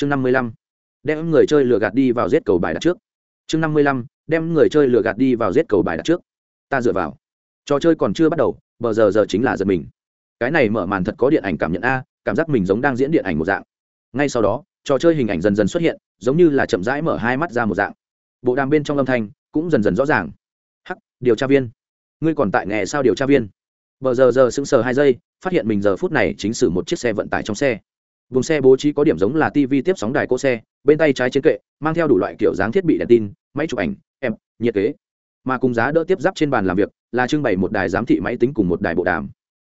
chương năm mươi lăm. Đem người chơi lừa gạt đi vào giết cầu bài đặt trước. Chương năm mươi lăm. Đem người chơi lừa gạt đi vào giết cầu bài đặt trước. Ta dựa vào. Trò chơi còn chưa bắt đầu, bờ giờ giờ chính là giật mình. Cái này mở màn thật có điện ảnh cảm nhận a, cảm giác mình giống đang diễn điện ảnh một dạng. Ngay sau đó, trò chơi hình ảnh dần dần xuất hiện, giống như là chậm rãi mở hai mắt ra một dạng. Bộ đàm bên trong âm thanh cũng dần dần rõ ràng. Hắc, điều tra viên. Ngươi còn tại nghe sao điều tra viên? Bờ giờ giờ sững sờ hai giây, phát hiện mình giờ phút này chính xử một chiếc xe vận tải trong xe vùng xe bố trí có điểm giống là tv tiếp sóng đài cỗ xe, bên tay trái trên kệ, mang theo đủ loại kiểu dáng thiết bị đèn tin, máy chụp ảnh, em, nhiệt kế. Mà cùng giá đỡ tiếp giáp trên bàn làm việc là trưng bày một đài giám thị máy tính cùng một đài bộ đàm.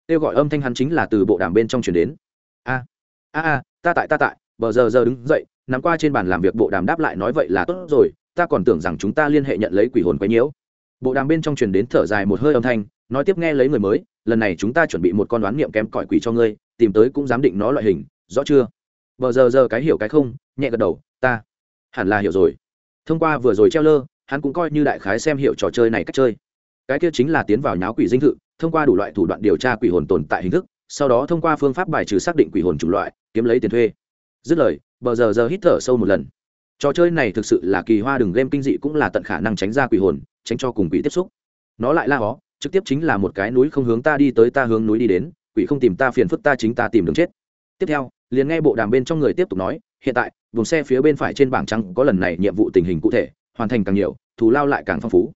Kêu gọi âm thanh hắn chính là từ bộ đàm bên trong chuyển đến. A a a, ta tại ta tại, bờ giờ giờ đứng dậy nắm qua trên bàn làm việc bộ đàm đáp lại nói vậy là tốt rồi, ta còn tưởng rằng chúng ta liên hệ nhận lấy quỷ hồn quấy nhiễu. Bộ đàm bên trong truyền đến thở dài một hơi âm thanh, nói tiếp nghe lấy người mới, lần này chúng ta chuẩn bị một con đoán niệm kém cỏi quỷ cho ngươi, tìm tới cũng dám định nó loại hình rõ chưa? Bờ giờ giờ cái hiểu cái không, nhẹ gật đầu, ta hẳn là hiểu rồi. Thông qua vừa rồi treo lơ hắn cũng coi như đại khái xem hiểu trò chơi này cách chơi. Cái kia chính là tiến vào nháo quỷ dinh thự, thông qua đủ loại thủ đoạn điều tra quỷ hồn tồn tại hình thức, sau đó thông qua phương pháp bài trừ xác định quỷ hồn chủng loại, kiếm lấy tiền thuê. Dứt lời, bờ giờ giờ hít thở sâu một lần. Trò chơi này thực sự là kỳ hoa đừng game kinh dị cũng là tận khả năng tránh ra quỷ hồn, tránh cho cùng quỷ tiếp xúc. Nó lại la hó, trực tiếp chính là một cái núi không hướng ta đi tới ta hướng núi đi đến, quỷ không tìm ta phiền phức ta chính ta tìm đường chết. Tiếp theo liền nghe bộ đàm bên trong người tiếp tục nói, hiện tại, vùng xe phía bên phải trên bảng trắng có lần này nhiệm vụ tình hình cụ thể, hoàn thành càng nhiều, thù lao lại càng phong phú.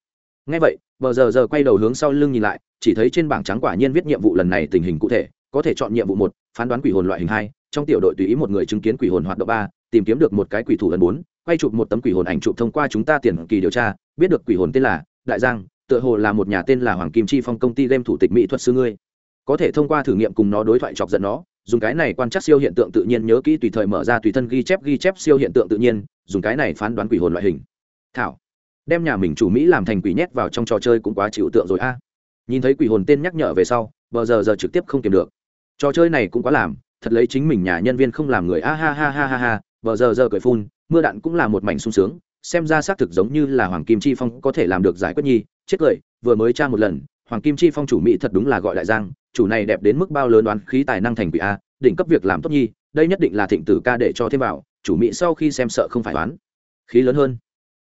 Ngay vậy, bờ giờ giờ quay đầu hướng sau lưng nhìn lại, chỉ thấy trên bảng trắng quả nhiên viết nhiệm vụ lần này tình hình cụ thể, có thể chọn nhiệm vụ một, phán đoán quỷ hồn loại hình hai, trong tiểu đội tùy ý một người chứng kiến quỷ hồn hoạt động ba, tìm kiếm được một cái quỷ thủ lần bốn, quay chụp một tấm quỷ hồn ảnh chụp thông qua chúng ta tiền kỳ điều tra, biết được quỷ hồn tên là đại giang, tựa hồ là một nhà tên là hoàng kim chi phong công ty game thủ tịch mỹ thuật sư ngươi. Có thể thông qua thử nghiệm cùng nó đối thoại chọc giận nó dùng cái này quan trắc siêu hiện tượng tự nhiên nhớ kỹ tùy thời mở ra tùy thân ghi chép ghi chép siêu hiện tượng tự nhiên, dùng cái này phán đoán quỷ hồn loại hình. Thảo, đem nhà mình chủ mỹ làm thành quỷ nhét vào trong trò chơi cũng quá chịu tượng rồi a. Nhìn thấy quỷ hồn tên nhắc nhở về sau, bờ giờ giờ trực tiếp không tìm được. Trò chơi này cũng quá làm, thật lấy chính mình nhà nhân viên không làm người a ha ha ha ha ha, bờ giờ giờ cười phun, mưa đạn cũng là một mảnh sung sướng, xem ra xác thực giống như là hoàng kim chi phong có thể làm được giải quyết nhi, chết cười, vừa mới tra một lần, hoàng kim chi phong chủ mỹ thật đúng là gọi đại giang chủ này đẹp đến mức bao lớn đoán khí tài năng thành quỷ a, đỉnh cấp việc làm tốt nhi, đây nhất định là thịnh tử ca để cho thêm vào, chủ mỹ sau khi xem sợ không phải đoán. Khí lớn hơn.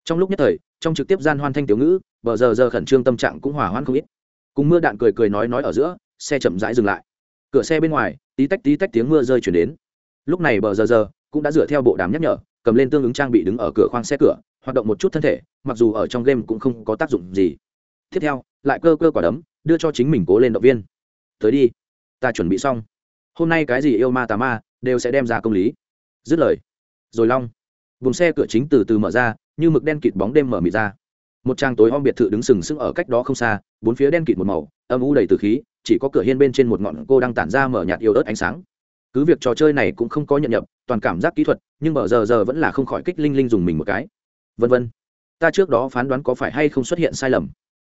Trong lúc nhất thời, trong trực tiếp gian hoan thanh tiểu ngữ, bờ giờ giờ khẩn trương tâm trạng cũng hỏa hoan không ít. Cùng mưa đạn cười cười nói nói ở giữa, xe chậm rãi dừng lại. Cửa xe bên ngoài, tí tách tí tách tiếng mưa rơi chuyển đến. Lúc này bờ giờ giờ cũng đã dựa theo bộ đàm nhắc nhở, cầm lên tương ứng trang bị đứng ở cửa khoang xe cửa, hoạt động một chút thân thể, mặc dù ở trong game cũng không có tác dụng gì. Tiếp theo, lại cơ cơ quả đấm, đưa cho chính mình cố lên động viên tới đi. Ta chuẩn bị xong. Hôm nay cái gì yêu ma tà ma đều sẽ đem ra công lý. Dứt lời. Rồi long. Vùng xe cửa chính từ từ mở ra, như mực đen kịt bóng đêm mở mịt ra. Một trang tối om biệt thự đứng sừng sững ở cách đó không xa, bốn phía đen kịt một màu, âm u đầy từ khí, chỉ có cửa hiên bên trên một ngọn cô đang tản ra mở nhạt yêu ớt ánh sáng. Cứ việc trò chơi này cũng không có nhận nhập, toàn cảm giác kỹ thuật, nhưng mở giờ giờ vẫn là không khỏi kích linh linh dùng mình một cái. Vân vân. Ta trước đó phán đoán có phải hay không xuất hiện sai lầm.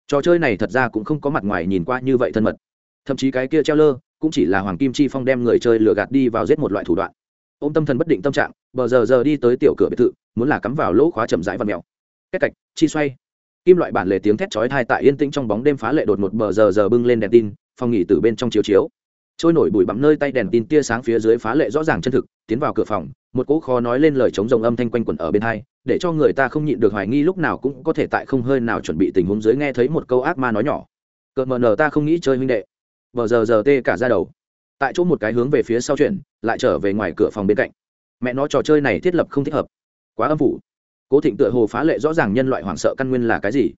Trò chơi này thật ra cũng không có mặt ngoài nhìn qua như vậy thân mật thậm chí cái kia treo lơ cũng chỉ là hoàng kim chi phong đem người chơi lừa gạt đi vào giết một loại thủ đoạn. Ô m tâm thần bất định tâm trạng, bờ giờ giờ đi tới tiểu cửa biệt thự, muốn là cắm vào lỗ khóa chậm rãi và mèo. Cách cạch, chi xoay. Kim loại bản lề tiếng thét chói thai tại yên tĩnh trong bóng đêm phá lệ đột một bờ giờ giờ bưng lên đèn tin, phòng nghỉ từ bên trong chiếu chiếu. Trôi nổi bụi bặm nơi tay đèn tin tia sáng phía dưới phá lệ rõ ràng chân thực, tiến vào cửa phòng, một cỗ khó nói lên lời chống rồng âm thanh quanh quẩn ở bên hai, để cho người ta không nhịn được hoài nghi lúc nào cũng có thể tại không hơi nào chuẩn bị tình huống dưới nghe thấy một câu ác ma nói nhỏ. Cợt mờ nờ ta không nghĩ chơi huynh đệ vờ giờ giờ tê cả ra đầu. Tại chỗ một cái hướng về phía sau chuyển, lại trở về ngoài cửa phòng bên cạnh. Mẹ nó, trò chơi này thiết lập không thích hợp. Quá âm phủ. Cố thịnh tựa hồ phá lệ rõ ràng nhân loại hoảng sợ căn nguyên là cái gì.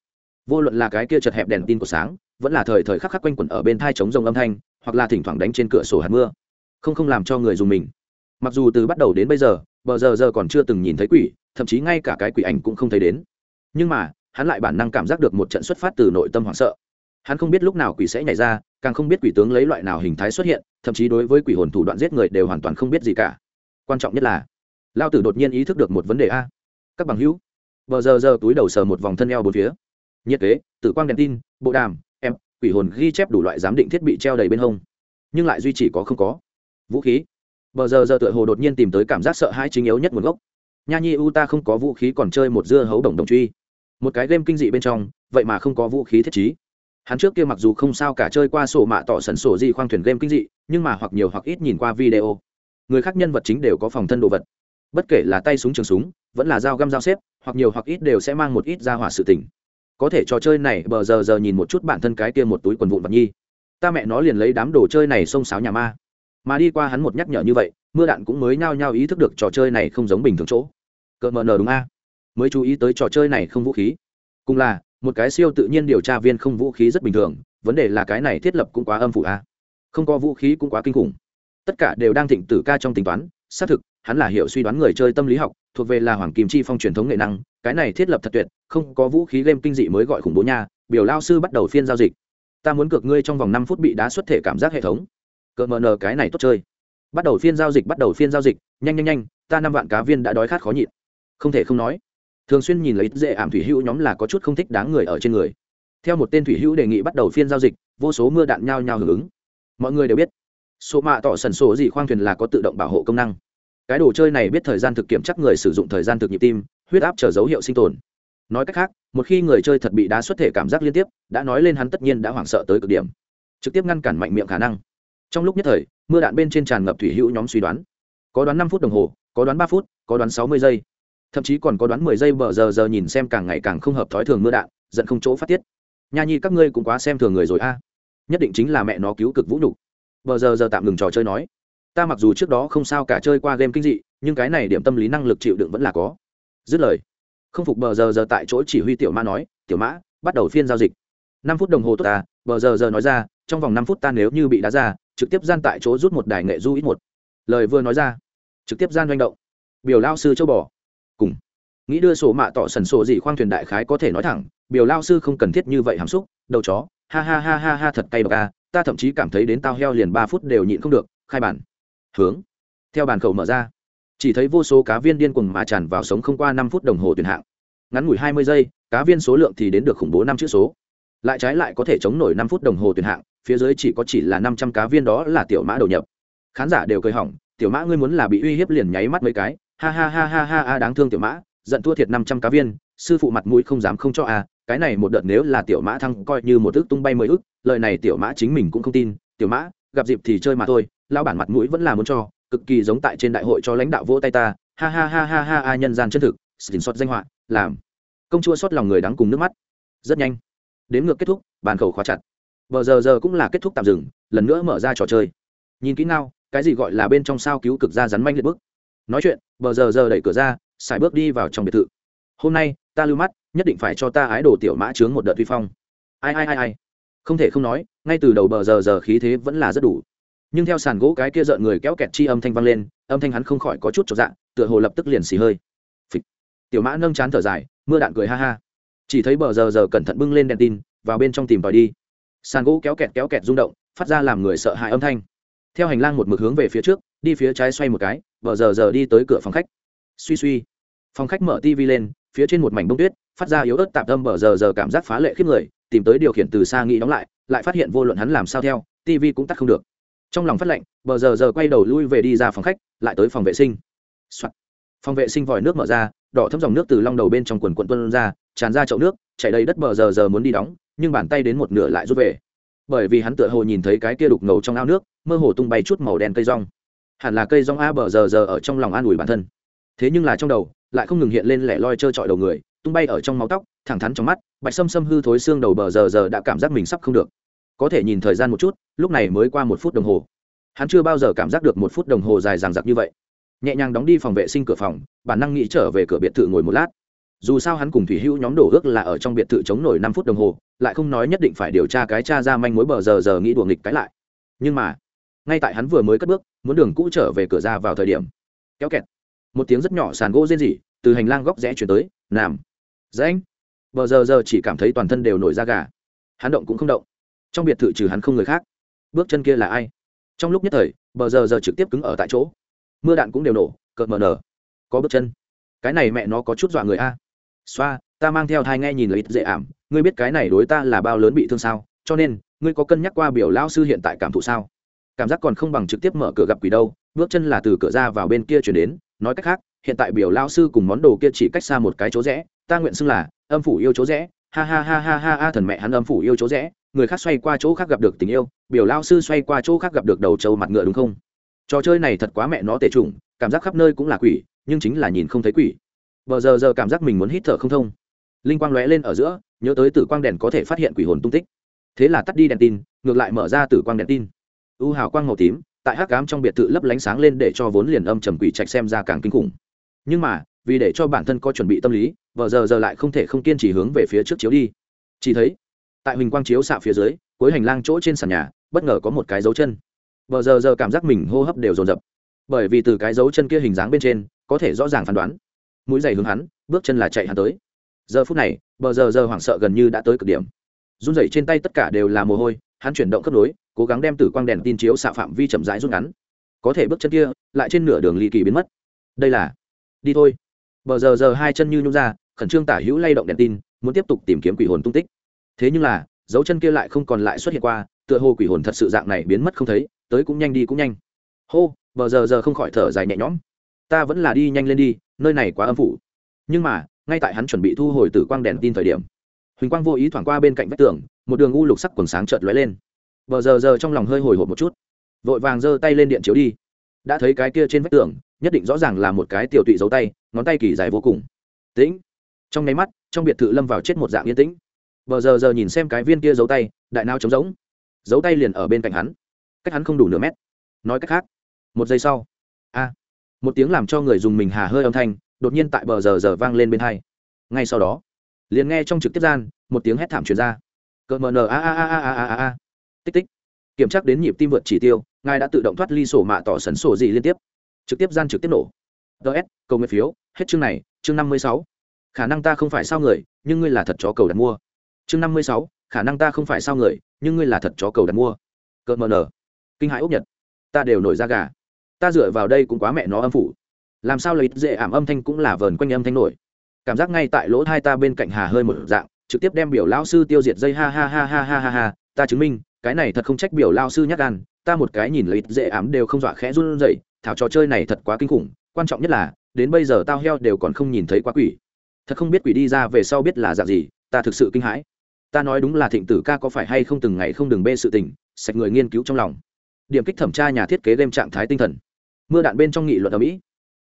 Vô luận là cái kia chật hẹp đèn tin của sáng, vẫn là thời thời khắc khắc quanh quẩn ở bên thai chống rồng âm thanh, hoặc là thỉnh thoảng đánh trên cửa sổ hạt mưa. Không không làm cho người dùng mình. Mặc dù từ bắt đầu đến bây giờ, bờ giờ giờ còn chưa từng nhìn thấy quỷ, thậm chí ngay cả cái quỷ ảnh cũng không thấy đến. Nhưng mà, hắn lại bản năng cảm giác được một trận xuất phát từ nội tâm hoảng sợ hắn không biết lúc nào quỷ sẽ nhảy ra, càng không biết quỷ tướng lấy loại nào hình thái xuất hiện, thậm chí đối với quỷ hồn thủ đoạn giết người đều hoàn toàn không biết gì cả. Quan trọng nhất là, lao tử đột nhiên ý thức được một vấn đề a. Các bằng hữu, bờ giờ giờ túi đầu sờ một vòng thân eo bốn phía. Nhiệt kế, tử quang đèn tin, bộ đàm, em, quỷ hồn ghi chép đủ loại giám định thiết bị treo đầy bên hông. Nhưng lại duy trì có không có. Vũ khí. Bờ giờ giờ tựa hồ đột nhiên tìm tới cảm giác sợ hãi chính yếu nhất nguồn gốc. Nha nhi u ta không có vũ khí còn chơi một dưa hấu đồng đồng truy. Một cái game kinh dị bên trong, vậy mà không có vũ khí thiết trí hắn trước kia mặc dù không sao cả chơi qua sổ mạ tỏ sần sổ gì khoang thuyền game kinh dị, nhưng mà hoặc nhiều hoặc ít nhìn qua video. Người khác nhân vật chính đều có phòng thân đồ vật. Bất kể là tay súng trường súng, vẫn là dao găm dao xếp, hoặc nhiều hoặc ít đều sẽ mang một ít ra hỏa sự tình. Có thể trò chơi này, bờ giờ giờ nhìn một chút bản thân cái kia một túi quần vụn vật nhi. Ta mẹ nó liền lấy đám đồ chơi này xông xáo nhà ma. Mà đi qua hắn một nhắc nhở như vậy, mưa đạn cũng mới nhao nhao ý thức được trò chơi này không giống bình thường chỗ. Cỡ mờ nờ đúng a. Mới chú ý tới trò chơi này không vũ khí. Cùng là một cái siêu tự nhiên điều tra viên không vũ khí rất bình thường, vấn đề là cái này thiết lập cũng quá âm phủ a. Không có vũ khí cũng quá kinh khủng. Tất cả đều đang thịnh tử ca trong tính toán, xác thực, hắn là hiệu suy đoán người chơi tâm lý học, thuộc về là hoàng kim chi phong truyền thống nghệ năng, cái này thiết lập thật tuyệt, không có vũ khí game kinh dị mới gọi khủng bố nha, biểu lao sư bắt đầu phiên giao dịch. Ta muốn cược ngươi trong vòng năm phút bị đá xuất thể cảm giác hệ thống. Cợt mờ nờ cái này tốt chơi. Bắt đầu phiên giao dịch, bắt đầu phiên giao dịch, nhanh nhanh nhanh, ta năm vạn cá viên đã đói khát khó nhịn. Không thể không nói thường xuyên nhìn lấy dễ ảm thủy hữu nhóm là có chút không thích đáng người ở trên người. Theo một tên thủy hữu đề nghị bắt đầu phiên giao dịch, vô số mưa đạn nhao nhao hưởng ứng. Mọi người đều biết, số mạ tỏ sần sổ gì khoang thuyền là có tự động bảo hộ công năng. Cái đồ chơi này biết thời gian thực kiểm chắc người sử dụng thời gian thực nhịp tim, huyết áp chờ dấu hiệu sinh tồn. Nói cách khác, một khi người chơi thật bị đá xuất thể cảm giác liên tiếp, đã nói lên hắn tất nhiên đã hoảng sợ tới cực điểm. Trực tiếp ngăn cản mạnh miệng khả năng. Trong lúc nhất thời, mưa đạn bên trên tràn ngập thủy hữu nhóm suy đoán. Có đoán năm phút đồng hồ, có đoán ba phút, có đoán sáu mươi giây thậm chí còn có đoán mười giây bờ giờ giờ nhìn xem càng ngày càng không hợp thói thường mưa đạn, giận không chỗ phát tiết. Nha nhi, các ngươi cũng quá xem thường người rồi a. Nhất định chính là mẹ nó cứu cực vũ nhục. Bờ giờ giờ tạm ngừng trò chơi nói. Ta mặc dù trước đó không sao cả chơi qua game kinh dị, nhưng cái này điểm tâm lý năng lực chịu đựng vẫn là có. Dứt lời, không phục bờ giờ giờ tại chỗ chỉ huy tiểu mã nói, tiểu mã, bắt đầu phiên giao dịch. Năm phút đồng hồ tốt ta, bờ giờ giờ nói ra, trong vòng năm phút ta nếu như bị đá ra, trực tiếp gian tại chỗ rút một đài nghệ du ít một. Lời vừa nói ra, trực tiếp gian doanh động. Biểu lao sư châu bò cùng. Nghĩ đưa sổ mạ tỏ sần sổ gì khoang thuyền đại khái có thể nói thẳng, biểu lao sư không cần thiết như vậy hàm xúc, đầu chó, ha ha ha ha ha thật cay bậc a, ta thậm chí cảm thấy đến tao heo liền ba phút đều nhịn không được, khai bản. Hướng. Theo bàn khẩu mở ra, chỉ thấy vô số cá viên điên cuồng mà tràn vào sống không qua năm phút đồng hồ tuyển hạng. Ngắn ngủi hai mươi giây, cá viên số lượng thì đến được khủng bố năm chữ số. Lại trái lại có thể chống nổi năm phút đồng hồ tuyển hạng, phía dưới chỉ có chỉ là năm trăm cá viên đó là tiểu mã đầu nhập. Khán giả đều cười hỏng, tiểu mã ngươi muốn là bị uy hiếp liền nháy mắt mấy cái ha ha ha ha ha ha, đáng thương tiểu mã, giận thua thiệt năm trăm cá viên, sư phụ mặt mũi không dám không cho a cái này một đợt nếu là tiểu mã thăng coi như một ước tung bay mười ước, lời này tiểu mã chính mình cũng không tin. Tiểu mã, gặp dịp thì chơi mà thôi lao bản mặt mũi vẫn là muốn cho, cực kỳ giống tại trên đại hội cho lãnh đạo vỗ tay ta. Ha ha ha ha ha ha nhân gian chân thực, xin xót danh họa, làm. Công chúa xót lòng người đáng cùng nước mắt. Rất nhanh. Đến ngược kết thúc, bàn khẩu khóa chặt. Bờ giờ giờ cũng là kết thúc tạm dừng, lần nữa mở ra trò chơi. Nhìn kỹ nào, cái gì gọi là bên trong sao cứu cực ra rắn manh liệt bước nói chuyện, bờ giờ giờ đẩy cửa ra, xài bước đi vào trong biệt thự. Hôm nay, ta lưu mắt, nhất định phải cho ta ái đồ tiểu mã trướng một đợt vi phong. Ai ai ai ai. Không thể không nói, ngay từ đầu bờ giờ giờ khí thế vẫn là rất đủ. Nhưng theo sàn gỗ cái kia rợn người kéo kẹt chi âm thanh vang lên, âm thanh hắn không khỏi có chút trọn dạng tựa hồ lập tức liền xì hơi. Phịch. tiểu mã nâng chán thở dài, mưa đạn cười ha ha. Chỉ thấy bờ giờ giờ cẩn thận bưng lên đèn tin, vào bên trong tìm tòi đi. Sàn gỗ kéo kẹt kéo kẹt rung động, phát ra làm người sợ hãi âm thanh. Theo hành lang một mực hướng về phía trước đi phía trái xoay một cái, bờ giờ giờ đi tới cửa phòng khách. Suy suy. Phòng khách mở tv lên, phía trên một mảnh bông tuyết, phát ra yếu ớt tạm tâm bờ giờ giờ cảm giác phá lệ khiếp người, tìm tới điều khiển từ xa nghĩ đóng lại lại phát hiện vô luận hắn làm sao theo tv cũng tắt không được. Trong lòng phát lệnh, bờ giờ giờ quay đầu lui về đi ra phòng khách, lại tới phòng vệ sinh、Soạn. phòng vệ sinh vòi nước mở ra, đỏ thấm dòng nước từ long đầu bên trong quần quận tuân ra, tràn ra chậu nước chảy đầy đất bờ giờ giờ muốn đi đóng, nhưng bàn tay đến một nửa lại rút về. Bởi vì hắn tựa hồ nhìn thấy cái kia đục ngầu trong ao nước, mơ hồ tung bay chút màu đen cây rong hẳn là cây rong a bờ giờ giờ ở trong lòng an ủi bản thân. Thế nhưng là trong đầu, lại không ngừng hiện lên lẻ loi trơ trọi đầu người, tung bay ở trong máu tóc, thẳng thắn trong mắt, bạch sâm sâm hư thối xương đầu bờ giờ giờ đã cảm giác mình sắp không được. Có thể nhìn thời gian một chút, lúc này mới qua một phút đồng hồ. Hắn chưa bao giờ cảm giác được một phút đồng hồ dài dằng dặc như vậy. Nhẹ nhàng đóng đi phòng vệ sinh cửa phòng, bản năng nghĩ trở về cửa biệt thự ngồi một lát. Dù sao hắn cùng thủy hữu nhóm đổ ước là ở trong biệt thự chống nổi năm phút đồng hồ, lại không nói nhất định phải điều tra cái cha ra manh mối bờ giờ giờ nghĩ đùa nghịch cái lại. Nhưng mà, ngay tại hắn vừa mới cất bước muốn đường cũ trở về cửa ra vào thời điểm. Kéo kẹt. Một tiếng rất nhỏ sàn gỗ rên rỉ, từ hành lang góc rẽ chuyển tới, nằm. Dễ anh. Bờ giờ giờ chỉ cảm thấy toàn thân đều nổi da gà. Hắn động cũng không động. Trong biệt thự trừ hắn không người khác. Bước chân kia là ai? Trong lúc nhất thời, bờ giờ giờ trực tiếp cứng ở tại chỗ. Mưa đạn cũng đều nổ, cợt mờ nở. Có bước chân. Cái này mẹ nó có chút dọa người a. Xoa, ta mang theo thai nghe nhìn lấy dễ ảm. Ngươi biết cái này đối ta là bao lớn bị thương sao? Cho nên, ngươi có cân nhắc qua biểu lao sư hiện tại cảm thụ sao? Cảm giác còn không bằng trực tiếp mở cửa gặp quỷ đâu, bước chân là từ cửa ra vào bên kia chuyển đến, nói cách khác, hiện tại biểu lao sư cùng món đồ kia chỉ cách xa một cái chỗ rẽ, ta nguyện xưng là âm phủ yêu chỗ rẽ. Ha ha ha ha ha ha, thần mẹ hắn âm phủ yêu chỗ rẽ. Người khác xoay qua chỗ khác gặp được tình yêu, biểu lao sư xoay qua chỗ khác gặp được đầu trâu mặt ngựa đúng không? Trò chơi này thật quá mẹ nó tệ trùng, cảm giác khắp nơi cũng là quỷ, nhưng chính là nhìn không thấy quỷ. Vợ giờ giờ cảm giác mình muốn hít thở không thông. Linh quang lóe lên ở giữa, nhớ tới tử quang đèn có thể phát hiện quỷ hồn tung tích. Thế là tắt đi đèn tin, ngược lại mở ra tử quang đèn tin u hào quang màu tím, tại hắc cám trong biệt thự lấp lánh sáng lên để cho vốn liền âm trầm quỷ trạch xem ra càng kinh khủng. Nhưng mà, vì để cho bản thân có chuẩn bị tâm lý, vợ giờ giờ lại không thể không kiên trì hướng về phía trước chiếu đi. Chỉ thấy, tại huỳnh quang chiếu xạ phía dưới, cuối hành lang chỗ trên sàn nhà, bất ngờ có một cái dấu chân. Vợ giờ giờ cảm giác mình hô hấp đều dồn dập. Bởi vì từ cái dấu chân kia hình dáng bên trên, có thể rõ ràng phán đoán. Mũi giày hướng hắn, bước chân là chạy hắn tới. Giờ phút này bờ giờ giờ hoảng sợ gần như đã tới cực điểm. Run rẩy trên tay tất cả đều là mồ hôi hắn chuyển động khớp nối, cố gắng đem tử quang đèn tin chiếu xạ phạm vi chậm rãi rút ngắn. Có thể bước chân kia, lại trên nửa đường ly kỳ biến mất. Đây là, đi thôi. Bờ giờ giờ hai chân như nhung ra, khẩn trương tả hữu lay động đèn tin, muốn tiếp tục tìm kiếm quỷ hồn tung tích. Thế nhưng là, dấu chân kia lại không còn lại xuất hiện qua, tựa hồ quỷ hồn thật sự dạng này biến mất không thấy, tới cũng nhanh đi cũng nhanh. Hô, bờ giờ giờ không khỏi thở dài nhẹ nhõm. Ta vẫn là đi nhanh lên đi, nơi này quá âm phủ. Nhưng mà, ngay tại hắn chuẩn bị thu hồi tử quang đèn tin thời điểm, huỳnh quang vô ý thoảng qua bên cạnh vách tường một đường u lục sắc quần sáng chợt lóe lên. Bờ giờ giờ trong lòng hơi hồi hộp một chút. Vội vàng giơ tay lên điện chiếu đi. Đã thấy cái kia trên vách tường, nhất định rõ ràng là một cái tiểu tụy dấu tay, ngón tay kỳ dài vô cùng. Tĩnh. Trong nháy mắt, trong biệt thự lâm vào chết một dạng yên tĩnh. Bờ giờ giờ nhìn xem cái viên kia dấu tay, đại nao trống rỗng. Dấu tay liền ở bên cạnh hắn. Cách hắn không đủ nửa mét. Nói cách khác, một giây sau, a, một tiếng làm cho người dùng mình hà hơi âm thanh, đột nhiên tại bờ giờ giờ vang lên bên hai. Ngay sau đó, liền nghe trong trực tiếp gian, một tiếng hét thảm truyền ra cờ mờ nờ, a a a a a a a tích tích. Kiểm tra đến nhịp tim vượt chỉ tiêu, ngài đã tự động thoát ly sổ mạ tỏ sẩn sổ gì liên tiếp. Trực tiếp gian trực tiếp nổ. Ts cầu nguyện phiếu, hết chương này, chương năm mươi sáu. Khả năng ta không phải sao người, nhưng ngươi là thật chó cầu đặt mua. Chương năm mươi sáu, khả năng ta không phải sao người, nhưng ngươi là thật chó cầu đặt mua. Cợt mờ nở kinh hãi ốc nhật. Ta đều nổi ra gà. Ta dựa vào đây cũng quá mẹ nó âm phủ. Làm sao lấy dễ ảm âm thanh cũng là vờn quanh âm thanh nổi. Cảm giác ngay tại lỗ thai ta bên cạnh hà hơi một dạng trực tiếp đem biểu lao sư tiêu diệt dây, ha ha ha ha ha ha ha. Ta chứng minh, cái này thật không trách biểu lao sư nhắc gan. Ta một cái nhìn lấy dễ ảm đều không dọa khẽ run rẩy. Thảo trò chơi này thật quá kinh khủng. Quan trọng nhất là, đến bây giờ tao heo đều còn không nhìn thấy quá quỷ. Thật không biết quỷ đi ra về sau biết là dạng gì, ta thực sự kinh hãi. Ta nói đúng là thịnh tử ca có phải hay không từng ngày không đừng bê sự tình, sạch người nghiên cứu trong lòng. Điểm kích thẩm tra nhà thiết kế đem trạng thái tinh thần. Mưa đạn bên trong nghị luận ở mỹ.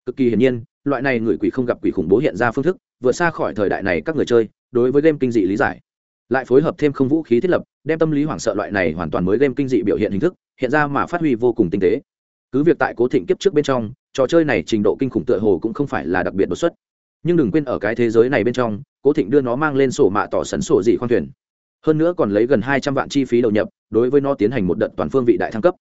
Cực kỳ hiển nhiên, loại này người quỷ không gặp quỷ khủng bố hiện ra phương thức vượt xa khỏi thời đại này các người chơi đối với game kinh dị lý giải. Lại phối hợp thêm không vũ khí thiết lập, đem tâm lý hoảng sợ loại này hoàn toàn mới game kinh dị biểu hiện hình thức, hiện ra mà phát huy vô cùng tinh tế. Cứ việc tại cố thịnh kiếp trước bên trong, trò chơi này trình độ kinh khủng tựa hồ cũng không phải là đặc biệt đột xuất. Nhưng đừng quên ở cái thế giới này bên trong, cố thịnh đưa nó mang lên sổ mạ tỏ sấn sổ dị khoan thuyền. Hơn nữa còn lấy gần hai trăm vạn chi phí đầu nhập, đối với nó tiến hành một đợt toàn phương vị đại thăng cấp.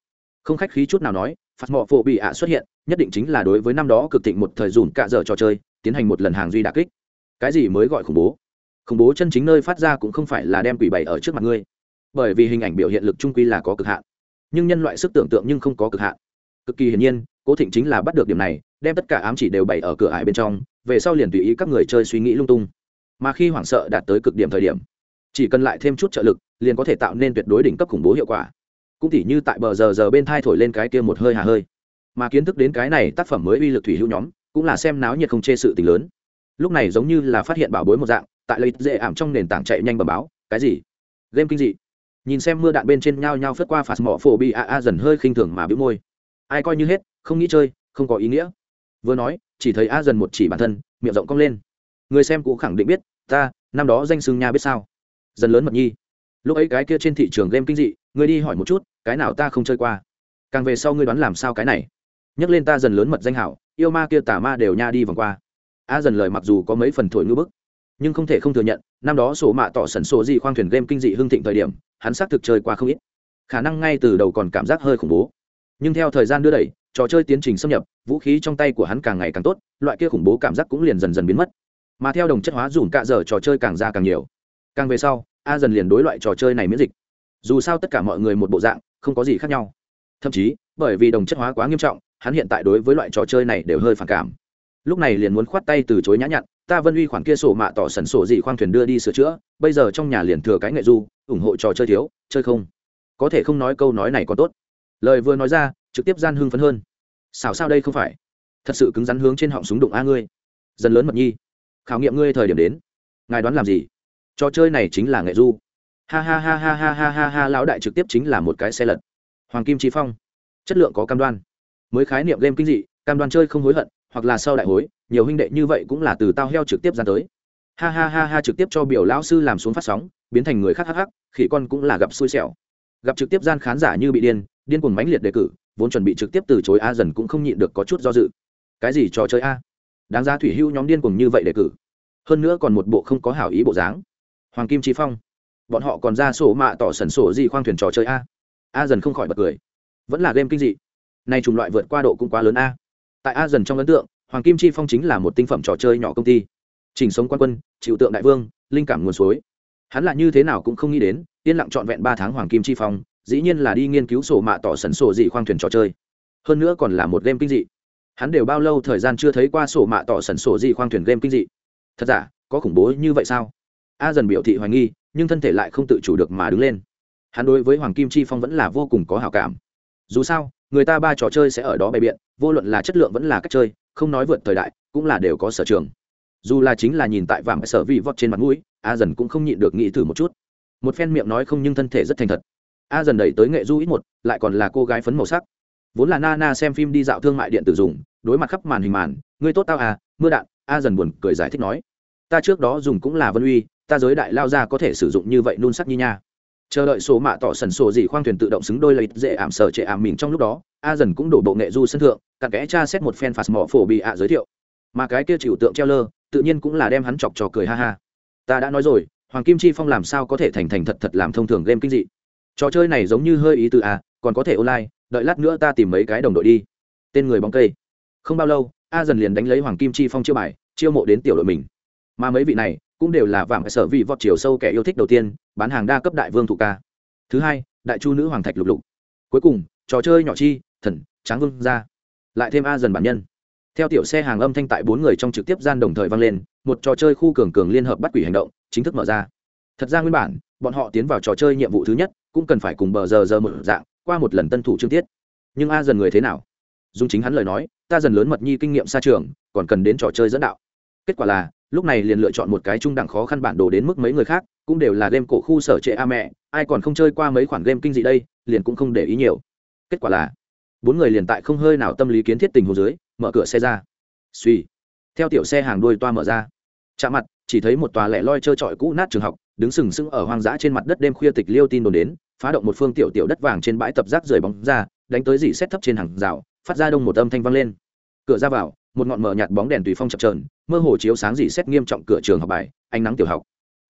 Không khách khí chút nào nói, phạt mọ phổ bị ạ xuất hiện, nhất định chính là đối với năm đó cực thịnh một thời dùm cạ dở trò chơi, tiến hành một lần hàng duy đà kích. Cái gì mới gọi khủng bố? Khủng bố chân chính nơi phát ra cũng không phải là đem quỷ bày ở trước mặt ngươi. Bởi vì hình ảnh biểu hiện lực trung quy là có cực hạn, nhưng nhân loại sức tưởng tượng nhưng không có cực hạn. Cực kỳ hiển nhiên, cố thịnh chính là bắt được điểm này, đem tất cả ám chỉ đều bày ở cửa ải bên trong, về sau liền tùy ý các người chơi suy nghĩ lung tung. Mà khi hoảng sợ đạt tới cực điểm thời điểm, chỉ cần lại thêm chút trợ lực, liền có thể tạo nên tuyệt đối đỉnh cấp khủng bố hiệu quả. Cũng tỉ như tại bờ giờ giờ bên thai thổi lên cái kia một hơi hà hơi. Mà kiến thức đến cái này tác phẩm mới uy lực thủy hữu nhóm, cũng là xem náo nhiệt không chê sự tình lớn. Lúc này giống như là phát hiện bảo bối một dạng tại lợi dễ ảm trong nền tảng chạy nhanh bầm báo, cái gì? Game kinh dị. Nhìn xem mưa đạn bên trên nhau nhau phất qua phạt mỏ phổ bị a a dần hơi khinh thường mà bĩu môi. Ai coi như hết, không nghĩ chơi, không có ý nghĩa. Vừa nói, chỉ thấy a dần một chỉ bản thân, miệng rộng cong lên. Người xem cũng khẳng định biết, ta, năm đó danh xưng nha biết sao. Dần lớn mật nhi. Lúc ấy cái kia trên thị trường game kinh dị người đi hỏi một chút, cái nào ta không chơi qua? Càng về sau ngươi đoán làm sao cái này? Nhắc lên ta dần lớn mật danh hảo, yêu ma kia tà ma đều nha đi vòng qua. A dần lời mặc dù có mấy phần thổi ngư bức nhưng không thể không thừa nhận, năm đó sổ mạ tỏ sẩn sổ gì khoang thuyền game kinh dị hưng thịnh thời điểm, hắn xác thực chơi qua không ít. Khả năng ngay từ đầu còn cảm giác hơi khủng bố. Nhưng theo thời gian đưa đẩy, trò chơi tiến trình xâm nhập, vũ khí trong tay của hắn càng ngày càng tốt, loại kia khủng bố cảm giác cũng liền dần dần biến mất. Mà theo đồng chất hóa dùm cạ dở trò chơi càng ra càng nhiều. Càng về sau, a dần liền đối loại trò chơi này miễn dịch. Dù sao tất cả mọi người một bộ dạng, không có gì khác nhau. Thậm chí, bởi vì đồng chất hóa quá nghiêm trọng, hắn hiện tại đối với loại trò chơi này đều hơi phản cảm. Lúc này liền muốn khoát tay từ chối nhã nhặn ta vân uy khoản kia sổ mạ tỏ sẩn sổ gì khoang thuyền đưa đi sửa chữa, bây giờ trong nhà liền thừa cái nghệ du, ủng hộ trò chơi thiếu, chơi không? Có thể không nói câu nói này còn tốt. Lời vừa nói ra, trực tiếp gian hưng phấn hơn. Xảo sao đây không phải? Thật sự cứng rắn hướng trên họng súng đụng a ngươi. Dần lớn mật nhi. Khảo nghiệm ngươi thời điểm đến. Ngài đoán làm gì? Trò chơi này chính là nghệ du. Ha ha ha ha ha ha ha ha, lão đại trực tiếp chính là một cái xe lật. Hoàng kim trí phong. Chất lượng có cam đoan. Mới khái niệm game kinh dị, cam đoan chơi không hối hận hoặc là sau đại hối, nhiều huynh đệ như vậy cũng là từ tao heo trực tiếp ra tới. Ha ha ha ha trực tiếp cho biểu lão sư làm xuống phát sóng, biến thành người khác hắc hắc, khỉ con cũng là gặp xui xẻo. Gặp trực tiếp gian khán giả như bị điên điên cuồng mãnh liệt đề cử, vốn chuẩn bị trực tiếp từ chối a dần cũng không nhịn được có chút do dự. Cái gì trò chơi a? Đáng ra thủy hưu nhóm điên cuồng như vậy đề cử. Hơn nữa còn một bộ không có hảo ý bộ dáng. Hoàng kim trí phong. Bọn họ còn ra sổ mạ tỏ sẩn sổ gì khoang thuyền trò chơi a. A dần không khỏi bật cười. Vẫn là game kinh dị. Nay chủng loại vượt qua độ cũng quá lớn a tại a dần trong ấn tượng, hoàng kim chi phong chính là một tinh phẩm trò chơi nhỏ công ty. Chỉnh sống quan quân chịu tượng đại vương, linh cảm nguồn suối. Hắn là như thế nào cũng không nghĩ đến, yên lặng trọn vẹn ba tháng hoàng kim chi phong, dĩ nhiên là đi nghiên cứu sổ mạ tỏ sẩn sổ gì khoang thuyền trò chơi. Hơn nữa còn là một game kinh dị. Hắn đều bao lâu thời gian chưa thấy qua sổ mạ tỏ sẩn sổ gì khoang thuyền game kinh dị? Thật giả, có khủng bố như vậy sao? A dần biểu thị hoài nghi, nhưng thân thể lại không tự chủ được mà đứng lên. Hắn đối với hoàng kim chi phong vẫn là vô cùng có hào cảm. Dù sao người ta ba trò chơi sẽ ở đó bày biện, vô luận là chất lượng vẫn là cách chơi, không nói vượt thời đại, cũng là đều có sở trường. Dù là chính là nhìn tại vàng sở vị vót trên mặt mũi, a dần cũng không nhịn được nghĩ thử một chút. Một phen miệng nói không nhưng thân thể rất thành thật. A dần đẩy tới nghệ du ít một, lại còn là cô gái phấn màu sắc. Vốn là na na xem phim đi dạo thương mại điện tử dùng, đối mặt khắp màn hình màn, ngươi tốt tao à mưa đạn, a dần buồn cười giải thích nói. Ta trước đó dùng cũng là vân uy, ta giới đại lao ra có thể sử dụng như vậy nôn sắc như nha chờ đợi số mạ tỏ sần sổ gì khoang thuyền tự động xứng đôi lợi dễ ảm sở trệ ảm mình trong lúc đó, a dần cũng đổ bộ nghệ du sân thượng, cặn kẽ tra xét một phen phạt mỏ phổ bị ạ giới thiệu. Mà cái kia chịu tượng treo lơ, tự nhiên cũng là đem hắn chọc trò cười ha ha. Ta đã nói rồi, hoàng kim chi phong làm sao có thể thành thành thật thật làm thông thường game kinh dị? Trò chơi này giống như hơi ý từ à còn có thể online, đợi lát nữa ta tìm mấy cái đồng đội đi. Tên người bóng cây. Không bao lâu, a dần liền đánh lấy hoàng kim chi phong chiêu bài, chiêu mộ đến tiểu đội mình. Mà mấy vị này cũng đều là vàng sở vị vọt chiều sâu kẻ yêu thích đầu tiên, bán hàng đa cấp đại vương thụ ca. Thứ hai, đại chu nữ hoàng thạch lục lục. Cuối cùng, trò chơi nhỏ chi, thần, tráng vương ra lại thêm a dần bản nhân. Theo tiểu xe hàng âm thanh tại bốn người trong trực tiếp gian đồng thời vang lên, một trò chơi khu cường cường liên hợp bắt quỷ hành động, chính thức mở ra. Thật ra nguyên bản, bọn họ tiến vào trò chơi nhiệm vụ thứ nhất, cũng cần phải cùng bờ giờ giờ một dạng, qua một lần tân thủ chương tiết. Nhưng a dần người thế nào? Dùng chính hắn lời nói, ta dần lớn mật nhi kinh nghiệm xa trường, còn cần đến trò chơi dẫn đạo. Kết quả là lúc này liền lựa chọn một cái trung đẳng khó khăn bản đồ đến mức mấy người khác, cũng đều là game cổ khu sở trệ a mẹ, ai còn không chơi qua mấy khoản game kinh dị đây, liền cũng không để ý nhiều. Kết quả là, bốn người liền tại không hơi nào tâm lý kiến thiết tình hồ dưới, mở cửa xe ra. Suy theo tiểu xe hàng đuôi toa mở ra. Chạm mặt, chỉ thấy một tòa lẻ loi trơ trọi cũ nát trường học, đứng sừng sững ở hoang dã trên mặt đất đêm khuya tịch liêu tin đồn đến, phá động một phương tiểu tiểu đất vàng trên bãi tập rác rời bóng ra, đánh tới dỉ xét thấp trên hàng rào, phát ra đông một âm thanh vang lên. Cửa ra vào một ngọn mờ nhạt bóng đèn tùy phong chập trờn mơ hồ chiếu sáng dỉ xét nghiêm trọng cửa trường học bài, ánh nắng tiểu học.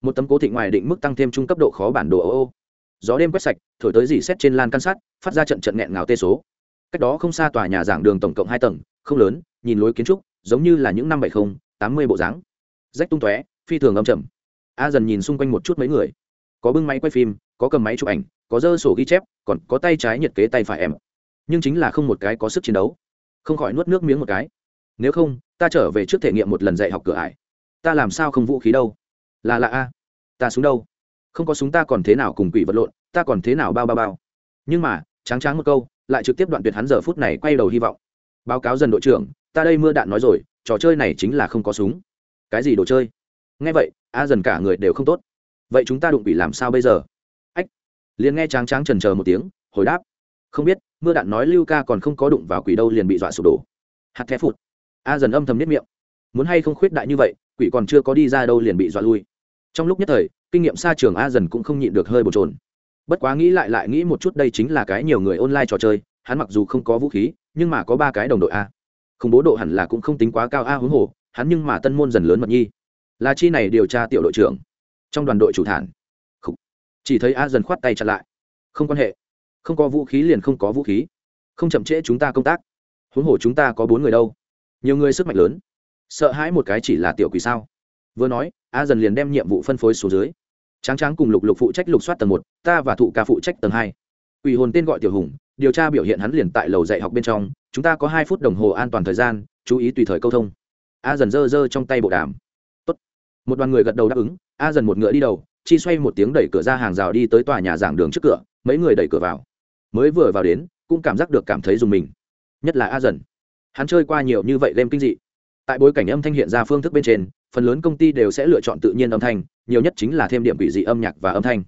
Một tấm cố thị ngoài định mức tăng thêm trung cấp độ khó bản đồ ô ô. Gió đêm quét sạch, thổi tới dỉ xét trên lan căn sát phát ra trận trận nghẹn ngào tê số. Cách đó không xa tòa nhà giảng đường tổng cộng hai tầng, không lớn, nhìn lối kiến trúc, giống như là những năm bảy mươi tám mươi bộ dáng. Rách tung tóe, phi thường âm trầm. A dần nhìn xung quanh một chút mấy người. Có bưng máy quay phim, có cầm máy chụp ảnh, có dơ sổ ghi chép, còn có tay trái nhiệt kế tay phải em. Nhưng chính là không một cái có sức chiến đấu. Không khỏi nuốt nước miếng một cái nếu không, ta trở về trước thể nghiệm một lần dạy học cửa ải. Ta làm sao không vũ khí đâu? Là lạ a, ta súng đâu? Không có súng ta còn thế nào cùng quỷ vật lộn, ta còn thế nào bao bao bao? Nhưng mà, tráng tráng một câu, lại trực tiếp đoạn tuyệt hắn giờ phút này quay đầu hy vọng. Báo cáo dần đội trưởng, ta đây mưa đạn nói rồi, trò chơi này chính là không có súng. Cái gì đồ chơi? Nghe vậy, a dần cả người đều không tốt. Vậy chúng ta đụng quỷ làm sao bây giờ? Ách! Liền nghe tráng tráng trần chờ một tiếng, hồi đáp. Không biết, mưa đạn nói lưu ca còn không có đụng vào quỷ đâu liền bị dọa sụp đổ. Hạt thép phụt a dần âm thầm nếp miệng. Muốn hay không khuyết đại như vậy, quỷ còn chưa có đi ra đâu liền bị dọa lui. Trong lúc nhất thời, kinh nghiệm xa trường a dần cũng không nhịn được hơi bồn trồn bất quá nghĩ lại lại nghĩ một chút đây chính là cái nhiều người online trò chơi, hắn mặc dù không có vũ khí, nhưng mà có ba cái đồng đội a. Không bố độ hẳn là cũng không tính quá cao a huống hồ, hắn nhưng mà tân môn dần lớn mật nhi. Là chi này điều tra tiểu đội trưởng. Trong đoàn đội chủ thản. Chỉ thấy a dần khoát tay chặt lại. Không quan hệ. Không có vũ khí liền không có vũ khí. Không chậm trễ chúng ta công tác. Huống hồ chúng ta có bốn người đâu nhiều người sức mạnh lớn. Sợ hãi một cái chỉ là tiểu quỷ sao? Vừa nói, a dần liền đem nhiệm vụ phân phối xuống dưới. Tráng tráng cùng lục lục phụ trách lục soát tầng một, ta và thụ ca phụ trách tầng hai. Quỷ hồn tên gọi tiểu hùng, điều tra biểu hiện hắn liền tại lầu dạy học bên trong, chúng ta có hai phút đồng hồ an toàn thời gian, chú ý tùy thời câu thông. A dần giơ giơ trong tay bộ đàm. Tốt. một đoàn người gật đầu đáp ứng, a dần một ngựa đi đầu, chi xoay một tiếng đẩy cửa ra hàng rào đi tới tòa nhà giảng đường trước cửa, mấy người đẩy cửa vào. Mới vừa vào đến, cũng cảm giác được cảm thấy dùng mình. Nhất là a dần hắn chơi qua nhiều như vậy game kinh dị. Tại bối cảnh âm thanh hiện ra phương thức bên trên, phần lớn công ty đều sẽ lựa chọn tự nhiên âm thanh, nhiều nhất chính là thêm điểm bị dị âm nhạc và âm thanh.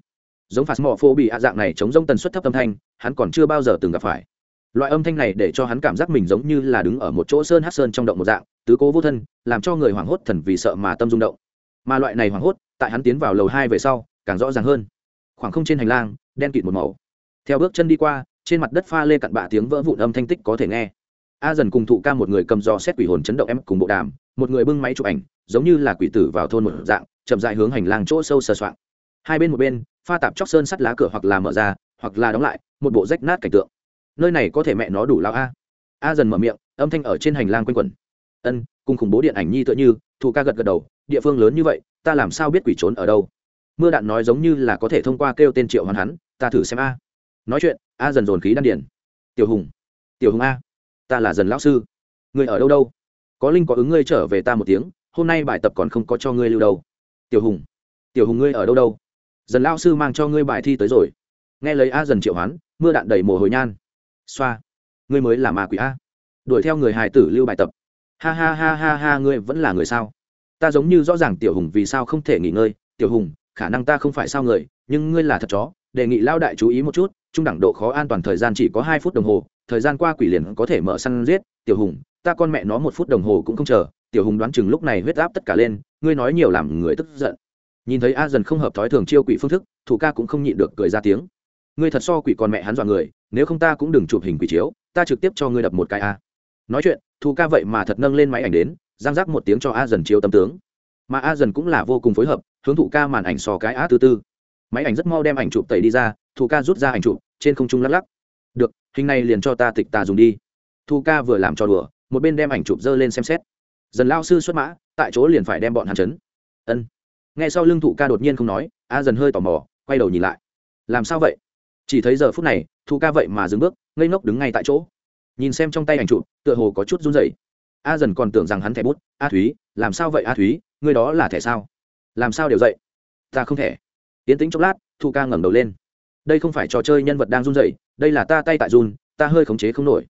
Giống phạt mỏ phô bị hạ dạng này chống rông tần suất thấp âm thanh, hắn còn chưa bao giờ từng gặp phải. Loại âm thanh này để cho hắn cảm giác mình giống như là đứng ở một chỗ sơn hát sơn trong động một dạng, tứ cố vô thân, làm cho người hoảng hốt thần vì sợ mà tâm rung động. Mà loại này hoảng hốt, tại hắn tiến vào lầu hai về sau, càng rõ ràng hơn. Khoảng không trên hành lang, đen kịt một màu. Theo bước chân đi qua, trên mặt đất pha lê cặn bạ tiếng vỡ vụn âm thanh tích có thể nghe a dần cùng thụ ca một người cầm dò xét quỷ hồn chấn động em cùng bộ đàm, một người bưng máy chụp ảnh, giống như là quỷ tử vào thôn một dạng, chậm dại hướng hành lang chỗ sâu sờ soạn hai bên một bên, pha tạp chóc sơn sắt lá cửa hoặc là mở ra, hoặc là đóng lại, một bộ rách nát cảnh tượng. Nơi này có thể mẹ nó đủ lao a. A dần mở miệng, âm thanh ở trên hành lang quanh quẩn. Ân, cùng khủng bố điện ảnh nhi tựa như, thụ ca gật gật đầu, địa phương lớn như vậy, ta làm sao biết quỷ trốn ở đâu? Mưa đạn nói giống như là có thể thông qua kêu tên triệu hoàn hắn, ta thử xem a. Nói chuyện, a dần dồn khí đan điển tiểu hùng. Tiểu hùng a ta là dần lão sư. Người ở đâu đâu? Có linh có ứng ngươi trở về ta một tiếng, hôm nay bài tập còn không có cho ngươi lưu đâu. Tiểu hùng tiểu hùng ngươi ở đâu đâu? Dần lão sư mang cho ngươi bài thi tới rồi. Nghe lấy a dần triệu hoán, mưa đạn đầy mồ hôi nhan. Xoa, ngươi mới là ma quỷ a. Đuổi theo người hài tử lưu bài tập. Ha ha ha ha ha, ngươi vẫn là người sao? Ta giống như rõ ràng tiểu hùng vì sao không thể nghỉ ngơi. Tiểu hùng, khả năng ta không phải sao người, nhưng ngươi là thật chó đề nghị lao đại chú ý một chút, trung đẳng độ khó an toàn thời gian chỉ có hai phút đồng hồ, thời gian qua quỷ liền có thể mở săn giết, tiểu hùng, ta con mẹ nó một phút đồng hồ cũng không chờ, tiểu hùng đoán chừng lúc này huyết áp tất cả lên, ngươi nói nhiều làm người tức giận. Nhìn thấy a dần không hợp thói thường chiêu quỷ phương thức, thủ ca cũng không nhịn được cười ra tiếng. Ngươi thật so quỷ con mẹ hắn dọa người, nếu không ta cũng đừng chụp hình quỷ chiếu, ta trực tiếp cho ngươi đập một cái a. Nói chuyện, thủ ca vậy mà thật nâng lên máy ảnh đến, giang giác một tiếng cho a dần chiếu tâm tướng. Mà a dần cũng là vô cùng phối hợp, hướng thủ ca màn ảnh sò cái a tư tư máy ảnh rất mau đem ảnh chụp tẩy đi ra thù ca rút ra ảnh chụp, trên không trung lắc lắc. Được, hình này liền cho ta tịch tà dùng đi. Thu ca vừa làm cho đùa, một bên đem ảnh chụp dơ lên xem xét. Dần lao sư xuất mã, tại chỗ liền phải đem bọn hàn chấn. Ân. Nghe sau lưng thụ ca đột nhiên không nói, a dần hơi tò mò, quay đầu nhìn lại. Làm sao vậy? Chỉ thấy giờ phút này, thu ca vậy mà dừng bước, ngây ngốc đứng ngay tại chỗ. Nhìn xem trong tay ảnh chụp, tựa hồ có chút run rẩy. A dần còn tưởng rằng hắn thẻ bút, a thúy, làm sao vậy a thúy? Người đó là thẻ sao? Làm sao đều dậy? Ta không thể tiến tính chốc lát, thu ca ngẩng đầu lên. Đây không phải trò chơi nhân vật đang run rẩy, đây là ta tay tại run, ta hơi khống chế không nổi.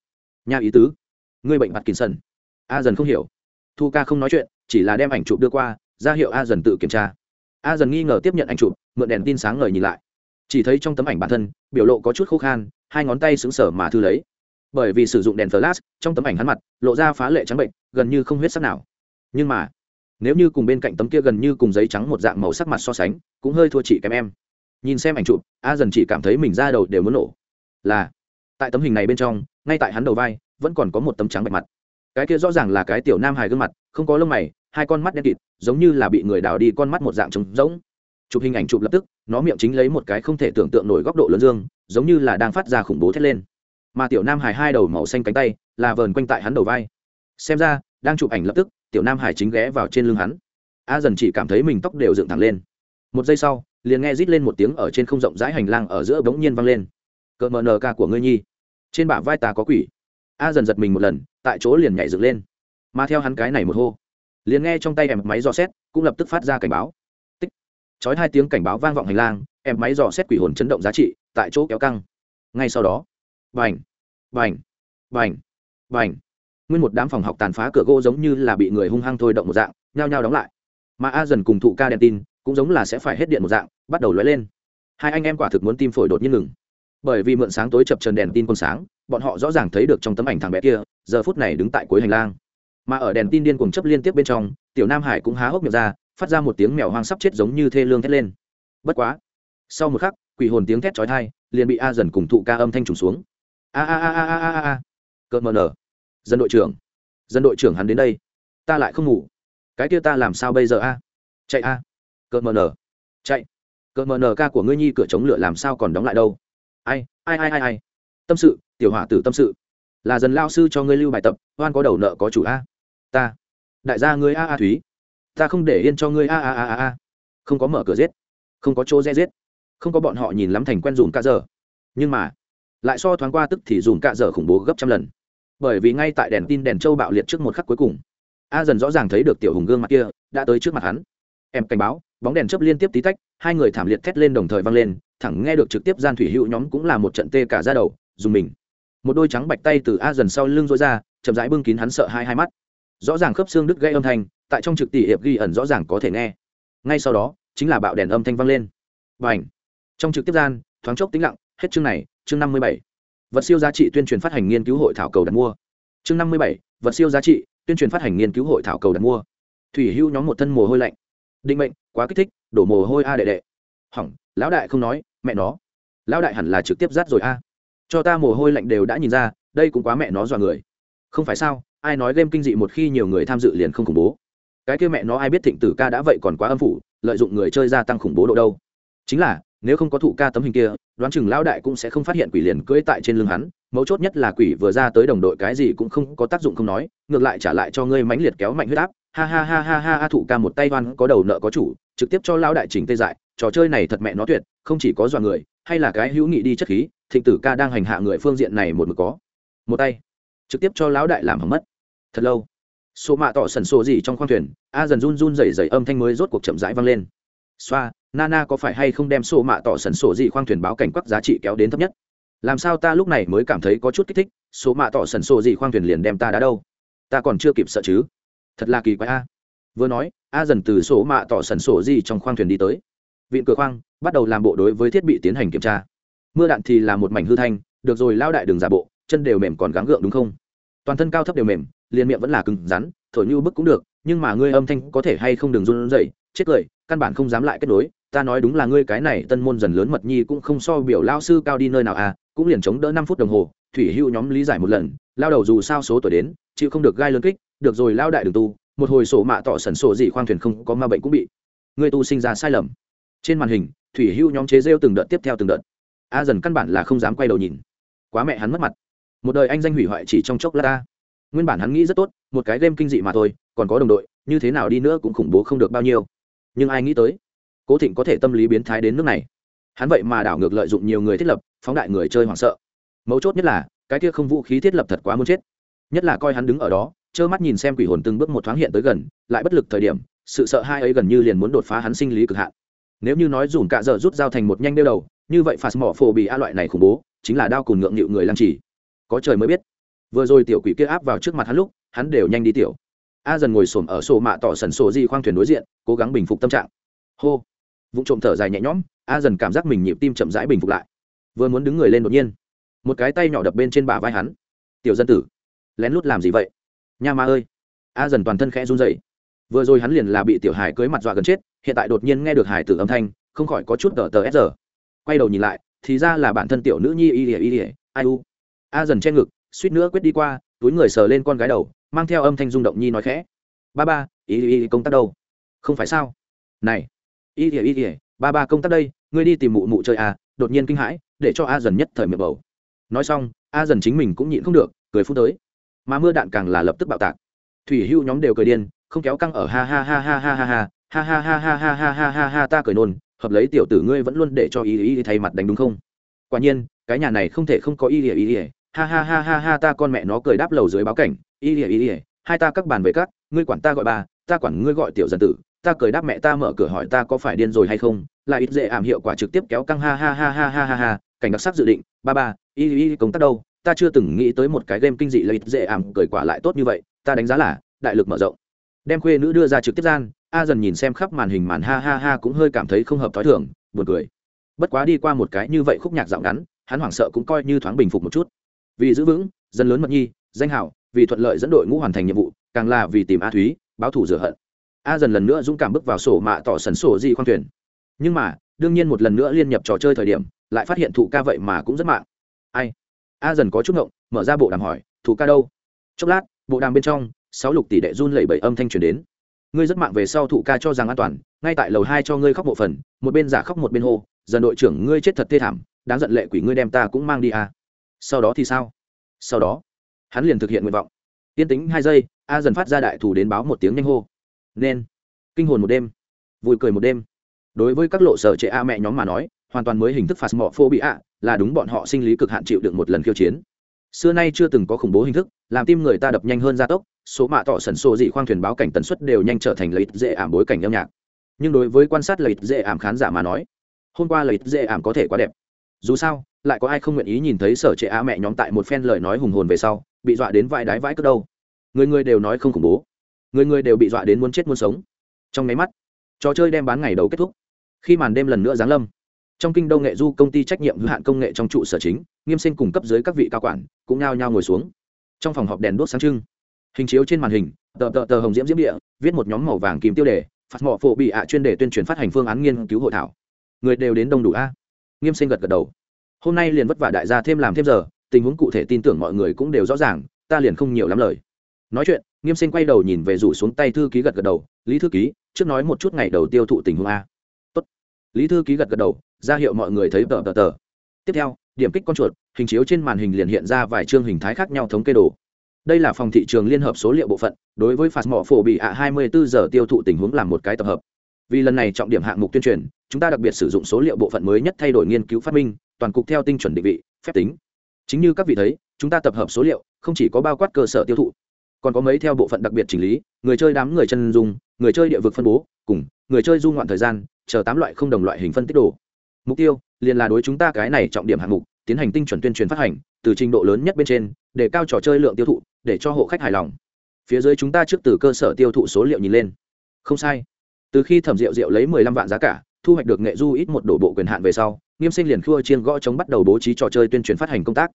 Nhà ý tứ, ngươi bệnh mặt kín sần. A dần không hiểu. Thu ca không nói chuyện, chỉ là đem ảnh chụp đưa qua, ra hiệu a dần tự kiểm tra. A dần nghi ngờ tiếp nhận ảnh chụp, mượn đèn tin sáng ngời nhìn lại. Chỉ thấy trong tấm ảnh bản thân, biểu lộ có chút khô khan, hai ngón tay xứng sở mà thư lấy. Bởi vì sử dụng đèn flash, trong tấm ảnh hắn mặt, lộ ra phá lệ trắng bệnh, gần như không huyết sắc nào. Nhưng mà nếu như cùng bên cạnh tấm kia gần như cùng giấy trắng một dạng màu sắc mặt so sánh, cũng hơi thua chị kém em. Nhìn xem ảnh chụp, a dần chỉ cảm thấy mình ra đầu đều muốn nổ. Là, tại tấm hình này bên trong, ngay tại hắn đầu vai, vẫn còn có một tấm trắng bạch mặt. Cái kia rõ ràng là cái tiểu nam hài gương mặt, không có lông mày, hai con mắt đen kịt, giống như là bị người đào đi con mắt một dạng trống rỗng. Chụp hình ảnh chụp lập tức, nó miệng chính lấy một cái không thể tưởng tượng nổi góc độ lớn dương, giống như là đang phát ra khủng bố thét lên. Mà tiểu nam hải hai đầu màu xanh cánh tay, là vờn quanh tại hắn đầu vai. Xem ra, đang chụp ảnh lập tức tiểu nam hải chính ghé vào trên lưng hắn. A dần chỉ cảm thấy mình tóc đều dựng thẳng lên. Một giây sau, liền nghe rít lên một tiếng ở trên không rộng rãi hành lang ở giữa bỗng nhiên vang lên. Cỡ mờ nờ ca của ngươi nhi. Trên bả vai ta có quỷ. A dần giật mình một lần, tại chỗ liền nhảy dựng lên. Mà theo hắn cái này một hô, liền nghe trong tay em máy dò xét, cũng lập tức phát ra cảnh báo. Tích. Chói hai tiếng cảnh báo vang vọng hành lang, em máy dò xét quỷ hồn chấn động giá trị, tại chỗ kéo căng. Ngay sau đó vành vành vành vành nguyên một đám phòng học tàn phá cửa gỗ giống như là bị người hung hăng thôi động một dạng, nhao nhao đóng lại. Mà a dần cùng thụ ca đèn tin, cũng giống là sẽ phải hết điện một dạng, bắt đầu lóe lên. Hai anh em quả thực muốn tim phổi đột nhiên ngừng. Bởi vì mượn sáng tối chập trần đèn tin còn sáng, bọn họ rõ ràng thấy được trong tấm ảnh thằng bé kia, giờ phút này đứng tại cuối hành lang. Mà ở đèn tin điên cuồng chấp liên tiếp bên trong, tiểu nam hải cũng há hốc miệng ra, phát ra một tiếng mèo hoang sắp chết giống như thê lương thét lên. Bất quá, sau một khắc, quỷ hồn tiếng thét chói tai, liền bị a dần cùng thụ ca âm thanh trùng xuống. A a a a a a a. Cợt mờ nở dân đội trưởng. Dân đội trưởng hắn đến đây. Ta lại không ngủ. Cái kia ta làm sao bây giờ a? Chạy a. Cợt mờ nở. Chạy. Cợt mờ nở ca của ngươi nhi cửa chống lửa làm sao còn đóng lại đâu? Ai ai ai ai ai? Tâm sự, tiểu hỏa tử tâm sự. Là dần lao sư cho ngươi lưu bài tập, oan có đầu nợ có chủ a. Ta. Đại gia ngươi a a thúy. Ta không để yên cho ngươi a a a a a. Không có mở cửa giết. Không có chỗ re giết. Không có bọn họ nhìn lắm thành quen dùm cả giờ. Nhưng mà, lại so thoáng qua tức thì dùm cả giờ khủng bố gấp trăm lần bởi vì ngay tại đèn tin đèn châu bạo liệt trước một khắc cuối cùng, a dần rõ ràng thấy được tiểu hùng gương mặt kia, đã tới trước mặt hắn. Em cảnh báo, bóng đèn chớp liên tiếp tí tách, hai người thảm liệt thét lên đồng thời vang lên, thẳng nghe được trực tiếp gian thủy hữu nhóm cũng là một trận tê cả ra đầu, dùng mình. Một đôi trắng bạch tay từ a dần sau lưng rối ra, chậm rãi bưng kín hắn sợ hai hai mắt. Rõ ràng khớp xương đứt gây âm thanh, tại trong trực tỷ hiệp ghi ẩn rõ ràng có thể nghe. Ngay sau đó, chính là bạo đèn âm thanh vang lên. Và ảnh trong trực tiếp gian, thoáng chốc tĩnh lặng, hết chương này, chương năm mươi bảy vật siêu giá trị tuyên truyền phát hành nghiên cứu hội thảo cầu đặt mua. Chương năm mươi bảy, vật siêu giá trị tuyên truyền phát hành nghiên cứu hội thảo cầu đặt mua. Thủy hưu nhóm một thân mồ hôi lạnh. Định mệnh, quá kích thích, đổ mồ hôi a đệ đệ. Hỏng, lão đại không nói, mẹ nó. Lão đại hẳn là trực tiếp rát rồi a. Cho ta mồ hôi lạnh đều đã nhìn ra, đây cũng quá mẹ nó dọa người. Không phải sao, ai nói game kinh dị một khi nhiều người tham dự liền không khủng bố. Cái kia mẹ nó ai biết thịnh tử ca đã vậy còn quá âm phủ, lợi dụng người chơi gia tăng khủng bố độ đâu. Chính là, nếu không có thụ ca tấm hình kia đoán chừng lão đại cũng sẽ không phát hiện quỷ liền cưỡi tại trên lưng hắn, mấu chốt nhất là quỷ vừa ra tới đồng đội cái gì cũng không có tác dụng không nói, ngược lại trả lại cho ngươi mãnh liệt kéo mạnh huyết áp. Ha ha ha ha ha ha thụ ca một tay đoan có đầu nợ có chủ, trực tiếp cho lão đại chỉnh tê dại, trò chơi này thật mẹ nó tuyệt, không chỉ có dọa người, hay là cái hữu nghị đi chất khí, thịnh tử ca đang hành hạ người phương diện này một mực có. Một tay, trực tiếp cho lão đại làm hỏng mất. Thật lâu, số mạ tỏ sần sổ gì trong khoang thuyền, a dần run run rẩy rẩy âm thanh mới rốt cuộc chậm rãi vang lên. Xoa nana có phải hay không đem sổ mạ tỏ sần sổ gì khoang thuyền báo cảnh quắc giá trị kéo đến thấp nhất? Làm sao ta lúc này mới cảm thấy có chút kích thích số mạ tỏ sần sổ gì khoang thuyền liền đem ta đã đâu? Ta còn chưa kịp sợ chứ. Thật là kỳ quái a. Vừa nói, a dần từ sổ mạ tỏ sần sổ gì trong khoang thuyền đi tới. Vịn cửa khoang, bắt đầu làm bộ đối với thiết bị tiến hành kiểm tra. Mưa đạn thì là một mảnh hư thanh, được rồi lao đại đường giả bộ, chân đều mềm còn gắng gượng đúng không? Toàn thân cao thấp đều mềm, liền miệng vẫn là cứng rắn, thổi như bức cũng được, nhưng mà ngươi âm thanh có thể hay không đừng run rẩy, chết cười căn bản không dám lại kết nối, ta nói đúng là ngươi cái này tân môn dần lớn mật nhi cũng không so biểu lao sư cao đi nơi nào à cũng liền chống đỡ năm phút đồng hồ, thủy hưu nhóm lý giải một lần, lao đầu dù sao số tuổi đến, chịu không được gai lớn kích, được rồi lao đại đường tu, một hồi sổ mạ tỏ sẩn sổ gì khoang thuyền không có ma bệnh cũng bị ngươi tu sinh ra sai lầm. Trên màn hình, thủy hưu nhóm chế rêu từng đợt tiếp theo từng đợt. A dần căn bản là không dám quay đầu nhìn. Quá mẹ hắn mất mặt. Một đời anh danh hủy hoại chỉ trong chốc lát ta. Nguyên bản hắn nghĩ rất tốt, một cái game kinh dị mà thôi, còn có đồng đội, như thế nào đi nữa cũng khủng bố không được bao nhiêu nhưng ai nghĩ tới, cố thịnh có thể tâm lý biến thái đến nước này. Hắn vậy mà đảo ngược lợi dụng nhiều người thiết lập, phóng đại người chơi hoảng sợ. Mấu chốt nhất là, cái kia không vũ khí thiết lập thật quá muốn chết. Nhất là coi hắn đứng ở đó, trơ mắt nhìn xem quỷ hồn từng bước một thoáng hiện tới gần, lại bất lực thời điểm, sự sợ hai ấy gần như liền muốn đột phá hắn sinh lý cực hạn. Nếu như nói dùn cạ dở rút dao thành một nhanh đeo đầu, như vậy phạt mỏ phổ bị a loại này khủng bố, chính là đao cùn ngượng nghịu người làm chỉ có trời mới biết. Vừa rồi tiểu quỷ kia áp vào trước mặt hắn lúc, hắn đều nhanh đi tiểu a dần ngồi xổm ở sổ mạ tỏ sần sổ di khoang thuyền đối diện, cố gắng bình phục tâm trạng. Hô. Vụ trộm thở dài nhẹ nhõm, a dần cảm giác mình nhịp tim chậm rãi bình phục lại. Vừa muốn đứng người lên đột nhiên, một cái tay nhỏ đập bên trên bả vai hắn. Tiểu dân tử, lén lút làm gì vậy? Nha ma ơi! A dần toàn thân khẽ run dậy vừa rồi hắn liền là bị tiểu hải cưới mặt dọa gần chết, hiện tại đột nhiên nghe được hải tử âm thanh, không khỏi có chút tờ tờ s giờ. Quay đầu nhìn lại, thì ra là bản thân tiểu nữ nhi y ỉa y ỉa ai u. A dần che ngực, suýt nữa quyết đi qua, túi người sờ lên con gái đầu mang theo âm thanh rung động nhi nói khẽ ba ba ý ý công tác đâu không phải sao này ý ý ý, ý ba ba công tác đây ngươi đi tìm mụ mụ chơi à đột nhiên kinh hãi để cho a dần nhất thời miệng bầu nói xong a dần chính mình cũng nhịn không được cười phút tới mà mưa đạn càng là lập tức bạo tạc thủy hưu nhóm đều cười điên không kéo căng ở ha ha ha ha ha ha ha ha ha ha ha ha ha ha ha ha ta cười nôn hợp lấy tiểu tử ngươi vẫn luôn để cho ý ý thay mặt đánh đúng không quả nhiên cái nhà này không thể không có ý ý ý ỉa ha ha ha ha ha ta con mẹ nó cười đáp lầu dưới báo cảnh y ỉa y ỉa hai ta các bàn về các, ngươi quản ta gọi bà, ta quản ngươi gọi tiểu dân tử, ta cười đáp mẹ ta mở cửa hỏi ta có phải điên rồi hay không, là ít dễ ảm hiệu quả trực tiếp kéo căng ha ha ha ha ha ha ha, cảnh đặc sắc dự định, ba ba y y công tác đâu, ta chưa từng nghĩ tới một cái game kinh dị là ít dễ ảm, cười quả lại tốt như vậy, ta đánh giá là, đại lực mở rộng. Đem khuê nữ đưa ra trực tiếp gian, a dần nhìn xem khắp màn hình màn ha ha ha cũng hơi cảm thấy không hợp thói thường, buồn cười. Bất quá đi qua một cái như vậy khúc nhạc dạo ngắn, hắn hoảng sợ cũng coi như thoáng bình phục một chút. Vì giữ vững dân lớn mật nhi, danh hảo vì thuận lợi dẫn đội ngũ hoàn thành nhiệm vụ, càng là vì tìm a thúy, báo thủ rửa hận. A dần lần nữa dũng cảm bước vào sổ mạ tỏ sần sổ di khoang thuyền. Nhưng mà, đương nhiên một lần nữa liên nhập trò chơi thời điểm, lại phát hiện thụ ca vậy mà cũng rất mạng. Ai? A dần có chút ngộng, mở ra bộ đàm hỏi thụ ca đâu? Chốc lát, bộ đàm bên trong, sáu lục tỷ đệ run lẩy bẩy âm thanh truyền đến. Ngươi rất mạng về sau thụ ca cho rằng an toàn, ngay tại lầu hai cho ngươi khóc bộ phần, một bên giả khóc một bên hô, dần đội trưởng ngươi chết thật thê thảm, đáng giận lệ quỷ ngươi đem ta cũng mang đi à. sau đó thì sao? Sau đó hắn liền thực hiện nguyện vọng. Tiên tính hai giây, a dần phát ra đại thủ đến báo một tiếng nhanh hô. Nên. Kinh hồn một đêm. Vui cười một đêm. Đối với các lộ sở trệ a mẹ nhóm mà nói, hoàn toàn mới hình thức phạt mỏ phô bị ạ, là đúng bọn họ sinh lý cực hạn chịu được một lần khiêu chiến. Xưa nay chưa từng có khủng bố hình thức, làm tim người ta đập nhanh hơn gia tốc, số mạ tỏ sần sổ dị khoang thuyền báo cảnh tần suất đều nhanh trở thành lợi ích dễ ảm bối cảnh âm nhạc. Nhưng đối với quan sát lợi ích dễ ảm khán giả mà nói, hôm qua lợi ích dễ ảm có thể quá đẹp. Dù sao, lại có ai không nguyện ý nhìn thấy sở trệ a mẹ nhóm tại một phen lời nói hùng hồn về sau bị dọa đến vãi đái vãi cất đâu. Người người đều nói không khủng bố. Người người đều bị dọa đến muốn chết muốn sống. Trong máy mắt, trò chơi đem bán ngày đầu kết thúc. Khi màn đêm lần nữa giáng lâm, trong kinh đô nghệ du công ty trách nhiệm hữu hạn công nghệ trong trụ sở chính, nghiêm sinh cùng cấp dưới các vị cao quản cũng nhao nhao ngồi xuống. Trong phòng họp đèn đuốc sáng trưng, hình chiếu trên màn hình, tờ tờ tờ hồng diễm diễm địa, viết một nhóm màu vàng kìm tiêu đề phạt mỏ phổ bị ạ chuyên đề tuyên truyền phát hành phương án nghiên cứu hội thảo. Người đều đến đông đủ a. Nghiêm sinh gật gật đầu. Hôm nay liền vất vả đại gia thêm làm thêm giờ tình huống cụ thể tin tưởng mọi người cũng đều rõ ràng, ta liền không nhiều lắm lời. Nói chuyện, nghiêm sinh quay đầu nhìn về rủ xuống tay thư ký gật gật đầu, lý thư ký, trước nói một chút ngày đầu tiêu thụ tình huống a. Tốt. lý thư ký gật gật đầu, ra hiệu mọi người thấy tờ tờ tờ. Tiếp theo, điểm kích con chuột, hình chiếu trên màn hình liền hiện ra vài chương hình thái khác nhau thống kê đồ. Đây là phòng thị trường liên hợp số liệu bộ phận, đối với phạt mỏ phổ bị ạ 24 giờ tiêu thụ tình huống làm một cái tập hợp. Vì lần này trọng điểm hạng mục tuyên truyền, chúng ta đặc biệt sử dụng số liệu bộ phận mới nhất thay đổi nghiên cứu phát minh, toàn cục theo tinh chuẩn định vị, phép tính chính như các vị thấy, chúng ta tập hợp số liệu, không chỉ có bao quát cơ sở tiêu thụ, còn có mấy theo bộ phận đặc biệt chỉnh lý, người chơi đám người chân dung, người chơi địa vực phân bố, cùng người chơi du ngoạn thời gian, chờ tám loại không đồng loại hình phân tích đồ. Mục tiêu, liền là đối chúng ta cái này trọng điểm hạng mục, tiến hành tinh chuẩn tuyên truyền phát hành, từ trình độ lớn nhất bên trên, để cao trò chơi lượng tiêu thụ, để cho hộ khách hài lòng. Phía dưới chúng ta trước từ cơ sở tiêu thụ số liệu nhìn lên. Không sai. Từ khi thẩm rượu rượu lấy mười lăm vạn giá cả, thu hoạch được nghệ du ít một đổ bộ quyền hạn về sau nghiêm sinh liền khua chiên gõ chống bắt đầu bố trí trò chơi tuyên truyền phát hành công tác.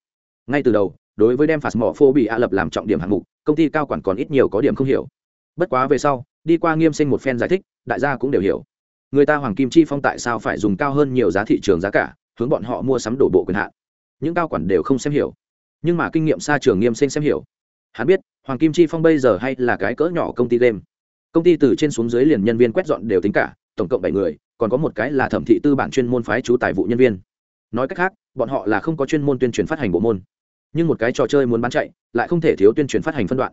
Ngay từ đầu, đối với đem phạt mỏ phô bị ạ lập làm trọng điểm hạng mục, công ty cao quản còn ít nhiều có điểm không hiểu. Bất quá về sau, đi qua nghiêm sinh một phen giải thích, đại gia cũng đều hiểu. Người ta hoàng kim chi phong tại sao phải dùng cao hơn nhiều giá thị trường giá cả, hướng bọn họ mua sắm đổ bộ quyền hạn. Những cao quản đều không xem hiểu. Nhưng mà kinh nghiệm xa trường nghiêm sinh xem hiểu. Hắn biết, hoàng kim chi phong bây giờ hay là cái cỡ nhỏ công ty game. Công ty từ trên xuống dưới liền nhân viên quét dọn đều tính cả, tổng cộng bảy người còn có một cái là thẩm thị tư bản chuyên môn phái chú tài vụ nhân viên. Nói cách khác, bọn họ là không có chuyên môn tuyên truyền phát hành bộ môn. Nhưng một cái trò chơi muốn bán chạy, lại không thể thiếu tuyên truyền phát hành phân đoạn.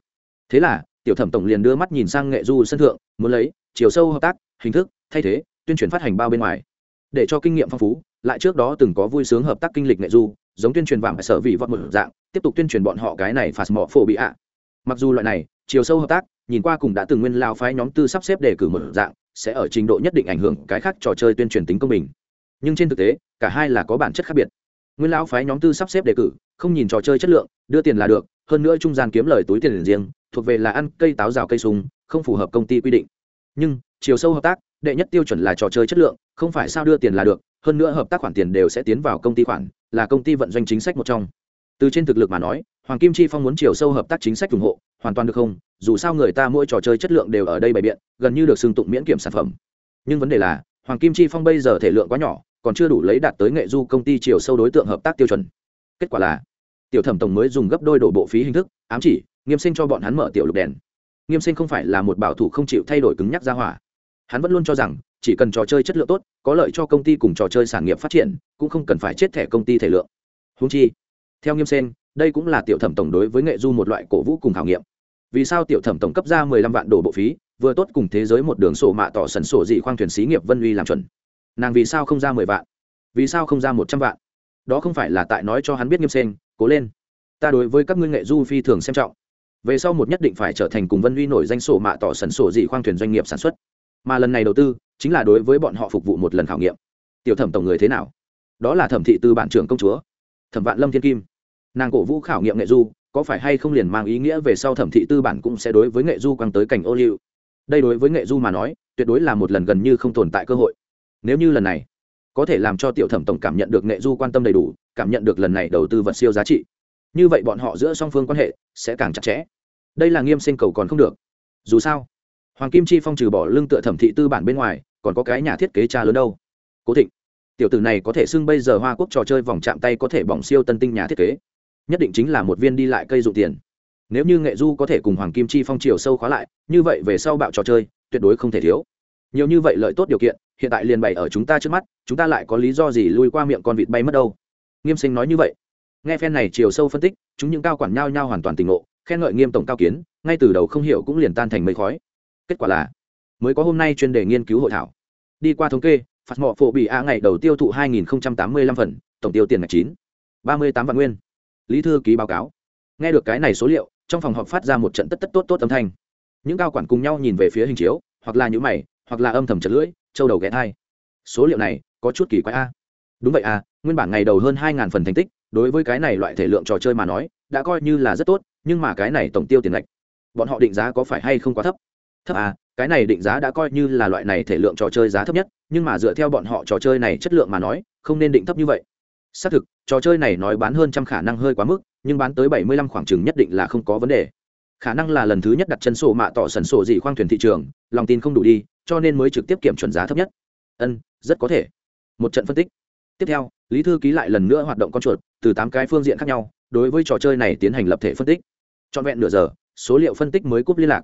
Thế là, tiểu thẩm tổng liền đưa mắt nhìn sang nghệ du sân thượng, muốn lấy chiều sâu hợp tác, hình thức, thay thế, tuyên truyền phát hành bao bên ngoài. Để cho kinh nghiệm phong phú, lại trước đó từng có vui sướng hợp tác kinh lịch nghệ du, giống tuyên truyền vàng sở vị vọt một dạng, tiếp tục tuyên truyền bọn họ cái này phạt mỏ phổ bị ạ. Mặc dù loại này, chiều sâu hợp tác, nhìn qua cùng đã từng nguyên lao phái nhóm tư sắp xếp đề cử một dạng sẽ ở trình độ nhất định ảnh hưởng cái khác trò chơi tuyên truyền tính công bình. Nhưng trên thực tế, cả hai là có bản chất khác biệt. Nguyên lão phái nhóm tư sắp xếp đề cử, không nhìn trò chơi chất lượng, đưa tiền là được, hơn nữa trung gian kiếm lời túi tiền riêng, thuộc về là ăn cây táo rào cây súng, không phù hợp công ty quy định. Nhưng, chiều sâu hợp tác, đệ nhất tiêu chuẩn là trò chơi chất lượng, không phải sao đưa tiền là được, hơn nữa hợp tác khoản tiền đều sẽ tiến vào công ty khoản, là công ty vận doanh chính sách một trong. Từ trên thực lực mà nói, hoàng kim chi phong muốn chiều sâu hợp tác chính sách ủng hộ hoàn toàn được không? Dù sao người ta mỗi trò chơi chất lượng đều ở đây bày biện gần như được xưng tụng miễn kiểm sản phẩm. Nhưng vấn đề là hoàng kim chi phong bây giờ thể lượng quá nhỏ còn chưa đủ lấy đạt tới nghệ du công ty chiều sâu đối tượng hợp tác tiêu chuẩn. Kết quả là tiểu thẩm tổng mới dùng gấp đôi đổ bộ phí hình thức ám chỉ nghiêm sinh cho bọn hắn mở tiểu lục đèn. Nghiêm sinh không phải là một bảo thủ không chịu thay đổi cứng nhắc ra hỏa. Hắn vẫn luôn cho rằng chỉ cần trò chơi chất lượng tốt có lợi cho công ty cùng trò chơi sản nghiệp phát triển cũng không cần phải chết thẻ công ty thể lượng. Húng chi theo nghiêm sinh, đây cũng là tiểu thẩm tổng đối với nghệ du một loại cổ vũ cùng khảo nghiệm vì sao tiểu thẩm tổng cấp ra mười lăm vạn đổ bộ phí, vừa tốt cùng thế giới một đường sổ mạ tỏ sần sổ dị khoang thuyền xí nghiệp vân uy làm chuẩn. Nàng vì sao không ra mười vạn? Vì sao không ra một trăm vạn? Đó không phải là tại nói cho hắn biết nghiêm sen cố lên. Ta đối với các ngươi nghệ du phi thường xem trọng. Về sau một nhất định phải trở thành cùng vân uy nổi danh sổ mạ tỏ sần sổ dị khoang thuyền doanh nghiệp sản xuất. Mà lần này đầu tư, chính là đối với bọn họ phục vụ một lần khảo nghiệm. Tiểu thẩm tổng người thế nào? Đó là thẩm thị tư bản trưởng công chúa, thẩm vạn lâm thiên kim. Nàng cổ vũ khảo nghiệm nghệ du có phải hay không liền mang ý nghĩa về sau thẩm thị tư bản cũng sẽ đối với nghệ du quăng tới cảnh ô liu? Đây đối với nghệ du mà nói, tuyệt đối là một lần gần như không tồn tại cơ hội. Nếu như lần này, có thể làm cho tiểu thẩm tổng cảm nhận được nghệ du quan tâm đầy đủ, cảm nhận được lần này đầu tư vật siêu giá trị, như vậy bọn họ giữa song phương quan hệ sẽ càng chặt chẽ. Đây là nghiêm sinh cầu còn không được. Dù sao, hoàng kim chi phong trừ bỏ lưng tựa thẩm thị tư bản bên ngoài, còn có cái nhà thiết kế cha lớn đâu. Cố thịnh, tiểu tử này có thể xưng bây giờ hoa quốc trò chơi vòng chạm tay có thể bỏng siêu tân tinh nhà thiết kế nhất định chính là một viên đi lại cây dụ tiền. Nếu như nghệ du có thể cùng hoàng kim chi phong chiều sâu khóa lại, như vậy về sau bạo trò chơi, tuyệt đối không thể thiếu. Nhiều như vậy lợi tốt điều kiện, hiện tại liền bày ở chúng ta trước mắt, chúng ta lại có lý do gì lui qua miệng con vịt bay mất đâu? Nghiêm sinh nói như vậy. Nghe phen này chiều sâu phân tích, chúng những cao quản nhao nhao hoàn toàn tình ngộ, khen ngợi nghiêm tổng cao kiến, ngay từ đầu không hiểu cũng liền tan thành mây khói. Kết quả là, mới có hôm nay chuyên đề nghiên cứu hội thảo. Đi qua thống kê, phạt mọ phổ bị a ngày đầu tiêu thụ 2085 phần, tổng tiêu tiền là chín. ba mươi tám vạn nguyên lý thư ký báo cáo. Nghe được cái này số liệu, trong phòng họp phát ra một trận tất tất tốt tốt âm thanh. Những cao quản cùng nhau nhìn về phía hình chiếu, hoặc là những mày, hoặc là âm thầm chật lưỡi, châu đầu ghé thai số liệu này, có chút kỳ quái a. Đúng vậy à nguyên bản ngày đầu hơn hai ngàn phần thành tích, đối với cái này loại thể lượng trò chơi mà nói, đã coi như là rất tốt, nhưng mà cái này tổng tiêu tiền lệch, bọn họ định giá có phải hay không quá thấp? Thấp à cái này định giá đã coi như là loại này thể lượng trò chơi giá thấp nhất, nhưng mà dựa theo bọn họ trò chơi này chất lượng mà nói, không nên định thấp như vậy xác thực, trò chơi này nói bán hơn trăm khả năng hơi quá mức, nhưng bán tới bảy mươi lăm khoảng chừng nhất định là không có vấn đề. Khả năng là lần thứ nhất đặt chân sổ mạ tỏ sần sổ gì khoang thuyền thị trường, lòng tin không đủ đi, cho nên mới trực tiếp kiểm chuẩn giá thấp nhất. Ân, rất có thể. Một trận phân tích. Tiếp theo, lý thư ký lại lần nữa hoạt động con chuột, từ tám cái phương diện khác nhau, đối với trò chơi này tiến hành lập thể phân tích. Trọn vẹn nửa giờ, số liệu phân tích mới cúp liên lạc.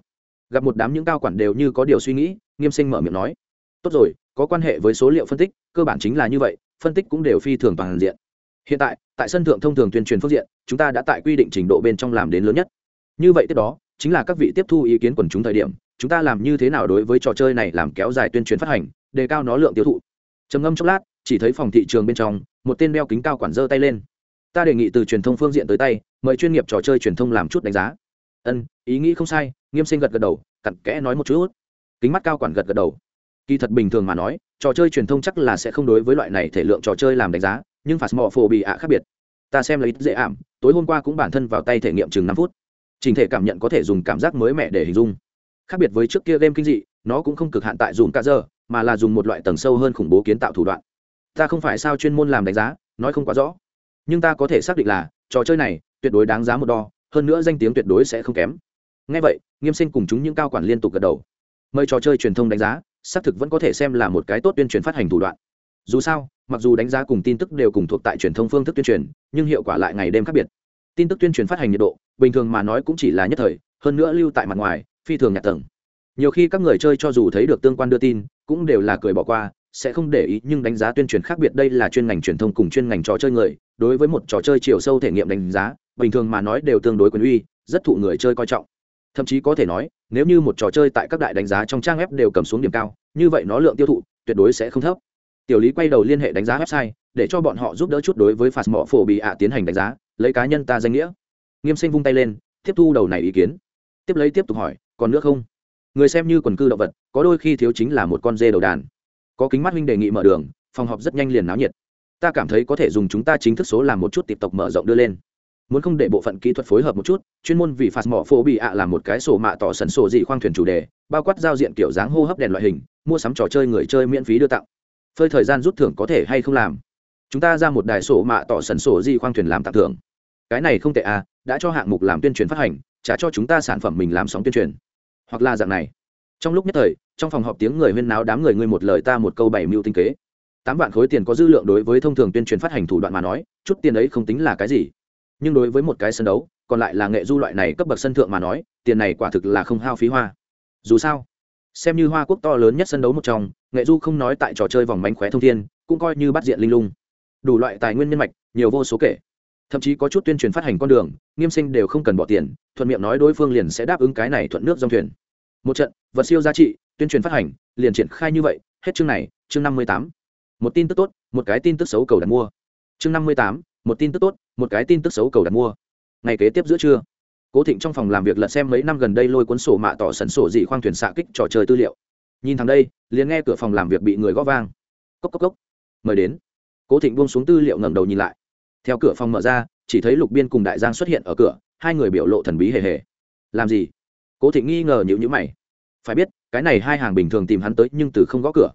Gặp một đám những cao quản đều như có điều suy nghĩ, nghiêm sinh mở miệng nói. Tốt rồi, có quan hệ với số liệu phân tích, cơ bản chính là như vậy phân tích cũng đều phi thường toàn diện. Hiện tại tại sân thượng thông thường tuyên truyền phương diện, chúng ta đã tại quy định trình độ bên trong làm đến lớn nhất. Như vậy tiếp đó, chính là các vị tiếp thu ý kiến quần chúng thời điểm, chúng ta làm như thế nào đối với trò chơi này làm kéo dài tuyên truyền phát hành, đề cao nó lượng tiêu thụ. Trầm ngâm chốc lát, chỉ thấy phòng thị trường bên trong, một tên đeo kính cao quản giơ tay lên. Ta đề nghị từ truyền thông phương diện tới tay, mời chuyên nghiệp trò chơi truyền thông làm chút đánh giá. Ân, ý nghĩ không sai, nghiêm sinh gật gật đầu, cặn kẽ nói một chút. Kính mắt cao quản gật gật đầu. Kỳ thật bình thường mà nói trò chơi truyền thông chắc là sẽ không đối với loại này thể lượng trò chơi làm đánh giá, nhưng phạt mò phổ bị ạ khác biệt. Ta xem là ít dễ ảm, tối hôm qua cũng bản thân vào tay thể nghiệm chừng năm phút. Trình thể cảm nhận có thể dùng cảm giác mới mẻ để hình dung. Khác biệt với trước kia game kinh dị, nó cũng không cực hạn tại dùng cả giờ, mà là dùng một loại tầng sâu hơn khủng bố kiến tạo thủ đoạn. Ta không phải sao chuyên môn làm đánh giá, nói không quá rõ. Nhưng ta có thể xác định là, trò chơi này tuyệt đối đáng giá một đo, hơn nữa danh tiếng tuyệt đối sẽ không kém. Ngay vậy, nghiêm sinh cùng chúng những cao quản liên tục gật đầu. Mời trò chơi truyền thông đánh giá xác thực vẫn có thể xem là một cái tốt tuyên truyền phát hành thủ đoạn. Dù sao, mặc dù đánh giá cùng tin tức đều cùng thuộc tại truyền thông phương thức tuyên truyền, nhưng hiệu quả lại ngày đêm khác biệt. Tin tức tuyên truyền phát hành nhiệt độ, bình thường mà nói cũng chỉ là nhất thời, hơn nữa lưu tại mặt ngoài, phi thường nhạt tầng. Nhiều khi các người chơi cho dù thấy được tương quan đưa tin, cũng đều là cười bỏ qua, sẽ không để ý, nhưng đánh giá tuyên truyền khác biệt đây là chuyên ngành truyền thông cùng chuyên ngành trò chơi người, đối với một trò chơi chiều sâu thể nghiệm đánh giá, bình thường mà nói đều tương đối quyền uy, rất thụ người chơi coi trọng. Thậm chí có thể nói nếu như một trò chơi tại các đại đánh giá trong trang web đều cầm xuống điểm cao, như vậy nó lượng tiêu thụ tuyệt đối sẽ không thấp. Tiểu lý quay đầu liên hệ đánh giá website, để cho bọn họ giúp đỡ chút đối với phạt mỏ phổ bị ạ tiến hành đánh giá, lấy cá nhân ta danh nghĩa. Nghiêm sinh vung tay lên, tiếp thu đầu này ý kiến. Tiếp lấy tiếp tục hỏi, còn nước không? Người xem như quần cư động vật, có đôi khi thiếu chính là một con dê đầu đàn. Có kính mắt huynh đề nghị mở đường, phòng họp rất nhanh liền náo nhiệt. Ta cảm thấy có thể dùng chúng ta chính thức số làm một chút tiếp tục mở rộng đưa lên muốn không để bộ phận kỹ thuật phối hợp một chút, chuyên môn vì phạt mỏ phổ bị ạ làm một cái sổ mạ tỏ sần sổ dị khoang thuyền chủ đề, bao quát giao diện kiểu dáng hô hấp đèn loại hình, mua sắm trò chơi người chơi miễn phí đưa tặng. Phơi thời gian rút thưởng có thể hay không làm? Chúng ta ra một đài sổ mạ tỏ sần sổ dị khoang thuyền làm tặng thưởng. Cái này không tệ à đã cho hạng mục làm tuyên truyền phát hành, trả cho chúng ta sản phẩm mình làm sóng tuyên truyền. Hoặc là dạng này. Trong lúc nhất thời, trong phòng họp tiếng người huyên náo đám người ngươi một lời ta một câu bảy mưu tinh kế. Tám vạn khối tiền có dư lượng đối với thông thường tuyên truyền phát hành thủ đoạn mà nói, chút tiền ấy không tính là cái gì nhưng đối với một cái sân đấu, còn lại là nghệ du loại này cấp bậc sân thượng mà nói, tiền này quả thực là không hao phí hoa. Dù sao, xem như hoa quốc to lớn nhất sân đấu một trong, nghệ du không nói tại trò chơi vòng bánh khóe thông thiên, cũng coi như bắt diện linh lung. Đủ loại tài nguyên nhân mạch, nhiều vô số kể. Thậm chí có chút tuyên truyền phát hành con đường, nghiêm sinh đều không cần bỏ tiền, thuận miệng nói đối phương liền sẽ đáp ứng cái này thuận nước dòng thuyền. Một trận, vật siêu giá trị, tuyên truyền phát hành, liền triển khai như vậy, hết chương này, chương năm mươi tám. Một tin tức tốt, một cái tin tức xấu cầu đặt mua. Chương năm mươi tám một tin tức tốt, một cái tin tức xấu cầu đặt mua. Ngày kế tiếp giữa trưa, cố thịnh trong phòng làm việc lật xem mấy năm gần đây lôi cuốn sổ mạ tỏ sẩn sổ dị khoang thuyền xạ kích trò chơi tư liệu. Nhìn thằng đây, liền nghe cửa phòng làm việc bị người gõ vang. Cốc cốc cốc. Mời đến. Cố thịnh buông xuống tư liệu ngẩng đầu nhìn lại. Theo cửa phòng mở ra, chỉ thấy lục biên cùng đại giang xuất hiện ở cửa, hai người biểu lộ thần bí hề hề. Làm gì? Cố thịnh nghi ngờ nhữ nhữ mày. Phải biết, cái này hai hàng bình thường tìm hắn tới nhưng từ không gõ cửa.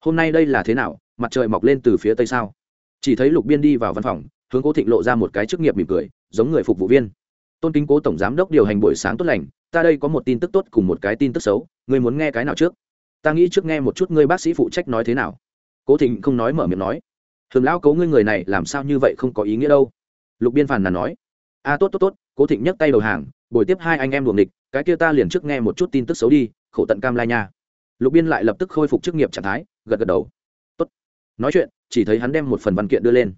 Hôm nay đây là thế nào? Mặt trời mọc lên từ phía tây sao? Chỉ thấy lục biên đi vào văn phòng hướng cố thịnh lộ ra một cái chức nghiệp mỉm cười, giống người phục vụ viên. Tôn kính cố tổng giám đốc điều hành buổi sáng tốt lành, ta đây có một tin tức tốt cùng một cái tin tức xấu, người muốn nghe cái nào trước? Ta nghĩ trước nghe một chút ngươi bác sĩ phụ trách nói thế nào. Cố thịnh không nói mở miệng nói. Thường lão cố ngươi người này làm sao như vậy không có ý nghĩa đâu. Lục biên phản là nói. A tốt tốt tốt, cố thịnh nhấc tay đầu hàng bồi tiếp hai anh em luồng địch, cái kia ta liền trước nghe một chút tin tức xấu đi, khổ tận cam lai nha. Lục biên lại lập tức khôi phục chức nghiệp trạng thái, gật gật đầu. Tốt. Nói chuyện, chỉ thấy hắn đem một phần văn kiện đưa lên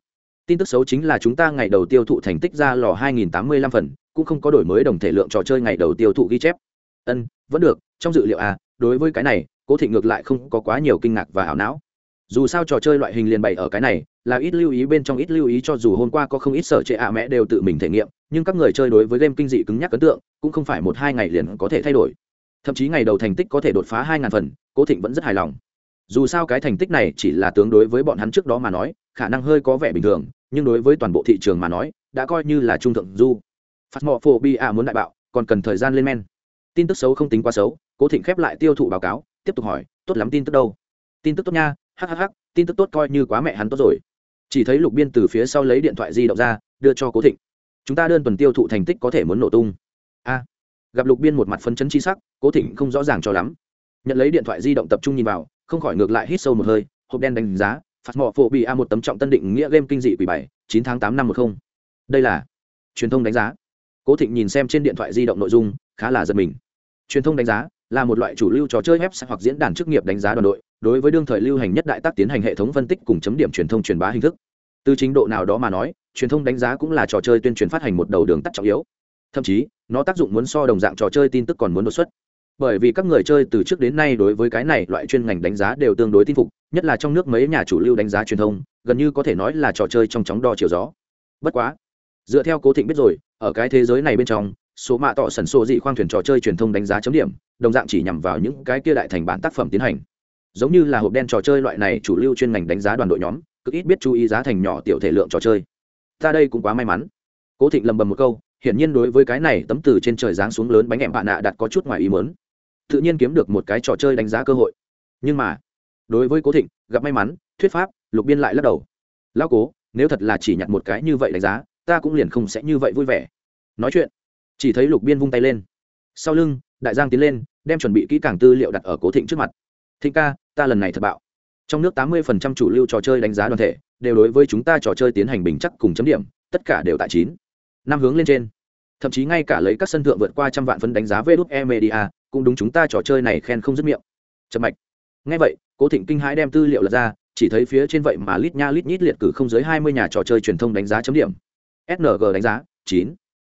tin tức xấu chính là chúng ta ngày đầu tiêu thụ thành tích ra lò 2085 phần, cũng không có đổi mới đồng thể lượng trò chơi ngày đầu tiêu thụ ghi chép. Ân, vẫn được, trong dự liệu à đối với cái này, cố thị ngược lại không có quá nhiều kinh ngạc và ảo não. Dù sao trò chơi loại hình liền bày ở cái này, là ít lưu ý bên trong ít lưu ý cho dù hôm qua có không ít sở trệ ạ mẹ đều tự mình thể nghiệm, nhưng các người chơi đối với game kinh dị cứng nhắc ấn tượng, cũng không phải một hai ngày liền có thể thay đổi. Thậm chí ngày đầu thành tích có thể đột phá hai ngàn phần, cố thịnh vẫn rất hài lòng. Dù sao cái thành tích này chỉ là tương đối với bọn hắn trước đó mà nói khả năng hơi có vẻ bình thường, nhưng đối với toàn bộ thị trường mà nói, đã coi như là trung thượng du. Phát mò phổ bi a muốn đại bạo, còn cần thời gian lên men. Tin tức xấu không tính quá xấu, cố thịnh khép lại tiêu thụ báo cáo, tiếp tục hỏi, tốt lắm tin tức đâu? Tin tức tốt nha hhh tin tức tốt coi như quá mẹ hắn tốt rồi. Chỉ thấy lục biên từ phía sau lấy điện thoại di động ra, đưa cho cố thịnh. Chúng ta đơn tuần tiêu thụ thành tích có thể muốn nổ tung. A. Gặp lục biên một mặt phấn chấn chi sắc, cố thịnh không rõ ràng cho lắm. Nhận lấy điện thoại di động tập trung nhìn vào, không khỏi ngược lại hít sâu một hơi, hộp đen đánh giá phạt mỏ phổ bị a một tấm trọng tân định nghĩa game kinh dị quỷ bảy chín tháng tám năm một không. Đây là truyền thông đánh giá. Cố thịnh nhìn xem trên điện thoại di động nội dung, khá là giật mình. Truyền thông đánh giá là một loại chủ lưu trò chơi web hoặc diễn đàn chức nghiệp đánh giá đoàn đội, đối với đương thời lưu hành nhất đại tác tiến hành hệ thống phân tích cùng chấm điểm truyền thông truyền bá hình thức. Từ trình độ nào đó mà nói, truyền thông đánh giá cũng là trò chơi tuyên truyền phát hành một đầu đường tắt trọng yếu. Thậm chí, nó tác dụng muốn so đồng dạng trò chơi tin tức còn muốn đột xuất bởi vì các người chơi từ trước đến nay đối với cái này loại chuyên ngành đánh giá đều tương đối tin phục, nhất là trong nước mấy nhà chủ lưu đánh giá truyền thông, gần như có thể nói là trò chơi trong chóng đo chiều gió. Bất quá, dựa theo cố thịnh biết rồi, ở cái thế giới này bên trong, số mạ tỏ sần sô dị khoang thuyền trò chơi truyền thông đánh giá chấm điểm, đồng dạng chỉ nhằm vào những cái kia đại thành bản tác phẩm tiến hành. Giống như là hộp đen trò chơi loại này chủ lưu chuyên ngành đánh giá đoàn đội nhóm, cực ít biết chú ý giá thành nhỏ tiểu thể lượng trò chơi. Ta đây cũng quá may mắn. Cố thịnh lầm bầm một câu, hiển nhiên đối với cái này tấm từ trên trời giáng xuống lớn bánh em bạn nạ đặt có chút ngoài ý mớn tự nhiên kiếm được một cái trò chơi đánh giá cơ hội. Nhưng mà, đối với cố thịnh, gặp may mắn, thuyết pháp, lục biên lại lắc đầu. Lao cố, nếu thật là chỉ nhặt một cái như vậy đánh giá, ta cũng liền không sẽ như vậy vui vẻ. Nói chuyện, chỉ thấy lục biên vung tay lên. Sau lưng, đại giang tiến lên, đem chuẩn bị kỹ càng tư liệu đặt ở cố thịnh trước mặt. Thịnh ca, ta lần này thật bạo. Trong nước tám mươi phần trăm chủ lưu trò chơi đánh giá đoàn thể, đều đối với chúng ta trò chơi tiến hành bình chắc cùng chấm điểm, tất cả đều tại chín. Năm hướng lên trên. Thậm chí ngay cả lấy các sân thượng vượt qua trăm vạn phân đánh giá vê đút e media cũng đúng chúng ta trò chơi này khen không dứt miệng. Chậm mạch. Ngay vậy, cố thịnh kinh hãi đem tư liệu lật ra, chỉ thấy phía trên vậy mà lít nha lít nhít liệt cử không dưới hai mươi nhà trò chơi truyền thông đánh giá chấm điểm. Sng đánh giá, chín.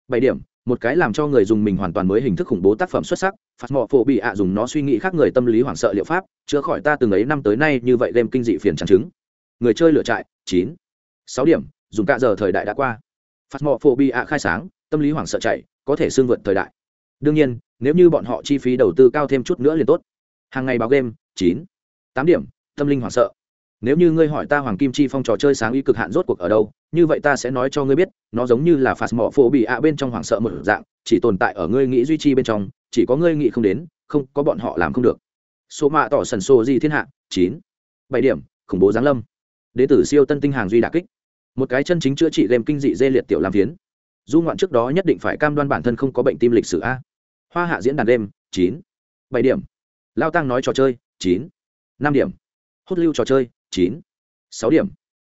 Bảy điểm, một cái làm cho người dùng mình hoàn toàn mới hình thức khủng bố tác phẩm xuất sắc phạt mọ phổ bị ạ dùng nó suy nghĩ khác người tâm lý hoảng sợ liệu pháp, chữa khỏi ta từng ấy năm tới nay như vậy đem kinh dị phiền trắng trứng người chơi lựa trại, chín. Sáu điểm, dùng cả giờ thời đại đã qua. Phạt mọ phổ bị ạ khai sáng, tâm lý hoảng sợ chạy, có thể xương vượt thời đại đương nhiên, nếu như bọn họ chi phí đầu tư cao thêm chút nữa liền tốt. Hàng ngày báo game, chín, tám điểm, tâm linh hoảng sợ. Nếu như ngươi hỏi ta hoàng kim chi phong trò chơi sáng ý cực hạn rốt cuộc ở đâu, như vậy ta sẽ nói cho ngươi biết, nó giống như là phạt mỏ phổ bị ạ bên trong hoảng sợ một dạng, chỉ tồn tại ở ngươi nghĩ duy trì bên trong, chỉ có ngươi nghĩ không đến, không, có bọn họ làm không được. Số mạ tỏ sần sô di thiên hạ, chín, bảy điểm, khủng bố giáng lâm. Đế tử siêu tân tinh hàng duy đà kích. Một cái chân chính chữa trị game kinh dị dê liệt tiểu làm phiến. Du ngoạn trước đó nhất định phải cam đoan bản thân không có bệnh tim lịch sử a hoa hạ diễn đàn đêm, chín. Bảy điểm. Lao tăng nói trò chơi, chín. Năm điểm. Hốt lưu trò chơi, chín. Sáu điểm.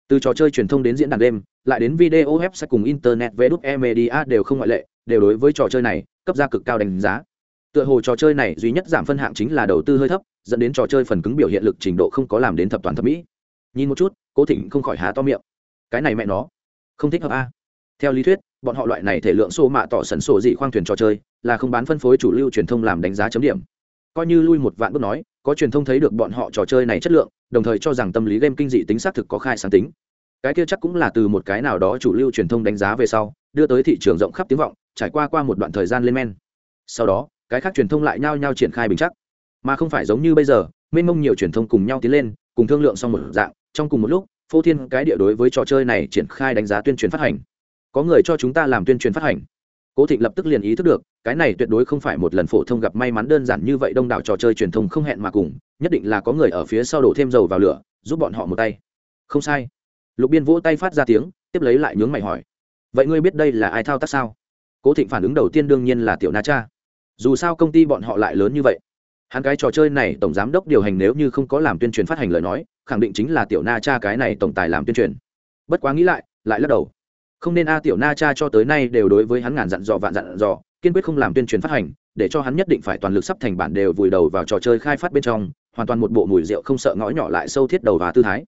Từ trò chơi truyền thông đến diễn đàn đêm, lại đến video website sẽ cùng internet vê đúc e media đều không ngoại lệ, đều đối với trò chơi này, cấp ra cực cao đánh giá. Tựa hồ trò chơi này duy nhất giảm phân hạng chính là đầu tư hơi thấp, dẫn đến trò chơi phần cứng biểu hiện lực trình độ không có làm đến thập toàn thẩm mỹ. Nhìn một chút, cố thịnh không khỏi há to miệng. Cái này mẹ nó. Không thích hợp a theo lý thuyết, bọn họ loại này thể lượng xô mạ tỏ sẩn sổ dị khoang thuyền trò chơi là không bán phân phối chủ lưu truyền thông làm đánh giá chấm điểm. Coi như lui một vạn bước nói, có truyền thông thấy được bọn họ trò chơi này chất lượng, đồng thời cho rằng tâm lý game kinh dị tính xác thực có khai sáng tính. Cái kia chắc cũng là từ một cái nào đó chủ lưu truyền thông đánh giá về sau, đưa tới thị trường rộng khắp tiếng vọng, trải qua qua một đoạn thời gian lên men. Sau đó, cái khác truyền thông lại nhao nhao triển khai bình chắc. Mà không phải giống như bây giờ, mênh mông nhiều truyền thông cùng nhau tiến lên, cùng thương lượng xong một dạng, trong cùng một lúc, phô thiên cái địa đối với trò chơi này triển khai đánh giá tuyên truyền phát hành có người cho chúng ta làm tuyên truyền phát hành. Cố thịnh lập tức liền ý thức được, cái này tuyệt đối không phải một lần phổ thông gặp may mắn đơn giản như vậy đông đảo trò chơi truyền thông không hẹn mà cùng, nhất định là có người ở phía sau đổ thêm dầu vào lửa, giúp bọn họ một tay. Không sai. Lục biên vỗ tay phát ra tiếng, tiếp lấy lại nhướng mày hỏi. Vậy ngươi biết đây là ai thao tác sao? Cố thịnh phản ứng đầu tiên đương nhiên là tiểu na cha. Dù sao công ty bọn họ lại lớn như vậy. Hắn cái trò chơi này tổng giám đốc điều hành nếu như không có làm tuyên truyền phát hành lời nói, khẳng định chính là tiểu na cha cái này tổng tài làm tuyên truyền. Bất quá nghĩ lại lại lắc đầu không nên a tiểu na cha cho tới nay đều đối với hắn ngàn dặn dò, vạn dặn dò, kiên quyết không làm tuyên truyền phát hành, để cho hắn nhất định phải toàn lực sắp thành bản đều vùi đầu vào trò chơi khai phát bên trong, hoàn toàn một bộ mùi rượu không sợ ngõ nhỏ lại sâu thiết đầu và tư thái.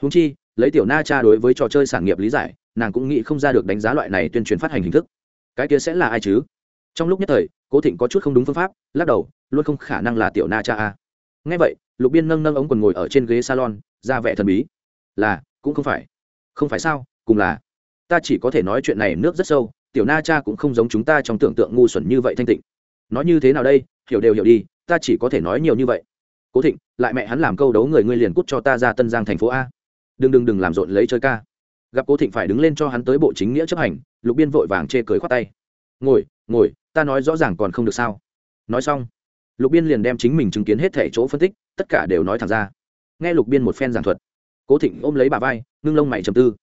Húng chi, lấy tiểu na cha đối với trò chơi sản nghiệp lý giải, nàng cũng nghĩ không ra được đánh giá loại này tuyên truyền phát hành hình thức. Cái kia sẽ là ai chứ? Trong lúc nhất thời, cố thịnh có chút không đúng phương pháp, lắc đầu, luôn không khả năng là tiểu na cha a. Ngay vậy, lục biên nâng nâng ống quần ngồi ở trên ghế salon, ra vẻ thần bí. Là, cũng không phải. Không phải sao, cùng là ta chỉ có thể nói chuyện này nước rất sâu, tiểu na cha cũng không giống chúng ta trong tưởng tượng ngu xuẩn như vậy thanh tịnh. Nói như thế nào đây? Hiểu đều hiểu đi, ta chỉ có thể nói nhiều như vậy. Cố thịnh, lại mẹ hắn làm câu đấu người ngươi liền cút cho ta ra tân giang thành phố a. Đừng đừng đừng làm rộn lấy chơi ca. Gặp cố thịnh phải đứng lên cho hắn tới bộ chính nghĩa chấp hành, lục biên vội vàng chê cười khoát tay. Ngồi ngồi, ta nói rõ ràng còn không được sao? Nói xong, lục biên liền đem chính mình chứng kiến hết thể chỗ phân tích, tất cả đều nói thẳng ra. Nghe lục biên một phen giảng thuật, cố thịnh ôm lấy bà vai, ngưng lông mày trầm tư.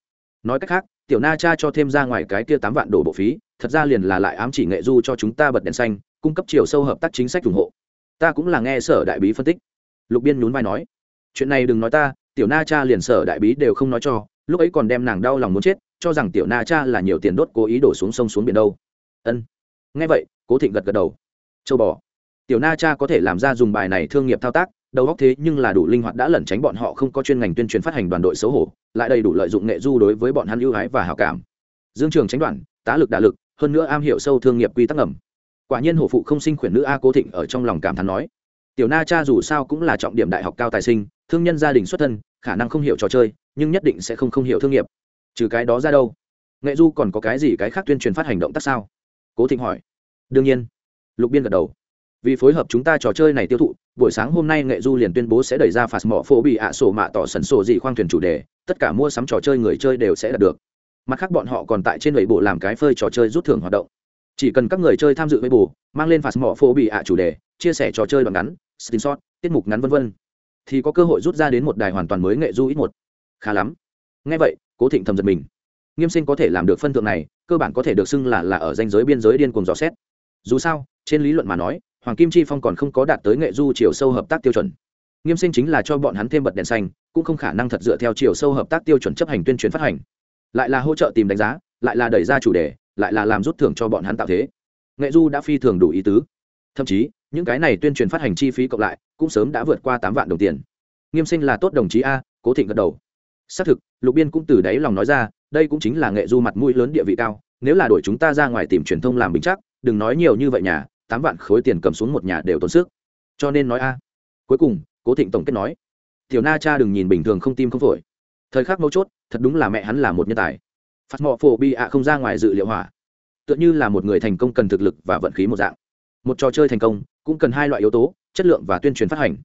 Nói cách khác tiểu na cha cho thêm ra ngoài cái kia tám vạn đổ bộ phí, thật ra liền là lại ám chỉ nghệ du cho chúng ta bật đèn xanh, cung cấp chiều sâu hợp tác chính sách ủng hộ. Ta cũng là nghe sở đại bí phân tích. Lục biên nhún vai nói, chuyện này đừng nói ta, tiểu na cha liền sở đại bí đều không nói cho, lúc ấy còn đem nàng đau lòng muốn chết, cho rằng tiểu na cha là nhiều tiền đốt cố ý đổ xuống sông xuống biển đâu. Ân. Nghe vậy, cố thịnh gật gật đầu. Châu bò, tiểu na cha có thể làm ra dùng bài này thương nghiệp thao tác đầu óc thế nhưng là đủ linh hoạt đã lẩn tránh bọn họ không có chuyên ngành tuyên truyền phát hành đoàn đội xấu hổ, lại đầy đủ lợi dụng nghệ du đối với bọn hắn ưu ái và hào cảm. Dương trường tránh đoạn, tá lực đả lực, hơn nữa am hiểu sâu thương nghiệp quy tắc ngầm. Quả nhiên hổ phụ không sinh khuyển nữ a cố thịnh ở trong lòng cảm thán nói, tiểu na cha dù sao cũng là trọng điểm đại học cao tài sinh, thương nhân gia đình xuất thân, khả năng không hiểu trò chơi, nhưng nhất định sẽ không không hiểu thương nghiệp. Trừ cái đó ra đâu? Nghệ du còn có cái gì cái khác tuyên truyền phát hành động tác sao? Cố thịnh hỏi. Đương nhiên. Lục biên gật đầu vì phối hợp chúng ta trò chơi này tiêu thụ, buổi sáng hôm nay nghệ du liền tuyên bố sẽ đẩy ra phạt mỏ phổ bị ạ sổ mạ tỏ sần sổ gì khoang thuyền chủ đề, tất cả mua sắm trò chơi người chơi đều sẽ đạt được. Mặt khác bọn họ còn tại trên lầy bộ làm cái phơi trò chơi rút thưởng hoạt động. Chỉ cần các người chơi tham dự với bù mang lên phạt mỏ phổ bị ạ chủ đề, chia sẻ trò chơi đoạn ngắn, screenshot, tiết mục ngắn vân vân. Thì có cơ hội rút ra đến một đài hoàn toàn mới nghệ du ít một. Khá lắm. Ngay vậy, cố thịnh thầm giật mình. Nghiêm sinh có thể làm được phân thượng này, cơ bản có thể được xưng là là ở danh giới biên giới điên cuồng dò xét. Dù sao, trên lý luận mà nói hoàng kim chi phong còn không có đạt tới nghệ du chiều sâu hợp tác tiêu chuẩn. Nghiêm sinh chính là cho bọn hắn thêm bật đèn xanh, cũng không khả năng thật dựa theo chiều sâu hợp tác tiêu chuẩn chấp hành tuyên truyền phát hành. Lại là hỗ trợ tìm đánh giá, lại là đẩy ra chủ đề, lại là làm rút thưởng cho bọn hắn tạo thế. Nghệ du đã phi thường đủ ý tứ. Thậm chí, những cái này tuyên truyền phát hành chi phí cộng lại, cũng sớm đã vượt qua tám vạn đồng tiền. Nghiêm sinh là tốt đồng chí a, cố thịnh gật đầu. Xác thực, lục biên cũng từ đáy lòng nói ra, đây cũng chính là nghệ du mặt mũi lớn địa vị cao, nếu là đổi chúng ta ra ngoài tìm truyền thông làm bình chắc, đừng nói nhiều như vậy nhà tám vạn khối tiền cầm xuống một nhà đều tốn sức. Cho nên nói a. Cuối cùng, cố thịnh tổng kết nói, tiểu na cha đừng nhìn bình thường không tim không phổi. Thời khắc mấu chốt, thật đúng là mẹ hắn là một nhân tài. Phát mọ phổ bi ạ không ra ngoài dự liệu hỏa. Tựa như là một người thành công cần thực lực và vận khí một dạng. Một trò chơi thành công, cũng cần hai loại yếu tố, chất lượng và tuyên truyền phát hành.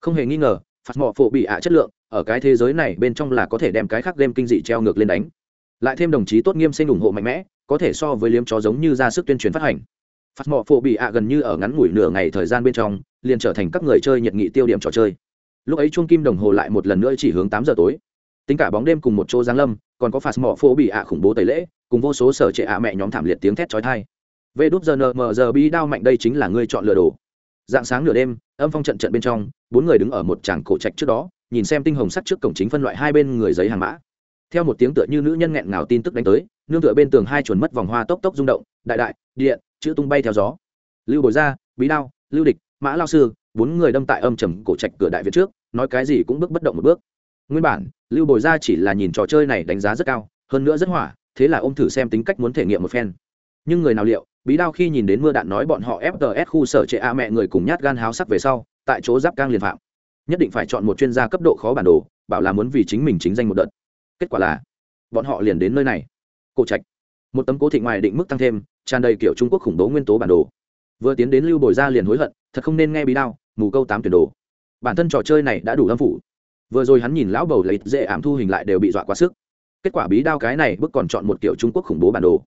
Không hề nghi ngờ phạt mọ phổ bị ạ chất lượng, ở cái thế giới này bên trong là có thể đem cái khác game kinh dị treo ngược lên đánh. Lại thêm đồng chí tốt nghiêm sinh ủng hộ mạnh mẽ, có thể so với liếm chó giống như ra sức tuyên truyền phát hành phạt mỏ phổ bị ạ gần như ở ngắn ngủi nửa ngày thời gian bên trong, liền trở thành các người chơi nhiệt nghị tiêu điểm trò chơi. Lúc ấy chuông kim đồng hồ lại một lần nữa chỉ hướng tám giờ tối. Tính cả bóng đêm cùng một chỗ giáng lâm, còn có phạt mỏ phổ bị ạ khủng bố tẩy lễ, cùng vô số sở trệ ạ mẹ nhóm thảm liệt tiếng thét chói tai. Vê đúp giờ nờ giờ bi đao mạnh đây chính là ngươi chọn lựa đồ. Dạng sáng nửa đêm, âm phong trận trận bên trong, bốn người đứng ở một tràng cổ trạch trước đó, nhìn xem tinh hồng sắt trước cổng chính phân loại hai bên người giấy hàng mã. Theo một tiếng tựa như nữ nhân nghẹn ngào tin tức đánh tới, nương tựa bên tường hai chuồn mất vòng hoa tốc tốc rung động, đại đại, điện chữ tung bay theo gió. Lưu bồi Gia, bí đao lưu địch mã lao sư bốn người đâm tại âm trầm cổ trạch cửa đại viện trước nói cái gì cũng bước bất động một bước. Nguyên bản lưu bồi Gia chỉ là nhìn trò chơi này đánh giá rất cao hơn nữa rất hỏa thế là ôm thử xem tính cách muốn thể nghiệm một phen. Nhưng người nào liệu bí đao khi nhìn đến mưa đạn nói bọn họ fts khu sở trệ a mẹ người cùng nhát gan háo sắc về sau tại chỗ giáp cang liền phạm. Nhất định phải chọn một chuyên gia cấp độ khó bản đồ bảo là muốn vì chính mình chính danh một đợt. Kết quả là bọn họ liền đến nơi này. Cổ trạch. Một tấm cố thị ngoài định mức tăng thêm tràn đầy kiểu trung quốc khủng bố nguyên tố bản đồ. Vừa tiến đến lưu bồi ra liền hối hận, thật không nên nghe bí đao, mù câu tám tuyển đồ. Bản thân trò chơi này đã đủ âm phủ. Vừa rồi hắn nhìn lão bầu lấy dễ ảm thu hình lại đều bị dọa quá sức. Kết quả bí đao cái này bước còn chọn một kiểu trung quốc khủng bố bản đồ.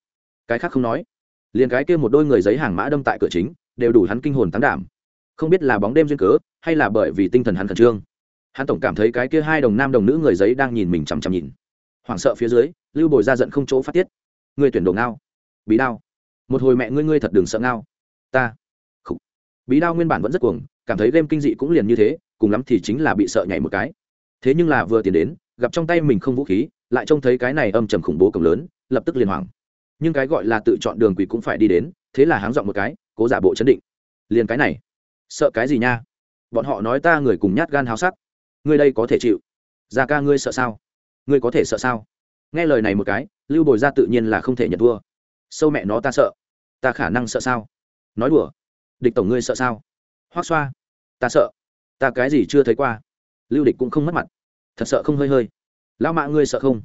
Cái khác không nói. Liền cái kia một đôi người giấy hàng mã đâm tại cửa chính, đều đủ hắn kinh hồn tán đảm. Không biết là bóng đêm duyên cớ, hay là bởi vì tinh thần hắn khẩn trương. Hắn tổng cảm thấy cái kia hai đồng nam đồng nữ người giấy đang nhìn mình chằm chằm nhìn. Hoảng sợ phía dưới, lưu bồi ra giận không chỗ phát tiết. Người tuyển đồ ngao. Bí đao một hồi mẹ ngươi ngươi thật đừng sợ ngao. Ta. Khủ. bí đao nguyên bản vẫn rất cuồng, cảm thấy game kinh dị cũng liền như thế, cùng lắm thì chính là bị sợ nhảy một cái. Thế nhưng là vừa tiến đến, gặp trong tay mình không vũ khí, lại trông thấy cái này âm trầm khủng bố cổng lớn, lập tức liền hoảng. Nhưng cái gọi là tự chọn đường quỷ cũng phải đi đến, thế là háng dọn một cái, cố giả bộ chấn định. Liền cái này. Sợ cái gì nha? Bọn họ nói ta người cùng nhát gan háo sắc. Ngươi đây có thể chịu. Ra ca ngươi sợ sao? Ngươi có thể sợ sao? Nghe lời này một cái, lưu bồi ra tự nhiên là không thể nhận thua. Sâu mẹ nó ta sợ ta khả năng sợ sao? Nói đùa. Địch tổng ngươi sợ sao? Hoác xoa, ta sợ. Ta cái gì chưa thấy qua? Lưu địch cũng không mất mặt. Thật sợ không hơi hơi. Lao mã ngươi sợ không?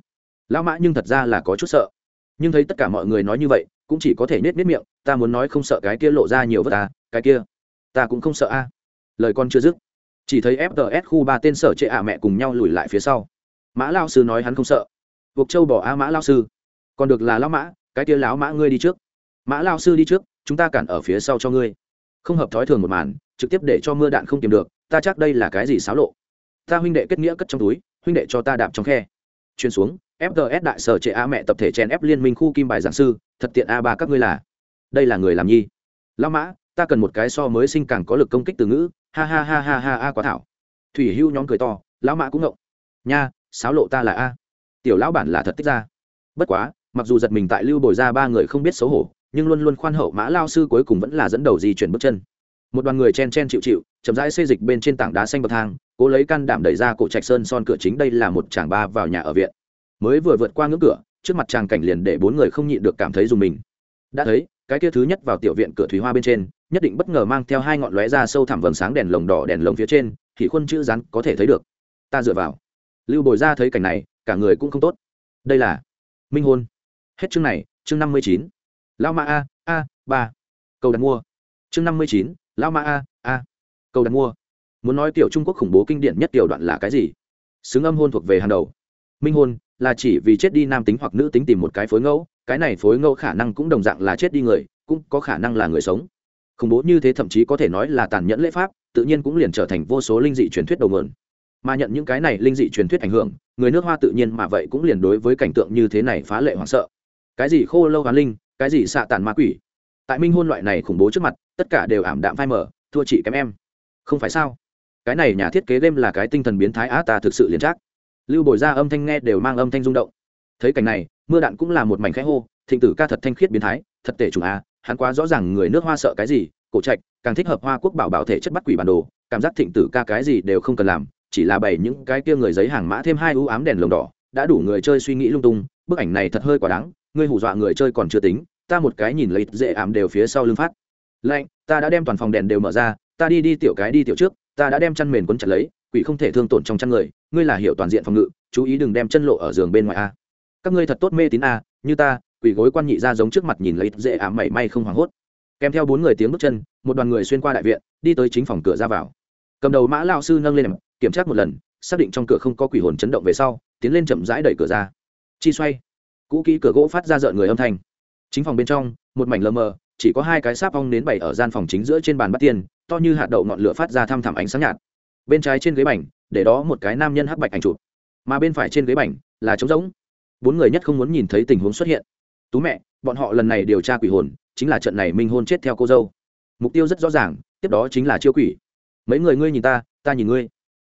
Lao mã nhưng thật ra là có chút sợ. Nhưng thấy tất cả mọi người nói như vậy, cũng chỉ có thể nết nết miệng, ta muốn nói không sợ cái kia lộ ra nhiều vất ta cái kia. Ta cũng không sợ a. Lời con chưa dứt. Chỉ thấy fts khu ba tên sở trệ ạ mẹ cùng nhau lùi lại phía sau. Mã lao sư nói hắn không sợ. Buộc châu bỏ a mã lao sư. Còn được là lao mã, cái kia lão mã ngươi đi trước mã lao sư đi trước, chúng ta cản ở phía sau cho ngươi. Không hợp thói thường một màn, trực tiếp để cho mưa đạn không tìm được, ta chắc đây là cái gì xáo lộ. Ta huynh đệ kết nghĩa cất trong túi, huynh đệ cho ta đạp trong khe. Chuyên xuống fts đại sở trệ a mẹ tập thể chèn ép liên minh khu kim bài giảng sư, thật tiện a ba các ngươi là. Đây là người làm nhi. Lão mã, ta cần một cái so mới sinh càng có lực công kích từ ngữ, ha ha ha ha ha a quá thảo. Thủy hưu nhóm cười to, lão mã cũng ngộng. Nha sáo lộ ta là a. Tiểu lão bản là thật tích ra. Bất quá, mặc dù giật mình tại lưu bồi ra ba người không biết xấu hổ nhưng luôn luôn khoan hậu mã lao sư cuối cùng vẫn là dẫn đầu di chuyển bước chân. Một đoàn người chen chen chịu chịu, chậm rãi xây dịch bên trên tảng đá xanh bậc thang, cố lấy can đảm đẩy ra cổ trạch sơn son cửa chính đây là một chàng ba vào nhà ở viện. Mới vừa vượt qua ngưỡng cửa, trước mặt chàng cảnh liền để bốn người không nhịn được cảm thấy dùng mình. Đã thấy, cái kia thứ nhất vào tiểu viện cửa thủy hoa bên trên, nhất định bất ngờ mang theo hai ngọn lóe ra sâu thẳm vầng sáng đèn lồng đỏ đèn lồng phía trên, thì khuôn chữ rắn có thể thấy được. Ta dựa vào. Lưu bồi ra thấy cảnh này, cả người cũng không tốt. Đây là minh hôn. Hết chương này, chương năm mươi chín lao ma a a, ba. Cầu đặt mua. Chương năm mươi chín lao ma a a. Cầu đặt mua. Muốn nói tiểu trung quốc khủng bố kinh điển nhất tiểu đoạn là cái gì? Xứng âm hôn thuộc về hàng đầu. Minh hôn là chỉ vì chết đi nam tính hoặc nữ tính tìm một cái phối ngẫu, cái này phối ngẫu khả năng cũng đồng dạng là chết đi người, cũng có khả năng là người sống. Khủng bố như thế thậm chí có thể nói là tàn nhẫn lễ pháp, tự nhiên cũng liền trở thành vô số linh dị truyền thuyết đầu nguồn. Mà nhận những cái này linh dị truyền thuyết ảnh hưởng, người nước hoa tự nhiên mà vậy cũng liền đối với cảnh tượng như thế này phá lệ hoảng sợ. Cái gì khô lâu hoán linh cái gì xạ tàn ma quỷ? Tại minh hôn loại này khủng bố trước mặt tất cả đều ảm đạm phai mở thua chị kém em. Không phải sao? Cái này nhà thiết kế game là cái tinh thần biến thái á ta thực sự liền trác, lưu bồi ra âm thanh nghe đều mang âm thanh rung động. Thấy cảnh này mưa đạn cũng là một mảnh khẽ hô thịnh tử ca thật thanh khiết biến thái thật tệ chủ a hắn quá rõ ràng người nước hoa sợ cái gì cổ trạch càng thích hợp hoa quốc bảo bảo thể chất bắt quỷ bản đồ cảm giác thịnh tử ca cái gì đều không cần làm chỉ là bày những cái kia người giấy hàng mã thêm hai ưu ám đèn lồng đỏ đã đủ người chơi suy nghĩ lung tung bức ảnh này thật hơi quá đáng ngươi hù dọa người chơi còn chưa tính, ta một cái nhìn lấy dễ ảm đều phía sau lưng phát. Lạnh, ta đã đem toàn phòng đèn đều mở ra, ta đi đi tiểu cái đi tiểu trước, ta đã đem chăn mền quấn chặt lấy, quỷ không thể thương tổn trong chăn người, ngươi là hiểu toàn diện phòng ngự, chú ý đừng đem chân lộ ở giường bên ngoài a. Các ngươi thật tốt mê tín a, như ta, quỷ gối quan nhị ra giống trước mặt nhìn lấy dễ ảm mảy may không hoảng hốt. Kèm theo bốn người tiếng bước chân, một đoàn người xuyên qua đại viện, đi tới chính phòng cửa ra vào. Cầm đầu mã lao sư nâng lên kiểm tra một lần, xác định trong cửa không có quỷ hồn chấn động về sau, tiến lên chậm rãi đẩy cửa ra. Chi xoay cũ kỹ cửa gỗ phát ra rợn người âm thanh. Chính phòng bên trong, một mảnh lờ mờ, chỉ có hai cái sáp ong đến bày ở gian phòng chính giữa trên bàn bắt tiền to như hạt đậu ngọn lửa phát ra thăm thẳm ánh sáng nhạt. Bên trái trên ghế bành, để đó một cái nam nhân hắc bạch ảnh chụp. Mà bên phải trên ghế bành là trống rỗng. Bốn người nhất không muốn nhìn thấy tình huống xuất hiện. Tú mẹ, bọn họ lần này điều tra quỷ hồn, chính là trận này minh hôn chết theo cô dâu. Mục tiêu rất rõ ràng, tiếp đó chính là chiêu quỷ. Mấy người ngươi nhìn ta ta nhìn ngươi.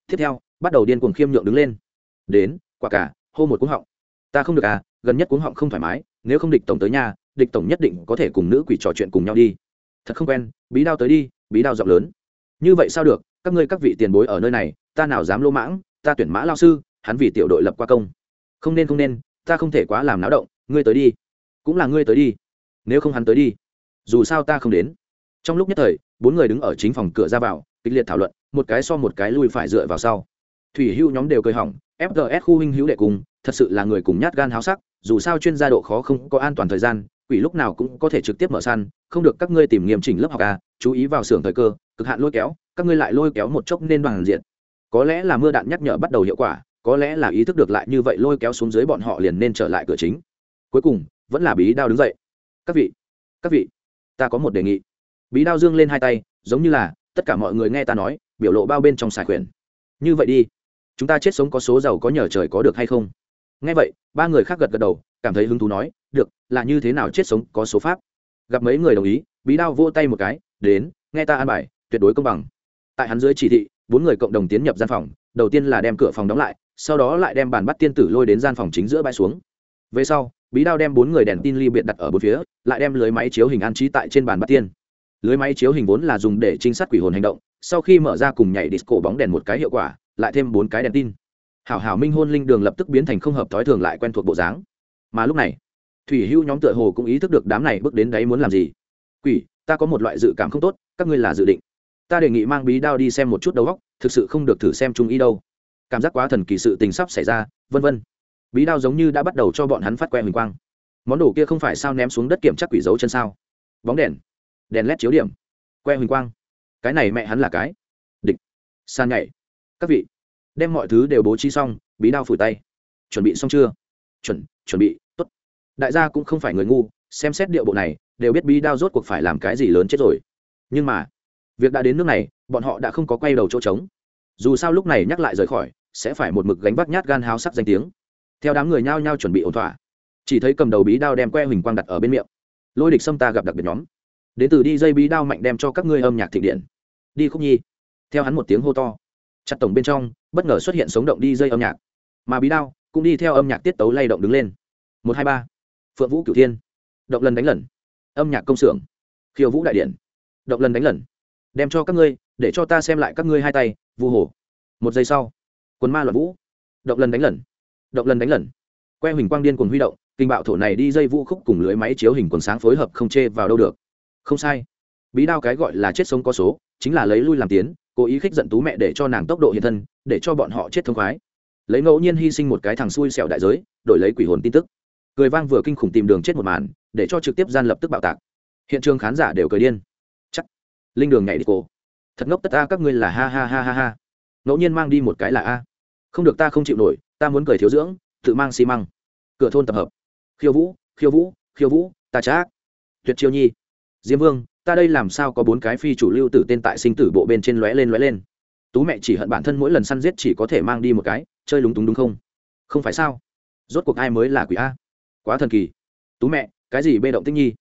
Tiếp theo, bắt đầu điên cuồng khiêm nhượng đứng lên. Đến, quả cả, hô một cuống họng. Ta không được à gần nhất cuống họng không thoải mái, nếu không địch tổng tới nhà, địch tổng nhất định có thể cùng nữ quỷ trò chuyện cùng nhau đi. Thật không quen, bí đao tới đi, bí đao rộng lớn. Như vậy sao được, các ngươi các vị tiền bối ở nơi này, ta nào dám lô mãng, ta tuyển mã lao sư, hắn vì tiểu đội lập qua công. Không nên không nên, ta không thể quá làm náo động, ngươi tới đi. Cũng là ngươi tới đi, nếu không hắn tới đi, dù sao ta không đến. Trong lúc nhất thời, bốn người đứng ở chính phòng cửa ra vào, kịch liệt thảo luận, một cái so một cái lui phải dựa vào sau. Thủy hưu nhóm đều cười hỏng fgs khu huynh hữu đệ cùng, thật sự là người cùng nhát gan háo sắc dù sao chuyên gia độ khó không có an toàn thời gian, quỷ lúc nào cũng có thể trực tiếp mở săn, không được các ngươi tìm nghiêm chỉnh lớp học a, chú ý vào xưởng thời cơ, cực hạn lôi kéo, các ngươi lại lôi kéo một chốc nên bằng diện. Có lẽ là mưa đạn nhắc nhở bắt đầu hiệu quả, có lẽ là ý thức được lại như vậy lôi kéo xuống dưới bọn họ liền nên trở lại cửa chính. Cuối cùng, vẫn là bí đao đứng dậy. Các vị các vị, ta có một đề nghị. Bí đao dương lên hai tay, giống như là, tất cả mọi người nghe ta nói, biểu lộ bao bên trong xài quyền như vậy đi, chúng ta chết sống có số giàu có nhờ trời có được hay không? Nghe vậy, ba người khác gật gật đầu, cảm thấy hứng thú nói, được, là như thế nào chết sống có số pháp? Gặp mấy người đồng ý, bí đao vỗ tay một cái, đến, nghe ta an bài, tuyệt đối công bằng. Tại hắn dưới chỉ thị, bốn người cộng đồng tiến nhập gian phòng, đầu tiên là đem cửa phòng đóng lại, sau đó lại đem bàn bắt tiên tử lôi đến gian phòng chính giữa bãi xuống. Về sau, bí đao đem bốn người đèn tin ly biệt đặt ở bốn phía, lại đem lưới máy chiếu hình an trí tại trên bàn bắt tiên. Lưới máy chiếu hình vốn là dùng để trinh sát quỷ hồn hành động, sau khi mở ra cùng nhảy disco bóng đèn một cái hiệu quả, lại thêm bốn cái đèn tin hảo hảo minh hôn linh đường lập tức biến thành không hợp thói thường lại quen thuộc bộ dáng. Mà lúc này, thủy hưu nhóm tựa hồ cũng ý thức được đám này bước đến đấy muốn làm gì. Quỷ, ta có một loại dự cảm không tốt, các ngươi là dự định. Ta đề nghị mang bí đao đi xem một chút đầu góc thực sự không được thử xem trung ý đâu. Cảm giác quá thần kỳ sự tình sắp xảy ra, vân vân. Bí đao giống như đã bắt đầu cho bọn hắn phát que huỳnh quang. Món đồ kia không phải sao ném xuống đất kiểm chắc quỷ dấu chân sao? Bóng đèn. Đèn led chiếu điểm. Que huỳnh quang. Cái này mẹ hắn là cái. Địch. San nhảy. Các vị đem mọi thứ đều bố trí xong, bí đao phủi tay. Chuẩn bị xong chưa? Chuẩn chuẩn bị, tốt. Đại gia cũng không phải người ngu, xem xét điệu bộ này, đều biết bí đao rốt cuộc phải làm cái gì lớn chết rồi. Nhưng mà, việc đã đến nước này, bọn họ đã không có quay đầu chỗ trống. Dù sao lúc này nhắc lại rời khỏi, sẽ phải một mực gánh vác nhát gan háo sắc danh tiếng. Theo đám người nhao nhao chuẩn bị ổn thỏa, chỉ thấy cầm đầu bí đao đem que huỳnh quang đặt ở bên miệng. Lôi địch xâm ta gặp đặc biệt nhóm. Đến từ đi dây bí đao mạnh đem cho các ngươi âm nhạc thịnh điện. Đi khúc nhi. Theo hắn một tiếng hô to chặt tổng bên trong, bất ngờ xuất hiện sống động đi dây âm nhạc. Mà bí đao cũng đi theo âm nhạc tiết tấu lay động đứng lên. Một, hai, ba. Phượng vũ, cửu thiên. Động lần đánh lần. Âm nhạc công xưởng. Khiêu vũ đại điện. Động lần đánh lần. Đem cho các ngươi, để cho ta xem lại các ngươi hai tay, vu hồ một giây sau, quần ma loạn vũ. Động lần đánh lần. Động lần đánh lần. Que huỳnh quang điên cùng huy động, kinh bạo thổ này đi dây vũ khúc cùng lưới máy chiếu hình quần sáng phối hợp không chê vào đâu được. Không sai. Bí đao cái gọi là chết sống có số, chính là lấy lui làm tiến cố ý khích giận tú mẹ để cho nàng tốc độ hiện thân, để cho bọn họ chết thông khoái. Lấy ngẫu nhiên hy sinh một cái thằng xui xẻo đại giới, đổi lấy quỷ hồn tin tức. Cười vang vừa kinh khủng tìm đường chết một màn, để cho trực tiếp gian lập tức bạo tạc. Hiện trường khán giả đều cười điên. Chắc. Linh đường nhảy đi cổ thật ngốc tất ta, các ngươi là ha ha ha ha ha. Ngẫu nhiên mang đi một cái là a. Không được ta không chịu nổi, ta muốn cười thiếu dưỡng, tự mang xi măng. Cửa thôn tập hợp. Khiêu vũ khiêu vũ khiêu vũ, ta trác tuyệt chiêu nhi. Diêm vương ta đây làm sao có bốn cái phi chủ lưu tử tên tại sinh tử bộ bên trên lóe lên lóe lên? Tú mẹ chỉ hận bản thân mỗi lần săn giết chỉ có thể mang đi một cái, chơi lúng túng đúng không? Không phải sao? Rốt cuộc ai mới là quỷ a? Quá thần kỳ. Tú mẹ, cái gì bê động tích nhi?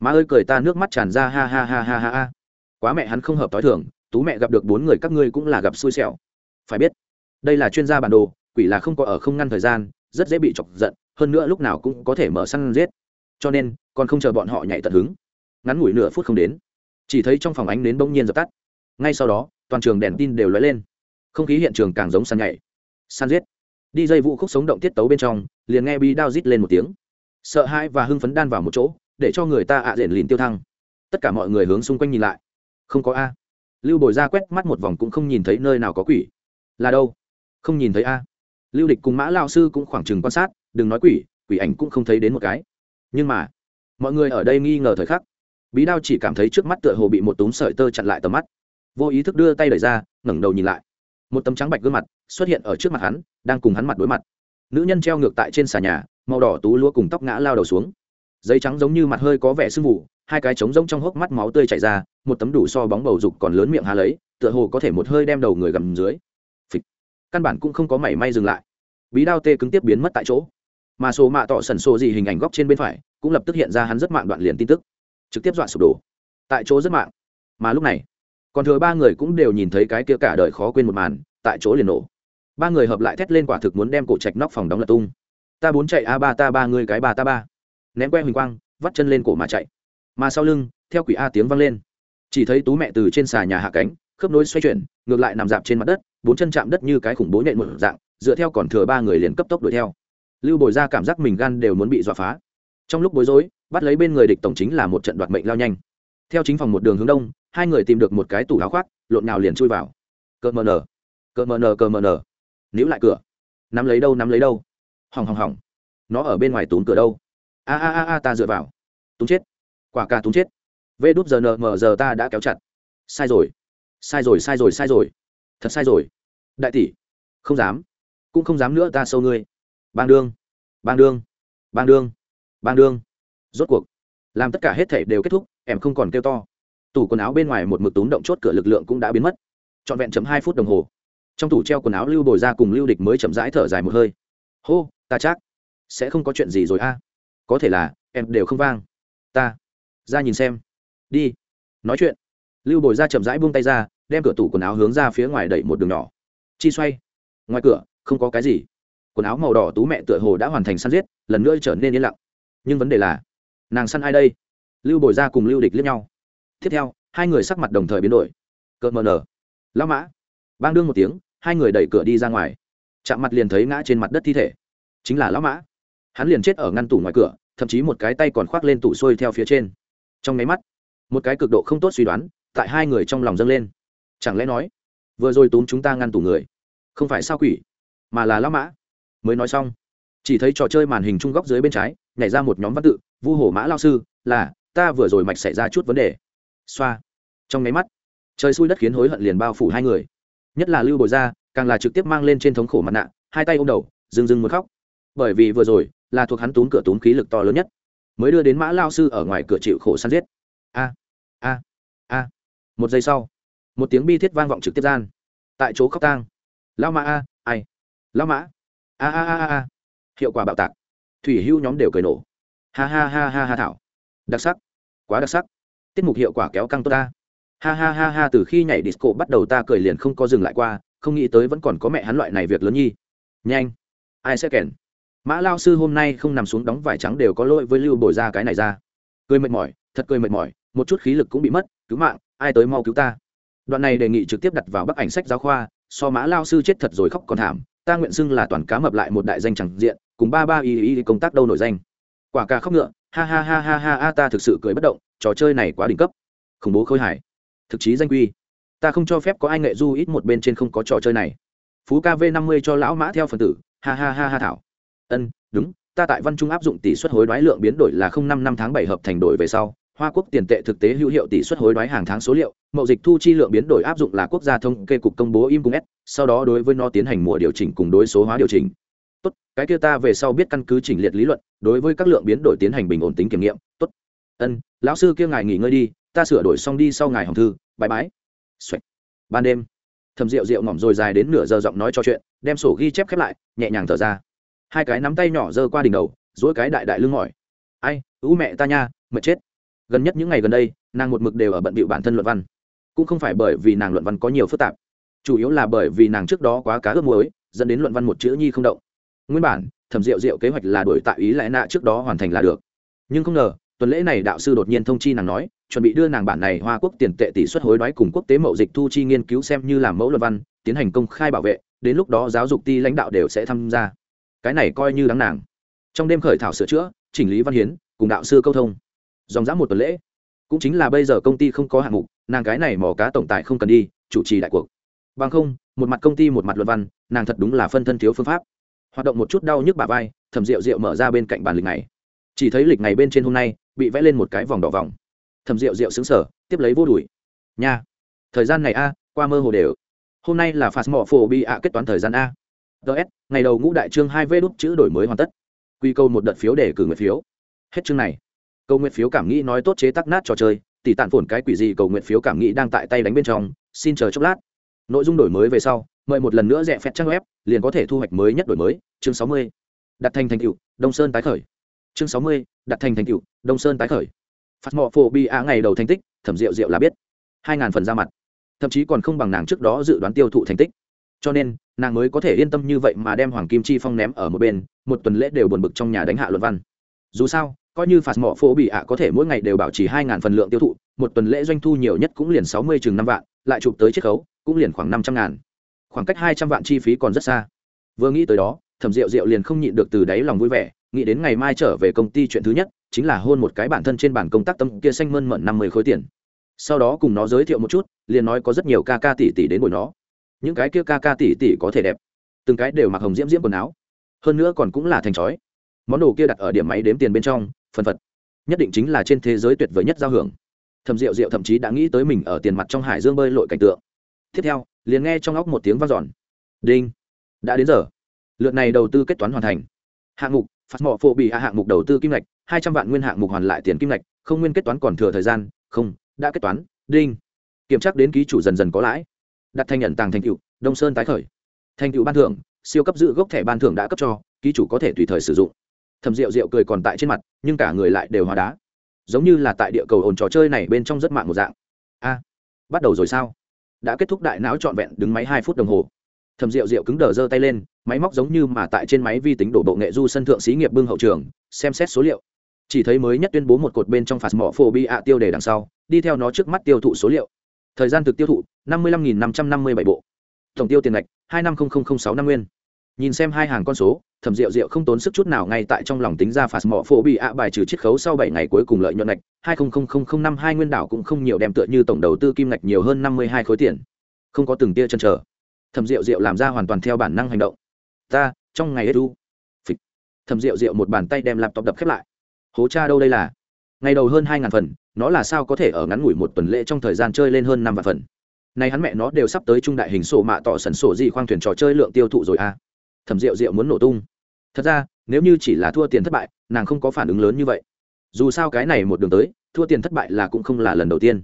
Má ơi cười ta nước mắt tràn ra, ha ha ha ha ha ha. Quá mẹ hắn không hợp t h i thường, tú mẹ gặp được bốn người các ngươi cũng là gặp xui xẻo. Phải biết, đây là chuyên gia bản đồ, quỷ là không có ở không ngăn thời gian, rất dễ bị chọc giận, hơn nữa lúc nào cũng có thể mở săn giết. Cho nên, còn không chờ bọn họ nhảy tận hứng ngắn ngủi nửa phút không đến. Chỉ thấy trong phòng ánh đến bỗng nhiên dập tắt. Ngay sau đó, toàn trường đèn tin đều lóe lên. Không khí hiện trường càng giống săn nhảy. San giết. Đi dây vụ khúc sống động tiết tấu bên trong, liền nghe bi đao rít lên một tiếng. Sợ hãi và hưng phấn đan vào một chỗ, để cho người ta ạ à diện lìn tiêu thăng. Tất cả mọi người hướng xung quanh nhìn lại. Không có a. Lưu bồi ra quét mắt một vòng cũng không nhìn thấy nơi nào có quỷ. Là đâu? Không nhìn thấy a. Lưu địch cùng mã lao sư cũng khoảng chừng quan sát, đừng nói quỷ quỷ ảnh cũng không thấy đến một cái. Nhưng mà, mọi người ở đây nghi ngờ thời khắc bí đao chỉ cảm thấy trước mắt tựa hồ bị một túm sợi tơ chặn lại tầm mắt. Vô ý thức đưa tay đẩy ra, ngẩng đầu nhìn lại. Một tấm trắng bạch gương mặt xuất hiện ở trước mặt hắn, đang cùng hắn mặt đối mặt. Nữ nhân treo ngược tại trên xà nhà, màu đỏ tú lúa cùng tóc ngã lao đầu xuống. Giấy trắng giống như mặt hơi có vẻ sưng vụ hai cái trống rông trong hốc mắt máu tươi chảy ra, một tấm đủ so bóng bầu dục còn lớn miệng há lấy, tựa hồ có thể một hơi đem đầu người gầm dưới. Phịch. căn bản cũng không có mảy may dừng lại. Bí đao tê cứng tiếp biến mất tại chỗ. Mà số mạ tỏ sần sổ gì hình ảnh góc trên bên phải, cũng lập tức hiện ra hắn rất mạng đoạn liền tin tức trực tiếp dọa sụp đổ. Tại chỗ rất mạng. Mà lúc này, còn thừa ba người cũng đều nhìn thấy cái kia cả đời khó quên một màn, tại chỗ liền nổ. Ba người hợp lại thét lên quả thực muốn đem cổ trạch nóc phòng đóng lật tung. Ta bốn chạy, a ba ta ba người cái ba ta ba. Ném que huỳnh quang, vắt chân lên cổ mà chạy. Mà sau lưng, theo quỷ a tiếng vang lên. Chỉ thấy tú mẹ từ trên xà nhà hạ cánh, khớp nối xoay chuyển, ngược lại nằm dạp trên mặt đất, bốn chân chạm đất như cái khủng bố nhện một dạng, dựa theo còn thừa ba người liền cấp tốc đuổi theo. Lưu bồi ra cảm giác mình gan đều muốn bị dọa phá. Trong lúc bối rối bắt lấy bên người địch tổng chính là một trận đoạt mệnh lao nhanh. Theo chính phòng một đường hướng đông, hai người tìm được một cái tủ áo khoác, lộn nào liền chui vào. Cờ mờ nờ cờ mờ nờ cờ mờ nờ níu lại cửa. Nắm lấy đâu, nắm lấy đâu? Hỏng hỏng hỏng. Nó ở bên ngoài túm cửa đâu? A a a a, ta dựa vào. Túm chết. Quả ca túm chết. Vê đúp giờ nờ mờ giờ ta đã kéo chặt. Sai rồi. Sai rồi sai rồi sai rồi. Thật sai rồi. Đại tỷ. Không dám. Cũng không dám nữa, ta sâu ngươi. Bang đương. Bang đương. Bang đương. Bang đương rốt cuộc, làm tất cả hết thể đều kết thúc, em không còn kêu to. Tủ quần áo bên ngoài một mực túm động chốt cửa lực lượng cũng đã biến mất. Trọn vẹn chấm hai phút đồng hồ. Trong tủ treo quần áo lưu bồi ra cùng lưu địch mới chậm rãi thở dài một hơi. Hô, ta chắc sẽ không có chuyện gì rồi a. Có thể là, em đều không vang. Ta, ra nhìn xem. Đi, nói chuyện. Lưu bồi ra chậm rãi buông tay ra, đem cửa tủ quần áo hướng ra phía ngoài đẩy một đường nhỏ. Chi xoay. Ngoài cửa, không có cái gì. Quần áo màu đỏ tú mẹ tựa hồ đã hoàn thành săn giết, lần nữa trở nên yên lặng. Nhưng vấn đề là nàng săn ai đây? Lưu bồi ra cùng lưu địch liếc nhau. Tiếp theo, hai người sắc mặt đồng thời biến đổi. Cợt mờ nở. Lao mã. Bang đương một tiếng, hai người đẩy cửa đi ra ngoài. Chạm mặt liền thấy ngã trên mặt đất thi thể. Chính là lão mã. Hắn liền chết ở ngăn tủ ngoài cửa, thậm chí một cái tay còn khoác lên tủ xuôi theo phía trên. Trong máy mắt, một cái cực độ không tốt suy đoán, tại hai người trong lòng dâng lên. Chẳng lẽ nói, vừa rồi túm chúng ta ngăn tủ người, không phải sao quỷ, mà là lão mã. Mới nói xong chỉ thấy trò chơi màn hình trung góc dưới bên trái, nhảy ra một nhóm văn tự, vu hổ mã lao sư, là, ta vừa rồi mạch xảy ra chút vấn đề. Xoa. Trong nháy mắt, trời xui đất khiến hối hận liền bao phủ hai người. Nhất là lưu bồi ra càng là trực tiếp mang lên trên thống khổ mặt nạ, hai tay ô m đầu rừng rừng muốn khóc. Bởi vì vừa rồi, là thuộc hắn túm cửa túm khí lực to lớn nhất, mới đưa đến mã lao sư ở ngoài cửa chịu khổ săn giết. A a a. Một giây sau, một tiếng bi thiết vang vọng trực tiếp gian. Tại chỗ khóc tang. Lao mã a, ai? Lao mã? A a a a hiệu quả bạo tạc. Thủy hưu nhóm đều cười nổ. Ha ha ha ha ha thảo. Đặc sắc. Quá đặc sắc. Tiết mục hiệu quả kéo căng tốt ta. Ha ha ha ha, từ khi nhảy disco bắt đầu ta cười liền không có dừng lại qua, không nghĩ tới vẫn còn có mẹ hắn loại này việc lớn nhi. Nhanh. Ai sẽ kèn? Mã lao sư hôm nay không nằm xuống đóng vải trắng đều có lỗi với lưu bồi ra cái này ra. Cười mệt mỏi, thật cười mệt mỏi, một chút khí lực cũng bị mất, cứu mạng, ai tới mau cứu ta. Đoạn này đề nghị trực tiếp đặt vào bức ảnh sách giáo khoa, so mã lao sư chết thật rồi khóc còn thảm, ta nguyện xưng là toàn cá mập lại một đại danh chẳng diện cùng ba ba y y công tác đâu nổi danh. Quả cà khóc ngựa, ha ha ha ha ha, a ta thực sự cười bất động, trò chơi này quá đỉnh cấp. Khủng bố khôi hài. Thực chí danh quy. Ta không cho phép có ai nghệ du ít một bên trên không có trò chơi này. Phú kv năm mươi cho lão mã theo phần tử, ha ha ha ha thảo. Ân, đúng, ta tại văn trung áp dụng tỷ suất hối đoái lượng biến đổi là không năm năm tháng bảy hợp thành đổi về sau. Hoa quốc tiền tệ thực tế hữu hiệu tỷ suất hối đoái hàng tháng số liệu, mậu dịch thu chi lượng biến đổi áp dụng là quốc gia thống kê cục công bố im cùng s, sau đó đối với nó tiến hành mùa điều chỉnh cùng đối số hóa điều chỉnh tốt, cái kia ta về sau biết căn cứ chỉnh liệt lý luận, đối với các lượng biến đổi tiến hành bình ổn tính kiểm nghiệm, tốt. Ân, lão sư kia ngài nghỉ ngơi đi, ta sửa đổi xong đi sau ngài hồng thư bãi bãi Xoạch. ban đêm, thầm rượu rượu ngỏm rồi dài đến nửa giờ giọng nói cho chuyện, đem sổ ghi chép khép lại, nhẹ nhàng thở ra. Hai cái nắm tay nhỏ giơ qua đỉnh đầu dỗi cái đại đại lưng mỏi. Ai, ú mẹ ta nha, mệt chết. Gần nhất những ngày gần đây, nàng một mực đều ở bận bịu bản thân luận văn. Cũng không phải bởi vì nàng luận văn có nhiều phức tạp. Chủ yếu là bởi vì nàng trước đó quá cá ướp muối, dẫn đến luận văn một chữ nhi không động nguyên bản, thẩm rượu rượu kế hoạch là đổi tại ý lẽ nạ trước đó hoàn thành là được. Nhưng không ngờ, tuần lễ này đạo sư đột nhiên thông chi nàng nói, chuẩn bị đưa nàng bản này hoa quốc tiền tệ tỷ suất hối đoái cùng quốc tế mậu dịch thu chi nghiên cứu xem như làm mẫu luận văn, tiến hành công khai bảo vệ, đến lúc đó giáo dục ti lãnh đạo đều sẽ tham gia. Cái này coi như đáng nàng. Trong đêm khởi thảo sửa chữa, chỉnh lý văn hiến, cùng đạo sư câu thông. Dòng dã một tuần lễ. Cũng chính là bây giờ công ty không có hạng mục, nàng cái này mỏ cá tổng tài không cần đi, chủ trì đại cuộc. Bằng không, một mặt công ty một mặt luận văn, nàng thật đúng là phân thân thiếu phương pháp hoạt động một chút đau nhức bà vai, thầm rượu rượu mở ra bên cạnh bàn lịch này. Chỉ thấy lịch ngày bên trên hôm nay, bị vẽ lên một cái vòng đỏ vòng. Thầm rượu rượu xứng sở tiếp lấy vô đùi. Nha, thời gian này a, qua mơ hồ đều. Hôm nay là phạt mỏ phổ bị ạ kết toán thời gian a. Ts ngày đầu ngũ đại chương hai v đúc chữ đổi mới hoàn tất. Quy câu một đợt phiếu để cử nguyện phiếu. Hết chương này. Câu nguyện phiếu cảm nghĩ nói tốt chế tắc nát trò chơi tỷ tản phổn cái quỷ gì cầu nguyện phiếu cảm nghĩ đang tại tay đánh bên trong. Xin chờ chốc lát. Nội dung đổi mới về sau mời một lần nữa rẽ phép trang web, liền có thể thu hoạch mới nhất đổi mới. Chương sáu mươi, đặt thành thành cựu đông sơn tái khởi. Chương sáu mươi, đặt thành thành cựu đông sơn tái khởi. Phát mọ phổ bi á ngày đầu thành tích, thẩm rượu rượu là biết. Hai ngàn phần ra mặt. Thậm chí còn không bằng nàng trước đó dự đoán tiêu thụ thành tích. Cho nên, nàng mới có thể yên tâm như vậy mà đem hoàng kim chi phong ném ở một bên, một tuần lễ đều buồn bực trong nhà đánh hạ luận văn. Dù sao, coi như phạt mỏ phổ bị ạ có thể mỗi ngày đều bảo trì hai ngàn phần lượng tiêu thụ, một tuần lễ doanh thu nhiều nhất cũng liền sáu mươi chừng năm vạn, lại chụp tới chiết khấu, cũng liền khoảng năm trăm ngàn khoảng cách hai trăm vạn chi phí còn rất xa. Vừa nghĩ tới đó, thẩm rượu rượu liền không nhịn được từ đáy lòng vui vẻ, nghĩ đến ngày mai trở về công ty chuyện thứ nhất, chính là hôn một cái bản thân trên bản công tác tâm kia xanh mơn mận năm mươi khối tiền. Sau đó cùng nó giới thiệu một chút, liền nói có rất nhiều ca ca tỷ tỷ đến buổi nó. Những cái kia ca ca tỷ tỷ có thể đẹp. Từng cái đều mặc hồng diễm diễm quần áo. Hơn nữa còn cũng là thành chói món đồ kia đặt ở điểm máy đếm tiền bên trong, phần phật. Nhất định chính là trên thế giới tuyệt vời nhất giao hưởng. Thầm rượu rượu thậm chí đã nghĩ tới mình ở tiền mặt trong hải dương bơi lội cảnh tượng. Tiếp theo liền nghe trong óc một tiếng vang dọn. Đinh. Đã đến giờ. Lượt này đầu tư kết toán hoàn thành. Hạng mục, phát mỏ phổ bị hạ hạng mục đầu tư kim ngạch, hai trăm vạn nguyên hạng mục hoàn lại tiền kim ngạch, không nguyên kết toán còn thừa thời gian, không, đã kết toán. Đinh. Kiểm tra đến ký chủ dần dần có lãi. Đặt thanh nhận tàng thành cựu đông sơn tái khởi. Thành cựu ban thưởng, siêu cấp dự gốc thẻ ban thưởng đã cấp cho, ký chủ có thể tùy thời sử dụng. Thầm rượu rượu cười còn tại trên mặt, nhưng cả người lại đều hóa đá. Giống như là tại địa cầu ồn trò chơi này bên trong rất mạng một dạng. A, bắt đầu rồi sao? Đã kết thúc đại não trọn vẹn đứng máy hai phút đồng hồ. Thầm rượu rượu cứng đờ giơ tay lên, máy móc giống như mà tại trên máy vi tính đổ bộ nghệ du sân thượng xí nghiệp bưng hậu trường, xem xét số liệu. Chỉ thấy mới nhất tuyên bố một cột bên trong phạt mỏ phổ bi ạ tiêu đề đằng sau, đi theo nó trước mắt tiêu thụ số liệu. Thời gian thực tiêu thụ, năm mươi năm năm trăm năm mươi bảy bộ. Tổng tiêu tiền lệch, hai năm sáu năm nguyên nhìn xem hai hàng con số, thẩm rượu rượu không tốn sức chút nào ngay tại trong lòng tính ra phạt mỏ phổ bị ạ bài trừ chiết khấu sau bảy ngày cuối cùng lợi nhuận ngạch, hai năm hai nguyên đảo cũng không nhiều đem tựa như tổng đầu tư kim ngạch nhiều hơn năm mươi hai khối tiền. Không có từng tia chân trở thẩm rượu rượu làm ra hoàn toàn theo bản năng hành động. Ta, trong ngày edu phịch. Thẩm rượu rượu một bàn tay đem laptop đập khép lại. Hố cha đâu đây là? Ngày đầu hơn hai ngàn phần, nó là sao có thể ở ngắn ngủi một tuần lễ trong thời gian chơi lên hơn năm vạn phần? Này hắn mẹ nó đều sắp tới trung đại hình sổ mạ tỏ sẩn sổ gì khoang thuyền trò chơi lượng tiêu thụ rồi à? Thẩm rượu rượu muốn nổ tung. Thật ra, nếu như chỉ là thua tiền thất bại, nàng không có phản ứng lớn như vậy. Dù sao cái này một đường tới, thua tiền thất bại là cũng không là lần đầu tiên.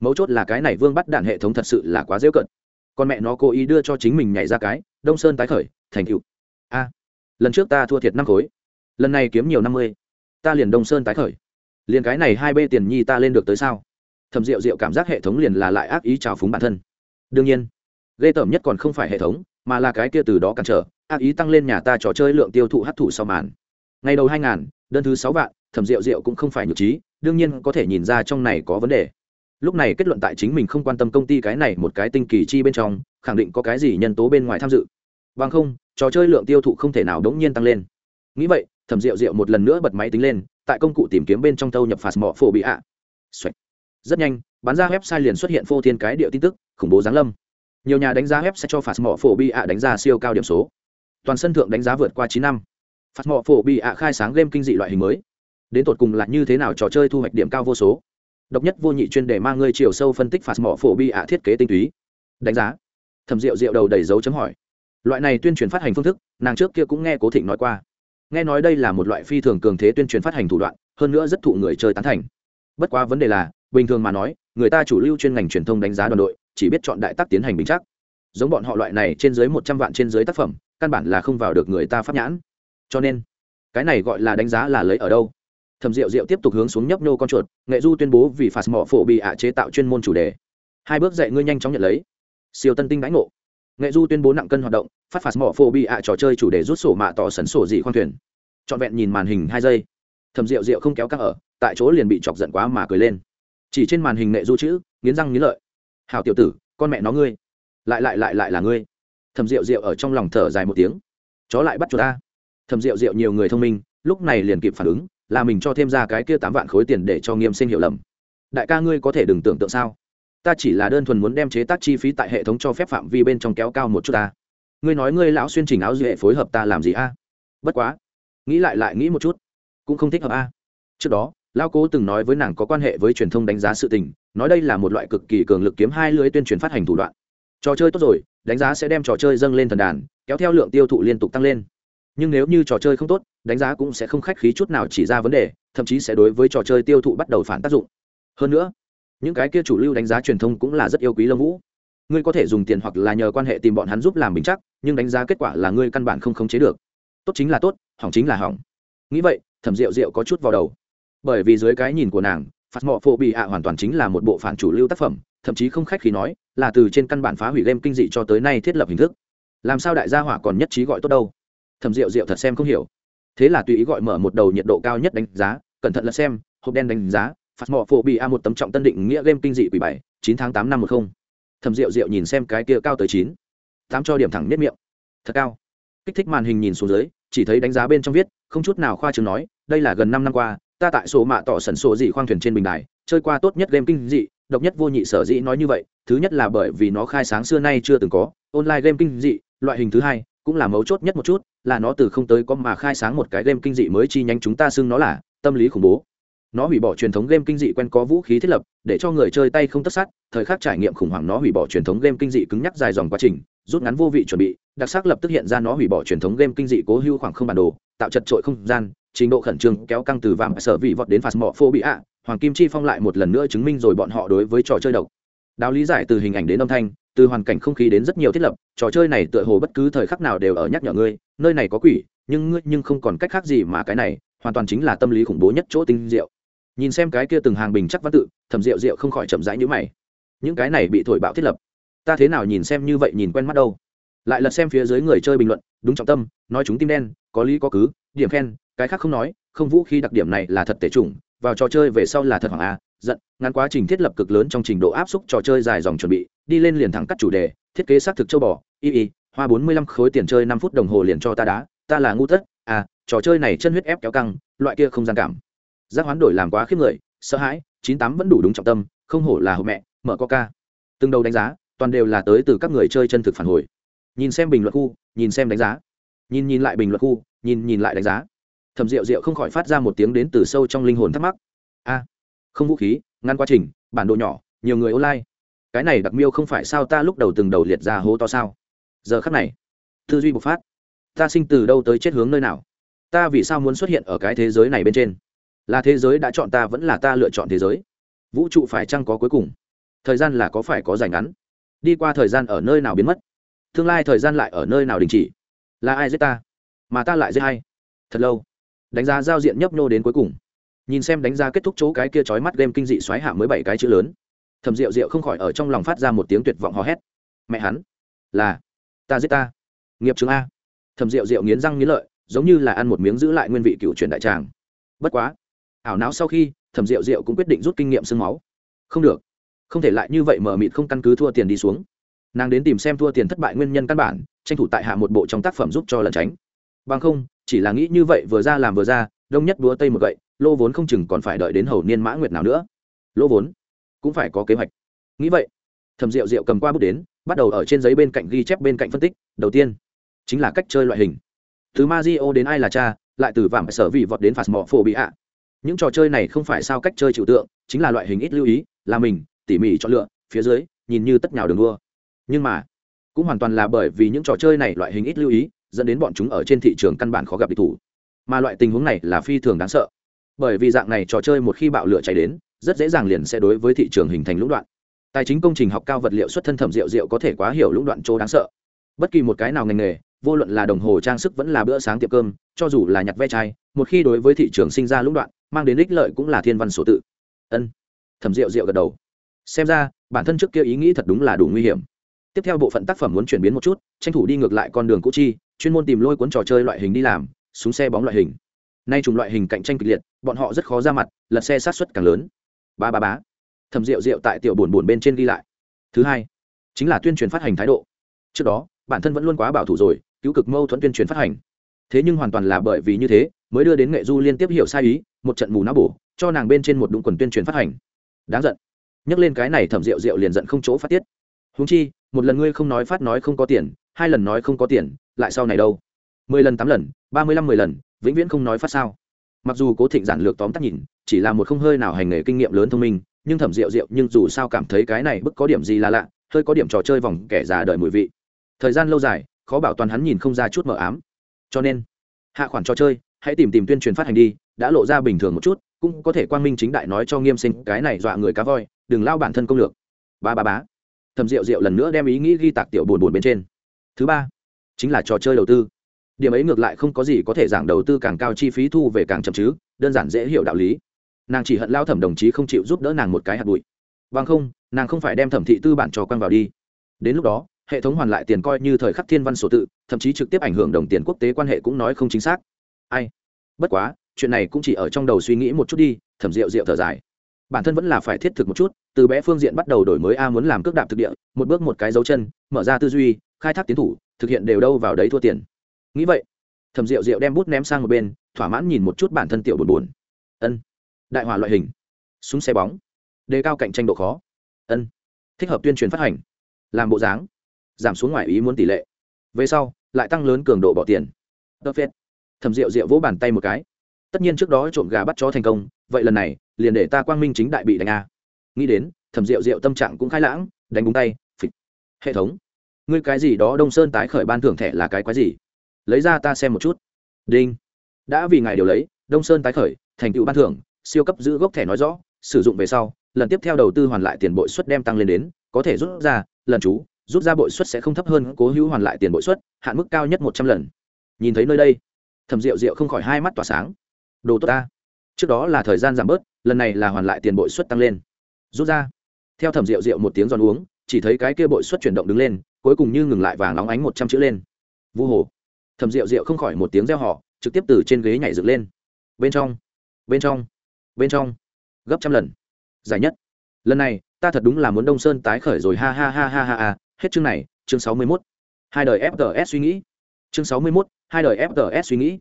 Mấu chốt là cái này vương bắt đạn hệ thống thật sự là quá dễ cận. Con mẹ nó cố ý đưa cho chính mình nhảy ra cái, đông sơn tái khởi, thành cựu a, lần trước ta thua thiệt năm khối, lần này kiếm nhiều năm mươi, ta liền đông sơn tái khởi. Liền cái này hai bê tiền nhi ta lên được tới sao? Thầm rượu rượu cảm giác hệ thống liền là lại ác ý trào phúng bản thân. Đương nhiên, ghê tởm nhất còn không phải hệ thống, mà là cái kia từ đó cản trở ác ý tăng lên nhà ta trò chơi lượng tiêu thụ hấp thụ sau màn. Ngày đầu hai ngàn, đơn thứ sáu vạn, thẩm rượu rượu cũng không phải nhược trí, đương nhiên có thể nhìn ra trong này có vấn đề. Lúc này kết luận tại chính mình không quan tâm công ty cái này một cái tinh kỳ chi bên trong, khẳng định có cái gì nhân tố bên ngoài tham dự. Bằng không, trò chơi lượng tiêu thụ không thể nào đống nhiên tăng lên. Nghĩ vậy, thẩm rượu rượu một lần nữa bật máy tính lên, tại công cụ tìm kiếm bên trong thâu nhập phạt mỏ phổ bị ạ. Rất nhanh, bán ra website liền xuất hiện phô thiên cái điệu tin tức, khủng bố giáng lâm. Nhiều nhà đánh giá web sẽ cho phạt mỏ phổ bị ạ đánh giá siêu cao điểm số toàn sân thượng đánh giá vượt qua chín năm. Phạt mỏ phổ bị ạ khai sáng game kinh dị loại hình mới. Đến tột cùng là như thế nào trò chơi thu hoạch điểm cao vô số. Độc nhất vô nhị chuyên đề mang ngươi chiều sâu phân tích phạt mỏ phổ bị ạ thiết kế tinh túy. Đánh giá. Thẩm rượu rượu đầu đầy dấu chấm hỏi. Loại này tuyên truyền phát hành phương thức, nàng trước kia cũng nghe cố thịnh nói qua. Nghe nói đây là một loại phi thường cường thế tuyên truyền phát hành thủ đoạn, hơn nữa rất thụ người chơi tán thành. Bất quá vấn đề là, bình thường mà nói, người ta chủ lưu chuyên ngành truyền thông đánh giá đoàn đội, chỉ biết chọn đại tác tiến hành bình chắc. Giống bọn họ loại này trên dưới một trăm vạn trên dưới tác phẩm căn bản là không vào được người ta pháp nhãn. Cho nên, cái này gọi là đánh giá là lấy ở đâu? Thẩm rượu rượu tiếp tục hướng xuống nhấp nhô con chuột, nghệ du tuyên bố vì phạt mỏ phổ bị ạ chế tạo chuyên môn chủ đề. Hai bước dạy ngươi nhanh chóng nhận lấy. Siêu tân tinh đánh ngộ. Nghệ du tuyên bố nặng cân hoạt động, phát phạt mỏ phổ bị ạ trò chơi chủ đề rút sổ mạ tỏ sấn sổ dị khoan thuyền. Trọn vẹn nhìn màn hình hai giây. Thẩm rượu rượu không kéo các ở, tại chỗ liền bị chọc giận quá mà cười lên. Chỉ trên màn hình nghệ du chữ, nghiến răng nghiến lợi. Hào tiểu tử, con mẹ nó ngươi. Lại lại lại lại là ngươi thầm rượu rượu ở trong lòng thở dài một tiếng. Chó lại bắt chuột ta. Thầm rượu rượu nhiều người thông minh, lúc này liền kịp phản ứng, là mình cho thêm ra cái kia tám vạn khối tiền để cho nghiêm sinh hiểu lầm. Đại ca ngươi có thể đừng tưởng tượng sao? Ta chỉ là đơn thuần muốn đem chế tác chi phí tại hệ thống cho phép phạm vi bên trong kéo cao một chút ta. Ngươi nói ngươi lão xuyên chỉnh áo duệ phối hợp ta làm gì a? Bất quá, nghĩ lại lại nghĩ một chút, cũng không thích hợp a. Trước đó lao cố từng nói với nàng có quan hệ với truyền thông đánh giá sự tình, nói đây là một loại cực kỳ cường lực kiếm hai lưới tuyên truyền phát hành thủ đoạn. Trò chơi tốt rồi đánh giá sẽ đem trò chơi dâng lên thần đàn, kéo theo lượng tiêu thụ liên tục tăng lên. Nhưng nếu như trò chơi không tốt, đánh giá cũng sẽ không khách khí chút nào chỉ ra vấn đề, thậm chí sẽ đối với trò chơi tiêu thụ bắt đầu phản tác dụng. Hơn nữa, những cái kia chủ lưu đánh giá truyền thông cũng là rất yêu quý lâm vũ. Ngươi có thể dùng tiền hoặc là nhờ quan hệ tìm bọn hắn giúp làm bình chắc, nhưng đánh giá kết quả là ngươi căn bản không khống chế được. Tốt chính là tốt, hỏng chính là hỏng. Nghĩ vậy, thẩm rượu rượu có chút vào đầu. Bởi vì dưới cái nhìn của nàng, phạt mọ phổ bị ạ hoàn toàn chính là một bộ phản chủ lưu tác phẩm thậm chí không khách khí nói, là từ trên căn bản phá hủy game kinh dị cho tới nay thiết lập hình thức. Làm sao đại gia hỏa còn nhất trí gọi tốt đâu? Thẩm rượu rượu thật xem không hiểu. Thế là tùy ý gọi mở một đầu nhiệt độ cao nhất đánh giá, cẩn thận là xem, hộp đen đánh giá phạt mỏ phổ bị a một tấm trọng tân định nghĩa game kinh dị quỷ bảy, chín tháng tám năm một không. Thầm rượu rượu nhìn xem cái kia cao tới chín. Tám cho điểm thẳng nhất miệng. Thật cao. Kích thích màn hình nhìn xuống dưới, chỉ thấy đánh giá bên trong viết, không chút nào khoa trường nói, đây là gần năm năm qua, ta tại số mạ tỏ sẩn sổ dị khoang thuyền trên bình đài, chơi qua tốt nhất game kinh dị độc nhất vô nhị sở dĩ nói như vậy, thứ nhất là bởi vì nó khai sáng xưa nay chưa từng có, online game kinh dị, loại hình thứ hai, cũng là mấu chốt nhất một chút, là nó từ không tới có mà khai sáng một cái game kinh dị mới chi nhánh chúng ta xưng nó là tâm lý khủng bố. Nó hủy bỏ truyền thống game kinh dị quen có vũ khí thiết lập, để cho người chơi tay không tất sát, thời khắc trải nghiệm khủng hoảng nó hủy bỏ truyền thống game kinh dị cứng nhắc dài dòng quá trình, rút ngắn vô vị chuẩn bị, đặc sắc lập tức hiện ra nó hủy bỏ truyền thống game kinh dị cố hữu khoảng không bản đồ, tạo chật trội không gian, trình độ khẩn trương, kéo căng từ vàng sở vị vọt đến phạt mỏ phô bị ạ hoàng kim chi phong lại một lần nữa chứng minh rồi bọn họ đối với trò chơi độc. Đáo lý giải từ hình ảnh đến âm thanh, từ hoàn cảnh không khí đến rất nhiều thiết lập, trò chơi này tựa hồ bất cứ thời khắc nào đều ở nhắc nhở ngươi, nơi này có quỷ, nhưng ngươi nhưng không còn cách khác gì mà cái này, hoàn toàn chính là tâm lý khủng bố nhất chỗ tinh diệu. Nhìn xem cái kia từng hàng bình chắc văn tự, thẩm rượu rượu không khỏi chậm rãi nhữ mày. Những cái này bị thổi bạo thiết lập, ta thế nào nhìn xem như vậy nhìn quen mắt đâu? Lại lật xem phía dưới người chơi bình luận, đúng trọng tâm, nói chúng tim đen, có lý có cứ, điểm khen, cái khác không nói, không vũ khí đặc điểm này là thật tệ chủng vào trò chơi về sau là thật hoàng a à, giận, ngắn quá trình thiết lập cực lớn trong trình độ áp suất trò chơi dài dòng chuẩn bị, đi lên liền thẳng cắt chủ đề, thiết kế xác thực châu bò, y y, hoa bốn mươi lăm khối tiền chơi năm phút đồng hồ liền cho ta đá, ta là ngu tất à trò chơi này chân huyết ép kéo căng, loại kia không gian cảm. Giác hoán đổi làm quá khiếp người, sợ hãi, chín tám vẫn đủ đúng trọng tâm, không hổ là hộ mẹ, mở coca. Từng đầu đánh giá, toàn đều là tới từ các người chơi chân thực phản hồi. Nhìn xem bình luận khu, nhìn xem đánh giá. Nhìn nhìn lại bình luận khu, nhìn nhìn lại đánh giá thầm rượu rượu không khỏi phát ra một tiếng đến từ sâu trong linh hồn thắc mắc. A, không vũ khí, ngăn quá trình, bản đồ nhỏ, nhiều người online. Cái này đặc miêu không phải sao ta lúc đầu từng đầu liệt ra hố to sao? Giờ khắc này, tư duy bộc phát. Ta sinh từ đâu tới chết hướng nơi nào? Ta vì sao muốn xuất hiện ở cái thế giới này bên trên? Là thế giới đã chọn ta vẫn là ta lựa chọn thế giới? Vũ trụ phải chăng có cuối cùng? Thời gian là có phải có dài ngắn? Đi qua thời gian ở nơi nào biến mất? Tương lai thời gian lại ở nơi nào đình chỉ? Là ai giết ta? Mà ta lại giết hay thật lâu đánh giá giao diện nhấp nhô đến cuối cùng. Nhìn xem đánh giá kết thúc chỗ cái kia trói mắt game kinh dị xoáy hạ mới bảy cái chữ lớn. Thầm rượu rượu không khỏi ở trong lòng phát ra một tiếng tuyệt vọng hò hét. Mẹ hắn, là, ta giết ta. Nghiệp chứng a. Thầm rượu rượu nghiến răng nghiến lợi, giống như là ăn một miếng giữ lại nguyên vị cựu truyền đại tràng. Bất quá, ảo não sau khi, thẩm rượu rượu cũng quyết định rút kinh nghiệm sương máu. Không được. Không thể lại như vậy mở mịt không căn cứ thua tiền đi xuống. Nàng đến tìm xem thua tiền thất bại nguyên nhân căn bản, tranh thủ tại hạ một bộ trong tác phẩm giúp cho lẩn tránh. Bằng không chỉ là nghĩ như vậy vừa ra làm vừa ra, đông nhất búa tây một gậy, lô vốn không chừng còn phải đợi đến hầu niên mã nguyệt nào nữa. Lô vốn cũng phải có kế hoạch. Nghĩ vậy thầm rượu rượu cầm qua bút đến, bắt đầu ở trên giấy bên cạnh ghi chép bên cạnh phân tích. Đầu tiên chính là cách chơi loại hình. Từ Mario đến ai là cha, lại từ vảm sở vị vọt đến phạt mỏ phổ bị ạ. Những trò chơi này không phải sao cách chơi trừu tượng, chính là loại hình ít lưu ý, là mình, tỉ mỉ chọn lựa, phía dưới, nhìn như tất nhào đường đua. Nhưng mà, cũng hoàn toàn là bởi vì những trò chơi này loại hình ít lưu ý dẫn đến bọn chúng ở trên thị trường căn bản khó gặp địch thủ. Mà loại tình huống này là phi thường đáng sợ. Bởi vì dạng này trò chơi một khi bạo lửa cháy đến, rất dễ dàng liền sẽ đối với thị trường hình thành lũng đoạn. Tài chính công trình học cao vật liệu xuất thân thẩm rượu rượu có thể quá hiểu lũng đoạn chỗ đáng sợ. Bất kỳ một cái nào ngành nghề, vô luận là đồng hồ trang sức vẫn là bữa sáng tiệm cơm, cho dù là nhặt ve chai, một khi đối với thị trường sinh ra lũng đoạn, mang đến ích lợi cũng là thiên văn sổ tự. Ân. Thẩm rượu rượu gật đầu. Xem ra, bản thân trước kia ý nghĩ thật đúng là đủ nguy hiểm tiếp theo bộ phận tác phẩm muốn chuyển biến một chút, tranh thủ đi ngược lại con đường cũ chi, chuyên môn tìm lôi cuốn trò chơi loại hình đi làm, súng xe bóng loại hình. Nay chủng loại hình cạnh tranh kịch liệt, bọn họ rất khó ra mặt, lật xe sát xuất càng lớn. Ba ba bá thầm rượu rượu tại tiểu buồn buồn bên trên ghi lại. Thứ hai, chính là tuyên truyền phát hành thái độ. Trước đó, bản thân vẫn luôn quá bảo thủ rồi, cứu cực mâu thuẫn tuyên truyền phát hành. Thế nhưng hoàn toàn là bởi vì như thế, mới đưa đến nghệ du liên tiếp hiểu sai ý, một trận mù não bổ, cho nàng bên trên một đụng quần tuyên truyền phát hành. Đáng giận. Nhắc lên cái này, thẩm rượu rượu liền giận không chỗ phát tiết húng chi, một lần ngươi không nói phát nói không có tiền, hai lần nói không có tiền, lại sau này đâu? Mười lần tám lần, ba mươi lăm mười lần, vĩnh viễn không nói phát sao? Mặc dù cố thịnh giản lược tóm tắt nhìn, chỉ là một không hơi nào hành nghề kinh nghiệm lớn thông minh, nhưng thẩm rượu rượu nhưng dù sao cảm thấy cái này bức có điểm gì là lạ, hơi có điểm trò chơi vòng kẻ già đợi mùi vị. Thời gian lâu dài, khó bảo toàn hắn nhìn không ra chút mờ ám. Cho nên, hạ khoản trò chơi, hãy tìm tìm tuyên truyền phát hành đi, đã lộ ra bình thường một chút, cũng có thể quang minh chính đại nói cho nghiêm sinh cái này dọa người cá voi, đừng lao bản thân công lược. Ba ba bá thầm rượu rượu lần nữa đem ý nghĩ ghi tạc tiểu buồn buồn bên trên. Thứ ba, chính là trò chơi đầu tư. Điểm ấy ngược lại không có gì có thể giảng đầu tư càng cao chi phí thu về càng chậm chứ, đơn giản dễ hiểu đạo lý. Nàng chỉ hận lao thẩm đồng chí không chịu giúp đỡ nàng một cái hạt bụi. Vâng không, nàng không phải đem thẩm thị tư bản trò quăng vào đi. Đến lúc đó, hệ thống hoàn lại tiền coi như thời khắc thiên văn sổ tự, thậm chí trực tiếp ảnh hưởng đồng tiền quốc tế quan hệ cũng nói không chính xác. Ai? Bất quá, chuyện này cũng chỉ ở trong đầu suy nghĩ một chút đi, thẩm rượu rượu thở dài bản thân vẫn là phải thiết thực một chút, từ bé phương diện bắt đầu đổi mới a muốn làm cước đạp thực địa, một bước một cái dấu chân, mở ra tư duy, khai thác tiến thủ, thực hiện đều đâu vào đấy thua tiền. Nghĩ vậy, thẩm rượu rượu đem bút ném sang một bên, thỏa mãn nhìn một chút bản thân tiểu buồn buồn. Ân, đại hỏa loại hình, súng xe bóng, đề cao cạnh tranh độ khó. Ân, thích hợp tuyên truyền phát hành, làm bộ dáng, giảm xuống ngoài ý muốn tỷ lệ. Về sau, lại tăng lớn cường độ bỏ tiền. Tơ phết. Thầm rượu rượu vỗ bàn tay một cái. Tất nhiên trước đó trộm gà bắt chó thành công, vậy lần này liền để ta quang minh chính đại bị đánh a. Nghĩ đến, thẩm rượu rượu tâm trạng cũng khai lãng, đánh búng tay, phịch. Hệ thống, ngươi cái gì đó đông sơn tái khởi ban thưởng thẻ là cái quái gì? Lấy ra ta xem một chút. Đinh. Đã vì ngài điều lấy, đông sơn tái khởi, thành tựu ban thưởng, siêu cấp giữ gốc thẻ nói rõ, sử dụng về sau, lần tiếp theo đầu tư hoàn lại tiền bội suất đem tăng lên đến, có thể rút ra, lần chú, rút ra bội suất sẽ không thấp hơn, cố hữu hoàn lại tiền bội suất, hạn mức cao nhất một trăm lần. Nhìn thấy nơi đây thầm rượu rượu không khỏi hai mắt tỏa sáng. Đồ tốt ta. Trước đó là thời gian giảm bớt lần này là hoàn lại tiền bội suất tăng lên. Rút ra. Theo thẩm rượu rượu một tiếng giòn uống, chỉ thấy cái kia bội suất chuyển động đứng lên, cuối cùng như ngừng lại vàng óng ánh một trăm chữ lên. Vu hồ. Thẩm rượu rượu không khỏi một tiếng reo họ trực tiếp từ trên ghế nhảy dựng lên. Bên trong. Bên trong. Bên trong. Gấp trăm lần. Giải nhất. Lần này, ta thật đúng là muốn đông sơn tái khởi rồi, ha ha ha ha ha ha. Hết chương này, chương sáu mươi mốt. Hai đời fts suy nghĩ. Chương sáu mươi mốt, hai đời fts suy nghĩ.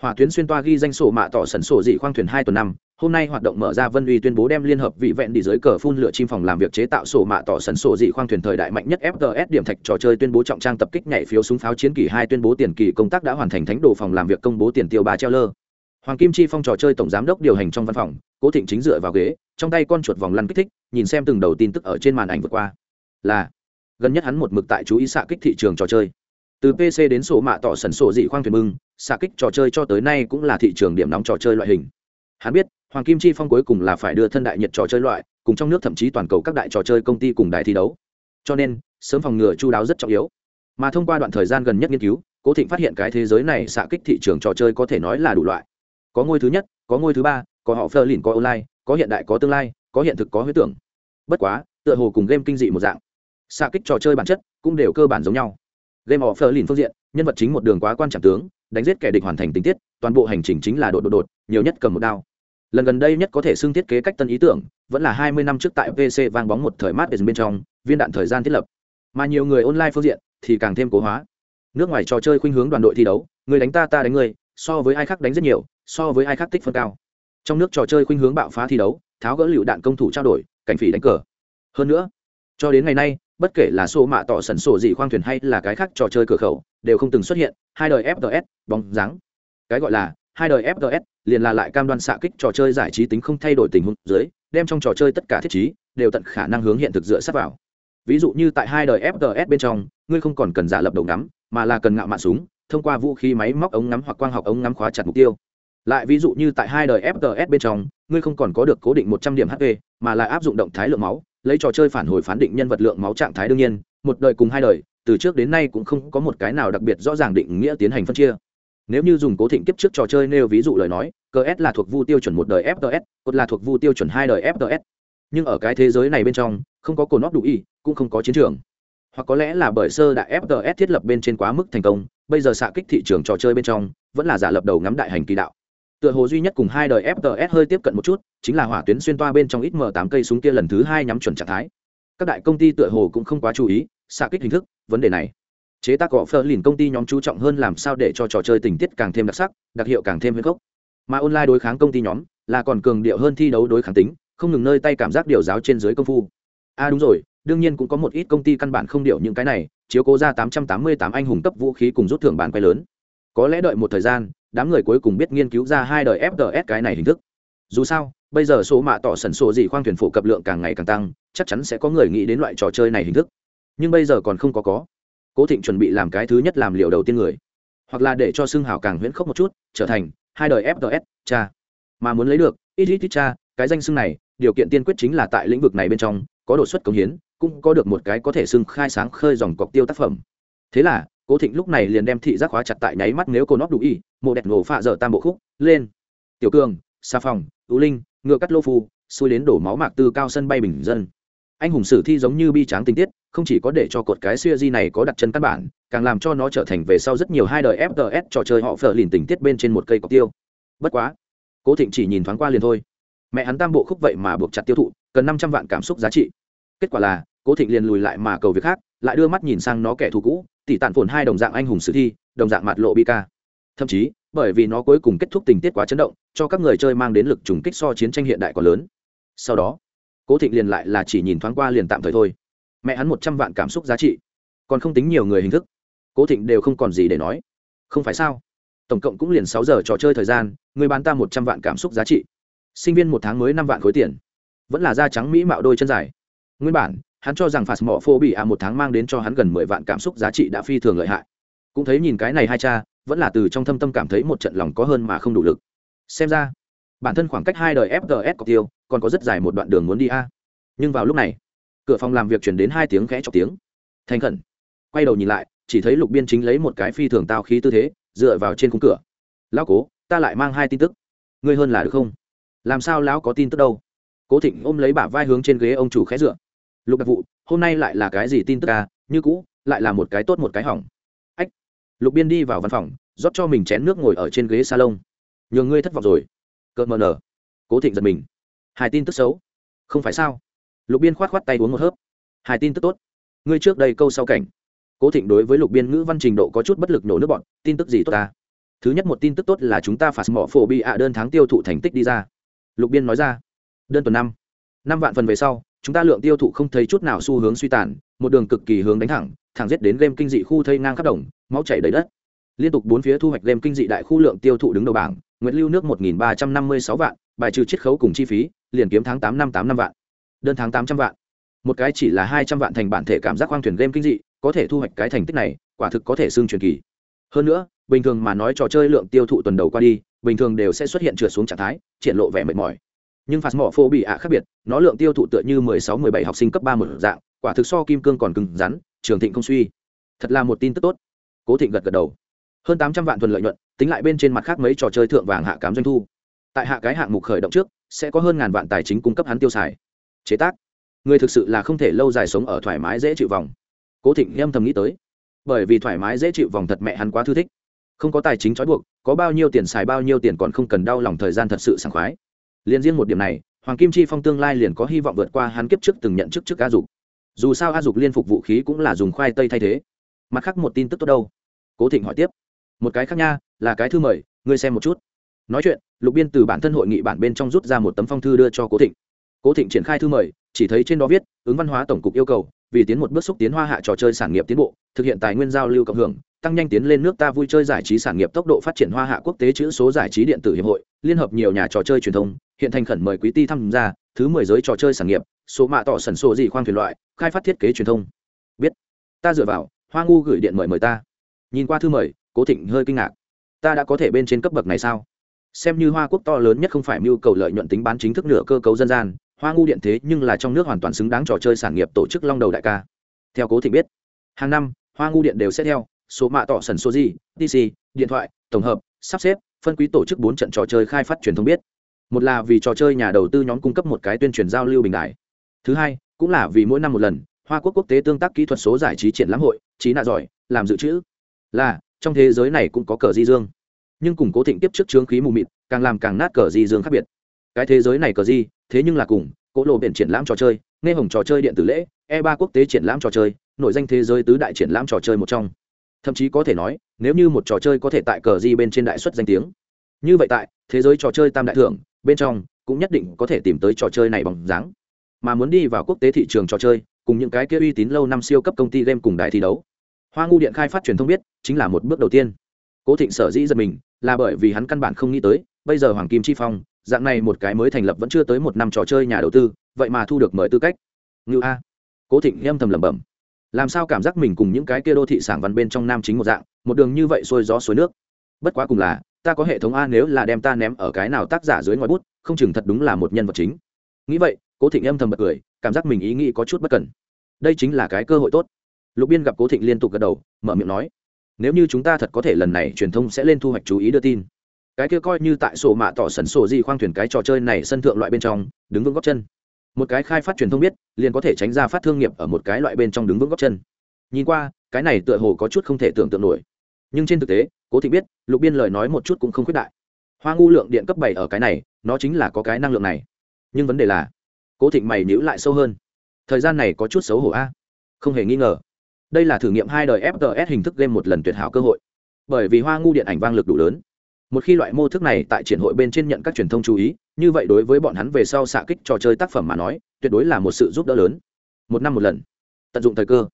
Hỏa tuyến xuyên toa ghi danh sổ mạ tỏ sẩn sổ dị khoang thuyền hai tuần năm hôm nay hoạt động mở ra vân uy tuyên bố đem liên hợp vị vẹn đi dưới cờ phun lửa chim phòng làm việc chế tạo sổ mạ tỏ sẩn sổ dị khoang thuyền thời đại mạnh nhất fts điểm thạch trò chơi tuyên bố trọng trang tập kích nhảy phiếu súng pháo chiến kỳ hai tuyên bố tiền kỳ công tác đã hoàn thành thánh đồ phòng làm việc công bố tiền tiêu bà treo lơ. Hoàng kim chi phong trò chơi tổng giám đốc điều hành trong văn phòng, cố thịnh chính dựa vào ghế, trong tay con chuột vòng lăn kích thích, nhìn xem từng đầu tin tức ở trên màn ảnh vượt qua. Là, gần nhất hắn một mực tại chú ý xạ kích thị trường trò chơi. Từ pc đến sổ mạ tỏ sẩn sổ dị khoang thuyền mưng xạ kích trò chơi cho tới nay cũng là thị trường điểm nóng trò chơi loại hình. Hắn biết hoàng kim chi phong cuối cùng là phải đưa thân đại nhiệt trò chơi loại, cùng trong nước thậm chí toàn cầu các đại trò chơi công ty cùng đại thi đấu. Cho nên, sớm phòng ngừa chu đáo rất trọng yếu. Mà thông qua đoạn thời gian gần nhất nghiên cứu, cố thịnh phát hiện cái thế giới này xạ kích thị trường trò chơi có thể nói là đủ loại. Có ngôi thứ nhất, có ngôi thứ ba, có họ phơ lìn có online, có hiện đại, có tương lai, có hiện thực, có huyết tưởng. Bất quá, tựa hồ cùng game kinh dị một dạng. Xạ kích trò chơi bản chất cũng đều cơ bản giống nhau. Game họ phơ lìn phương diện, nhân vật chính một đường quá quan trọng tướng, đánh giết kẻ địch hoàn thành tình tiết, toàn bộ hành trình chính là đột đột đột, nhiều nhất cầm một đao lần gần đây nhất có thể xưng thiết kế cách tân ý tưởng, vẫn là hai mươi năm trước tại pc vang bóng một thời mát bên trong, viên đạn thời gian thiết lập. Mà nhiều người online phương diện thì càng thêm cố hóa. Nước ngoài trò chơi khuynh hướng đoàn đội thi đấu, người đánh ta ta đánh người, so với ai khác đánh rất nhiều, so với ai khác tích phân cao. Trong nước trò chơi khuynh hướng bạo phá thi đấu, tháo gỡ lựu đạn công thủ trao đổi, cảnh phỉ đánh cờ. Hơn nữa, cho đến ngày nay, bất kể là sổ mạ tỏ sẩn sổ gì khoang thuyền hay là cái khác trò chơi cửa khẩu, đều không từng xuất hiện hai đời fts bóng dáng. Cái gọi là hai đời fts liền là lại cam đoan xạ kích trò chơi giải trí tính không thay đổi tình huống dưới, đem trong trò chơi tất cả thiết chí đều tận khả năng hướng hiện thực dựa sát vào. Ví dụ như tại hai đời fts bên trong, ngươi không còn cần giả lập đầu ngắm, mà là cần ngạo mạn súng, thông qua vũ khí, máy móc, ống ngắm hoặc quang học ống ngắm khóa chặt mục tiêu. Lại ví dụ như tại hai đời fts bên trong, ngươi không còn có được cố định một trăm điểm hp mà là áp dụng động thái lượng máu, lấy trò chơi phản hồi phán định nhân vật lượng máu trạng thái đương nhiên, một đời cùng hai đời, từ trước đến nay cũng không có một cái nào đặc biệt rõ ràng định nghĩa tiến hành phân chia nếu như dùng cố thịnh kiếp trước trò chơi nêu ví dụ lời nói cs là thuộc vu tiêu chuẩn một đời fts cột là thuộc vu tiêu chuẩn hai đời fts nhưng ở cái thế giới này bên trong, không có cồn óc đủ y, cũng không có chiến trường. Hoặc có lẽ là bởi sơ đại fts thiết lập bên trên quá mức thành công, bây giờ xạ kích thị trường trò chơi bên trong, vẫn là giả lập đầu ngắm đại hành kỳ đạo. Tựa hồ duy nhất cùng hai đời fts hơi tiếp cận một chút, chính là hỏa tuyến xuyên toa bên trong ít m tám cây súng kia lần thứ hai nhắm chuẩn trạng thái. Các đại công ty tựa hồ cũng không quá chú ý, xạ kích hình thức, vấn đề này chế tác gõ phơ lìn công ty nhóm chú trọng hơn làm sao để cho trò chơi tình tiết càng thêm đặc sắc, đặc hiệu càng thêm huyết gốc mà online đối kháng công ty nhóm là còn cường điệu hơn thi đấu đối kháng tính, không ngừng nơi tay cảm giác điều giáo trên dưới công phu. A à đúng rồi, đương nhiên cũng có một ít công ty căn bản không điệu những cái này, chiếu cố ra 888 anh hùng cấp vũ khí cùng rút thưởng bản quay lớn. Có lẽ đợi một thời gian, đám người cuối cùng biết nghiên cứu ra hai đời fts cái này hình thức. Dù sao, bây giờ số mạ tỏ sẩn sổ gì khoang thuyền phổ cập lượng càng ngày càng tăng, chắc chắn sẽ có người nghĩ đến loại trò chơi này hình thức. Nhưng bây giờ còn không có có cố thịnh chuẩn bị làm cái thứ nhất làm liệu đầu tiên người hoặc là để cho xương hào càng huyễn khốc một chút trở thành hai đời fts cha. Mà muốn lấy được, ít ít ít cha, cái danh xưng này, điều kiện tiên quyết chính là tại lĩnh vực này bên trong, có đột xuất công hiến, cũng có được một cái có thể xưng khai sáng khơi dòng cọc tiêu tác phẩm. Thế là, cố thịnh lúc này liền đem thị giác khóa chặt tại nháy mắt nếu cô nót đủ y, mộ đẹp ngổ phạ dở tam bộ khúc, lên. Tiểu cường xà phòng ưu linh, ngựa cắt lô phu, xuôi đến đổ máu mạc tư cao sân bay bình dân anh hùng sử thi giống như bi tráng tình tiết, không chỉ có để cho cột cái xuya di này có đặt chân căn bản, càng làm cho nó trở thành về sau rất nhiều hai đời fts trò chơi họ phở lìn tình tiết bên trên một cây cọc tiêu. Bất quá, cố thịnh chỉ nhìn thoáng qua liền thôi. Mẹ hắn tam bộ khúc vậy mà buộc chặt tiêu thụ, cần năm trăm vạn cảm xúc giá trị. Kết quả là, cố thịnh liền lùi lại mà cầu việc khác, lại đưa mắt nhìn sang nó kẻ thù cũ tỷ tản phồn hai đồng dạng anh hùng sử thi, đồng dạng mặt lộ bi ca. Thậm chí, bởi vì nó cuối cùng kết thúc tình tiết quá chấn động, cho các người chơi mang đến lực trùng kích so chiến tranh hiện đại còn lớn. Sau đó cố thịnh liền lại là chỉ nhìn thoáng qua liền tạm thời thôi. Mẹ hắn một trăm vạn cảm xúc giá trị, còn không tính nhiều người hình thức. Cố thịnh đều không còn gì để nói. Không phải sao? Tổng cộng cũng liền sáu giờ trò chơi thời gian, người bán ta một trăm vạn cảm xúc giá trị. Sinh viên một tháng mới năm vạn khối tiền. Vẫn là da trắng mỹ mạo đôi chân dài. Nguyên bản, hắn cho rằng phạt mỏ phô bị ạ à một tháng mang đến cho hắn gần mười vạn cảm xúc giá trị đã phi thường lợi hại. Cũng thấy nhìn cái này hai cha, vẫn là từ trong thâm tâm cảm thấy một trận lòng có hơn mà không đủ lực. Xem ra, bản thân khoảng cách hai đời fgs cọc tiêu còn có rất dài một đoạn đường muốn đi a. Nhưng vào lúc này, cửa phòng làm việc chuyển đến hai tiếng khẽ chọc tiếng. Thành khẩn. Quay đầu nhìn lại, chỉ thấy lục biên chính lấy một cái phi thường tao khí tư thế, dựa vào trên khung cửa. Lão cố, ta lại mang hai tin tức. Ngươi hơn là được không? Làm sao lão có tin tức đâu? Cố thịnh ôm lấy bả vai hướng trên ghế ông chủ khẽ dựa. Lục đặc vụ, hôm nay lại là cái gì tin tức à? Như cũ, lại là một cái tốt một cái hỏng. Ách. Lục biên đi vào văn phòng, rót cho mình chén nước ngồi ở trên ghế salon. Nhường ngươi thất vọng rồi. Cợt mờ nở. Cố thịnh giật mình hai tin tức xấu. Không phải sao? Lục biên khoát khoát tay uống một hớp. Hai tin tức tốt. Ngươi trước đây câu sau cảnh. Cố thịnh đối với lục biên ngữ văn trình độ có chút bất lực nổ nước bọn, tin tức gì tốt ta? Thứ nhất một tin tức tốt là chúng ta phạt mỏ phổ bị ạ đơn tháng tiêu thụ thành tích đi ra. Lục biên nói ra. Đơn tuần năm. Năm vạn phần về sau, chúng ta lượng tiêu thụ không thấy chút nào xu hướng suy tàn, một đường cực kỳ hướng đánh thẳng thẳng giết đến game kinh dị khu thây ngang khắp đồng, máu chảy đầy đất. Liên tục bốn phía thu hoạch game kinh dị đại khu lượng tiêu thụ đứng đầu bảng nguyễn lưu nước một nghìn ba trăm năm mươi sáu vạn, bài trừ chiết khấu cùng chi phí liền kiếm tháng tám năm tám năm vạn. Đơn tháng tám trăm vạn. Một cái chỉ là hai trăm vạn thành bản thể cảm giác khoang thuyền game kinh dị, có thể thu hoạch cái thành tích này, quả thực có thể xưng truyền kỳ. Hơn nữa, bình thường mà nói trò chơi lượng tiêu thụ tuần đầu qua đi, bình thường đều sẽ xuất hiện trượt xuống trạng thái, triển lộ vẻ mệt mỏi. Nhưng phạt mỏ phô bị ạ khác biệt, nó lượng tiêu thụ tựa như mười sáu, mười bảy học sinh cấp ba một dạng, quả thực so kim cương còn cứng rắn, trường thịnh không suy. Thật là một tin tức tốt. Cố thịnh gật gật đầu. Hơn tám trăm vạn thuần lợi nhuận, tính lại bên trên mặt khác mấy trò chơi thượng vàng hạ cám doanh thu tại hạ cái hạng mục khởi động trước, sẽ có hơn ngàn vạn tài chính cung cấp hắn tiêu xài. Chế tác. Người thực sự là không thể lâu dài sống ở thoải mái dễ chịu vòng. Cố thịnh âm thầm nghĩ tới. Bởi vì thoải mái dễ chịu vòng thật mẹ hắn quá thư thích. Không có tài chính trói buộc, có bao nhiêu tiền xài bao nhiêu tiền còn không cần đau lòng thời gian thật sự sảng khoái. Liền riêng một điểm này, hoàng kim chi phong tương lai liền có hy vọng vượt qua hắn kiếp trước từng nhận chức trước a dục. Dù sao a dục liên phục vũ khí cũng là dùng khoai tây thay thế. Mặt khác một tin tức tốt đâu? Cố thịnh hỏi tiếp. Một cái khác nha, là cái thư mời, ngươi xem một chút nói chuyện, lục biên từ bản thân hội nghị bản bên trong rút ra một tấm phong thư đưa cho cố thịnh. Cố thịnh triển khai thư mời, chỉ thấy trên đó viết, ứng văn hóa tổng cục yêu cầu, vì tiến một bước xúc tiến hoa hạ trò chơi sản nghiệp tiến bộ, thực hiện tài nguyên giao lưu cộng hưởng, tăng nhanh tiến lên nước ta vui chơi giải trí sản nghiệp tốc độ phát triển hoa hạ quốc tế chữ số giải trí điện tử hiệp hội, liên hợp nhiều nhà trò chơi truyền thông, hiện thành khẩn mời quý ty tham gia, thứ mười giới trò chơi sản nghiệp, số mạ tỏ sần sổ gì khoang thuyền loại, khai phát thiết kế truyền thông. Biết, ta dựa vào, hoa ngu gửi điện mời mời ta. Nhìn qua thư mời, cố thịnh hơi kinh ngạc. Ta đã có thể bên trên cấp bậc này sao? Xem như hoa quốc to lớn nhất không phải mưu cầu lợi nhuận tính bán chính thức nửa cơ cấu dân gian, hoa ngu điện thế nhưng là trong nước hoàn toàn xứng đáng trò chơi sản nghiệp tổ chức long đầu đại ca. Theo cố thịnh biết, hàng năm, hoa ngu điện đều sẽ theo số mạ tỏ sần số gì dc điện thoại, tổng hợp, sắp xếp, phân quý tổ chức bốn trận trò chơi khai phát truyền thông biết. Một là vì trò chơi nhà đầu tư nhóm cung cấp một cái tuyên truyền giao lưu bình đại thứ hai, cũng là vì mỗi năm một lần, hoa quốc quốc tế tương tác kỹ thuật số giải trí triển lãm hội trí nạ giỏi, làm dự trữ. Là, trong thế giới này cũng có cờ di dương nhưng cùng cố thịnh tiếp trước trướng khí mù mịt, càng làm càng nát cờ di dương khác biệt. Cái thế giới này cờ di, thế nhưng là cùng cỗ lộ biển triển lãm trò chơi, nghe hồng trò chơi điện tử lễ e ba quốc tế triển lãm trò chơi nội danh thế giới tứ đại triển lãm trò chơi một trong. Thậm chí có thể nói, nếu như một trò chơi có thể tại cờ di bên trên đại xuất danh tiếng. Như vậy tại, thế giới trò chơi tam đại thưởng, bên trong, cũng nhất định có thể tìm tới trò chơi này bằng dáng. Mà muốn đi vào quốc tế thị trường trò chơi, cùng những cái kia uy tín lâu năm siêu cấp công ty game cùng đại thi đấu. Hoa ngu điện khai phát truyền thông biết, chính là một bước đầu tiên. Cố thịnh sở dĩ giật mình là bởi vì hắn căn bản không nghĩ tới, bây giờ hoàng kim chi phong, dạng này một cái mới thành lập vẫn chưa tới một năm trò chơi nhà đầu tư, vậy mà thu được mời tư cách. Ngự a. Cố thịnh em thầm lẩm bẩm. Làm sao cảm giác mình cùng những cái kia đô thị sản văn bên trong nam chính một dạng, một đường như vậy xuôi gió suối nước? Bất quá cùng là, ta có hệ thống a nếu là đem ta ném ở cái nào tác giả dưới ngoài bút, không chừng thật đúng là một nhân vật chính. Nghĩ vậy, cố thịnh âm thầm bật cười, cảm giác mình ý nghĩ có chút bất cần đây chính là cái cơ hội tốt. Lục biên gặp cố thịnh liên tục gật đầu, mở miệng nói nếu như chúng ta thật có thể lần này truyền thông sẽ lên thu hoạch chú ý đưa tin. Cái kia coi như tại sổ mạ tỏ sẩn sổ gì khoang thuyền cái trò chơi này sân thượng loại bên trong, đứng vững góc chân. Một cái khai phát truyền thông biết, liền có thể tránh ra phát thương nghiệp ở một cái loại bên trong đứng vững góc chân. Nhìn qua, cái này tựa hồ có chút không thể tưởng tượng nổi. Nhưng trên thực tế, cố thị biết, lục biên lời nói một chút cũng không khuyết đại. Hoa ngu lượng điện cấp bảy ở cái này, nó chính là có cái năng lượng này. Nhưng vấn đề là, cố thịnh mày nhữ lại sâu hơn. Thời gian này có chút xấu hổ a. Không hề nghi ngờ đây là thử nghiệm hai đời fts hình thức game một lần tuyệt hảo cơ hội. Bởi vì hoa ngu điện ảnh vang lực đủ lớn. Một khi loại mô thức này tại triển hội bên trên nhận các truyền thông chú ý, như vậy đối với bọn hắn về sau xạ kích trò chơi tác phẩm mà nói, tuyệt đối là một sự giúp đỡ lớn. Một năm một lần. Tận dụng thời cơ.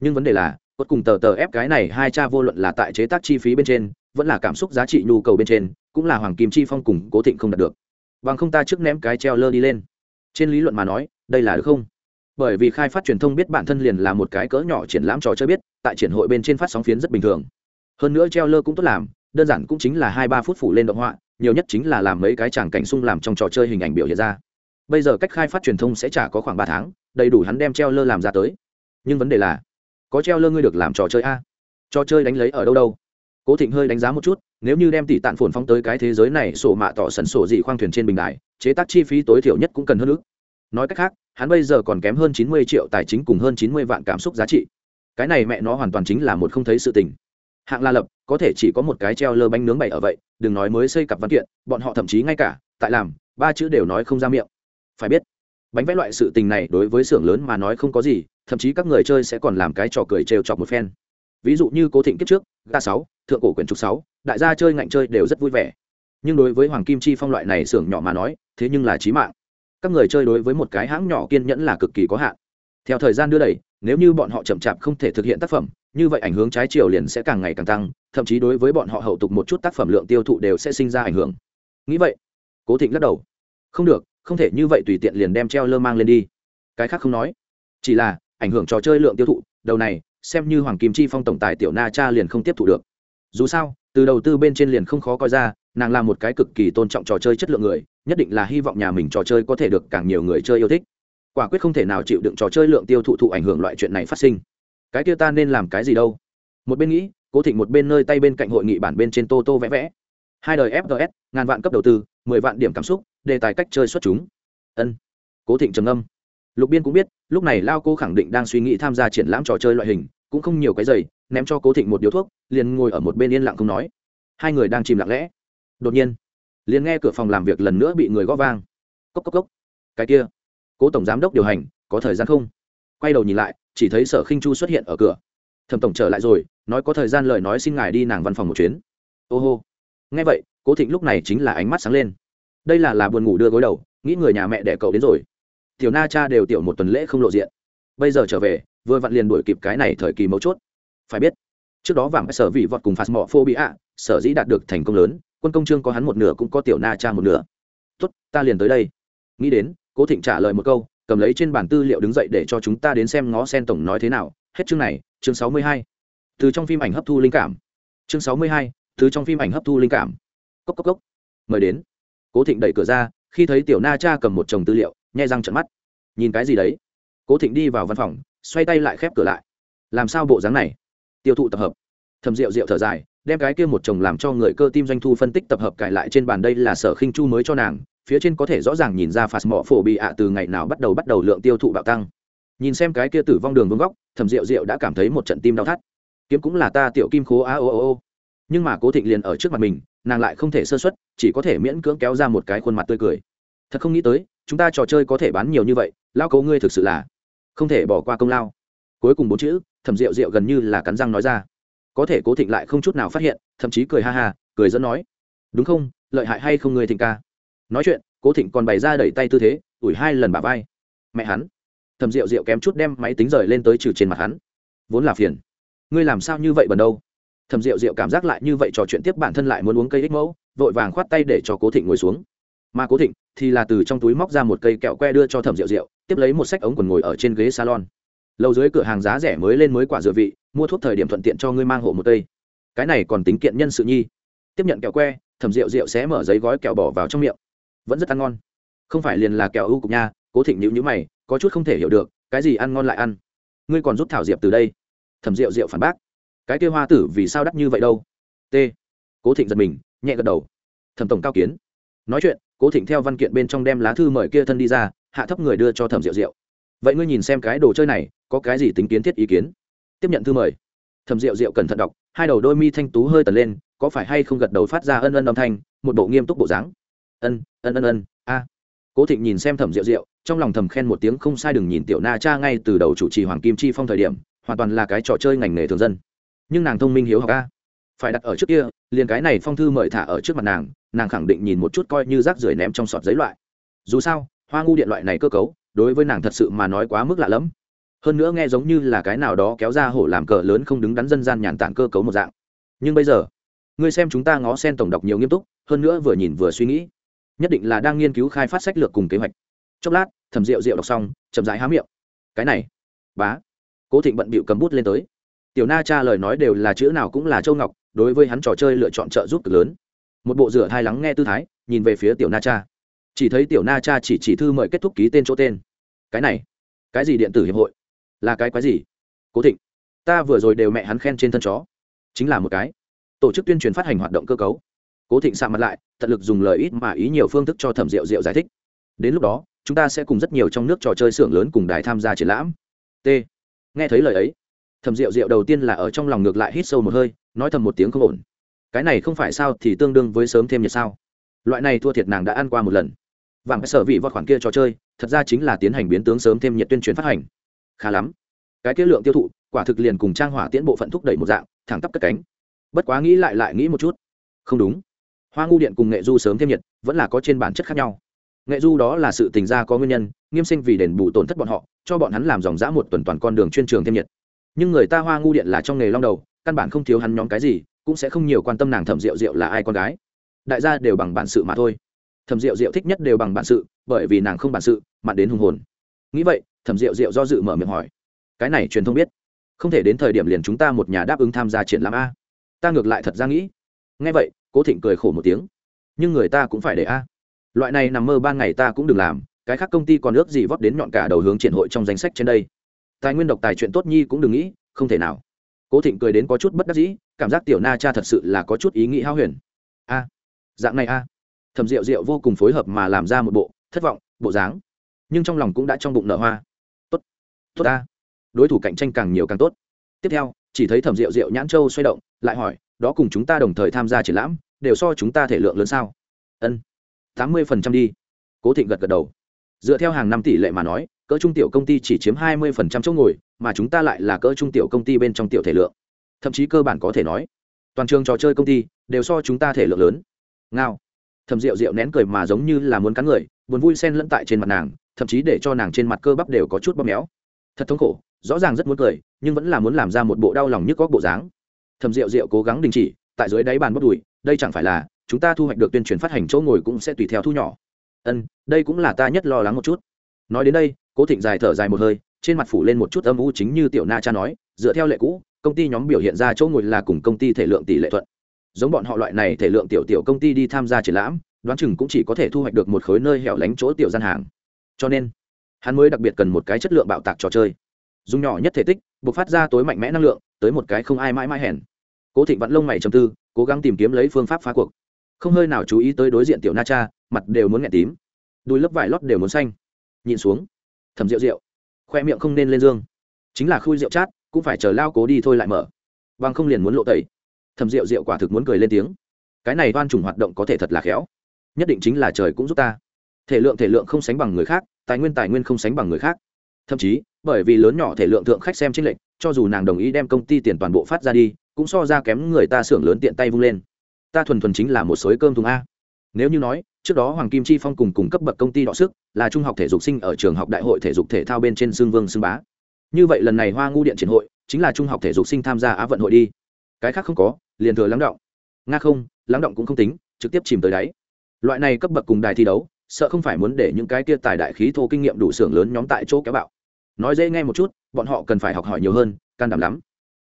Nhưng vấn đề là cuối cùng tờ tờ ép cái này hai cha vô luận là tại chế tác chi phí bên trên, vẫn là cảm xúc giá trị nhu cầu bên trên, cũng là hoàng kim chi phong cùng cố thịnh không đạt được. Bằng không ta trước ném cái treo lơ đi lên. Trên lý luận mà nói, đây là được không? Bởi vì khai phát truyền thông biết bản thân liền là một cái cỡ nhỏ triển lãm trò chơi biết, tại triển hội bên trên phát sóng phiến rất bình thường. Hơn nữa treo lơ cũng tốt làm, đơn giản cũng chính là hai ba phút phủ lên động họa, nhiều nhất chính là làm mấy cái tràng cảnh sung làm trong trò chơi hình ảnh biểu hiện ra. Bây giờ cách khai phát truyền thông sẽ trả có khoảng ba tháng, đầy đủ hắn đem treo lơ làm ra tới. Nhưng vấn đề là, có treo lơ ngươi được làm trò chơi a? Trò chơi đánh lấy ở đâu đâu? Cố thịnh hơi đánh giá một chút, nếu như đem tỷ tạn phồn phóng tới cái thế giới này, sổ mạ tỏ sần sổ dị khoang thuyền trên bình đại chế tác chi phí tối thiểu nhất cũng cần hơn nữa nói cách khác, hắn bây giờ còn kém hơn chín mươi triệu tài chính cùng hơn chín mươi vạn cảm xúc giá trị. Cái này mẹ nó hoàn toàn chính là một không thấy sự tình. Hạng la lập, có thể chỉ có một cái treo lơ bánh nướng bày ở vậy, đừng nói mới xây cặp văn kiện, bọn họ thậm chí ngay cả, tại làm, ba chữ đều nói không ra miệng. Phải biết, bánh vẽ loại sự tình này đối với xưởng lớn mà nói không có gì, thậm chí các người chơi sẽ còn làm cái trò cười trêu chọc một phen. Ví dụ như cố thịnh kiếp trước, ga sáu, thượng cổ quyển trục sáu, đại gia chơi ngạnh chơi đều rất vui vẻ. Nhưng đối với hoàng kim chi phong loại này xưởng nhỏ mà nói, thế nhưng là trí mạng các người chơi đối với một cái hãng nhỏ kiên nhẫn là cực kỳ có hạn. Theo thời gian đưa đẩy, nếu như bọn họ chậm chạp không thể thực hiện tác phẩm, như vậy ảnh hưởng trái chiều liền sẽ càng ngày càng tăng, thậm chí đối với bọn họ hậu tục một chút tác phẩm lượng tiêu thụ đều sẽ sinh ra ảnh hưởng. Nghĩ vậy, cố thịnh lắc đầu. Không được, không thể như vậy tùy tiện liền đem treo lơ mang lên đi. Cái khác không nói. Chỉ là, ảnh hưởng trò chơi lượng tiêu thụ, đầu này, xem như hoàng kim chi phong tổng tài tiểu na cha liền không tiếp thụ được. Dù sao, từ đầu tư bên trên liền không khó coi ra nàng là một cái cực kỳ tôn trọng trò chơi chất lượng người, nhất định là hy vọng nhà mình trò chơi có thể được càng nhiều người chơi yêu thích. Quả quyết không thể nào chịu đựng trò chơi lượng tiêu thụ thụ ảnh hưởng loại chuyện này phát sinh. Cái kia ta nên làm cái gì đâu? Một bên nghĩ, cố thịnh một bên nơi tay bên cạnh hội nghị bản bên trên tô tô vẽ vẽ. Hai đời fgs ngàn vạn cấp đầu tư, mười vạn điểm cảm xúc, đề tài cách chơi xuất chúng. Ân. Cố thịnh trầm âm lục biên cũng biết, lúc này lao cô khẳng định đang suy nghĩ tham gia triển lãm trò chơi loại hình, cũng không nhiều cái giày, ném cho cố thịnh một điếu thuốc, liền ngồi ở một bên yên lặng không nói. Hai người đang chìm lặng lẽ đột nhiên, liền nghe cửa phòng làm việc lần nữa bị người gõ vang. Cốc cốc cốc. Cái kia, cố tổng giám đốc điều hành, có thời gian không? Quay đầu nhìn lại, chỉ thấy sở khinh chu xuất hiện ở cửa. Thẩm tổng trở lại rồi, nói có thời gian lời nói xin ngài đi nàng văn phòng một chuyến. Ô hô. Nghe vậy, cố thịnh lúc này chính là ánh mắt sáng lên. Đây là là buồn ngủ đưa gối đầu, nghĩ người nhà mẹ đẻ cậu đến rồi. Tiểu na cha đều tiểu một tuần lễ không lộ diện. Bây giờ trở về, vừa vặn liền đuổi kịp cái này thời kỳ mấu chốt. Phải biết, trước đó vàng sở vị vọt cùng phạt mỏ phô bị ạ sở dĩ đạt được thành công lớn quân công trương có hắn một nửa cũng có tiểu na cha một nửa. Tốt, ta liền tới đây. Nghĩ đến, cố thịnh trả lời một câu, cầm lấy trên bản tư liệu đứng dậy để cho chúng ta đến xem ngó sen tổng nói thế nào. Hết chương này, chương sáu mươi hai. Từ trong phim ảnh hấp thu linh cảm. Chương sáu mươi hai, từ trong phim ảnh hấp thu linh cảm. Cốc cốc cốc. Mời đến. Cố thịnh đẩy cửa ra, khi thấy tiểu na cha cầm một chồng tư liệu nhai răng trận mắt. Nhìn cái gì đấy? Cố thịnh đi vào văn phòng, xoay tay lại khép cửa lại. Làm sao bộ dáng này? Tiêu thụ tập hợp. Thầm rượu rượu thở dài đem cái kia một chồng làm cho người cơ tim doanh thu phân tích tập hợp cải lại trên bàn đây là sở khinh chu mới cho nàng, phía trên có thể rõ ràng nhìn ra phạt mỏ phổ bị ạ từ ngày nào bắt đầu bắt đầu lượng tiêu thụ bạo tăng. Nhìn xem cái kia tử vong đường vương góc thầm rượu rượu đã cảm thấy một trận tim đau thắt. Kiếm cũng là ta tiểu kim khố a ô ô ô. Nhưng mà cố thịnh liền ở trước mặt mình, nàng lại không thể sơ xuất chỉ có thể miễn cưỡng kéo ra một cái khuôn mặt tươi cười. Thật không nghĩ tới, chúng ta trò chơi có thể bán nhiều như vậy, lao cấu ngươi thực sự là không thể bỏ qua công lao. Cuối cùng bốn chữ, thẩm rượu rượu gần như là cắn răng nói ra có thể cố thịnh lại không chút nào phát hiện, thậm chí cười ha ha, cười dẫn nói, đúng không, lợi hại hay không người thịnh ca? Nói chuyện, cố thịnh còn bày ra đẩy tay tư thế, ủi hai lần bà vai. Mẹ hắn. Thầm rượu rượu kém chút đem máy tính rời lên tới trừ trên mặt hắn. Vốn là phiền. Ngươi làm sao như vậy bần đâu? Thầm rượu rượu cảm giác lại như vậy trò chuyện tiếp bản thân lại muốn uống cây ích mẫu, vội vàng khoát tay để cho cố thịnh ngồi xuống. Mà cố thịnh thì là từ trong túi móc ra một cây kẹo que đưa cho thẩm rượu rượu tiếp lấy một sách ống quần ngồi ở trên ghế salon. Lâu dưới cửa hàng giá rẻ mới lên mới quả dựa vị mua thuốc thời điểm thuận tiện cho ngươi mang hộ một cây. Cái này còn tính kiện nhân sự nhi. Tiếp nhận kẹo que, thẩm rượu rượu sẽ mở giấy gói kẹo bỏ vào trong miệng. Vẫn rất ăn ngon. Không phải liền là kẹo ưu cục nha, cố thịnh nhữ nhữ mày, có chút không thể hiểu được, cái gì ăn ngon lại ăn. Ngươi còn rút thảo diệp từ đây. Thẩm rượu rượu phản bác. Cái kia hoa tử vì sao đắt như vậy đâu? T. Cố thịnh giật mình, nhẹ gật đầu. Thẩm tổng cao kiến. Nói chuyện, cố thịnh theo văn kiện bên trong đem lá thư mời kia thân đi ra, hạ thấp người đưa cho thẩm rượu rượu. Vậy ngươi nhìn xem cái đồ chơi này, có cái gì tính kiến thiết ý kiến? Tiếp nhận thư mời. Thẩm rượu rượu cẩn thận đọc, hai đầu đôi mi thanh tú hơi tần lên, có phải hay không gật đầu phát ra ân ân âm thanh, một bộ nghiêm túc bộ dáng. Ân ân ân ân, a. Cố thịnh nhìn xem thẩm rượu rượu trong lòng thầm khen một tiếng không sai đừng nhìn tiểu na cha ngay từ đầu chủ trì hoàng kim chi phong thời điểm, hoàn toàn là cái trò chơi ngành nghề thường dân. Nhưng nàng thông minh hiếu học, a. Phải đặt ở trước kia, liền cái này phong thư mời thả ở trước mặt nàng nàng khẳng định nhìn một chút coi như rác rưởi ném trong sọt giấy loại. Dù sao, hoa ngu điện loại này cơ cấu, đối với nàng thật sự mà nói quá mức lạ lẫm hơn nữa nghe giống như là cái nào đó kéo ra hổ làm cờ lớn không đứng đắn dân gian nhàn tản cơ cấu một dạng. Nhưng bây giờ, ngươi xem chúng ta ngó sen tổng đọc nhiều nghiêm túc, hơn nữa vừa nhìn vừa suy nghĩ. Nhất định là đang nghiên cứu khai phát sách lược cùng kế hoạch. Chốc lát thầm rượu rượu đọc xong, chậm rãi há miệng. Cái này, bá. Cố thịnh bận bịu cầm bút lên tới. Tiểu na cha lời nói đều là chữ nào cũng là châu ngọc, đối với hắn trò chơi lựa chọn trợ giúp cực lớn. Một bộ rửa thai lắng nghe tư thái, nhìn về phía tiểu na cha. Chỉ thấy tiểu na cha chỉ chỉ thư mời kết thúc ký tên chỗ tên. Cái này, cái gì điện tử hiệp hội? Là cái quái gì? Cố thịnh, ta vừa rồi đều mẹ hắn khen trên thân chó. Chính là một cái tổ chức tuyên truyền phát hành hoạt động cơ cấu. Cố thịnh sạ mặt lại, tận lực dùng lời ít mà ý nhiều phương thức cho thẩm rượu rượu giải thích. Đến lúc đó, chúng ta sẽ cùng rất nhiều trong nước trò chơi xưởng lớn cùng đài tham gia triển lãm. T. Nghe thấy lời ấy, thẩm rượu rượu đầu tiên là ở trong lòng ngược lại hít sâu một hơi, nói thầm một tiếng không ổn. Cái này không phải sao thì tương đương với sớm thêm nhiệt sao? Loại này thua thiệt nàng đã ăn qua một lần. Vàng sở vị vọt khoản kia trò chơi, thật ra chính là tiến hành biến tướng sớm thêm nhiệt tuyên truyền phát hành khá lắm. Cái kết lượng tiêu thụ, quả thực liền cùng trang hỏa tiễn bộ phận thúc đẩy một dạng, thẳng tắp cất cánh. Bất quá nghĩ lại lại nghĩ một chút. Không đúng. Hoa ngu điện cùng nghệ du sớm thêm nhiệt, vẫn là có trên bản chất khác nhau. Nghệ du đó là sự tình gia có nguyên nhân, nghiêm sinh vì đền bù tổn thất bọn họ, cho bọn hắn làm dòng dã một tuần toàn con đường chuyên trường thêm nhiệt. Nhưng người ta hoa ngu điện là trong nghề long đầu, căn bản không thiếu hắn nhóm cái gì, cũng sẽ không nhiều quan tâm nàng thẩm rượu rượu là ai con gái. Đại gia đều bằng bản sự mà thôi. Thẩm rượu rượu thích nhất đều bằng bản sự, bởi vì nàng không bản sự mặn đến hùng hồn. Nghĩ vậy thẩm rượu rượu do dự mở miệng hỏi, cái này truyền thông biết, không thể đến thời điểm liền chúng ta một nhà đáp ứng tham gia triển lãm a. Ta ngược lại thật ra nghĩ. Nghe vậy, cố thịnh cười khổ một tiếng, nhưng người ta cũng phải để a. Loại này nằm mơ ban ngày ta cũng đừng làm, cái khác công ty còn ước gì vót đến nhọn cả đầu hướng triển hội trong danh sách trên đây. Tài nguyên độc tài chuyện tốt nhi cũng đừng nghĩ, không thể nào. Cố thịnh cười đến có chút bất đắc dĩ, cảm giác tiểu na cha thật sự là có chút ý nghĩ hao huyền. A, dạng này a. Thầm rượu rượu vô cùng phối hợp mà làm ra một bộ, thất vọng, bộ dáng, nhưng trong lòng cũng đã trong bụng nở hoa tốt ta, đối thủ cạnh tranh càng nhiều càng tốt. Tiếp theo chỉ thấy thẩm rượu rượu nhãn châu xoay động lại hỏi đó cùng chúng ta đồng thời tham gia triển lãm đều so chúng ta thể lượng lớn sao? Ân tám mươi phần trăm đi. Cố thịnh gật gật đầu. Dựa theo hàng năm tỷ lệ mà nói cỡ trung tiểu công ty chỉ chiếm hai mươi phần trăm chỗ ngồi mà chúng ta lại là cỡ trung tiểu công ty bên trong tiểu thể lượng. Thậm chí cơ bản có thể nói toàn trường trò chơi công ty đều so chúng ta thể lượng lớn. Ngao. Thầm rượu rượu nén cười mà giống như là muốn cắn người buồn vui sen lẫn tại trên mặt nàng thậm chí để cho nàng trên mặt cơ bắp đều có chút bóp méo thật thống khổ, rõ ràng rất muốn cười, nhưng vẫn là muốn làm ra một bộ đau lòng nhức góc bộ dáng. Thầm rượu rượu cố gắng đình chỉ, tại dưới đáy bàn bất đùi, đây chẳng phải là chúng ta thu hoạch được tuyên truyền phát hành chỗ ngồi cũng sẽ tùy theo thu nhỏ. Ân, đây cũng là ta nhất lo lắng một chút. Nói đến đây, cố thịnh dài thở dài một hơi, trên mặt phủ lên một chút âm u chính như tiểu na cha nói, dựa theo lệ cũ, công ty nhóm biểu hiện ra chỗ ngồi là cùng công ty thể lượng tỷ lệ thuận. Giống bọn họ loại này thể lượng tiểu tiểu công ty đi tham gia triển lãm, đoán chừng cũng chỉ có thể thu hoạch được một khối nơi hẻo lánh chỗ tiểu gian hàng. Cho nên hắn mới đặc biệt cần một cái chất lượng bạo tạc trò chơi. Dùng nhỏ nhất thể tích, buộc phát ra tối mạnh mẽ năng lượng, tới một cái không ai mãi mãi hèn. Cố thịnh vẫn lông mày chầm tư, cố gắng tìm kiếm lấy phương pháp phá cuộc. Không hơi nào chú ý tới đối diện tiểu na cha, mặt đều muốn nghẹn tím. Đùi lớp vải lót đều muốn xanh. Nhìn xuống, thầm rượu rượu. Khoe miệng không nên lên dương. Chính là khui rượu chát, cũng phải chờ lao cố đi thôi lại mở. Bằng không liền muốn lộ tẩy. Thầm rượu rượu quả thực muốn cười lên tiếng. Cái này đoan trùng hoạt động có thể thật là khéo. Nhất định chính là trời cũng giúp ta. Thể lượng thể lượng không sánh bằng người khác tài nguyên tài nguyên không sánh bằng người khác. Thậm chí, bởi vì lớn nhỏ thể lượng thượng khách xem tranh lệch, cho dù nàng đồng ý đem công ty tiền toàn bộ phát ra đi, cũng so ra kém người ta xưởng lớn tiện tay vung lên. Ta thuần thuần chính là một sối cơm thùng a. Nếu như nói, trước đó hoàng kim chi phong cùng cùng cấp bậc công ty đọ sức, là trung học thể dục sinh ở trường học đại hội thể dục thể thao bên trên xương vương xương bá. Như vậy lần này hoa ngu điện triển hội, chính là trung học thể dục sinh tham gia á vận hội đi. Cái khác không có, liền thừa lắng động. Nga không, lắng động cũng không tính, trực tiếp chìm tới đáy. Loại này cấp bậc cùng đài thi đấu sợ không phải muốn để những cái kia tài đại khí thô kinh nghiệm đủ xưởng lớn nhóm tại chỗ kéo bạo. Nói dễ nghe một chút, bọn họ cần phải học hỏi nhiều hơn, can đảm lắm.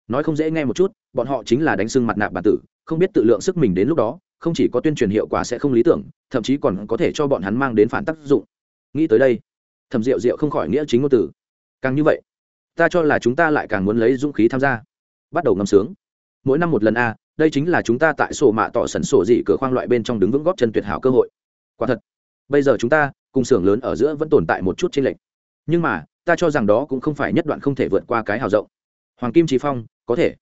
Nói không dễ nghe một chút, bọn họ chính là đánh sưng mặt nạ bản tử, không biết tự lượng sức mình đến lúc đó, không chỉ có tuyên truyền hiệu quả sẽ không lý tưởng, thậm chí còn có thể cho bọn hắn mang đến phản tác dụng. Nghĩ tới đây, thẩm rượu rượu không khỏi nghĩa chính ngôn từ. Càng như vậy, ta cho là chúng ta lại càng muốn lấy dũng khí tham gia. Bắt đầu ngâm sướng. Mỗi năm một lần a, đây chính là chúng ta tại sổ mạ tỏ sẩn sổ dị cửa khoang loại bên trong đứng vững góp chân tuyệt hảo cơ hội. Quả thật bây giờ chúng ta cùng xưởng lớn ở giữa vẫn tồn tại một chút chênh lệch. Nhưng mà, ta cho rằng đó cũng không phải nhất đoạn không thể vượt qua cái hào rộng. Hoàng kim trí phong, có thể.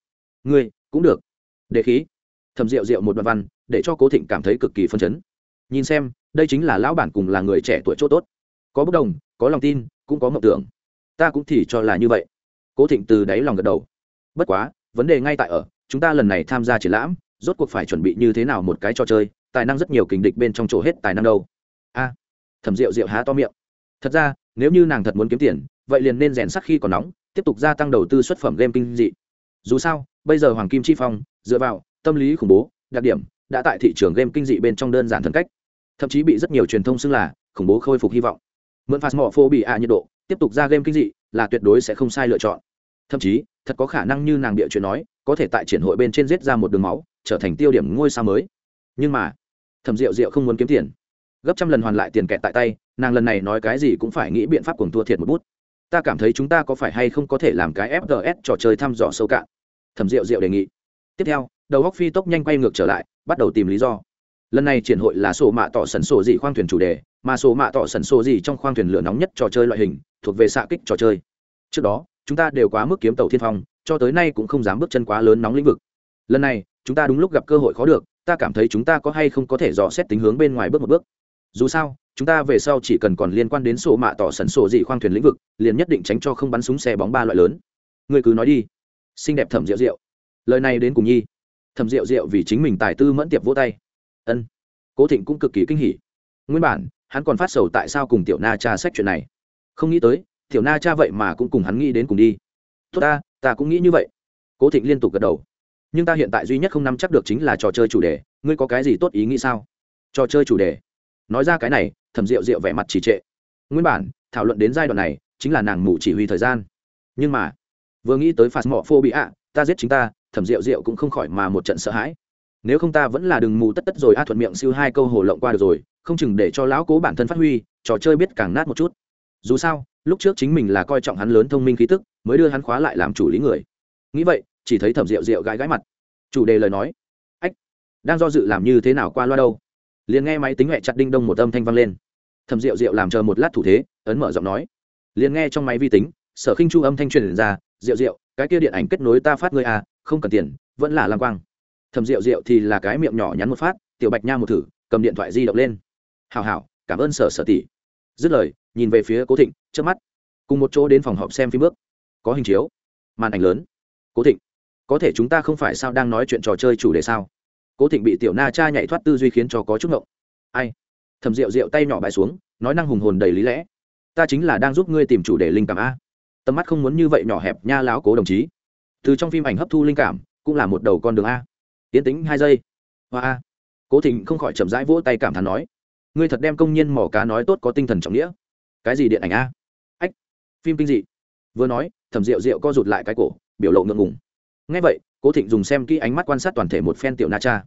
Ngươi, cũng được. Đề khí. Thầm rượu rượu một đoạn văn, để cho cố thịnh cảm thấy cực kỳ phân chấn. Nhìn xem, đây chính là lão bản cùng là người trẻ tuổi c h ỗ t ố t có bất đồng, có lòng tin, cũng có mộng tưởng. Ta cũng thì cho là như vậy. Cố thịnh từ đáy lòng gật đầu. Bất quá, vấn đề ngay tại ở, chúng ta lần này tham gia triển lãm, rốt cuộc phải chuẩn bị như thế nào một cái trò chơi, tài năng rất nhiều kình địch bên trong chỗ hết tài năng đâu a. Thẩm rượu rượu há to miệng. Thật ra, nếu như nàng thật muốn kiếm tiền, vậy liền nên rèn sắc khi còn nóng, tiếp tục gia tăng đầu tư xuất phẩm game kinh dị. Dù sao, bây giờ hoàng kim chi phong, dựa vào tâm lý khủng bố, đặc điểm, đã tại thị trường game kinh dị bên trong đơn giản thân cách. Thậm chí bị rất nhiều truyền thông xưng là khủng bố khôi phục hy vọng. Mượn phạt mỏ phô bị ạ nhiệt độ, tiếp tục ra game kinh dị là tuyệt đối sẽ không sai lựa chọn. Thậm chí, thật có khả năng như nàng địa chuyện nói, có thể tại triển hội bên trên giết ra một đường máu, trở thành tiêu điểm ngôi sao mới. Nhưng mà, thẩm rượu rượu không muốn kiếm tiền gấp trăm lần hoàn lại tiền kẹt tại tay, nàng lần này nói cái gì cũng phải nghĩ biện pháp cùng thua thiệt một bút. Ta cảm thấy chúng ta có phải hay không có thể làm cái fgs trò chơi thăm dò sâu cạn? Thẩm rượu rượu đề nghị. Tiếp theo, đầu góc phi tốc nhanh quay ngược trở lại, bắt đầu tìm lý do. Lần này triển hội là sổ mạ tỏ sần sổ dị khoang thuyền chủ đề, mà sổ mạ tỏ sần sổ dị trong khoang thuyền lửa nóng nhất trò chơi loại hình, thuộc về xạ kích trò chơi. Trước đó, chúng ta đều quá mức kiếm tàu thiên phong, cho tới nay cũng không dám bước chân quá lớn nóng lĩnh vực. Lần này, chúng ta đúng lúc gặp cơ hội khó được, ta cảm thấy chúng ta có hay không có thể dò xét tính hướng bên ngoài bước một bước dù sao, chúng ta về sau chỉ cần còn liên quan đến sổ mạ tỏ sẩn sổ dị khoang thuyền lĩnh vực, liền nhất định tránh cho không bắn súng xe bóng ba loại lớn. Người cứ nói đi. Xinh đẹp thẩm rượu rượu lời này đến cùng nhi. Thẩm rượu rượu vì chính mình tài tư mẫn tiệp vỗ tay. Ân. Cố thịnh cũng cực kỳ kinh hỉ. Nguyên bản, hắn còn phát sầu tại sao cùng tiểu na cha sách chuyện này. Không nghĩ tới, tiểu na cha vậy mà cũng cùng hắn nghĩ đến cùng đi. Tốt ta ta cũng nghĩ như vậy. Cố thịnh liên tục gật đầu. Nhưng ta hiện tại duy nhất không nắm chắc được chính là trò chơi chủ đề. Ngươi có cái gì tốt ý nghĩ sao? Trò chơi chủ đề nói ra cái này, thẩm rượu rượu vẻ mặt trì trệ. Nguyên bản, thảo luận đến giai đoạn này, chính là nàng mù chỉ huy thời gian. Nhưng mà, vừa nghĩ tới phạt mỏ phô bị ạ ta giết chính ta, thẩm rượu rượu cũng không khỏi mà một trận sợ hãi. Nếu không ta vẫn là đừng mù tất tất rồi, a, thuận miệng siêu hai câu hồ lộng qua được rồi, không chừng để cho lão cố bản thân phát huy, trò chơi biết càng nát một chút. Dù sao, lúc trước chính mình là coi trọng hắn lớn thông minh khí tức, mới đưa hắn khóa lại làm chủ lý người. Nghĩ vậy, chỉ thấy thẩm rượu rượu gãi gãi mặt. Chủ đề lời nói. Ách, đang do dự làm như thế nào qua loa đâu? Liền nghe máy tính mẹ chặt đinh đông một âm thanh vang lên. Thẩm rượu rượu làm chờ một lát thủ thế, ấn mở giọng nói. Liền nghe trong máy vi tính, sở khinh chu âm thanh truyền ra rượu rượu cái kia điện ảnh kết nối ta phát ngươi à không cần tiền, vẫn là lam quang. Thẩm rượu rượu thì là cái miệng nhỏ nhắn một phát, tiểu bạch nha một thử, cầm điện thoại di động lên. Hào hào cảm ơn sở sở tỷ. Dứt lời, nhìn về phía cố thịnh trước mắt, cùng một chỗ đến phòng họp xem phim bước. Có hình chiếu, màn ảnh lớn. Cố thịnh, có thể chúng ta không phải sao đang nói chuyện trò chơi chủ đề sao? Cố thịnh bị tiểu na cha nhảy thoát tư duy khiến cho có chút ngộng. Ai? Thầm rượu rượu tay nhỏ bài xuống, nói năng hùng hồn đầy lý lẽ. Ta chính là đang giúp ngươi tìm chủ đề linh cảm a. Tầm mắt không muốn như vậy nhỏ hẹp nha láo cố đồng chí. Từ trong phim ảnh hấp thu linh cảm, cũng là một đầu con đường a. Tiến tính hai giây. Hoa a. Cố thịnh không khỏi chậm rãi vỗ tay cảm thán nói. Ngươi thật đem công nhân mỏ cá nói tốt có tinh thần trọng nghĩa. Cái gì điện ảnh a? Ách, phim kinh dị. Vừa nói, thẩm rượu rượu co rụt lại cái cổ, biểu lộ ngượng ngùng ngay vậy, cố thịnh dùng xem kỹ ánh mắt quan sát toàn thể một phen tiểu na cha.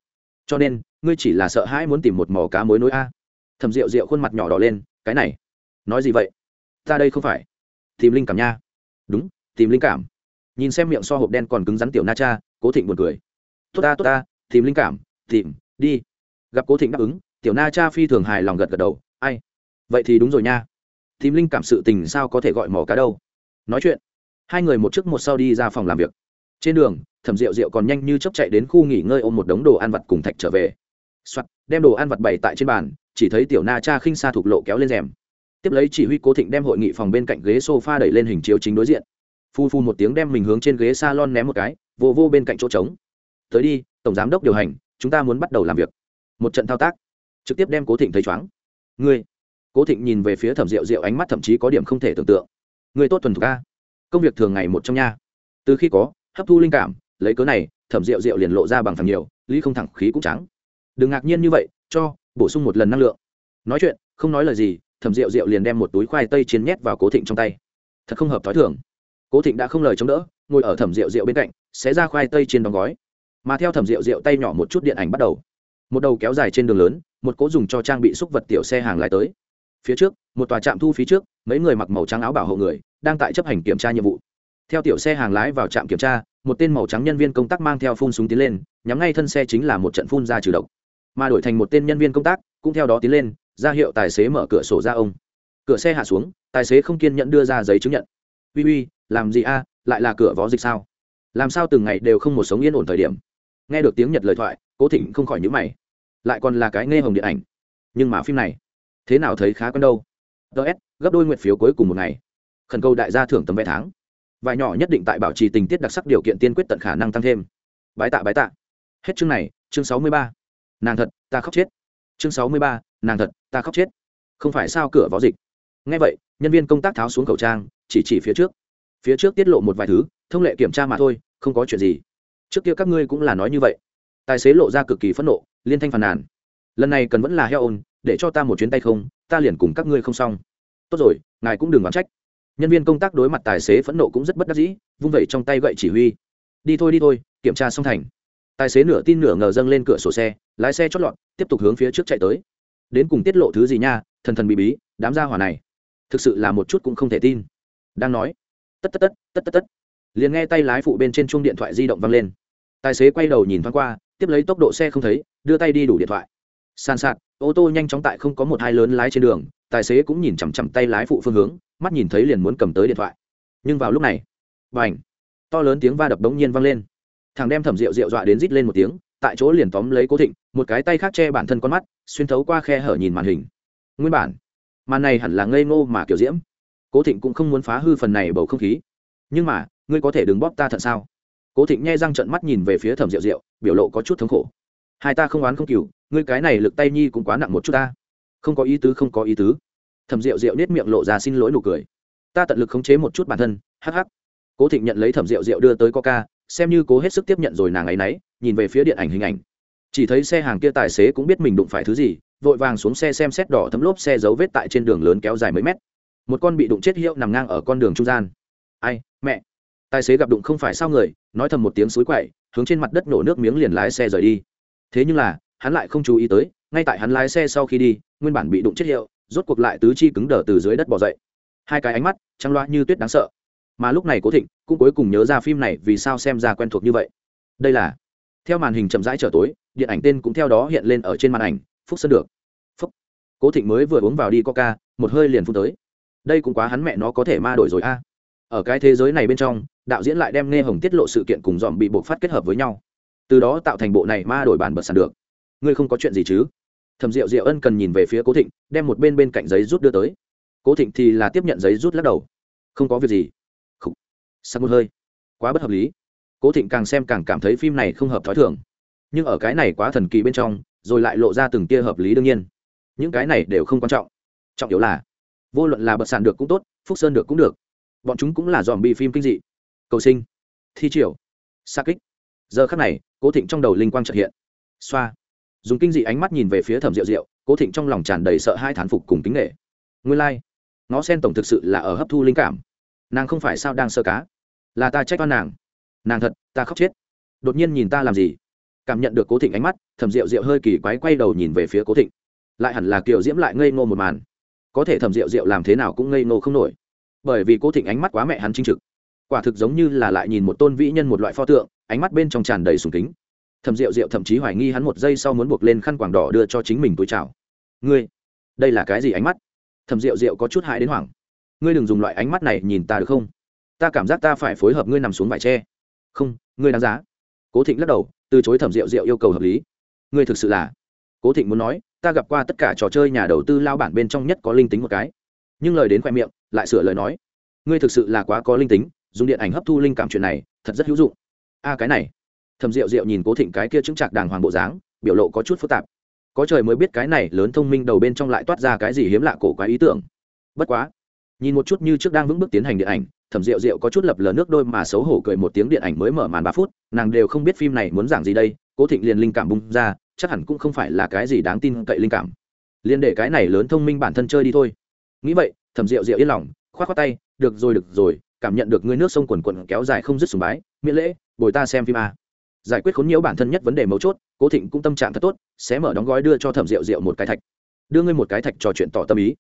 Cho nên, ngươi chỉ là sợ hãi muốn tìm một mỏ cá mối nối a. Thẩm rượu rượu khuôn mặt nhỏ đỏ lên, cái này, nói gì vậy? Ta đây không phải. Tìm linh cảm nha. Đúng, tìm linh cảm. Nhìn xem miệng so hộp đen còn cứng rắn tiểu na cha, cố thịnh buồn cười. Tốt ta tốt ta, tìm linh cảm, tìm, đi. Gặp cố thịnh đáp ứng, tiểu na cha phi thường hài lòng gật gật đầu. Ai? Vậy thì đúng rồi nha. Tìm linh cảm sự tình sao có thể gọi mỏ cá đâu? Nói chuyện. Hai người một trước một sau đi ra phòng làm việc trên đường thẩm rượu rượu còn nhanh như chấp chạy đến khu nghỉ ngơi ôm một đống đồ ăn vặt cùng thạch trở về. Soạt, đem đồ ăn vặt bày tại trên bàn chỉ thấy tiểu na cha khinh xa thục lộ kéo lên rèm. Tiếp lấy chỉ huy cố thịnh đem hội nghị phòng bên cạnh ghế sofa đẩy lên hình chiếu chính đối diện. Phu phu một tiếng đem mình hướng trên ghế salon ném một cái vô vô bên cạnh chỗ trống. Tới đi tổng giám đốc điều hành chúng ta muốn bắt đầu làm việc. Một trận thao tác trực tiếp đem cố thịnh thấy chóng ngươi? Cố thịnh nhìn về phía thẩm rượu rượu ánh mắt thậm chí có điểm không thể tưởng tượng. Người tốt thuần thục ca công việc thường ngày một trong nhà từ khi có hấp thu linh cảm, lấy cớ này, thẩm rượu rượu liền lộ ra bằng thẳng nhiều ly không thẳng khí cũng trắng. Đừng ngạc nhiên như vậy, cho, bổ sung một lần năng lượng. Nói chuyện, không nói lời gì, thẩm rượu rượu liền đem một túi khoai tây chiến nhét vào cố thịnh trong tay. Thật không hợp t h ó i thường. Cố thịnh đã không lời chống đỡ, ngồi ở thẩm rượu rượu bên cạnh, xé ra khoai tây trên đóng gói. Mà theo thẩm rượu rượu tay nhỏ một chút điện ảnh bắt đầu. Một đầu kéo dài trên đường lớn, một cố dùng cho trang bị xúc vật tiểu xe hàng lái tới. Phía trước, một tòa trạm thu phí trước, mấy người mặc màu trắng áo bảo hộ người, đang tại chấp hành kiểm tra nhiệm vụ theo tiểu xe hàng lái vào trạm kiểm tra, một tên màu trắng nhân viên công tác mang theo phun súng tiến lên, nhắm ngay thân xe chính là một trận phun ra trừ độc. Mà đổi thành một tên nhân viên công tác, cũng theo đó tiến lên, ra hiệu tài xế mở cửa sổ ra ông. Cửa xe hạ xuống, tài xế không kiên nhẫn đưa ra giấy chứng nhận. Uy uy, làm gì a, lại là cửa vó dịch sao? Làm sao từng ngày đều không một sống yên ổn thời điểm? Nghe được tiếng nhật lời thoại, cố thịnh không khỏi nhữ mày. Lại còn là cái nghe hồng điện ảnh. Nhưng mà phim này, thế nào thấy khá quen đâu. Ts gấp đôi nguyện phiếu cuối cùng một ngày. Khẩn cầu đại gia thưởng tầm vé tháng vài nhỏ nhất định tại bảo trì tình tiết đặc sắc điều kiện tiên quyết tận khả năng tăng thêm. Bái tạ bái tạ. Hết chương này, chương sáu mươi ba. Nàng thật, ta khóc chết. Chương sáu mươi ba, nàng thật, ta khóc chết. Không phải sao cửa vó dịch. Ngay vậy, nhân viên công tác tháo xuống khẩu trang, chỉ chỉ phía trước. Phía trước tiết lộ một vài thứ, thông lệ kiểm tra mà thôi, không có chuyện gì. Trước kia các ngươi cũng là nói như vậy. Tài xế lộ ra cực kỳ phẫn nộ, liên thanh phàn nàn. Lần này cần vẫn là heo ôn, để cho ta một chuyến tay không, ta liền cùng các ngươi không xong. Tốt rồi, ngài cũng đừng đoán trách nhân viên công tác đối mặt tài xế phẫn nộ cũng rất bất đắc dĩ, vung vẩy trong tay gậy chỉ huy. Đi thôi đi thôi, kiểm tra xong thành. Tài xế nửa tin nửa ngờ dâng lên cửa sổ xe, lái xe chót lọt, tiếp tục hướng phía trước chạy tới. Đến cùng tiết lộ thứ gì nha, thần thần bị bí, đám gia hỏa này. Thực sự là một chút cũng không thể tin. Đang nói, tất tất tất tất tất tất. Liền nghe tay lái phụ bên trên chuông điện thoại di động văng lên. Tài xế quay đầu nhìn thoáng qua, tiếp lấy tốc độ xe không thấy, đưa tay đi đủ điện thoại. Sàn sạt ô tô nhanh chóng tại không có một hai lớn lái trên đường, tài xế cũng nhìn chằm chằm tay lái phụ phương hướng, mắt nhìn thấy liền muốn cầm tới điện thoại. Nhưng vào lúc này b à n h to lớn tiếng va đập đống nhiên vang lên. Thằng đem thẩm rượu rượu dọa đến rít lên một tiếng, tại chỗ liền tóm lấy cố thịnh, một cái tay khác che bản thân con mắt, xuyên thấu qua khe hở nhìn màn hình. Nguyên bản, màn này hẳn là ngây ngô mà kiểu diễm. Cố thịnh cũng không muốn phá hư phần này bầu không khí. Nhưng mà, ngươi có thể đừng bóp ta thận sao? Cố thịnh nghe răng trận mắt nhìn về phía thẩm rượu rượu, biểu lộ có chút thống khổ. Hai ta không oán không cừu ngươi cái này lực tay nhi cũng quá nặng một chút ta. Không có ý tứ, không có ý tứ. Thẩm rượu rượu nết miệng lộ ra xin lỗi nụ cười. Ta tận lực khống chế một chút bản thân, hắc hắc. Cố thịnh nhận lấy thẩm rượu rượu đưa tới coca, xem như cố hết sức tiếp nhận rồi nàng ấy nấy, nhìn về phía điện ảnh hình ảnh. Chỉ thấy xe hàng kia tài xế cũng biết mình đụng phải thứ gì, vội vàng xuống xe xem xét đỏ thấm lốp xe dấu vết tại trên đường lớn kéo dài mấy mét. Một con bị đụng chết hiệu nằm ngang ở con đường trung gian. Ai, mẹ. Tài xế gặp đụng không phải sao người, nói thầm một tiếng suối quậy, hướng trên mặt đất nổ nước miếng liền lái xe rời đi. Thế nhưng là hắn lại không chú ý tới, ngay tại hắn lái xe sau khi đi, nguyên bản bị đụng chết hiệu, rốt cuộc lại tứ chi cứng đờ từ dưới đất bỏ dậy. Hai cái ánh mắt trắng loa như tuyết đáng sợ. Mà lúc này cố thịnh cũng cuối cùng nhớ ra phim này vì sao xem ra quen thuộc như vậy. Đây là, theo màn hình chậm rãi trở tối, điện ảnh tên cũng theo đó hiện lên ở trên màn ảnh, phúc sơn được. Phúc. Cố thịnh mới vừa uống vào đi coca, một hơi liền phun tới. Đây cũng quá hắn mẹ nó có thể ma đổi rồi a. Ở cái thế giới này bên trong, đạo diễn lại đem nghe hồng tiết lộ sự kiện cùng dòm bị buộc phát kết hợp với nhau. Từ đó tạo thành bộ này ma đổi bản bật sàn được ngươi không có chuyện gì chứ? Thầm rượu rượu ân cần nhìn về phía cố thịnh, đem một bên bên cạnh giấy rút đưa tới. Cố thịnh thì là tiếp nhận giấy rút lắc đầu. Không có việc gì. Không sắc một hơi. Quá bất hợp lý. Cố thịnh càng xem càng cảm thấy phim này không hợp t h ó i thường. Nhưng ở cái này quá thần kỳ bên trong, rồi lại lộ ra từng tia hợp lý đương nhiên. Những cái này đều không quan trọng. Trọng yếu là, vô luận là bật sàn được cũng tốt, phúc sơn được cũng được. Bọn chúng cũng là dòm bị phim kinh dị. Cầu sinh. Thi triều. Xa kích. Giờ khắc này, cố thịnh trong đầu linh quang trợ hiện. Xoa dùng kinh dị ánh mắt nhìn về phía thẩm rượu rượu cố thịnh trong lòng tràn đầy sợ hai thán phục cùng kính nghệ nguyên lai、like. ngó sen tổng thực sự là ở hấp thu linh cảm. Nàng không phải sao đang sơ cá? Là ta trách oan nàng. Nàng thật, ta khóc chết. Đột nhiên nhìn ta làm gì? Cảm nhận được cố thịnh ánh mắt, thẩm rượu rượu hơi kỳ quái quay đầu nhìn về phía cố thịnh. Lại hẳn là kiều diễm lại ngây ngô một màn. Có thể thẩm rượu rượu làm thế nào cũng ngây ngô không nổi. Bởi vì cố thịnh ánh mắt quá mẹ hắn chính trực. Quả thực giống như là lại nhìn một tôn vĩ nhân một loại pho tượng, ánh mắt bên trong tràn đầy sùng kính thẩm rượu rượu thậm chí hoài nghi hắn một giây sau muốn buộc lên khăn quàng đỏ đưa cho chính mình túi chào. Ngươi, đây là cái gì ánh mắt? Thẩm rượu rượu có chút hại đến hoảng. Ngươi đừng dùng loại ánh mắt này nhìn ta được không? Ta cảm giác ta phải phối hợp ngươi nằm xuống vải tre. Không, ngươi đáng giá. Cố thịnh lắc đầu, từ chối thẩm rượu rượu yêu cầu hợp lý. Ngươi thực sự là cố thịnh muốn nói, ta gặp qua tất cả trò chơi nhà đầu tư lao bản bên trong nhất có linh tính một cái. Nhưng lời đến khoe miệng, lại sửa lời nói, ngươi thực sự là quá có linh tính, dùng điện ảnh hấp thu linh cảm chuyện này, thật rất hữu dụng. A, cái này thầm rượu rượu nhìn cố thịnh cái kia chứng chạc đàng hoàng bộ dáng, biểu lộ có chút phức tạp. Có trời mới biết cái này lớn thông minh đầu bên trong lại toát ra cái gì hiếm lạ cổ quái ý tưởng. Bất quá, nhìn một chút như trước đang vững bước tiến hành điện ảnh thẩm rượu rượu có chút lập lờ nước đôi mà xấu hổ cười một tiếng điện ảnh mới mở màn ba phút, nàng đều không biết phim này muốn giảng gì đây, cố thịnh liền linh cảm bung ra, chắc hẳn cũng không phải là cái gì đáng tin cậy linh cảm. Liền để cái này lớn thông minh bản thân chơi đi thôi. Nghĩ vậy thẩm rượu rượu yên lòng k h o á t tay, được rồi được rồi, cảm nhận được ngươi nước sông quần quần kéo dài không dứt sùng bái, miễn lễ, bồi ta xem phim a giải quyết khốn nhiễu bản thân nhất vấn đề mấu chốt, cố thịnh cũng tâm trạng thật tốt sẽ mở đóng gói đưa cho thẩm rượu rượu một cái thạch. Đưa ngươi một cái thạch trò chuyện tỏ tâm ý.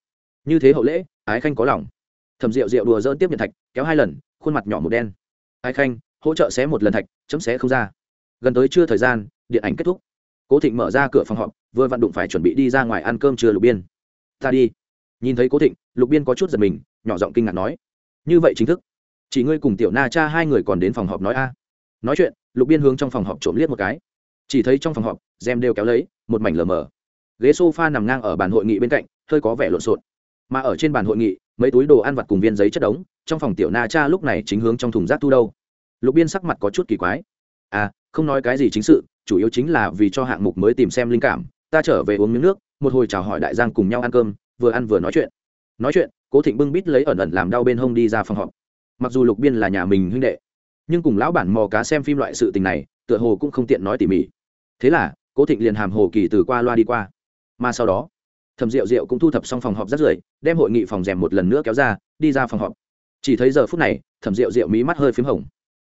Như thế hậu lễ, ái khanh có lòng. Thẩm rượu rượu đùa dỡn tiếp nhận thạch, kéo hai lần, khuôn mặt nhỏ một đen. Ái khanh, hỗ trợ xé một lần thạch, chấm xé không ra. Gần tới trưa thời gian, điện ảnh kết thúc. Cố thịnh mở ra cửa phòng họp, vừa vặn đụng phải chuẩn bị đi ra ngoài ăn cơm trưa lục biên. Ta đi. Nhìn thấy cố thịnh, lục biên có chút giật mình, nhỏ giọng kinh ngạc nói. Như vậy chính thức. Chỉ ngươi cùng tiểu na cha hai người còn đến phòng họp nói a. Nói chuyện lục biên hướng trong phòng họp trộm liếc một cái. Chỉ thấy trong phòng họp, rèm đều kéo lấy, một mảnh lờ mờ. Ghế sofa nằm ngang ở bàn hội nghị bên cạnh, hơi có vẻ lộn xộn. Mà ở trên bàn hội nghị, mấy túi đồ ăn vặt cùng viên giấy chất đống, trong phòng tiểu na cha lúc này chính hướng trong thùng rác thu đâu. Lục biên sắc mặt có chút kỳ quái. À không nói cái gì chính sự, chủ yếu chính là vì cho hạng mục mới tìm xem linh cảm. Ta trở về uống miếng nước, một hồi chào hỏi đại giang cùng nhau ăn cơm, vừa ăn vừa nói chuyện. Nói chuyện, cố thịnh bưng bít lấy ẩn ẩn làm đau bên hông đi ra phòng họp. Mặc dù lục biên là nhà mình huynh đệ nhưng cùng lão bản mò cá xem phim loại sự tình này, tựa hồ cũng không tiện nói tỉ mỉ. Thế là, cố thịnh liền hàm hồ kỳ từ qua loa đi qua. Mà sau đó thầm rượu rượu cũng thu thập xong phòng họp rất rưởi đem hội nghị phòng rèm một lần nữa kéo ra, đi ra phòng họp. Chỉ thấy giờ phút này, thẩm rượu rượu mí mắt hơi p h í m hồng.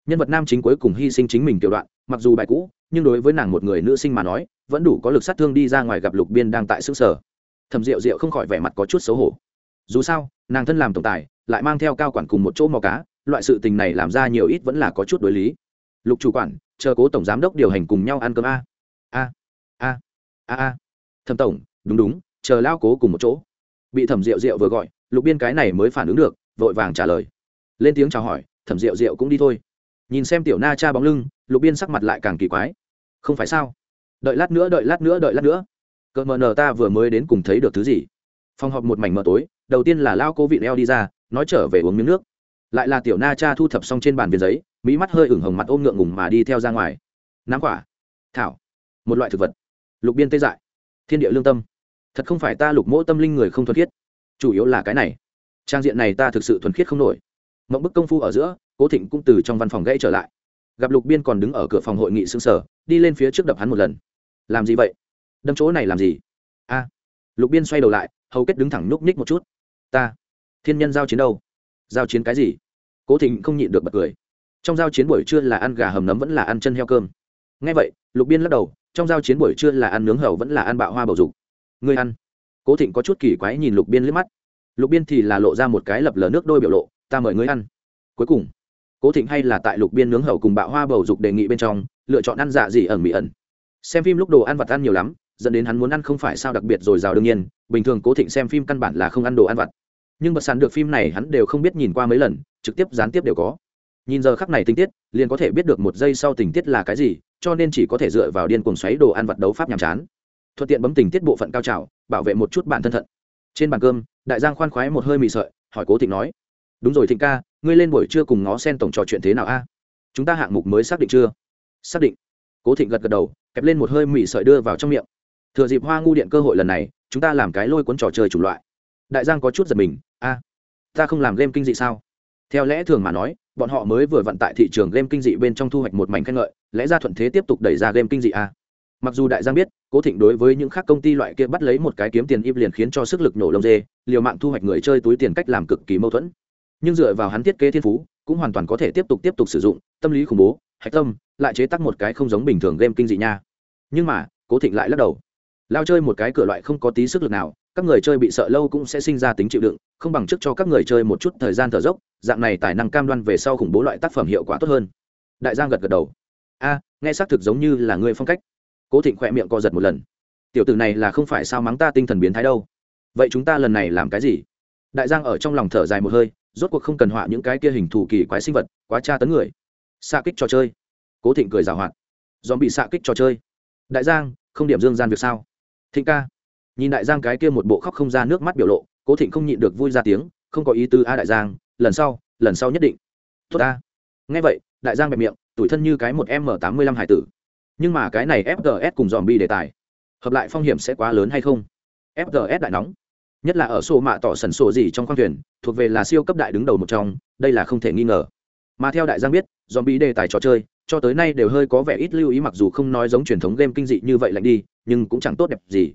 Nhân vật nam chính cuối cùng hy sinh chính mình tiểu đoạn, mặc dù bài cũ, nhưng đối với nàng một người nữ sinh mà nói, vẫn đủ có lực sát thương đi ra ngoài gặp lục biên đang tại xứ sở thẩm rượu rượu không khỏi vẻ mặt có chút xấu hổ. Dù sao, nàng thân làm tổng tài, lại mang theo cao quản cùng một chỗ mò cá loại sự tình này làm ra nhiều ít vẫn là có chút đối lý. Lục chủ quản, chờ cố tổng giám đốc điều hành cùng nhau ăn cơm a. A a a a. Thẩm tổng, đúng đúng, chờ lao cố cùng một chỗ. Bị thẩm rượu rượu vừa gọi, lục biên cái này mới phản ứng được, vội vàng trả lời. Lên tiếng chào hỏi, thẩm rượu rượu cũng đi thôi. Nhìn xem tiểu na cha bóng lưng, lục biên sắc mặt lại càng kỳ quái. Không phải sao? Đợi lát nữa, đợi lát nữa, đợi lát nữa. Cợt mờ nờ ta vừa mới đến cùng thấy được thứ gì? Phòng họp một mảnh mờ tối, đầu tiên là lao cố vị leo đi ra, nói trở về uống miếng nước lại là tiểu na cha thu thập xong trên bàn viên giấy, mỹ mắt hơi ửng hồng mặt ôm ngượng ngùng mà đi theo ra ngoài. Nắm quả, thảo, một loại thực vật. Lục biên tê dại. Thiên địa lương tâm. Thật không phải ta lục mỗ tâm linh người không thuần khiết. Chủ yếu là cái này. Trang diện này ta thực sự thuần khiết không nổi. Mộng bức công phu ở giữa, cố thịnh cũng từ trong văn phòng gãy trở lại. Gặp lục biên còn đứng ở cửa phòng hội nghị xương sở đi lên phía trước đập hắn một lần. Làm gì vậy? Đâm chỗ này làm gì? A. Lục biên xoay đầu lại, hầu kết đứng thẳng nhúc nhích một chút. Ta. Thiên nhân giao chiến đâu? Giao chiến cái gì? Cố thịnh không nhịn được bật cười. Trong giao chiến buổi trưa là ăn gà hầm nấm vẫn là ăn chân heo cơm. Ngay vậy, lục biên lắc đầu, trong giao chiến buổi trưa là ăn nướng hầu vẫn là ăn bạo hoa bầu dục. Ngươi ăn. Cố thịnh có chút kỳ quái nhìn lục biên liếc mắt. Lục biên thì là lộ ra một cái lập lờ nước đôi biểu lộ, ta mời ngươi ăn. Cuối cùng, cố thịnh hay là tại lục biên nướng hầu cùng bạo hoa bầu dục đề nghị bên trong, lựa chọn ăn dạ gì ẩn mỹ ẩn. Xem phim lúc đồ ăn vặt ăn nhiều lắm, dẫn đến hắn muốn ăn không phải sao đặc biệt rồi rào đương nhiên, bình thường cố thịnh xem phim căn bản là không ăn đồ ăn vặt nhưng bật sàn được phim này hắn đều không biết nhìn qua mấy lần, trực tiếp gián tiếp đều có. Nhìn giờ khắc này tình tiết, liền có thể biết được một giây sau tình tiết là cái gì, cho nên chỉ có thể dựa vào điên cuồng xoáy đồ ăn vật đấu pháp nhàm chán. Thuận tiện bấm tình tiết bộ phận cao trào, bảo vệ một chút bản thân thận. Trên bàn cơm, đại giang khoan khoái một hơi mì sợi, hỏi cố thịnh nói, đúng rồi thịnh ca, ngươi lên buổi trưa cùng ngó sen tổng trò chuyện thế nào a? Chúng ta hạng mục mới xác định chưa? Xác định. Cố thịnh gật gật đầu, kẹp lên một hơi mì sợi đưa vào trong miệng. Thừa dịp hoa ngu điện cơ hội lần này, chúng ta làm cái lôi cuốn trò chơi chủng loại. Đại giang có chút giật mình a ta không làm game kinh dị sao? Theo lẽ thường mà nói, bọn họ mới vừa vận tại thị trường game kinh dị bên trong thu hoạch một mảnh khen ngợi, lẽ ra thuận thế tiếp tục đẩy ra game kinh dị a mặc dù đại giang biết, cố thịnh đối với những khác công ty loại kia bắt lấy một cái kiếm tiền im liền khiến cho sức lực nổ lông dê, liều mạng thu hoạch người chơi túi tiền cách làm cực kỳ mâu thuẫn. Nhưng dựa vào hắn thiết kế thiên phú, cũng hoàn toàn có thể tiếp tục tiếp tục sử dụng, tâm lý khủng bố, hạch tâm, lại chế tắc một cái không giống bình thường game kinh dị nha. Nhưng mà, cố thịnh lại lắc đầu. Lao chơi một cái cửa loại không có tí sức lực nào các người chơi bị sợ lâu cũng sẽ sinh ra tính chịu đựng, không bằng trước cho các người chơi một chút thời gian thở dốc, dạng này tài năng cam đoan về sau khủng bố loại tác phẩm hiệu quả tốt hơn. Đại giang gật gật đầu. A, nghe xác thực giống như là người phong cách. Cố thịnh khỏe miệng co giật một lần. Tiểu tử này là không phải sao mắng ta tinh thần biến thái đâu. Vậy chúng ta lần này làm cái gì? Đại giang ở trong lòng thở dài một hơi, rốt cuộc không cần họa những cái kia hình thù kỳ quái sinh vật, quá tra tấn người. Xa kích trò chơi. Cố thịnh cười rào hoạt. Dòm bị xạ kích trò chơi. Đại giang, không điểm dương gian việc sao? Thịnh ca nhìn đại giang cái kia một bộ khóc không ra nước mắt biểu lộ, cố thịnh không nhịn được vui ra tiếng, không có ý tư a đại giang, lần sau lần sau nhất định. Tốt a nghe vậy, đại giang bẹp miệng tủi thân như cái một m tám mươi lăm hải tử. Nhưng mà cái này fgs cùng dòm bi đề tài, hợp lại phong hiểm sẽ quá lớn hay không? Fgs đại nóng. Nhất là ở sổ mạ tỏ sần sổ gì trong khoang thuyền, thuộc về là siêu cấp đại đứng đầu một trong, đây là không thể nghi ngờ. Mà theo đại giang biết dòm bi đề tài trò chơi, cho tới nay đều hơi có vẻ ít lưu ý mặc dù không nói giống truyền thống game kinh dị như vậy lạnh đi, nhưng cũng chẳng tốt đẹp gì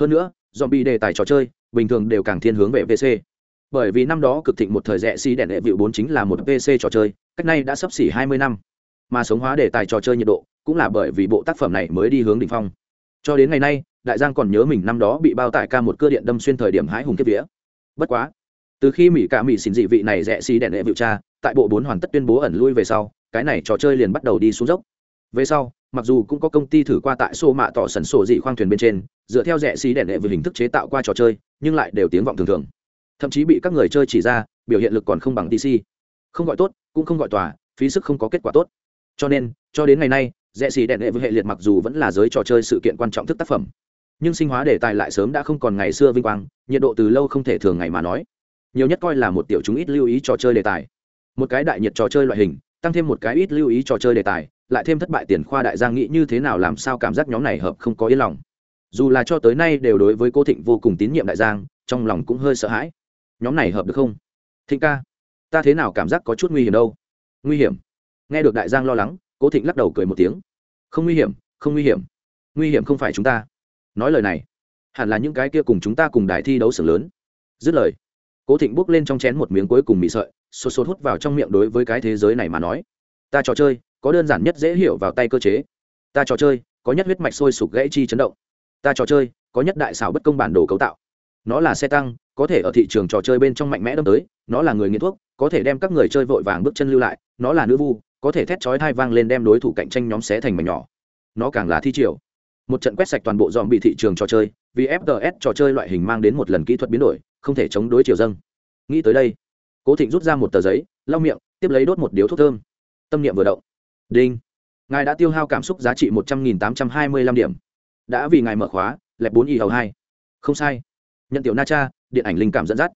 hơn nữa dòm bi đề tài trò chơi, bình thường đều càng thiên hướng về pc bởi vì năm đó cực thịnh một thời rẽ si đèn đệ vịu bốn chính là một pc trò chơi, cách nay đã sắp xỉ hai mươi năm. Mà sống hóa đề tài trò chơi nhiệt độ cũng là bởi vì bộ tác phẩm này mới đi hướng đ ỉ n h phong. Cho đến ngày nay, đại giang còn nhớ mình năm đó bị bao tải ca một cơ điện đâm xuyên thời điểm hãi hùng kiếp vía. Bất quá, từ khi mỹ cả mỹ xin dị vị này rẽ xi đèn đệ vịu cha, tại bộ bốn hoàn tất tuyên bố ẩn lui về sau, cái này trò chơi liền bắt đầu đi xuống dốc. Về sau mặc dù cũng có công ty thử qua tại xô mạ tỏ sần sổ dị khoang thuyền bên trên, dựa theo rẽ xí đèn đệ về hình thức chế tạo qua trò chơi, nhưng lại đều tiếng vọng thường thường. Thậm chí bị các người chơi chỉ ra, biểu hiện lực còn không bằng dc không gọi tốt, cũng không gọi tòa, phí sức không có kết quả tốt. Cho nên, cho đến ngày nay rẽ xì đèn đệ với hệ liệt mặc dù vẫn là giới trò chơi sự kiện quan trọng thức tác phẩm, nhưng sinh hóa đề tài lại sớm đã không còn ngày xưa vinh quang, nhiệt độ từ lâu không thể thường ngày mà nói. Nhiều nhất coi là một tiểu chúng ít lưu ý trò chơi đề tài. Một cái đại nhiệt trò chơi loại hình, tăng thêm một cái ít lưu ý trò chơi đề tài lại thêm thất bại tiền khoa đại giang nghĩ như thế nào làm sao cảm giác nhóm này hợp không có yên lòng. Dù là cho tới nay đều đối với cô thịnh vô cùng tín nhiệm đại giang trong lòng cũng hơi sợ hãi. Nhóm này hợp được không? Thịnh ca, ta thế nào cảm giác có chút nguy hiểm đâu? Nguy hiểm? Nghe được đại giang lo lắng, cố thịnh lắc đầu cười một tiếng. Không nguy hiểm, không nguy hiểm. Nguy hiểm không phải chúng ta. Nói lời này, hẳn là những cái kia cùng chúng ta cùng đài thi đấu sưởng lớn. Dứt lời, cố thịnh bốc lên trong chén một miếng cuối cùng mì sợi sốt sốt hút vào trong miệng đối với cái thế giới này mà nói. Ta trò chơi có đơn giản nhất dễ hiểu vào tay cơ chế. Ta trò chơi, có nhất huyết mạch sôi sục gãy chi chấn động. Ta trò chơi, có nhất đại xảo bất công bản đồ cấu tạo. Nó là xe tăng, có thể ở thị trường trò chơi bên trong mạnh mẽ đâm tới, nó là người nghiện thuốc, có thể đem các người chơi vội vàng bước chân lưu lại, nó là nữ vu, có thể thét chói thai vang lên đem đối thủ cạnh tranh nhóm xé thành mảnh nhỏ. Nó càng là thi triều. Một trận quét sạch toàn bộ dòm bị thị trường trò chơi vì fts trò chơi loại hình mang đến một lần kỹ thuật biến đổi, không thể chống đối chiều dâng. Nghĩ tới đây, cố thịnh rút ra một tờ giấy, lau miệng, tiếp lấy đốt một điếu thuốc thơm. Tâm niệm vừa động đinh. Ngài đã tiêu hao cảm xúc giá trị một trăm nghìn tám trăm hai mươi lăm điểm. Đã vì ngài mở khóa, lẹp bốn y hầu hai. Không sai. Nhận tiểu na cha, điện ảnh linh cảm dẫn dắt.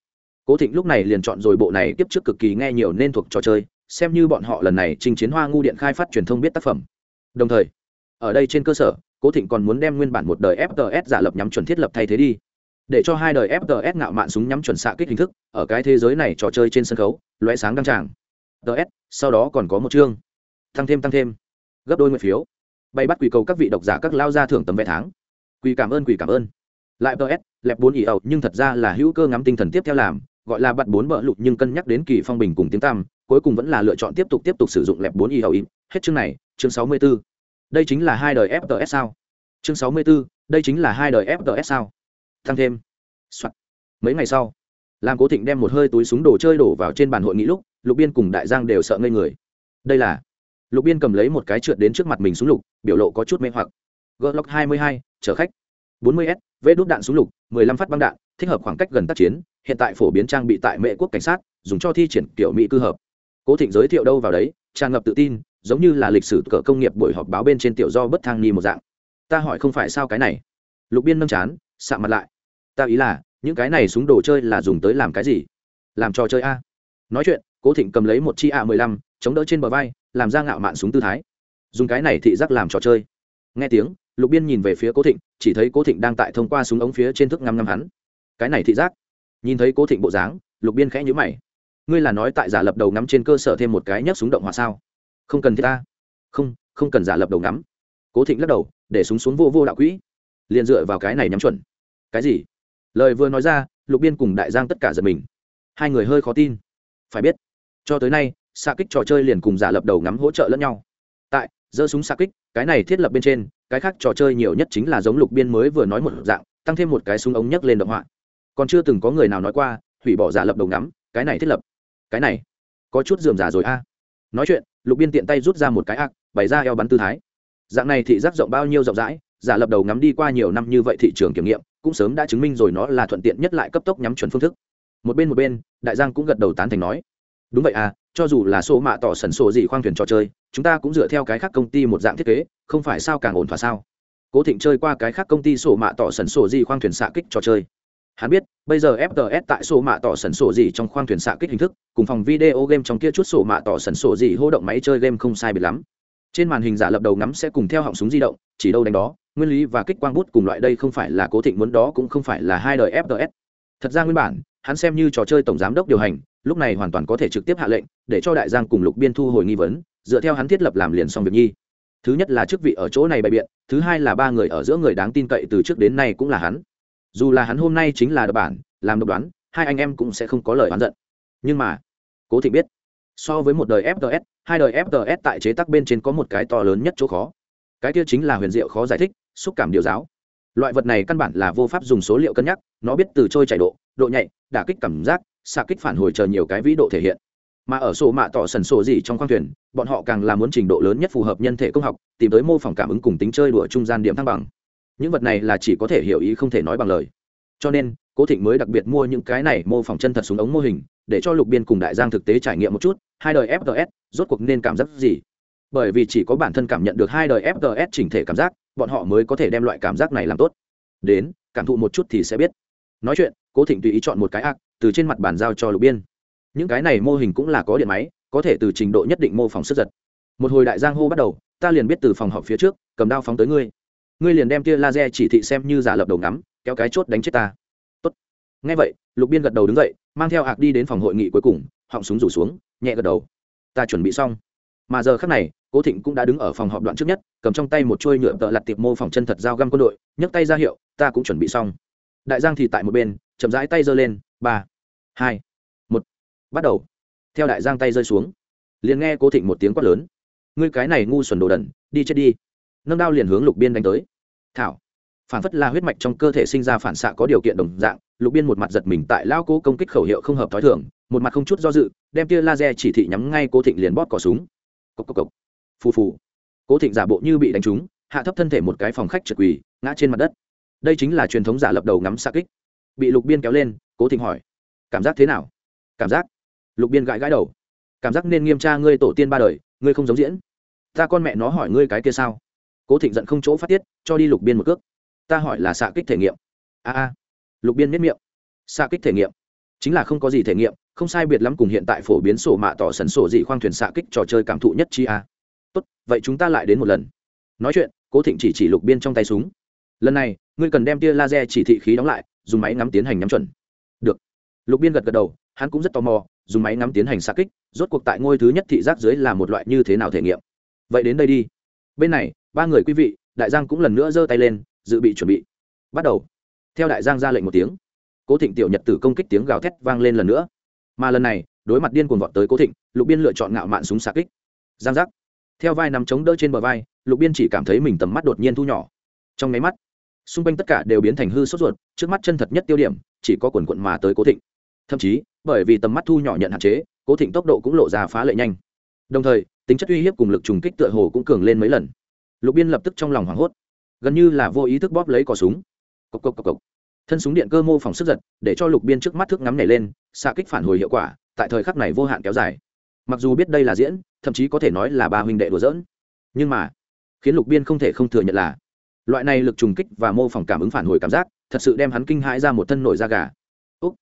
Cố thịnh lúc này liền chọn rồi bộ này tiếp trước cực kỳ nghe nhiều nên thuộc trò chơi, xem như bọn họ lần này trình chiến hoa ngu điện khai phát truyền thông biết tác phẩm. Đồng thời, ở đây trên cơ sở, cố thịnh còn muốn đem nguyên bản một đời fts giả lập nhắm chuẩn thiết lập thay thế đi. Để cho hai đời fts ngạo mạn súng nhắm chuẩn xạ kích hình thức, ở cái thế giới này trò chơi trên sân khấu loé sáng đăng tràng. Ts sau đó còn có một chương tăng thêm tăng thêm. Gấp đôi nguyện phiếu. Bay bắt quỷ cầu các vị độc giả các lao ra thưởng tấm vé tháng. Quỷ cảm ơn quỷ cảm ơn. Lại ts lẹp bốn ỉ ẩu nhưng thật ra là hữu cơ ngắm tinh thần tiếp theo làm gọi là bật bốn bợ lục nhưng cân nhắc đến kỳ phong bình cùng tiếng tam cuối cùng vẫn là lựa chọn tiếp tục tiếp tục sử dụng lẹp bốn ỉ ẩu hết chương này chương sáu mươi 64. đây chính là hai đời fts sao? Chương sáu mươi 64, đây chính là hai đời fts sao? Tăng thêm. Soạn. mấy ngày sau làm cố thịnh đem một hơi túi súng đồ chơi đổ vào trên bàn hội nghị lúc lục biên cùng đại giang đều sợ ngây người. Đây là lục biên cầm lấy một cái trượt đến trước mặt mình xuống lục, biểu lộ có chút mê hoặc. Glock hai mươi hai, chở khách. bốn mươi s vê đốt đạn xuống lục, mười lăm phát băng đạn, thích hợp khoảng cách gần tác chiến, hiện tại phổ biến trang bị tại mệ quốc cảnh sát, dùng cho thi triển kiểu mỹ cư hợp. Cố thịnh giới thiệu đâu vào đấy, tràn ngập tự tin, giống như là lịch sử cờ công nghiệp buổi họp báo bên trên tiểu do bất thang ni một dạng. Ta hỏi không phải sao cái này? Lục biên nâng chán sạ mặt lại. Ta ý là, những cái này súng đồ chơi là dùng tới làm cái gì? Làm trò chơi a. Nói chuyện, cố thịnh cầm lấy một chi a mười lăm, chống đỡ trên bờ vai làm ra ngạo mạn súng tư thái. Dùng cái này thị giác làm trò chơi. Nghe tiếng, lục biên nhìn về phía cố thịnh, chỉ thấy cố thịnh đang tại thông qua súng ống phía trên thức ngăm ngăm hắn. Cái này thị giác. Nhìn thấy cố thịnh bộ dáng, lục biên khẽ nhữ mày. Ngươi là nói tại giả lập đầu ngắm trên cơ sở thêm một cái nhấc súng động hòa sao? Không cần thiết ta. Không không cần giả lập đầu ngắm. Cố thịnh lắc đầu, để súng xuống vô vô đạo quỹ. Liền dựa vào cái này nhắm chuẩn. Cái gì? Lời vừa nói ra, lục biên cùng đại giang tất cả giật mình. Hai người hơi khó tin. Phải biết, cho tới nay xạ kích trò chơi liền cùng giả lập đầu ngắm hỗ trợ lẫn nhau. Tại, giơ súng xạ kích, cái này thiết lập bên trên, cái khác trò chơi nhiều nhất chính là giống lục biên mới vừa nói một dạng, tăng thêm một cái súng ống nhấc lên động họa. Còn chưa từng có người nào nói qua, hủy bỏ giả lập đầu ngắm, cái này thiết lập. Cái này, có chút dườm giả rồi a. Nói chuyện, lục biên tiện tay rút ra một cái ác, bày ra eo bắn tư thái. Dạng này thị giác rộng bao nhiêu rộng rãi, giả lập đầu ngắm đi qua nhiều năm như vậy thị trường kiểm nghiệm, cũng sớm đã chứng minh rồi nó là thuận tiện nhất lại cấp tốc nhắm chuẩn phương thức. Một bên một bên, đại giang cũng gật đầu tán thành nói. Đúng vậy à cho dù là số mạ tỏ sần sổ gì khoang thuyền trò chơi, chúng ta cũng dựa theo cái khác công ty một dạng thiết kế, không phải sao càng ổn thỏa sao? Cố thịnh chơi qua cái khác công ty sổ mạ tỏ sần sổ gì khoang thuyền xạ kích trò chơi. Hắn biết, bây giờ fts tại sổ mạ tỏ sần sổ gì trong khoang thuyền xạ kích hình thức, cùng phòng video game trong kia chút sổ mạ tỏ sần sổ gì hô động máy chơi game không sai biệt lắm. Trên màn hình giả lập đầu ngắm sẽ cùng theo họng súng di động, chỉ đâu đánh đó, nguyên lý và kích quang bút cùng loại đây không phải là cố thịnh muốn đó cũng không phải là hai đời fts thật ra nguyên bản, hắn xem như trò chơi tổng giám đốc điều hành, lúc này hoàn toàn có thể trực tiếp hạ lệnh để cho đại giang cùng lục biên thu hồi nghi vấn, dựa theo hắn thiết lập làm liền xong việc nhi. Thứ nhất là chức vị ở chỗ này bày biện, thứ hai là ba người ở giữa người đáng tin cậy từ trước đến nay cũng là hắn. Dù là hắn hôm nay chính là đập bản, làm độc đoán, hai anh em cũng sẽ không có lời oán giận. Nhưng mà, cố thị biết, so với một đời fts hai đời fts tại chế tác bên trên có một cái to lớn nhất chỗ khó. Cái kia chính là huyền diệu khó giải thích, xúc cảm điều giáo. Loại vật này căn bản là vô pháp dùng số liệu cân nhắc, nó biết từ trôi chảy độ độ nhạy, đả kích cảm giác, xạ kích phản hồi chờ nhiều cái vĩ độ thể hiện mà ở sổ mạ tỏ sần sổ gì trong khoang thuyền, bọn họ càng là muốn trình độ lớn nhất phù hợp nhân thể công học, tìm tới mô phỏng cảm ứng cùng tính chơi đùa trung gian điểm thăng bằng. Những vật này là chỉ có thể hiểu ý không thể nói bằng lời. Cho nên, cố thịnh mới đặc biệt mua những cái này mô phỏng chân thật súng ống mô hình, để cho lục biên cùng đại giang thực tế trải nghiệm một chút, hai đời fts rốt cuộc nên cảm giác gì? Bởi vì chỉ có bản thân cảm nhận được hai đời fts chỉnh thể cảm giác, bọn họ mới có thể đem loại cảm giác này làm tốt. Đến, cảm thụ một chút thì sẽ biết. Nói chuyện, cố thịnh tùy ý chọn một cái ác, từ trên mặt bàn giao cho lục biên những cái này mô hình cũng là có điện máy, có thể từ trình độ nhất định mô phỏng sức giật. Một hồi đại giang hô bắt đầu, ta liền biết từ phòng họp phía trước, cầm đao phóng tới ngươi. Ngươi liền đem tia laser chỉ thị xem như giả lập đầu ngắm, kéo cái chốt đánh chết ta. Tốt. ngay vậy, lục biên gật đầu đứng dậy, mang theo hạc đi đến phòng hội nghị cuối cùng, họng súng rủ xuống, nhẹ gật đầu. Ta chuẩn bị xong. Mà giờ khác này, cố thịnh cũng đã đứng ở phòng họp đoạn trước nhất, cầm trong tay một chuôi nhựa tợ lặt tiệp mô phỏng chân thật dao găm quân đội, nhấc tay ra hiệu, ta cũng chuẩn bị xong. Đại giang thì tại một bên, chậm rãi tay giơ lên, ba, hai bắt đầu. Theo đại giang tay rơi xuống, liền nghe cố thịnh một tiếng quát lớn. Ngươi cái này ngu xuẩn đồ đần, đi chết đi. Nâng đao liền hướng lục biên đánh tới. Thảo, phản phất là huyết mạch trong cơ thể sinh ra phản xạ có điều kiện đồng dạng, lục biên một mặt giật mình tại lao cố công kích khẩu hiệu không hợp t h ó i thường, một mặt không chút do dự, đem tia laser chỉ thị nhắm ngay cố thịnh liền bóp cỏ súng. Cốc cốc cốc. phù phù. Cố thịnh giả bộ như bị đánh trúng, hạ thấp thân thể một cái phòng khách trượt quỳ, ngã trên mặt đất. Đây chính là truyền thống giả lập đầu ngắm xa kích. Bị lục biên kéo lên, cố thịnh hỏi, cảm giác thế nào? Cảm giác lục biên gãi gãi đầu. Cảm giác nên nghiêm tra ngươi tổ tiên ba đời, ngươi không giống diễn. Ta con mẹ nó hỏi ngươi cái kia sao? Cố thịnh giận không chỗ phát tiết, cho đi lục biên một cước. Ta hỏi là xạ kích thể nghiệm. A a. Lục biên miết miệng. Xạ kích thể nghiệm. Chính là không có gì thể nghiệm, không sai biệt lắm cùng hiện tại phổ biến sổ mạ tỏ sần sổ dị khoang thuyền xạ kích trò chơi cảm thụ nhất chi a. Tốt, vậy chúng ta lại đến một lần. Nói chuyện, cố thịnh chỉ chỉ lục biên trong tay súng. Lần này, ngươi cần đem tia laser chỉ thị khí đóng lại, dùng máy ngắm tiến hành nhắm chuẩn. Được. Lục biên gật gật đầu, hắn cũng rất tò mò dùng máy ngắm tiến hành xạ kích, rốt cuộc tại ngôi thứ nhất thị giác dưới là một loại như thế nào thể nghiệm? Vậy đến đây đi. Bên này, ba người quý vị, đại giang cũng lần nữa giơ tay lên, dự bị chuẩn bị. Bắt đầu. Theo đại giang ra lệnh một tiếng, cố thịnh tiểu nhật tử công kích tiếng gào thét vang lên lần nữa. Mà lần này, đối mặt điên cuồng vọt tới cố thịnh, lục biên lựa chọn ngạo mạn súng xạ kích. Giang giác. Theo vai nằm chống đỡ trên bờ vai, lục biên chỉ cảm thấy mình tầm mắt đột nhiên thu nhỏ. Trong máy mắt, xung quanh tất cả đều biến thành hư sốt ruột, trước mắt chân thật nhất tiêu điểm, chỉ có quần quận mà tới cố thịnh. Thậm chí bởi vì tầm mắt thu nhỏ nhận hạn chế, cố thịnh tốc độ cũng lộ ra phá lệ nhanh. Đồng thời, tính chất uy hiếp cùng lực trùng kích tựa hồ cũng cường lên mấy lần. Lục biên lập tức trong lòng hoảng hốt. Gần như là vô ý thức bóp lấy cò súng. Cộc cộc cộc cộc. Thân súng điện cơ mô phỏng sức giật, để cho lục biên trước mắt thước ngắm nảy lên, xạ kích phản hồi hiệu quả, tại thời khắc này vô hạn kéo dài. Mặc dù biết đây là diễn, thậm chí có thể nói là ba huynh đệ đùa dỡn nhưng mà, khiến lục biên không thể không thừa nhận là, loại này lực trùng kích và mô phỏng cảm ứng phản hồi cảm giác, thật sự đem hắn kinh hãi ra một thân nổi da gà. Úc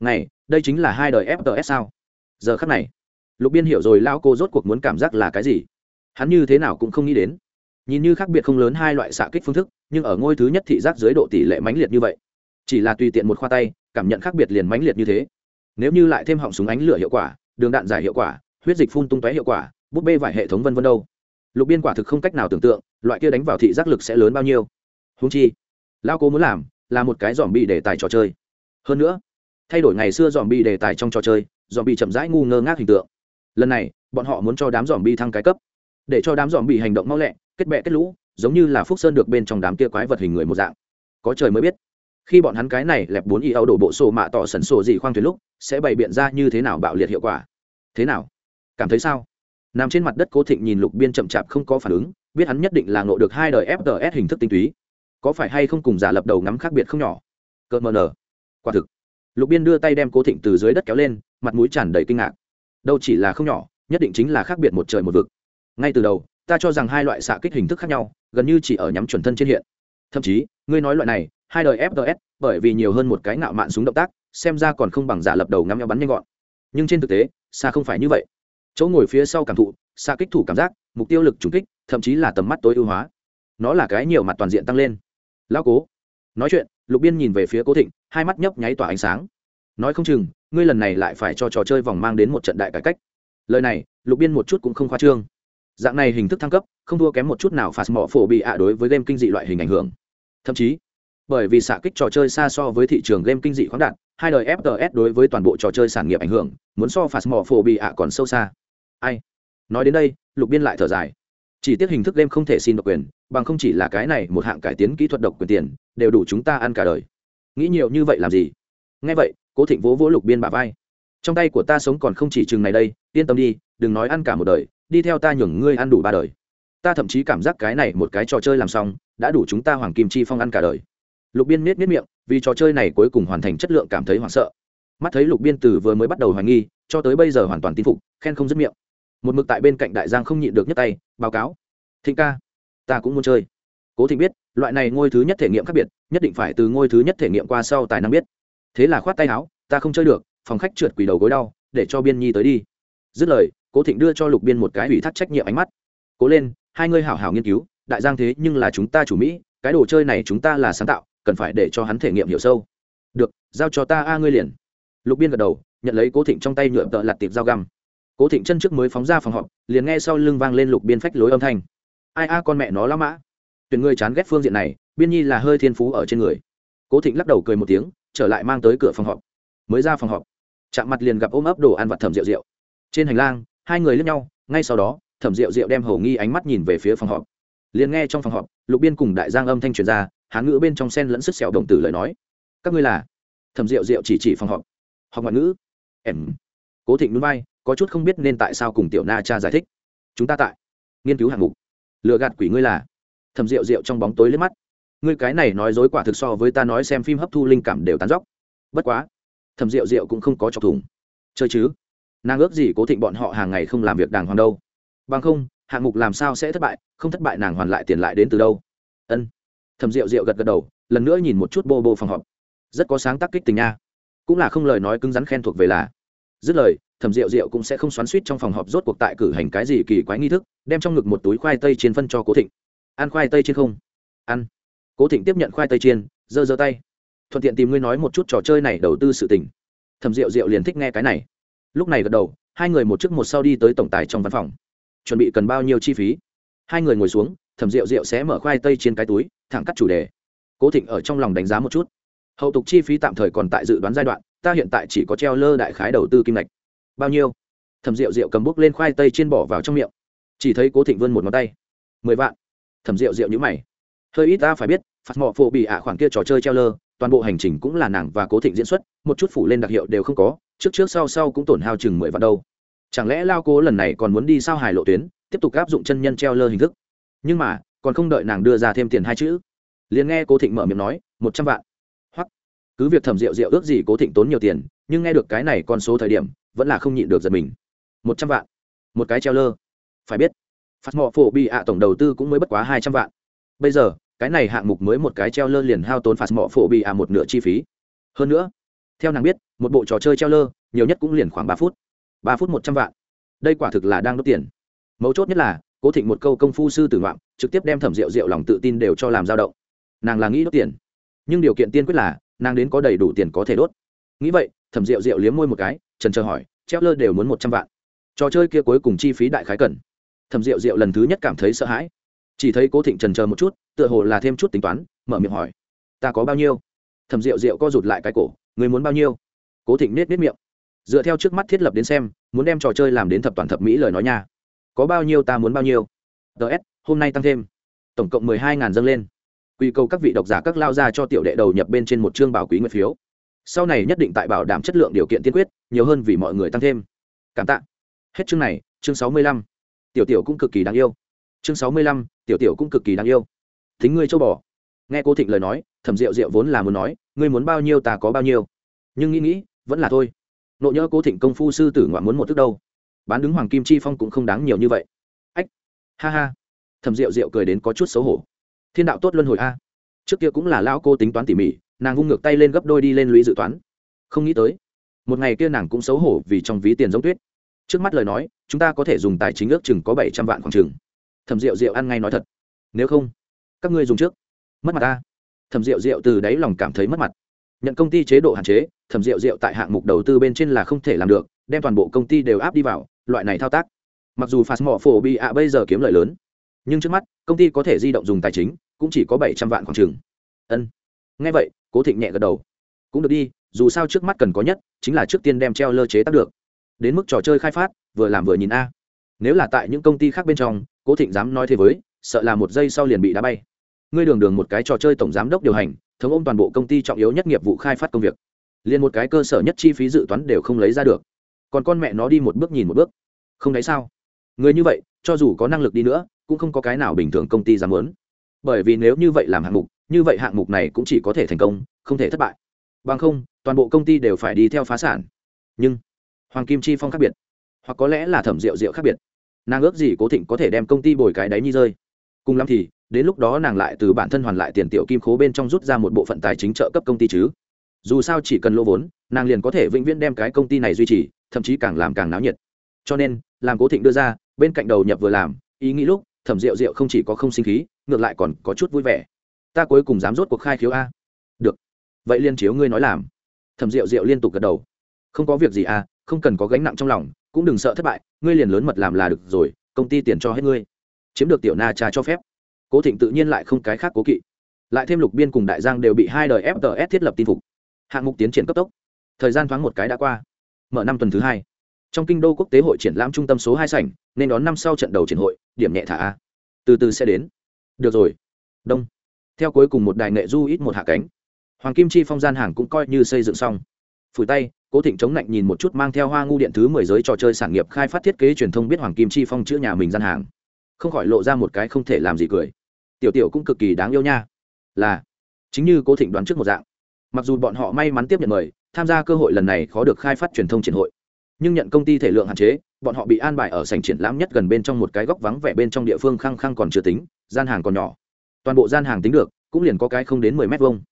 này đây chính là hai đời fts sao? Giờ khắc này, lục biên hiểu rồi lao cô rốt cuộc muốn cảm giác là cái gì. Hắn như thế nào cũng không nghĩ đến. Nhìn như khác biệt không lớn hai loại xạ kích phương thức, nhưng ở ngôi thứ nhất thị giác dưới độ tỷ lệ mãnh liệt như vậy, chỉ là tùy tiện một khoa tay, cảm nhận khác biệt liền mãnh liệt như thế. Nếu như lại thêm họng súng ánh lửa hiệu quả, đường đạn giải hiệu quả, huyết dịch phun tung tóe hiệu quả bút bê vải hệ thống vân vân đâu. Lục biên quả thực không cách nào tưởng tượng, loại kia đánh vào thị giác lực sẽ lớn bao nhiêu. Húng chi lao cố muốn làm là một cái dòm bị để tài trò chơi. Hơn nữa thay đổi ngày xưa dòm bi đề tài trong trò chơi dòm bi chậm rãi ngu ngơ ngác hình tượng. Lần này, bọn họ muốn cho đám dòm bi thăng cái cấp. Để cho đám dòm bi hành động mau lẹ, kết bẹ kết lũ, giống như là phúc sơn được bên trong đám kia quái vật hình người một dạng. Có trời mới biết. Khi bọn hắn cái này lẹp bốn y âu đổ bộ sổ mạ tỏ sẩn sổ gì khoang thuyền lúc, sẽ bày biện ra như thế nào bạo liệt hiệu quả? Thế nào? Cảm thấy sao? Nằm trên mặt đất cố thịnh nhìn lục biên chậm chạp không có phản ứng, biết hắn nhất định là ngộ được hai đời fts hình thức tinh túy. Có phải hay không cùng giả lập đầu ngắm khác biệt không nhỏ? Cợt mờ nở quả thực lục biên đưa tay đem cố thịnh từ dưới đất kéo lên, mặt mũi tràn đầy kinh ngạc. Đâu chỉ là không nhỏ, nhất định chính là khác biệt một trời một vực. Ngay từ đầu, ta cho rằng hai loại xạ kích hình thức khác nhau, gần như chỉ ở nhắm chuẩn thân trên hiện. Thậm chí, ngươi nói loại này, hai đời fts bởi vì nhiều hơn một cái ngạo mạn súng động tác, xem ra còn không bằng giả lập đầu ngắm nhau bắn nhanh gọn. Nhưng trên thực tế, xa không phải như vậy. Chỗ ngồi phía sau cảm thụ xa kích thủ cảm giác, mục tiêu lực trùng kích, thậm chí là tầm mắt tối ưu hóa. Nó là cái nhiều mặt toàn diện tăng lên. Lao cố, nói chuyện lục biên nhìn về phía cố thịnh, hai mắt nhấp nháy tỏa ánh sáng. Nói không chừng, ngươi lần này lại phải cho trò chơi vòng mang đến một trận đại cải cách. Lời này, lục biên một chút cũng không khoa trương. Dạng này hình thức thăng cấp, không thua kém một chút nào phạt mỏ phổ bị ạ đối với game kinh dị loại hình ảnh hưởng. Thậm chí, bởi vì xạ kích trò chơi xa so với thị trường game kinh dị khoáng đạt, hai đời fts đối với toàn bộ trò chơi sản nghiệp ảnh hưởng, muốn so phạt mỏ phổ bị ạ còn sâu xa. Ai? Nói đến đây, lục biên lại thở dài. Chỉ tiếc hình thức game không thể xin độc quyền, bằng không chỉ là cái này một hạng cải tiến kỹ thuật độc quyền tiền đều đủ chúng ta ăn cả đời. Nghĩ nhiều như vậy làm gì? Nghe vậy, cố thịnh vỗ vỗ lục biên bà vai. Trong tay của ta sống còn không chỉ chừng này đây, yên tâm đi, đừng nói ăn cả một đời, đi theo ta nhường ngươi ăn đủ ba đời. Ta thậm chí cảm giác cái này một cái trò chơi làm xong, đã đủ chúng ta hoàng kim chi phong ăn cả đời. Lục biên miết miết miệng, vì trò chơi này cuối cùng hoàn thành chất lượng cảm thấy hoảng sợ. Mắt thấy lục biên từ vừa mới bắt đầu hoài nghi, cho tới bây giờ hoàn toàn tin phục, khen không dứt miệng. Một mực tại bên cạnh đại giang không nhịn được nhấc tay, báo cáo. Thịnh ca, ta cũng muốn chơi. Cố thịnh biết loại này ngôi thứ nhất thể nghiệm khác biệt, nhất định phải từ ngôi thứ nhất thể nghiệm qua sau tài năng biết. Thế là khoát tay áo, ta không chơi được, phòng khách trượt quỳ đầu gối đau, để cho biên nhi tới đi. Dứt lời, cố thịnh đưa cho lục biên một cái ủy thác trách nhiệm ánh mắt. Cố lên, hai ngươi hảo hảo nghiên cứu, đại giang thế nhưng là chúng ta chủ mỹ, cái đồ chơi này chúng ta là sáng tạo, cần phải để cho hắn thể nghiệm hiểu sâu. Được, giao cho ta a ngươi liền. Lục biên gật đầu, nhận lấy cố thịnh trong tay nhựa tợ lặt tiệp dao găm. Cố thịnh chân trước mới phóng ra phòng họp, liền nghe sau lưng vang lên lục biên phách lối âm thanh. Ai a, con mẹ nó la mã tuyển người chán ghét phương diện này, biên nhi là hơi thiên phú ở trên người. Cố thịnh lắc đầu cười một tiếng, trở lại mang tới cửa phòng họp. Mới ra phòng họp chạm mặt liền gặp ôm ấp đồ ăn vặt thẩm rượu rượu trên hành lang, hai người lướt nhau, ngay sau đó, thẩm rượu rượu đem hầu nghi ánh mắt nhìn về phía phòng họp. Liền nghe trong phòng họp, lục biên cùng đại giang âm thanh truyền ra hán ngữ bên trong sen lẫn sức sẹo đồng tử lời nói. Các ngươi là? Thẩm rượu rượu chỉ chỉ phòng họp. Học ngoại ngữ? Em. Cố thịnh núi bay có chút không biết nên tại sao cùng tiểu na cha giải thích. Chúng ta tại nghiên cứu hạng mục. Lựa gạt quỷ ngươi là? Thầm rượu rượu trong bóng tối lên mắt. Ngươi cái này nói dối quả thực so với ta nói xem phim hấp thu linh cảm đều tán dóc bất quá, thầm rượu rượu cũng không có chọc thủng. Chơi chứ? Nàng ước gì cố thịnh bọn họ hàng ngày không làm việc đàng hoàng đâu. Bằng không, hạng mục làm sao sẽ thất bại, không thất bại nàng hoàn lại tiền lại đến từ đâu. Ân. Thầm rượu rượu gật gật đầu, lần nữa nhìn một chút bô bô phòng họp. Rất có sáng tác kích tình nha. Cũng là không lời nói cứng rắn khen thuộc về là. Dứt lời thẩm rượu rượu cũng sẽ không xoắn suýt trong phòng họp rốt cuộc tại cử hành cái gì kỳ quái nghi thức, đem trong ngực một túi khoai tây chiên phân cho cố thịnh ăn khoai tây trên không? Ăn. Cố thịnh tiếp nhận khoai tây chiên, giơ giơ tay. Thuận tiện tìm ngươi nói một chút trò chơi này đầu tư sự tình. Thẩm rượu rượu liền thích nghe cái này. Lúc này gật đầu, hai người một trước một sau đi tới tổng tài trong văn phòng. Chuẩn bị cần bao nhiêu chi phí? Hai người ngồi xuống, thẩm rượu rượu sẽ mở khoai tây trên cái túi, thẳng cắt chủ đề. Cố thịnh ở trong lòng đánh giá một chút. Hậu tục chi phí tạm thời còn tại dự đoán giai đoạn, ta hiện tại chỉ có treo lơ đại khái đầu tư kim ngạch. Bao nhiêu? Thẩm rượu rượu cầm bút lên khoai tây chiên bỏ vào trong miệng. Chỉ thấy cố thịnh vươn một ngón tay. Mười vạn thẩm rượu rượu như mày. Hơi ít ta phải biết, phạt mọ phổ bị ạ khoản kia trò chơi treo lơ, toàn bộ hành trình cũng là nàng và cố thịnh diễn xuất, một chút phủ lên đặc hiệu đều không có, trước trước sau sau cũng tổn hao chừng mười vạn đâu. Chẳng lẽ lao cố lần này còn muốn đi sao hài lộ tuyến, tiếp tục áp dụng chân nhân treo lơ hình thức? Nhưng mà, còn không đợi nàng đưa ra thêm tiền hai chữ, liền nghe cố thịnh mở miệng nói, một trăm vạn. Hoặc, cứ việc thẩm rượu rượu ước gì cố thịnh tốn nhiều tiền, nhưng nghe được cái này con số thời điểm, vẫn là không nhịn được giật mình. Một trăm vạn. Một cái treo lơ. Phải biết phát mỏ phổ bị ạ tổng đầu tư cũng mới bất quá hai trăm vạn. Bây giờ, cái này hạng mục mới một cái treo lơ liền hao tốn phạt mỏ phổ bị ạ một nửa chi phí. Hơn nữa, theo nàng biết, một bộ trò chơi treo lơ, nhiều nhất cũng liền khoảng ba phút. Ba phút một trăm vạn. Đây quả thực là đang đốt tiền. Mấu chốt nhất là, cố thịnh một câu công phu sư tử ngoạm, trực tiếp đem thẩm rượu rượu lòng tự tin đều cho làm dao động. Nàng là nghĩ đốt tiền. Nhưng điều kiện tiên quyết là, nàng đến có đầy đủ tiền có thể đốt. Nghĩ vậy, thẩm rượu rượu liếm môi một cái, trần chờ hỏi, treo lơ đều muốn một trăm vạn. Trò chơi kia cuối cùng chi phí đại khái cần? Thẩm rượu rượu lần thứ nhất cảm thấy sợ hãi. Chỉ thấy cố thịnh trần chờ một chút, tựa hồ là thêm chút tính toán, mở miệng hỏi, ta có bao nhiêu? Thẩm rượu rượu co rụt lại cái cổ người muốn bao nhiêu? Cố thịnh nết nết miệng, dựa theo trước mắt thiết lập đến xem, muốn đem trò chơi làm đến thập toàn thập mỹ lời nói nha. Có bao nhiêu ta muốn bao nhiêu? Ts hôm nay tăng thêm. Tổng cộng mười hai ngàn dâng lên. Quy cầu các vị độc giả các lao ra cho tiểu đệ đầu nhập bên trên một chương bảo quý nguyện phiếu. Sau này nhất định tại bảo đảm chất lượng điều kiện tiên quyết, nhiều hơn vì mọi người tăng thêm. Cảm tạ. Hết chương này, chương sáu mươi lăm tiểu tiểu cũng cực kỳ đáng yêu. Chương sáu mươi lăm, tiểu tiểu cũng cực kỳ đáng yêu. Thính ngươi châu bò. Nghe cô thịnh lời nói, thẩm rượu rượu vốn là muốn nói, ngươi muốn bao nhiêu ta có bao nhiêu. Nhưng nghĩ nghĩ, vẫn là thôi. Nộ nhớ cố thịnh công phu sư tử ngoạn muốn một thức đâu. Bán đứng hoàng kim chi phong cũng không đáng nhiều như vậy. Ách, ha ha. Thẩm rượu rượu cười đến có chút xấu hổ. Thiên đạo tốt luân hồi a. Trước kia cũng là lão cô tính toán tỉ mỉ, nàng vung ngược tay lên gấp đôi đi lên lũy dự toán. Không nghĩ tới, một ngày kia nàng cũng xấu hổ vì trong ví tiền giống tuyết. Trước mắt lời nói chúng ta có thể dùng tài chính ước chừng có bảy trăm vạn khoảng chừng. Thẩm rượu rượu ăn ngay nói thật. Nếu không, các ngươi dùng trước. Mất mặt ta. Thẩm rượu rượu từ đáy lòng cảm thấy mất mặt. Nhận công ty chế độ hạn chế, thẩm rượu rượu tại hạng mục đầu tư bên trên là không thể làm được, đem toàn bộ công ty đều áp đi vào, loại này thao tác. Mặc dù phạt mỏ phổ bị ạ bây giờ kiếm lợi lớn, nhưng trước mắt, công ty có thể di động dùng tài chính, cũng chỉ có bảy trăm vạn khoảng chừng. Ân. Ngay vậy, cố thịnh nhẹ gật đầu. Cũng được đi, dù sao trước mắt cần có nhất, chính là trước tiên đem treo lơ chế tác được. Đến mức trò chơi khai phát vừa làm vừa nhìn a. Nếu là tại những công ty khác bên trong, cố thịnh dám nói thế với, sợ là một giây sau liền bị đá bay. Ngươi đường đường một cái trò chơi tổng giám đốc điều hành, thống ôm toàn bộ công ty trọng yếu nhất nghiệp vụ khai phát công việc. Liền một cái cơ sở nhất chi phí dự toán đều không lấy ra được. Còn con mẹ nó đi một bước nhìn một bước. Không thấy sao? Người như vậy, cho dù có năng lực đi nữa, cũng không có cái nào bình thường công ty dám muốn. Bởi vì nếu như vậy làm hạng mục, như vậy hạng mục này cũng chỉ có thể thành công, không thể thất bại. Bằng không, toàn bộ công ty đều phải đi theo phá sản. Nhưng, hoàng kim chi phong khác biệt hoặc có lẽ là thẩm rượu rượu khác biệt. Nàng ước gì cố thịnh có thể đem công ty bồi cái đáy nhi rơi. Cùng lắm thì, đến lúc đó nàng lại từ bản thân hoàn lại tiền tiểu kim khố bên trong rút ra một bộ phận tài chính trợ cấp công ty chứ. Dù sao chỉ cần lỗ vốn, nàng liền có thể vĩnh viễn đem cái công ty này duy trì, thậm chí càng làm càng náo nhiệt. Cho nên, làm cố thịnh đưa ra, bên cạnh đầu nhập vừa làm, ý nghĩ lúc, thẩm rượu rượu không chỉ có không sinh khí, ngược lại còn có chút vui vẻ. Ta cuối cùng dám rốt cuộc khai khiếu a. Được. Vậy liên chiếu ngươi nói làm. Thẩm rượu rượu liên tục gật đầu. Không có việc gì à không cần có gánh nặng trong lòng cũng đừng sợ thất bại, ngươi liền lớn mật làm là được rồi, công ty tiền cho hết ngươi. Chiếm được tiểu na trà cho phép. Cố thịnh tự nhiên lại không cái khác cố kỵ. Lại thêm lục biên cùng đại giang đều bị hai đời fts thiết lập tin phục. Hạng mục tiến triển cấp tốc. Thời gian thoáng một cái đã qua. Mở năm tuần thứ hai. Trong kinh đô quốc tế hội triển lãm trung tâm số hai sảnh, nên đón năm sau trận đầu triển hội, điểm nhẹ thả a. Từ từ sẽ đến. Được rồi. Đông. Theo cuối cùng một đài nghệ du ít một hạ cánh. Hoàng kim chi phong gian hàng cũng coi như xây dựng xong. Phủi tay cố thịnh chống lạnh nhìn một chút mang theo hoa ngu điện thứ mười giới trò chơi sản nghiệp khai phát thiết kế truyền thông biết hoàng kim chi phong chữ nhà mình gian hàng. Không khỏi lộ ra một cái không thể làm gì cười. Tiểu tiểu cũng cực kỳ đáng yêu nha. Là, chính như cố thịnh đoán trước một dạng. Mặc dù bọn họ may mắn tiếp nhận mời, tham gia cơ hội lần này khó được khai phát truyền thông triển hội. Nhưng nhận công ty thể lượng hạn chế, bọn họ bị an bài ở sảnh triển lãm nhất gần bên trong một cái góc vắng vẻ bên trong địa phương khăng khăng còn chưa tính, gian hàng còn nhỏ. Toàn bộ gian hàng tính được, cũng liền có cái không đến mười mét vuông.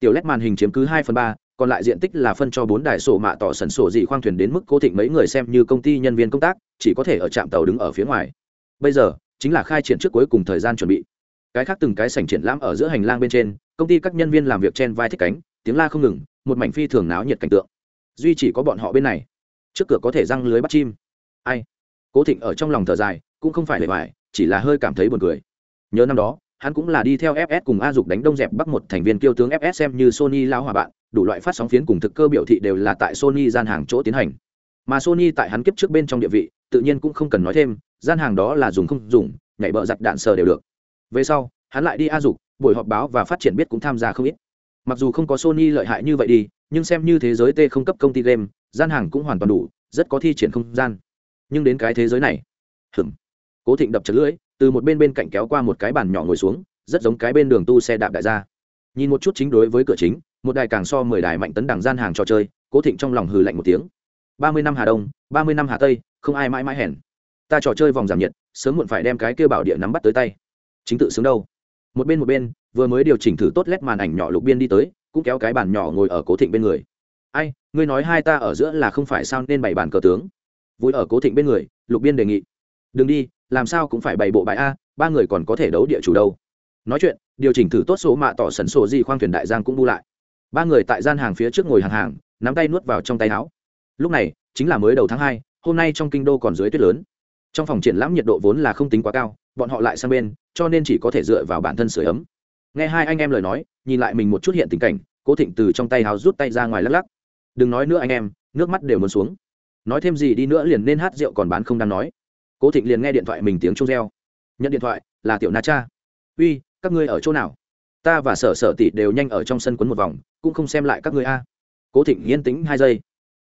Tiểu lét màn hình chiếm cứ hai phần ba còn lại diện tích là phân cho bốn đài sổ mạ tỏ sẩn sổ dị khoang thuyền đến mức cố thịnh mấy người xem như công ty nhân viên công tác, chỉ có thể ở trạm tàu đứng ở phía ngoài. Bây giờ, chính là khai triển trước cuối cùng thời gian chuẩn bị. Cái khác từng cái sảnh triển lãm ở giữa hành lang bên trên, công ty các nhân viên làm việc trên vai thích cánh, tiếng la không ngừng, một mảnh phi thường náo nhiệt cảnh tượng. Duy chỉ có bọn họ bên này. Trước cửa có thể răng lưới bắt chim. Ai? Cố thịnh ở trong lòng thở dài, cũng không phải lề hoài chỉ là hơi cảm thấy buồn cười. Nhớ năm đó, hắn cũng là đi theo fs cùng a dục đánh đông dẹp bắc một thành viên kiêu tướng fs xem như sony lao hòa bạn đủ loại phát sóng phiến cùng thực cơ biểu thị đều là tại sony gian hàng chỗ tiến hành. Mà sony tại hắn kiếp trước bên trong địa vị, tự nhiên cũng không cần nói thêm, gian hàng đó là dùng không dùng, nhảy bợ giặt đạn sờ đều được. Về sau, hắn lại đi a dục, buổi họp báo và phát triển biết cũng tham gia không ít. Mặc dù không có sony lợi hại như vậy đi, nhưng xem như thế giới t không cấp công ty game, gian hàng cũng hoàn toàn đủ, rất có thi triển không gian. Nhưng đến cái thế giới này hừm cố thịnh đập chật lưỡi, từ một bên bên cạnh kéo qua một cái bàn nhỏ ngồi xuống, rất giống cái bên đường tu xe đạp đại gia nhìn một chút chính đối với cửa chính, một đài càng so mười đài mạnh tấn đằng gian hàng trò chơi, cố thịnh trong lòng hừ lạnh một tiếng. Ba mươi năm hà đông, ba mươi năm hà tây, không ai mãi mãi hèn. Ta trò chơi vòng giảm nhiệt, sớm muộn phải đem cái kêu bảo địa nắm bắt tới tay. Chính tự xứng đâu. Một bên một bên, vừa mới điều chỉnh thử tốt lét màn ảnh nhỏ lục biên đi tới, cũng kéo cái bàn nhỏ ngồi ở cố thịnh bên người. Ai, ngươi nói hai ta ở giữa là không phải sao nên bày bàn cờ tướng? Vui ở cố thịnh bên người, lục biên đề nghị. Đừng đi, làm sao cũng phải bày bộ bài a, ba người còn có thể đấu địa chủ đâu. Nói chuyện điều chỉnh thử tốt số mạ tỏ sẩn sổ gì khoang thuyền đại giang cũng bu lại. Ba người tại gian hàng phía trước ngồi hàng hàng, nắm tay nuốt vào trong tay áo. Lúc này, chính là mới đầu tháng hai, hôm nay trong kinh đô còn dưới tuyết lớn. Trong phòng triển lãm nhiệt độ vốn là không tính quá cao, bọn họ lại sang bên, cho nên chỉ có thể dựa vào bản thân sửa ấm. Nghe hai anh em lời nói, nhìn lại mình một chút hiện tình cảnh, cố thịnh từ trong tay hào rút tay ra ngoài lắc lắc. Đừng nói nữa anh em, nước mắt đều muốn xuống. Nói thêm gì đi nữa liền nên hát rượu còn bán không đang nói. Cố thịnh liền nghe điện thoại mình tiếng chung reo. Nhận điện thoại là tiểu na cha. Uy các ngươi ở chỗ nào? Ta và sở sở tỷ đều nhanh ở trong sân quấn một vòng, cũng không xem lại các ngươi a. Cố thịnh yên tĩnh hai giây.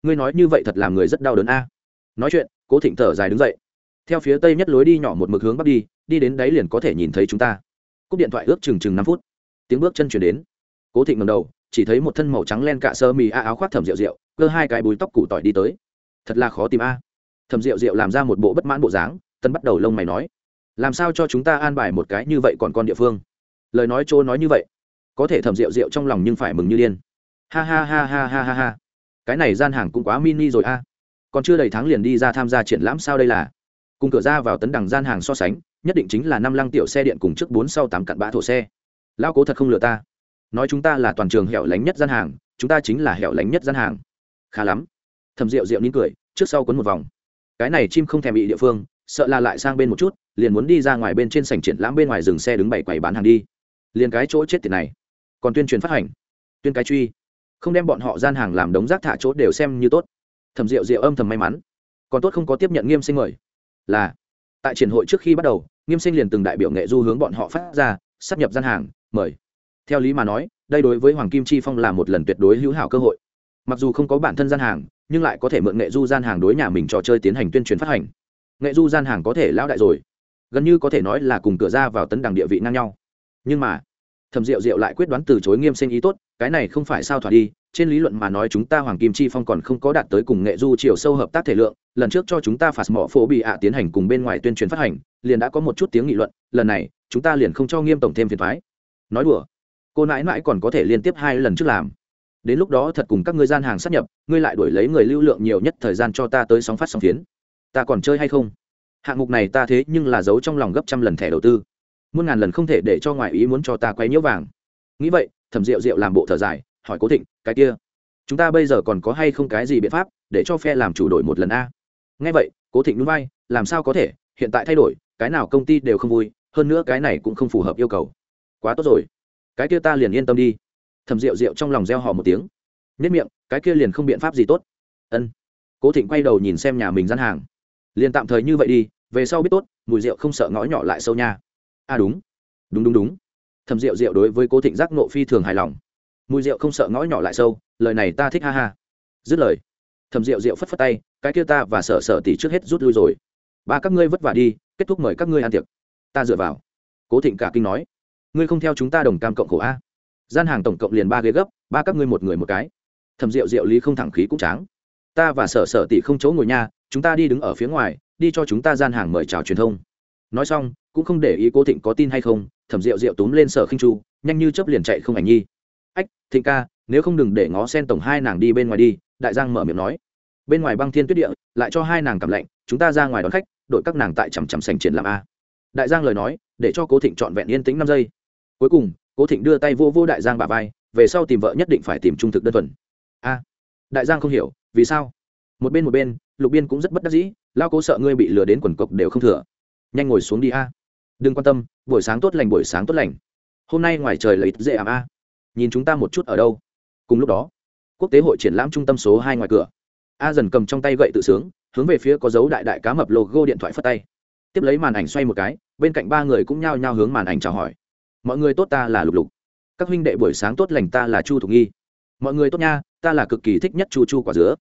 Ngươi nói như vậy thật làm người rất đau đớn a. Nói chuyện, cố thịnh thở dài đứng dậy. Theo phía tây nhất lối đi nhỏ một mực hướng bắc đi đi đến đấy liền có thể nhìn thấy chúng ta. Cúp điện thoại ước chừng chừng năm phút. Tiếng bước chân chuyển đến. Cố thịnh ngầm đầu, chỉ thấy một thân màu trắng len cạ sơ mì a áo khoác thẩm rượu rượu, cơ hai cái búi tóc củ tỏi đi tới. Thật là khó tìm a. Thẩm rượu rượu làm ra một bộ bất mãn bộ dáng, tân bắt đầu lông mày nói làm sao cho chúng ta an bài một cái như vậy còn con địa phương? Lời nói chỗ nói như vậy, có thể thẩm rượu rượu trong lòng nhưng phải mừng như điên. Ha ha ha ha ha ha ha. Cái này gian hàng cũng quá mini rồi a. Còn chưa đầy tháng liền đi ra tham gia triển lãm sao đây là? Cùng cửa ra vào tấn đằng gian hàng so sánh, nhất định chính là năm lăng tiểu xe điện cùng trước bốn sau tám cặn bã thổ xe. Lao cố thật không lừa ta. Nói chúng ta là toàn trường hẻo lánh nhất gian hàng, chúng ta chính là hẻo lánh nhất gian hàng. Khá lắm. Thầm rượu rượu nín cười, trước sau quấn một vòng. Cái này chim không thèm bị địa phương, sợ là lại sang bên một chút liền muốn đi ra ngoài bên trên sảnh triển lãm bên ngoài dừng xe đứng bảy quầy bán hàng đi. Liền cái chỗ chết tiền này. Còn tuyên truyền phát hành. Tuyên cái truy. Không đem bọn họ gian hàng làm đống rác thả chỗ đều xem như tốt. Thầm rượu rượu âm thầm may mắn. Còn tốt không có tiếp nhận nghiêm sinh mời. Là, tại triển hội trước khi bắt đầu, nghiêm sinh liền từng đại biểu nghệ du hướng bọn họ phát ra, sắp nhập gian hàng, mời. Theo lý mà nói, đây đối với hoàng kim chi phong là một lần tuyệt đối hữu hảo cơ hội. Mặc dù không có bản thân gian hàng, nhưng lại có thể mượn nghệ du gian hàng đối nhà mình trò chơi tiến hành tuyên truyền phát hành. Nghệ du gian hàng có thể lao đại rồi gần như có thể nói là cùng cửa ra vào tấn đẳng địa vị ngang nhau. Nhưng mà, thẩm diệu diệu lại quyết đoán từ chối nghiêm sinh ý tốt, cái này không phải sao thỏa đi, trên lý luận mà nói chúng ta hoàng kim chi phong còn không có đạt tới cùng nghệ du chiều sâu hợp tác thể lượng, lần trước cho chúng ta phạt mỏ phổ bị ạ tiến hành cùng bên ngoài tuyên truyền phát hành, liền đã có một chút tiếng nghị luận, lần này, chúng ta liền không cho nghiêm tổng thêm phiền thoái nói đùa, cô nãi nãi còn có thể liên tiếp hai lần trước làm. Đến lúc đó thật cùng các ngươi gian hàng sát nhập, ngươi lại đổi lấy người lưu lượng nhiều nhất thời gian cho ta tới sóng phát sóng phiến. Ta còn chơi hay không? Hạng mục này ta thế nhưng là giấu trong lòng gấp trăm lần thẻ đầu tư. Muôn ngàn lần không thể để cho ngoại ý muốn cho ta quay nhiễu vàng. Nghĩ vậy, thẩm rượu rượu làm bộ thở dài, hỏi cố thịnh, cái kia, chúng ta bây giờ còn có hay không cái gì biện pháp để cho phe làm chủ đổi một lần a? Ngay vậy, cố thịnh núi vai, làm sao có thể? Hiện tại thay đổi, cái nào công ty đều không vui, hơn nữa cái này cũng không phù hợp yêu cầu. Quá tốt rồi. Cái kia ta liền yên tâm đi. Thầm rượu rượu trong lòng reo hò một tiếng. Nhất miệng, cái kia liền không biện pháp gì tốt. Ân. Cố thịnh quay đầu nhìn xem nhà mình gian hàng liền tạm thời như vậy đi, về sau biết tốt, mùi rượu không sợ ngõ nhỏ lại sâu nha. À đúng. Đúng đúng đúng. Thầm rượu rượu đối với cố thịnh giác nộ phi thường hài lòng. Mùi rượu không sợ ngõ nhỏ lại sâu, lời này ta thích ha ha. Dứt lời thầm rượu rượu phất phất tay, cái kia ta và sợ sợ tỷ trước hết rút lui rồi. Ba các ngươi vất vả đi, kết thúc mời các ngươi ăn tiệc. Ta dựa vào. Cố thịnh cả kinh nói. Ngươi không theo chúng ta đồng cam cộng khổ a. Gian hàng tổng cộng liền ba ghế gấp, ba các ngươi một người một cái. Thầm rượu rượu lý không thẳng khí cũng tráng ta và sở sở tỷ không chỗ ngồi nha, chúng ta đi đứng ở phía ngoài, đi cho chúng ta gian hàng mời chào truyền thông. Nói xong, cũng không để ý cố thịnh có tin hay không thẩm rượu rượu túm lên sở khinh chu, nhanh như chấp liền chạy không ảnh nhi. Ách, thịnh ca, nếu không đừng để ngó sen tổng hai nàng đi bên ngoài đi, đại giang mở miệng nói. Bên ngoài băng thiên tuyết địa, lại cho hai nàng cầm lạnh, chúng ta ra ngoài đón khách, đội các nàng tại chằm chằm sành triển làm a. Đại giang lời nói, để cho cố thịnh trọn vẹn yên tĩnh năm giây. Cuối cùng, cố thịnh đưa tay vô vô đại giang bà vai, về sau tìm vợ nhất định phải tìm trung thực đơn thuần. A, đại giang không hiểu vì sao? Một bên một bên, lục biên cũng rất bất đắc dĩ lao cố sợ ngươi bị lừa đến quần cộc đều không thừa. Nhanh ngồi xuống đi a. Đừng quan tâm, buổi sáng tốt lành, buổi sáng tốt lành. Hôm nay ngoài trời lấy dễ ảm a. Nhìn chúng ta một chút ở đâu. Cùng lúc đó, quốc tế hội triển lãm trung tâm số hai ngoài cửa. A dần cầm trong tay gậy tự sướng, hướng về phía có dấu đại đại cá mập logo điện thoại phất tay. Tiếp lấy màn ảnh xoay một cái, bên cạnh ba người cũng nhao nhao hướng màn ảnh chào hỏi. Mọi người tốt ta là lục lục. Các huynh đệ buổi sáng tốt lành ta là chu thục nghi mọi người tốt nha, ta là cực kỳ thích nhất chu chu quả dứa.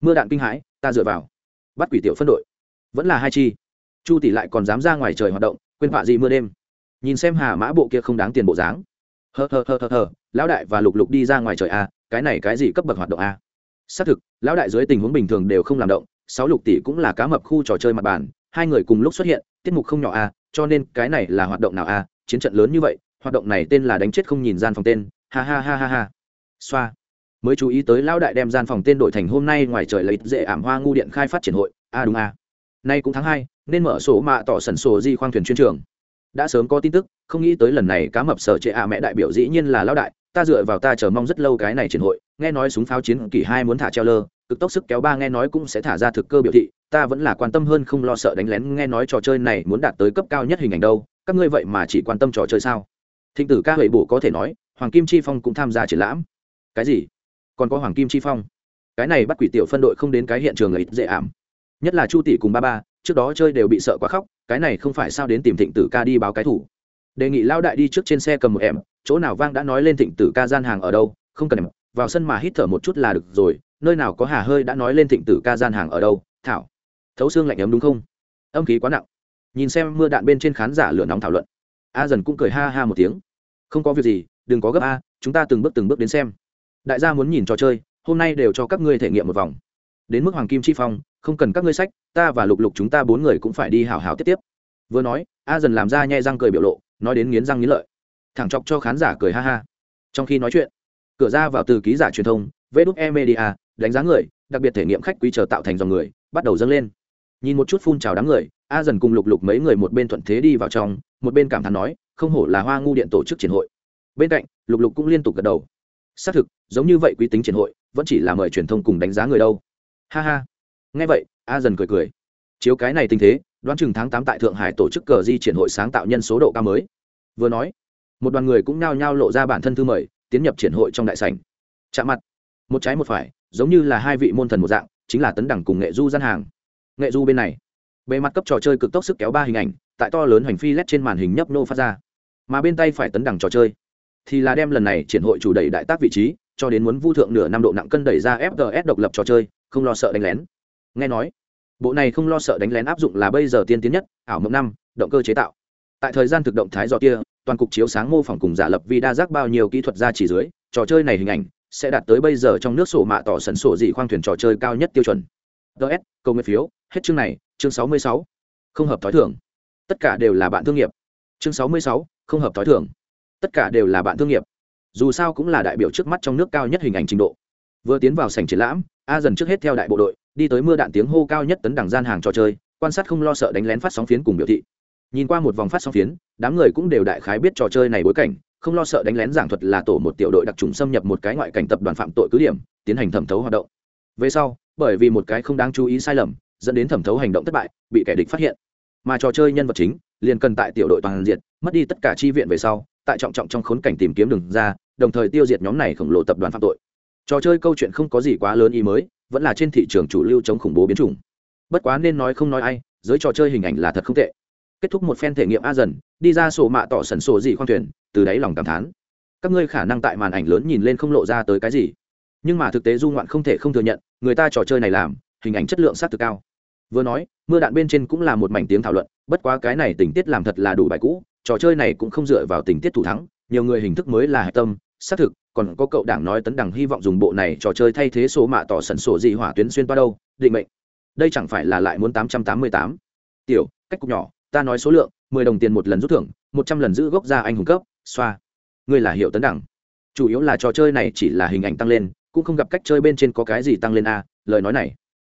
Mưa đạn kinh hãi, ta dựa vào. Bắt quỷ tiểu phân đội. Vẫn là hai chi. Chu tỷ lại còn dám ra ngoài trời hoạt động, quên họa gì mưa đêm. Nhìn xem hà mã bộ kia không đáng tiền bộ dáng. Hờ hờ hờ hờ hờ, lão đại và lục lục đi ra ngoài trời a cái này cái gì cấp bậc hoạt động a xác thực, lão đại dưới tình huống bình thường đều không làm động, sáu lục tỷ cũng là cá mập khu trò chơi mặt bàn, hai người cùng lúc xuất hiện, tiết mục không nhỏ a cho nên cái này là hoạt động nào a chiến trận lớn như vậy, hoạt động này tên là đánh chết không nhìn gian phòng tên, ha ha ha ha ha. Xoa mới chú ý tới lão đại đem gian phòng tên đổi thành hôm nay ngoài trời lấy dễ ảm hoa ngu điện khai phát triển hội. A đúng a nay cũng tháng hai, nên mở sổ mạ tỏ sẩn sổ di khoang thuyền chuyên trường. Đã sớm có tin tức, không nghĩ tới lần này cá mập sở trệ a mẹ đại biểu dĩ nhiên là lão đại, ta dựa vào ta chờ mong rất lâu cái này triển hội, nghe nói súng pháo chiến kỳ hai muốn thả treo lơ, cực tốc sức kéo ba nghe nói cũng sẽ thả ra thực cơ biểu thị, ta vẫn là quan tâm hơn không lo sợ đánh lén nghe nói trò chơi này muốn đạt tới cấp cao nhất hình ảnh đâu, các ngươi vậy mà chỉ quan tâm trò chơi sao? Thịnh tử ca huệ bổ có thể nói, hoàng kim chi phong cũng tham gia triển lãm. Cái gì? Còn có hoàng kim chi phong. Cái này bắt quỷ tiểu phân đội không đến cái hiện trường là ít dễ ảm. Nhất là chu tỷ cùng ba ba, trước đó chơi đều bị sợ quá khóc, cái này không phải sao đến tìm thịnh tử ca đi báo cái thủ. Đề nghị lao đại đi trước trên xe cầm một em, chỗ nào vang đã nói lên thịnh tử ca gian hàng ở đâu, không cần em, vào sân mà hít thở một chút là được rồi, nơi nào có hà hơi đã nói lên thịnh tử ca gian hàng ở đâu, thảo. Thấu xương lạnh ấm đúng không? Âm khí quá nặng. Nhìn xem mưa đạn bên trên khán giả lửa nóng thảo luận. A dần cũng cười ha ha một tiếng. Không có việc gì, đừng có gấp a, chúng ta từng bước từng bước đến xem đại gia muốn nhìn trò chơi, hôm nay đều cho các ngươi thể nghiệm một vòng. Đến mức hoàng kim chi phong, không cần các ngươi sách, ta và lục lục chúng ta bốn người cũng phải đi hào hào tiếp tiếp. Vừa nói, a dần làm ra nhai răng cười biểu lộ, nói đến nghiến răng nghiến lợi. Thẳng chọc cho khán giả cười ha ha. Trong khi nói chuyện, cửa ra vào từ ký giả truyền thông vê đúc e media, đánh giá người, đặc biệt thể nghiệm khách quý chờ tạo thành dòng người, bắt đầu dâng lên. Nhìn một chút phun trào đám người, a dần cùng lục lục mấy người một bên thuận thế đi vào trong, một bên cảm thán nói, không hổ là hoa ngu điện tổ chức triển hội. Bên cạnh, lục lục cũng liên tục gật đầu xác thực, giống như vậy quý tính triển hội, vẫn chỉ là mời truyền thông cùng đánh giá người đâu. Ha ha. Nghe vậy, a dần cười cười. Chiếu cái này tình thế, đoán chừng tháng tám tại thượng hải tổ chức cờ di triển hội sáng tạo nhân số độ cao mới. Vừa nói, một đoàn người cũng nao nhao lộ ra bản thân thư mời, tiến nhập triển hội trong đại sảnh. Chạm mặt. Một trái một phải, giống như là hai vị môn thần một dạng, chính là tấn đẳng cùng nghệ du gian hàng. Nghệ du bên này, bề mặt cấp trò chơi cực tốc sức kéo ba hình ảnh, tại to lớn hoành phi led trên màn hình nhấp nô phát ra. Mà bên tay phải tấn đẳng trò chơi thì là đem lần này triển hội chủ đẩy đại tác vị trí, cho đến muốn vu thượng nửa năm độ nặng cân đẩy ra fgs độc lập trò chơi, không lo sợ đánh lén. Nghe nói, bộ này không lo sợ đánh lén áp dụng là bây giờ tiên tiến nhất, ảo mộng năm, động cơ chế tạo. Tại thời gian thực động thái do kia, toàn cục chiếu sáng mô phỏng cùng giả lập vì đa giác bao nhiêu kỹ thuật ra chỉ dưới, trò chơi này hình ảnh sẽ đạt tới bây giờ trong nước sổ mạ tỏ sần sổ dị khoang thuyền trò chơi cao nhất tiêu chuẩn. Ts câu nguyện phiếu, hết chương này, chương sáu mươi sáu, không hợp thói thường. Thưởng tất cả đều là bạn thương nghiệp. Chương sáu mươi sáu, không hợp thói thường. thưởng tất cả đều là bạn thương nghiệp. Dù sao cũng là đại biểu trước mắt trong nước cao nhất hình ảnh trình độ. Vừa tiến vào sảnh triển lãm, a dần trước hết theo đại bộ đội, đi tới mưa đạn tiếng hô cao nhất tấn đẳng gian hàng trò chơi, quan sát không lo sợ đánh lén phát sóng phiến cùng biểu thị. Nhìn qua một vòng phát sóng phiến, đám người cũng đều đại khái biết trò chơi này bối cảnh, không lo sợ đánh lén giảng thuật là tổ một tiểu đội đặc trùng xâm nhập một cái ngoại cảnh tập đoàn phạm tội cứ điểm, tiến hành thẩm thấu hoạt động. Về sau, bởi vì một cái không đáng chú ý sai lầm, dẫn đến thẩm thấu hành động thất bại, bị kẻ địch phát hiện. Mà trò chơi nhân vật chính, liền cần tại tiểu đội toàn diện, mất đi tất cả chi viện về sau tại trọng trọng trong khốn cảnh tìm kiếm đường ra, đồng thời tiêu diệt nhóm này khổng lồ tập đoàn phạm tội. Trò chơi câu chuyện không có gì quá lớn ý mới, vẫn là trên thị trường chủ lưu chống khủng bố biến chủng. Bất quá nên nói không nói ai, giới trò chơi hình ảnh là thật không tệ. Kết thúc một phen thể nghiệm a dần, đi ra sổ mạ tỏ sần sổ gì khoang thuyền, từ đáy lòng cảm thán. Các ngươi khả năng tại màn ảnh lớn nhìn lên không lộ ra tới cái gì. Nhưng mà thực tế du ngoạn không thể không thừa nhận, người ta trò chơi này làm, hình ảnh chất lượng sát thực cao. Vừa nói, mưa đạn bên trên cũng là một mảnh tiếng thảo luận, bất quá cái này tình tiết làm thật là đủ bài cũ trò chơi này cũng không dựa vào tình tiết thủ thắng, nhiều người hình thức mới là hạch tâm, xác thực, còn có cậu đảng nói tấn đẳng hy vọng dùng bộ này trò chơi thay thế số mạ tỏ sẩn sổ dị hỏa tuyến xuyên qua đâu, định mệnh. Đây chẳng phải là lại muốn tám trăm tám mươi tám? Tiểu, cách cục nhỏ, ta nói số lượng, mười đồng tiền một lần rút thưởng, một trăm lần giữ gốc ra anh hùng cấp, xoa. Ngươi là hiệu tấn đẳng chủ yếu là trò chơi này chỉ là hình ảnh tăng lên, cũng không gặp cách chơi bên trên có cái gì tăng lên a, lời nói này.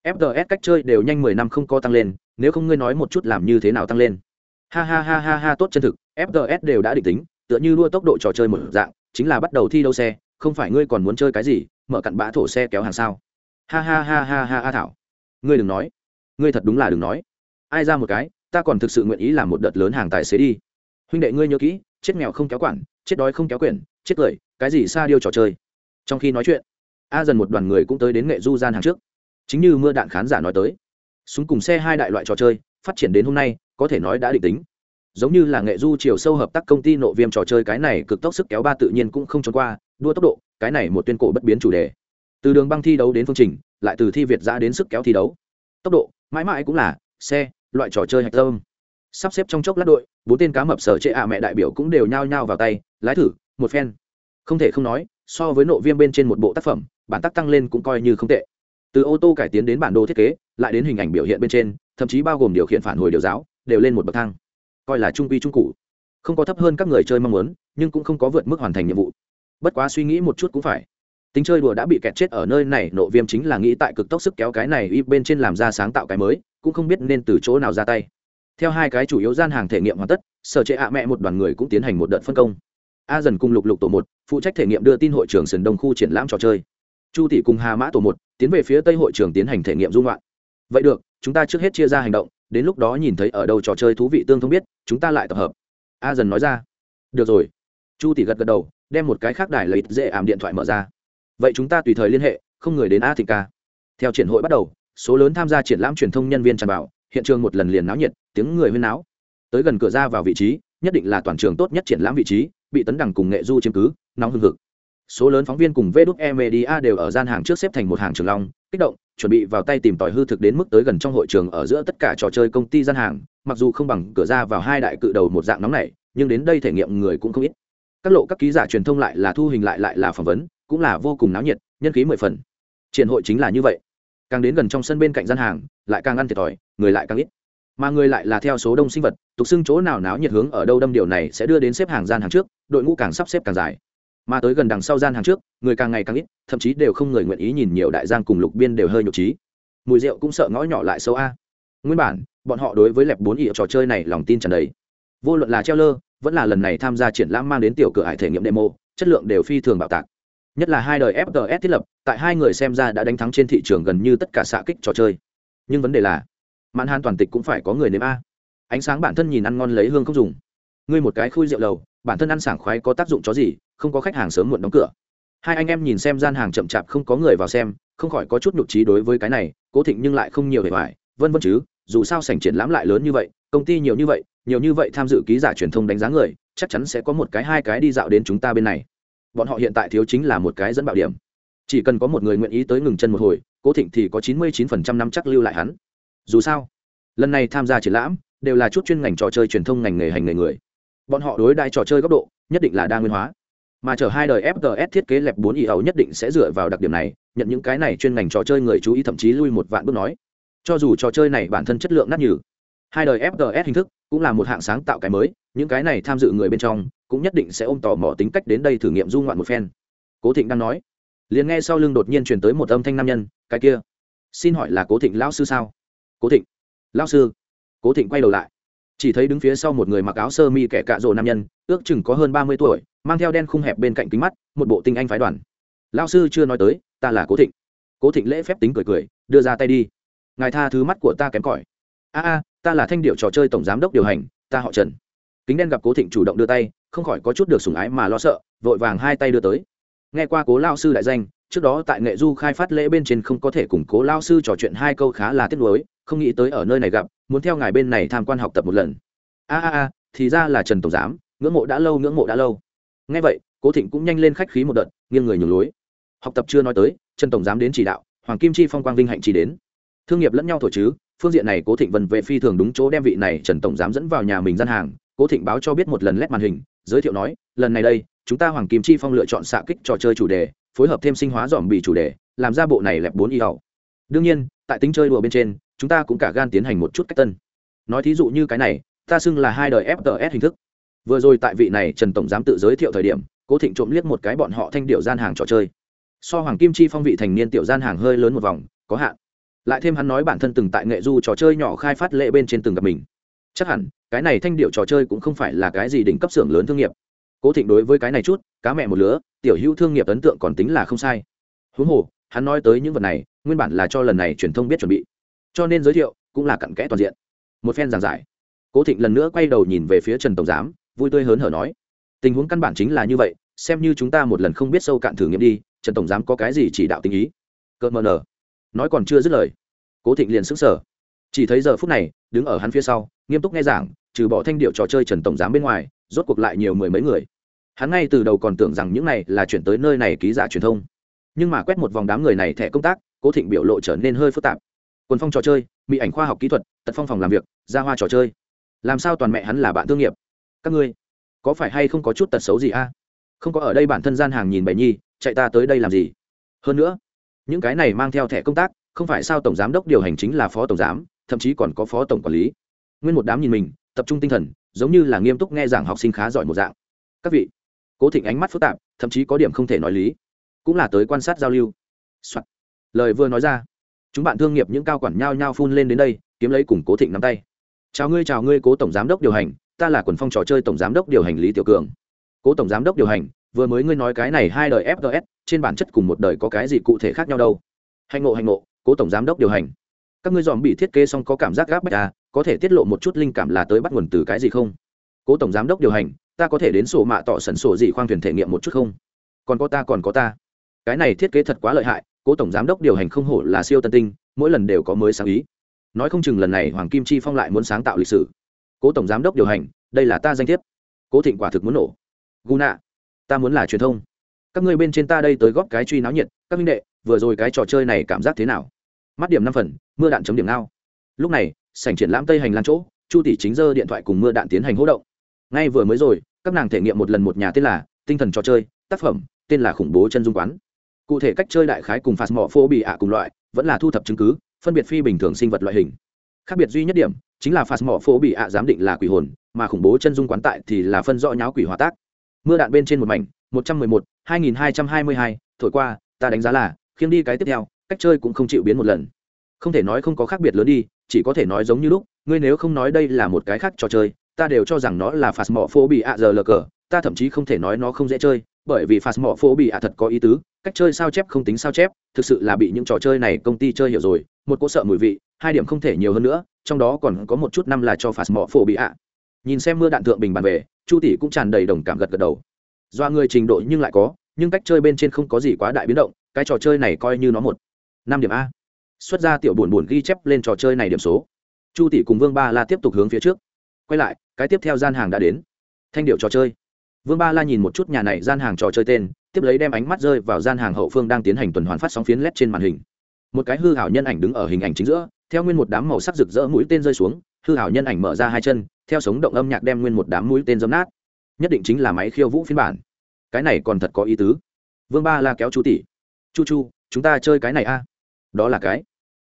Fts cách chơi đều nhanh mười năm không có tăng lên, nếu không ngươi nói một chút làm như thế nào tăng lên ha ha ha ha ha, tốt chân thực fts đều đã định tính, tựa như đua tốc độ trò chơi một dạng, chính là bắt đầu thi đấu xe, không phải ngươi còn muốn chơi cái gì, mở cặn bã thổ xe kéo hàng sao. Ha ha ha ha ha ha thảo. Ngươi đừng nói. Ngươi thật đúng là đừng nói. Ai ra một cái, ta còn thực sự nguyện ý làm một đợt lớn hàng tài xế đi. Huynh đệ ngươi nhớ kỹ, chết nghèo không kéo quản, chết đói không kéo quyển, chết cười, cái gì xa điêu trò chơi. Trong khi nói chuyện, a dần một đoàn người cũng tới đến nghệ du gian hàng trước. Chính như mưa đạn khán giả nói tới súng cùng xe hai đại loại trò chơi, phát triển đến hôm nay có thể nói đã định tính. Giống như là nghệ du chiều sâu hợp tác công ty nộ viêm trò chơi cái này cực tốc sức kéo ba tự nhiên cũng không trốn qua, đua tốc độ, cái này một tuyên cổ bất biến chủ đề. Từ đường băng thi đấu đến phương trình, lại từ thi việt ra đến sức kéo thi đấu. Tốc độ, mãi mãi cũng là, xe, loại trò chơi hạch tâm. Sắp xếp trong chốc lát đội, bốn tên cá mập sở chệ ạ mẹ đại biểu cũng đều nhao nhao vào tay, lái thử, một phen. Không thể không nói, so với nộ viêm bên trên một bộ tác phẩm, bản tác tăng lên cũng coi như không tệ. Từ ô tô cải tiến đến bản đồ thiết kế, lại đến hình ảnh biểu hiện bên trên, thậm chí bao gồm điều khiển phản hồi điều giáo đều lên một bậc thang. Coi là trung quy trung cụ không có thấp hơn các người chơi mong muốn, nhưng cũng không có vượt mức hoàn thành nhiệm vụ. Bất quá suy nghĩ một chút cũng phải. Tính chơi đùa đã bị kẹt chết ở nơi này, nộ viêm chính là nghĩ tại cực tốc sức kéo cái này y bên trên làm ra sáng tạo cái mới, cũng không biết nên từ chỗ nào ra tay. Theo hai cái chủ yếu gian hàng thể nghiệm hoàn tất, sở chế ạ mẹ một đoàn người cũng tiến hành một đợt phân công. A dần cùng lục lục tổ một, phụ trách thể nghiệm đưa tin hội trưởng sườn đông khu triển lãm trò chơi. Chu tỷ cùng hà mã tổ một, tiến về phía tây hội trường tiến hành thể nghiệm dung loạn. Vậy được, chúng ta trước hết chia ra hành động đến lúc đó nhìn thấy ở đâu trò chơi thú vị tương thông biết, chúng ta lại tập hợp. A dần nói ra. Được rồi. Chu tỷ gật gật đầu, đem một cái khác đài lấy dễ ảm điện thoại mở ra. Vậy chúng ta tùy thời liên hệ, không người đến a thịnh ca. Theo triển hội bắt đầu, số lớn tham gia triển lãm truyền thông nhân viên tràn vào, hiện trường một lần liền náo nhiệt, tiếng người huyên náo. Tới gần cửa ra vào vị trí, nhất định là toàn trường tốt nhất triển lãm vị trí, bị tấn đẳng cùng nghệ du chiếm cứ, nóng hưng hực. Số lớn phóng viên cùng vê đúc e media đều ở gian hàng trước xếp thành một hàng trường long, kích động chuẩn bị vào tay tìm tòi hư thực đến mức tới gần trong hội trường ở giữa tất cả trò chơi công ty gian hàng, mặc dù không bằng cửa ra vào hai đại cự đầu một dạng nóng này, nhưng đến đây thể nghiệm người cũng không ít. Các lộ các ký giả truyền thông lại là thu hình lại lại là phỏng vấn, cũng là vô cùng náo nhiệt, nhân khí mười phần. Triển hội chính là như vậy. Càng đến gần trong sân bên cạnh gian hàng, lại càng ăn thiệt thòi, người lại càng ít. Mà người lại là theo số đông sinh vật, tục xưng chỗ nào náo nhiệt hướng ở đâu đâm điều này sẽ đưa đến xếp hàng gian hàng trước, đội ngũ càng sắp xếp càng dài mà tới gần đằng sau gian hàng trước, người càng ngày càng ít, thậm chí đều không người nguyện ý nhìn nhiều đại giang cùng lục biên đều hơi nhục trí mùi rượu cũng sợ ngõ nhỏ lại sâu a. Nguyên bản, bọn họ đối với lẹp bốn ỉa trò chơi này lòng tin tràn đầy. Vô luận là treo lơ, vẫn là lần này tham gia triển lãm mang đến tiểu cửa hải thể nghiệm demo, chất lượng đều phi thường bạo tạc. Nhất là hai đời fts thiết lập, tại hai người xem ra đã đánh thắng trên thị trường gần như tất cả xạ kích trò chơi. Nhưng vấn đề là, mãn han toàn tịch cũng phải có người nếm a. Ánh sáng bản thân nhìn ăn ngon lấy hương không dùng. Ngươi một cái khui rượu lầu bản thân ăn sảng khoái có tác dụng chó gì, không có khách hàng sớm muộn đóng cửa. Hai anh em nhìn xem gian hàng chậm chạp không có người vào xem, không khỏi có chút nhục trí đối với cái này, cố thịnh nhưng lại không nhiều hề hoài, vân vân chứ, dù sao sảnh triển lãm lại lớn như vậy, công ty nhiều như vậy, nhiều như vậy tham dự ký giả truyền thông đánh giá người, chắc chắn sẽ có một cái hai cái đi dạo đến chúng ta bên này. Bọn họ hiện tại thiếu chính là một cái dẫn bạo điểm. Chỉ cần có một người nguyện ý tới ngừng chân một hồi, cố thịnh thì có chín mươi chín phần trăm năm chắc lưu lại hắn. Dù sao, lần này tham gia triển lãm đều là chút chuyên ngành trò chơi truyền thông ngành nghề hành nghề người bọn họ đối đại trò chơi góc độ, nhất định là đa nguyên hóa. Mà chở hai đời fts thiết kế lẹp bốn ý ẩu nhất định sẽ dựa vào đặc điểm này, nhận những cái này chuyên ngành trò chơi người chú ý thậm chí lui một vạn bước nói. Cho dù trò chơi này bản thân chất lượng nát nhừ, hai đời fts hình thức cũng là một hạng sáng tạo cái mới, những cái này tham dự người bên trong cũng nhất định sẽ ôm tò mò tính cách đến đây thử nghiệm du ngoạn một phen. Cố thịnh đang nói, liền nghe sau lưng đột nhiên truyền tới một âm thanh nam nhân, cái kia, xin hỏi là cố thịnh lão sư sao? Cố thịnh, lão sư. Cố thịnh quay đầu lại chỉ thấy đứng phía sau một người mặc áo sơ mi kẻ cạ rồ nam nhân, ước chừng có hơn ba mươi tuổi, mang theo đen khung hẹp bên cạnh kính mắt, một bộ tinh anh phái đoàn. Lao sư chưa nói tới, ta là cố thịnh. Cố thịnh lễ phép tính cười cười, đưa ra tay đi. Ngài tha thứ mắt của ta kém cỏi. A a, ta là thanh điệu trò chơi tổng giám đốc điều hành, ta họ trần. Kính đen gặp cố thịnh chủ động đưa tay, không khỏi có chút được sủng ái mà lo sợ, vội vàng hai tay đưa tới. Nghe qua cố lao sư đại danh, trước đó tại nghệ du khai phát lễ bên trên không có thể cùng cố lao sư trò chuyện hai câu khá là tiếc nuối, không nghĩ tới ở nơi này gặp muốn theo ngài bên này tham quan học tập một lần. A a a, thì ra là trần tổng giám, ngưỡng mộ đã lâu, ngưỡng mộ đã lâu. Ngay vậy, cố thịnh cũng nhanh lên khách khí một đợt, nghiêng người nhường lối. Học tập chưa nói tới, trần tổng giám đến chỉ đạo, hoàng kim chi phong quang vinh hạnh chỉ đến. Thương nghiệp lẫn nhau thổi chứ, phương diện này cố thịnh vần vệ phi thường đúng chỗ đem vị này trần tổng giám dẫn vào nhà mình gian hàng. Cố thịnh báo cho biết một lần lét màn hình, giới thiệu nói, lần này đây, chúng ta hoàng kim chi phong lựa chọn xạ kích trò chơi chủ đề, phối hợp thêm sinh hóa dòm bị chủ đề, làm ra bộ này lẹp bốn y hậu. Đương nhiên tại tính chơi đùa bên trên, chúng ta cũng cả gan tiến hành một chút cách tân. Nói thí dụ như cái này, ta xưng là hai đời fts hình thức. Vừa rồi tại vị này trần tổng giám tự giới thiệu thời điểm, cố thịnh trộm liếc một cái bọn họ thanh điệu gian hàng trò chơi. So hoàng kim chi phong vị thành niên tiểu gian hàng hơi lớn một vòng, có hạn. Lại thêm hắn nói bản thân từng tại nghệ du trò chơi nhỏ khai phát lệ bên trên từng gặp mình. Chắc hẳn, cái này thanh điệu trò chơi cũng không phải là cái gì đỉnh cấp xưởng lớn thương nghiệp. Cố thịnh đối với cái này chút, cá mẹ một lứa, tiểu hữu thương nghiệp ấn tượng còn tính là không sai. Huống hồ, hắn nói tới những vật này nguyên bản là cho lần này truyền thông biết chuẩn bị. Cho nên giới thiệu cũng là cặn kẽ toàn diện. Một phen giảng giải, cố thịnh lần nữa quay đầu nhìn về phía trần tổng giám, vui tươi hớn hở nói, tình huống căn bản chính là như vậy, xem như chúng ta một lần không biết sâu cạn thử nghiệm đi, trần tổng giám có cái gì chỉ đạo tình ý? Cợt mờ nở, nói còn chưa dứt lời, cố thịnh liền sững sờ. Chỉ thấy giờ phút này, đứng ở hắn phía sau, nghiêm túc nghe giảng, trừ bỏ thanh điệu trò chơi trần tổng giám bên ngoài, rốt cuộc lại nhiều mười mấy người. Hắn ngay từ đầu còn tưởng rằng những này là chuyển tới nơi này ký giả truyền thông. Nhưng mà quét một vòng đám người này thẻ công tác cố thịnh biểu lộ trở nên hơi phức tạp. Quần phong trò chơi, mỹ ảnh khoa học kỹ thuật, tật phong phòng làm việc, ra hoa trò chơi. Làm sao toàn mẹ hắn là bạn thương nghiệp? Các ngươi, có phải hay không có chút tật xấu gì a? Không có ở đây bản thân gian hàng nhìn bậy nhi, chạy ta tới đây làm gì? Hơn nữa, những cái này mang theo thẻ công tác, không phải sao tổng giám đốc điều hành chính là phó tổng giám, thậm chí còn có phó tổng quản lý. Nguyên một đám nhìn mình, tập trung tinh thần, giống như là nghiêm túc nghe giảng học sinh khá giỏi một dạng. Các vị, cố thịnh ánh mắt phức tạp, thậm chí có điểm không thể nói lý. Cũng là tới quan sát giao lưu、Soạn lời vừa nói ra. Chúng bạn thương nghiệp những cao quản nhao nhao phun lên đến đây, kiếm lấy cùng cố thịnh nắm tay. Chào ngươi chào ngươi, cố tổng giám đốc điều hành, ta là quần phong trò chơi tổng giám đốc điều hành lý tiểu cường. Cố tổng giám đốc điều hành, vừa mới ngươi nói cái này hai đời fgs trên bản chất cùng một đời có cái gì cụ thể khác nhau đâu? Hành ngộ hành ngộ, cố tổng giám đốc điều hành. Các ngươi dòm bị thiết kế xong có cảm giác gáp bách à có thể tiết lộ một chút linh cảm là tới bắt nguồn từ cái gì không? Cố tổng giám đốc điều hành, ta có thể đến sổ mạ tỏ sẩn sổ gì khoang thuyền thể nghiệm một chút không? Còn có ta, còn có ta. Cái này thiết kế thật quá lợi hại cố tổng giám đốc điều hành không hổ là siêu tân tinh, mỗi lần đều có mới sáng ý. Nói không chừng lần này hoàng kim chi phong lại muốn sáng tạo lịch sử. Cố tổng giám đốc điều hành, đây là ta danh thiếp. Cố thịnh quả thực muốn nổ. Guna ta muốn là truyền thông. Các ngươi bên trên ta đây tới góp cái truy náo nhiệt, các minh đệ, vừa rồi cái trò chơi này cảm giác thế nào? Mắt điểm năm phần, mưa đạn chấm điểm nào lúc này, sảnh triển lãm tây hành lan chỗ, chu tỷ chính giơ điện thoại cùng mưa đạn tiến hành hỗ động. Ngay vừa mới rồi, các nàng thể nghiệm một lần một nhà tên là tinh thần trò chơi, tác phẩm, tên là khủng bố chân dung quán cụ thể cách chơi đại khái cùng phạt mỏ phô bị ạ cùng loại, vẫn là thu thập chứng cứ, phân biệt phi bình thường sinh vật loại hình. Khác biệt duy nhất điểm, chính là phạt mỏ phô bị ạ giám định là quỷ hồn, mà khủng bố chân dung quán tại thì là phân rõ nháo quỷ hòa tác. Mưa đạn bên trên một mảnh, một trăm mười một, hai nghìn hai trăm hai mươi hai, thổi qua, ta đánh giá là, khiêng đi cái tiếp theo, cách chơi cũng không chịu biến một lần. Không thể nói không có khác biệt lớn đi, chỉ có thể nói giống như lúc, ngươi nếu không nói đây là một cái khác trò chơi, ta đều cho rằng nó là phạt mỏ phô bị ạ giờ lờ cờ ta thậm chí không thể nói nó không dễ chơi, bởi vì phạt mỏ phô bị ạ thật có ý tứ, cách chơi sao chép không tính sao chép, thực sự là bị những trò chơi này công ty chơi hiểu rồi, một cỗ sợ mùi vị, hai điểm không thể nhiều hơn nữa, trong đó còn có một chút năm là cho phạt mỏ phô bị ạ. Nhìn xem mưa đạn thượng bình bàn về, chu tỷ cũng tràn đầy đồng cảm gật gật đầu. Do người trình độ nhưng lại có, nhưng cách chơi bên trên không có gì quá đại biến động, cái trò chơi này coi như nó một. Năm điểm a. Xuất ra tiểu buồn buồn ghi chép lên trò chơi này điểm số. Chu tỷ cùng vương ba la tiếp tục hướng phía trước. Quay lại, cái tiếp theo gian hàng đã đến. Thanh điệu trò chơi vương ba la nhìn một chút nhà này gian hàng trò chơi tên, tiếp lấy đem ánh mắt rơi vào gian hàng hậu phương đang tiến hành tuần hoàn phát sóng phiến led trên màn hình. Một cái hư hảo nhân ảnh đứng ở hình ảnh chính giữa, theo nguyên một đám màu sắc rực rỡ mũi tên rơi xuống, hư hảo nhân ảnh mở ra hai chân, theo sống động âm nhạc đem nguyên một đám mũi tên dấm nát. Nhất định chính là máy khiêu vũ phiên bản. Cái này còn thật có ý tứ. Vương ba la kéo chú tỷ. Chu chu, chúng ta chơi cái này a. Đó là cái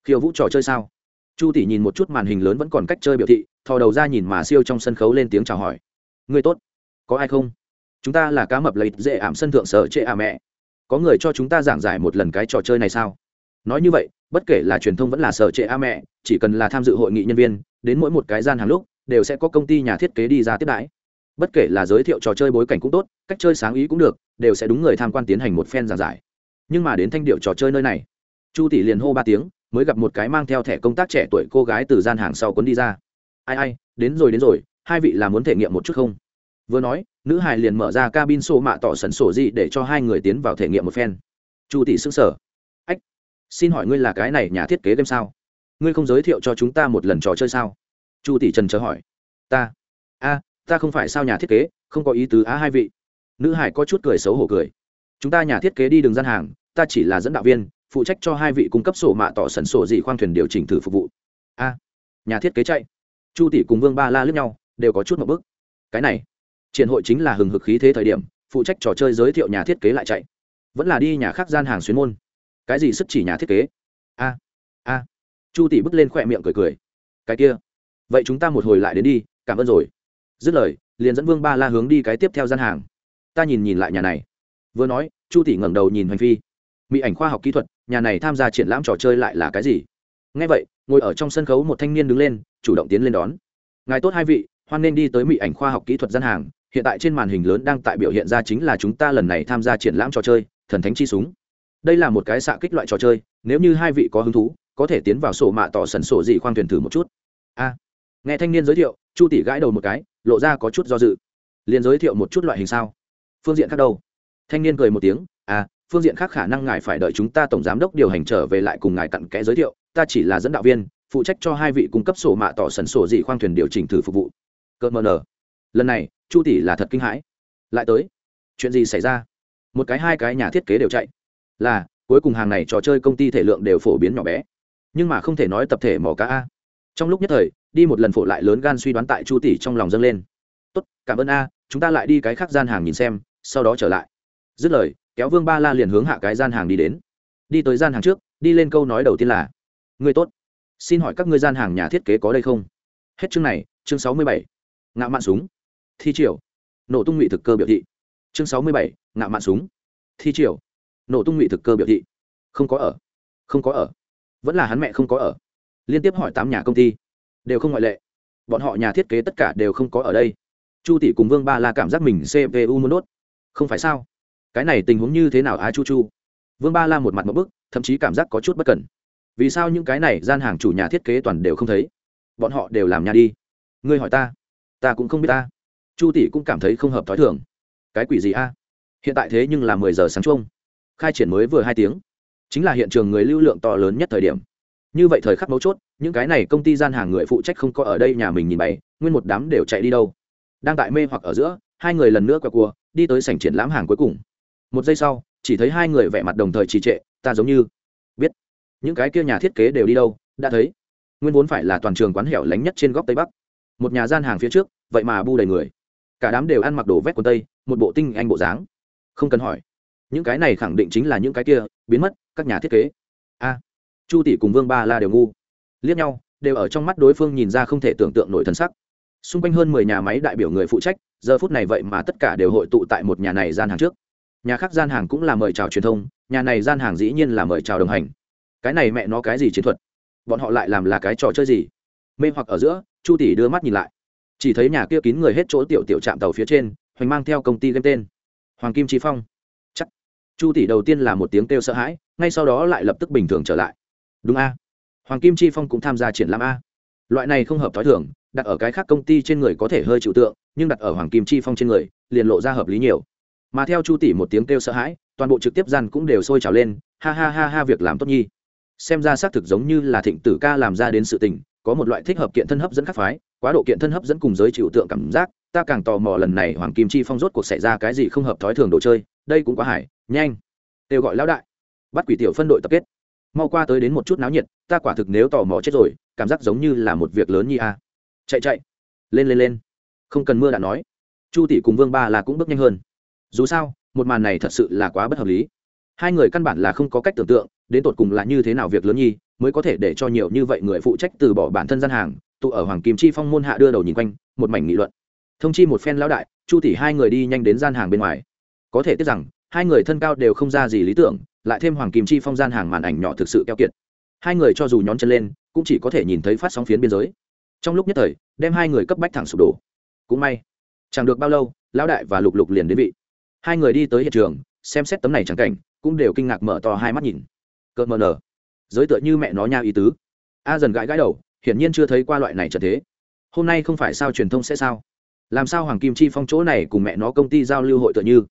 khiêu vũ trò chơi sao? Chu tỷ nhìn một chút màn hình lớn vẫn còn cách chơi biểu thị, thò đầu ra nhìn mà siêu trong sân khấu lên tiếng chào hỏi. Người tốt, có ai không? Chúng ta là cá mập lấy dễ ảm sân thượng sở trệ à mẹ. Có người cho chúng ta giảng giải một lần cái trò chơi này sao? Nói như vậy, bất kể là truyền thông vẫn là sở trệ a mẹ, chỉ cần là tham dự hội nghị nhân viên, đến mỗi một cái gian hàng lúc, đều sẽ có công ty nhà thiết kế đi ra tiếp đãi. Bất kể là giới thiệu trò chơi bối cảnh cũng tốt, cách chơi sáng ý cũng được, đều sẽ đúng người tham quan tiến hành một phen giảng giải. Nhưng mà đến thanh điệu trò chơi nơi này, chu tỷ liền hô ba tiếng, mới gặp một cái mang theo thẻ công tác trẻ tuổi cô gái từ gian hàng sau cuốn đi ra. Ai ai, đến rồi đến rồi, hai vị là muốn thể nghiệm một chút không? Vừa nói nữ hải liền mở ra cabin sổ mạ tỏ sẩn sổ gì để cho hai người tiến vào thể nghiệm một phen. Chu tỷ xưng sở ách, xin hỏi ngươi là cái này nhà thiết kế game sao? Ngươi không giới thiệu cho chúng ta một lần trò chơi sao? Chu tỷ trần chờ hỏi. Ta. A, ta không phải sao nhà thiết kế, không có ý tứ á hai vị. Nữ hải có chút cười xấu hổ cười. Chúng ta nhà thiết kế đi đường gian hàng, ta chỉ là dẫn đạo viên, phụ trách cho hai vị cung cấp sổ mạ tỏ sẩn sổ gì khoang thuyền điều chỉnh thử phục vụ. A, nhà thiết kế chạy. Chu tỷ cùng vương ba la lướt nhau, đều có chút một bức cái này triển hội chính là hừng hực khí thế thời điểm, phụ trách trò chơi giới thiệu nhà thiết kế lại chạy. Vẫn là đi nhà khác gian hàng xuyên môn. Cái gì sức chỉ nhà thiết kế? A a. Chu tỷ bước lên khỏe miệng cười cười. Cái kia. Vậy chúng ta một hồi lại đến đi, cảm ơn rồi. Dứt lời, liền dẫn vương ba la hướng đi cái tiếp theo gian hàng. Ta nhìn nhìn lại nhà này. Vừa nói, chu tỷ ngẩng đầu nhìn hành phi. Mỹ ảnh khoa học kỹ thuật, nhà này tham gia triển lãm trò chơi lại là cái gì? Ngay vậy, ngồi ở trong sân khấu một thanh niên đứng lên, chủ động tiến lên đón. Ngài tốt hai vị, hoan nên đi tới mỹ ảnh khoa học kỹ thuật gian hàng hiện tại trên màn hình lớn đang tại biểu hiện ra chính là chúng ta lần này tham gia triển lãm trò chơi, thần thánh chi súng. Đây là một cái xạ kích loại trò chơi, nếu như hai vị có hứng thú, có thể tiến vào sổ mạ tỏ sần sổ dị khoang thuyền thử một chút. A. Nghe thanh niên giới thiệu, chu tỷ gãi đầu một cái, lộ ra có chút do dự. Liền giới thiệu một chút loại hình sao? Phương diện khác đâu? Thanh niên cười một tiếng à phương diện khác khả năng ngài phải đợi chúng ta tổng giám đốc điều hành trở về lại cùng ngài cặn kẽ giới thiệu, ta chỉ là dẫn đạo viên, phụ trách cho hai vị cung cấp sổ mạ tỏ sần sổ dị khoang thuyền điều chỉnh thử phục vụ. Cợt mờ nở lần này chu tỷ là thật kinh hãi. Lại tới. Chuyện gì xảy ra? Một cái hai cái nhà thiết kế đều chạy. Là, cuối cùng hàng này trò chơi công ty thể lượng đều phổ biến nhỏ bé. Nhưng mà không thể nói tập thể mỏ cá a. Trong lúc nhất thời, đi một lần phổ lại lớn gan suy đoán tại chu tỷ trong lòng dâng lên. Tốt, cảm ơn a, chúng ta lại đi cái khác gian hàng nhìn xem, sau đó trở lại. Dứt lời, kéo vương ba la liền hướng hạ cái gian hàng đi đến. Đi tới gian hàng trước, đi lên câu nói đầu tiên là, người tốt. Xin hỏi các ngươi gian hàng nhà thiết kế có đây không? Hết chương này, chương sáu mươi bảy. Ngạo mạn súng thi triều. Nổ tung ngụy thực cơ biểu thị. Chương sáu mươi bảy ngạo mạn súng. Thi triều. Nổ tung ngụy thực cơ biểu thị. Không có ở. Không có ở. Vẫn là hắn mẹ không có ở. Liên tiếp hỏi tám nhà công ty. Đều không ngoại lệ. Bọn họ nhà thiết kế tất cả đều không có ở đây. Chu tỷ cùng vương ba la cảm giác mình cpu muốn đốt. Không phải sao? Cái này tình huống như thế nào a chu chu? Vương ba la một mặt một bức, thậm chí cảm giác có chút bất cẩn. Vì sao những cái này gian hàng chủ nhà thiết kế toàn đều không thấy? Bọn họ đều làm nhà đi. Ngươi hỏi ta. Ta cũng không biết ta chu tỷ cũng cảm thấy không hợp t h ó i thường. Cái quỷ gì a? Hiện tại thế nhưng là mười giờ sáng chung khai triển mới vừa hai tiếng. Chính là hiện trường người lưu lượng to lớn nhất thời điểm. Như vậy thời khắc mấu chốt, những cái này công ty gian hàng người phụ trách không có ở đây nhà mình nhìn bày, nguyên một đám đều chạy đi đâu. Đang tại mê hoặc ở giữa, hai người lần nữa qua cua, đi tới sảnh triển lãm hàng cuối cùng. Một giây sau, chỉ thấy hai người vẻ mặt đồng thời trì trệ, ta giống như biết. Những cái kia nhà thiết kế đều đi đâu, đã thấy. Nguyên vốn phải là toàn trường quán hẻo lánh nhất trên góc tây bắc. Một nhà gian hàng phía trước, vậy mà bu đầy người cả đám đều ăn mặc đồ vét quần tây, một bộ tinh anh bộ dáng. Không cần hỏi. Những cái này khẳng định chính là những cái kia, biến mất, các nhà thiết kế. A, chu tỷ cùng vương ba la đều ngu. Liếc nhau, đều ở trong mắt đối phương nhìn ra không thể tưởng tượng nổi thân sắc. Xung quanh hơn mười nhà máy đại biểu người phụ trách, giờ phút này vậy mà tất cả đều hội tụ tại một nhà này gian hàng trước. Nhà khác gian hàng cũng là mời chào truyền thông, nhà này gian hàng dĩ nhiên là mời chào đồng hành. Cái này mẹ nó cái gì chiến thuật? Bọn họ lại làm là cái trò chơi gì? Mê hoặc ở giữa, chu tỷ đưa mắt nhìn lại chỉ thấy nhà kia kín người hết chỗ tiểu tiểu trạm tàu phía trên, hoành mang theo công ty game tên. Hoàng kim trí phong. Chắc. Chu tỷ đầu tiên là một tiếng kêu sợ hãi, ngay sau đó lại lập tức bình thường trở lại. Đúng a. Hoàng kim chi phong cũng tham gia triển lãm a. Loại này không hợp t h ó i thường, đặt ở cái khác công ty trên người có thể hơi chịu tượng, nhưng đặt ở hoàng kim chi phong trên người, liền lộ ra hợp lý nhiều. Mà theo chu tỷ một tiếng kêu sợ hãi, toàn bộ trực tiếp gian cũng đều sôi trào lên, ha ha ha ha việc làm tốt nhi. Xem ra xác thực giống như là thịnh tử ca làm ra đến sự tình, có một loại thích hợp kiện thân hấp dẫn khắc phái quá độ kiện thân hấp dẫn cùng giới chịu tượng cảm giác, ta càng tò mò lần này hoàng kim chi phong rốt cuộc xảy ra cái gì không hợp thói thường đồ chơi, đây cũng quá hải nhanh. Đều gọi lão đại. Bắt quỷ tiểu phân đội tập kết. Mau qua tới đến một chút náo nhiệt, ta quả thực nếu tò mò chết rồi, cảm giác giống như là một việc lớn nhi a. Chạy chạy. Lên lên lên. Không cần mưa đã nói. Chu tỷ cùng vương ba là cũng bước nhanh hơn. Dù sao, một màn này thật sự là quá bất hợp lý. Hai người căn bản là không có cách tưởng tượng, đến tột cùng là như thế nào việc lớn nhi, mới có thể để cho nhiều như vậy người phụ trách từ bỏ bản thân gian hàng tụ ở hoàng kim chi phong môn hạ đưa đầu nhìn quanh, một mảnh nghị luận. Thông chi một phen lão đại, chu tỷ hai người đi nhanh đến gian hàng bên ngoài. Có thể tiếc rằng, hai người thân cao đều không ra gì lý tưởng, lại thêm hoàng kim chi phong gian hàng màn ảnh nhỏ thực sự keo kiệt. Hai người cho dù nhón chân lên, cũng chỉ có thể nhìn thấy phát sóng phiến biên giới. Trong lúc nhất thời, đem hai người cấp bách thẳng sụp đổ. Cũng may, chẳng được bao lâu, lão đại và lục lục liền đến vị. Hai người đi tới hiện trường, xem xét tấm này chẳng cảnh, cũng đều kinh ngạc mở to hai mắt nhìn. Cợt mờ nở. Giới tựa như mẹ nó nha ý tứ. A dần gãi gãi đầu hiển nhiên chưa thấy qua loại này trở thế. Hôm nay không phải sao truyền thông sẽ sao? Làm sao hoàng kim chi phong chỗ này cùng mẹ nó công ty giao lưu hội tựa như?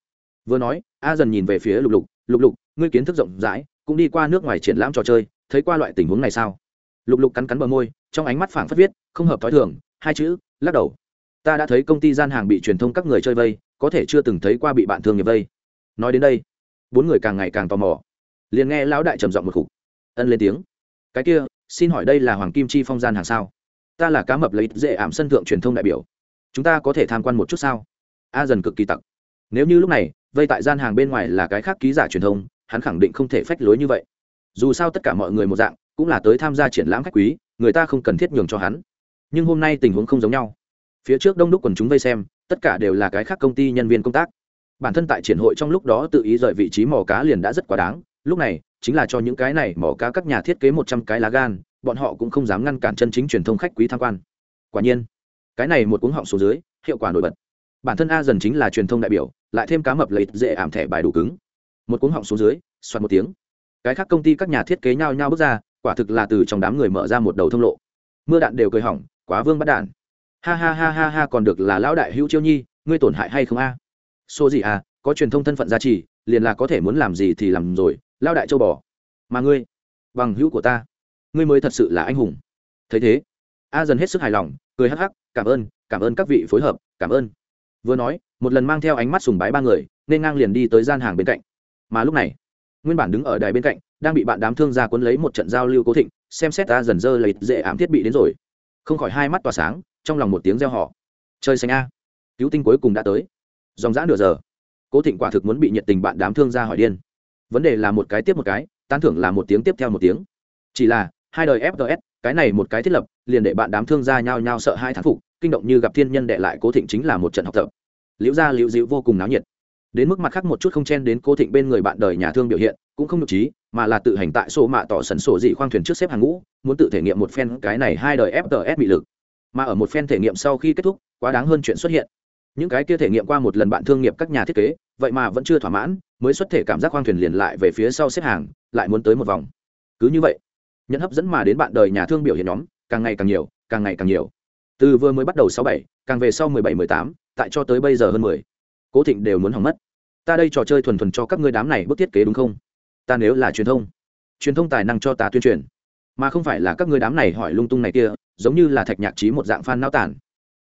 Vừa nói, a dần nhìn về phía lục lục lục lục, ngươi kiến thức rộng rãi, cũng đi qua nước ngoài triển lãm trò chơi, thấy qua loại tình huống này sao? Lục lục cắn cắn bờ môi, trong ánh mắt phảng phất viết, không hợp t h ó i thường, hai chữ, lắc đầu. Ta đã thấy công ty gian hàng bị truyền thông các người chơi vây, có thể chưa từng thấy qua bị bạn thương nghiệp vây. Nói đến đây, bốn người càng ngày càng tò mò. Liền nghe lão đại trầm giọng một khục. Ân lên tiếng. Cái kia xin hỏi đây là hoàng kim chi phong gian hàng sao? Ta là cá mập lấy dễ ảm sân thượng truyền thông đại biểu. Chúng ta có thể tham quan một chút sao? A dần cực kỳ tặc. Nếu như lúc này, vây tại gian hàng bên ngoài là cái khác ký giả truyền thông, hắn khẳng định không thể phách lối như vậy. Dù sao tất cả mọi người một dạng, cũng là tới tham gia triển lãm khách quý, người ta không cần thiết nhường cho hắn. Nhưng hôm nay tình huống không giống nhau. Phía trước đông đúc quần chúng vây xem, tất cả đều là cái khác công ty nhân viên công tác. Bản thân tại triển hội trong lúc đó tự ý rời vị trí mỏ cá liền đã rất quá đáng, lúc này chính là cho những cái này mỏ cá các nhà thiết kế một trăm cái lá gan, bọn họ cũng không dám ngăn cản chân chính truyền thông khách quý tham quan. Quả nhiên, cái này một cuống họng số dưới, hiệu quả nổi bật. Bản thân a dần chính là truyền thông đại biểu, lại thêm cá mập lấy dễ ảm thẻ bài đủ cứng. Một cuống họng số dưới xoắn một tiếng. Cái khác công ty các nhà thiết kế nhau nhau bước ra, quả thực là từ trong đám người mở ra một đầu thông lộ. Mưa đạn đều cười hỏng, quá vương bắt đạn. Ha ha ha ha ha, còn được là lão đại hữu chiêu nhi, ngươi tổn hại hay không a? À? số gì à có truyền thông thân phận gia trì, liền là có thể muốn làm gì thì làm rồi lão đại châu bò. Mà ngươi, bằng hữu của ta, ngươi mới thật sự là anh hùng. Thấy thế, a dần hết sức hài lòng, cười hắc hắc, cảm ơn cảm ơn các vị phối hợp, cảm ơn. Vừa nói, một lần mang theo ánh mắt sùng bái ba người, nên ngang liền đi tới gian hàng bên cạnh. Mà lúc này, nguyên bản đứng ở đài bên cạnh, đang bị bạn đám thương gia cuốn lấy một trận giao lưu cố thịnh, xem xét ta dần dơ lấy dễ ảm thiết bị đến rồi. Không khỏi hai mắt tỏa sáng, trong lòng một tiếng reo họ chơi xanh a, cứu tinh cuối cùng đã tới. Dòng dã nửa giờ, cố thịnh quả thực muốn bị nhiệt tình bạn đám thương gia hỏi điên vấn đề là một cái tiếp một cái, tán thưởng là một tiếng tiếp theo một tiếng. Chỉ là, hai đời fts cái này một cái thiết lập, liền để bạn đám thương gia nhao nhao sợ hai thán phục, kinh động như gặp thiên nhân đệ lại cố thịnh chính là một trận học tập. Liễu gia liễu dịu vô cùng náo nhiệt. Đến mức mặt khác một chút không chen đến cố thịnh bên người bạn đời nhà thương biểu hiện, cũng không nhục trí, mà là tự hành tại sổ mạ tỏ sần sổ dị khoang thuyền trước xếp hàng ngũ, muốn tự thể nghiệm một phen cái này hai đời fts bị lực. Mà ở một phen thể nghiệm sau khi kết thúc, quá đáng hơn chuyện xuất hiện những cái kia thể nghiệm qua một lần bạn thương nghiệp các nhà thiết kế, vậy mà vẫn chưa thỏa mãn, mới xuất thể cảm giác khoang thuyền liền lại về phía sau xếp hàng, lại muốn tới một vòng. Cứ như vậy, nhận hấp dẫn mà đến bạn đời nhà thương biểu hiện nhóm, càng ngày càng nhiều, càng ngày càng nhiều. Từ vừa mới bắt đầu sáu bảy, càng về sau mười bảy, mười tám, tại cho tới bây giờ hơn mười. Cố thịnh đều muốn hỏng mất. Ta đây trò chơi thuần thuần cho các ngươi đám này bước thiết kế đúng không? Ta nếu là truyền thông truyền thông tài năng cho ta tuyên truyền, mà không phải là các ngươi đám này hỏi lung tung này kia, giống như là thạch nhạc trí một dạng fan nao tản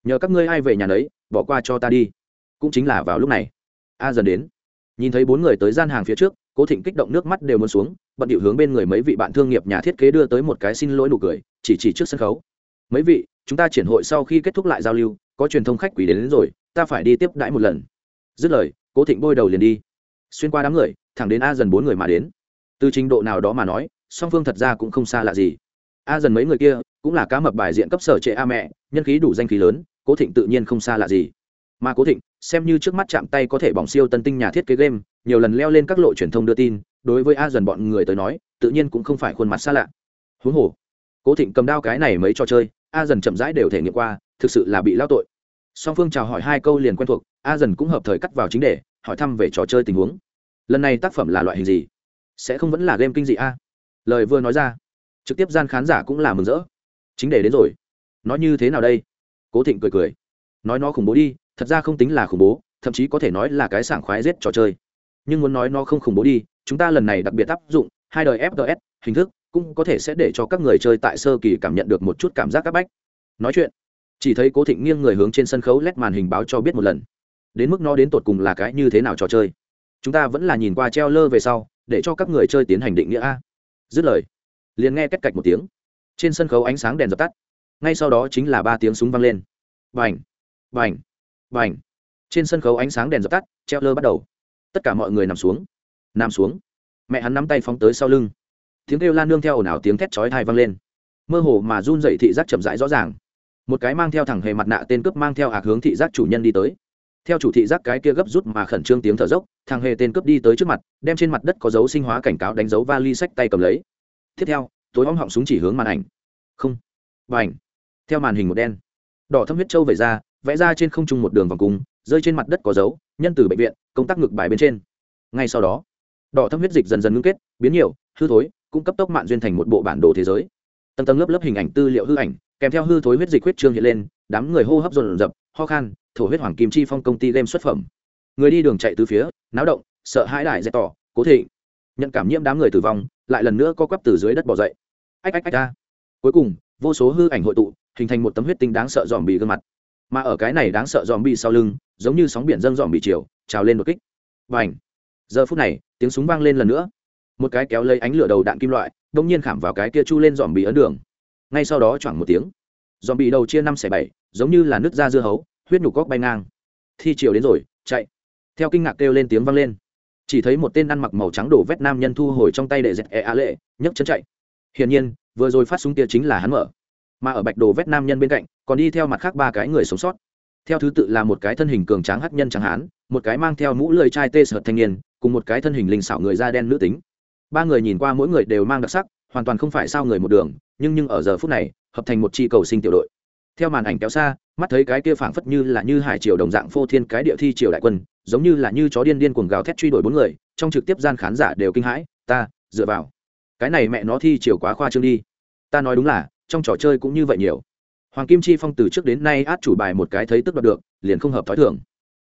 nhờ các ngươi ai về nhà đấy bỏ qua cho ta đi. Cũng chính là vào lúc này a dần đến. Nhìn thấy bốn người tới gian hàng phía trước cố thịnh kích động nước mắt đều muốn xuống bận điệu hướng bên người mấy vị bạn thương nghiệp nhà thiết kế đưa tới một cái xin lỗi nụ cười chỉ chỉ trước sân khấu. Mấy vị chúng ta triển hội sau khi kết thúc lại giao lưu có truyền thông khách quý đến, đến rồi ta phải đi tiếp đãi một lần. Dứt lời cố thịnh bôi đầu liền đi. Xuyên qua đám người thẳng đến a dần bốn người mà đến. Từ trình độ nào đó mà nói song phương thật ra cũng không xa lạ gì. A dần mấy người kia cũng là cá mập bài diện cấp sở trệ a mẹ nhân khí đủ danh khí lớn cố thịnh tự nhiên không xa lạ gì. Mà cố thịnh, xem như trước mắt chạm tay có thể bỏng siêu tân tinh nhà thiết kế game, nhiều lần leo lên các lộ truyền thông đưa tin, đối với a dần bọn người tới nói, tự nhiên cũng không phải khuôn mặt xa lạ. Huống hồ, cố thịnh cầm đao cái này mấy trò chơi, a dần chậm rãi đều thể nghiệm qua, thực sự là bị lao tội. Song phương chào hỏi hai câu liền quen thuộc, a dần cũng hợp thời cắt vào chính đề, hỏi thăm về trò chơi tình huống. Lần này tác phẩm là loại hình gì? Sẽ không vẫn là game kinh dị a? Lời vừa nói ra, trực tiếp gian khán giả cũng là mừng rỡ. Chính đề đến rồi. Nói như thế nào đây? Cố thịnh cười cười. Nói nó khủng bố đi, thật ra không tính là khủng bố, thậm chí có thể nói là cái sảng khoái giết trò chơi. Nhưng muốn nói nó không khủng bố đi, chúng ta lần này đặc biệt áp dụng hai đời fts hình thức, cũng có thể sẽ để cho các người chơi tại sơ kỳ cảm nhận được một chút cảm giác áp bách. Nói chuyện, chỉ thấy cố thịnh nghiêng người hướng trên sân khấu lét màn hình báo cho biết một lần. Đến mức nó đến tột cùng là cái như thế nào trò chơi? Chúng ta vẫn là nhìn qua treo lơ về sau, để cho các người chơi tiến hành định nghĩa a. Dứt lời, liền nghe cách cạch một tiếng. Trên sân khấu ánh sáng đèn dập tắt ngay sau đó chính là ba tiếng súng vang lên. Bành! Bành! Bành! Trên sân khấu ánh sáng đèn dập tắt, treo lơ bắt đầu. Tất cả mọi người nằm xuống. Nằm xuống. Mẹ hắn nắm tay phóng tới sau lưng. Tiếng kêu lan nương theo ồn ào, tiếng thét chói thai vang lên. Mơ hồ mà run dậy thị giác chậm rãi rõ ràng. Một cái mang theo thẳng hề mặt nạ tên cướp mang theo hạc hướng thị giác chủ nhân đi tới. Theo chủ thị giác cái kia gấp rút mà khẩn trương tiếng thở dốc, thằng hề tên cướp đi tới trước mặt, đem trên mặt đất có dấu sinh hóa cảnh cáo đánh dấu vali sách tay cầm lấy. Tiếp theo, tối hóng họng súng chỉ hướng màn ảnh. Không. Và ảnh theo màn hình một đen, đỏ thâm huyết trâu về ra, vẽ ra trên không trung một đường vòng cung, rơi trên mặt đất có dấu, nhân từ bệnh viện, công tác ngực bài bên trên. Ngay sau đó, đỏ thâm huyết dịch dần dần ngưng kết, biến nhiều, hư thối, cũng cấp tốc mạng duyên thành một bộ bản đồ thế giới. Tầng tầng lớp lớp hình ảnh tư liệu hư ảnh, kèm theo hư thối huyết dịch huyết trương hiện lên, đám người hô hấp dồn dập, ho khan, thổ huyết hoàng kim chi phong công ty game xuất phẩm. Người đi đường chạy từ phía, náo động, sợ hãi đại dẹp tỏ, cố thị nhận cảm nhiễm đám người tử vong, lại lần nữa co quắp từ dưới đất bỏ dậy. Ách ách ách ra cuối cùng, vô số hư ảnh hội tụ hình thành một tấm huyết tinh đáng sợ dòm bị gương mặt. Mà ở cái này đáng sợ dòm bị sau lưng, giống như sóng biển dâng dòm bị chiều, trào lên một kích. Và ảnh giờ phút này, tiếng súng vang lên lần nữa. Một cái kéo lấy ánh lửa đầu đạn kim loại, đông nhiên khảm vào cái kia chu lên dòm bị ấn đường. Ngay sau đó choảng một tiếng. Dòm bị đầu chia năm xẻ bảy, giống như là nứt da dưa hấu, huyết nhục góc bay ngang. Thi chiều đến rồi, chạy. Theo kinh ngạc kêu lên tiếng vang lên. Chỉ thấy một tên ăn mặc màu trắng đổ vét nam nhân thu hồi trong tay để dẹt e a lệ, nhấc chân chạy. Hiển nhiên, vừa rồi phát súng kia chính là hắn mở mà ở bạch đồ vét nam nhân bên cạnh, còn đi theo mặt khác ba cái người sống sót. Theo thứ tự là một cái thân hình cường tráng hắc nhân tráng hán, một cái mang theo mũ lưỡi chai tê sợt thanh niên, cùng một cái thân hình linh xảo người da đen nữ tính. Ba người nhìn qua mỗi người đều mang đặc sắc, hoàn toàn không phải sao người một đường, nhưng nhưng ở giờ phút này, hợp thành một chi cầu sinh tiểu đội. Theo màn ảnh kéo xa, mắt thấy cái kia phảng phất như là như hải triều đồng dạng phô thiên cái địa thi triều đại quân, giống như là như chó điên điên cuồng gào thét truy đuổi bốn người, trong trực tiếp gian khán giả đều kinh hãi, ta, dựa vào. Cái này mẹ nó thi triều quá khoa trương đi. Ta nói đúng là trong trò chơi cũng như vậy nhiều. Hoàng kim chi phong từ trước đến nay át chủ bài một cái thấy tức đoạt được, liền không hợp thói thường.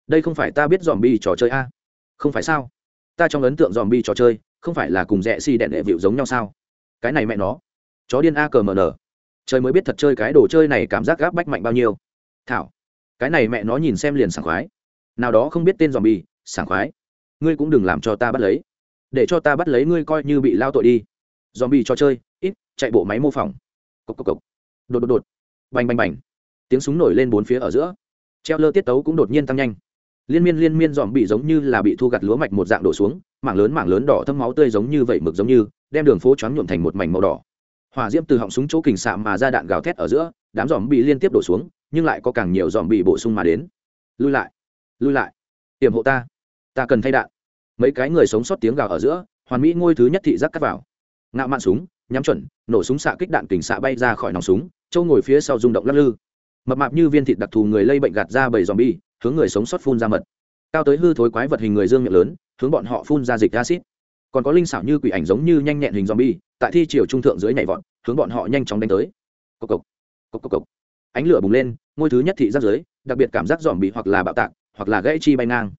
Đây không phải ta biết dòm bi trò chơi a? Không phải sao? Ta trong ấn tượng dòm bi trò chơi, không phải là cùng rẽ xi đẹn đệ vịu giống nhau sao? Cái này mẹ nó. Chó điên a cờ mờ nở trời mới biết thật chơi cái đồ chơi này cảm giác gáp bách mạnh bao nhiêu. Thảo, cái này mẹ nó nhìn xem liền sảng khoái. Nào đó không biết tên dòm bi sảng khoái. Ngươi cũng đừng làm cho ta bắt lấy. Để cho ta bắt lấy ngươi coi như bị lao tội đi. Dòm bi trò chơi, ít, chạy bộ máy mô phỏng cốc cốc cốc. đột đột đột. Bành bành bành. Tiếng súng nổi lên bốn phía ở giữa. Treo lơ tiết tấu cũng đột nhiên tăng nhanh. Liên miên liên miên dòm bị giống như là bị thu gặt lúa mạch một dạng đổ xuống, mảng lớn mảng lớn đỏ thâm máu tươi giống như vậy mực giống như, đem đường phố choáng nhuộm thành một mảnh màu đỏ. Hỏa diễm từ họng súng chỗ kình xạ mà ra đạn gào thét ở giữa, đám dòm bị liên tiếp đổ xuống, nhưng lại có càng nhiều dòm bị bổ sung mà đến. Lui lại. Lui lại. Hiểm hộ ta. Ta cần thay đạn. Mấy cái người sống sót tiếng gào ở giữa, hoàn mỹ ngôi thứ nhất thị giác cắt vào. Ngạo mạn súng nhắm chuẩn nổ súng xạ kích đạn kình xạ bay ra khỏi nòng súng châu ngồi phía sau rung động lắc lư. Mập mạp như viên thịt đặc thù người lây bệnh gạt ra bầy dòm bi hướng người sống sót phun ra mật. Cao tới hư thối quái vật hình người dương miệng lớn hướng bọn họ phun ra dịch acid. Còn có linh xảo như quỷ ảnh giống như nhanh nhẹn hình zombie tại thi chiều trung thượng dưới nhảy vọt hướng bọn họ nhanh chóng đánh tới. Cốc cốc, cốc cốc cốc. ánh lửa bùng lên ngôi thứ nhất thị giác dưới đặc biệt cảm giác dòm bị hoặc là bạo tạc hoặc là gãy chi bay ngang.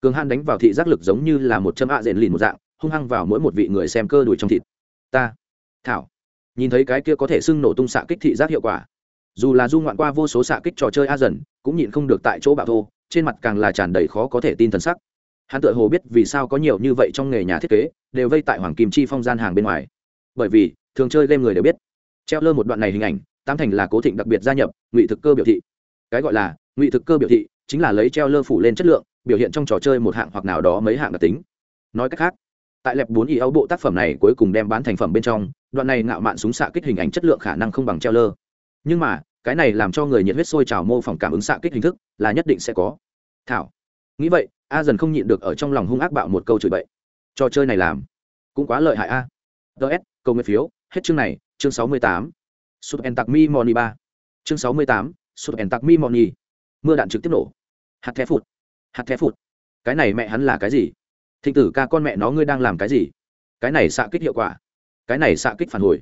Cường han đánh vào thị giác lực giống như là một châm ạ rền lìn một dạng hung hăng vào mỗi một vị người xem cơ đùi trong thịt. Ta thảo. Nhìn thấy cái kia có thể sưng nổ tung xạ kích thị giác hiệu quả. Dù là du ngoạn qua vô số xạ kích trò chơi a dần, cũng nhịn không được tại chỗ bạo thô, trên mặt càng là tràn đầy khó có thể tin thần sắc. Hắn tự hồ biết vì sao có nhiều như vậy trong nghề nhà thiết kế, đều vây tại hoàng kim chi phong gian hàng bên ngoài. Bởi vì, thường chơi game người đều biết. Treo lơ một đoạn này hình ảnh tam thành là cố thịnh đặc biệt gia nhập, ngụy thực cơ biểu thị. Cái gọi là, ngụy thực cơ biểu thị, chính là lấy treo lơ phủ lên chất lượng, biểu hiện trong trò chơi một hạng hoặc nào đó mấy hạng đặc tính. Nói cách khác tại lẹp bốn ý ấu bộ tác phẩm này cuối cùng đem bán thành phẩm bên trong, đoạn này ngạo mạn súng xạ kích hình ảnh chất lượng khả năng không bằng treo lơ nhưng mà, cái này làm cho người nhiệt huyết sôi trào mô phỏng cảm ứng xạ kích hình thức là nhất định sẽ có. Thảo. Nghĩ vậy, a dần không nhịn được ở trong lòng hung ác bạo một câu chửi bậy. Trò chơi này làm cũng quá lợi hại a. Ts câu nguyện phiếu, hết chương này, chương sáu mươi tám. Sụp en tặc mi moni ba. Chương sáu mươi tám sụp en tặc mi moni mưa đạn trực tiếp nổ. Hạt thép phụt. Hạt thép phụt. Cái này mẹ hắn là cái gì? Thịnh tử ca con mẹ nó ngươi đang làm cái gì? Cái này xạ kích hiệu quả. Cái này xạ kích phản hồi.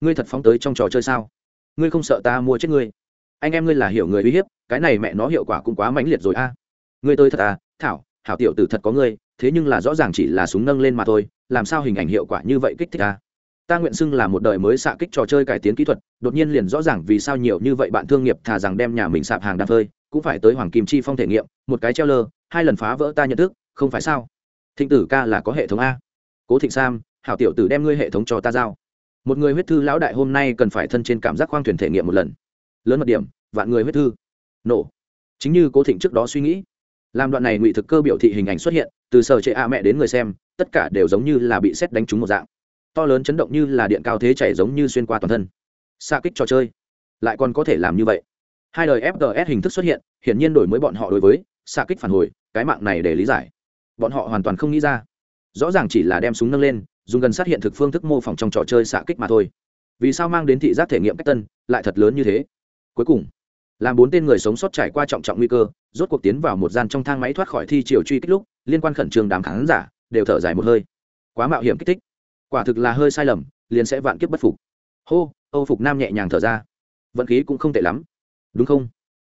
Ngươi thật phóng tới trong trò chơi sao? Ngươi không sợ ta mua chết ngươi? Anh em ngươi là hiểu người uy hiếp, cái này mẹ nó hiệu quả cũng quá mãnh liệt rồi a. À. Ngươi tôi thật à? Thảo, hảo tiểu tử thật có ngươi, thế nhưng là rõ ràng chỉ là súng nâng lên mà thôi, làm sao hình ảnh hiệu quả như vậy kích thích a? Ta nguyện xưng là một đời mới xạ kích trò chơi cải tiến kỹ thuật, đột nhiên liền rõ ràng vì sao nhiều như vậy bạn thương nghiệp thà rằng đem nhà mình sạp hàng đạp phơi, cũng phải tới hoàng kim chi phong thể nghiệm, một cái treo lơ hai lần phá vỡ ta nhận thức, không phải sao? Thịnh tử ca là có hệ thống a. Cố thịnh sam, hảo tiểu tử đem ngươi hệ thống cho ta giao. Một người huyết thư lão đại hôm nay cần phải thân trên cảm giác khoang thuyền thể nghiệm một lần. Lớn mật điểm, vạn người huyết thư. Nổ. Chính như cố thịnh trước đó suy nghĩ. Làm đoạn này ngụy thực cơ biểu thị hình ảnh xuất hiện, từ sở trệ a mẹ đến người xem, tất cả đều giống như là bị xét đánh trúng một dạng. To lớn chấn động như là điện cao thế chảy giống như xuyên qua toàn thân. Xa kích trò chơi. Lại còn có thể làm như vậy. Hai đời FGS hình thức xuất hiện, hiển nhiên đổi mới bọn họ đối với, xa kích phản hồi, cái mạng này để lý giải bọn họ hoàn toàn không nghĩ ra. Rõ ràng chỉ là đem súng nâng lên, dùng gần sát hiện thực phương thức mô phỏng trong trò chơi xạ kích mà thôi. Vì sao mang đến thị giác thể nghiệm cách tân, lại thật lớn như thế? Cuối cùng, làm bốn tên người sống sót trải qua trọng trọng nguy cơ, rốt cuộc tiến vào một gian trong thang máy thoát khỏi thi chiều truy kích lúc, liên quan khẩn trương đám khán giả đều thở dài một hơi. Quá mạo hiểm kích thích. Quả thực là hơi sai lầm, liền sẽ vạn kiếp bất phục. Hô, âu phục nam nhẹ nhàng thở ra. Vận khí cũng không tệ lắm. Đúng không?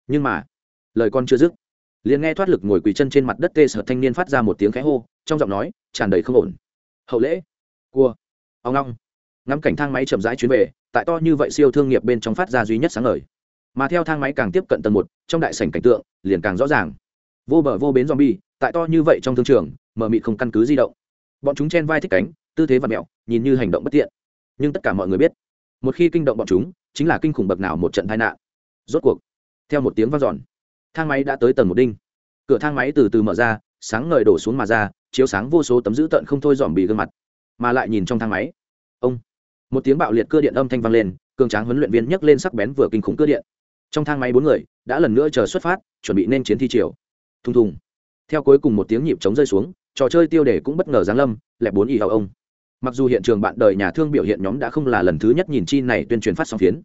Nhưng mà, lời con chưa dứt liền nghe thoát lực ngồi quỳ chân trên mặt đất tê sợ thanh niên phát ra một tiếng khẽ hô, trong giọng nói tràn đầy không ổn. Hậu lễ. Cua. Ông long. Ngắm cảnh thang máy chậm rãi chuyến về, tại to như vậy siêu thương nghiệp bên trong phát ra duy nhất sáng ngời. Mà theo thang máy càng tiếp cận tầng một, trong đại sảnh cảnh tượng liền càng rõ ràng. Vô bờ vô bến zombie, tại to như vậy trong thương trường mờ mịt không căn cứ di động. Bọn chúng chen vai thích cánh, tư thế và mẹo, nhìn như hành động bất tiện. Nhưng tất cả mọi người biết, một khi kinh động bọn chúng, chính là kinh khủng bậc nào một trận tai nạn. Rốt cuộc, theo một tiếng v a n giòn thang máy đã tới tầng một đinh. Cửa thang máy từ từ mở ra, sáng ngời đổ xuống mà ra, chiếu sáng vô số tấm dữ tợn không thôi dòm bị gương mặt. Mà lại nhìn trong thang máy, ông, một tiếng bạo liệt cơ điện âm thanh vang lên, cường tráng huấn luyện viên nhấc lên sắc bén vừa kinh khủng cơ điện. Trong thang máy bốn người đã lần nữa chờ xuất phát, chuẩn bị nên chiến thi chiều thùng thùng. Theo cuối cùng một tiếng nhịp trống rơi xuống, trò chơi tiêu đề cũng bất ngờ giáng lâm, lẹp bốn y hậu ông. Mặc dù hiện trường bạn đời nhà thương biểu hiện nhóm đã không là lần thứ nhất nhìn chi này tuyên truyền phát sóng phiến,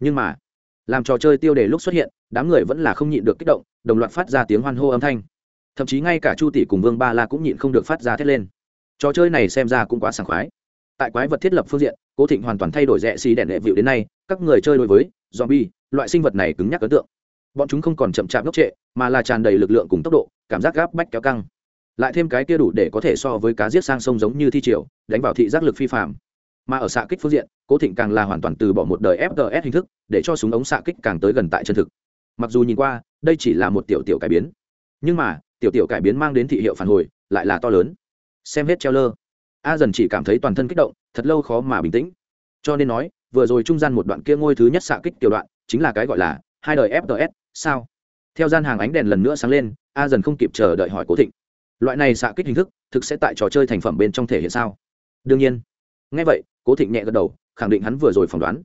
nhưng mà làm trò chơi tiêu đề lúc xuất hiện, đám người vẫn là không nhịn được kích động, đồng loạt phát ra tiếng hoan hô âm thanh. Thậm chí ngay cả chu tỷ cùng vương ba la cũng nhịn không được phát ra thét lên. Trò chơi này xem ra cũng quá sảng khoái. Tại quái vật thiết lập phương diện, cố thịnh hoàn toàn thay đổi rẽ xì đèn đệ vịu đến nay, các người chơi đối với zombie, loại sinh vật này cứng nhắc ấn tượng. Bọn chúng không còn chậm chạp ngốc trệ, mà là tràn đầy lực lượng cùng tốc độ, cảm giác gáp bách kéo căng. Lại thêm cái kia đủ để có thể so với cá giết sang sông giống như thi triều, đánh vào thị giác lực phi phạm mà ở xạ kích phương diện, cố thịnh càng là hoàn toàn từ bỏ một đời fts hình thức, để cho súng ống xạ kích càng tới gần tại chân thực. Mặc dù nhìn qua, đây chỉ là một tiểu tiểu cải biến, nhưng mà, tiểu tiểu cải biến mang đến thị hiệu phản hồi, lại là to lớn. Xem hết treo lơ a dần chỉ cảm thấy toàn thân kích động, thật lâu khó mà bình tĩnh. Cho nên nói, vừa rồi trung gian một đoạn kia ngôi thứ nhất xạ kích tiểu đoạn, chính là cái gọi là hai đời fts sao? Theo gian hàng ánh đèn lần nữa sáng lên, a dần không kịp chờ đợi hỏi cố thịnh, loại này xạ kích hình thức, thực sẽ tại trò chơi thành phẩm bên trong thể hiện sao? Đương nhiên. Ngay vậy cố thịnh nhẹ gật đầu, khẳng định hắn vừa rồi phỏng đoán.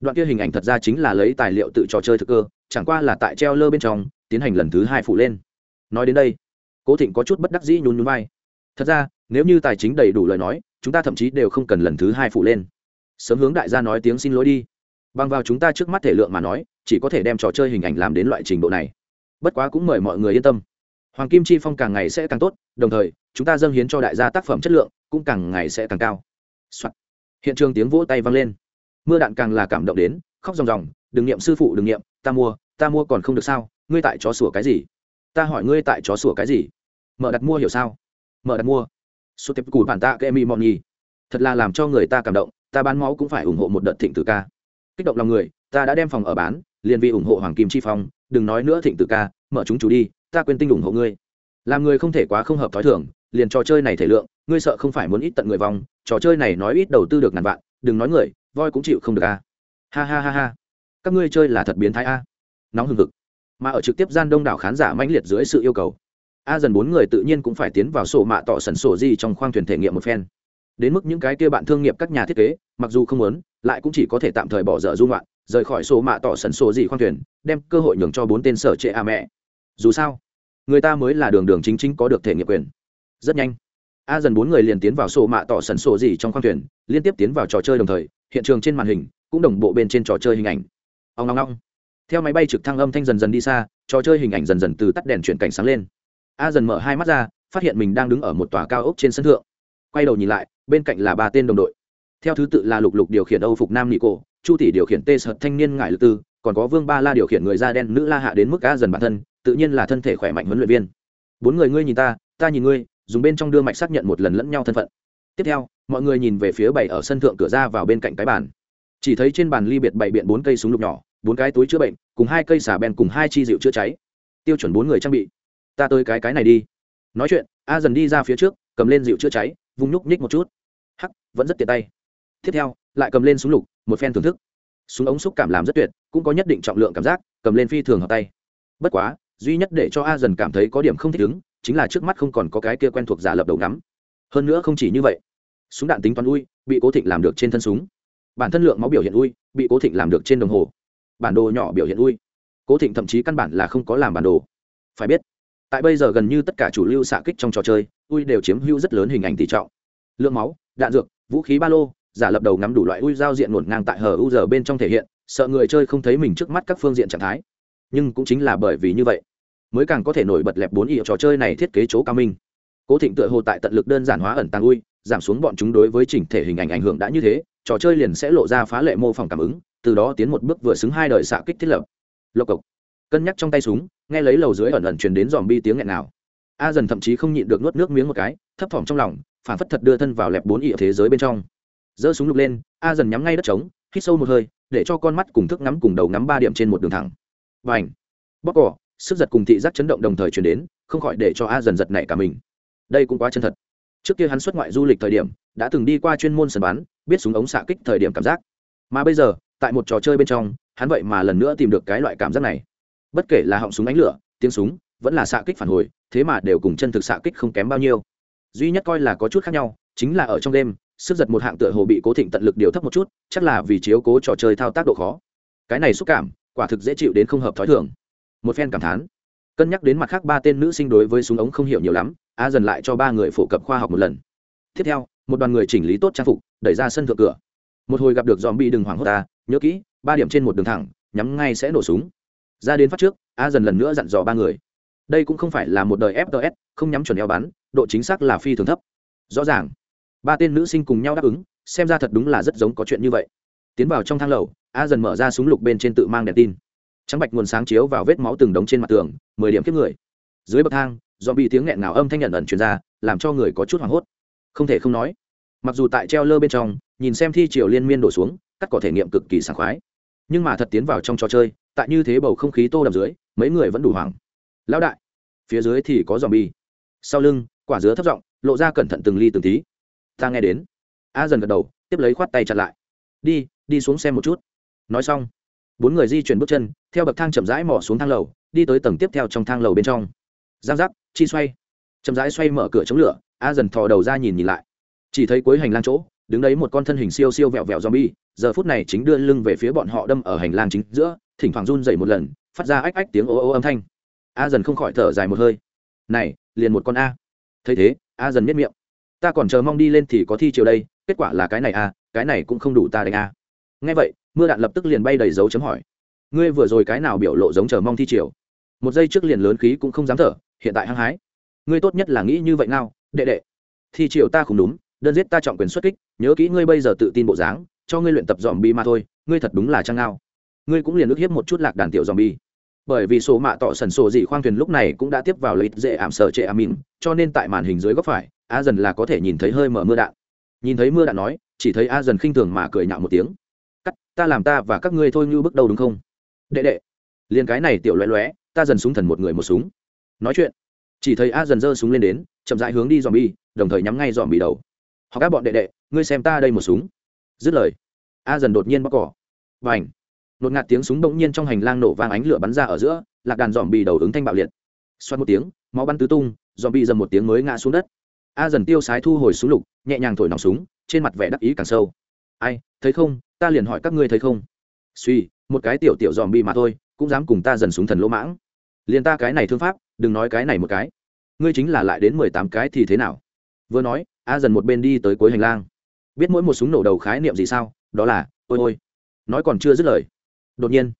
Đoạn kia hình ảnh thật ra chính là lấy tài liệu tự trò chơi thực cơ, chẳng qua là tại treo lơ bên trong, tiến hành lần thứ hai phụ lên. Nói đến đây, cố thịnh có chút bất đắc dĩ nhún nhún vai. Thật ra, nếu như tài chính đầy đủ lời nói, chúng ta thậm chí đều không cần lần thứ hai phụ lên. Sớm hướng đại gia nói tiếng xin lỗi đi. Bằng vào chúng ta trước mắt thể lượng mà nói, chỉ có thể đem trò chơi hình ảnh làm đến loại trình độ này. Bất quá cũng mời mọi người yên tâm. Hoàng kim chi phong càng ngày sẽ càng tốt, đồng thời, chúng ta dâng hiến cho đại gia tác phẩm chất lượng, cũng càng ngày sẽ càng cao、Soạn hiện trường tiếng vỗ tay vang lên. Mưa đạn càng là cảm động đến, khóc ròng ròng, đừng nghiệm sư phụ, đừng nghiệm ta mua ta mua còn không được sao? Ngươi tại chó sủa cái gì? Ta hỏi ngươi tại chó sủa cái gì? Mở đặt mua hiểu sao? Mở đặt mua. Số tiếp cùi bản tạ kệ mi mọn nhi thật là làm cho người ta cảm động, ta bán máu cũng phải ủng hộ một đợt thịnh tử ca. Kích động lòng người, ta đã đem phòng ở bán, liền vì ủng hộ hoàng kim chi phong, đừng nói nữa thịnh tử ca, mở chúng chủ đi, ta quên tinh ủng hộ ngươi. Làm người không thể quá không hợp thói thường, liền trò chơi này thể lượng ngươi sợ không phải muốn ít tận người vòng trò chơi này nói ít đầu tư được ngàn vạn, đừng nói người, voi cũng chịu không được a. Ha ha ha ha. Các ngươi chơi là thật biến thái a. Nóng hừng hực. Mà ở trực tiếp gian đông đảo khán giả mãnh liệt dưới sự yêu cầu, a dần bốn người tự nhiên cũng phải tiến vào sổ mạ tỏ sần sổ gì trong khoang thuyền thể nghiệm một phen. Đến mức những cái kia bạn thương nghiệp các nhà thiết kế, mặc dù không muốn, lại cũng chỉ có thể tạm thời bỏ dở dung loạn rời khỏi sổ mạ tỏ sần sổ gì khoang thuyền, đem cơ hội nhường cho bốn tên sở trệ a mẹ. Dù sao, người ta mới là đường đường chính chính có được thể nghiệm quyền. Rất nhanh a dần bốn người liền tiến vào sổ mạ tỏ sần sổ gì trong khoang thuyền, liên tiếp tiến vào trò chơi đồng thời, hiện trường trên màn hình cũng đồng bộ bên trên trò chơi hình ảnh. Ông long long theo máy bay trực thăng âm thanh dần dần đi xa, trò chơi hình ảnh dần dần từ tắt đèn chuyển cảnh sáng lên. A dần mở hai mắt ra, phát hiện mình đang đứng ở một tòa cao ốc trên sân thượng. Quay đầu nhìn lại, bên cạnh là ba tên đồng đội. Theo thứ tự là lục lục điều khiển âu phục nam nị cổ, chu tỷ điều khiển tê sợt thanh niên ngại lực tư, còn có vương ba la điều khiển người da đen nữ la hạ đến mức a dần bản thân, tự nhiên là thân thể khỏe mạnh huấn luyện viên. Bốn người ngươi nhìn ta ta nhìn ngươi dùng bên trong đưa mạch xác nhận một lần lẫn nhau thân phận. Tiếp theo, mọi người nhìn về phía bảy ở sân thượng cửa ra vào bên cạnh cái bàn. Chỉ thấy trên bàn ly biệt bảy biện bốn cây súng lục nhỏ, bốn cái túi chữa bệnh, cùng hai cây xà bèn cùng hai chi rượu chữa cháy. Tiêu chuẩn bốn người trang bị. Ta tới cái cái này đi. Nói chuyện, a dần đi ra phía trước, cầm lên rượu chữa cháy vung nhúc nhích một chút. Hắc, vẫn rất tiện tay. Tiếp theo, lại cầm lên súng lục, một phen thưởng thức. Súng ống xúc cảm làm rất tuyệt, cũng có nhất định trọng lượng cảm giác, cầm lên phi thường hợp tay. Bất quá, duy nhất để cho a dần cảm thấy có điểm không thích ứng chính là trước mắt không còn có cái kia quen thuộc giả lập đầu ngắm. Hơn nữa không chỉ như vậy, súng đạn tính toán ui, bị cố thịnh làm được trên thân súng. Bản thân lượng máu biểu hiện ui, bị cố thịnh làm được trên đồng hồ. Bản đồ nhỏ biểu hiện ui. Cố thịnh thậm chí căn bản là không có làm bản đồ. Phải biết, tại bây giờ gần như tất cả chủ lưu xạ kích trong trò chơi, ui đều chiếm hữu rất lớn hình ảnh tỷ trọng. Lượng máu, đạn dược, vũ khí ba lô, giả lập đầu ngắm đủ loại ui giao diện ngổn ngang tại hờ u giờ bên trong thể hiện, sợ người chơi không thấy mình trước mắt các phương diện trạng thái. Nhưng cũng chính là bởi vì như vậy mới càng có thể nổi bật lẹp bốn ý trò chơi này thiết kế chỗ cao minh. Cố thịnh tựa hồ tại tận lực đơn giản hóa ẩn tàng ui, giảm xuống bọn chúng đối với chỉnh thể hình ảnh ảnh hưởng đã như thế, trò chơi liền sẽ lộ ra phá lệ mô phỏng cảm ứng, từ đó tiến một bước vừa xứng hai đời xạ kích thiết lập. Lộc cộc. Cân nhắc trong tay súng, nghe lấy lầu dưới ẩn ẩn truyền đến dòm bi tiếng nghẹn nào a dần thậm chí không nhịn được nuốt nước miếng một cái, thấp thỏm trong lòng, phản phất thật đưa thân vào lẹp bốn ị thế giới bên trong. Giơ súng lục lên, a dần nhắm ngay đất trống, hít sâu một hơi, để cho con mắt cùng thức ngắm cùng đầu ngắm ba điểm trên một đường thẳng. Và ảnh bóc cỏ sức giật cùng thị giác chấn động đồng thời chuyển đến, không khỏi để cho a dần giật nảy cả mình. Đây cũng quá chân thật. Trước kia hắn xuất ngoại du lịch thời điểm, đã từng đi qua chuyên môn sân bắn, biết súng ống xạ kích thời điểm cảm giác. Mà bây giờ, tại một trò chơi bên trong, hắn vậy mà lần nữa tìm được cái loại cảm giác này. Bất kể là họng súng ánh lửa, tiếng súng, vẫn là xạ kích phản hồi, thế mà đều cùng chân thực xạ kích không kém bao nhiêu. Duy nhất coi là có chút khác nhau, chính là ở trong đêm, sức giật một hạng tựa hồ bị cố thịnh tận lực điều thấp một chút, chắc là vì chiếu cố trò chơi thao tác độ khó. Cái này xúc cảm, quả thực dễ chịu đến không hợp t h ó i thường một phen cảm thán. Cân nhắc đến mặt khác ba tên nữ sinh đối với súng ống không hiểu nhiều lắm, a dần lại cho ba người phổ cập khoa học một lần. Tiếp theo, một đoàn người chỉnh lý tốt trang phục, đẩy ra sân thượng cửa. Một hồi gặp được dòm bi đừng hoảng hốt ta, nhớ kỹ, ba điểm trên một đường thẳng, nhắm ngay sẽ nổ súng. Ra đến phát trước, a dần lần nữa dặn dò ba người. Đây cũng không phải là một đời fts không nhắm chuẩn eo bắn, độ chính xác là phi thường thấp. Rõ ràng, ba tên nữ sinh cùng nhau đáp ứng, xem ra thật đúng là rất giống có chuyện như vậy. Tiến vào trong thang lầu, a dần mở ra súng lục bên trên tự mang đèn tin trắng bạch nguồn sáng chiếu vào vết máu từng đống trên mặt tường, mười điểm kiếp người. Dưới bậc thang do bị tiếng nghẹn ngào âm thanh nhận ẩn truyền ra, làm cho người có chút hoảng hốt. Không thể không nói, mặc dù tại treo lơ bên trong, nhìn xem thi triều liên miên đổ xuống, cắt cỏ thể nghiệm cực kỳ sảng khoái. Nhưng mà thật tiến vào trong trò chơi, tại như thế bầu không khí tô đầm dưới, mấy người vẫn đủ hoảng. Lão đại, phía dưới thì có dòm bi sau lưng, quả dứa thấp giọng, lộ ra cẩn thận từng ly từng tí. Ta nghe đến. A dần gật đầu, tiếp lấy khoát tay chặt lại. Đi đi xuống xem một chút. Nói xong bốn người di chuyển bước chân theo bậc thang chậm rãi mỏ xuống thang lầu đi tới tầng tiếp theo trong thang lầu bên trong giang giác chi xoay chậm rãi xoay mở cửa chống lửa a dần thò đầu ra nhìn nhìn lại chỉ thấy cuối hành lang chỗ đứng đấy một con thân hình siêu siêu vẹo vẹo zombie, giờ phút này chính đưa lưng về phía bọn họ đâm ở hành lang chính giữa, thỉnh thoảng run rẩy một lần, phát ra ách ách tiếng ô ô âm thanh. A dần không khỏi thở dài một hơi. Này, liền một con a. Thấy thế, A dần nhếch miệng. Ta còn chờ mong đi lên thì có thi chiều đây, kết quả là cái này a, cái này cũng không đủ ta đánh a. Nghe vậy, mưa đạn lập tức liền bay đầy dấu chấm hỏi. Ngươi vừa rồi cái nào biểu lộ giống chờ mong thi triều Một giây trước liền lớn khí cũng không dám thở, hiện tại hăng hái. Ngươi tốt nhất là nghĩ như vậy nào, đệ đệ. Thi triều ta không đúng, đơn giết ta trọng quyền xuất kích nhớ kỹ ngươi bây giờ tự tin bộ dáng cho ngươi luyện tập dòm bi mà thôi ngươi thật đúng là trang ngao ngươi cũng liền ước hiếp một chút lạc đàn tiểu dòm bi bởi vì số mạ tỏ sần sổ dị khoang thuyền lúc này cũng đã tiếp vào lợi dễ ảm sợ trệ ảm mìn cho nên tại màn hình dưới góc phải a dần là có thể nhìn thấy hơi mở mưa đạn nhìn thấy mưa đạn nói chỉ thấy a dần khinh thường mà cười nhạo một tiếng cắt, ta làm ta và các ngươi thôi như bước đầu đúng không? Đệ đệ. Liền cái này tiểu loé loé ta dần súng thần một người một súng. Nói chuyện. Chỉ thấy a dần giơ súng lên đến, chậm rãi hướng đi dòm bi đồng thời nhắm ngay dòm bị đầu. Họ các bọn đệ đệ, ngươi xem ta đây một súng. Dứt lời, a dần đột nhiên bóc cỏ. Và ảnh nột ngạt tiếng súng bỗng nhiên trong hành lang nổ vang ánh lửa bắn ra ở giữa, lạc đàn dòm bị đầu ứng thanh bạo liệt. Xoát một tiếng, máu bắn tứ tung dòm bị dầm một tiếng mới ngã xuống đất. A dần tiêu sái thu hồi súng lục, nhẹ nhàng thổi nòng súng, trên mặt vẻ đắc ý càng sâu. Ai, thấy không? Ta liền hỏi các ngươi thấy không? Suy, một cái tiểu tiểu dòm bi mà thôi, cũng dám cùng ta dần súng thần lỗ mãng. Liền ta cái này thương pháp, đừng nói cái này một cái. Ngươi chính là lại đến mười tám cái thì thế nào? Vừa nói, a dần một bên đi tới cuối hành lang. Biết mỗi một súng nổ đầu khái niệm gì sao? Đó là, ôi ôi. Nói còn chưa dứt lời, đột nhiên,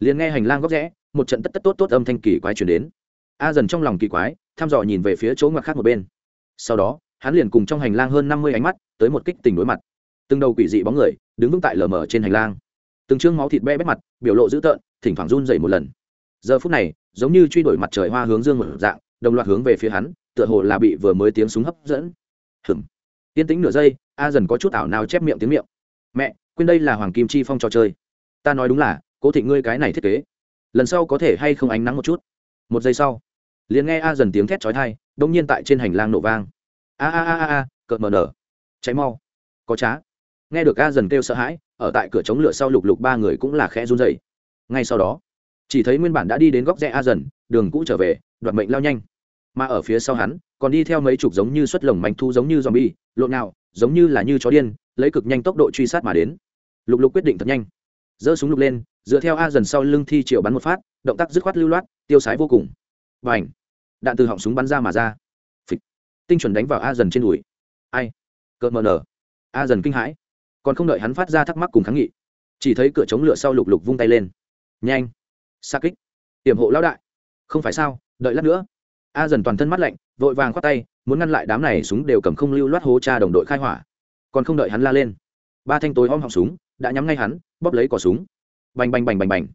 liền nghe hành lang góc rẽ, một trận tất tất tốt tốt âm thanh kỳ quái chuyển đến. A dần trong lòng kỳ quái, thăm dò nhìn về phía chỗ ngoặc khác một bên. Sau đó, hắn liền cùng trong hành lang hơn năm mươi ánh mắt, tới một kích tình đối mặt. Từng đầu quỷ dị bóng người đứng vững tại lờ mờ trên hành lang. Từng chương máu thịt be bét mặt, biểu lộ dữ tợn, thỉnh thoảng run dày một lần. Giờ phút này, giống như truy đuổi mặt trời hoa hướng dương một dạng, đồng loạt hướng về phía hắn, tựa hồ là bị vừa mới tiếng súng hấp dẫn. Hừm yên tĩnh nửa giây, a dần có chút ảo nào chép miệng tiếng miệng. Mẹ, quên đây là hoàng kim chi phong trò chơi. Ta nói đúng là, cố thị ngươi cái này thiết kế. Lần sau có thể hay không ánh nắng một chút? Một giây sau, liền nghe a dần tiếng thét chói thai đông nhiên tại trên hành lang nổ vang. A a a a a, cợt mờ nở. Cháy mau. Có trá nghe được a dần kêu sợ hãi ở tại cửa chống lửa sau lục lục ba người cũng là khẽ run dậy ngay sau đó chỉ thấy nguyên bản đã đi đến góc rẽ a dần đường cũ trở về đoạt mệnh lao nhanh mà ở phía sau hắn còn đi theo mấy chục giống như xuất lồng manh thu giống như zombie, lộn nào, giống như là như chó điên, lấy cực nhanh tốc độ truy sát mà đến. Lục Lục quyết định thật nhanh, giơ súng lục lên, dựa theo a dần sau lưng thi triệu bắn một phát, động tác dứt khoát lưu loát, tiêu sái vô cùng. Bành! Đạn từ họng súng bắn ra mà ra. Phịch! Tinh chuẩn đánh vào a dần trên đùi. Ai? cợt mờ nở. A dần kinh hãi, còn không đợi hắn phát ra thắc mắc cùng kháng nghị, chỉ thấy cửa chống lửa sau lục lục vung tay lên. Nhanh! xa kích! Tiểm hộ lão đại. Không phải sao, đợi lát nữa a dần toàn thân mắt lạnh vội vàng khoát tay muốn ngăn lại đám này súng đều cầm không lưu loát hố cha đồng đội khai hỏa còn không đợi hắn la lên ba thanh tối om họng súng đã nhắm ngay hắn bóp lấy cỏ súng bành bành bành bành bành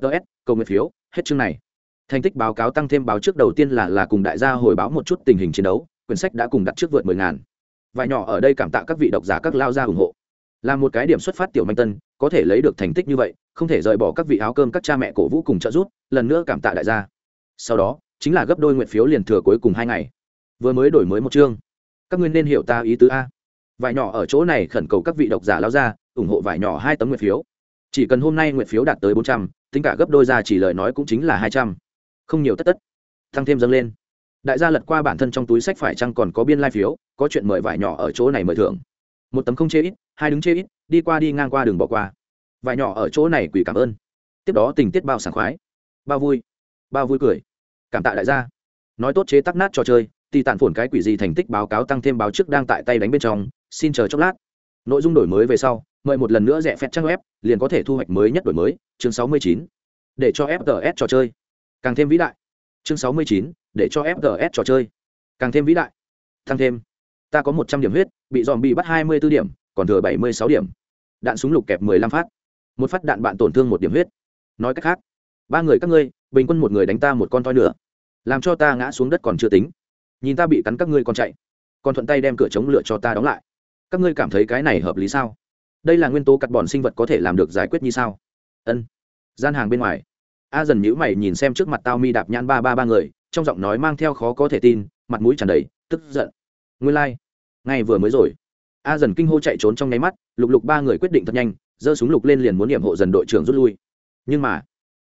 ts cầu nguyện phiếu hết chương này thành tích báo cáo tăng thêm báo trước đầu tiên là là cùng đại gia hồi báo một chút tình hình chiến đấu quyển sách đã cùng đặt trước vượt mười ngàn vài nhỏ ở đây cảm tạ các vị độc giả các lao gia ủng hộ là một cái điểm xuất phát tiểu manh tân, có thể lấy được thành tích như vậy, không thể rời bỏ các vị áo cơm các cha mẹ cổ vũ cùng trợ giúp, lần nữa cảm tạ đại gia. Sau đó, chính là gấp đôi nguyện phiếu liền thừa cuối cùng hai ngày. Vừa mới đổi mới một chương. Các ngươi nên hiểu ta ý tứ a. Vải nhỏ ở chỗ này khẩn cầu các vị độc giả lao ra, ủng hộ vải nhỏ hai tấm nguyện phiếu. Chỉ cần hôm nay nguyện phiếu đạt tới bốn trăm, tính cả gấp đôi ra chỉ lời nói cũng chính là hai trăm. Không nhiều tất tất. Tăng thêm dâng lên. Đại gia lật qua bản thân trong túi sách phải chăng còn có biên lai、like、phiếu, có chuyện mời vải nhỏ ở chỗ này mời thưởng một tấm không chê ít hai đứng chê ít đi qua đi ngang qua đường bỏ qua. Vải nhỏ ở chỗ này quỷ cảm ơn. Tiếp đó tình tiết bao sảng khoái. Bao vui. Bao vui cười. Cảm tạ đại gia. Nói tốt chế tắc nát trò chơi thì tàn phổn cái quỷ gì thành tích báo cáo tăng thêm báo trước đang tại tay đánh bên trong xin chờ chốc lát. Nội dung đổi mới về sau mời một lần nữa rẻ phép trang web liền có thể thu hoạch mới nhất đổi mới chương 69. để cho fts trò chơi. Càng thêm vĩ đại. Chương 69, để cho fts trò chơi. Càng thêm vĩ đại. Tăng thêm ta có một trăm điểm huyết, bị dòm bị bắt hai mươi b ố điểm, còn thừa bảy mươi sáu điểm. Đạn súng lục kẹp mười lăm phát. Một phát đạn bạn tổn thương một điểm huyết. Nói cách khác, ba người các ngươi, bình quân một người đánh ta một con toi nữa làm cho ta ngã xuống đất còn chưa tính. Nhìn ta bị cắn các ngươi còn chạy. Còn thuận tay đem cửa chống lửa cho ta đóng lại. Các ngươi cảm thấy cái này hợp lý sao? Đây là nguyên tố cắt bọn sinh vật có thể làm được giải quyết như sao? Ân. Gian hàng bên ngoài. A dần nhữ mày nhìn xem trước mặt tao mi đạp nhãn ba ba ba người, trong giọng nói mang theo khó có thể tin, mặt mũi tràn đầy, tức giận nguyên lai、like. ngay vừa mới rồi. A dần kinh hô chạy trốn trong nháy mắt, lục lục ba người quyết định thật nhanh, giơ súng lục lên liền muốn điểm hộ dần đội trưởng rút lui. Nhưng mà,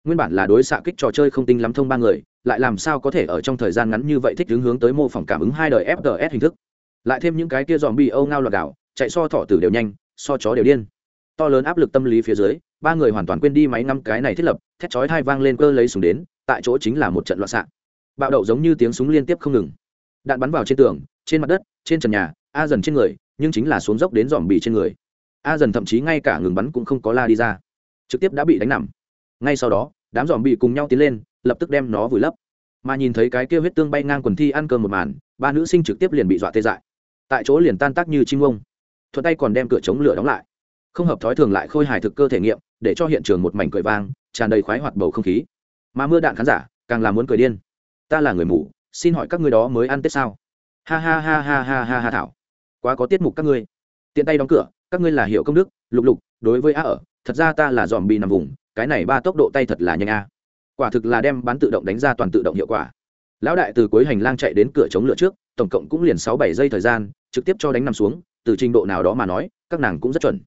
nguyên bản là đối xạ kích trò chơi không tinh lắm thông ba người, lại làm sao có thể ở trong thời gian ngắn như vậy thích hướng hướng tới mô phỏng cảm ứng hai đời fts hình thức. Lại thêm những cái kia dòm bi âu ngao lọt đảo, chạy so thỏ tử đều nhanh, so chó đều điên. To lớn áp lực tâm lý phía dưới, ba người hoàn toàn quên đi máy năm cái này thiết lập, thét chói thai vang lên cơ lấy súng đến, tại chỗ chính là một trận loạn xạ. Bạo đậu giống như tiếng súng liên tiếp không ngừng. Đạn bắn vào trên tường trên mặt đất, trên trần nhà, a dần trên người, nhưng chính là xuống dốc đến dòm bì trên người. A dần thậm chí ngay cả ngừng bắn cũng không có la đi ra. Trực tiếp đã bị đánh nằm. Ngay sau đó, đám dòm bì cùng nhau tiến lên, lập tức đem nó vùi lấp. Mà nhìn thấy cái kêu huyết tương bay ngang quần thi ăn cơm một màn, ba nữ sinh trực tiếp liền bị dọa tê dại. Tại chỗ liền tan tác như chim ông thuận tay còn đem cửa chống lửa đóng lại. Không hợp thói thường lại khôi hài thực cơ thể nghiệm, để cho hiện trường một mảnh cười vang, tràn đầy khoái hoạt bầu không khí. Mà mưa đạn khán giả, càng làm muốn cười điên. Ta là người mù, xin hỏi các ngươi đó mới ăn tết sao? Ha ha ha ha ha ha ha thảo. Quá có tiết mục các ngươi. Tiện tay đóng cửa các ngươi là hiệu công đức lục lục đối với a ở thật ra ta là dòm bị nằm vùng cái này ba tốc độ tay thật là nhanh a. Quả thực là đem bán tự động đánh ra toàn tự động hiệu quả. Lão đại từ cuối hành lang chạy đến cửa chống lửa trước tổng cộng cũng liền sáu bảy giây thời gian trực tiếp cho đánh nằm xuống từ trình độ nào đó mà nói các nàng cũng rất chuẩn.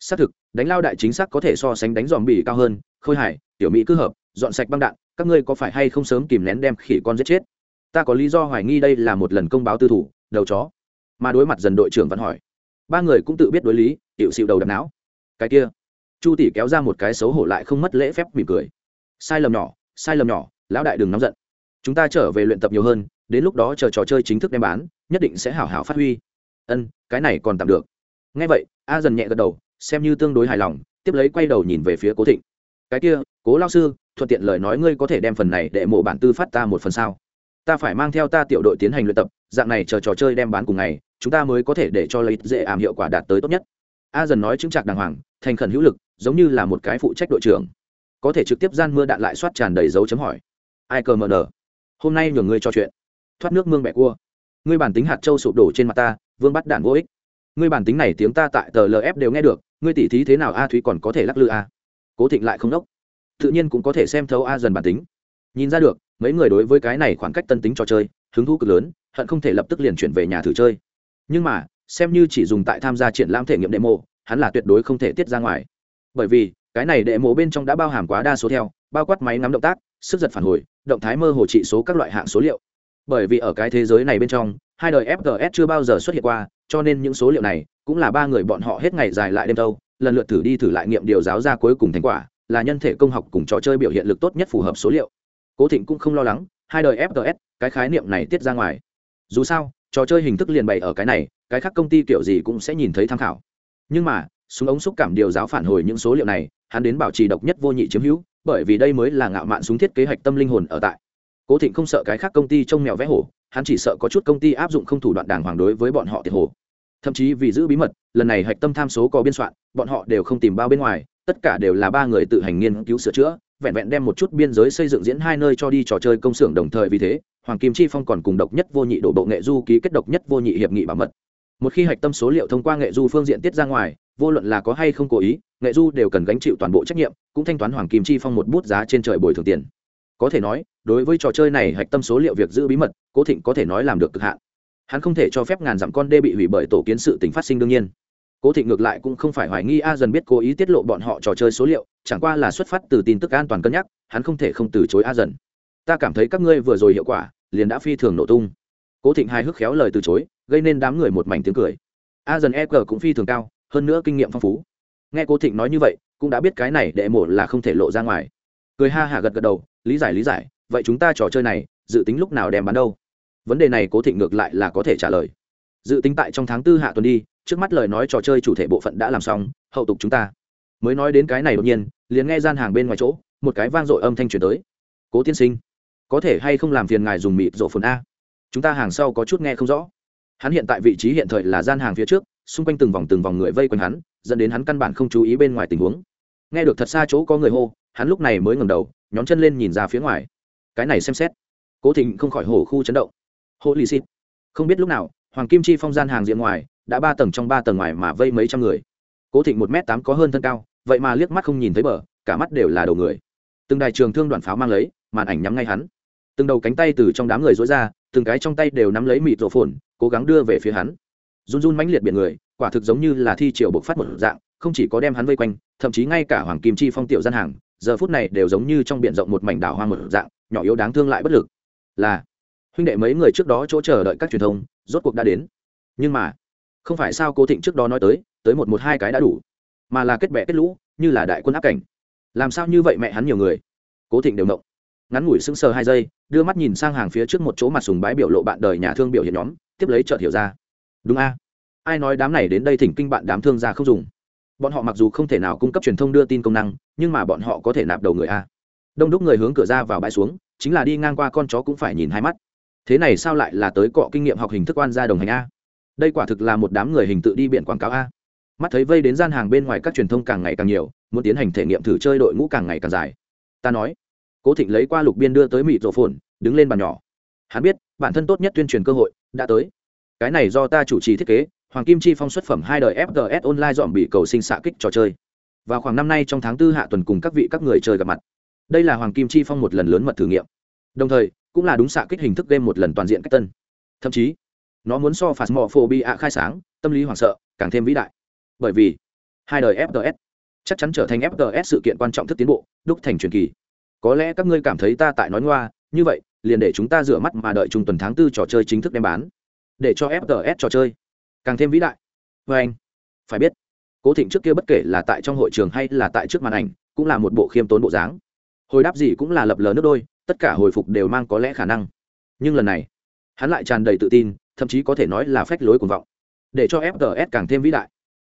Xác thực đánh lao đại chính xác có thể so sánh đánh dòm bỉ cao hơn khôi hải, tiểu mỹ cứ hợp dọn sạch băng đạn các ngươi có phải hay không sớm kìm nén đem khỉ con giết chết? Ta có lý do hoài nghi đây là một lần công báo tư thủ, đầu chó. Mà đối mặt dần đội trưởng vẫn hỏi. Ba người cũng tự biết đối lý hiệu xịu đầu đập não. Cái kia. Chu tỷ kéo ra một cái xấu hổ lại không mất lễ phép mỉm cười. Sai lầm nhỏ, sai lầm nhỏ, lão đại đừng nóng giận. Chúng ta trở về luyện tập nhiều hơn, đến lúc đó chờ trò chơi chính thức đem bán, nhất định sẽ hảo hảo phát huy. Ân, cái này còn tạm được. Ngay vậy, a dần nhẹ gật đầu, xem như tương đối hài lòng, tiếp lấy quay đầu nhìn về phía cố thịnh. Cái kia, cố lao sư, thuận tiện lời nói ngươi có thể đem phần này để mộ bản tư phát ta một phần sao? Ta phải mang theo ta tiểu đội tiến hành luyện tập, dạng này chờ trò chơi đem bán cùng ngày, chúng ta mới có thể để cho lấy dễ ảm hiệu quả đạt tới tốt nhất. A dần nói chứng trạc đàng hoàng, thành khẩn hữu lực, giống như là một cái phụ trách đội trưởng. Có thể trực tiếp gian mưa đạn lại soát tràn đầy dấu chấm hỏi. Ai cờ mờ nở hôm nay nhường ngươi cho chuyện. Thoát nước mương bẹ cua. Ngươi bản tính hạt châu sụp đổ trên mặt ta, vương bắt đạn vô ích. Ngươi bản tính này tiếng ta tại tờ lf đều nghe được, ngươi tỉ thí thế nào a thúy còn có thể lắc lư a? Cố thịnh lại không đốc. Tự nhiên cũng có thể xem thấu a dần bản tính. Nhìn ra được mấy người đối với cái này khoảng cách tân tính trò chơi hứng thú cực lớn hận không thể lập tức liền chuyển về nhà thử chơi. Nhưng mà xem như chỉ dùng tại tham gia triển lãm thể nghiệm đệ mộ, hắn là tuyệt đối không thể tiết ra ngoài. Bởi vì cái này đệ mộ bên trong đã bao hàm quá đa số theo bao quát máy ngắm động tác sức giật phản hồi động thái mơ hồ trị số các loại hạng số liệu. Bởi vì ở cái thế giới này bên trong hai đời fgs chưa bao giờ xuất hiện qua cho nên những số liệu này cũng là ba người bọn họ hết ngày dài lại đêm đâu lần lượt thử đi thử lại nghiệm điều giáo ra cuối cùng thành quả là nhân thể công học cùng trò chơi biểu hiện lực tốt nhất phù hợp số liệu cố thịnh cũng không lo lắng hai đời FTS, cái khái niệm này tiết ra ngoài. Dù sao trò chơi hình thức liền bày ở cái này cái khác công ty kiểu gì cũng sẽ nhìn thấy tham khảo. Nhưng mà súng ống xúc cảm điều giáo phản hồi những số liệu này hắn đến bảo trì độc nhất vô nhị chiếm hữu bởi vì đây mới là ngạo mạn súng thiết kế hoạch tâm linh hồn ở tại. Cố thịnh không sợ cái khác công ty trông mèo vẽ hổ hắn chỉ sợ có chút công ty áp dụng không thủ đoạn đàng hoàng đối với bọn họ tiệt hổ. thậm chí vì giữ bí mật lần này hạch tâm tham số có biên soạn bọn họ đều không tìm bao bên ngoài tất cả đều là ba người tự hành nghiên cứu sửa chữa vẹn vẹn đem một chút biên giới xây dựng diễn hai nơi cho đi trò chơi công xưởng đồng thời vì thế, hoàng kim chi phong còn cùng độc nhất vô nhị đổ bộ nghệ du ký kết độc nhất vô nhị hiệp nghị bảo mật. Một khi hạch tâm số liệu thông qua nghệ du phương diện tiết ra ngoài, vô luận là có hay không cố ý, nghệ du đều cần gánh chịu toàn bộ trách nhiệm, cũng thanh toán hoàng kim chi phong một bút giá trên trời bồi thường tiền. Có thể nói, đối với trò chơi này hạch tâm số liệu việc giữ bí mật, cố thịnh có thể nói làm được cực hạn. Hắn không thể cho phép ngàn dặm con đê bị hủy bởi tổ kiến sự tình phát sinh đương nhiên cố thịnh ngược lại cũng không phải hoài nghi a dần biết cố ý tiết lộ bọn họ trò chơi số liệu, chẳng qua là xuất phát từ tin tức an toàn cân nhắc, hắn không thể không từ chối a dần ta cảm thấy các ngươi vừa rồi hiệu quả, liền đã phi thường nổ tung. Cố thịnh hai hước khéo lời từ chối, gây nên đám người một mảnh tiếng cười. A dần e g cũng phi thường cao, hơn nữa kinh nghiệm phong phú. Nghe cố thịnh nói như vậy, cũng đã biết cái này đệ mổ là không thể lộ ra ngoài. Cười ha hả gật gật đầu, lý giải lý giải, vậy chúng ta trò chơi này, dự tính lúc nào đem bán đâu? Vấn đề này cố thịnh ngược lại là có thể trả lời. Dự tính tại trong tháng tư hạ tuần đi trước mắt lời nói trò chơi chủ thể bộ phận đã làm xong, hậu tục chúng ta. Mới nói đến cái này đột nhiên, liền nghe gian hàng bên ngoài chỗ, một cái vang dội âm thanh truyền tới. Cố tiên sinh, có thể hay không làm phiền ngài dùng mịt rổ phồn a? Chúng ta hàng sau có chút nghe không rõ. Hắn hiện tại vị trí hiện thời là gian hàng phía trước, xung quanh từng vòng từng vòng người vây quanh hắn, dẫn đến hắn căn bản không chú ý bên ngoài tình huống. Nghe được thật xa chỗ có người hô, hắn lúc này mới ngẩng đầu nhóm chân lên nhìn ra phía ngoài. Cái này xem xét. Cố thịnh không khỏi hổ khu chấn động. Hô lì xịt. Không biết lúc nào, hoàng kim chi phong gian hàng diện ngoài đã ba tầng trong ba tầng ngoài mà vây mấy trăm người. Cố thịnh một m tám có hơn thân cao, vậy mà liếc mắt không nhìn thấy bờ, cả mắt đều là đầu người. Từng đài trường thương đoạn pháo mang lấy, màn ảnh nhắm ngay hắn. Từng đầu cánh tay từ trong đám người dối ra, từng cái trong tay đều nắm lấy mịt rổ phồn, cố gắng đưa về phía hắn. Run run mãnh liệt biển người, quả thực giống như là thi triều bộc phát một dạng, không chỉ có đem hắn vây quanh, thậm chí ngay cả hoàng kim chi phong tiểu gian hàng, giờ phút này đều giống như trong biển rộng một mảnh đảo hoang một dạng, nhỏ yếu đáng thương lại bất lực. Là, huynh đệ mấy người trước đó chỗ chờ đợi các truyền thông, rốt cuộc đã đến. Nhưng mà không phải sao cố thịnh trước đó nói tới tới một một hai cái đã đủ, mà là kết bẹ kết lũ, như là đại quân áp cảnh. Làm sao như vậy mẹ hắn nhiều người? Cố thịnh đều động ngắn ngủi sững sờ hai giây, đưa mắt nhìn sang hàng phía trước một chỗ mặt sùng bái biểu lộ bạn đời nhà thương biểu hiện nhóm, tiếp lấy chợt hiểu ra. Đúng a. Ai nói đám này đến đây thỉnh kinh bạn đám thương gia không dùng? Bọn họ mặc dù không thể nào cung cấp truyền thông đưa tin công năng, nhưng mà bọn họ có thể nạp đầu người a. Đông đúc người hướng cửa ra vào bãi xuống, chính là đi ngang qua con chó cũng phải nhìn hai mắt. Thế này sao lại là tới cọ kinh nghiệm học hình thức quan gia đồng hành a? Đây quả thực là một đám người hình tự đi biển quảng cáo a. Mắt thấy vây đến gian hàng bên ngoài các truyền thông càng ngày càng nhiều, muốn tiến hành thể nghiệm thử chơi đội ngũ càng ngày càng dài. Ta nói, cố thịnh lấy qua lục biên đưa tới mịt rổ phồn, đứng lên bàn nhỏ. Hắn biết, bản thân tốt nhất tuyên truyền cơ hội, đã tới. Cái này do ta chủ trì thiết kế, hoàng kim chi phong xuất phẩm hai đời fts online dọn bị cầu sinh xạ kích trò chơi. Vào khoảng năm nay trong tháng tư hạ tuần cùng các vị các người chơi gặp mặt. Đây là hoàng kim chi phong một lần lớn mật thử nghiệm. Đồng thời, cũng là đúng xạ kích hình thức game một lần toàn diện cách tân. Thậm chí nó muốn so phạt mỏ phô bi ạ khai sáng, tâm lý hoảng sợ, càng thêm vĩ đại. Bởi vì, hai đời fts chắc chắn trở thành fts sự kiện quan trọng thức tiến bộ, đúc thành truyền kỳ. Có lẽ các ngươi cảm thấy ta tại nói ngoa, như vậy, liền để chúng ta rửa mắt mà đợi trung tuần tháng tư trò chơi chính thức đem bán. Để cho fts trò chơi càng thêm vĩ đại. Vê anh, phải biết, cố thịnh trước kia bất kể là tại trong hội trường hay là tại trước màn ảnh, cũng là một bộ khiêm tốn bộ dáng. Hồi đáp gì cũng là lập lờ nước đôi, tất cả hồi phục đều mang có lẽ khả năng. Nhưng lần này, hắn lại tràn đầy tự tin thậm chí có thể nói là phách lối cuồng vọng. Để cho fts càng thêm vĩ đại.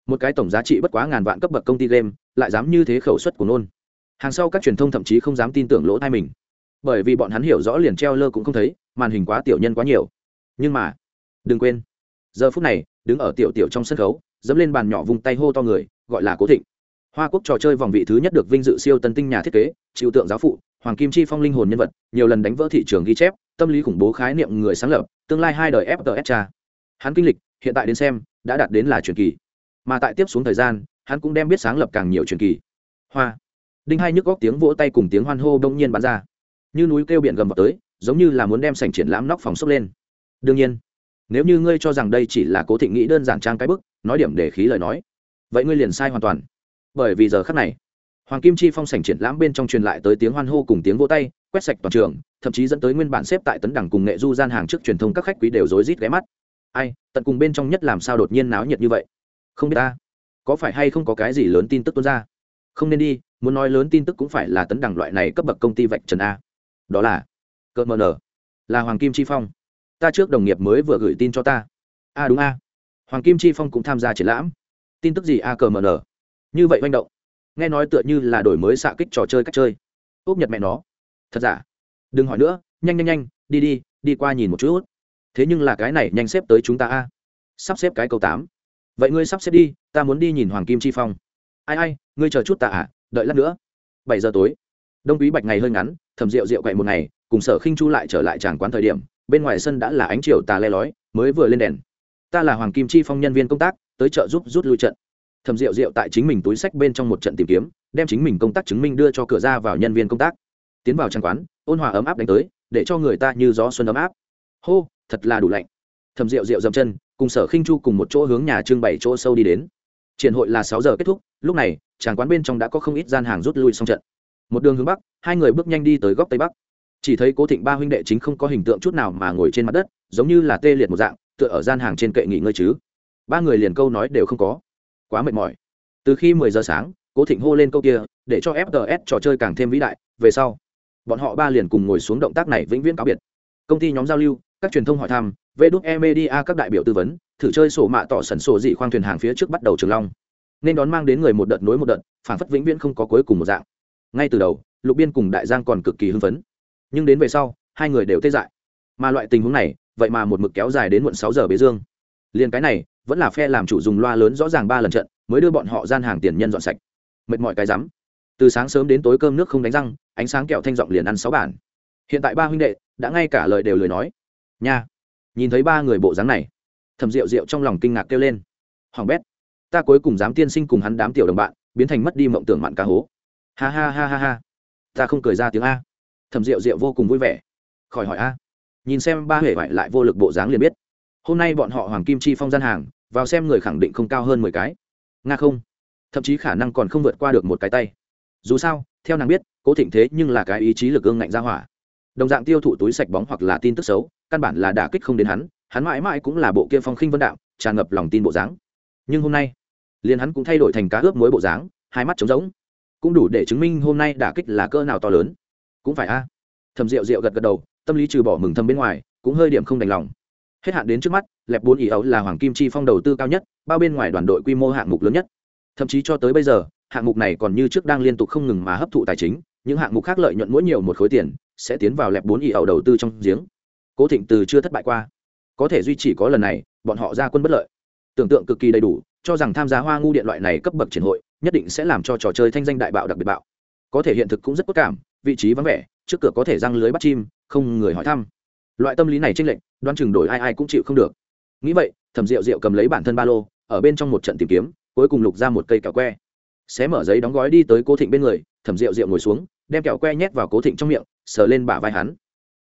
Một cái tổng giá trị bất quá ngàn vạn cấp bậc công ty game, lại dám như thế khẩu suất của nôn. Hàng sau các truyền thông thậm chí không dám tin tưởng lỗ thai mình. Bởi vì bọn hắn hiểu rõ liền treo lơ cũng không thấy, màn hình quá tiểu nhân quá nhiều. Nhưng mà, đừng quên. Giờ phút này, đứng ở tiểu tiểu trong sân khấu, dẫm lên bàn nhỏ vùng tay hô to người, gọi là cố thịnh. Hoa quốc trò chơi vòng vị thứ nhất được vinh dự siêu tân tinh nhà thiết kế chịu tượng giáo phụ hoàng kim chi phong linh hồn nhân vật, nhiều lần đánh vỡ thị trường ghi chép, tâm lý khủng bố khái niệm người sáng lập, tương lai hai đời fts cha hắn kinh lịch, hiện tại đến xem, đã đạt đến là truyền kỳ. Mà tại tiếp xuống thời gian, hắn cũng đem biết sáng lập càng nhiều truyền kỳ. Hoa. Đinh hai nhức góc tiếng vỗ tay cùng tiếng hoan hô đông nhiên bắn ra. Như núi kêu biển gầm vào tới, giống như là muốn đem sảnh triển lãm nóc phòng sốc lên. Đương nhiên, nếu như ngươi cho rằng đây chỉ là cố thị nghĩ đơn giản trang cái bức, nói điểm để khí lời nói, vậy ngươi liền sai hoàn toàn. Bởi vì giờ khắc này hoàng kim chi phong sảnh triển lãm bên trong truyền lại tới tiếng hoan hô cùng tiếng vỗ tay, quét sạch toàn trường, thậm chí dẫn tới nguyên bản xếp tại tấn đẳng cùng nghệ du gian hàng trước truyền thông các khách quý đều rối rít ghé mắt. Ai, tận cùng bên trong nhất làm sao đột nhiên náo nhiệt như vậy? Không biết ta. Có phải hay không có cái gì lớn tin tức tuôn ra? Không nên đi, muốn nói lớn tin tức cũng phải là tấn đẳng loại này cấp bậc công ty vạch trần a. Đó là, cỡ mờ nở. Là hoàng kim chi phong. Ta trước đồng nghiệp mới vừa gửi tin cho ta. A đúng a. Hoàng kim chi phong cũng tham gia triển lãm. Tin tức gì a cờ mờ nở? Như vậy manh động nghe nói tựa như là đổi mới xạ kích trò chơi cách chơi. Úp nhật mẹ nó. Thật giả? Đừng hỏi nữa, nhanh nhanh nhanh, đi đi đi qua nhìn một chút thế nhưng là cái này nhanh xếp tới chúng ta a. Sắp xếp cái câu tám. Vậy ngươi sắp xếp đi, ta muốn đi nhìn hoàng kim chi phong. Ai ai, ngươi chờ chút ta à đợi lát nữa. Bảy giờ tối. Đông quý bạch ngày hơi ngắn, thầm rượu rượu quậy một ngày, cùng sở khinh chu lại trở lại tràng quán thời điểm, bên ngoài sân đã là ánh chiều tà le lói, mới vừa lên đèn. Ta là hoàng kim chi phong nhân viên công tác, tới chợ giúp rút lui trận thầm rượu rượu tại chính mình túi sách bên trong một trận tìm kiếm, đem chính mình công tác chứng minh đưa cho cửa ra vào nhân viên công tác. Tiến vào trang quán, ôn hòa ấm áp đánh tới, để cho người ta như gió xuân ấm áp. Hô, thật là đủ lạnh. Thầm rượu rượu dậm chân, cùng sở khinh chu cùng một chỗ hướng nhà trưng bày chỗ sâu đi đến. Triển hội là sáu giờ kết thúc, lúc này, tràng quán bên trong đã có không ít gian hàng rút lui xong trận. Một đường hướng bắc, hai người bước nhanh đi tới góc tây bắc. Chỉ thấy cố thịnh ba huynh đệ chính không có hình tượng chút nào mà ngồi trên mặt đất, giống như là tê liệt một dạng, tựa ở gian hàng trên kệ nghỉ ngơi chứ. Ba người liền câu nói đều không có quá mệt mỏi. Từ khi mười giờ sáng, cố thịnh hô lên câu kia, để cho fts trò chơi càng thêm vĩ đại. Về sau, bọn họ ba liền cùng ngồi xuống động tác này vĩnh viễn cáo biệt. Công ty nhóm giao lưu, các truyền thông hỏi thăm vê đúc e media, các đại biểu tư vấn, thử chơi sổ mạ tỏ sẩn sổ dị khoang thuyền hàng phía trước bắt đầu trường long. Nên đón mang đến người một đợt nối một đợt phản phất vĩnh viễn không có cuối cùng một dạng. Ngay từ đầu, lục biên cùng đại giang còn cực kỳ hưng phấn. Nhưng đến về sau, hai người đều tê dại. Mà loại tình huống này, vậy mà một mực kéo dài đến muộn sáu giờ bế dương. Liền cái này vẫn là phe làm chủ dùng loa lớn rõ ràng ba lần trận, mới đưa bọn họ gian hàng tiền nhân dọn sạch. Mệt mỏi cái rắm. Từ sáng sớm đến tối cơm nước không đánh răng, ánh sáng kẹo thanh giọng liền ăn sáu bản. Hiện tại ba huynh đệ, đã ngay cả lời đều lời nói. Nha. Nhìn thấy ba người bộ dáng này thầm rượu rượu trong lòng kinh ngạc kêu lên. Hoàng bét, ta cuối cùng dám tiên sinh cùng hắn đám tiểu đồng bạn, biến thành mất đi mộng tưởng mạn cá hố. Ha ha ha ha ha. Ta không cười ra tiếng a. Thẩm rượu rượu vô cùng vui vẻ. Khỏi hỏi a. Nhìn xem ba huệ vải lại vô lực bộ dáng liền biết. Hôm nay bọn họ hoàng kim chi phong gian hàng vào xem người khẳng định không cao hơn mười cái. Nga không. Thậm chí khả năng còn không vượt qua được một cái tay. Dù sao, theo nàng biết, cố thịnh thế nhưng là cái ý chí lực gương ngạnh ra hỏa. Đồng dạng tiêu thụ túi sạch bóng hoặc là tin tức xấu, căn bản là đả kích không đến hắn hắn mãi mãi cũng là bộ kia phong khinh vân đạo, tràn ngập lòng tin bộ dáng. Nhưng hôm nay, liền hắn cũng thay đổi thành cá ướp mối bộ dáng, hai mắt trống rỗng. Cũng đủ để chứng minh hôm nay đả kích là cỡ nào to lớn. Cũng phải a. Thầm rượu rượu gật gật đầu, tâm lý trừ bỏ mừng thầm bên ngoài, cũng hơi điểm không đành lòng hết hạn đến trước mắt, lẹp bốn ý ấu là hoàng kim chi phong đầu tư cao nhất, bao bên ngoài đoàn đội quy mô hạng mục lớn nhất. Thậm chí cho tới bây giờ, hạng mục này còn như trước đang liên tục không ngừng mà hấp thụ tài chính, những hạng mục khác lợi nhuận mỗi nhiều một khối tiền, sẽ tiến vào lẹp bốn ý ấu đầu tư trong giếng. Cố thịnh từ chưa thất bại qua. Có thể duy trì có lần này, bọn họ ra quân bất lợi. Tưởng tượng cực kỳ đầy đủ, cho rằng tham gia hoa ngu điện loại này cấp bậc triển hội, nhất định sẽ làm cho trò chơi thanh danh đại bạo đặc biệt bạo. Có thể hiện thực cũng rất bất cảm, vị trí vắng vẻ, trước cửa có thể răng lưới bắt chim, không người hỏi thăm loại tâm lý này tranh lệch đoan chừng đổi ai ai cũng chịu không được. Nghĩ vậy, thẩm rượu rượu cầm lấy bản thân ba lô, ở bên trong một trận tìm kiếm, cuối cùng lục ra một cây kẹo que. Xé mở giấy đóng gói đi tới cố thịnh bên người, thẩm rượu rượu ngồi xuống, đem kẹo que nhét vào cố thịnh trong miệng, sờ lên bả vai hắn.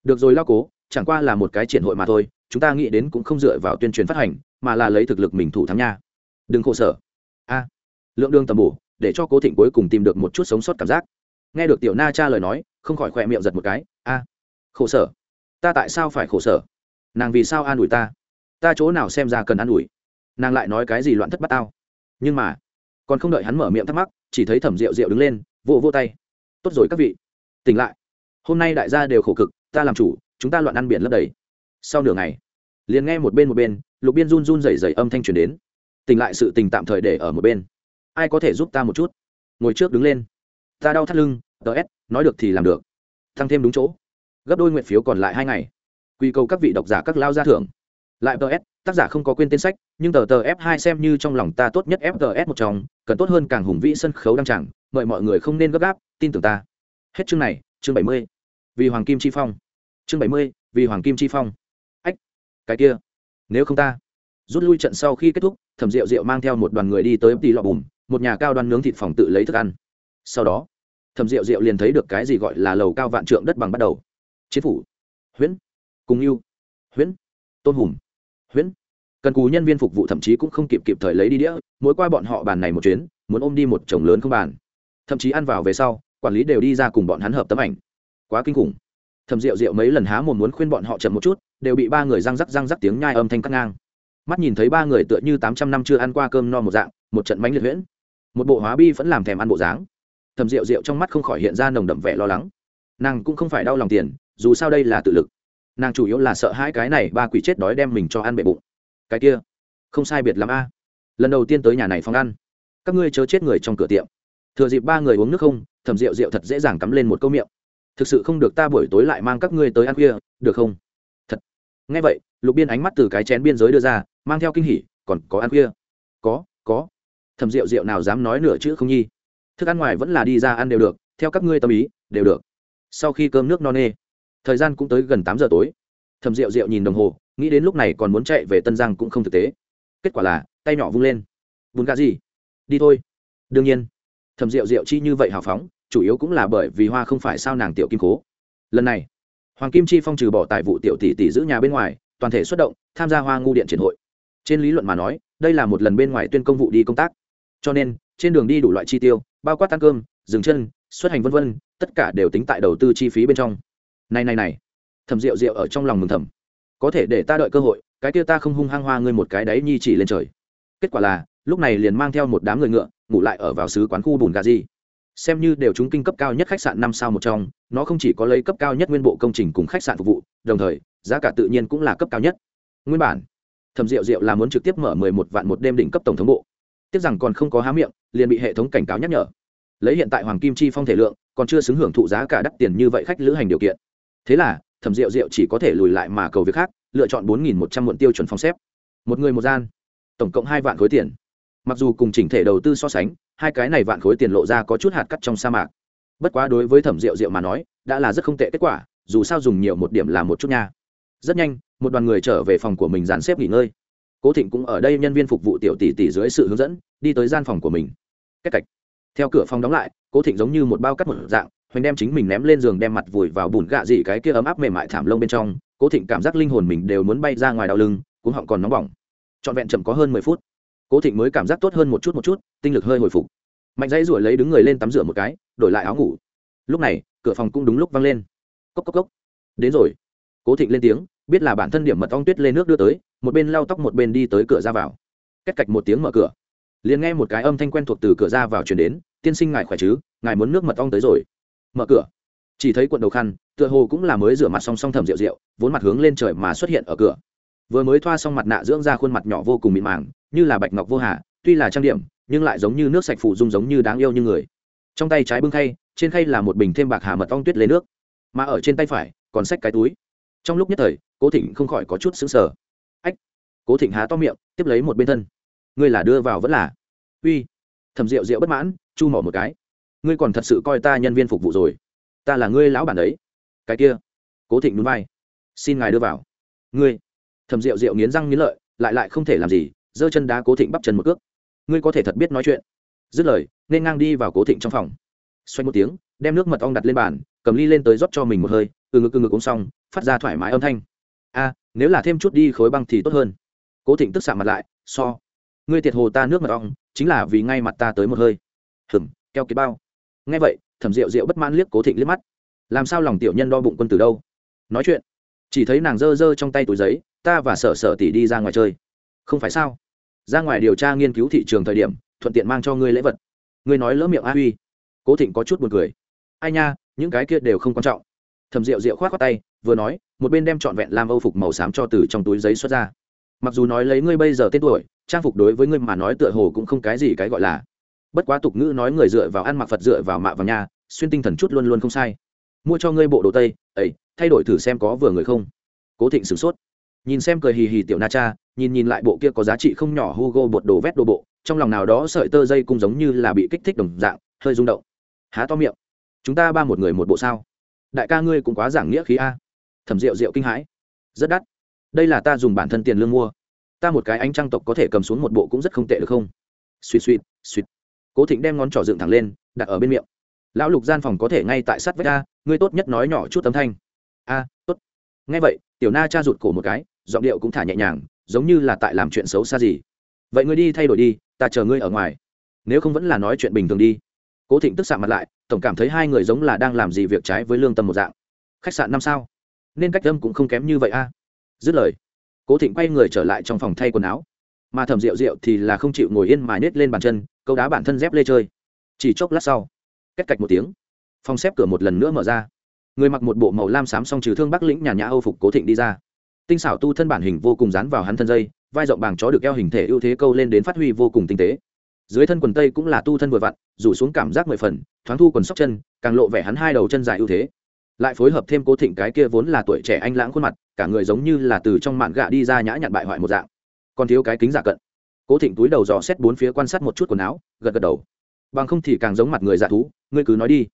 Được rồi lao cố, chẳng qua là một cái triển hội mà thôi, chúng ta nghĩ đến cũng không dựa vào tuyên truyền phát hành, mà là lấy thực lực mình thủ thắng nha. Đừng khổ sở. A. Lượng đường tầm bổ, để cho cố thịnh cuối cùng tìm được một chút sống sót cảm giác. Nghe được tiểu na cha lời nói, không khỏi khỏe miệng giật một cái. A. Khổ sở ta tại sao phải khổ sở? Nàng vì sao an ủi ta? Ta chỗ nào xem ra cần an ủi? Nàng lại nói cái gì loạn thất bát tao? Nhưng mà, còn không đợi hắn mở miệng thắc mắc, chỉ thấy thẩm rượu rượu đứng lên, vỗ vỗ tay. Tốt rồi các vị, tỉnh lại. Hôm nay đại gia đều khổ cực, ta làm chủ, chúng ta loạn ăn biển lấp đầy. Sau nửa ngày, liền nghe một bên một bên, lục biên run run rẩy rẩy âm thanh truyền đến. Tỉnh lại sự tình tạm thời để ở một bên. Ai có thể giúp ta một chút? Ngồi trước đứng lên. Ta đau thắt lưng ts nói được thì làm được. Tăng thêm đúng chỗ gấp đôi nguyện phiếu còn lại hai ngày. Quy cầu các vị độc giả các lao ra thưởng. Lại ts tác giả không có quên tên sách, nhưng tờ tờ f 2 xem như trong lòng ta tốt nhất fts một trong, cần tốt hơn càng hùng vĩ sân khấu đăng tràng. mời mọi người không nên gấp gáp, tin tưởng ta. Hết chương này, chương bảy mươi. Vì hoàng kim chi phong. Chương bảy mươi, vì hoàng kim chi phong. Ách, cái kia. Nếu không ta. Rút lui trận sau khi kết thúc, thẩm rượu rượu mang theo một đoàn người đi tới tỷ lọ bùm, một nhà cao đoan nướng thịt phòng tự lấy thức ăn. Sau đó, thẩm rượu rượu liền thấy được cái gì gọi là lầu cao vạn trượng đất bằng bắt đầu chiến phủ, huyễn, cùng yêu, huyễn, tôn hùm huyễn. Cần cù nhân viên phục vụ thậm chí cũng không kịp kịp thời lấy đi đĩa, mỗi qua bọn họ bàn này một chuyến, muốn ôm đi một chồng lớn không bàn. Thậm chí ăn vào về sau, quản lý đều đi ra cùng bọn hắn hợp tấm ảnh. Quá kinh khủng. Thầm rượu rượu mấy lần há mồm muốn khuyên bọn họ chậm một chút, đều bị ba người răng rắc răng rắc tiếng nhai âm thanh cắt ngang. Mắt nhìn thấy ba người tựa như tám trăm năm chưa ăn qua cơm no một dạng, một trận mánh liệt huyễn. Một bộ hóa bi vẫn làm thèm ăn bộ dáng. Thầm rượu rượu trong mắt không khỏi hiện ra nồng đậm vẻ lo lắng. Nàng cũng không phải đau lòng tiền dù sao đây là tự lực. Nàng chủ yếu là sợ hai cái này ba quỷ chết đói đem mình cho ăn bệ bụng. Cái kia, không sai biệt l a. Lần đầu tiên tới nhà này phòng ăn. Các ngươi chớ chết người trong cửa tiệm. Thừa dịp ba người uống nước không thầm rượu rượu thật dễ dàng cắm lên một câu miệng. Thực sự không được ta buổi tối lại mang các ngươi tới ăn khuya, được không? Thật. Nghe vậy, lục biên ánh mắt từ cái chén biên giới đưa ra, mang theo kinh hỉ, còn có ăn khuya? Có có. Thầm rượu rượu nào dám nói nửa chữ không nhi? Thức ăn ngoài vẫn là đi ra ăn đều được, theo các ngươi tâm ý, đều được. Sau khi cơm nước no nê thời gian cũng tới gần tám giờ tối. Thầm rượu rượu nhìn đồng hồ, nghĩ đến lúc này còn muốn chạy về tân giang cũng không thực tế. Kết quả là, tay nhỏ vung lên. Bùn gà gì? Đi thôi. Đương nhiên. Thầm rượu rượu chi như vậy hào phóng, chủ yếu cũng là bởi vì hoa không phải sao nàng tiểu kim cố. Lần này, hoàng kim chi phong trừ bỏ tài vụ tiểu tỷ tỷ giữ nhà bên ngoài, toàn thể xuất động, tham gia hoa ngu điện triển hội. Trên lý luận mà nói, đây là một lần bên ngoài tuyên công vụ đi công tác. Cho nên, trên đường đi đủ loại chi tiêu, bao quát ăn cơm, dừng chân, xuất hành vân vân, tất cả đều tính tại đầu tư chi phí bên trong này này này. Thầm rượu rượu ở trong lòng mừng thầm. Có thể để ta đợi cơ hội, cái kia ta không hung hăng hoa ngươi một cái đấy nhi chỉ lên trời. Kết quả là, lúc này liền mang theo một đám người ngựa, ngủ lại ở vào xứ quán khu bùn gà di. Xem như đều chúng kinh cấp cao nhất khách sạn năm sao một trong, nó không chỉ có lấy cấp cao nhất nguyên bộ công trình cùng khách sạn phục vụ, đồng thời, giá cả tự nhiên cũng là cấp cao nhất. Nguyên bản thầm rượu rượu là muốn trực tiếp mở mười một vạn một đêm đỉnh cấp tổng thống bộ. Tiếc rằng còn không có há miệng, liền bị hệ thống cảnh cáo nhắc nhở. Lấy hiện tại hoàng kim chi phong thể lượng, còn chưa xứng hưởng thụ giá cả đắt tiền như vậy khách lữ hành điều kiện thế là, thẩm rượu rượu chỉ có thể lùi lại mà cầu việc khác, lựa chọn bốn nghìn một trăm muộn tiêu chuẩn phòng xếp. Một người một gian, tổng cộng hai vạn khối tiền. Mặc dù cùng chỉnh thể đầu tư so sánh, hai cái này vạn khối tiền lộ ra có chút hạt cắt trong sa mạc. Bất quá đối với thẩm rượu rượu mà nói, đã là rất không tệ kết quả, dù sao dùng nhiều một điểm là một chút nha. Rất nhanh, một đoàn người trở về phòng của mình dàn xếp nghỉ ngơi. Cố thịnh cũng ở đây nhân viên phục vụ tiểu tỷ tỷ dưới sự hướng dẫn, đi tới gian phòng của mình. Cách cạch theo cửa phòng đóng lại, cố thịnh giống như một bao cắt một dạng hoành đem chính mình ném lên giường đem mặt vùi vào bùn gạ dị cái kia ấm áp mềm mại thảm lông bên trong, cố thịnh cảm giác linh hồn mình đều muốn bay ra ngoài đau lưng cũng họng còn nóng bỏng. Trọn vẹn chậm có hơn mười phút, cố thịnh mới cảm giác tốt hơn một chút một chút, tinh lực hơi hồi phục. Mạnh dãy ruổi lấy đứng người lên tắm rửa một cái, đổi lại áo ngủ. Lúc này, cửa phòng cũng đúng lúc văng lên. Cốc cốc cốc. Đến rồi. Cố thịnh lên tiếng, biết là bản thân điểm mật ong tuyết lên nước đưa tới, một bên lau tóc một bên đi tới cửa ra vào. Cách cạch một tiếng mở cửa. Liền nghe một cái âm thanh quen thuộc từ cửa ra vào chuyển đến, tiên sinh ngài khỏe chứ? Ngài muốn nước mật ong tới rồi mở cửa. Chỉ thấy quận đầu khăn, tựa hồ cũng là mới rửa mặt song song thầm rượu rượu, vốn mặt hướng lên trời mà xuất hiện ở cửa. Vừa mới thoa xong mặt nạ dưỡng ra khuôn mặt nhỏ vô cùng mịn màng, như là bạch ngọc vô hà, tuy là trang điểm, nhưng lại giống như nước sạch phụ dung giống như đáng yêu như người. Trong tay trái bưng khay, trên khay là một bình thêm bạc hà mật ong tuyết lấy nước, mà ở trên tay phải, còn xách cái túi. Trong lúc nhất thời, cố thịnh không khỏi có chút xứng sở ách! Cố thịnh há to miệng, tiếp lấy một bên thân. Ngươi là đưa vào vẫn là? Uy! Thầm rượu rượu bất mãn, chu mỏ một cái ngươi còn thật sự coi ta nhân viên phục vụ rồi. Ta là ngươi lão bản đấy. Cái kia, cố thịnh núi vai. Xin ngài đưa vào. Ngươi, thầm rượu rượu nghiến răng nghiến lợi, lại lại không thể làm gì, giơ chân đá cố thịnh bắp chân một cước. Ngươi có thể thật biết nói chuyện. Dứt lời, nên ngang đi vào cố thịnh trong phòng. Xoay một tiếng, đem nước mật ong đặt lên bàn, cầm ly lên tới rót cho mình một hơi, từ ngực từ ngực uống xong, phát ra thoải mái âm thanh. A, nếu là thêm chút đi khối băng thì tốt hơn. Cố thịnh tức xạ mặt lại, so. Ngươi tiệt hồ ta nước mật ong, chính là vì ngay mặt ta tới một hơi. Hừng keo kiệt bao nghe vậy, thẩm rượu rượu bất mãn liếc cố thịnh liếc mắt. Làm sao lòng tiểu nhân đo bụng quân từ đâu? Nói chuyện. Chỉ thấy nàng giơ giơ trong tay túi giấy, ta và sở sở tỷ đi ra ngoài chơi. Không phải sao? Ra ngoài điều tra nghiên cứu thị trường thời điểm, thuận tiện mang cho ngươi lễ vật. Ngươi nói lỡ miệng a huy. Cố thịnh có chút buồn cười. Ai nha, những cái kia đều không quan trọng. Thầm rượu rượu khoát khoác tay, vừa nói, một bên đem trọn vẹn làm âu phục màu xám cho từ trong túi giấy xuất ra. Mặc dù nói lấy ngươi bây giờ tên tuổi, trang phục đối với ngươi mà nói tựa hồ cũng không cái gì cái gọi là bất quá tục ngữ nói người dựa vào ăn mặc phật dựa vào mạ vào nhà, xuyên tinh thần chút luôn luôn không sai. Mua cho ngươi bộ đồ tây, ấy, thay đổi thử xem có vừa người không. Cố thịnh sửng sốt. Nhìn xem cười hì hì tiểu na cha, nhìn nhìn lại bộ kia có giá trị không nhỏ hugo bột đồ vét đồ bộ, trong lòng nào đó sợi tơ dây cũng giống như là bị kích thích đồng dạng, hơi rung động. Há to miệng. Chúng ta ba một người một bộ sao? Đại ca ngươi cũng quá giảng nghĩa khí a. Thẩm rượu rượu kinh hãi. Rất đắt. Đây là ta dùng bản thân tiền lương mua. Ta một cái ánh trang tộc có thể cầm xuống một bộ cũng rất không tệ được không? Suýt suýt suýt cố thịnh đem ngón trỏ dựng thẳng lên, đặt ở bên miệng. Lão lục gian phòng có thể ngay tại sát vách a, ngươi tốt nhất nói nhỏ chút âm thanh. A, tốt. Nghe vậy, tiểu na cha rụt cổ một cái, giọng điệu cũng thả nhẹ nhàng, giống như là tại làm chuyện xấu xa gì. Vậy ngươi đi thay đổi đi, ta chờ ngươi ở ngoài. Nếu không vẫn là nói chuyện bình thường đi. Cố thịnh tức xạ mặt lại, tổng cảm thấy hai người giống là đang làm gì việc trái với lương tâm một dạng. Khách sạn năm sao? Nên cách âm cũng không kém như vậy a. Dứt lời, cố thịnh quay người trở lại trong phòng thay quần áo. Mà thẩm rượu rượu thì là không chịu ngồi yên mà nhét lên bàn chân câu đá bản thân dép lê chơi. Chỉ chốc lát sau cách cạch một tiếng, phòng xếp cửa một lần nữa mở ra. Người mặc một bộ màu lam xám song trừ thương bắc lĩnh nhà nhã âu phục cố thịnh đi ra. Tinh xảo tu thân bản hình vô cùng dán vào hắn thân dây, vai rộng bàng chó được eo hình thể ưu thế câu lên đến phát huy vô cùng tinh tế. Dưới thân quần tây cũng là tu thân vừa vặn, rủ xuống cảm giác mười phần, thoáng thu quần sóc chân, càng lộ vẻ hắn hai đầu chân dài ưu thế. Lại phối hợp thêm cố thịnh cái kia vốn là tuổi trẻ anh lãng khuôn mặt, cả người giống như là từ trong mạn gạ đi ra nhã nhặn bại hoại một dạng. Còn thiếu cái kính giả cận cố thịnh túi đầu dò xét bốn phía quan sát một chút quần áo gật gật đầu bằng không thì càng giống mặt người dạ thú ngươi cứ nói đi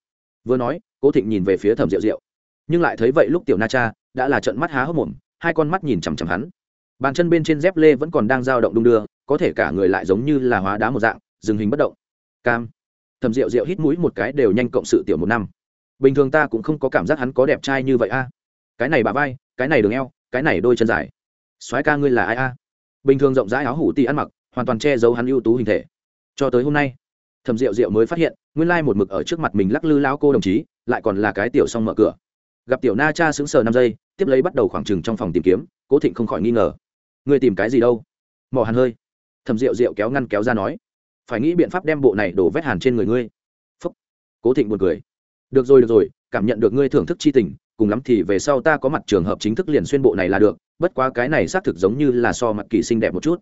vừa nói cố thịnh nhìn về phía thẩm rượu rượu nhưng lại thấy vậy lúc tiểu na cha đã là trận mắt há hốc mồm hai con mắt nhìn chằm chằm hắn bàn chân bên trên dép lê vẫn còn đang dao động đung đưa có thể cả người lại giống như là hóa đá một dạng dừng hình bất động cam thầm rượu rượu hít mũi một cái đều nhanh cộng sự tiểu một năm bình thường ta cũng không có cảm giác hắn có đẹp trai như vậy a cái này bà vai cái này đường eo cái này đôi chân dài soái ca ngươi là ai a bình thường rộng rãi áo hủ ti ăn mặc hoàn toàn che giấu hắn ưu tú hình thể. Cho tới hôm nay thầm rượu rượu mới phát hiện, nguyên lai một mực ở trước mặt mình lắc lư lao cô đồng chí, lại còn là cái tiểu xong mở cửa. Gặp tiểu na cha sững sờ năm giây, tiếp lấy bắt đầu khoảng trừng trong phòng tìm kiếm, cố thịnh không khỏi nghi ngờ. Người tìm cái gì đâu? Mỏ hàn hơi. Thầm rượu rượu kéo ngăn kéo ra nói. Phải nghĩ biện pháp đem bộ này đổ vét hàn trên người ngươi. Phúc. Cố thịnh buồn cười. Được rồi được rồi, cảm nhận được ngươi thưởng thức chi tình, cùng lắm thì về sau ta có mặt trường hợp chính thức liền xuyên bộ này là được, bất quá cái này xác thực giống như là so mặt kỳ xinh đẹp một chút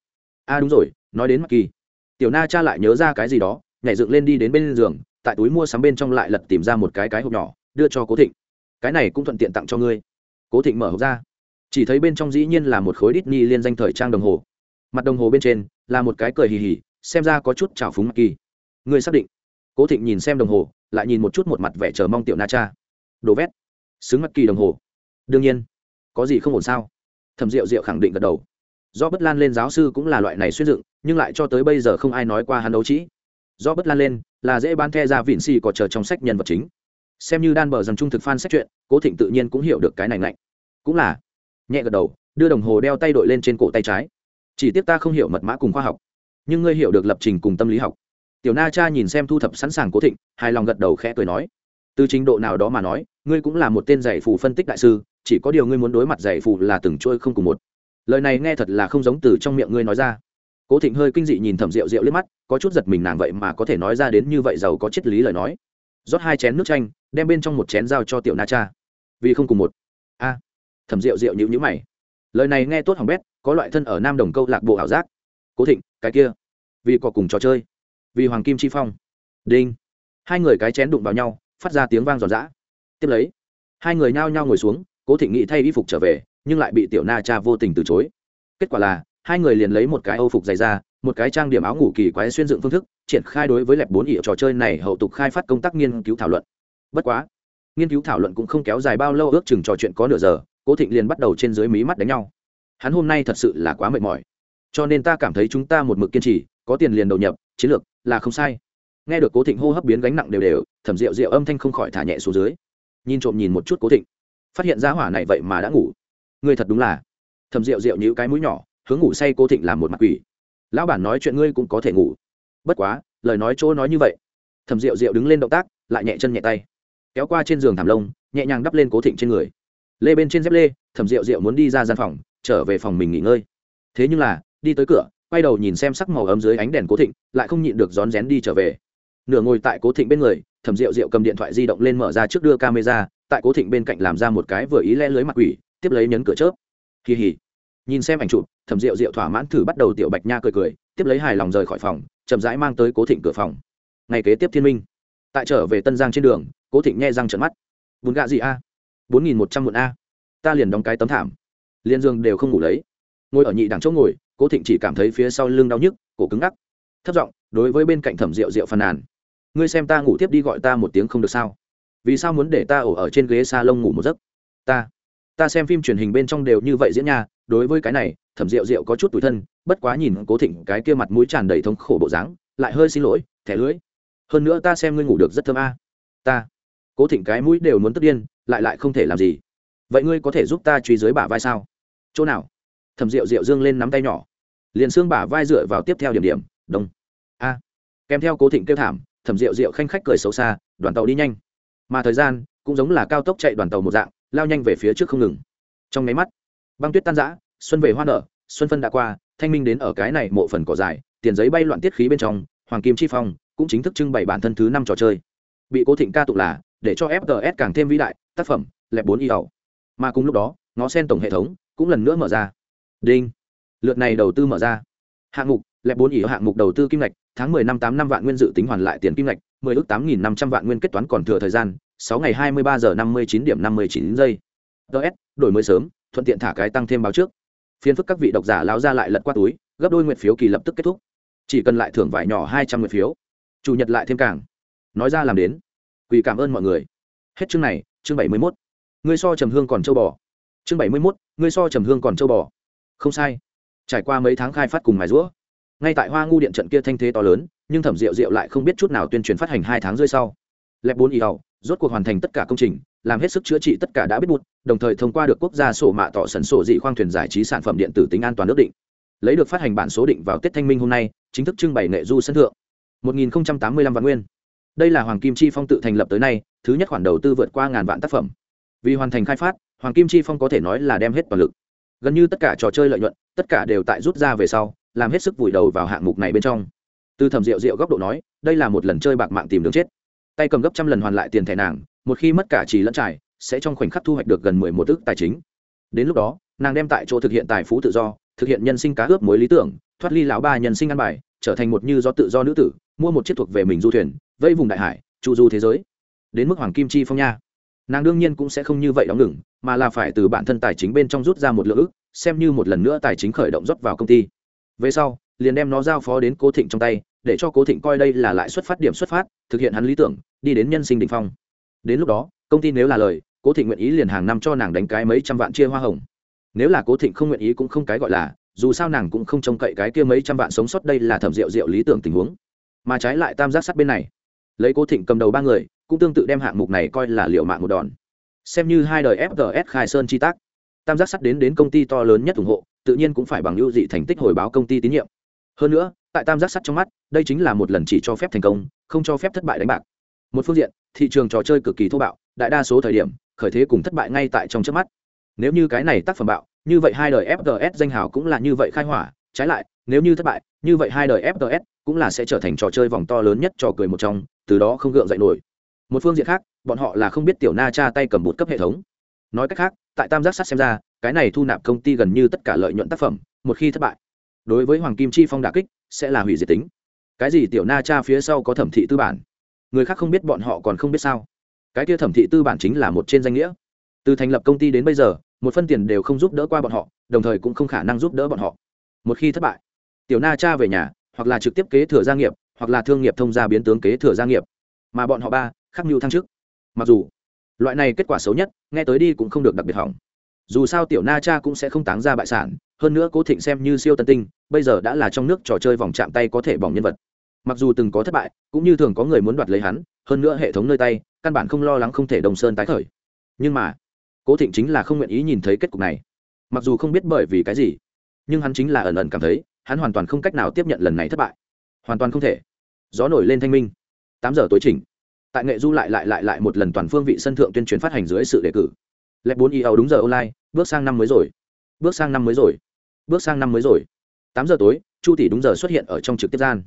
a đúng rồi, nói đến mặt kỳ. Tiểu na cha lại nhớ ra cái gì đó, nhảy dựng lên đi đến bên giường, tại túi mua sắm bên trong lại lật tìm ra một cái cái hộp nhỏ, đưa cho cố thịnh. Cái này cũng thuận tiện tặng cho ngươi. Cố thịnh mở hộp ra. Chỉ thấy bên trong dĩ nhiên là một khối đít ni liên danh thời trang đồng hồ. Mặt đồng hồ bên trên là một cái cười hì hì, xem ra có chút trào phúng mặt kỳ. Ngươi xác định. Cố thịnh nhìn xem đồng hồ, lại nhìn một chút một mặt vẻ chờ mong tiểu na cha. Đồ vét. Xứng mặt kỳ đồng hồ. Đương nhiên. Có gì không ổn sao? Thẩm diệu diệu khẳng định gật đầu do bất lan lên giáo sư cũng là loại này xuyên dựng, nhưng lại cho tới bây giờ không ai nói qua hắn đấu trĩ do bất lan lên, là dễ bán the ra vịn xì có chờ trong sách nhân vật chính. Xem như đan bờ dần trung thực phan xét chuyện cố thịnh tự nhiên cũng hiểu được cái này lạnh cũng là, nhẹ gật đầu, đưa đồng hồ đeo tay đội lên trên cổ tay trái. Chỉ tiếc ta không hiểu mật mã cùng khoa học, nhưng ngươi hiểu được lập trình cùng tâm lý học. Tiểu na cha nhìn xem thu thập sẵn sàng cố thịnh, hài lòng gật đầu khẽ cười nói, từ trình độ nào đó mà nói, ngươi cũng là một tên giải phù phân tích đại sư, chỉ có điều ngươi muốn đối mặt giải phù là từng trôi không cùng một lời này nghe thật là không giống từ trong miệng ngươi nói ra. Cố thịnh hơi kinh dị nhìn thẩm rượu rượu liếc mắt, có chút giật mình nàng vậy mà có thể nói ra đến như vậy giàu có triết lý lời nói. Rót hai chén nước chanh, đem bên trong một chén giao cho tiểu na cha. Vì không cùng một. A. À, thẩm rượu rượu nhữ nhữ mày. Lời này nghe tốt hỏng bét, có loại thân ở nam đồng câu lạc bộ ảo giác. Cố thịnh, cái kia. Vì có cùng trò chơi. Vì hoàng kim chi phong. Đinh. Hai người cái chén đụng vào nhau, phát ra tiếng vang giòn giã. Tiếp lấy, hai người nhao nhao ngồi xuống, cố thịnh nghĩ thay y phục trở về nhưng lại bị tiểu na cha vô tình từ chối. Kết quả là, hai người liền lấy một cái âu phục dày ra một cái trang điểm áo ngủ kỳ quái xuyên dựng phương thức, triển khai đối với lẹp bốn ỉa trò chơi này hậu tục khai phát công tác nghiên cứu thảo luận. Bất quá, nghiên cứu thảo luận cũng không kéo dài bao lâu, ước chừng trò chuyện có nửa giờ, cố thịnh liền bắt đầu trên dưới mí mắt đánh nhau. Hắn hôm nay thật sự là quá mệt mỏi. Cho nên ta cảm thấy chúng ta một mực kiên trì, có tiền liền đầu nhập, chiến lược là không sai. Nghe được cố thịnh hô hấp biến gánh nặng đều đều, thẩm rượu rượu âm thanh không khỏi thả nhẹ xuống dưới. Nhìn trộm nhìn một chút cố thịnh. Phát hiện ra hỏa này vậy mà đã ngủ ngươi thật đúng là thầm rượu rượu như cái mũi nhỏ, hướng ngủ say cố thịnh làm một mặt quỷ. Lão bản nói chuyện ngươi cũng có thể ngủ. Bất quá, lời nói chỗ nói như vậy. Thầm rượu rượu đứng lên động tác, lại nhẹ chân nhẹ tay. Kéo qua trên giường thảm lông, nhẹ nhàng đắp lên cố thịnh trên người. Lê bên trên dép lê, thầm rượu rượu muốn đi ra gian phòng, trở về phòng mình nghỉ ngơi. Thế nhưng là, đi tới cửa, quay đầu nhìn xem sắc màu ấm dưới ánh đèn cố thịnh, lại không nhịn được rón rén đi trở về. Nửa ngồi tại cố thịnh bên người, thầm rượu rượu cầm điện thoại di động lên mở ra trước đưa camera, tại cố thịnh bên cạnh làm ra một cái vừa ý le lưới mặt quỷ tiếp lấy nhấn cửa chớp. Kỳ hỉ. Nhìn xem ảnh chụp, thẩm rượu rượu thỏa mãn thử bắt đầu tiểu bạch nha cười cười, tiếp lấy hài lòng rời khỏi phòng, chậm rãi mang tới cố thịnh cửa phòng. Ngày kế tiếp thiên minh. Tại trở về tân giang trên đường, cố thịnh nghe răng trận mắt. Bún gạ gì a? Bốn nghìn một trăm một a. Ta liền đóng cái tấm thảm. Liên dương đều không ngủ lấy. Ngồi ở nhị đằng chỗ ngồi, cố thịnh chỉ cảm thấy phía sau lưng đau nhức, cổ cứng ngắc. Thấp giọng, đối với bên cạnh thẩm rượu rượu phàn nàn. Ngươi xem ta ngủ tiếp đi gọi ta một tiếng không được sao? Vì sao muốn để ta ổ ở trên ghế s a lông ngủ một giấc? Ta ta xem phim truyền hình bên trong đều như vậy diễn nha, đối với cái này, thẩm rượu rượu có chút tủi thân, bất quá nhìn cố thịnh cái kia mặt mũi tràn đầy thống khổ bộ dáng, lại hơi xin lỗi, thẻ lưỡi hơn nữa ta xem ngươi ngủ được rất thơm a. Ta. Cố thịnh cái mũi đều muốn tất điên, lại lại không thể làm gì. Vậy ngươi có thể giúp ta truy dưới bả vai sao? Chỗ nào? Thẩm rượu rượu dương lên nắm tay nhỏ. Liền xương bả vai dựa vào tiếp theo điểm điểm đông a. Kèm theo cố thịnh kêu thảm, thẩm rượu rượu khanh khách cười xấu xa, đoàn tàu đi nhanh. Mà thời gian cũng giống là cao tốc chạy đoàn tàu một dạng lao nhanh về phía trước không ngừng. Trong nháy mắt, băng tuyết tan giã xuân về hoa nở, xuân phân đã qua, thanh minh đến ở cái này mộ phần cỏ dài, tiền giấy bay loạn tiết khí bên trong, hoàng kim chi phong cũng chính thức trưng bày bản thân thứ năm trò chơi. Bị cố thịnh ca tụng là để cho fts càng thêm vĩ đại, tác phẩm, lẹp bốn y ẩu mà cùng lúc đó, ngó sen tổng hệ thống cũng lần nữa mở ra. Đinh. Lượt này đầu tư mở ra. Hạng mục, lẹp bốn ỉ hạng mục đầu tư kim ngạch, tháng mười năm tám năm vạn nguyên dự tính hoàn lại tiền kim ngạch, mười ước tám nghìn năm trăm vạn nguyên kết toán còn thừa thời gian sáu ngày hai mươi ba giờ năm mươi chín điểm năm mươi chín giây. Ts đổi mới sớm, thuận tiện thả cái tăng thêm báo trước. Phiên phức các vị độc giả lao ra lại lật qua túi, gấp đôi nguyện phiếu kỳ lập tức kết thúc. Chỉ cần lại thưởng vải nhỏ hai trăm nguyện phiếu. Chủ nhật lại thêm càng. Nói ra làm đến. Quỳ cảm ơn mọi người. Hết chương này, chương bảy mươi mốt. Ngươi so trầm hương còn châu bò. Chương bảy mươi mốt, ngươi so trầm hương còn châu bò. Không sai. Trải qua mấy tháng khai phát cùng mài rũa, ngay tại hoa ngu điện trận kia thanh thế to lớn, nhưng thẩm rượu rượu lại không biết chút nào tuyên truyền phát hành hai tháng rơi sau. Lẹp bốn y ẩu rốt cuộc hoàn thành tất cả công trình, làm hết sức chữa trị tất cả đã biết bụt, đồng thời thông qua được quốc gia sổ mạ tỏ sần sổ dị khoang thuyền giải trí sản phẩm điện tử tính an toàn nước định. Lấy được phát hành bản số định vào tết thanh minh hôm nay, chính thức trưng bày nghệ du sân thượng. 1085 vạn nguyên. Đây là hoàng kim chi phong tự thành lập tới nay, thứ nhất khoản đầu tư vượt qua ngàn vạn tác phẩm. Vì hoàn thành khai phát, hoàng kim chi phong có thể nói là đem hết toàn lực. Gần như tất cả trò chơi lợi nhuận, tất cả đều tại rút ra về sau, làm hết sức vùi đầu vào hạng mục này bên trong. Từ thẩm rượu rượu góc độ nói, đây là một lần chơi bạc mạng tìm đường chết tay cầm gấp trăm lần hoàn lại tiền thẻ nàng, một khi mất cả trì lẫn trải, sẽ trong khoảnh khắc thu hoạch được gần mười một ước tài chính. Đến lúc đó, nàng đem tại chỗ thực hiện tài phú tự do, thực hiện nhân sinh cá ướp mối lý tưởng, thoát ly lão ba nhân sinh ăn bài, trở thành một như do tự do nữ tử, mua một chiếc thuộc về mình du thuyền vây vùng đại hải trụ du thế giới. Đến mức hoàng kim chi phong nha. Nàng đương nhiên cũng sẽ không như vậy đóng ngừng, mà là phải từ bản thân tài chính bên trong rút ra một lượng ức, xem như một lần nữa tài chính khởi động rót vào công ty. Về sau, liền đem nó giao phó đến cố thịnh trong tay để cho cố thịnh coi đây là lại xuất phát điểm xuất phát, thực hiện hắn lý tưởng, đi đến nhân sinh định phong. Đến lúc đó, công ty nếu là lời, cố thịnh nguyện ý liền hàng năm cho nàng đánh cái mấy trăm vạn chia hoa hồng. Nếu là cố thịnh không nguyện ý cũng không cái gọi là, dù sao nàng cũng không trông cậy cái kia mấy trăm vạn sống sót đây là thẩm rượu rượu lý tưởng tình huống. Mà trái lại tam giác sắt bên này, lấy cố thịnh cầm đầu ba người, cũng tương tự đem hạng mục này coi là liệu mạng một đòn. Xem như hai đời fgs khai sơn chi tác. Tam giác sắt đến đến công ty to lớn nhất ủng hộ, tự nhiên cũng phải bằng lưu dị thành tích hồi báo công ty tín nhiệm. Hơn nữa tại tam giác sắt trong mắt, đây chính là một lần chỉ cho phép thành công, không cho phép thất bại đánh bạc. Một phương diện, thị trường trò chơi cực kỳ thô bạo, đại đa số thời điểm, khởi thế cùng thất bại ngay tại trong trước mắt. Nếu như cái này tác phẩm bạo, như vậy hai đời fts danh hào cũng là như vậy khai hỏa, trái lại, nếu như thất bại, như vậy hai đời fts cũng là sẽ trở thành trò chơi vòng to lớn nhất trò cười một trong, từ đó không gượng dậy nổi. Một phương diện khác, bọn họ là không biết tiểu na cha tay cầm bút cấp hệ thống. Nói cách khác, tại tam giác sắt xem ra, cái này thu nạp công ty gần như tất cả lợi nhuận tác phẩm, một khi thất bại đối với hoàng kim chi phong đà kích, sẽ là hủy diệt tính. Cái gì tiểu na cha phía sau có thẩm thị tư bản? Người khác không biết bọn họ còn không biết sao? Cái kia thẩm thị tư bản chính là một trên danh nghĩa. Từ thành lập công ty đến bây giờ, một phân tiền đều không giúp đỡ qua bọn họ, đồng thời cũng không khả năng giúp đỡ bọn họ. Một khi thất bại, tiểu na cha về nhà, hoặc là trực tiếp kế thừa gia nghiệp, hoặc là thương nghiệp thông gia biến tướng kế thừa gia nghiệp. Mà bọn họ ba, khắc mưu thăng chức. Mặc dù, loại này kết quả xấu nhất, nghe tới đi cũng không được đặc biệt hỏng dù sao tiểu na cha cũng sẽ không táng ra bại sản, hơn nữa cố thịnh xem như siêu tân tinh, bây giờ đã là trong nước trò chơi vòng chạm tay có thể bỏng nhân vật. Mặc dù từng có thất bại, cũng như thường có người muốn đoạt lấy hắn, hơn nữa hệ thống nơi tay, căn bản không lo lắng không thể đồng sơn tái khởi. Nhưng mà, cố thịnh chính là không nguyện ý nhìn thấy kết cục này. Mặc dù không biết bởi vì cái gì, nhưng hắn chính là ẩn ẩn cảm thấy, hắn hoàn toàn không cách nào tiếp nhận lần này thất bại. Hoàn toàn không thể. Gió nổi lên thanh minh. Tám giờ tối chỉnh. Tại nghệ du lại lại lại lại một lần toàn phương vị sân thượng tuyên truyền phát hành dưới sự đề cử lẹp bốn y ấu đúng giờ online, bước sang năm mới rồi. Bước sang năm mới rồi. Bước sang năm mới rồi. Tám giờ tối, chu tỷ đúng giờ xuất hiện ở trong trực tiếp gian.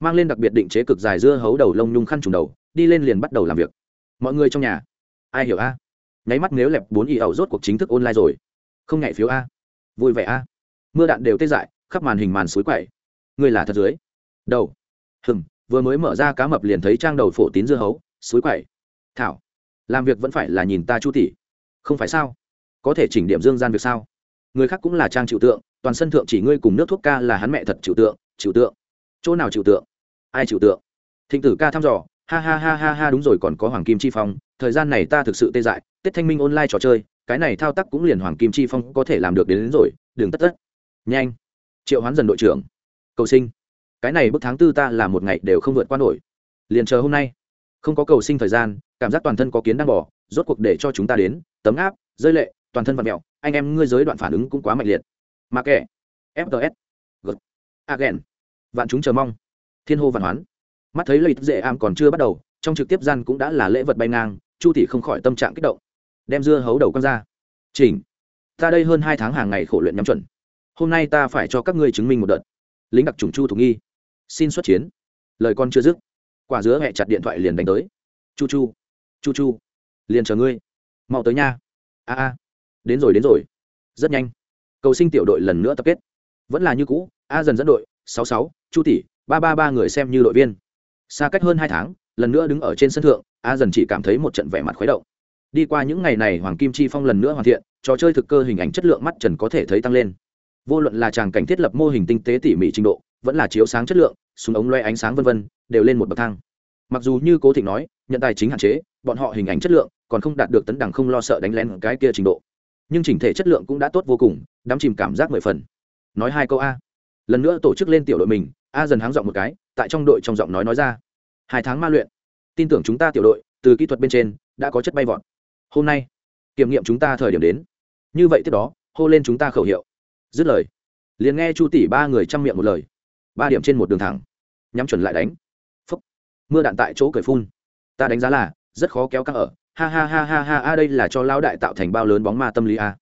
Mang lên đặc biệt định chế cực dài dưa hấu đầu lông nhung khăn trùng đầu, đi lên liền bắt đầu làm việc. Mọi người trong nhà, ai hiểu a? Nháy mắt nếu lẹp bốn y ẩu rốt cuộc chính thức online rồi. Không nhảy phiếu a. Vui vẻ a. Mưa đạn đều tê dại, khắp màn hình màn suối quậy. Người là thật dưới. Đầu. Hừng vừa mới mở ra cá mập liền thấy trang đầu phổ tín dưa hấu, suối quậy. Thảo. Làm việc vẫn phải là nhìn ta chu tỷ không phải sao? Có thể chỉnh điểm dương gian việc sao? Người khác cũng là trang chịu tượng toàn sân thượng chỉ ngươi cùng nước thuốc ca là hắn mẹ thật chịu tượng chịu tượng. Chỗ nào chịu tượng? Ai chịu tượng? Thịnh tử ca thăm dò ha ha ha ha ha đúng rồi còn có hoàng kim chi phong thời gian này ta thực sự tê dại tết thanh minh online trò chơi cái này thao tác cũng liền hoàng kim chi phong có thể làm được đến, đến rồi đừng tất tất. Nhanh. Triệu hoán dần đội trưởng. Cầu sinh. Cái này bức tháng tư ta là một ngày đều không vượt qua nổi. Liền chờ hôm nay. Không có cầu sinh thời gian cảm giác toàn thân có kiến đang bỏ rốt cuộc để cho chúng ta đến tấm áp, rơi lệ, toàn thân vật mèo, anh em ngươi giới đoạn phản ứng cũng quá mạnh liệt. Mà kẻ fts g agen, vạn chúng chờ mong. Thiên hô văn hoán. Mắt thấy lợi dễ am còn chưa bắt đầu, trong trực tiếp gian cũng đã là lễ vật bay ngang, chu tỷ không khỏi tâm trạng kích động. Đem dưa hấu đầu con ra. Chỉnh. Ta đây hơn hai tháng hàng ngày khổ luyện nhắm chuẩn. Hôm nay ta phải cho các ngươi chứng minh một đợt. Lính đặc trùng chu thủ nghi. Xin xuất chiến. Lời con chưa dứt. Quả dứa hẹ chặt điện thoại liền đánh tới. Chu chu. Chu chu. Liền chờ ngươi mau tới nha. A a. Đến rồi đến rồi. Rất nhanh. Cầu sinh tiểu đội lần nữa tập kết. Vẫn là như cũ, a dần dẫn đội, sáu sáu, chu tỷ, ba ba ba người xem như đội viên. Xa cách hơn hai tháng, lần nữa đứng ở trên sân thượng, a dần chỉ cảm thấy một trận vẻ mặt khuấy động. Đi qua những ngày này, hoàng kim chi phong lần nữa hoàn thiện, trò chơi thực cơ hình ảnh chất lượng mắt trần có thể thấy tăng lên. Vô luận là tràng cảnh thiết lập mô hình tinh tế tỉ mỉ trình độ, vẫn là chiếu sáng chất lượng, súng ống loe ánh sáng vân vân, đều lên một bậc thang. Mặc dù như cố thịnh nói, nhận tài chính hạn chế, bọn họ hình ảnh chất lượng còn không đạt được tấn đẳng không lo sợ đánh lén cái kia trình độ. Nhưng chỉnh thể chất lượng cũng đã tốt vô cùng, đắm chìm cảm giác mười phần. Nói hai câu a. Lần nữa tổ chức lên tiểu đội mình, a dần háng giọng một cái, tại trong đội trong giọng nói nói ra. Hai tháng ma luyện. Tin tưởng chúng ta tiểu đội, từ kỹ thuật bên trên, đã có chất bay vọt. Hôm nay, kiểm nghiệm chúng ta thời điểm đến. Như vậy tiếp đó, hô lên chúng ta khẩu hiệu. Dứt lời, liền nghe chu tỷ ba người chăm miệng một lời. Ba điểm trên một đường thẳng. Nhắm chuẩn lại đánh. Phúc. Mưa đạn tại chỗ cởi phun. Ta đánh giá là, rất khó kéo căng ở ha ha ha ha ha a, đây là cho lão đại tạo thành bao lớn bóng ma tâm lý a.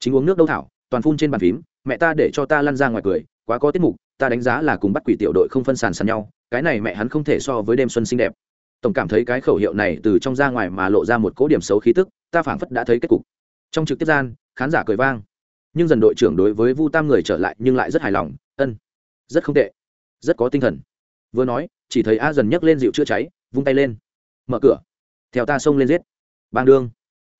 Chính uống nước đâu thảo, toàn phun trên bàn phím, mẹ ta để cho ta lăn ra ngoài cười, quá có tiết mục, ta đánh giá là cùng bắt quỷ tiểu đội không phân sàn sàn nhau, cái này mẹ hắn không thể so với đêm xuân xinh đẹp. Tổng cảm thấy cái khẩu hiệu này từ trong ra ngoài mà lộ ra một cố điểm xấu khí tức, ta phảng phất đã thấy kết cục. Trong trực tiếp gian, khán giả cười vang. Nhưng dần đội trưởng đối với vu tam người trở lại nhưng lại rất hài lòng, ân, rất không tệ, rất có tinh thần. Vừa nói, chỉ thấy a dần nhấc lên dịu chữa cháy, vung tay lên, mở cửa, theo ta xông lên giết bang đương.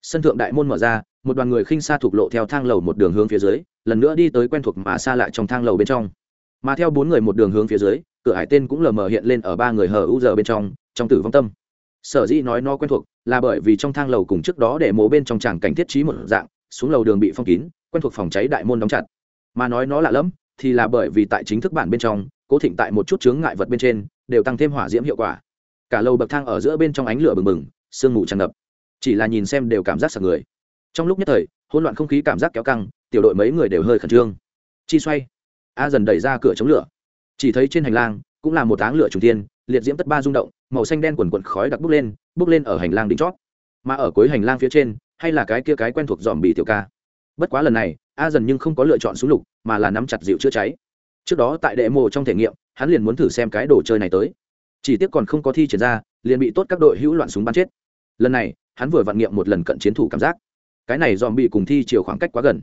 Sân thượng đại môn mở ra, một đoàn người khinh xa thuộc lộ theo thang lầu một đường hướng phía dưới, lần nữa đi tới quen thuộc mà xa lại trong thang lầu bên trong. Mà theo bốn người một đường hướng phía dưới, cửa hải tên cũng lờ mờ hiện lên ở ba người hờ u giờ bên trong trong tử vong tâm. Sở dĩ nói nó quen thuộc là bởi vì trong thang lầu cùng trước đó để mố bên trong tràng cảnh thiết trí một dạng, xuống lầu đường bị phong kín, quen thuộc phòng cháy đại môn đóng chặt. Mà nói nó lạ lẫm thì là bởi vì tại chính thức bản bên trong, cố thịnh tại một chút chướng ngại vật bên trên, đều tăng thêm hỏa diễm hiệu quả. Cả lầu bậc thang ở giữa bên trong ánh lửa bừng bừng, sương mù tràn ngập chỉ là nhìn xem đều cảm giác sợ người. Trong lúc nhất thời, hỗn loạn không khí cảm giác kéo căng, tiểu đội mấy người đều hơi khẩn trương. Chi xoay, a dần đẩy ra cửa chống lửa. Chỉ thấy trên hành lang, cũng là một áng lửa trùng tiên liệt diễm tất ba rung động, màu xanh đen quần quần khói đặc bốc lên bốc lên ở hành lang đỉnh chót. Mà ở cuối hành lang phía trên, hay là cái kia cái quen thuộc dòm bị tiểu ca. Bất quá lần này, a dần nhưng không có lựa chọn súng lục, mà là nắm chặt dịu chữa cháy. Trước đó tại đệ mộ trong thể nghiệm, hắn liền muốn thử xem cái đồ chơi này tới. Chỉ tiếc còn không có thi triển ra, liền bị tốt các đội hữu loạn súng bắn chết. Lần này hắn vừa vặn nghiệm một lần cận chiến thủ cảm giác. Cái này dòm bị cùng thi chiều khoảng cách quá gần.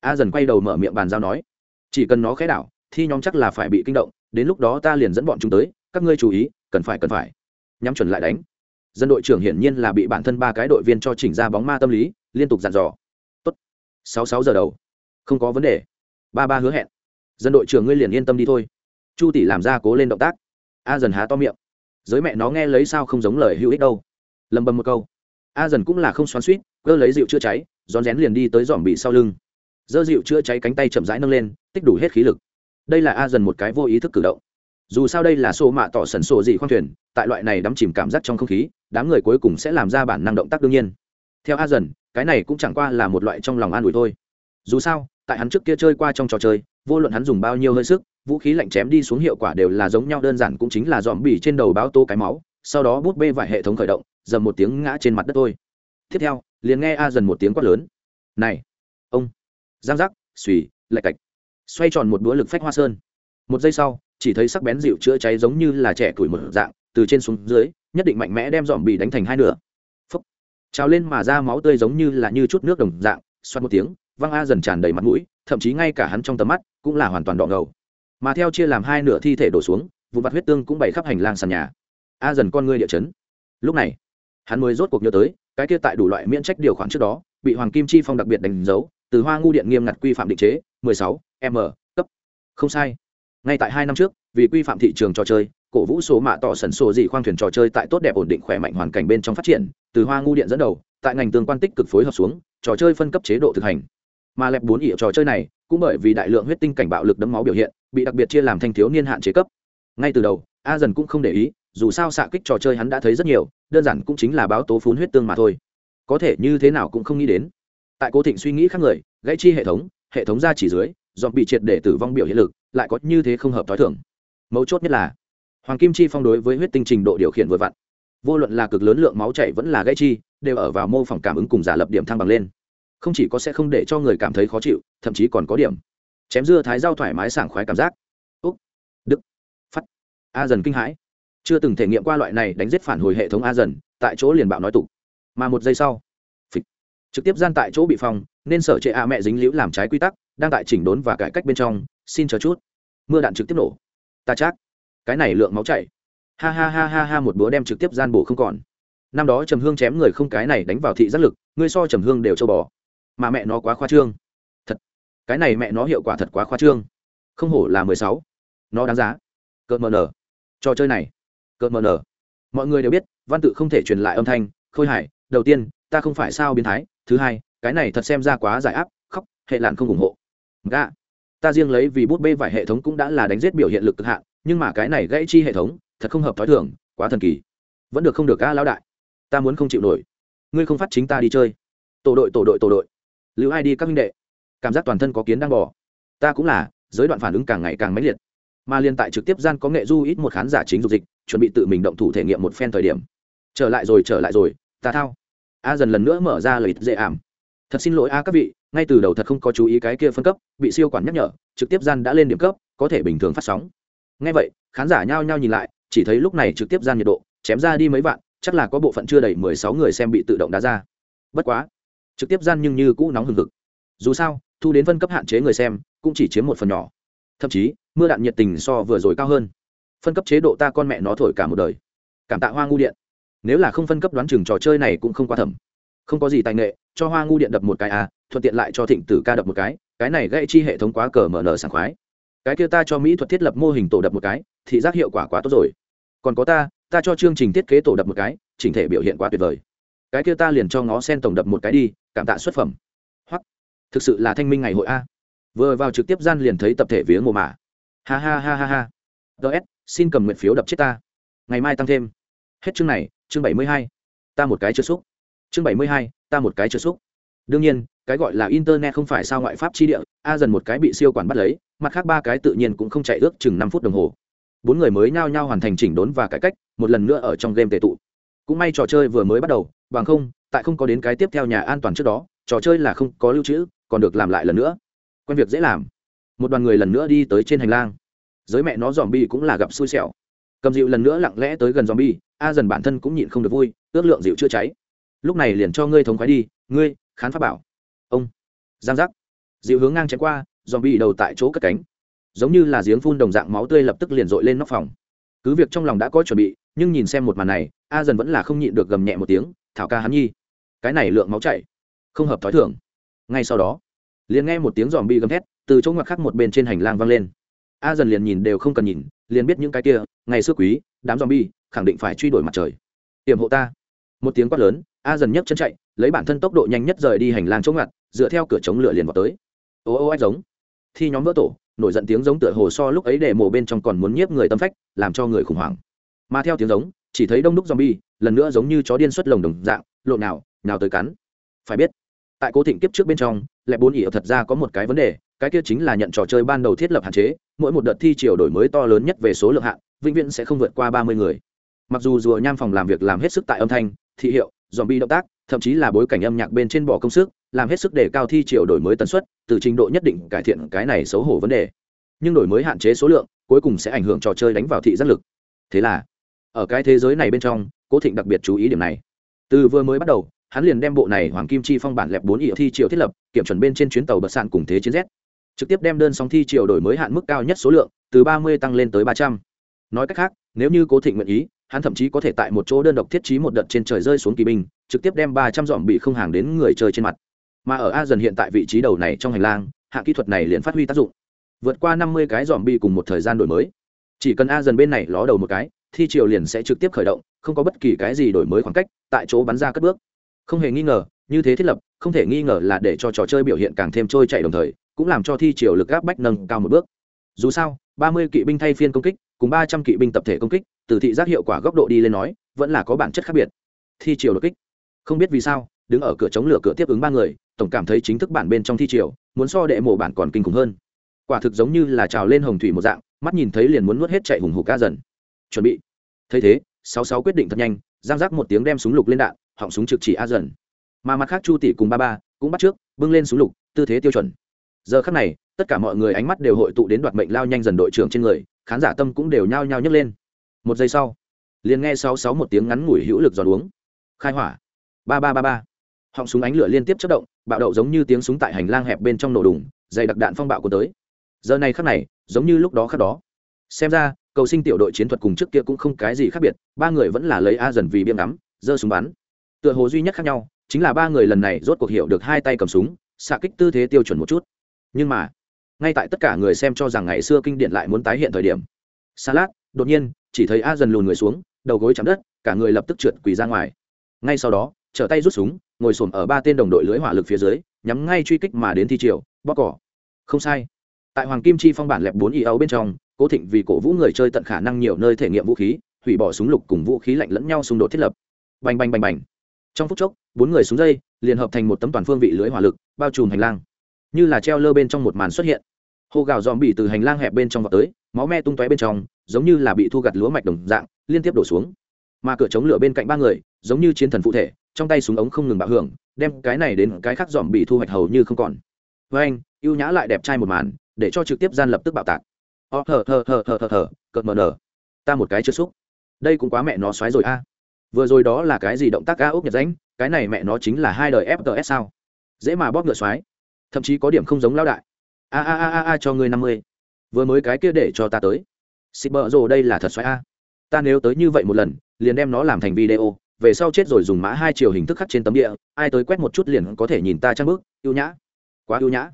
A dần quay đầu mở miệng bàn giao nói, chỉ cần nó khẽ đảo, thi nhóm chắc là phải bị kinh động, đến lúc đó ta liền dẫn bọn chúng tới, các ngươi chú ý, cần phải cần phải. Nhắm chuẩn lại đánh. Dân đội trưởng hiển nhiên là bị bản thân ba cái đội viên cho chỉnh ra bóng ma tâm lý, liên tục dặn dò. Tốt. Sáu sáu giờ đầu. Không có vấn đề. Ba ba hứa hẹn. Dân đội trưởng ngươi liền yên tâm đi thôi. Chu tỷ làm ra cố lên động tác. A dần há to miệng. Giới mẹ nó nghe lấy sao không giống lời hữu ích đâu. Lầm bầm một câu a dần cũng là không xoắn suýt, cơ lấy rượu chữa cháy, rón rén liền đi tới dòm bị sau lưng. Dơ rượu chữa cháy cánh tay chậm rãi nâng lên, tích đủ hết khí lực. Đây là a dần một cái vô ý thức cử động. Dù sao đây là sổ mạ tỏ sần sổ gì khoang thuyền, tại loại này đắm chìm cảm giác trong không khí, đám người cuối cùng sẽ làm ra bản năng động tác đương nhiên. Theo a dần, cái này cũng chẳng qua là một loại trong lòng an ủi thôi. Dù sao, tại hắn trước kia chơi qua trong trò chơi, vô luận hắn dùng bao nhiêu hơi sức, vũ khí lạnh chém đi xuống hiệu quả đều là giống nhau, đơn giản cũng chính là dòm bỉ trên đầu báo tô cái máu sau đó bút bê vải hệ thống khởi động, dầm một tiếng ngã trên mặt đất thôi. Tiếp theo, liền nghe a dần một tiếng quát lớn. Này, ông, giang giác, xùy, lạch cạch. Xoay tròn một đũa lực phách hoa sơn. Một giây sau, chỉ thấy sắc bén dịu chữa cháy giống như là trẻ tuổi một dạng, từ trên xuống dưới, nhất định mạnh mẽ đem dòm bị đánh thành hai nửa. Phấp trào lên mà ra máu tươi giống như là như chút nước đồng dạng, xoát một tiếng, văng a dần tràn đầy mặt mũi, thậm chí ngay cả hắn trong tầm mắt cũng là hoàn toàn đỏ ngầu. Mà theo chia làm hai nửa thi thể đổ xuống vụ vặt huyết tương cũng bày khắp hành lang sàn nhà a dần con ngươi địa chấn. Lúc này, hắn mới rốt cuộc nhớ tới, cái kia tại đủ loại miễn trách điều khoản trước đó, bị hoàng kim chi phong đặc biệt đánh dấu, từ hoa ngu điện nghiêm ngặt quy phạm định chế 16 m, cấp. Không sai. Ngay tại hai năm trước, vì quy phạm thị trường trò chơi, cổ vũ số mạ tỏ sần sổ dị khoang thuyền trò chơi tại tốt đẹp ổn định khỏe mạnh hoàn cảnh bên trong phát triển, từ hoa ngu điện dẫn đầu, tại ngành tương quan tích cực phối hợp xuống, trò chơi phân cấp chế độ thực hành. Mà lẹp bốn ỉa trò chơi này, cũng bởi vì đại lượng huyết tinh cảnh bạo lực đấm máu biểu hiện, bị đặc biệt chia làm thanh thiếu niên hạn chế cấp. Ngay từ đầu, a dần cũng không để ý dù sao xạ kích trò chơi hắn đã thấy rất nhiều, đơn giản cũng chính là báo tố phun huyết tương mà thôi. Có thể như thế nào cũng không nghĩ đến. Tại cố thịnh suy nghĩ khác người, gãy chi hệ thống hệ thống ra chỉ dưới dọn bị triệt để tử vong biểu hiện lực, lại có như thế không hợp t h o i thưởng mấu chốt nhất là, hoàng kim chi phong đối với huyết tinh trình độ điều khiển vừa vặn. Vô luận là cực lớn lượng máu chảy vẫn là gãy chi, đều ở vào mô phỏng cảm ứng cùng giả lập điểm thăng bằng lên. Không chỉ có sẽ không để cho người cảm thấy khó chịu, thậm chí còn có điểm chém dưa thái dao thoải mái sảng khoái cảm giác. Úc, đức, phát. A dần kinh hãi chưa từng thể nghiệm qua loại này đánh giết phản hồi hệ thống a dần tại chỗ liền bạo nói tục. Mà một giây sau phịch, trực tiếp gian tại chỗ bị phong nên sở trệ a mẹ dính liễu làm trái quy tắc đang tại chỉnh đốn và cải cách bên trong xin chờ chút. Mưa đạn trực tiếp nổ. Ta chắc cái này lượng máu chảy. Ha ha ha ha ha một búa đem trực tiếp gian bổ không còn. Năm đó trầm hương chém người không cái này đánh vào thị giác lực ngươi so trầm hương đều châu bò. Mà mẹ nó quá khoa trương. Thật cái này mẹ nó hiệu quả thật quá khoa trương. Không hổ là mười sáu. Nó đáng giá. Cợt mờ nở. Trò chơi này cợt mờ nở mọi người đều biết, văn tự không thể truyền lại âm thanh, khôi hài, đầu tiên, ta không phải sao biến thái, thứ hai, cái này thật xem ra quá giải áp, khóc, hệ lạn không ủng hộ. Gạ ta riêng lấy vì bút bê vải hệ thống cũng đã là đánh giết biểu hiện lực cực hạn, nhưng mà cái này gãy chi hệ thống, thật không hợp t h ó i thường, quá thần kỳ. Vẫn được không được ca lão đại. Ta muốn không chịu nổi. Ngươi không phát chính ta đi chơi. Tổ đội tổ đội tổ đội. Lưu ai đi các minh đệ. Cảm giác toàn thân có kiến đang bỏ ta cũng là, giới đoạn phản ứng càng ngày càng mãnh liệt mà liên tại trực tiếp gian có nghệ du ít một khán giả chính dục dịch, chuẩn bị tự mình động thủ thể nghiệm một phen thời điểm. Trở lại rồi, trở lại rồi, ta thao. A dần lần nữa mở ra lời dễ ảm. Thật xin lỗi a các vị, ngay từ đầu thật không có chú ý cái kia phân cấp, bị siêu quản nhắc nhở, trực tiếp gian đã lên điểm cấp, có thể bình thường phát sóng. Ngay vậy, khán giả nhao nhao nhìn lại, chỉ thấy lúc này trực tiếp gian nhiệt độ chém ra đi mấy vạn, chắc là có bộ phận chưa đầy mười sáu người xem bị tự động đá ra. Bất quá, trực tiếp gian nhưng như cũ nóng hừng hực. Dù sao, thu đến phân cấp hạn chế người xem cũng chỉ chiếm một phần nhỏ. Thậm chí mưa đạn nhiệt tình so vừa rồi cao hơn. Phân cấp chế độ ta con mẹ nó thổi cả một đời. Cảm tạ hoa ngu điện. Nếu là không phân cấp đoán chừng trò chơi này cũng không quá thẩm không có gì tài nghệ, cho hoa ngu điện đập một cái à thuận tiện lại cho thịnh tử ca đập một cái cái này gây chi hệ thống quá cờ mở nở sảng khoái. Cái kia ta cho mỹ thuật thiết lập mô hình tổ đập một cái, thị giác hiệu quả quá tốt rồi. Còn có ta ta cho chương trình thiết kế tổ đập một cái, chỉnh thể biểu hiện quá tuyệt vời. Cái kia ta liền cho ngó sen tổng đập một cái đi, cảm tạ xuất phẩm. Hoặc, thực sự là thanh minh ngày hội a. Vừa vào trực tiếp gian liền thấy tập thể viếng mồ mả ha ha ha ha ha. Ts xin cầm nguyện phiếu đập chết ta. Ngày mai tăng thêm. Hết chương này, chương bảy mươi hai. Ta một cái chưa xúc. Chương bảy mươi hai, ta một cái chưa xúc. Đương nhiên, cái gọi là internet không phải sao ngoại pháp chi địa, a dần một cái bị siêu quản bắt lấy, mặt khác ba cái tự nhiên cũng không chạy ước chừng năm phút đồng hồ. Bốn người mới nhao nhao hoàn thành chỉnh đốn và cải cách, một lần nữa ở trong game tệ tụ. Cũng may trò chơi vừa mới bắt đầu, bằng không, tại không có đến cái tiếp theo nhà an toàn trước đó, trò chơi là không có lưu trữ, còn được làm lại lần nữa. Quen việc dễ làm một đoàn người lần nữa đi tới trên hành lang. Giới mẹ nó dòm bi cũng là gặp xui xẻo. Cầm dịu lần nữa lặng lẽ tới gần dòm bi a dần bản thân cũng nhịn không được vui, ước lượng dịu chữa cháy. Lúc này liền cho ngươi thống khoái đi, ngươi, khán pháp bảo. Ông. Giang giác. Dịu hướng ngang chém qua dòm bi đầu tại chỗ cất cánh. Giống như là giếng phun đồng dạng máu tươi lập tức liền dội lên nóc phòng. Cứ việc trong lòng đã có chuẩn bị, nhưng nhìn xem một màn này, a dần vẫn là không nhịn được gầm nhẹ một tiếng, thảo ca hắn nhi. Cái này lượng máu chảy, không hợp thói thường. Ngay sau đó, liền nghe một tiếng dòm bi gầm thét từ chỗ ngoặc khác một bên trên hành lang vang lên. A dần liền nhìn đều không cần nhìn liền biết những cái kia ngày xưa quý đám dòm bi khẳng định phải truy đuổi mặt trời. Hiểm hộ ta. Một tiếng quát lớn a dần nhấc chân chạy lấy bản thân tốc độ nhanh nhất rời đi hành lang chỗ ngoặc, dựa theo cửa chống lửa liền vào tới. Ô ô ách giống. Thi nhóm vỡ tổ nổi giận tiếng giống tựa hồ so lúc ấy để mổ bên trong còn muốn nhiếp người tâm phách làm cho người khủng hoảng. Mà theo tiếng giống chỉ thấy đông đúc zombie lần nữa giống như chó điên xuất lồng đồng dạng lộn nào nào tới cắn. Phải biết tại cố thịnh kiếp trước bên trong lẽ bốn ỉ thật ra có một cái vấn đề, cái kia chính là nhận trò chơi ban đầu thiết lập hạn chế, mỗi một đợt thi chiều đổi mới to lớn nhất về số lượng hạn, vĩnh viễn sẽ không vượt qua ba mươi người. Mặc dù rùa nham phòng làm việc làm hết sức tại âm thanh, thị hiệu dòm bi động tác, thậm chí là bối cảnh âm nhạc bên trên bỏ công sức, làm hết sức để cao thi chiều đổi mới tần suất, từ trình độ nhất định cải thiện cái này xấu hổ vấn đề. Nhưng đổi mới hạn chế số lượng, cuối cùng sẽ ảnh hưởng trò chơi đánh vào thị giác lực. Thế là, ở cái thế giới này bên trong, cố thịnh đặc biệt chú ý điểm này. Từ vừa mới bắt đầu hắn liền đem bộ này hoàng kim chi phong bản lẹp bốn ỉa thi triều thiết lập, kiểm chuẩn bên trên chuyến tàu bật sạn cùng thế chiến z. Trực tiếp đem đơn sóng thi triều đổi mới hạn mức cao nhất số lượng, từ ba mươi tăng lên tới ba trăm. Nói cách khác, nếu như cố thịnh nguyện ý, hắn thậm chí có thể tại một chỗ đơn độc thiết trí một đợt trên trời rơi xuống kỳ binh, trực tiếp đem ba trăm dọn bị không hàng đến người chơi trên mặt. Mà ở a dần hiện tại vị trí đầu này trong hành lang hạng kỹ thuật này liền phát huy tác dụng. Vượt qua năm mươi cái dòm bi cùng một thời gian đổi mới. Chỉ cần a dần bên này ló đầu một cái, thi triều liền sẽ trực tiếp khởi động, không có bất kỳ cái gì đổi mới khoảng cách, tại chỗ bắn ra cất bước không hề nghi ngờ, như thế thiết lập, không thể nghi ngờ là để cho trò chơi biểu hiện càng thêm trôi chạy đồng thời, cũng làm cho thi triều lực gáp bách nâng cao một bước. Dù sao, ba mươi kỵ binh thay phiên công kích, cùng ba trăm kỵ binh tập thể công kích, từ thị giác hiệu quả góc độ đi lên nói, vẫn là có bản chất khác biệt. Thi triều đột kích. Không biết vì sao, đứng ở cửa chống lửa cửa tiếp ứng ba người, tổng cảm thấy chính thức bản bên trong thi triều, muốn so đệ mổ bản còn kinh khủng hơn. Quả thực giống như là trào lên hồng thủy một dạng, mắt nhìn thấy liền muốn nuốt hết chạy hùng hục ca dần. Chuẩn bị. Thấy thế, sáu sáu quyết định thật nhanh, giang giác một tiếng đem súng lục lên đạn họng súng trực chỉ a dần. Mà mặt khác chu tỷ cùng ba ba cũng bắt trước, bưng lên súng lục, tư thế tiêu chuẩn. Giờ khắc này, tất cả mọi người ánh mắt đều hội tụ đến đoạt mệnh lao nhanh dần đội trưởng trên người, khán giả tâm cũng đều nhao nhao nhấc lên. Một giây sau, liền nghe sáu sáu một tiếng ngắn ngủi hữu lực giòn uống. Khai hỏa. Ba ba ba ba. Họng súng ánh lửa liên tiếp chất động, bạo đậu giống như tiếng súng tại hành lang hẹp bên trong nổ đùng, dày đặc đạn phong bạo của tới. Giờ này khắc này, giống như lúc đó khắc đó. Xem ra, cầu sinh tiểu đội chiến thuật cùng trước kia cũng không cái gì khác biệt, ba người vẫn là lấy a dần vì biếng ngắm, giơ súng bắn tựa hồ duy nhất khác nhau, chính là ba người lần này rốt cuộc hiểu được hai tay cầm súng, xạ kích tư thế tiêu chuẩn một chút. Nhưng mà, ngay tại tất cả người xem cho rằng ngày xưa kinh điển lại muốn tái hiện thời điểm salad đột nhiên, chỉ thấy a dần lùn người xuống, đầu gối chạm đất, cả người lập tức trượt quỳ ra ngoài. Ngay sau đó, trở tay rút súng, ngồi xổm ở ba tên đồng đội lưới hỏa lực phía dưới, nhắm ngay truy kích mà đến thi triều bóc cỏ. Không sai. Tại hoàng kim chi phong bản lẹp bốn y ấu bên trong, cố thịnh vì cổ vũ người chơi tận khả năng nhiều nơi thể nghiệm vũ khí, hủy bỏ súng lục cùng vũ khí lạnh lẫn nhau xung đột thiết lập. Bành bành bành bành trong phút chốc, bốn người xuống dây liền hợp thành một tấm toàn phương vị lưới hỏa lực, bao trùm hành lang. Như là treo lơ bên trong một màn xuất hiện. Hô gào dòm bị từ hành lang hẹp bên trong vào tới, máu me tung tóe bên trong, giống như là bị thu gặt lúa mạch đồng dạng, liên tiếp đổ xuống. Mà cửa chống lửa bên cạnh ba người, giống như chiến thần phụ thể, trong tay súng ống không ngừng bạo hưởng, đem cái này đến cái khác dòm bị thu hoạch hầu như không còn. Với anh, ưu nhã lại đẹp trai một màn, để cho trực tiếp gian lập tức bạo tạc. Ờ, Ó thở thở thở thở thở thở cợt mờ nở. Ta một cái chưa xúc. Đây cũng quá mẹ nó xoáy rồi a vừa rồi đó là cái gì động tác a ốc nhật ránh cái này mẹ nó chính là hai đời fts sao? Dễ mà bóp ngựa xoáy thậm chí có điểm không giống lao đại. A a a a a, cho ngươi năm mươi. Vừa mới cái kia để cho ta tới. Xịt bợ rồ đây là thật xoáy a. Ta nếu tới như vậy một lần, liền đem nó làm thành video, về sau chết rồi dùng mã hai chiều hình thức khắc trên tấm địa, ai tới quét một chút liền có thể nhìn ta trang bước ưu nhã. Quá ưu nhã.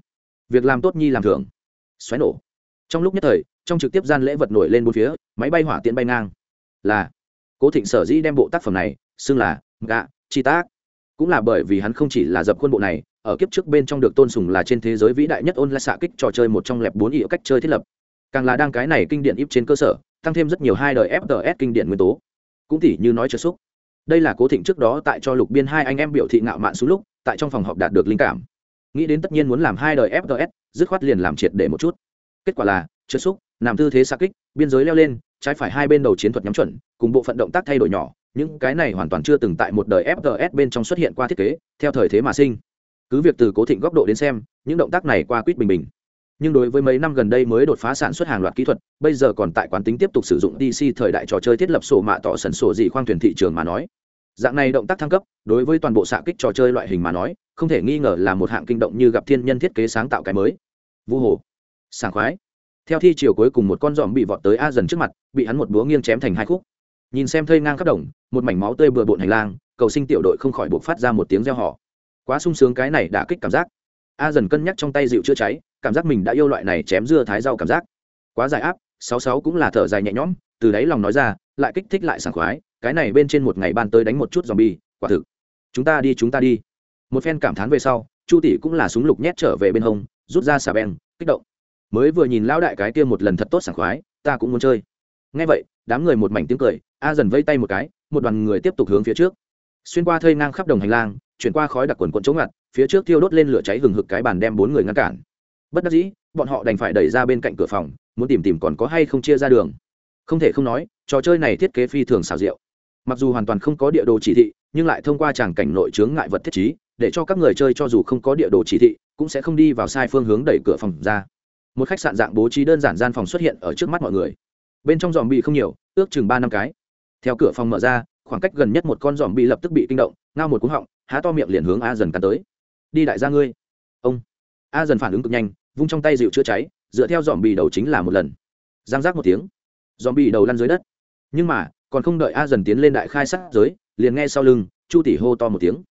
Việc làm tốt nhi làm thưởng. Xoáy nổ. Trong lúc nhất thời, trong trực tiếp gian lễ vật nổi lên bốn phía, máy bay hỏa tiễn bay ngang. Là cố thịnh sở dĩ đem bộ tác phẩm này xưng là gạ chi tác, cũng là bởi vì hắn không chỉ là dập khuôn bộ này, ở kiếp trước bên trong được tôn sùng là trên thế giới vĩ đại nhất ôn lại xạ kích trò chơi một trong lẹp bốn hiệu cách chơi thiết lập. Càng là đang cái này kinh điển ít trên cơ sở, tăng thêm rất nhiều hai đời fts kinh điển nguyên tố. Cũng tỉ như nói trợ xúc. Đây là cố thịnh trước đó tại cho lục biên hai anh em biểu thị ngạo mạn xuống lúc, tại trong phòng họp đạt được linh cảm. Nghĩ đến tất nhiên muốn làm hai đời fts dứt khoát liền làm triệt để một chút. Kết quả là trợ xúc làm tư thế xa kích, biên giới leo lên trái phải hai bên đầu chiến thuật nhắm chuẩn, cùng bộ phận động tác thay đổi nhỏ, những cái này hoàn toàn chưa từng tại một đời fts bên trong xuất hiện qua thiết kế, theo thời thế mà sinh. Cứ việc từ cố thịnh góc độ đến xem, những động tác này qua quýt bình bình. Nhưng đối với mấy năm gần đây mới đột phá sản xuất hàng loạt kỹ thuật, bây giờ còn tại quán tính tiếp tục sử dụng dc thời đại trò chơi thiết lập sổ mạ tỏ sần sổ dị khoang thuyền thị trường mà nói. Dạng này động tác thăng cấp, đối với toàn bộ xạ kích trò chơi loại hình mà nói, không thể nghi ngờ là một hạng kinh động như gặp thiên nhân thiết kế sáng tạo cái mới. Vu hồ. Sảng khoái theo thi chiều cuối cùng một con dòm bị vọt tới a dần trước mặt, bị hắn một búa nghiêng chém thành hai khúc. Nhìn xem thây ngang khắp đồng, một mảnh máu tươi bừa bộn hành lang, cầu sinh tiểu đội không khỏi buộc phát ra một tiếng reo hò. Quá sung sướng cái này đã kích cảm giác. A dần cân nhắc trong tay dịu chữa cháy, cảm giác mình đã yêu loại này chém dưa thái rau cảm giác. Quá dài áp, sáu sáu cũng là thở dài nhẹ nhõm, từ đáy lòng nói ra, lại kích thích lại sảng khoái, cái này bên trên một ngày ban tới đánh một chút dòm bi quả thực. Chúng ta đi, chúng ta đi. Một phen cảm thán về sau, chu tỷ cũng là súng lục nhét trở về bên hông, rút ra xà beng, kích động mới vừa nhìn lão đại cái kia một lần thật tốt sảng khoái, ta cũng muốn chơi. Ngay vậy, đám người một mảnh tiếng cười, a dần vây tay một cái, một đoàn người tiếp tục hướng phía trước. Xuyên qua thây ngang khắp đồng hành lang, chuyển qua khói đặc quần quần chống ngặt, phía trước thiêu đốt lên lửa cháy hừng hực cái bàn đem bốn người ngăn cản. Bất đắc dĩ, bọn họ đành phải đẩy ra bên cạnh cửa phòng, muốn tìm tìm còn có hay không chia ra đường. Không thể không nói, trò chơi này thiết kế phi thường xào rượu mặc dù hoàn toàn không có địa đồ chỉ thị, nhưng lại thông qua tràng cảnh nội chướng ngại vật thiết trí, để cho các người chơi cho dù không có địa đồ chỉ thị, cũng sẽ không đi vào sai phương hướng đẩy cửa phòng ra một khách sạn dạng bố trí đơn giản gian phòng xuất hiện ở trước mắt mọi người. Bên trong dòm bị không nhiều, ước chừng ba năm cái. Theo cửa phòng mở ra, khoảng cách gần nhất một con dòm bị lập tức bị kinh động, ngao một cú họng, há to miệng liền hướng a dần cắn tới. Đi đại gia ngươi. Ông. A dần phản ứng cực nhanh, vung trong tay dịu chữa cháy, dựa theo dòm bị đầu chính là một lần. Giang giác một tiếng dòm bị đầu lăn dưới đất. Nhưng mà, còn không đợi a dần tiến lên đại khai sát giới, liền nghe sau lưng, chu tỷ hô to một tiếng.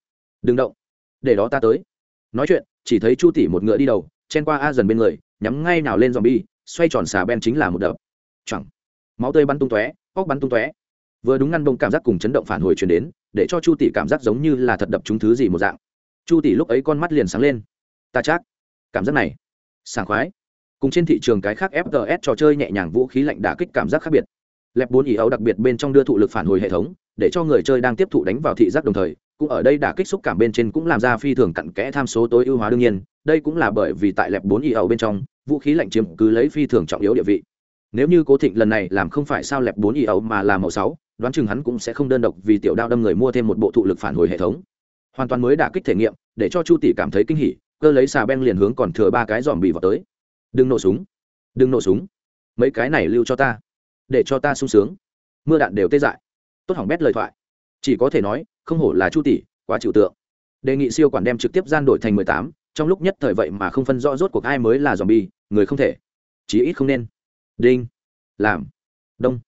Đừng động, để đó ta tới. Nói chuyện, chỉ thấy chu tỷ một ngựa đi đầu, chen qua a dần bên người nhắm ngay nào lên dòm bi xoay tròn xà ben chính là một đập chẳng máu tươi bắn tung tóe, óc bắn tung tóe. Vừa đúng ngăn bông cảm giác cùng chấn động phản hồi truyền đến, để cho chu tỷ cảm giác giống như là thật đập chúng thứ gì một dạng. Chu tỷ lúc ấy con mắt liền sáng lên. Ta chắc. Cảm giác này. Sảng khoái. Cùng trên thị trường cái khác fts trò chơi nhẹ nhàng vũ khí lạnh đả kích cảm giác khác biệt. Lẹp bốn ý ấu đặc biệt bên trong đưa thụ lực phản hồi hệ thống, để cho người chơi đang tiếp thụ đánh vào thị giác đồng thời, cũng ở đây đả kích xúc cảm bên trên cũng làm ra phi thường cặn kẽ tham số tối ưu hóa đương nhiên. Đây cũng là bởi vì tại lẹp bốn ý ấu bên trong vũ khí lạnh chiếm cứ lấy phi thường trọng yếu địa vị. Nếu như cố thịnh lần này làm không phải sao lẹp bốn ý ấu mà là màu sáu, đoán chừng hắn cũng sẽ không đơn độc vì tiểu đao đâm người mua thêm một bộ thụ lực phản hồi hệ thống. Hoàn toàn mới đả kích thể nghiệm, để cho chu tỷ cảm thấy kinh hỉ, cơ lấy xà beng liền hướng còn thừa ba cái dòm bị vào tới. Đừng nổ súng. Đừng nổ súng. Mấy cái này lưu cho ta. Để cho ta sung sướng. Mưa đạn đều tê dại. Tốt hỏng bét lời thoại. Chỉ có thể nói, không hổ là chu tỷ, quá chịu tượng. Đề nghị siêu quản đem trực tiếp gian đổi thành mười tám trong lúc nhất thời vậy mà không phân rõ rốt cuộc ai mới là dòm bi người không thể. Chí ít không nên. Đinh. Làm. Đông.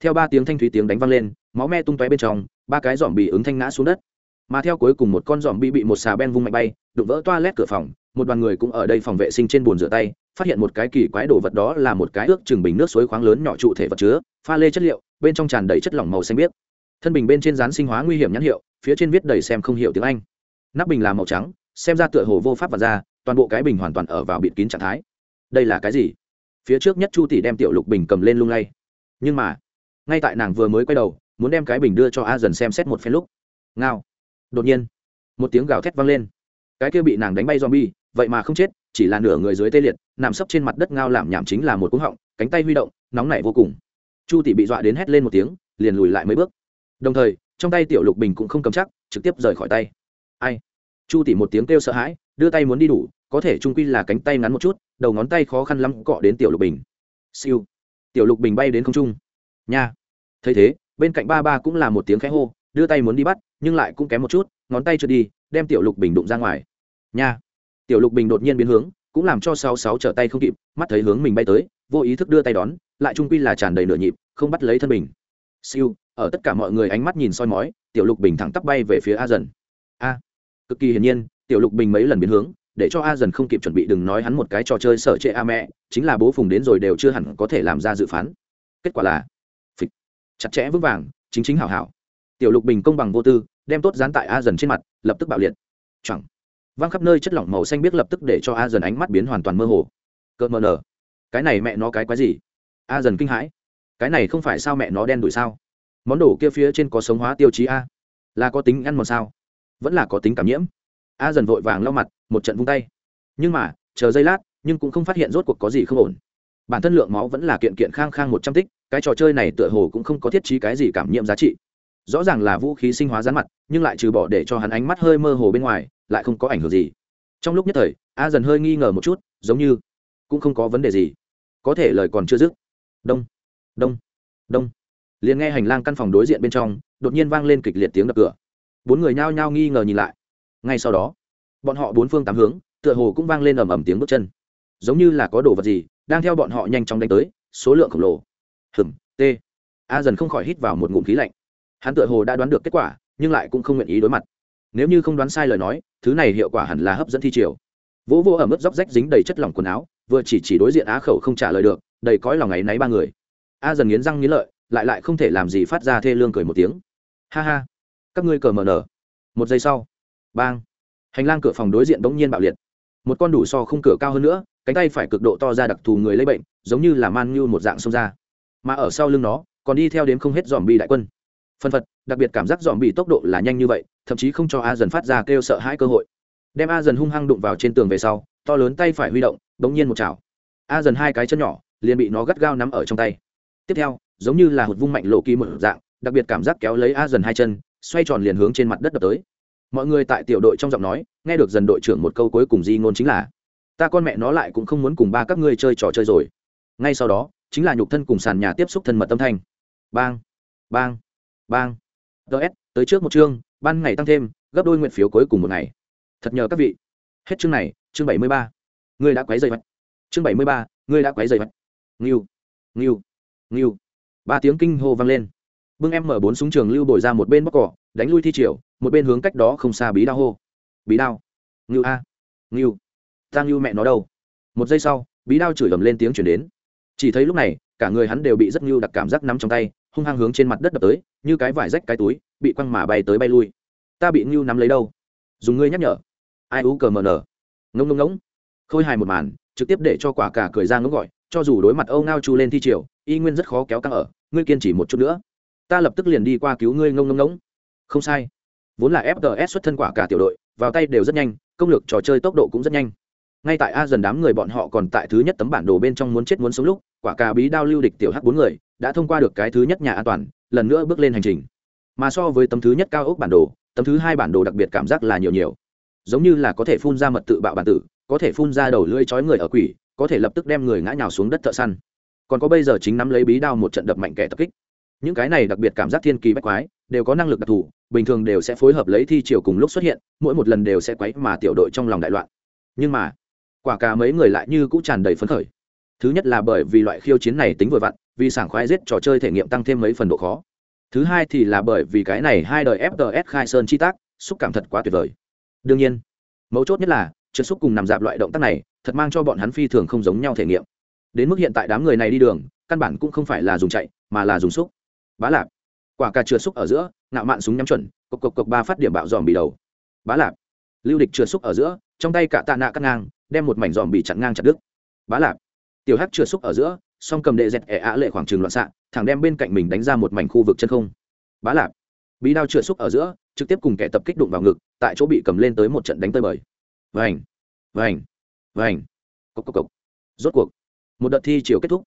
Theo ba tiếng thanh thúy tiếng đánh vang lên, máu me tung tóe bên trong, ba cái dòm bị ứng thanh ngã xuống đất. Mà theo cuối cùng một con dòm bị bị một xà ben vung mạnh bay, đụng vỡ toa lét cửa phòng, một đoàn người cũng ở đây phòng vệ sinh trên bồn rửa tay, phát hiện một cái kỳ quái đồ vật đó là một cái ước chừng bình nước suối khoáng lớn nhỏ trụ thể vật chứa, pha lê chất liệu, bên trong tràn đầy chất lỏng màu xanh biếc. Thân bình bên trên dán sinh hóa nguy hiểm nhãn hiệu, phía trên viết đầy xem không hiểu tiếng anh. Nắp bình là màu trắng xem ra tựa hồ vô pháp và ra, toàn bộ cái bình hoàn toàn ở vào bịt kín trạng thái. Đây là cái gì? Phía trước nhất chu tỷ đem tiểu lục bình cầm lên lung lay. Nhưng mà, ngay tại nàng vừa mới quay đầu, muốn đem cái bình đưa cho a dần xem xét một phen lúc. Ngao. Đột nhiên, một tiếng gào thét vang lên. Cái kia bị nàng đánh bay zombie, vậy mà không chết, chỉ là nửa người dưới tê liệt, nằm sấp trên mặt đất ngao làm nhảm chính là một cúng họng, cánh tay huy động, nóng nảy vô cùng. Chu tỷ bị dọa đến hét lên một tiếng, liền lùi lại mấy bước. Đồng thời, trong tay tiểu lục bình cũng không cầm chắc, trực tiếp rời khỏi tay. Ai? Chu tỷ một tiếng kêu sợ hãi, đưa tay muốn đi đủ, có thể trung quy là cánh tay ngắn một chút, đầu ngón tay khó khăn lắm cọ đến tiểu lục bình. Siêu. Tiểu lục bình bay đến không trung. Nha. Thấy thế, bên cạnh ba ba cũng là một tiếng khẽ hô, đưa tay muốn đi bắt, nhưng lại cũng kém một chút, ngón tay trượt đi, đem tiểu lục bình đụng ra ngoài. Nha. Tiểu lục bình đột nhiên biến hướng, cũng làm cho sáu sáu trở tay không kịp, mắt thấy hướng mình bay tới, vô ý thức đưa tay đón, lại trung quy là tràn đầy nửa nhịp, không bắt lấy thân mình. siêu. Ở tất cả mọi người ánh mắt nhìn soi mói, tiểu lục bình thẳng tắp bay về phía a dần cực kỳ hiển nhiên, tiểu lục bình mấy lần biến hướng, để cho a dần không kịp chuẩn bị đừng nói hắn một cái trò chơi sợ trệ a mẹ, chính là bố phùng đến rồi đều chưa hẳn có thể làm ra dự phán. Kết quả là, phịch, chặt chẽ vững vàng, chính chính hảo hảo. Tiểu lục bình công bằng vô tư, đem tốt dán tại a dần trên mặt, lập tức bạo liệt. Chẳng văng khắp nơi chất lỏng màu xanh biết lập tức để cho a dần ánh mắt biến hoàn toàn mơ hồ. Cợt mờ nở. Cái này mẹ nó cái quái gì? A dần kinh hãi. Cái này không phải sao mẹ nó đen đuổi sao? Món đồ kia phía trên có sống hóa tiêu chí a. Là có tính ăn mòn sao? Vẫn là có tính cảm nhiễm. A dần vội vàng lau mặt, một trận vung tay. Nhưng mà, chờ giây lát, nhưng cũng không phát hiện rốt cuộc có gì không ổn. Bản thân lượng máu vẫn là kiện kiện khang khang một trăm tích, cái trò chơi này tựa hồ cũng không có thiết trí cái gì cảm nhiễm giá trị. Rõ ràng là vũ khí sinh hóa rán mặt, nhưng lại trừ bỏ để cho hắn ánh mắt hơi mơ hồ bên ngoài, lại không có ảnh hưởng gì. Trong lúc nhất thời, a dần hơi nghi ngờ một chút, giống như cũng không có vấn đề gì. Có thể lời còn chưa dứt. Đông đông đông. Liền nghe hành lang căn phòng đối diện bên trong, đột nhiên vang lên kịch liệt tiếng đập cửa bốn người nhao nhao nghi ngờ nhìn lại. Ngay sau đó, bọn họ bốn phương tám hướng, tựa hồ cũng vang lên ầm ầm tiếng bước chân. Giống như là có đồ vật gì đang theo bọn họ nhanh chóng đánh tới, số lượng khổng lồ. Hừm t a dần không khỏi hít vào một ngụm khí lạnh. Hắn tựa hồ đã đoán được kết quả, nhưng lại cũng không nguyện ý đối mặt. Nếu như không đoán sai lời nói, thứ này hiệu quả hẳn là hấp dẫn thi triều. Vỗ vỗ ở mức dốc rách dính đầy chất lỏng quần áo, vừa chỉ chỉ đối diện á khẩu không trả lời được, đầy cõi lòng ấy náy ba người. A dần nghiến răng nghiến lợi, lại lại không thể làm gì phát ra thê lương cười một tiếng. Ha ha các ngươi cờ mờ nở. Một giây sau, bang, hành lang cửa phòng đối diện bỗng nhiên bạo liệt. Một con đủ so không cửa cao hơn nữa, cánh tay phải cực độ to ra đặc thù người lấy bệnh, giống như là man như một dạng xông ra. Mà ở sau lưng nó, còn đi theo đến không hết dòm bị đại quân. Phân phật, đặc biệt cảm giác dòm bị tốc độ là nhanh như vậy, thậm chí không cho a dần phát ra kêu sợ hãi cơ hội. Đem a dần hung hăng đụng vào trên tường về sau, to lớn tay phải huy động, bỗng nhiên một chảo. A dần hai cái chân nhỏ, liền bị nó gắt gao nắm ở trong tay. Tiếp theo, giống như là hụt vung mạnh lộ kỳ một dạng, đặc biệt cảm giác kéo lấy a dần hai chân xoay tròn liền hướng trên mặt đất đập tới. Mọi người tại tiểu đội trong giọng nói, nghe được dần đội trưởng một câu cuối cùng di ngôn chính là, ta con mẹ nó lại cũng không muốn cùng ba các ngươi chơi trò chơi rồi. Ngay sau đó, chính là nhục thân cùng sàn nhà tiếp xúc thân mật tâm thanh. Bang bang bang. Ts tới trước một chương, ban ngày tăng thêm, gấp đôi nguyện phiếu cuối cùng một ngày. Thật nhờ các vị. Hết chương này, chương bảy mươi ba. Ngươi đã quấy dày mặt. Chương bảy mươi ba, ngươi đã quấy dày mặt. Nghiêu nghiêu nghiêu ba tiếng kinh hô vang lên bưng em mở bốn súng trường lưu bồi ra một bên bóc cỏ, đánh lui thi triều, một bên hướng cách đó không xa bí đao hô. Bí đao. Ngưu a. Ngưu. Ta ngưu mẹ nó đâu? Một giây sau, bí đao chửi ầm lên tiếng chuyển đến. Chỉ thấy lúc này, cả người hắn đều bị rất ngưu đặc cảm giác nắm trong tay, hung hăng hướng trên mặt đất đập tới, như cái vải rách cái túi, bị quăng mà bay tới bay lui. Ta bị ngưu nắm lấy đâu? Dùng ngươi nhắc nhở. Ai ú cờ mờ nở ngông ngông ngỗng. Khôi hài một màn, trực tiếp để cho quả cả cười ra ngỗng gọi, cho dù đối mặt âu ngao chu lên thi triều, y nguyên rất khó kéo căng ở, ngươi kiên trì một chút nữa ta lập tức liền đi qua cứu ngươi ngông ngông ngỗng. Không sai. Vốn là fts xuất thân quả cả tiểu đội, vào tay đều rất nhanh, công lược trò chơi tốc độ cũng rất nhanh. Ngay tại a dần đám người bọn họ còn tại thứ nhất tấm bản đồ bên trong muốn chết muốn sống lúc, quả cà bí đao lưu địch tiểu h bốn người đã thông qua được cái thứ nhất nhà an toàn, lần nữa bước lên hành trình. Mà so với tấm thứ nhất cao ốc bản đồ, tấm thứ hai bản đồ đặc biệt cảm giác là nhiều nhiều. Giống như là có thể phun ra mật tự bạo bản tử, có thể phun ra đầu lưỡi chói người ở quỷ, có thể lập tức đem người ngã nhào xuống đất thợ săn. Còn có bây giờ chính nắm lấy bí đao một trận đập mạnh kẻ tập kích những cái này đặc biệt cảm giác thiên kỳ bách quái, đều có năng lực đặc thù, bình thường đều sẽ phối hợp lấy thi chiều cùng lúc xuất hiện, mỗi một lần đều sẽ quấy mà tiểu đội trong lòng đại loạn. Nhưng mà, quả cả mấy người lại như cũng tràn đầy phấn khởi. Thứ nhất là bởi vì loại khiêu chiến này tính vừa vặn, vì sảng khoái giết trò chơi thể nghiệm tăng thêm mấy phần độ khó. Thứ hai thì là bởi vì cái này hai đời fts khai sơn chi tác, xúc cảm thật quá tuyệt vời. Đương nhiên, mấu chốt nhất là trượt xúc cùng nằm dạp loại động tác này, thật mang cho bọn hắn phi thường không giống nhau thể nghiệm. Đến mức hiện tại đám người này đi đường, căn bản cũng không phải là dùng chạy, mà là dùng xúc bá lạp. Quả cà trượt xúc ở giữa, ngạo mạn súng nhắm chuẩn, cộc cộc cộc ba phát điểm bạo dòm bị đầu. Bá lạp. Lưu địch trượt xúc ở giữa, trong tay cả tạ nạ cắt ngang, đem một mảnh dòm bị chặn ngang chặt đứt. Bá lạp. Tiểu hắc trượt xúc ở giữa, song cầm đệ dẹt ẻ ạ lệ khoảng trường loạn xạ, thẳng đem bên cạnh mình đánh ra một mảnh khu vực chân không. Bá lạp. Bí đao trượt xúc ở giữa, trực tiếp cùng kẻ tập kích đụng vào ngực, tại chỗ bị cầm lên tới một trận đánh tơi bời. Vành. Vành. Vành. Cộc cộc cộc. Rốt cuộc, một đợt thi chiều kết thúc.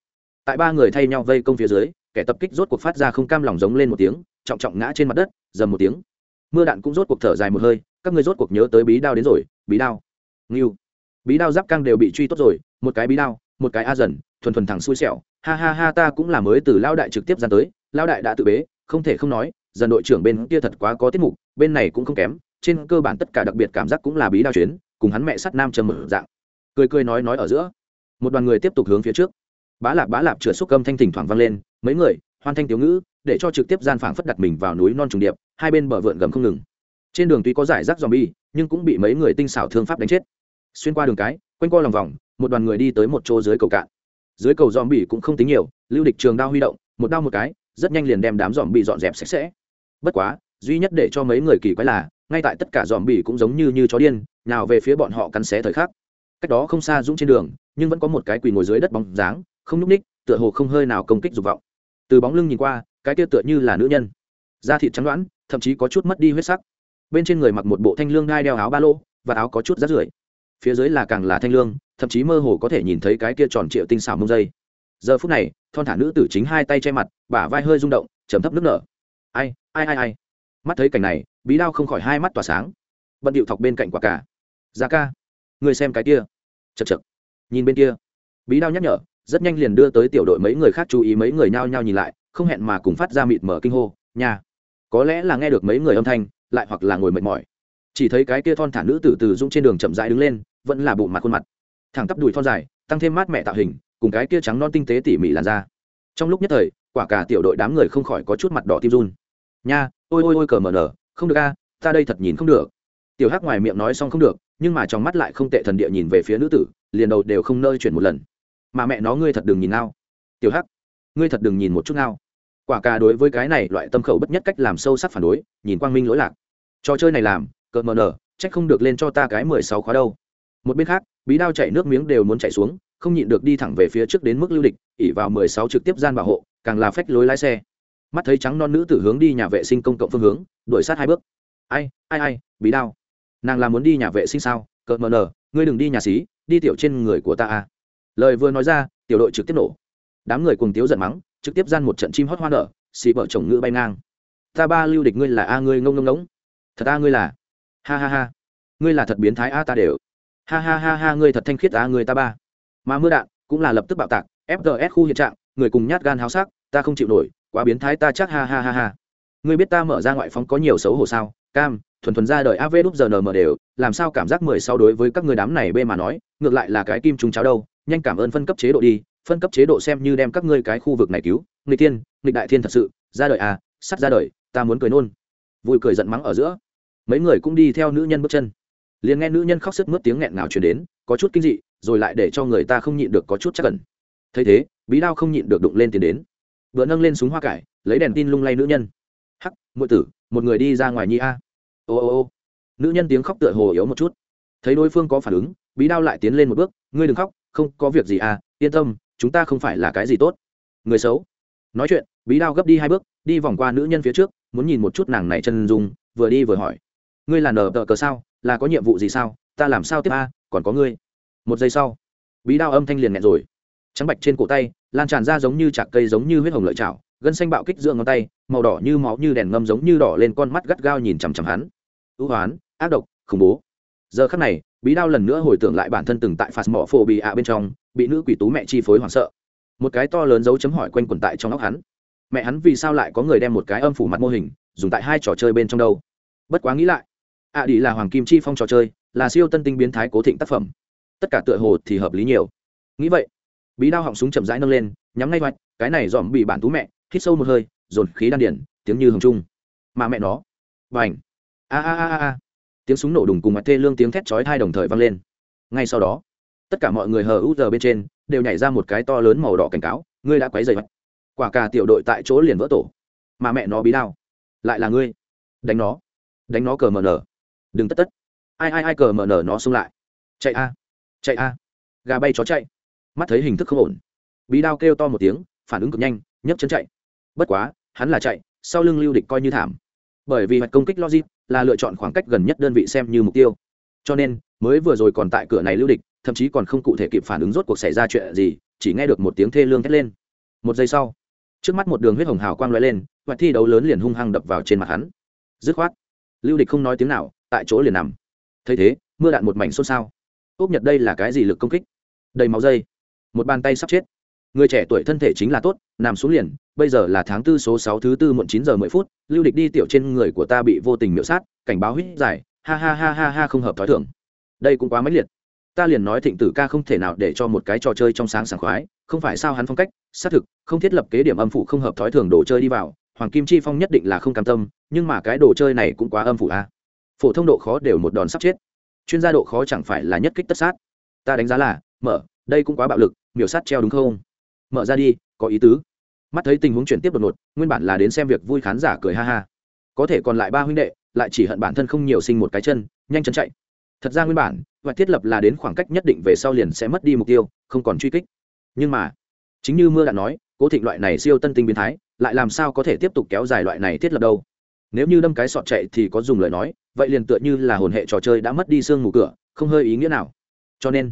Tại ba người thay nhau vây công phía dưới kẻ tập kích rốt cuộc phát ra không cam lòng giống lên một tiếng, trọng trọng ngã trên mặt đất, dầm một tiếng. Mưa đạn cũng rốt cuộc thở dài một hơi, các người rốt cuộc nhớ tới bí đao đến rồi, bí đao. Nghiêu bí đao giáp căng đều bị truy tốt rồi, một cái bí đao, một cái a dần, thuần thuần thẳng xui xẻo. Ha ha ha, ta cũng là mới từ lao đại trực tiếp ra tới lao đại đã tự bế, không thể không nói, dần đội trưởng bên kia thật quá có tiết mục, bên này cũng không kém, trên cơ bản tất cả đặc biệt cảm giác cũng là bí đao chuyến, cùng hắn mẹ sắt nam trầm mở dạng. Cười cười nói nói ở giữa. Một đoàn người tiếp tục hướng phía trước bá lạp bá lạp chửa xúc cơm thanh thỉnh thoảng vang lên, mấy người, hoan thanh tiểu ngữ, để cho trực tiếp gian phảng phất đặt mình vào núi non trùng điệp, hai bên bờ vượn gầm không ngừng. Trên đường tuy có giải rác zombie, nhưng cũng bị mấy người tinh xảo thương pháp đánh chết. Xuyên qua đường cái, quanh co lòng vòng, một đoàn người đi tới một chỗ dưới cầu cạn. Dưới cầu zombie cũng không tính nhiều, lưu địch trường đao huy động, một đao một cái, rất nhanh liền đem đám zombie dọn dẹp sạch sẽ. Bất quá, duy nhất để cho mấy người kỳ quái là, ngay tại tất cả zombie cũng giống như như chó điên, nào về phía bọn họ cắn xé thời khắc cách đó không xa dũng trên đường, nhưng vẫn có một cái quỳ ngồi dưới đất bóng dáng, không nhúc ních tựa hồ không hơi nào công kích dục vọng. Từ bóng lưng nhìn qua, cái kia tựa như là nữ nhân. Da thịt trắng đoãn thậm chí có chút mất đi huyết sắc. Bên trên người mặc một bộ thanh lương đai đeo áo ba lô, và áo có chút rát rưởi. Phía dưới là càng là thanh lương, thậm chí mơ hồ có thể nhìn thấy cái kia tròn triệu tinh xảo mông dây. Giờ phút này, thon thả nữ tử chính hai tay che mặt, bả vai hơi rung động chấm thấp nước nở. Ai ai ai ai. Mắt thấy cảnh này, bí đao không khỏi hai mắt tỏa sáng. Bận điệu thọc bên cạnh quả cả. Da ca ngươi xem cái kia. Chật chật nhìn bên kia. Bí đao nhắc nhở, rất nhanh liền đưa tới tiểu đội mấy người khác chú ý mấy người nhao nhao nhìn lại, không hẹn mà cùng phát ra mịt mở kinh hô nhà có lẽ là nghe được mấy người âm thanh, lại hoặc là ngồi mệt mỏi. Chỉ thấy cái kia thon thả nữ tử từ dũng trên đường chậm rãi đứng lên, vẫn là bộ mặt khuôn mặt. Thẳng tắp đùi thon dài, tăng thêm mát mẹ tạo hình, cùng cái kia trắng non tinh tế tỉ mỉ làn da. Trong lúc nhất thời, quả cả tiểu đội đám người không khỏi có chút mặt đỏ tim run. Nha, ôi ôi ôi, cờ mờ nở, không được a, ta đây thật nhìn không được. Tiểu hắc ngoài miệng nói xong không được nhưng mà trong mắt lại không tệ thần địa nhìn về phía nữ tử, liền đầu đều không nơi chuyển một lần. Mà mẹ nó ngươi thật đừng nhìn nào tiểu hắc, ngươi thật đừng nhìn một chút nào quả cà đối với cái này loại tâm khẩu bất nhất cách làm sâu sắc phản đối, nhìn quang minh lỗi lạc. Trò chơi này làm cờ mờ nở, trách không được lên cho ta cái mười sáu khóa đâu. Một bên khác, bí đao chạy nước miếng đều muốn chạy xuống, không nhịn được đi thẳng về phía trước đến mức lưu địch, ỉ vào mười sáu trực tiếp gian bảo hộ, càng là phách lối lái xe. Mắt thấy trắng non nữ tử hướng đi nhà vệ sinh công cộng phương hướng, đuổi sát hai bước. Ai ai ai, bí đao nàng là muốn đi nhà vệ sinh sao? Cợt mờ nở ngươi đừng đi nhà xí, đi tiểu trên người của ta à. Lời vừa nói ra, tiểu đội trực tiếp nổ. Đám người cùng tiếu giận mắng, trực tiếp gian một trận chim hót hoa nở, xì vợ chồng ngựa bay ngang. Ta ba lưu địch ngươi là a, ngươi ngông ngông ngống thật a, ngươi là. Ha ha ha. Ngươi là thật biến thái a ta đều. Ha ha ha ha, ngươi thật thanh khiết a, ngươi ta ba. Mà mưa đạn cũng là lập tức bạo tạc fts khu hiện trạng, người cùng nhát gan háo sắc, ta không chịu nổi, quá biến thái ta chắc, ha ha ha ha ngươi biết ta mở ra ngoại phóng có nhiều xấu hổ sao? Cam, thuần thuần ra đời av đúp giờ nm đều, làm sao cảm giác mười sau đối với các người đám này bê mà nói, ngược lại là cái kim trùng cháo đâu? Nhanh cảm ơn phân cấp chế độ đi, phân cấp chế độ xem như đem các ngươi cái khu vực này cứu. Nghịch tiên nghịch đại thiên thật sự, ra đời à sắt ra đời, ta muốn cười nôn. Vui cười giận mắng ở giữa. Mấy người cũng đi theo nữ nhân bước chân. Liền nghe nữ nhân khóc sức mướt tiếng nghẹn ngào chuyển đến, có chút kinh dị, rồi lại để cho người ta không nhịn được có chút chắc cẩn thấy thế, bí đao không nhịn được đụng lên tiến đến. Vừa nâng lên súng hoa cải, lấy đèn tin lung lay nữ nhân ngụy tử, một người đi ra ngoài nhi a. Ô ô ô. Nữ nhân tiếng khóc tựa hồ yếu một chút. Thấy đối phương có phản ứng, bí đao lại tiến lên một bước, ngươi đừng khóc, không có việc gì à yên tâm, chúng ta không phải là cái gì tốt. Người xấu. Nói chuyện, bí đao gấp đi hai bước, đi vòng qua nữ nhân phía trước, muốn nhìn một chút nàng này chân dung, vừa đi vừa hỏi. Ngươi là nở tờ cờ sao? Là có nhiệm vụ gì sao? Ta làm sao tiếp a? Còn có ngươi? Một giây sau, bí đao âm thanh liền nghẹn rồi. Trắng bạch trên cổ tay, lan tràn ra giống như chạc cây giống như huyết hồng lợi chảo gân xanh bạo kích giữa ngón tay, màu đỏ như máu như đèn ngâm giống như đỏ lên con mắt gắt gao nhìn chằm chằm hắn. Ưu hoán, ác độc, khủng bố. Giờ khắc này, bí đao lần nữa hồi tưởng lại bản thân từng tại phạt mỏ phổ bị ạ bên trong, bị nữ quỷ tú mẹ chi phối hoảng sợ. Một cái to lớn dấu chấm hỏi quanh quần tại trong óc hắn. Mẹ hắn vì sao lại có người đem một cái âm phủ mặt mô hình, dùng tại hai trò chơi bên trong đâu? Bất quá nghĩ lại, ạ à đi là hoàng kim chi phong trò chơi, là siêu tân tinh biến thái cố thịnh tác phẩm. Tất cả tựa hồ thì hợp lý nhiều. Nghĩ vậy, bí đao họng súng chậm rãi nâng lên, nhắm ngay hoạch, cái này dòm bị bản tú mẹ hít sâu một hơi, dồn khí đan điển tiếng như hồng trung. Mà mẹ nó. Và h a a a a. Tiếng súng nổ đùng cùng mặt thê lương tiếng thét chói hai đồng thời vang lên. Ngay sau đó, tất cả mọi người hờ út giờ bên trên đều nhảy ra một cái to lớn màu đỏ cảnh cáo, ngươi đã quấy dày mặt quả cả tiểu đội tại chỗ liền vỡ tổ. Mà mẹ nó bí đao. Lại là ngươi. Đánh nó. Đánh nó cờ mờ nở. Đừng tất tất. Ai ai ai cờ mờ nở nó xông lại. Chạy a. Chạy a. Gà bay chó chạy. Mắt thấy hình thức không ổn. Bí đao kêu to một tiếng, phản ứng cực nhanh, nhấc chân chạy bất quá, hắn là chạy, sau lưng lưu địch coi như thảm. Bởi vì mặt công kích logic là lựa chọn khoảng cách gần nhất đơn vị xem như mục tiêu. Cho nên, mới vừa rồi còn tại cửa này lưu địch, thậm chí còn không cụ thể kịp phản ứng rốt cuộc xảy ra chuyện gì, chỉ nghe được một tiếng thê lương thét lên. Một giây sau, trước mắt một đường huyết hồng hào quang l lên, và thi đấu lớn liền hung hăng đập vào trên mặt hắn. Dứt khoát, lưu địch không nói tiếng nào, tại chỗ liền nằm. Thấy thế, mưa đạn một mảnh xôn xao. Úp nhật đây là cái gì lực công kích? Đầy máu dây. Một bàn tay sắp chết người trẻ tuổi thân thể chính là tốt, nằm xuống liền, bây giờ là tháng tư số sáu thứ tư muộn chín giờ mười phút, lưu địch đi tiểu trên người của ta bị vô tình miễu sát, cảnh báo hít dài, ha ha ha ha ha không hợp thói thường. Đây cũng quá mãnh liệt. Ta liền nói thịnh tử ca không thể nào để cho một cái trò chơi trong sáng sảng khoái, không phải sao hắn phong cách, xác thực, không thiết lập kế điểm âm phụ không hợp thói thường đồ chơi đi vào, hoàng kim chi phong nhất định là không cam tâm, nhưng mà cái đồ chơi này cũng quá âm phụ a. À. phổ thông độ khó đều một đòn sắp chết. Chuyên gia độ khó chẳng phải là nhất kích tất sát. Ta đánh giá là, mở, đây cũng quá bạo lực, miểu sát treo đúng không? Mở ra đi, có ý tứ. Mắt thấy tình huống chuyển tiếp đột ngột, nguyên bản là đến xem việc vui khán giả cười ha ha. Có thể còn lại ba huynh đệ, lại chỉ hận bản thân không nhiều sinh một cái chân, nhanh chân chạy. Thật ra nguyên bản, và thiết lập là đến khoảng cách nhất định về sau liền sẽ mất đi mục tiêu, không còn truy kích. Nhưng mà, chính như mưa đã nói, cố thịnh loại này siêu tân tinh biến thái, lại làm sao có thể tiếp tục kéo dài loại này thiết lập đâu? Nếu như đâm cái sọt chạy thì có dùng lời nói, vậy liền tựa như là hồn hệ trò chơi đã mất đi xương ngủ cửa, không hơi ý nghĩa nào. Cho nên,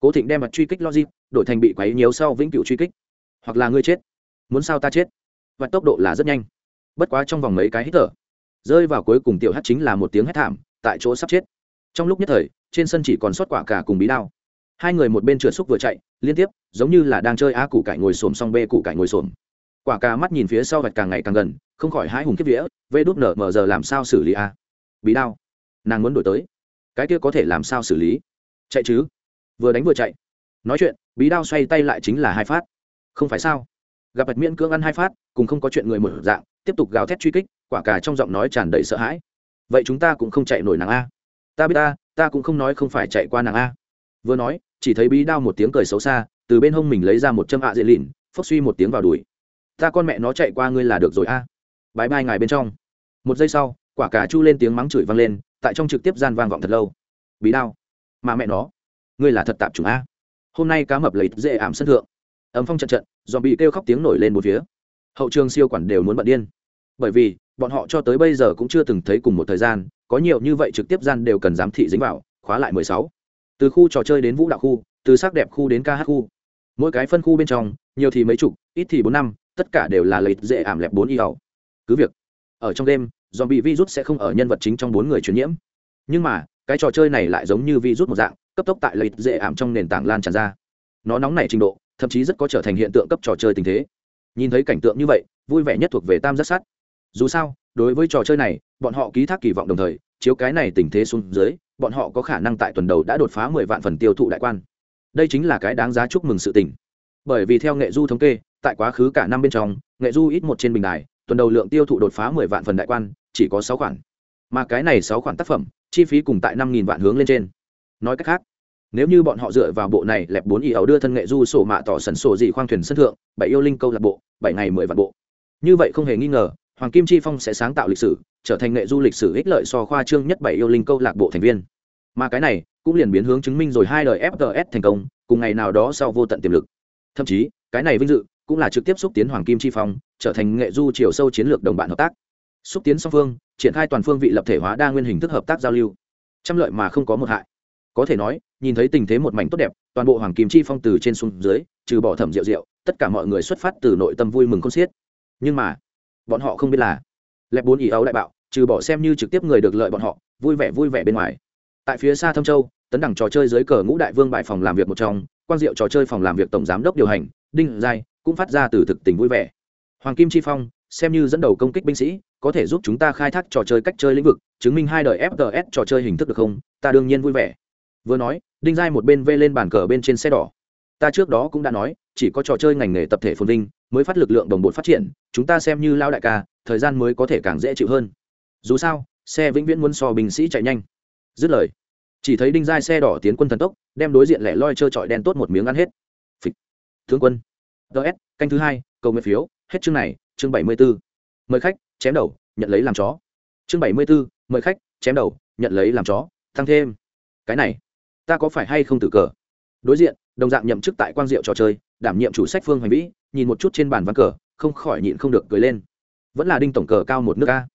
cố thịnh đem mặt truy kích logic, đổi thành bị quấy nhiều sau vĩnh cửu truy kích hoặc là ngươi chết. Muốn sao ta chết? Và tốc độ là rất nhanh. Bất quá trong vòng mấy cái hít thở, rơi vào cuối cùng tiểu hát chính là một tiếng hét thảm, tại chỗ sắp chết. Trong lúc nhất thời, trên sân chỉ còn sót quả cả cùng bí đao. Hai người một bên trượt xúc vừa chạy, liên tiếp, giống như là đang chơi a củ cải ngồi xổm xong b củ cải ngồi xổm. Quả cà mắt nhìn phía sau vạch càng ngày càng gần, không khỏi hai hùng kiếp vía, vê đút nở mờ giờ làm sao xử lý a? Bí đao. Nàng muốn đổi tới. Cái kia có thể làm sao xử lý? Chạy chứ. Vừa đánh vừa chạy. Nói chuyện, bí đao xoay tay lại chính là hai phát không phải sao? Gặp bạch miễn cưỡng ăn hai phát, cùng không có chuyện người một dạng, tiếp tục gào thét truy kích, quả cà trong giọng nói tràn đầy sợ hãi. Vậy chúng ta cũng không chạy nổi nàng a. Ta biết ta ta cũng không nói không phải chạy qua nàng a. Vừa nói, chỉ thấy bí đao một tiếng cười xấu xa, từ bên hông mình lấy ra một châm ạ dễ lìn phốc suy một tiếng vào đùi. Ta con mẹ nó chạy qua ngươi là được rồi a. Bãi bái bai ngài bên trong. Một giây sau, quả cà chu lên tiếng mắng chửi vang lên, tại trong trực tiếp gian vang vọng thật lâu. Bí đao, mà mẹ nó, ngươi là thật tạp chủng a. Hôm nay cá mập lấy dễ ảm sân thượng ấm phong trận trận do bị kêu khóc tiếng nổi lên một phía. Hậu trường siêu quản đều muốn bận điên. Bởi vì, bọn họ cho tới bây giờ cũng chưa từng thấy cùng một thời gian, có nhiều như vậy trực tiếp gian đều cần giám thị dính vào, khóa lại mười sáu. Từ khu trò chơi đến vũ đạo khu, từ sắc đẹp khu đến ca hát khu. Mỗi cái phân khu bên trong, nhiều thì mấy chục, ít thì bốn năm, tất cả đều là lợi dễ ảm lẹp bốn y ẩu cứ việc, ở trong đêm, zombie virus sẽ không ở nhân vật chính trong bốn người truyền nhiễm. Nhưng mà, cái trò chơi này lại giống như virus một dạng, cấp tốc tại lợi dễ ảm trong nền tảng lan tràn ra. Nó nóng nảy trình độ thậm chí rất có trở thành hiện tượng cấp trò chơi tình thế. Nhìn thấy cảnh tượng như vậy, vui vẻ nhất thuộc về tam giác sắt dù sao, đối với trò chơi này, bọn họ ký thác kỳ vọng đồng thời, chiếu cái này tình thế xuống dưới, bọn họ có khả năng tại tuần đầu đã đột phá mười vạn phần tiêu thụ đại quan. Đây chính là cái đáng giá chúc mừng sự tình. Bởi vì theo nghệ du thống kê, tại quá khứ cả năm bên trong, nghệ du ít một trên bình đài, tuần đầu lượng tiêu thụ đột phá mười vạn phần đại quan, chỉ có sáu khoản. Mà cái này sáu khoản tác phẩm, chi phí cùng tại năm nghìn vạn hướng lên trên. Nói cách khác nếu như bọn họ dựa vào bộ này lẹp bốn y ẩu đưa thân nghệ du sổ mạ tỏ sần sổ dị khoang thuyền sân thượng, bảy yêu linh câu lạc bộ, bảy ngày mười vạn bộ. Như vậy không hề nghi ngờ, hoàng kim chi phong sẽ sáng tạo lịch sử, trở thành nghệ du lịch sử ích lợi so khoa trương nhất bảy yêu linh câu lạc bộ thành viên. Mà cái này cũng liền biến hướng chứng minh rồi hai đời fts thành công, cùng ngày nào đó sau vô tận tiềm lực. Thậm chí, cái này vinh dự cũng là trực tiếp xúc tiến hoàng kim chi phong, trở thành nghệ du chiều sâu chiến lược đồng bạn hợp tác. Xúc tiến song phương, triển khai toàn phương vị lập thể hóa đa nguyên hình thức hợp tác giao lưu. Trăm lợi mà không có một hại có thể nói, nhìn thấy tình thế một mảnh tốt đẹp, toàn bộ hoàng kim chi phong từ trên xuống dưới, trừ bỏ thẩm rượu rượu tất cả mọi người xuất phát từ nội tâm vui mừng con xiết. Nhưng mà, bọn họ không biết là lẹp bốn ý ấu đại bạo, trừ bỏ xem như trực tiếp người được lợi bọn họ, vui vẻ vui vẻ bên ngoài. Tại phía xa thâm châu, tấn đẳng trò chơi dưới cờ ngũ đại vương bại phòng làm việc một trong quan diệu trò chơi phòng làm việc tổng giám đốc điều hành, đinh giai cũng phát ra từ thực tình vui vẻ. Hoàng kim chi phong, xem như dẫn đầu công kích binh sĩ, có thể giúp chúng ta khai thác trò chơi cách chơi lĩnh vực, chứng minh hai đời fts trò chơi hình thức được không? Ta đương nhiên vui vẻ vừa nói, đinh giai một bên vê lên bàn cờ bên trên xe đỏ. Ta trước đó cũng đã nói, chỉ có trò chơi ngành nghề tập thể phồn vinh mới phát lực lượng đồng bộ phát triển, chúng ta xem như lao đại ca, thời gian mới có thể càng dễ chịu hơn. Dù sao, xe vĩnh viễn muốn so binh sĩ chạy nhanh. Dứt lời, chỉ thấy đinh giai xe đỏ tiến quân thần tốc, đem đối diện lẻ loi trơ trọi đen tốt một miếng ăn hết. Phịch. Thương quân. Ts canh thứ hai, cầu nguyện phiếu, hết chương này, chương bảy mươi b ố mời khách, chém đầu, nhận lấy làm chó. Chương bảy mươi b ố mời khách, chém đầu, nhận lấy làm chó thăng thêm. Cái này ta có phải hay không tử cờ? Đối diện, đồng dạng nhậm chức tại quang diệu trò chơi, đảm nhiệm chủ sách phương hoành vĩ, nhìn một chút trên bàn văn cờ, không khỏi nhịn không được cười lên. Vẫn là đinh tổng cờ cao một nước ca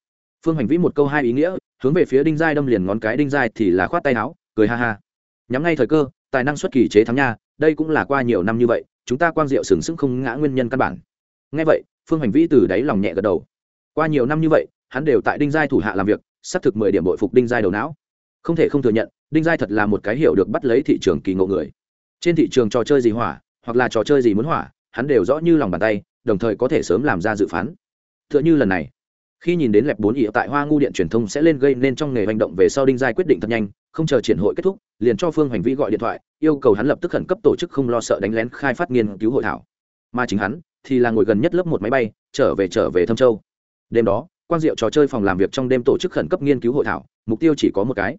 phương hoành vĩ một câu hai ý nghĩa, hướng về phía đinh giai đâm liền ngón cái đinh giai thì là khoát tay áo, cười ha ha. Nhắm ngay thời cơ, tài năng xuất kỳ chế thắng nha, đây cũng là qua nhiều năm như vậy, chúng ta quang diệu sừng sững không ngã nguyên nhân căn bản. Nghe vậy, phương hành vĩ từ đáy lòng nhẹ gật đầu. Qua nhiều năm như vậy, hắn đều tại đinh giai thủ hạ làm việc, xác thực mười điểm bội phục đinh giai đầu não không thể không thừa nhận, đinh giai thật là một cái hiểu được bắt lấy thị trường kỳ ngộ người. Trên thị trường trò chơi gì hỏa, hoặc là trò chơi gì muốn hỏa, hắn đều rõ như lòng bàn tay, đồng thời có thể sớm làm ra dự phán. T h ư ợ n h ư lần này, khi nhìn đến lẹp bốn ỉa tại hoa ngu điện truyền thông sẽ lên gây nên trong nghề hành động về sau đinh giai quyết định thật nhanh, không chờ triển hội kết thúc, liền cho phương hành vi gọi điện thoại, yêu cầu hắn lập tức khẩn cấp tổ chức không lo sợ đánh lén khai phát nghiên cứu hội thảo. Mà chính hắn thì là ngồi gần nhất lớp một máy bay, trở về trở về thâm châu. Đêm đó, quang diệu trò chơi phòng làm việc trong đêm tổ chức khẩn cấp nghiên cứu hội thảo, mục tiêu chỉ có một cái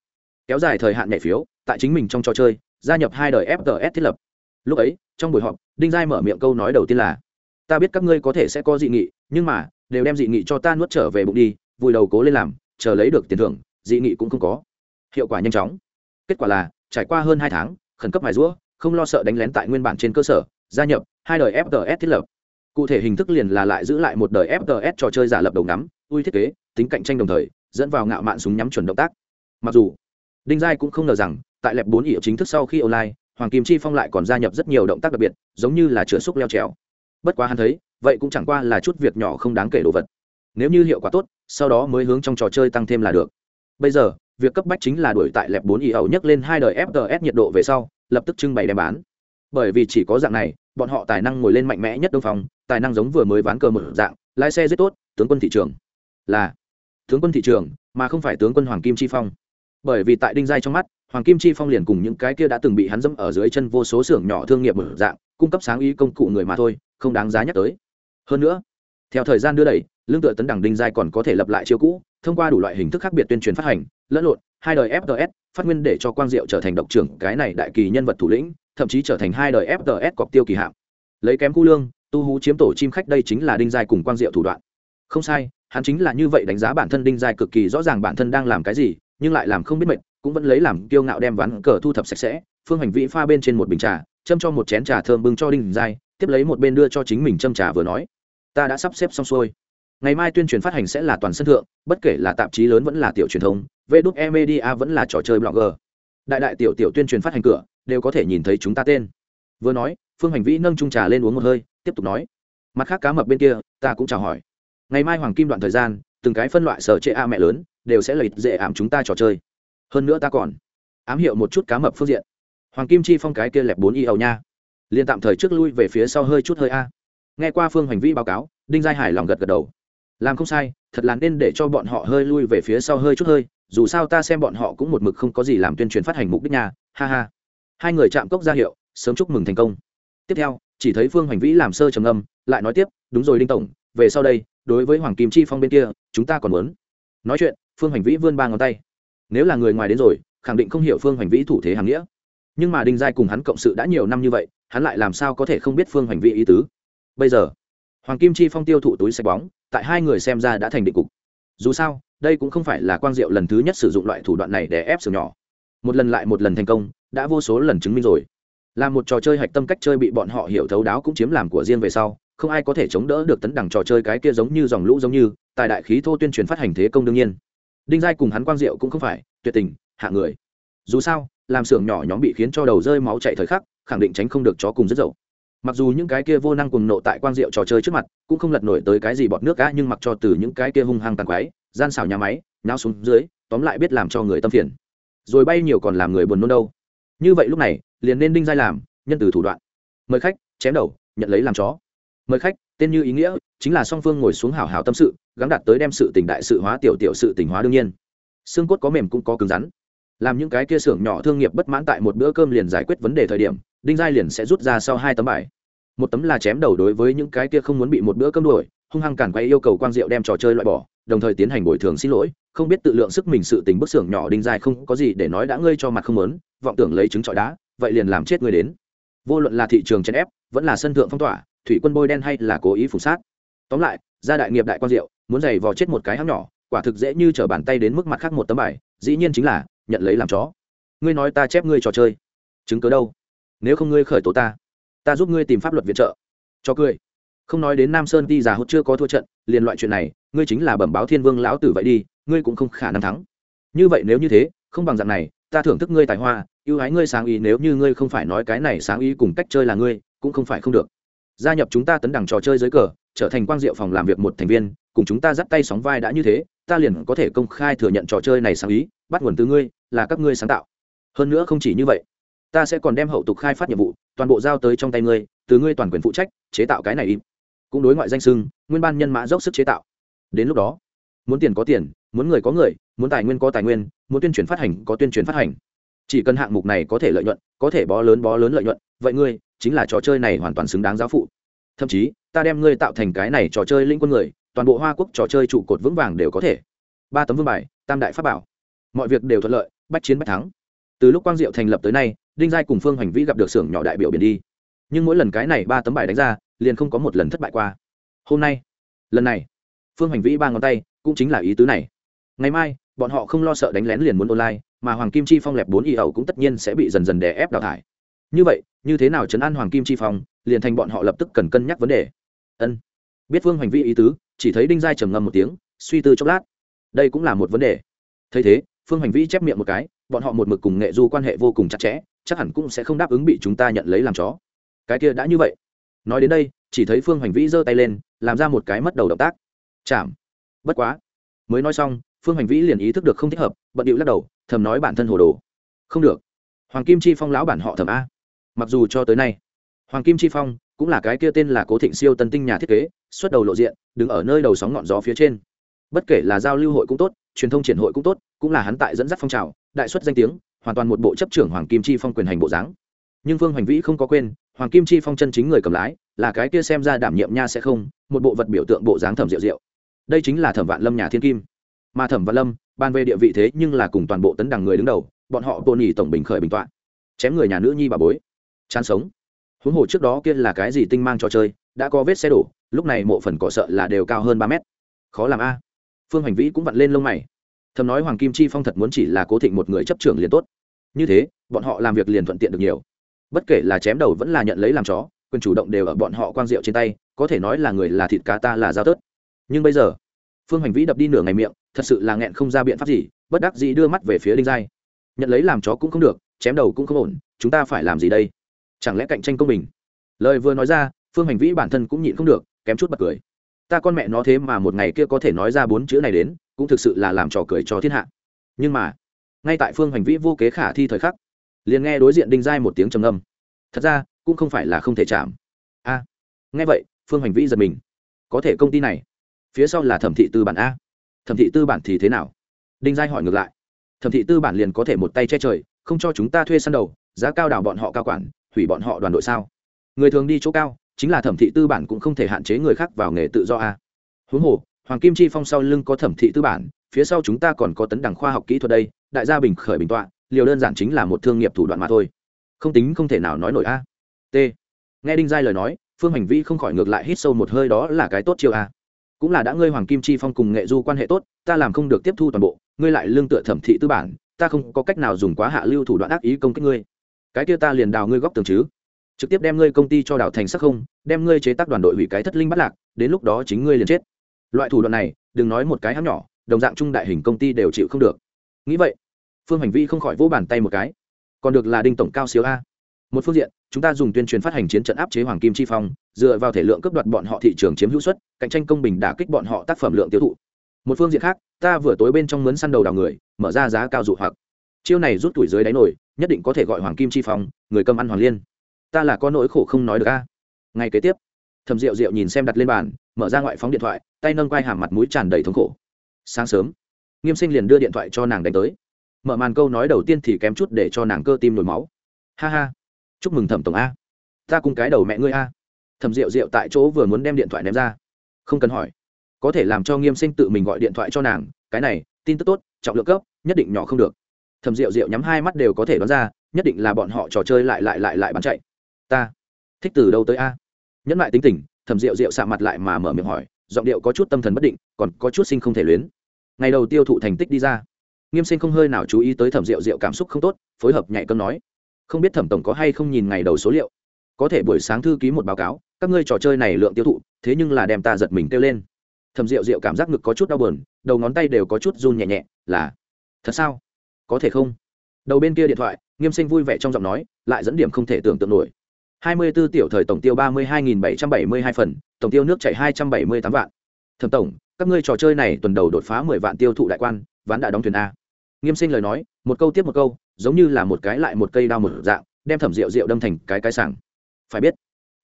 kéo dài thời hạn nhảy phiếu, tại chính mình trong trò chơi, gia nhập hai đời fts thiết lập. Lúc ấy, trong buổi họp, đinh giai mở miệng câu nói đầu tiên là, ta biết các ngươi có thể sẽ có dị nghị, nhưng mà, đều đem dị nghị cho ta nuốt trở về bụng đi, vùi đầu cố lên làm, chờ lấy được tiền thưởng, dị nghị cũng không có. Hiệu quả nhanh chóng. Kết quả là, trải qua hơn hai tháng, khẩn cấp mài rũa, không lo sợ đánh lén tại nguyên bản trên cơ sở, gia nhập hai đời fts thiết lập. Cụ thể hình thức liền là lại giữ lại một đời fts trò chơi giả lập đầu ngắm, ui thiết kế, tính cạnh tranh đồng thời, dẫn vào ngạo mạn súng nhắm chuẩn động tác. Mặc dù đinh giai cũng không ngờ rằng, tại lẹp bốn ỉa chính thức sau khi online, hoàng kim chi phong lại còn gia nhập rất nhiều động tác đặc biệt, giống như là chữa xúc leo trèo. Bất quá hắn thấy, vậy cũng chẳng qua là chút việc nhỏ không đáng kể đồ vật. Nếu như hiệu quả tốt, sau đó mới hướng trong trò chơi tăng thêm là được. Bây giờ, việc cấp bách chính là đuổi tại lẹp bốn ỉ ẩu nhấc lên hai đời fts nhiệt độ về sau, lập tức trưng bày đem bán. Bởi vì chỉ có dạng này, bọn họ tài năng ngồi lên mạnh mẽ nhất đông phòng, tài năng giống vừa mới ván cờ một dạng, lái xe rất tốt, tướng quân thị trường. Là, tướng quân thị trường, mà không phải tướng quân hoàng kim chi phong bởi vì tại đinh giai trong mắt, hoàng kim chi phong liền cùng những cái kia đã từng bị hắn dẫm ở dưới chân vô số xưởng nhỏ thương nghiệp mở dạng, cung cấp sáng ý công cụ người mà thôi, không đáng giá nhắc tới. Hơn nữa, theo thời gian đưa đẩy, lương tựa tấn đẳng đinh giai còn có thể lập lại chiêu cũ, thông qua đủ loại hình thức khác biệt tuyên truyền phát hành, lẫn lộn, hai đời fts phát nguyên để cho quang diệu trở thành độc trưởng cái này đại kỳ nhân vật thủ lĩnh, thậm chí trở thành hai đời fts cọc tiêu kỳ hạng. Lấy kém cu lương, tu hú chiếm tổ chim khách đây chính là đinh giai cùng quang diệu thủ đoạn. Không sai, hắn chính là như vậy đánh giá bản thân đinh giai cực kỳ rõ ràng bản thân đang làm cái gì nhưng lại làm không biết mệnh cũng vẫn lấy làm kiêu ngạo đem ván cờ thu thập sạch sẽ, phương hành vĩ pha bên trên một bình trà, châm cho một chén trà thơm bưng cho đinh giai tiếp lấy một bên đưa cho chính mình châm trà vừa nói. Ta đã sắp xếp xong xuôi. Ngày mai tuyên truyền phát hành sẽ là toàn sân thượng, bất kể là tạp chí lớn vẫn là tiểu truyền thông vê đúc e media vẫn là trò chơi blogger. Đại đại tiểu tiểu tuyên truyền phát hành cửa, đều có thể nhìn thấy chúng ta tên. Vừa nói, phương hành vĩ nâng trung trà lên uống một hơi, tiếp tục nói. Mặt khác cá mập bên kia, ta cũng chào hỏi. Ngày mai hoàng kim đoạn thời gian, từng cái phân loại sở trệ a mẹ lớn đều sẽ lợi dễ ảm chúng ta trò chơi. Hơn nữa ta còn ám hiệu một chút cá mập phương diện. Hoàng kim chi phong cái kia lẹp bốn y ầu nha. Liên tạm thời trước lui về phía sau hơi chút hơi a. Nghe qua phương hành vi báo cáo, đinh giai hải lòng gật gật đầu. Làm không sai, thật là nên để cho bọn họ hơi lui về phía sau hơi chút hơi, dù sao ta xem bọn họ cũng một mực không có gì làm tuyên truyền phát hành mục đích nhà ha ha. Hai người chạm cốc ra hiệu, sớm chúc mừng thành công. Tiếp theo, chỉ thấy phương hành vĩ làm sơ trầm âm lại nói tiếp, đúng rồi đinh tổng, về sau đây, đối với hoàng kim chi phong bên kia, chúng ta còn muốn nói chuyện phương hành vĩ vươn ba ngón tay. Nếu là người ngoài đến rồi, khẳng định không hiểu phương hành vĩ thủ thế hàng nghĩa. Nhưng mà đinh giai cùng hắn cộng sự đã nhiều năm như vậy, hắn lại làm sao có thể không biết phương hành vĩ ý tứ? Bây giờ, hoàng kim chi phong tiêu thụ túi sạch bóng, tại hai người xem ra đã thành định cục. Dù sao, đây cũng không phải là quang diệu lần thứ nhất sử dụng loại thủ đoạn này để ép sửa nhỏ. Một lần lại một lần thành công, đã vô số lần chứng minh rồi. Là một trò chơi hạch tâm cách chơi bị bọn họ hiểu thấu đáo cũng chiếm làm của riêng về sau, không ai có thể chống đỡ được tấn đẳng trò chơi cái kia giống như dòng lũ giống như tài đại khí thô tuyên truyền phát hành thế công đương nhiên đinh giai cùng hắn quang diệu cũng không phải, tuyệt tình, hạ người. Dù sao, làm xưởng nhỏ nhóm bị khiến cho đầu rơi máu chạy thời khắc, khẳng định tránh không được chó cùng rất dậu. Mặc dù những cái kia vô năng cùng nộ tại quang diệu trò chơi trước mặt, cũng không lật nổi tới cái gì bọt nước cá nhưng mặc cho từ những cái kia hung hăng tàn quái, gian xảo nhà máy, nháo xuống dưới, tóm lại biết làm cho người tâm phiền. Rồi bay nhiều còn làm người buồn nôn đâu. Như vậy lúc này, liền nên đinh giai làm, nhân từ thủ đoạn. Mời khách, chém đầu, nhận lấy làm chó mời khách, tên như ý nghĩa, chính là song phương ngồi xuống hào hào tâm sự gắn đặt tới đem sự tình đại sự hóa tiểu tiểu sự tình hóa đương nhiên. Xương cốt có mềm cũng có cứng rắn. Làm những cái kia xưởng nhỏ thương nghiệp bất mãn tại một bữa cơm liền giải quyết vấn đề thời điểm, đinh giai liền sẽ rút ra sau hai tấm bài. Một tấm là chém đầu đối với những cái kia không muốn bị một bữa cơm đuổi, hung hăng cản quay yêu cầu quang diệu đem trò chơi loại bỏ, đồng thời tiến hành bồi thường xin lỗi, không biết tự lượng sức mình sự tình bức xưởng nhỏ đinh giai không có gì để nói đã ngơi cho mặt không lớn vọng tưởng lấy trứng trọi đá, vậy liền làm chết người đến. Vô luận là thị trường chèn ép, vẫn là sân thượng phong tỏa thủy quân bôi đen hay là cố ý phủ sát. Tóm lại, gia đại nghiệp đại quang diệu, muốn giày vò chết một cái hắc nhỏ, quả thực dễ như trở bàn tay đến mức mặt khác một tấm bài, dĩ nhiên chính là, nhận lấy làm chó. Ngươi nói ta chép ngươi trò chơi. Chứng cớ đâu? Nếu không ngươi khởi tố ta ta giúp ngươi tìm pháp luật viện trợ. Cho cười. Không nói đến nam sơn ti già hốt chưa có thua trận, liền loại chuyện này, ngươi chính là bẩm báo thiên vương lão tử vậy đi, ngươi cũng không khả năng thắng. Như vậy nếu như thế, không bằng dạng này, ta thưởng thức ngươi tài hoa, ưu ái ngươi sáng ý, nếu như ngươi không phải nói cái này sáng ý cùng cách chơi là ngươi, cũng không phải không được gia nhập chúng ta tấn đẳng trò chơi dưới cờ, trở thành quang diệu phòng làm việc một thành viên, cùng chúng ta dắt tay sóng vai đã như thế, ta liền có thể công khai thừa nhận trò chơi này sáng ý, bắt nguồn từ ngươi, là các ngươi sáng tạo. Hơn nữa không chỉ như vậy, ta sẽ còn đem hậu tục khai phát nhiệm vụ, toàn bộ giao tới trong tay ngươi, từ ngươi toàn quyền phụ trách, chế tạo cái này im. Cũng đối ngoại danh sưng nguyên ban nhân mã dốc sức chế tạo. Đến lúc đó, muốn tiền có tiền, muốn người có người, muốn tài nguyên có tài nguyên, muốn tuyên truyền phát hành có tuyên truyền phát hành. Chỉ cần hạng mục này có thể lợi nhuận, có thể bó lớn bó lớn lợi nhuận, vậy ngươi chính là trò chơi này hoàn toàn xứng đáng giáo phụ. Thậm chí, ta đem ngươi tạo thành cái này trò chơi linh quân người, toàn bộ hoa quốc trò chơi trụ cột vững vàng đều có thể. Ba tấm vương bài, tam đại pháp bảo. Mọi việc đều thuận lợi, bách chiến bách thắng. Từ lúc quang diệu thành lập tới nay, đinh giai cùng phương hành vĩ gặp được xưởng nhỏ đại biểu biển đi. Nhưng mỗi lần cái này ba tấm bài đánh ra, liền không có một lần thất bại qua. Hôm nay, lần này, phương hành vĩ ba ngón tay cũng chính là ý tứ này. Ngày mai, bọn họ không lo sợ đánh lén liền muốn online, mà hoàng kim chi phong lẹp bốn y ẩu cũng tất nhiên sẽ bị dần dần đè ép đào thải như vậy, như thế nào chấn an hoàng kim chi phong, liền thành bọn họ lập tức cần cân nhắc vấn đề. Ân. Biết Vương hành vi ý tứ, chỉ thấy đinh giai trầm ngâm một tiếng, suy tư chốc lát. Đây cũng là một vấn đề. Thấy thế, phương hành Vi chép miệng một cái, bọn họ một mực cùng nghệ du quan hệ vô cùng chặt chẽ, chắc hẳn cũng sẽ không đáp ứng bị chúng ta nhận lấy làm chó. Cái kia đã như vậy. Nói đến đây, chỉ thấy phương hành vĩ giơ tay lên, làm ra một cái mất đầu động tác. Chạm. Bất quá. Mới nói xong, phương hành vĩ liền ý thức được không thích hợp, bận điệu lắc đầu, thầm nói bản thân hồ đồ. Không được. Hoàng kim chi phong lão bản họ thầm a mặc dù cho tới nay, hoàng kim chi phong cũng là cái kia tên là cố thịnh siêu tân tinh nhà thiết kế, xuất đầu lộ diện, đứng ở nơi đầu sóng ngọn gió phía trên. Bất kể là giao lưu hội cũng tốt, truyền thông triển hội cũng tốt, cũng là hắn tại dẫn dắt phong trào, đại xuất danh tiếng, hoàn toàn một bộ chấp trưởng hoàng kim chi phong quyền hành bộ dáng. Nhưng vương hoành vĩ không có quên, hoàng kim chi phong chân chính người cầm lái, là cái kia xem ra đảm nhiệm nha sẽ không, một bộ vật biểu tượng bộ dáng thẩm diệu diệu. Đây chính là thẩm vạn lâm nhà thiên kim. Mà thẩm vạn lâm, ban về địa vị thế nhưng là cùng toàn bộ tấn đẳng người đứng đầu, bọn họ tôn nhì tổng bình khởi bình tọa, chém người nhà nữ nhi bà bối chán sống. Huống hồ trước đó kia là cái gì tinh mang trò chơi, đã có vết xe đổ, lúc này mộ phần cỏ sợ là đều cao hơn ba mét. Khó làm a. Phương hành vĩ cũng vặn lên lông mày. Thầm nói hoàng kim chi phong thật muốn chỉ là cố thịnh một người chấp trưởng liền tốt. Như thế, bọn họ làm việc liền thuận tiện được nhiều. Bất kể là chém đầu vẫn là nhận lấy làm chó, quyền chủ động đều ở bọn họ quang diệu trên tay, có thể nói là người là thịt cá ta là dao tớt. Nhưng bây giờ, phương hành vĩ đập đi nửa ngày miệng, thật sự là nghẹn không ra biện pháp gì, bất đắc dĩ đưa mắt về phía đinh giai. Nhận lấy làm chó cũng không được, chém đầu cũng không ổn, chúng ta phải làm gì đây? Chẳng lẽ cạnh tranh công bình? Lời vừa nói ra, phương hành vĩ bản thân cũng nhịn không được, kém chút bật cười. Ta con mẹ nó thế mà một ngày kia có thể nói ra bốn chữ này đến, cũng thực sự là làm trò cười cho thiên hạ. Nhưng mà, ngay tại phương hành vĩ vô kế khả thi thời khắc, liền nghe đối diện đinh giai một tiếng trầm âm thật ra, cũng không phải là không thể chạm. A. Nghe vậy, phương hành vĩ giật mình. Có thể công ty này, phía sau là thẩm thị tư bản a. Thẩm thị tư bản thì thế nào? Đinh giai hỏi ngược lại. Thẩm thị tư bản liền có thể một tay che trời, không cho chúng ta thuê săn đầu, giá cao đảo bọn họ cao quản hủy bọn họ đoàn đội sao? Người thường đi chỗ cao, chính là thẩm thị tư bản cũng không thể hạn chế người khác vào nghề tự do a huống hồ, hoàng kim chi phong sau lưng có thẩm thị tư bản, phía sau chúng ta còn có tấn đẳng khoa học kỹ thuật đây, đại gia bình khởi bình tọa, liều đơn giản chính là một thương nghiệp thủ đoạn mà thôi. Không tính không thể nào nói nổi a. T. Nghe đinh giai lời nói, phương hành vi không khỏi ngược lại hít sâu một hơi đó là cái tốt chiêu a. Cũng là đã ngươi hoàng kim chi phong cùng nghệ du quan hệ tốt, ta làm không được tiếp thu toàn bộ, ngươi lại lương tựa thẩm thị tư bản, ta không có cách nào dùng quá hạ lưu thủ đoạn ác ý công kích ngươi cái kia ta liền đào ngươi góc tường chứ. Trực tiếp đem ngươi công ty cho đào thành sắc không, đem ngươi chế tác đoàn đội hủy cái thất linh bắt lạc, đến lúc đó chính ngươi liền chết. Loại thủ đoạn này, đừng nói một cái hám nhỏ, đồng dạng trung đại hình công ty đều chịu không được. Nghĩ vậy, phương hành vi không khỏi vỗ bàn tay một cái. Còn được là đinh tổng cao siêu a. Một phương diện, chúng ta dùng tuyên truyền phát hành chiến trận áp chế hoàng kim chi phong, dựa vào thể lượng cấp đoạt bọn họ thị trường chiếm hữu suất, cạnh tranh công bình đả kích bọn họ tác phẩm lượng tiêu thụ. Một phương diện khác, ta vừa tối bên trong mướn săn đầu đào người, mở ra giá cao dụ hoặc chiêu này rút tuổi dưới đáy nổi, nhất định có thể gọi hoàng kim chi phòng người cầm ăn hoàng liên. Ta là có nỗi khổ không nói được a. Ngay kế tiếp thầm rượu rượu nhìn xem đặt lên bàn, mở ra ngoại phóng điện thoại, tay nâng quai hàm mặt mũi tràn đầy thống khổ. Sáng sớm, nghiêm sinh liền đưa điện thoại cho nàng đánh tới. Mở màn câu nói đầu tiên thì kém chút để cho nàng cơ tim nổi máu. Ha ha, chúc mừng thẩm tổng a. Ta cùng cái đầu mẹ ngươi a. Thẩm rượu rượu tại chỗ vừa muốn đem điện thoại ném ra. Không cần hỏi. Có thể làm cho nghiêm sinh tự mình gọi điện thoại cho nàng, cái này, tin tức tốt, trọng lượng cấp, nhất định nhỏ không được thẩm rượu rượu nhắm hai mắt đều có thể đoán ra, nhất định là bọn họ trò chơi lại lại lại lại bắn chạy. Ta, thích từ đâu tới a? Nhẫn lại tính tình thẩm rượu rượu xạ mặt lại mà mở miệng hỏi, giọng điệu có chút tâm thần bất định, còn có chút sinh không thể luyến. Ngày đầu tiêu thụ thành tích đi ra. Nghiêm sinh không hơi nào chú ý tới thẩm rượu rượu cảm xúc không tốt, phối hợp nhạy cơn nói. Không biết thẩm tổng có hay không nhìn ngày đầu số liệu. Có thể buổi sáng thư ký một báo cáo, các ngươi trò chơi này lượng tiêu thụ, thế nhưng là đem ta giật mình kêu lên. Thẩm rượu rượu cảm giác ngực có chút đau bờn đầu ngón tay đều có chút run nhẹ nhẹ, là, thật sao? Có thể không? Đầu bên kia điện thoại, nghiêm sinh vui vẻ trong giọng nói, lại dẫn điểm không thể tưởng tượng nổi. Hai mươi 24 tiểu thời tổng tiêu ba mươi hai nghìn bảy trăm bảy mươi hai phần, tổng tiêu nước chảy hai trăm bảy mươi tám vạn. Thẩm tổng, các ngươi trò chơi này tuần đầu đột phá mười vạn tiêu thụ đại quan, ván đã đóng thuyền a. Nghiêm sinh lời nói, một câu tiếp một câu, giống như là một cái lại một cây đao một dạng, đem thẩm rượu rượu đâm thành cái cái sảng. Phải biết,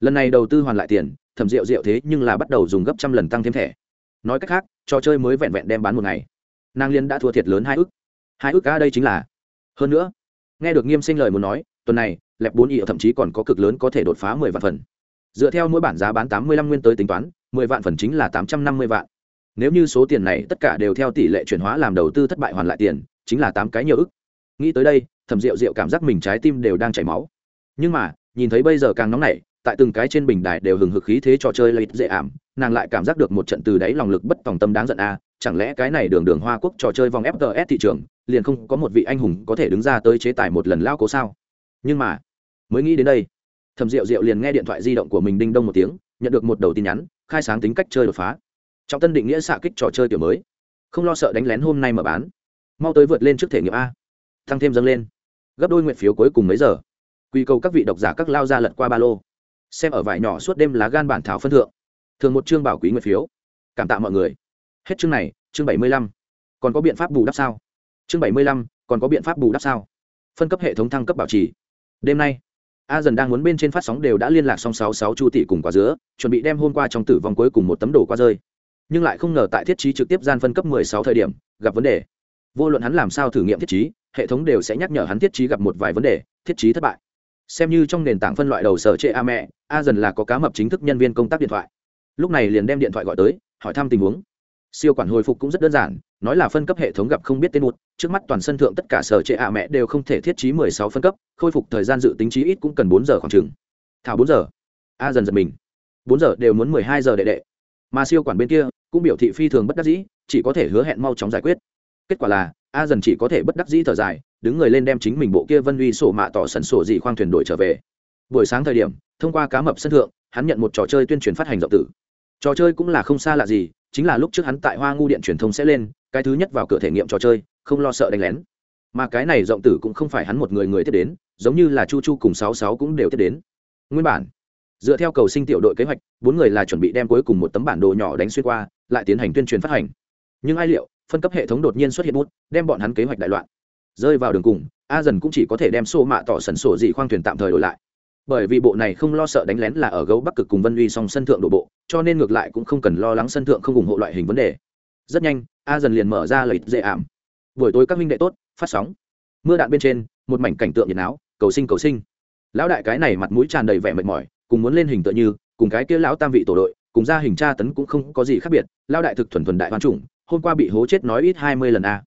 lần này đầu tư hoàn lại tiền, thẩm rượu rượu thế nhưng là bắt đầu dùng gấp trăm lần tăng thêm thẻ. Nói cách khác, trò chơi mới vẹn vẹn đem bán một ngày. Nàng liên đã thua thiệt lớn hai ức hai ước ca đây chính là. Hơn nữa, nghe được nghiêm sinh lời muốn nói, tuần này, lẹp bốn ỉa thậm chí còn có cực lớn có thể đột phá mười vạn phần. Dựa theo mỗi bản giá bán tám mươi lăm nguyên tới tính toán, mười vạn phần chính là tám trăm năm mươi vạn. Nếu như số tiền này tất cả đều theo tỷ lệ chuyển hóa làm đầu tư thất bại hoàn lại tiền, chính là tám cái nhiều ức. Nghĩ tới đây, thẩm rượu rượu cảm giác mình trái tim đều đang chảy máu. Nhưng mà, nhìn thấy bây giờ càng nóng nảy, tại từng cái trên bình đài đều hừng hực khí thế trò chơi lấy dễ ảm, nàng lại cảm giác được một trận từ đáy lòng lực bất tòng tâm đáng giận a chẳng lẽ cái này đường đường hoa quốc trò chơi vòng fts thị trường, liền không có một vị anh hùng có thể đứng ra tới chế tài một lần lao cố sao? Nhưng mà, mới nghĩ đến đây, thẩm rượu rượu liền nghe điện thoại di động của mình đinh đông một tiếng, nhận được một đầu tin nhắn, khai sáng tính cách chơi đột phá. Trọng tân định nghĩa xạ kích trò chơi kiểu mới. Không lo sợ đánh lén hôm nay mở bán. Mau tới vượt lên trước thể nghiệm a. Tăng thêm dâng lên. Gấp đôi nguyện phiếu cuối cùng mấy giờ? Quy cầu các vị độc giả các lao ra lật qua ba lô. Xem ở vải nhỏ suốt đêm lá gan bản thảo phân thượng. Thường một chương bảo quý nguyện phiếu. Cảm tạ mọi người hết chương này, chương bảy mươi lăm. Còn có biện pháp bù đắp sao? Chương bảy mươi lăm, còn có biện pháp bù đắp sao? Phân cấp hệ thống thăng cấp bảo trì. Đêm nay, a dần đang muốn bên trên phát sóng đều đã liên lạc xong sáu sáu chu tỷ cùng quả dứa, chuẩn bị đem hôm qua trong tử vong cuối cùng một tấm đồ qua rơi. Nhưng lại không ngờ tại thiết trí trực tiếp gian phân cấp mười sáu thời điểm, gặp vấn đề. Vô luận hắn làm sao thử nghiệm thiết trí, hệ thống đều sẽ nhắc nhở hắn thiết trí gặp một vài vấn đề, thiết trí thất bại. Xem như trong nền tảng phân loại đầu sở trệ a mẹ, a dần là có cá mập chính thức nhân viên công tác điện thoại. Lúc này liền đem điện thoại gọi tới, hỏi thăm tình huống siêu quản hồi phục cũng rất đơn giản, nói là phân cấp hệ thống gặp không biết tên một, trước mắt toàn sân thượng tất cả sở trệ ạ mẹ đều không thể thiết trí mười sáu phân cấp, khôi phục thời gian dự tính chí ít cũng cần bốn giờ khoảng chừng. Thảo bốn giờ. A dần giật mình. Bốn giờ đều muốn mười hai giờ đệ đệ. Mà siêu quản bên kia cũng biểu thị phi thường bất đắc dĩ, chỉ có thể hứa hẹn mau chóng giải quyết. Kết quả là, a dần chỉ có thể bất đắc dĩ thở dài, đứng người lên đem chính mình bộ kia vân uy sổ mạ tỏ sần sổ dị khoang thuyền đổi trở về. Buổi sáng thời điểm, thông qua cá mập sân thượng, hắn nhận một trò chơi tuyên truyền phát hành rộng tử. Trò chơi cũng là không xa lạ gì chính là lúc trước hắn tại hoa ngu điện truyền thông sẽ lên, cái thứ nhất vào cửa thể nghiệm trò chơi, không lo sợ đánh lén. Mà cái này rộng tử cũng không phải hắn một người người tiếp đến, giống như là chu chu cùng sáu sáu cũng đều tiếp đến. Nguyên bản, dựa theo cầu sinh tiểu đội kế hoạch, bốn người là chuẩn bị đem cuối cùng một tấm bản đồ nhỏ đánh xuyên qua, lại tiến hành tuyên truyền phát hành. Nhưng ai liệu, phân cấp hệ thống đột nhiên xuất hiện bút, đem bọn hắn kế hoạch đại loạn. Rơi vào đường cùng, a dần cũng chỉ có thể đem số mạ tỏ sần sổ dị khoang thuyền tạm thời đổi lại. Bởi vì bộ này không lo sợ đánh lén là ở gấu bắc cực cùng vân uy song sân thượng đổ bộ cho nên ngược lại cũng không cần lo lắng sân thượng không ủng hộ loại hình vấn đề. Rất nhanh, a dần liền mở ra lợi dễ ảm. Buổi tối các minh đệ tốt, phát sóng. Mưa đạn bên trên, một mảnh cảnh tượng nhiệt áo cầu sinh cầu sinh. Lão đại cái này mặt mũi tràn đầy vẻ mệt mỏi, cùng muốn lên hình tựa như, cùng cái kia lão tam vị tổ đội, cùng ra hình tra tấn cũng không có gì khác biệt, lão đại thực thuần thuần đại hoàn chủng, hôm qua bị hố chết nói ít hai mươi lần a.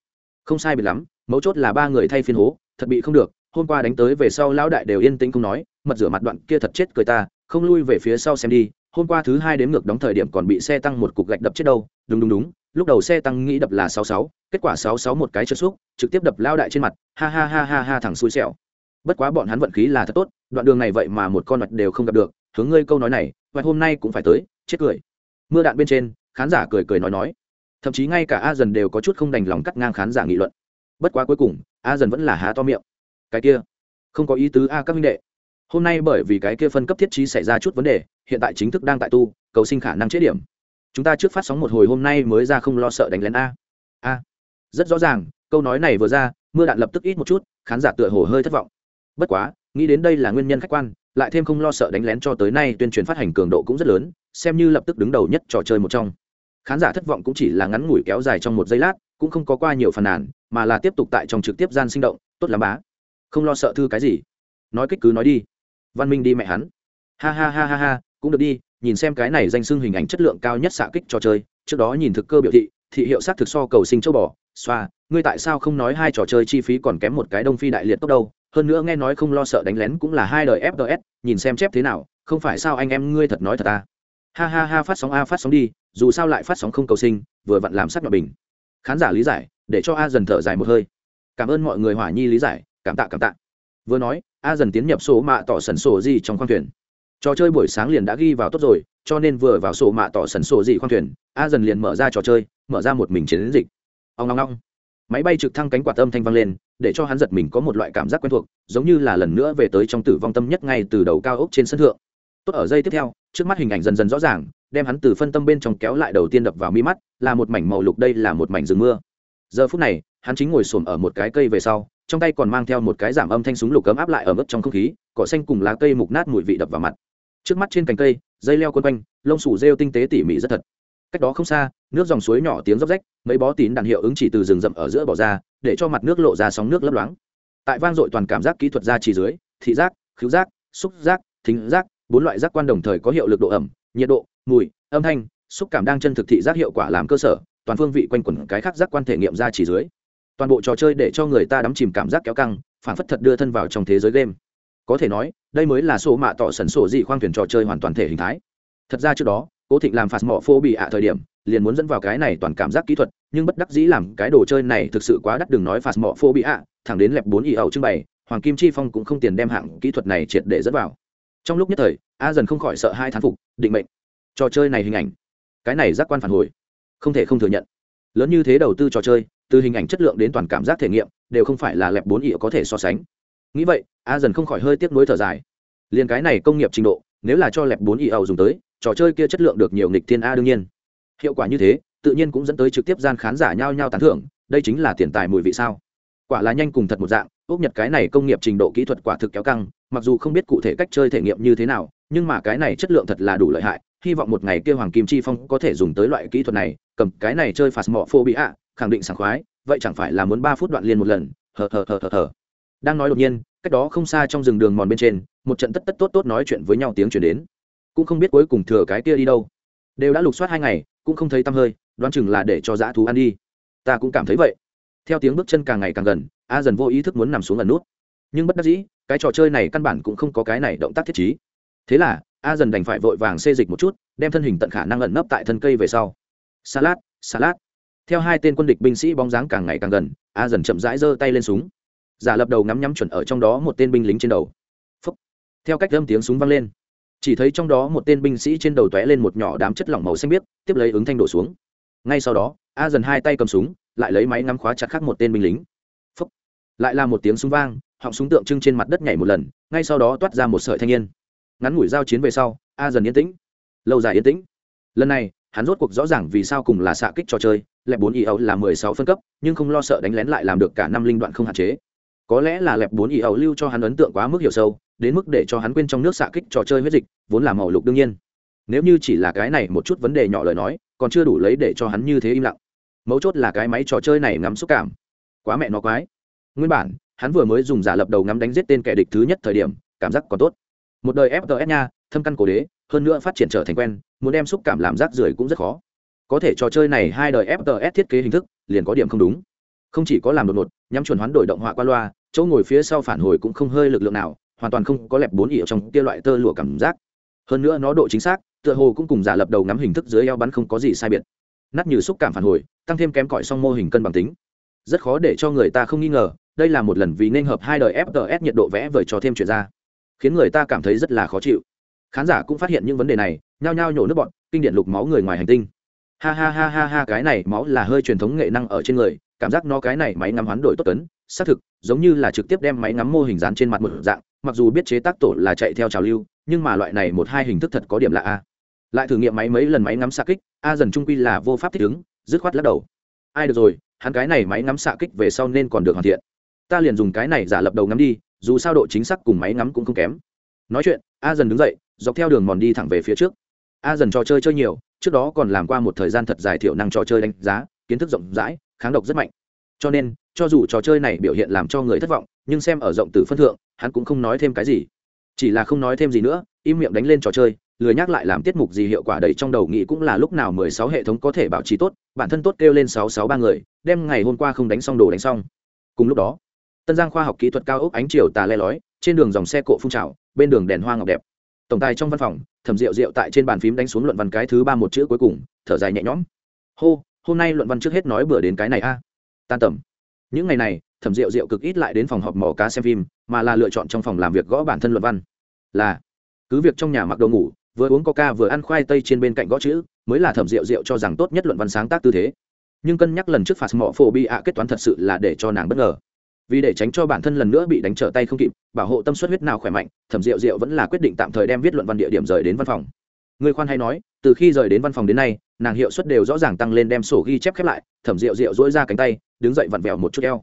Không sai biệt lắm, mấu chốt là ba người thay phiên hố, thật bị không được, hôm qua đánh tới về sau lão đại đều yên tĩnh không nói, mật rửa mặt đoạn kia thật chết cười ta, không lui về phía sau xem đi hôm qua thứ hai đếm ngược đóng thời điểm còn bị xe tăng một cục gạch đập chết đâu, đúng đúng đúng, lúc đầu xe tăng nghĩ đập là sáu sáu, kết quả sáu sáu một cái chất xúc, trực tiếp đập lao đại trên mặt, ha ha ha ha ha thằng xui xẻo. Bất quá bọn hắn vận khí là thật tốt, đoạn đường này vậy mà một con vật đều không gặp được, hướng ngươi câu nói này, và hôm nay cũng phải tới, chết cười. Mưa đạn bên trên, khán giả cười cười nói nói. Thậm chí ngay cả a dần đều có chút không đành lòng cắt ngang khán giả nghị luận. Bất quá cuối cùng, a dần vẫn là há to miệng. Cái kia, không có ý tứ a các minh đệ hôm nay bởi vì cái kia phân cấp thiết trí xảy ra chút vấn đề, hiện tại chính thức đang tại tu, cầu sinh khả năng chế điểm. Chúng ta trước phát sóng một hồi hôm nay mới ra không lo sợ đánh lén a. A. Rất rõ ràng, câu nói này vừa ra, mưa đạn lập tức ít một chút, khán giả tựa hồ hơi thất vọng. Bất quá, nghĩ đến đây là nguyên nhân khách quan, lại thêm không lo sợ đánh lén cho tới nay tuyên truyền phát hành cường độ cũng rất lớn, xem như lập tức đứng đầu nhất trò chơi một trong. Khán giả thất vọng cũng chỉ là ngắn ngủi kéo dài trong một giây lát, cũng không có qua nhiều phàn nàn, mà là tiếp tục tại trong trực tiếp gian sinh động, tốt lắm bá. Không lo sợ thư cái gì. Nói kích cứ nói đi văn minh đi mẹ hắn. Ha ha ha ha ha, cũng được đi, nhìn xem cái này danh xưng hình ảnh chất lượng cao nhất xạ kích trò chơi, trước đó nhìn thực cơ biểu thị thị hiệu sát thực so cầu sinh châu bò, xoa, ngươi tại sao không nói hai trò chơi chi phí còn kém một cái đông phi đại liệt tốc đâu? Hơn nữa nghe nói không lo sợ đánh lén cũng là hai đời fts nhìn xem chép thế nào, không phải sao anh em ngươi thật nói thật à ha ha ha, phát sóng a, phát sóng đi, dù sao lại phát sóng không cầu sinh, vừa vặn làm sắc nhọn bình. Khán giả lý giải, để cho a dần thở dài một hơi. Cảm ơn mọi người hỏa nhi lý giải, cảm tạ cảm tạ vừa nói, a dần tiến nhập sổ mạ tỏ sần sổ gì trong khoang thuyền. Trò chơi buổi sáng liền đã ghi vào tốt rồi, cho nên vừa vào sổ mạ tỏ sần sổ gì khoang thuyền, a dần liền mở ra trò chơi, mở ra một mình chiến dịch. Ông long long máy bay trực thăng cánh quạt âm thanh vang lên, để cho hắn giật mình có một loại cảm giác quen thuộc, giống như là lần nữa về tới trong tử vong tâm nhất ngay từ đầu cao ốc trên sân thượng. Tốt, ở giây tiếp theo, trước mắt hình ảnh dần dần rõ ràng, đem hắn từ phân tâm bên trong kéo lại đầu tiên đập vào mi mắt, là một mảnh màu lục, đây là một mảnh rừng mưa. Giờ phút này hắn chính ngồi xổm ở một cái cây về sau, trong tay còn mang theo một cái giảm âm thanh súng lục cấm áp lại ở mức trong không khí, cỏ xanh cùng lá cây mục nát mùi vị đập vào mặt. Trước mắt trên cành cây, dây leo quân quanh, lông sủ rêu tinh tế tỉ mỉ rất thật. Cách đó không xa, nước dòng suối nhỏ tiếng róc rách, mấy bó tín đàn hiệu ứng chỉ từ rừng rậm ở giữa bỏ ra, để cho mặt nước lộ ra sóng nước lấp loáng. Tại vang dội toàn cảm giác kỹ thuật ra chỉ dưới, thị giác, khứu giác, xúc giác, thính giác, bốn loại giác quan đồng thời có hiệu lực độ ẩm, nhiệt độ, mùi, âm thanh, xúc cảm đang chân thực thị giác hiệu quả làm cơ sở, toàn phương vị quanh quẩn cái khác giác quan thể nghiệm ra chỉ dưới toàn bộ trò chơi để cho người ta đắm chìm cảm giác kéo căng phản phất thật đưa thân vào trong thế giới game. Có thể nói, đây mới là số mạ tỏ sẩn sổ dị khoang thuyền trò chơi hoàn toàn thể hình thái. Thật ra trước đó, cố thịnh làm phạt mỏ phô bị ạ thời điểm, liền muốn dẫn vào cái này toàn cảm giác kỹ thuật, nhưng bất đắc dĩ làm cái đồ chơi này thực sự quá đắt đừng nói phạt mỏ phô bị ạ, thẳng đến lẹp bốn ỉ ẩu trưng bày, hoàng kim chi phong cũng không tiền đem hạng kỹ thuật này triệt để dẫn vào. Trong lúc nhất thời, a dần không khỏi sợ hai thán phục, định mệnh. Trò chơi này hình ảnh. Cái này giác quan phản hồi. Không thể không thừa nhận. Lớn như thế đầu tư trò chơi từ hình ảnh chất lượng đến toàn cảm giác thể nghiệm, đều không phải là lẹp bốn ỉ có thể so sánh. Nghĩ vậy, a dần không khỏi hơi tiếc nuối thở dài. Liền cái này công nghiệp trình độ, nếu là cho lẹp bốn ỉ ẩu dùng tới, trò chơi kia chất lượng được nhiều nghịch thiên a đương nhiên. Hiệu quả như thế, tự nhiên cũng dẫn tới trực tiếp gian khán giả nhao nhao tán thưởng, đây chính là tiền tài mùi vị sao? Quả là nhanh cùng thật một dạng ốc nhật cái này công nghiệp trình độ kỹ thuật quả thực kéo căng, mặc dù không biết cụ thể cách chơi thể nghiệm như thế nào, nhưng mà cái này chất lượng thật là đủ lợi hại, hy vọng một ngày kia hoàng kim chi phong có thể dùng tới loại kỹ thuật này, cầm cái này chơi phạt mỏ phô bị ạ khẳng định sảng khoái, vậy chẳng phải là muốn ba phút đoạn liên một lần, hờ hờ hờ hờ hờ. Đang nói đột nhiên, cách đó không xa trong rừng đường mòn bên trên, một trận tất tất tốt tốt nói chuyện với nhau tiếng chuyển đến. Cũng không biết cuối cùng thừa cái kia đi đâu. Đều đã lục soát hai ngày, cũng không thấy tăm hơi, đoán chừng là để cho dã thú ăn đi. Ta cũng cảm thấy vậy. Theo tiếng bước chân càng ngày càng gần, a dần vô ý thức muốn nằm xuống ẩn nút. Nhưng bất đắc dĩ, cái trò chơi này căn bản cũng không có cái này động tác thiết trí. thế là, a dần đành phải vội vàng xê dịch một chút, đem thân hình tận khả năng ẩn nấp tại thân cây về sau. Salad salad theo hai tên quân địch binh sĩ bóng dáng càng ngày càng gần, a dần chậm rãi giơ tay lên súng. Giả lập đầu ngắm nhắm chuẩn ở trong đó một tên binh lính trên đầu. Phúc. theo cách âm tiếng súng vang lên, chỉ thấy trong đó một tên binh sĩ trên đầu tóe lên một nhỏ đám chất lỏng màu xanh biếc, tiếp lấy ứng thanh đổ xuống. Ngay sau đó, a dần hai tay cầm súng, lại lấy máy ngắm khóa chặt khắc một tên binh lính. Phúc. lại là một tiếng súng vang, họng súng tượng trưng trên mặt đất nhảy một lần, ngay sau đó toát ra một sợi thanh niên. Ngắn ngủi giao chiến về sau, a dần yên tĩnh. Lâu dài yên tĩnh. Lần này, hắn rốt cuộc rõ ràng vì sao cùng là xạ kích trò chơi lẹp bốn y ấu là mười sáu phân cấp, nhưng không lo sợ đánh lén lại làm được cả năm linh đoạn không hạn chế. Có lẽ là lẹp bốn y ấu lưu cho hắn ấn tượng quá mức hiểu sâu, đến mức để cho hắn quên trong nước xạ kích trò chơi huyết dịch, vốn là màu lục đương nhiên. Nếu như chỉ là cái này một chút vấn đề nhỏ lời nói, còn chưa đủ lấy để cho hắn như thế im lặng. Mấu chốt là cái máy trò chơi này ngắm xúc cảm. Quá mẹ nó quái. Nguyên bản, hắn vừa mới dùng giả lập đầu ngắm đánh giết tên kẻ địch thứ nhất thời điểm, cảm giác còn tốt. Một đời fts nha, thâm căn cổ đế, hơn nữa phát triển trở thành quen, muốn đem xúc cảm làm rác rưởi cũng rất khó có thể trò chơi này hai đời fts thiết kế hình thức, liền có điểm không đúng. Không chỉ có làm đột ngột, nhắm chuẩn hoán đổi động họa qua loa, chỗ ngồi phía sau phản hồi cũng không hơi lực lượng nào, hoàn toàn không có lẹp bốn ỉa trong kia loại tơ lụa cảm giác. Hơn nữa nó độ chính xác, tựa hồ cũng cùng giả lập đầu ngắm hình thức dưới eo bắn không có gì sai biệt. Nát như xúc cảm phản hồi, tăng thêm kém cỏi song mô hình cân bằng tính. Rất khó để cho người ta không nghi ngờ, đây là một lần vì nên hợp hai đời fts nhiệt độ vẽ vời cho thêm chuyện ra. Khiến người ta cảm thấy rất là khó chịu. Khán giả cũng phát hiện những vấn đề này, nhao nhao nhổ nước bọn, kinh điển lục máu người ngoài hành tinh ha ha ha ha ha, cái này máu là hơi truyền thống nghệ năng ở trên người, cảm giác nó cái này máy ngắm hoán đổi tốt tấn xác thực, giống như là trực tiếp đem máy ngắm mô hình dán trên mặt một dạng, mặc dù biết chế tác tổ là chạy theo trào lưu, nhưng mà loại này một hai hình thức thật có điểm lạ a. Lại thử nghiệm máy mấy lần máy ngắm xạ kích, a dần trung quy là vô pháp thích ứng, dứt khoát lắc đầu. Ai được rồi, hắn cái này máy ngắm xạ kích về sau nên còn được hoàn thiện. Ta liền dùng cái này giả lập đầu ngắm đi, dù sao độ chính xác cùng máy ngắm cũng không kém. Nói chuyện, a dần đứng dậy, dọc theo đường mòn đi thẳng về phía trước a dần trò chơi chơi nhiều, trước đó còn làm qua một thời gian thật dài thiểu năng trò chơi đánh giá, kiến thức rộng rãi, kháng độc rất mạnh. Cho nên, cho dù trò chơi này biểu hiện làm cho người thất vọng, nhưng xem ở rộng từ phân thượng, hắn cũng không nói thêm cái gì. Chỉ là không nói thêm gì nữa, im miệng đánh lên trò chơi, lười nhắc lại làm tiết mục gì hiệu quả đầy trong đầu nghĩ cũng là lúc nào mười sáu hệ thống có thể bảo trì tốt, bản thân tốt kêu lên sáu sáu ba người, đem ngày hôm qua không đánh xong đồ đánh xong. Cùng lúc đó, tân giang khoa học kỹ thuật cao ốc ánh chiều tà le lói, trên đường dòng xe cộ phun trào, bên đường đèn hoa ngọc đẹp tổng tài trong văn phòng, thẩm rượu rượu tại trên bàn phím đánh xuống luận văn cái thứ ba một chữ cuối cùng, thở dài nhẹ nhõm. Hô, hôm nay luận văn trước hết nói bữa đến cái này a. Tan tầm. Những ngày này, thẩm rượu rượu cực ít lại đến phòng họp mỏ cá xem phim, mà là lựa chọn trong phòng làm việc gõ bản thân luận văn. Là, cứ việc trong nhà mặc đồ ngủ, vừa uống coca vừa ăn khoai tây trên bên cạnh gõ chữ, mới là thẩm rượu rượu cho rằng tốt nhất luận văn sáng tác tư thế. Nhưng cân nhắc lần trước phạt mỏ phổ bi ạ kết toán thật sự là để cho nàng bất ngờ vì để tránh cho bản thân lần nữa bị đánh trở tay không kịp, bảo hộ tâm suất huyết nào khỏe mạnh, thẩm rượu rượu vẫn là quyết định tạm thời đem viết luận văn địa điểm rời đến văn phòng. Người khoan hay nói, từ khi rời đến văn phòng đến nay, nàng hiệu suất đều rõ ràng tăng lên đem sổ ghi chép khép lại, thẩm rượu rượu dỗi ra cánh tay, đứng dậy vặn vẹo một chút eo.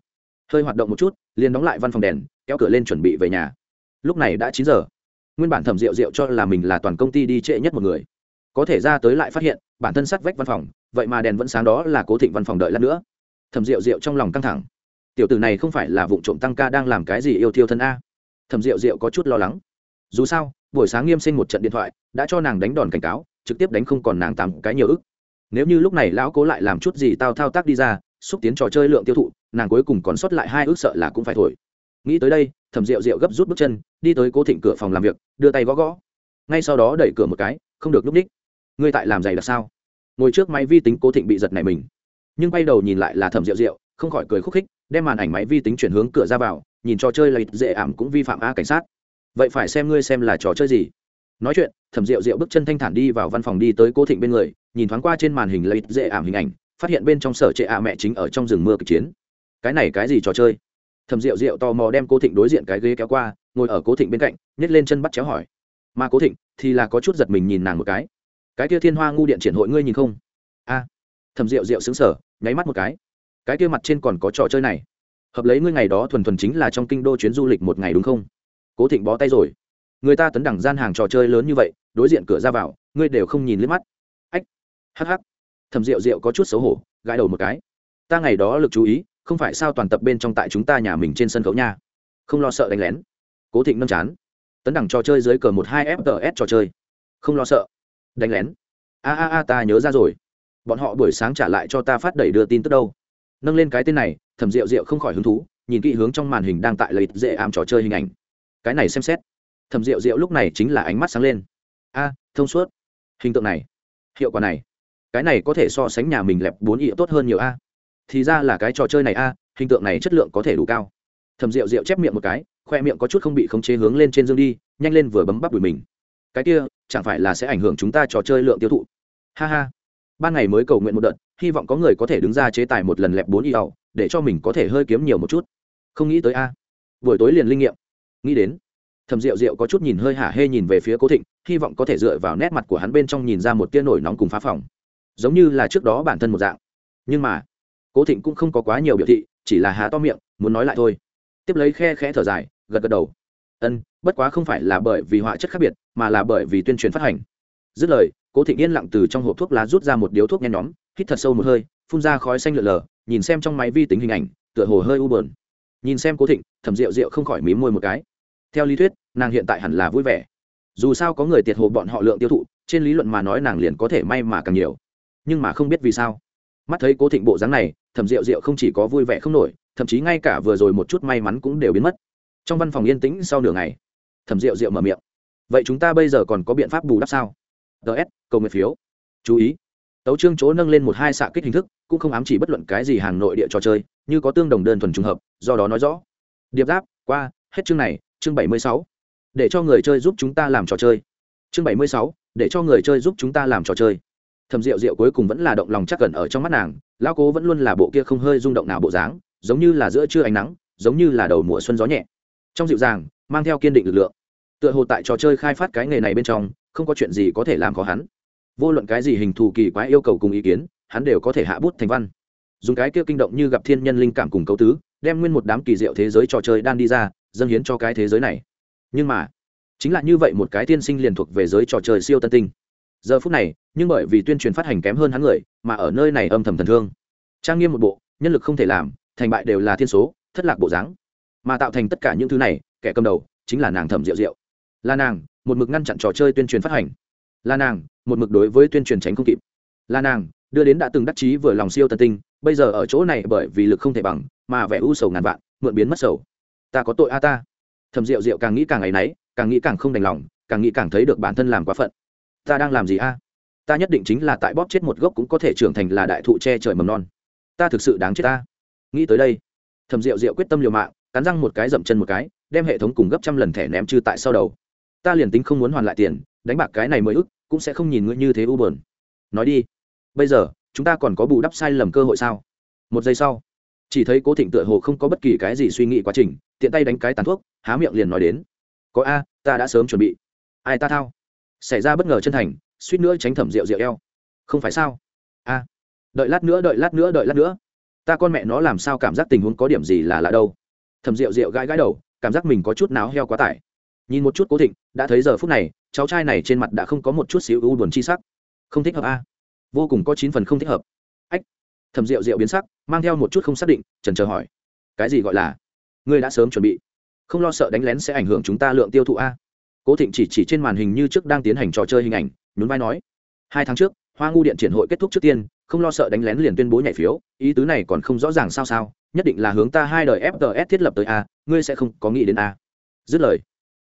Hơi hoạt động một chút, liền đóng lại văn phòng đèn, kéo cửa lên chuẩn bị về nhà. Lúc này đã chín giờ. Nguyên bản thẩm rượu rượu cho là mình là toàn công ty đi trễ nhất một người. Có thể ra tới lại phát hiện, bản thân sát vách văn phòng, vậy mà đèn vẫn sáng đó là cố thịnh văn phòng đợi lát nữa. Thẩm rượu rượu trong lòng căng thẳng tiểu tử này không phải là vụ trộm tăng ca đang làm cái gì yêu thiêu thân a. Thẩm rượu rượu có chút lo lắng. Dù sao, buổi sáng nghiêm sinh một trận điện thoại, đã cho nàng đánh đòn cảnh cáo, trực tiếp đánh không còn nàng tạm cái nhiều ức. Nếu như lúc này lão cố lại làm chút gì tao thao tác đi ra, xúc tiến trò chơi lượng tiêu thụ, nàng cuối cùng còn sót lại hai ước sợ là cũng phải thổi. Nghĩ tới đây, thẩm rượu rượu gấp rút bước chân, đi tới cố thịnh cửa phòng làm việc, đưa tay gõ gõ. Ngay sau đó đẩy cửa một cái, không được núp ních ngươi tại làm giày là sao? Ngồi trước máy vi tính cố thịnh bị giật này mình. Nhưng bay đầu nhìn lại là thẩm rượu rượu không khỏi cười khúc khích đem màn ảnh máy vi tính chuyển hướng cửa ra vào, nhìn trò chơi là dễ ảm cũng vi phạm a cảnh sát. Vậy phải xem ngươi xem là trò chơi gì. Nói chuyện, thẩm rượu rượu bước chân thanh thản đi vào văn phòng đi tới cố thịnh bên người, nhìn thoáng qua trên màn hình lấy dễ ảm hình ảnh, phát hiện bên trong sở trệ ạ mẹ chính ở trong rừng mưa kịch chiến. Cái này cái gì trò chơi? Thẩm rượu rượu tò mò đem cố thịnh đối diện cái ghế kéo qua, ngồi ở cố thịnh bên cạnh nhét lên chân bắt chéo hỏi. Mà cố thịnh thì là có chút giật mình nhìn nàng một cái. Cái kia thiên hoa ngu điện triển hội ngươi nhìn không? A. Thẩm rượu rượu xứng sở nháy mắt một cái cái kia mặt trên còn có trò chơi này. Hợp lấy ngươi ngày đó thuần thuần chính là trong kinh đô chuyến du lịch một ngày đúng không? Cố thịnh bó tay rồi. Người ta tấn đẳng gian hàng trò chơi lớn như vậy, đối diện cửa ra vào, ngươi đều không nhìn liếc mắt. Ách, hắc hắc. Thầm rượu rượu có chút xấu hổ, gãi đầu một cái. Ta ngày đó lực chú ý, không phải sao toàn tập bên trong tại chúng ta nhà mình trên sân khấu nha. Không lo sợ đánh lén. Cố thịnh nâm chán. Tấn đẳng trò chơi dưới cờ một hai fts trò chơi. Không lo sợ. Đánh lén. A a a, ta nhớ ra rồi. Bọn họ buổi sáng trả lại cho ta phát đẩy đưa tin tức đâu nâng lên cái tên này, thẩm rượu rượu không khỏi hứng thú, nhìn kỹ hướng trong màn hình đang tại lợi dễ ảm trò chơi hình ảnh. Cái này xem xét. Thẩm rượu rượu lúc này chính là ánh mắt sáng lên. A, thông suốt. Hình tượng này. Hiệu quả này. Cái này có thể so sánh nhà mình lẹp bốn ị tốt hơn nhiều a. Thì ra là cái trò chơi này a, hình tượng này chất lượng có thể đủ cao. Thầm rượu rượu chép miệng một cái, khoe miệng có chút không bị khống chế hướng lên trên dương đi, nhanh lên vừa bấm bắp đùi mình. Cái kia, chẳng phải là sẽ ảnh hưởng chúng ta trò chơi lượng tiêu thụ? Ha ha. Ban ngày mới cầu nguyện một đợt hy vọng có người có thể đứng ra chế tài một lần lẹp bốn y ẩu, để cho mình có thể hơi kiếm nhiều một chút. Không nghĩ tới a. Buổi tối liền linh nghiệm. Nghĩ đến thầm rượu rượu có chút nhìn hơi hả hê nhìn về phía cố thịnh, hy vọng có thể dựa vào nét mặt của hắn bên trong nhìn ra một tia nổi nóng cùng phá phòng giống như là trước đó bản thân một dạng. Nhưng mà, cố thịnh cũng không có quá nhiều biểu thị, chỉ là há to miệng, muốn nói lại thôi. Tiếp lấy khe khẽ thở dài, gật gật đầu. Ân, bất quá không phải là bởi vì họa chất khác biệt, mà là bởi vì tuyên truyền phát hành. Dứt lời, cố thịnh yên lặng từ trong hộp thuốc lá rút ra một điếu thuốc nhen nhóm hít thật sâu một hơi, phun ra khói xanh lượn lờ, nhìn xem trong máy vi tính hình ảnh, tựa hồ hơi u bờn nhìn xem cố thịnh, thẩm rượu rượu không khỏi mím môi một cái. Theo lý thuyết, nàng hiện tại hẳn là vui vẻ. Dù sao có người tiệt hồ bọn họ lượng tiêu thụ, trên lý luận mà nói nàng liền có thể may mà càng nhiều. Nhưng mà không biết vì sao. Mắt thấy cố thịnh bộ dáng này, thẩm rượu rượu không chỉ có vui vẻ không nổi, thậm chí ngay cả vừa rồi một chút may mắn cũng đều biến mất. Trong văn phòng yên tĩnh sau nửa ngày, thẩm rượu rượu mở miệng. Vậy chúng ta bây giờ còn có biện pháp bù đắp sao? Ts cầu nguyện phiếu. Chú ý tấu trương chỗ nâng lên một hai xạ kích hình thức, cũng không ám chỉ bất luận cái gì hàng nội địa trò chơi, như có tương đồng đơn thuần trùng hợp, do đó nói rõ. Điệp giáp, qua, hết chương này, chương bảy mươi sáu. Để cho người chơi giúp chúng ta làm trò chơi. Chương bảy mươi sáu, để cho người chơi giúp chúng ta làm trò chơi. Thầm rượu rượu cuối cùng vẫn là động lòng chắc gần ở trong mắt nàng lao cố vẫn luôn là bộ kia không hơi rung động nào bộ dáng, giống như là giữa trưa ánh nắng, giống như là đầu mùa xuân gió nhẹ. Trong dịu dàng, mang theo kiên định lực lượng. Tựa hồ tại trò chơi khai phát cái nghề này bên trong, không có chuyện gì có thể làm khó hắn vô luận cái gì hình thù kỳ quái yêu cầu cùng ý kiến, hắn đều có thể hạ bút thành văn. Dùng cái kia kinh động như gặp thiên nhân linh cảm cùng cấu tứ, đem nguyên một đám kỳ diệu thế giới trò chơi đang đi ra, dâng hiến cho cái thế giới này. Nhưng mà, chính là như vậy một cái tiên sinh liền thuộc về giới trò chơi siêu tân tinh. Giờ phút này, nhưng bởi vì tuyên truyền phát hành kém hơn hắn người, mà ở nơi này âm thầm thần thương. Trang nghiêm một bộ, nhân lực không thể làm, thành bại đều là thiên số, thất lạc bộ dáng. Mà tạo thành tất cả những thứ này, kẻ cầm đầu, chính là nàng thẩm rượu rượu là nàng, một mực ngăn chặn trò chơi tuyên truyền phát hành. Là nàng một mực đối với tuyên truyền tránh không kịp. Là nàng, đưa đến đã từng đắc chí vừa lòng siêu tân tinh, bây giờ ở chỗ này bởi vì lực không thể bằng, mà vẻ u sầu ngàn vạn, mượn biến mất sầu. Ta có tội a ta. Thầm rượu rượu càng nghĩ càng ngày náy, càng nghĩ càng không đành lòng, càng nghĩ càng thấy được bản thân làm quá phận. Ta đang làm gì a? Ta nhất định chính là tại bóp chết một gốc cũng có thể trưởng thành là đại thụ che trời mầm non. Ta thực sự đáng chết ta. Nghĩ tới đây thầm rượu rượu quyết tâm liều mạng, cắn răng một cái dậm chân một cái, đem hệ thống cùng gấp trăm lần thẻ ném chư tại sau đầu. Ta liền tính không muốn hoàn lại tiền, đánh bạc cái này mới ức cũng sẽ không nhìn ngươi như thế u bờn nói đi. Bây giờ, chúng ta còn có bù đắp sai lầm cơ hội sao? Một giây sau, chỉ thấy cố thịnh tựa hồ không có bất kỳ cái gì suy nghĩ quá trình, tiện tay đánh cái tàn thuốc, há miệng liền nói đến. Có a, ta đã sớm chuẩn bị. Ai ta thao? Xảy ra bất ngờ chân thành, suýt nữa tránh thẩm rượu rượu eo. Không phải sao? A. Đợi lát nữa, đợi lát nữa, đợi lát nữa. Ta con mẹ nó làm sao cảm giác tình huống có điểm gì là lạ đâu. Thẩm rượu rượu gãi gãi đầu, cảm giác mình có chút náo heo quá tải nhìn một chút cố thịnh, đã thấy giờ phút này, cháu trai này trên mặt đã không có một chút xíu u buồn chi sắc. Không thích hợp a vô cùng có chín phần không thích hợp. Ách! Thầm rượu rượu biến sắc, mang theo một chút không xác định trần chờ hỏi. Cái gì gọi là? Ngươi đã sớm chuẩn bị. Không lo sợ đánh lén sẽ ảnh hưởng chúng ta lượng tiêu thụ a. Cố thịnh chỉ chỉ trên màn hình như trước đang tiến hành trò chơi hình ảnh, nhún vai nói. Hai tháng trước, hoa ngu điện triển hội kết thúc trước tiên, không lo sợ đánh lén liền tuyên bố nhảy phiếu, ý tứ này còn không rõ ràng sao sao, nhất định là hướng ta hai đời fts thiết lập tới a, ngươi sẽ không có nghĩ đến a. Dứt lời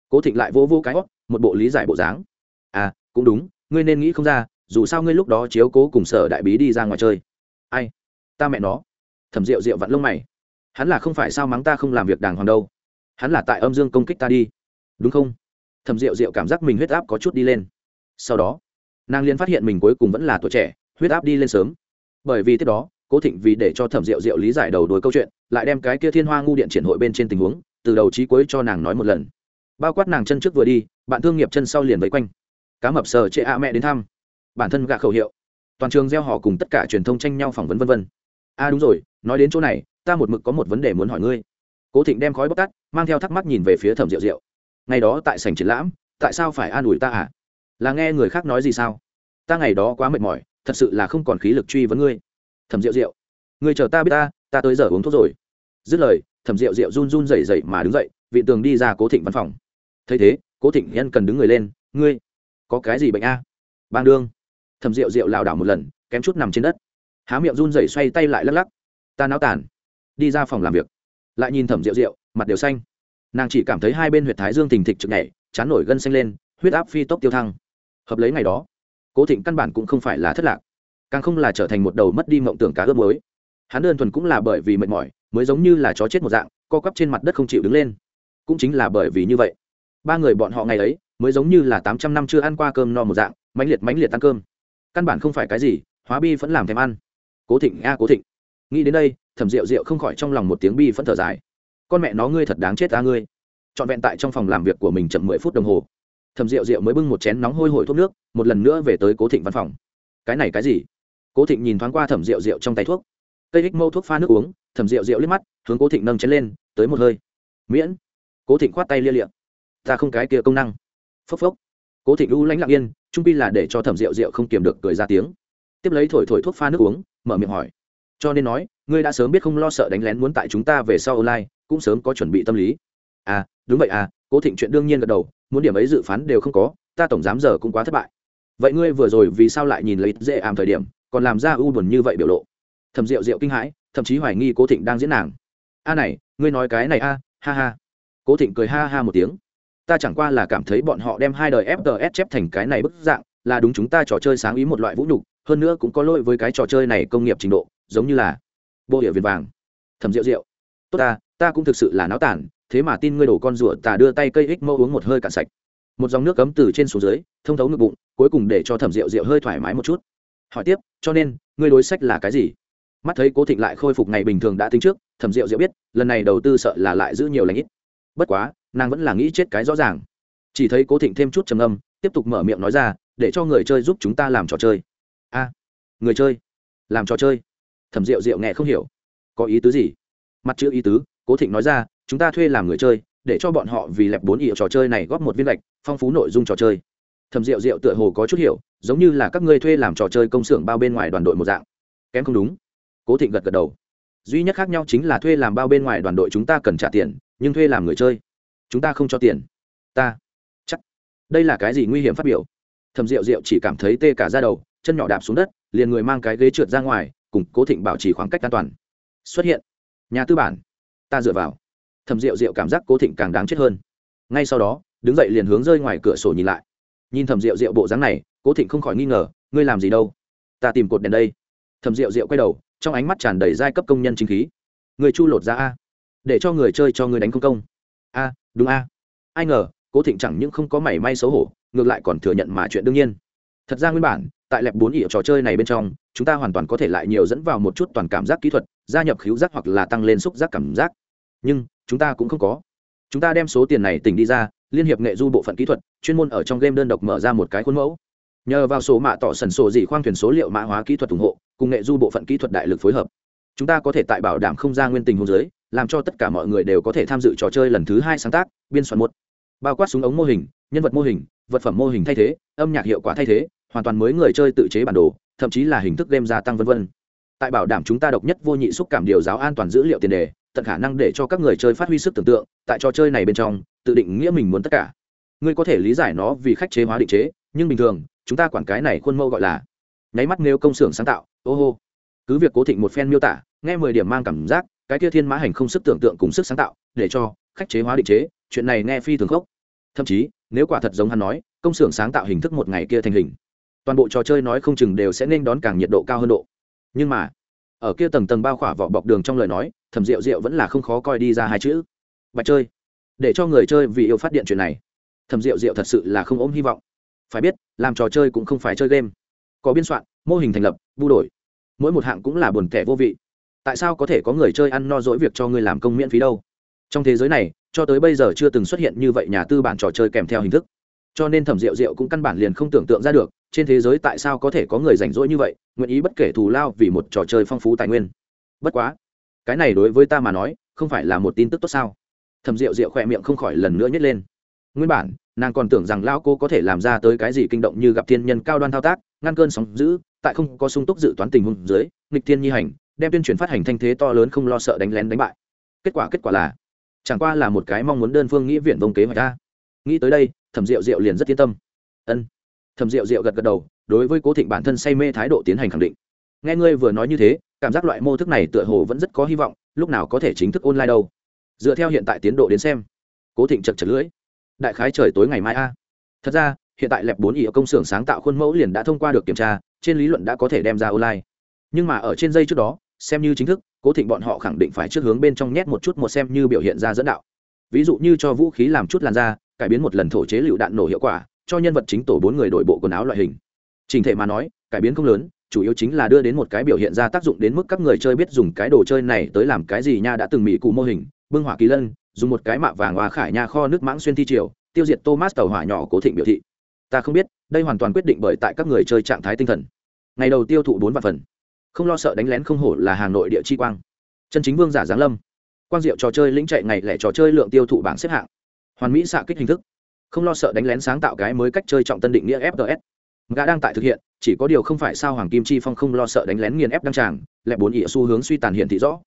cố thịnh lại vô vô cái hót, một bộ lý giải bộ dáng. À cũng đúng, ngươi nên nghĩ không ra, dù sao ngươi lúc đó chiếu cố cùng sở đại bí đi ra ngoài chơi. Ai? Ta mẹ nó. Thẩm rượu rượu vặn lông mày. Hắn là không phải sao mắng ta không làm việc đàng hoàng đâu. Hắn là tại âm dương công kích ta đi. Đúng không? Thẩm rượu rượu cảm giác mình huyết áp có chút đi lên. Sau đó, nàng liên phát hiện mình cuối cùng vẫn là tuổi trẻ, huyết áp đi lên sớm. Bởi vì tiếp đó, cố thịnh vì để cho thẩm rượu rượu lý giải đầu đuôi câu chuyện, lại đem cái kia thiên hoa ngu điện triển hội bên trên tình huống, từ đầu trí cuối cho nàng nói một lần bao quát nàng chân trước vừa đi, bạn thương nghiệp chân sau liền vây quanh. Cá mập sờ chệ a mẹ đến thăm. Bản thân gạ khẩu hiệu. Toàn trường gieo họ cùng tất cả truyền thông tranh nhau phỏng vấn vân vân. A đúng rồi, nói đến chỗ này, ta một mực có một vấn đề muốn hỏi ngươi. Cố thịnh đem khói bóc tắt, mang theo thắc mắc nhìn về phía thẩm rượu rượu ngày đó tại sảnh triển lãm, tại sao phải an ủi ta à? Là nghe người khác nói gì sao? Ta ngày đó quá mệt mỏi, thật sự là không còn khí lực truy vấn ngươi. Thẩm rượu rượu ngươi chờ ta biết ta ta tới giờ uống thuốc rồi. Dứt lời, thẩm rượu rượu run run rẩy rẩy mà đứng dậy, vị tường đi ra cố thịnh văn phòng thấy thế, cố thịnh nhân cần đứng người lên, ngươi, có cái gì bệnh a? Bang đương. Thẩm rượu rượu lảo đảo một lần, kém chút nằm trên đất. Há miệng run rẩy xoay tay lại lắc lắc. Ta náo tàn. Đi ra phòng làm việc. Lại nhìn thẩm rượu rượu mặt đều xanh. Nàng chỉ cảm thấy hai bên huyệt thái dương thình thịch trực nhảy, chán nổi gân xanh lên, huyết áp phi tốc tiêu thăng. Hợp lấy ngày đó, cố thịnh căn bản cũng không phải là thất lạc, càng không là trở thành một đầu mất đi mộng tưởng cá ướp mới hắn đơn thuần cũng là bởi vì mệt mỏi, mới giống như là chó chết một dạng, co quắp trên mặt đất không chịu đứng lên. Cũng chính là bởi vì như vậy ba người bọn họ ngày ấy mới giống như là tám trăm năm chưa ăn qua cơm no một dạng, mãnh liệt mãnh liệt ăn cơm. Căn bản không phải cái gì, hóa bi vẫn làm thèm ăn. Cố thịnh a, cố thịnh. Nghĩ đến đây, thẩm rượu rượu không khỏi trong lòng một tiếng bi vẫn thở dài. Con mẹ nó ngươi thật đáng chết ta ngươi. Trọn vẹn tại trong phòng làm việc của mình chậm mười phút đồng hồ, thẩm rượu rượu mới bưng một chén nóng hôi hổi thuốc nước, một lần nữa về tới cố thịnh văn phòng. Cái này cái gì? Cố thịnh nhìn thoáng qua thẩm rượu rượu trong tay thuốc. Cây hích mâu thuốc pha nước uống, thẩm rượu rượu liếc mắt, hướng cố thịnh nâng chén lên, tới một hơi. Miễn. Cố thịnh khoát tay lia liệm ta không cái kia công năng. Phốc phốc. Cố thịnh u lãnh lặng yên, trung pi là để cho thẩm rượu rượu không kiềm được cười ra tiếng. Tiếp lấy thổi thổi thuốc pha nước uống, mở miệng hỏi. Cho nên nói, ngươi đã sớm biết không lo sợ đánh lén muốn tại chúng ta về sau online, cũng sớm có chuẩn bị tâm lý. À đúng vậy à cố thịnh chuyện đương nhiên gật đầu, muốn điểm ấy dự phán đều không có, ta tổng giám giờ cũng quá thất bại. Vậy ngươi vừa rồi vì sao lại nhìn lấy dễ ảm thời điểm, còn làm ra u buồn như vậy biểu lộ? Thầm rượu rượu kinh hãi, thậm chí hoài nghi cố thịnh đang diễn nàng. A này, ngươi nói cái này a, ha ha. Cố thịnh cười ha ha một tiếng ta chẳng qua là cảm thấy bọn họ đem hai đời fts chép thành cái này bức dạng, là đúng chúng ta trò chơi sáng ý một loại vũ nhục, hơn nữa cũng có lỗi với cái trò chơi này công nghiệp trình độ, giống như là bộ địa viền vàng thầm rượu rượu tốt ta ta cũng thực sự là náo tản, thế mà tin ngươi đổ con rùa ta đưa tay cây ích mâu uống một hơi cạn sạch. Một dòng nước cấm từ trên xuống dưới, thông thấu ngực bụng, cuối cùng để cho thẩm rượu rượu hơi thoải mái một chút. Hỏi tiếp, cho nên, ngươi đối sách là cái gì? Mắt thấy cố thịnh lại khôi phục ngày bình thường đã tính trước, thẩm rượu rượu biết, lần này đầu tư sợ là lại giữ nhiều lãnh ít bất quá, nàng vẫn là nghĩ chết cái rõ ràng. Chỉ thấy cố thịnh thêm chút trầm âm tiếp tục mở miệng nói ra, để cho người chơi giúp chúng ta làm trò chơi. A, người chơi? Làm trò chơi? Thẩm rượu rượu nghe không hiểu. Có ý tứ gì? Mặt chữ ý tứ, cố thịnh nói ra, chúng ta thuê làm người chơi, để cho bọn họ vì lẹp bốn ỉa trò chơi này góp một viên gạch, phong phú nội dung trò chơi. Thầm rượu rượu tựa hồ có chút hiểu, giống như là các ngươi thuê làm trò chơi công xưởng bao bên ngoài đoàn đội một dạng. Kém không đúng. Cố thịnh gật gật đầu. Duy nhất khác nhau chính là thuê làm bao bên ngoài đoàn đội chúng ta cần trả tiền nhưng thuê làm người chơi. Chúng ta không cho tiền. Ta. Chắc. Đây là cái gì nguy hiểm phát biểu? Thầm rượu rượu chỉ cảm thấy tê cả ra đầu, chân nhỏ đạp xuống đất, liền người mang cái ghế trượt ra ngoài, cùng cố thịnh bảo trì khoảng cách an toàn. Xuất hiện. Nhà tư bản. Ta dựa vào. Thầm rượu rượu cảm giác cố thịnh càng đáng chết hơn. Ngay sau đó, đứng dậy liền hướng rơi ngoài cửa sổ nhìn lại. Nhìn thầm rượu rượu bộ dáng này, cố thịnh không khỏi nghi ngờ, ngươi làm gì đâu? Ta tìm cột đèn đây. Thầm rượu rượu quay đầu, trong ánh mắt tràn đầy giai cấp công nhân chính khí. Người chu lột ra a để cho người chơi cho người đánh công công. A, đúng a. Ai ngờ, cố thịnh chẳng những không có mảy may xấu hổ, ngược lại còn thừa nhận mà chuyện đương nhiên. Thật ra nguyên bản, tại lẹp bốn ỉa trò chơi này bên trong, chúng ta hoàn toàn có thể lại nhiều dẫn vào một chút toàn cảm giác kỹ thuật, gia nhập khíu giác hoặc là tăng lên xúc giác cảm giác. Nhưng, chúng ta cũng không có. Chúng ta đem số tiền này tỉnh đi ra, liên hiệp nghệ du bộ phận kỹ thuật, chuyên môn ở trong game đơn độc mở ra một cái khuôn mẫu. Nhờ vào số mạ tỏ sần sổ dị khoang thuyền số liệu mã hóa kỹ thuật ủng hộ, cùng nghệ du bộ phận kỹ thuật đại lực phối hợp. Chúng ta có thể tại bảo đảm không ra nguyên tình hôn giới làm cho tất cả mọi người đều có thể tham dự trò chơi lần thứ hai sáng tác, biên soạn một. Bao quát súng ống mô hình, nhân vật mô hình, vật phẩm mô hình thay thế, âm nhạc hiệu quả thay thế, hoàn toàn mới người chơi tự chế bản đồ, thậm chí là hình thức game gia tăng v v tại bảo đảm chúng ta độc nhất vô nhị xúc cảm điều giáo an toàn dữ liệu tiền đề, tận khả năng để cho các người chơi phát huy sức tưởng tượng, tại trò chơi này bên trong, tự định nghĩa mình muốn tất cả. Ngươi có thể lý giải nó vì khách chế hóa định chế, nhưng bình thường, chúng ta quản cái này khuôn mẫu gọi là nháy mắt nêu công xưởng sáng tạo, ô hô. Cứ việc cố thịnh một phen miêu tả, nghe mười điểm mang cảm giác cái kia thiên mã hành không sức tưởng tượng cùng sức sáng tạo, để cho khách chế hóa định chế, chuyện này nghe phi thường khốc. Thậm chí, nếu quả thật giống hắn nói, công xưởng sáng tạo hình thức một ngày kia thành hình, toàn bộ trò chơi nói không chừng đều sẽ nên đón càng nhiệt độ cao hơn độ. Nhưng mà, ở kia tầng tầng bao khỏa vỏ bọc đường trong lời nói, thẩm rượu rượu vẫn là không khó coi đi ra hai chữ. Bạch chơi, để cho người chơi vì yêu phát điện chuyện này. Thầm rượu rượu thật sự là không ôm hy vọng. Phải biết, làm trò chơi cũng không phải chơi game. Có biên soạn, mô hình thành lập, bu đổi. Mỗi một hạng cũng là buồn kẻ vô vị tại sao có thể có người chơi ăn no dỗi việc cho người làm công miễn phí đâu? Trong thế giới này, cho tới bây giờ chưa từng xuất hiện như vậy nhà tư bản trò chơi kèm theo hình thức. Cho nên thẩm rượu rượu cũng căn bản liền không tưởng tượng ra được, trên thế giới tại sao có thể có người rảnh rỗi như vậy, nguyện ý bất kể thù lao vì một trò chơi phong phú tài nguyên. Bất quá, cái này đối với ta mà nói, không phải là một tin tức tốt sao? Thẩm rượu rượu khỏe miệng không khỏi lần nữa nhét lên. Nguyên bản, nàng còn tưởng rằng lao cô có thể làm ra tới cái gì kinh động như gặp thiên nhân cao đoan thao tác, ngăn cơn sóng giữ tại không có sung túc dự toán tình huống dưới, nghịch thiên nhi hành đem tuyên truyền phát hành thanh thế to lớn không lo sợ đánh lén đánh bại. Kết quả kết quả là, chẳng qua là một cái mong muốn đơn phương nghĩ viện vông kế hoạch ta nghĩ tới đây, thẩm rượu rượu liền rất yên tâm. Ân. Thẩm rượu rượu gật gật đầu, đối với cố thịnh bản thân say mê thái độ tiến hành khẳng định. Nghe ngươi vừa nói như thế, cảm giác loại mô thức này tựa hồ vẫn rất có hy vọng, lúc nào có thể chính thức online đâu. Dựa theo hiện tại tiến độ đến xem. Cố thịnh chật chật lưỡi. Đại khái trời tối ngày mai a. Thật ra, hiện tại lẹp bốn ý ở công xưởng sáng tạo khuôn mẫu liền đã thông qua được kiểm tra, trên lý luận đã có thể đem ra online. Nhưng mà ở trên dây trước đó xem như chính thức, cố thịnh bọn họ khẳng định phải trước hướng bên trong nhét một chút một xem như biểu hiện ra dẫn đạo. Ví dụ như cho vũ khí làm chút làn da, cải biến một lần thổ chế lựu đạn nổ hiệu quả, cho nhân vật chính tổ bốn người đổi bộ quần áo loại hình. Trình thể mà nói, cải biến không lớn, chủ yếu chính là đưa đến một cái biểu hiện ra tác dụng đến mức các người chơi biết dùng cái đồ chơi này tới làm cái gì nha đã từng mỹ cụ mô hình, bưng hỏa kỳ lân, dùng một cái mạ vàng hoa khải nha kho nước mãng xuyên thi triều, tiêu diệt thomas tàu hỏa nhỏ cố thịnh biểu thị. Ta không biết, đây hoàn toàn quyết định bởi tại các người chơi trạng thái tinh thần. Ngày đầu tiêu thụ bốn vạn phần không lo sợ đánh lén không hổ là hà nội địa chi quang. Chân chính vương giả giáng lâm. Quang diệu trò chơi lĩnh chạy ngày lẻ trò chơi lượng tiêu thụ bảng xếp hạng. Hoàn mỹ xạ kích hình thức. Không lo sợ đánh lén sáng tạo cái mới cách chơi trọng tân định nghĩa fts gã đang tại thực hiện, chỉ có điều không phải sao hoàng kim chi phong không lo sợ đánh lén nghiền ép đăng tràng lại bốn ỉa xu hướng suy tàn hiện thị rõ.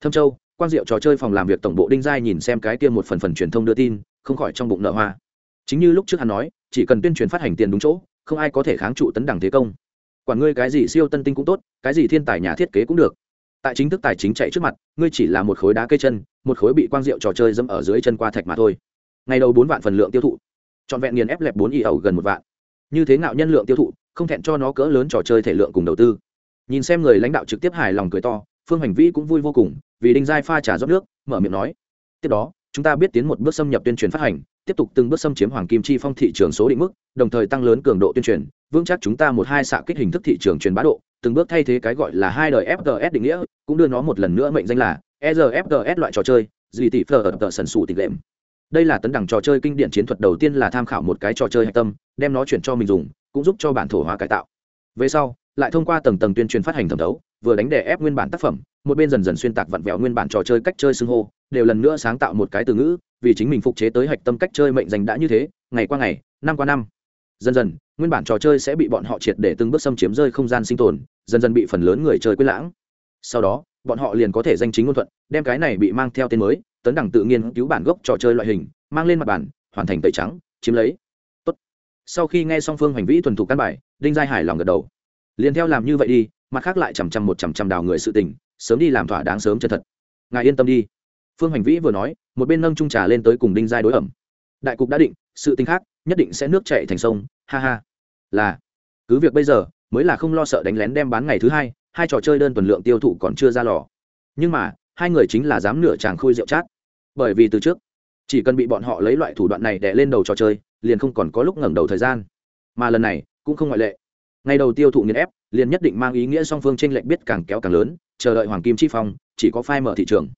Thâm châu, quang diệu trò chơi phòng làm việc tổng bộ đinh giai nhìn xem cái kia một phần phần truyền thông đưa tin, không khỏi trong bụng nợ hoa. Chính như lúc trước hắn nói, chỉ cần tuyên truyền phát hành tiền đúng chỗ, không ai có thể kháng trụ tấn đẳng thế công quản ngươi cái gì siêu tân tinh cũng tốt, cái gì thiên tài nhà thiết kế cũng được. Tại chính thức tài chính chạy trước mặt, ngươi chỉ là một khối đá cây chân, một khối bị quang diệu trò chơi dẫm ở dưới chân qua thạch mà thôi. Ngày đầu bốn vạn phần lượng tiêu thụ. Trọn vẹn nghiền ép lẹp bốn y ẩu gần một vạn. Như thế nào nhân lượng tiêu thụ, không thẹn cho nó cỡ lớn trò chơi thể lượng cùng đầu tư. Nhìn xem người lãnh đạo trực tiếp hài lòng cười to, phương hành vĩ cũng vui vô cùng, vì đinh giai pha trà rót nước, mở miệng nói, tiếp đó, chúng ta biết tiến một bước xâm nhập tuyên truyền phát hành, tiếp tục từng bước xâm chiếm hoàng kim chi phong thị trường số định mức, đồng thời tăng lớn cường độ tuyên truyền vững chắc chúng ta một hai xạ kích hình thức thị trường truyền bá độ, từng bước thay thế cái gọi là hai đời fts định nghĩa, cũng đưa nó một lần nữa mệnh danh là erfts loại trò chơi gì tỷ phờ ở tờ sần sù tịch lệm. Đây là tấn đẳng trò chơi kinh điển chiến thuật đầu tiên là tham khảo một cái trò chơi hạch tâm, đem nó chuyển cho mình dùng, cũng giúp cho bản thổ hóa cải tạo. Về sau, lại thông qua tầng tầng tuyên truyền phát hành thẩm thấu, vừa đánh đè ép nguyên bản tác phẩm, một bên dần dần xuyên tạc vặn vẹo nguyên bản trò chơi cách chơi xưng hô, đều lần nữa sáng tạo một cái từ ngữ, vì chính mình phục chế tới hạch tâm cách chơi mệnh danh đã như thế, ngày qua ngày, năm qua năm dần dần, nguyên bản trò chơi sẽ bị bọn họ triệt để từng bước xâm chiếm rơi không gian sinh tồn, dần dần bị phần lớn người chơi quyết lãng. Sau đó, bọn họ liền có thể danh chính ngôn thuận, đem cái này bị mang theo tên mới, tấn đẳng tự nghiên cứu bản gốc trò chơi loại hình, mang lên mặt bản hoàn thành tẩy trắng, chiếm lấy. Tốt. sau khi nghe xong phương hành vĩ thuần thục căn bài, đinh giai hài lòng gật đầu. Liền theo làm như vậy đi, mặt khác lại chằm chằm một chằm chằm đào người sự tình, sớm đi làm thỏa đáng sớm chân thật. Ngài yên tâm đi. Phương hành vĩ vừa nói, một bên nâng trung trà lên tới cùng đinh giai đối ẩm. Đại cục đã định, sự tính khác nhất định sẽ nước chạy thành sông, ha ha. Là, cứ việc bây giờ, mới là không lo sợ đánh lén đem bán ngày thứ hai hai trò chơi đơn tuần lượng tiêu thụ còn chưa ra lò. Nhưng mà, hai người chính là dám nửa chàng khôi rượu chát. Bởi vì từ trước, chỉ cần bị bọn họ lấy loại thủ đoạn này đè lên đầu trò chơi, liền không còn có lúc ngẩng đầu thời gian. Mà lần này, cũng không ngoại lệ. Ngày đầu tiêu thụ nghiền ép, liền nhất định mang ý nghĩa song phương tranh lệch biết càng kéo càng lớn, chờ đợi hoàng kim chi phong, chỉ có phai mở thị trường.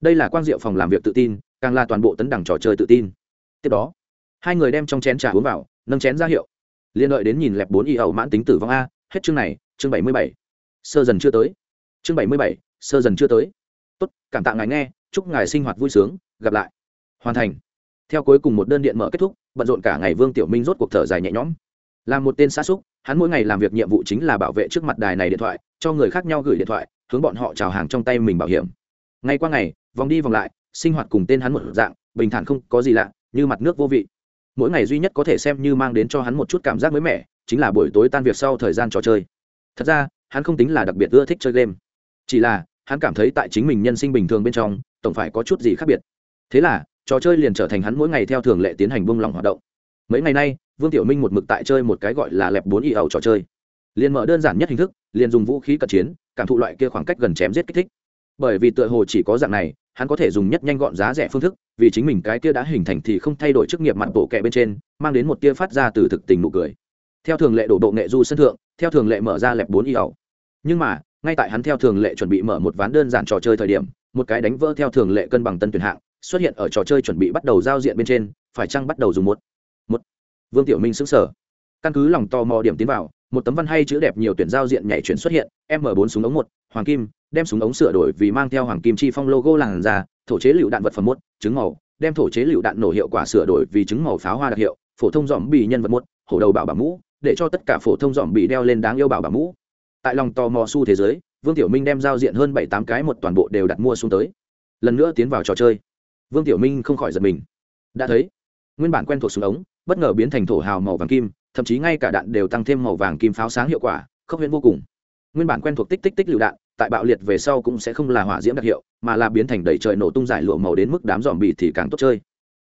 Đây là quang diệu phòng làm việc tự tin, càng là toàn bộ tấn đẳng trò chơi tự tin. Tiếp đó hai người đem trong chén trà uống vào, nâng chén ra hiệu. Liên đợi đến nhìn lẹp bốn y ẩu mãn tính tử vong a, hết chương này, chương bảy mươi bảy. Sơ dần chưa tới. Chương bảy mươi bảy, sơ dần chưa tới. Tốt, cảm tạ ngài nghe, chúc ngài sinh hoạt vui sướng, gặp lại. Hoàn thành. Theo cuối cùng một đơn điện mở kết thúc, bận rộn cả ngày vương tiểu minh rốt cuộc thở dài nhẹ nhõm. Là một tên xa xúc, hắn mỗi ngày làm việc nhiệm vụ chính là bảo vệ trước mặt đài này điện thoại, cho người khác nhau gửi điện thoại, hướng bọn họ trào hàng trong tay mình bảo hiểm. Ngay qua ngày, vòng đi vòng lại, sinh hoạt cùng tên hắn một dạng, bình thản không có gì lạ, như mặt nước vô vị mỗi ngày duy nhất có thể xem như mang đến cho hắn một chút cảm giác mới mẻ, chính là buổi tối tan việc sau thời gian trò chơi. Thật ra, hắn không tính là đặc biệt ưa thích chơi game. Chỉ là, hắn cảm thấy tại chính mình nhân sinh bình thường bên trong, tổng phải có chút gì khác biệt. Thế là, trò chơi liền trở thành hắn mỗi ngày theo thường lệ tiến hành buông lỏng hoạt động. Mấy ngày nay, vương tiểu minh một mực tại chơi một cái gọi là lẹp bốn y ẩu trò chơi. Liền mở đơn giản nhất hình thức, liền dùng vũ khí cận chiến, cảm thụ loại kia khoảng cách gần chém giết kích thích. Bởi vì tựa hồ chỉ có dạng này, hắn có thể dùng nhất nhanh gọn giá rẻ phương thức vì chính mình cái kia đã hình thành thì không thay đổi chức nghiệp mặt bộ kẹ bên trên, mang đến một tia phát ra từ thực tình nụ cười. Theo thường lệ đổ bộ nghệ du sân thượng, theo thường lệ mở ra lẹp bốn y ẩu nhưng mà, ngay tại hắn theo thường lệ chuẩn bị mở một ván đơn giản trò chơi thời điểm, một cái đánh vỡ theo thường lệ cân bằng tân tuyển hạng, xuất hiện ở trò chơi chuẩn bị bắt đầu giao diện bên trên, phải chăng bắt đầu dùng một? Một. Vương tiểu minh xứng sở căn cứ lòng tò mò điểm tiến vào, một tấm văn hay chữ đẹp nhiều tuyển giao diện nhảy chuyển xuất hiện, m bốn súng ống một, hoàng kim, đem súng ống sửa đổi vì mang theo hoàng kim chi phong logo làn ra thổ chế lựu đạn vật phẩm một, trứng màu, đem thổ chế lựu đạn nổ hiệu quả sửa đổi vì trứng màu pháo hoa đặc hiệu, phổ thông dòm bị nhân vật một, hổ đầu bảo bảo mũ, để cho tất cả phổ thông dòm bị đeo lên đáng yêu bảo bảo mũ. Tại lòng tò mò su thế giới, vương tiểu minh đem giao diện hơn bảy tám cái một toàn bộ đều đặt mua xuống tới. Lần nữa tiến vào trò chơi. Vương tiểu minh không khỏi giật mình. Đã thấy, nguyên bản quen thuộc súng ống, bất ngờ biến thành thổ hào màu vàng kim, thậm chí ngay cả đạn đều tăng thêm màu vàng kim pháo sáng hiệu quả không huyễn vô cùng. Nguyên bản quen thuộc tích tích tích lựu đạn tại bạo liệt về sau cũng sẽ không là hỏa diễm đặc hiệu, mà là biến thành đầy trời nổ tung giải lụa màu đến mức đám dòm bì thì càng tốt chơi.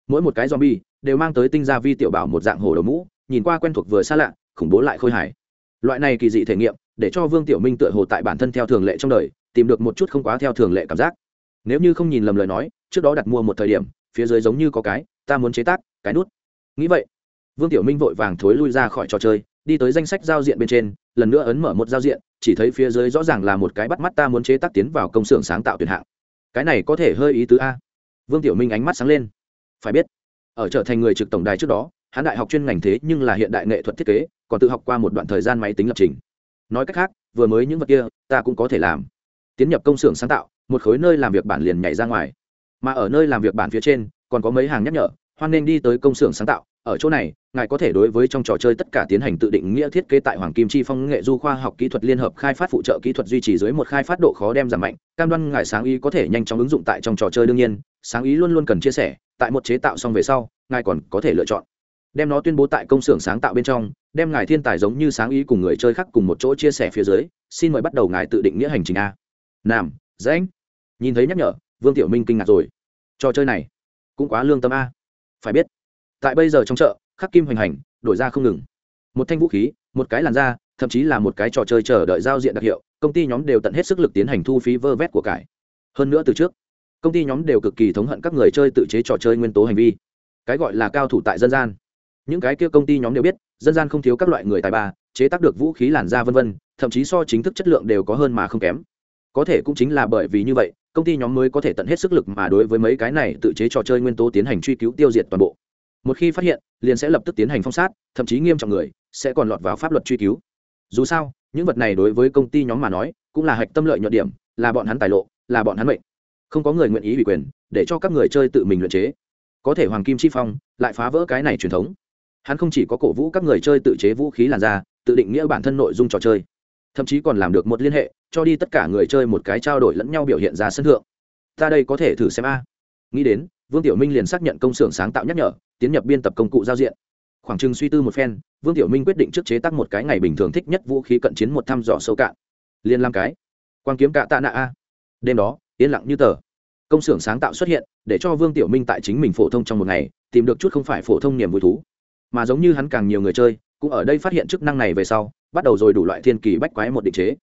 Mỗi một cái dòm bì đều mang tới tinh gia vi tiểu bảo một dạng hồ đầu mũ, nhìn qua quen thuộc vừa xa lạ, khủng bố lại khôi hài. Loại này kỳ dị thể nghiệm, để cho vương tiểu minh tựa hồ tại bản thân theo thường lệ trong đời, tìm được một chút không quá theo thường lệ cảm giác. Nếu như không nhìn lầm lời nói, trước đó đặt mua một thời điểm, phía dưới giống như có cái, ta muốn chế tác, cái nút. Nghĩ vậy, vương tiểu minh vội vàng thối lui ra khỏi trò chơi, đi tới danh sách giao diện bên trên, lần nữa ấn mở một giao diện chỉ thấy phía dưới rõ ràng là một cái bắt mắt ta muốn chế tác tiến vào công xưởng sáng tạo tuyệt hạng. Cái này có thể hơi ý tứ a. Vương tiểu minh ánh mắt sáng lên. Phải biết, ở trở thành người trực tổng đài trước đó, hắn đại học chuyên ngành thế nhưng là hiện đại nghệ thuật thiết kế, còn tự học qua một đoạn thời gian máy tính lập trình. Nói cách khác, vừa mới những vật kia, ta cũng có thể làm. Tiến nhập công xưởng sáng tạo, một khối nơi làm việc bản liền nhảy ra ngoài. Mà ở nơi làm việc bản phía trên, còn có mấy hàng nhắc nhở, hoan nên đi tới công xưởng sáng tạo ở chỗ này, ngài có thể đối với trong trò chơi tất cả tiến hành tự định nghĩa thiết kế tại hoàng kim chi phong nghệ du khoa học kỹ thuật liên hợp khai phát phụ trợ kỹ thuật duy trì dưới một khai phát độ khó đem giảm mạnh, cam đoan ngài sáng ý có thể nhanh chóng ứng dụng tại trong trò chơi đương nhiên, sáng ý luôn luôn cần chia sẻ, tại một chế tạo xong về sau, ngài còn có thể lựa chọn. Đem nó tuyên bố tại công xưởng sáng tạo bên trong, đem ngài thiên tài giống như sáng ý cùng người chơi khác cùng một chỗ chia sẻ phía dưới, xin mời bắt đầu ngài tự định nghĩa hành trình a. Nam, rãnh. Nhìn thấy nhắc nhở, vương tiểu minh kinh ngạc rồi. Trò chơi này cũng quá lương tâm a. Phải biết tại bây giờ trong chợ, khắc kim hoành hành, đổi ra không ngừng. Một thanh vũ khí, một cái làn da, thậm chí là một cái trò chơi chờ đợi giao diện đặc hiệu, công ty nhóm đều tận hết sức lực tiến hành thu phí vơ vét của cải. Hơn nữa từ trước, công ty nhóm đều cực kỳ thống hận các người chơi tự chế trò chơi nguyên tố hành vi. Cái gọi là cao thủ tại dân gian. Những cái kia công ty nhóm đều biết, dân gian không thiếu các loại người tài ba, chế tác được vũ khí làn da vân vân, thậm chí so chính thức chất lượng đều có hơn mà không kém. Có thể cũng chính là bởi vì như vậy, công ty nhóm mới có thể tận hết sức lực mà đối với mấy cái này tự chế trò chơi nguyên tố tiến hành truy cứu tiêu diệt toàn bộ một khi phát hiện, liền sẽ lập tức tiến hành phong sát, thậm chí nghiêm trọng người sẽ còn lọt vào pháp luật truy cứu. Dù sao, những vật này đối với công ty nhóm mà nói, cũng là hạch tâm lợi nhuận điểm, là bọn hắn tài lộ, là bọn hắn mệnh. Không có người nguyện ý ủy quyền, để cho các người chơi tự mình luyện chế. Có thể hoàng kim chi phong lại phá vỡ cái này truyền thống. Hắn không chỉ có cổ vũ các người chơi tự chế vũ khí làn ra tự định nghĩa bản thân nội dung trò chơi, thậm chí còn làm được một liên hệ, cho đi tất cả người chơi một cái trao đổi lẫn nhau biểu hiện ra sân thượng. Ta đây có thể thử xem a. Nghĩ đến, vương tiểu minh liền xác nhận công xưởng sáng tạo nhắc nhở tiến nhập biên tập công cụ giao diện. Khoảng chừng suy tư một phen, vương tiểu minh quyết định trước chế tác một cái ngày bình thường thích nhất vũ khí cận chiến một thăm dò sâu cạn. Liền làm cái. Quan kiếm cạ tạ nạ a. Đêm đó, yên lặng như tờ. Công xưởng sáng tạo xuất hiện, để cho vương tiểu minh tại chính mình phổ thông trong một ngày, tìm được chút không phải phổ thông niềm vui thú. Mà giống như hắn càng nhiều người chơi, cũng ở đây phát hiện chức năng này về sau, bắt đầu rồi đủ loại thiên kỳ bách quái một định chế.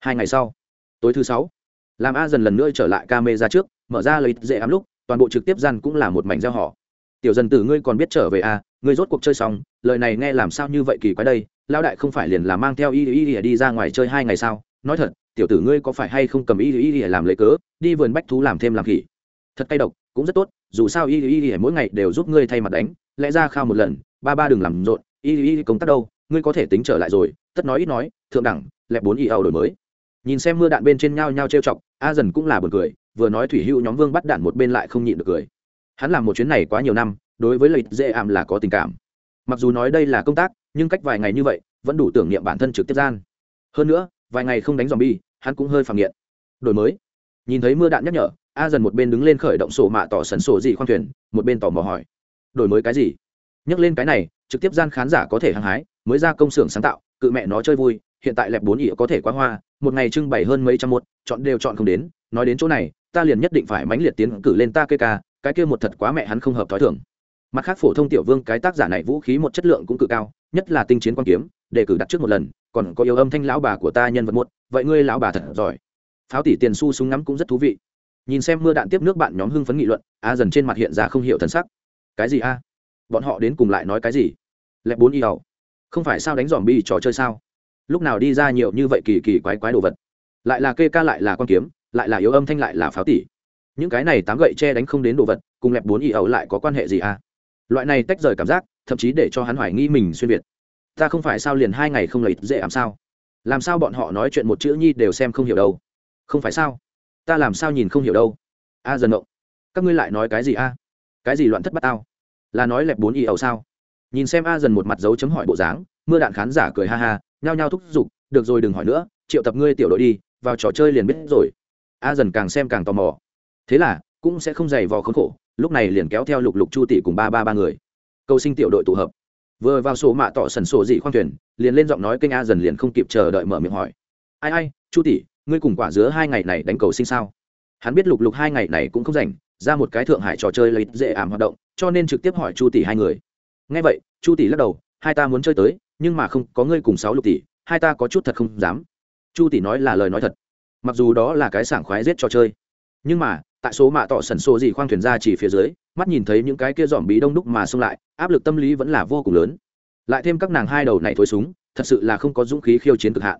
Hai ngày sau, tối thứ sáu làm a dần lần nữa trở lại ca mê ra trước, mở ra lấy dễ ám lúc, toàn bộ trực tiếp gian cũng là một mảnh gieo họ tiểu dần tử ngươi còn biết trở về à? ngươi rốt cuộc chơi xong, lời này nghe làm sao như vậy kỳ quái đây lao đại không phải liền là mang theo y y y đi ra ngoài chơi hai ngày sao? Nói thật, tiểu tử ngươi có phải hay không cầm y y y làm lấy cớ, đi vườn bách thú làm thêm làm khỉ? Thật cay độc, cũng rất tốt, dù sao y y y mỗi ngày đều giúp ngươi thay mặt đánh, lẽ ra khao một lần, ba ba đừng làm rộn, y y công tác đâu, ngươi có thể tính trở lại rồi, tất nói ít nói, thượng đẳng, lẹp bốn y ẩu đổi mới. Nhìn xem mưa đạn bên trên nhau nhau trêu chọc, a dần cũng là buồn cười, vừa nói thủy hữu nhóm vương bắt đạn một bên lại không nhịn được cười hắn làm một chuyến này quá nhiều năm, đối với lợi dễ ảm là có tình cảm. Mặc dù nói đây là công tác, nhưng cách vài ngày như vậy, vẫn đủ tưởng niệm bản thân trực tiếp gian. Hơn nữa, vài ngày không đánh dòm bi hắn cũng hơi phản nghiện. Đổi mới. Nhìn thấy mưa đạn nhắc nhở, a dần một bên đứng lên khởi động sổ mạ tỏ sần sổ gì khoan thuyền, một bên tỏ mò hỏi. Đổi mới cái gì? Nhắc lên cái này, trực tiếp gian khán giả có thể hăng hái, mới ra công xưởng sáng tạo, cự mẹ nó chơi vui, hiện tại lẹp bốn ỉa có thể quá hoa, một ngày trưng bày hơn mấy trăm một chọn đều chọn không đến, nói đến chỗ này, ta liền nhất định phải mãnh liệt tiến cử lên ta kê ca cái kia một thật quá mẹ hắn không hợp thói thường. Mặt khác phổ thông tiểu vương cái tác giả này vũ khí một chất lượng cũng cực cao, nhất là tinh chiến quan kiếm, để cử đặt trước một lần, còn có yêu âm thanh lão bà của ta nhân vật một, vậy ngươi lão bà thật giỏi. Pháo tỷ tiền su súng ngắm cũng rất thú vị. Nhìn xem mưa đạn tiếp nước bạn nhóm hưng phấn nghị luận, a dần trên mặt hiện ra không hiểu thần sắc. Cái gì a? Bọn họ đến cùng lại nói cái gì? Lẹp bốn y ẩu không phải sao đánh dòm bi trò chơi sao? Lúc nào đi ra nhiều như vậy kỳ kỳ quái quái đồ vật? Lại là kê ca lại là con kiếm, lại là yếu âm thanh lại là pháo tỷ những cái này tám gậy che đánh không đến đồ vật, cùng lẹp bốn y ẩu lại có quan hệ gì à? Loại này tách rời cảm giác, thậm chí để cho hắn hoài nghi mình xuyên việt. Ta không phải sao liền hai ngày không lấy dễ làm sao? Làm sao bọn họ nói chuyện một chữ nhi đều xem không hiểu đâu? Không phải sao? Ta làm sao nhìn không hiểu đâu? A dần động các ngươi lại nói cái gì a? Cái gì loạn thất bát tao? Là nói lẹp bốn y ẩu sao? Nhìn xem a dần một mặt dấu chấm hỏi bộ dáng, mưa đạn khán giả cười ha ha, nhao nhao thúc giục, được rồi đừng hỏi nữa, triệu tập ngươi tiểu đội đi, vào trò chơi liền biết rồi. A dần càng xem càng tò mò thế là, cũng sẽ không dày vò khốn khổ, lúc này liền kéo theo lục lục chu tỷ cùng ba ba ba người. Cầu sinh tiểu đội tụ hợp. Vừa vào sổ mạ tỏ sần sổ dị khoang thuyền, liền lên giọng nói kênh a dần liền không kịp chờ đợi mở miệng hỏi. Ai ai, chu tỷ, ngươi cùng quả dứa hai ngày này đánh cầu sinh sao? Hắn biết lục lục hai ngày này cũng không rảnh, ra một cái thượng hải trò chơi lấy dễ ảm hoạt động, cho nên trực tiếp hỏi chu tỷ hai người. Ngay vậy, chu tỷ lắc đầu, hai ta muốn chơi tới, nhưng mà không, có ngươi cùng sáu lục tỷ, hai ta có chút thật không dám. Chu tỷ nói là lời nói thật. Mặc dù đó là cái sảng khoái giết trò chơi, nhưng mà tại số mạ tỏ sần xô gì khoang thuyền ra chỉ phía dưới, mắt nhìn thấy những cái kia dòm bí đông đúc mà xông lại, áp lực tâm lý vẫn là vô cùng lớn. Lại thêm các nàng hai đầu này thối súng, thật sự là không có dũng khí khiêu chiến cực hạn.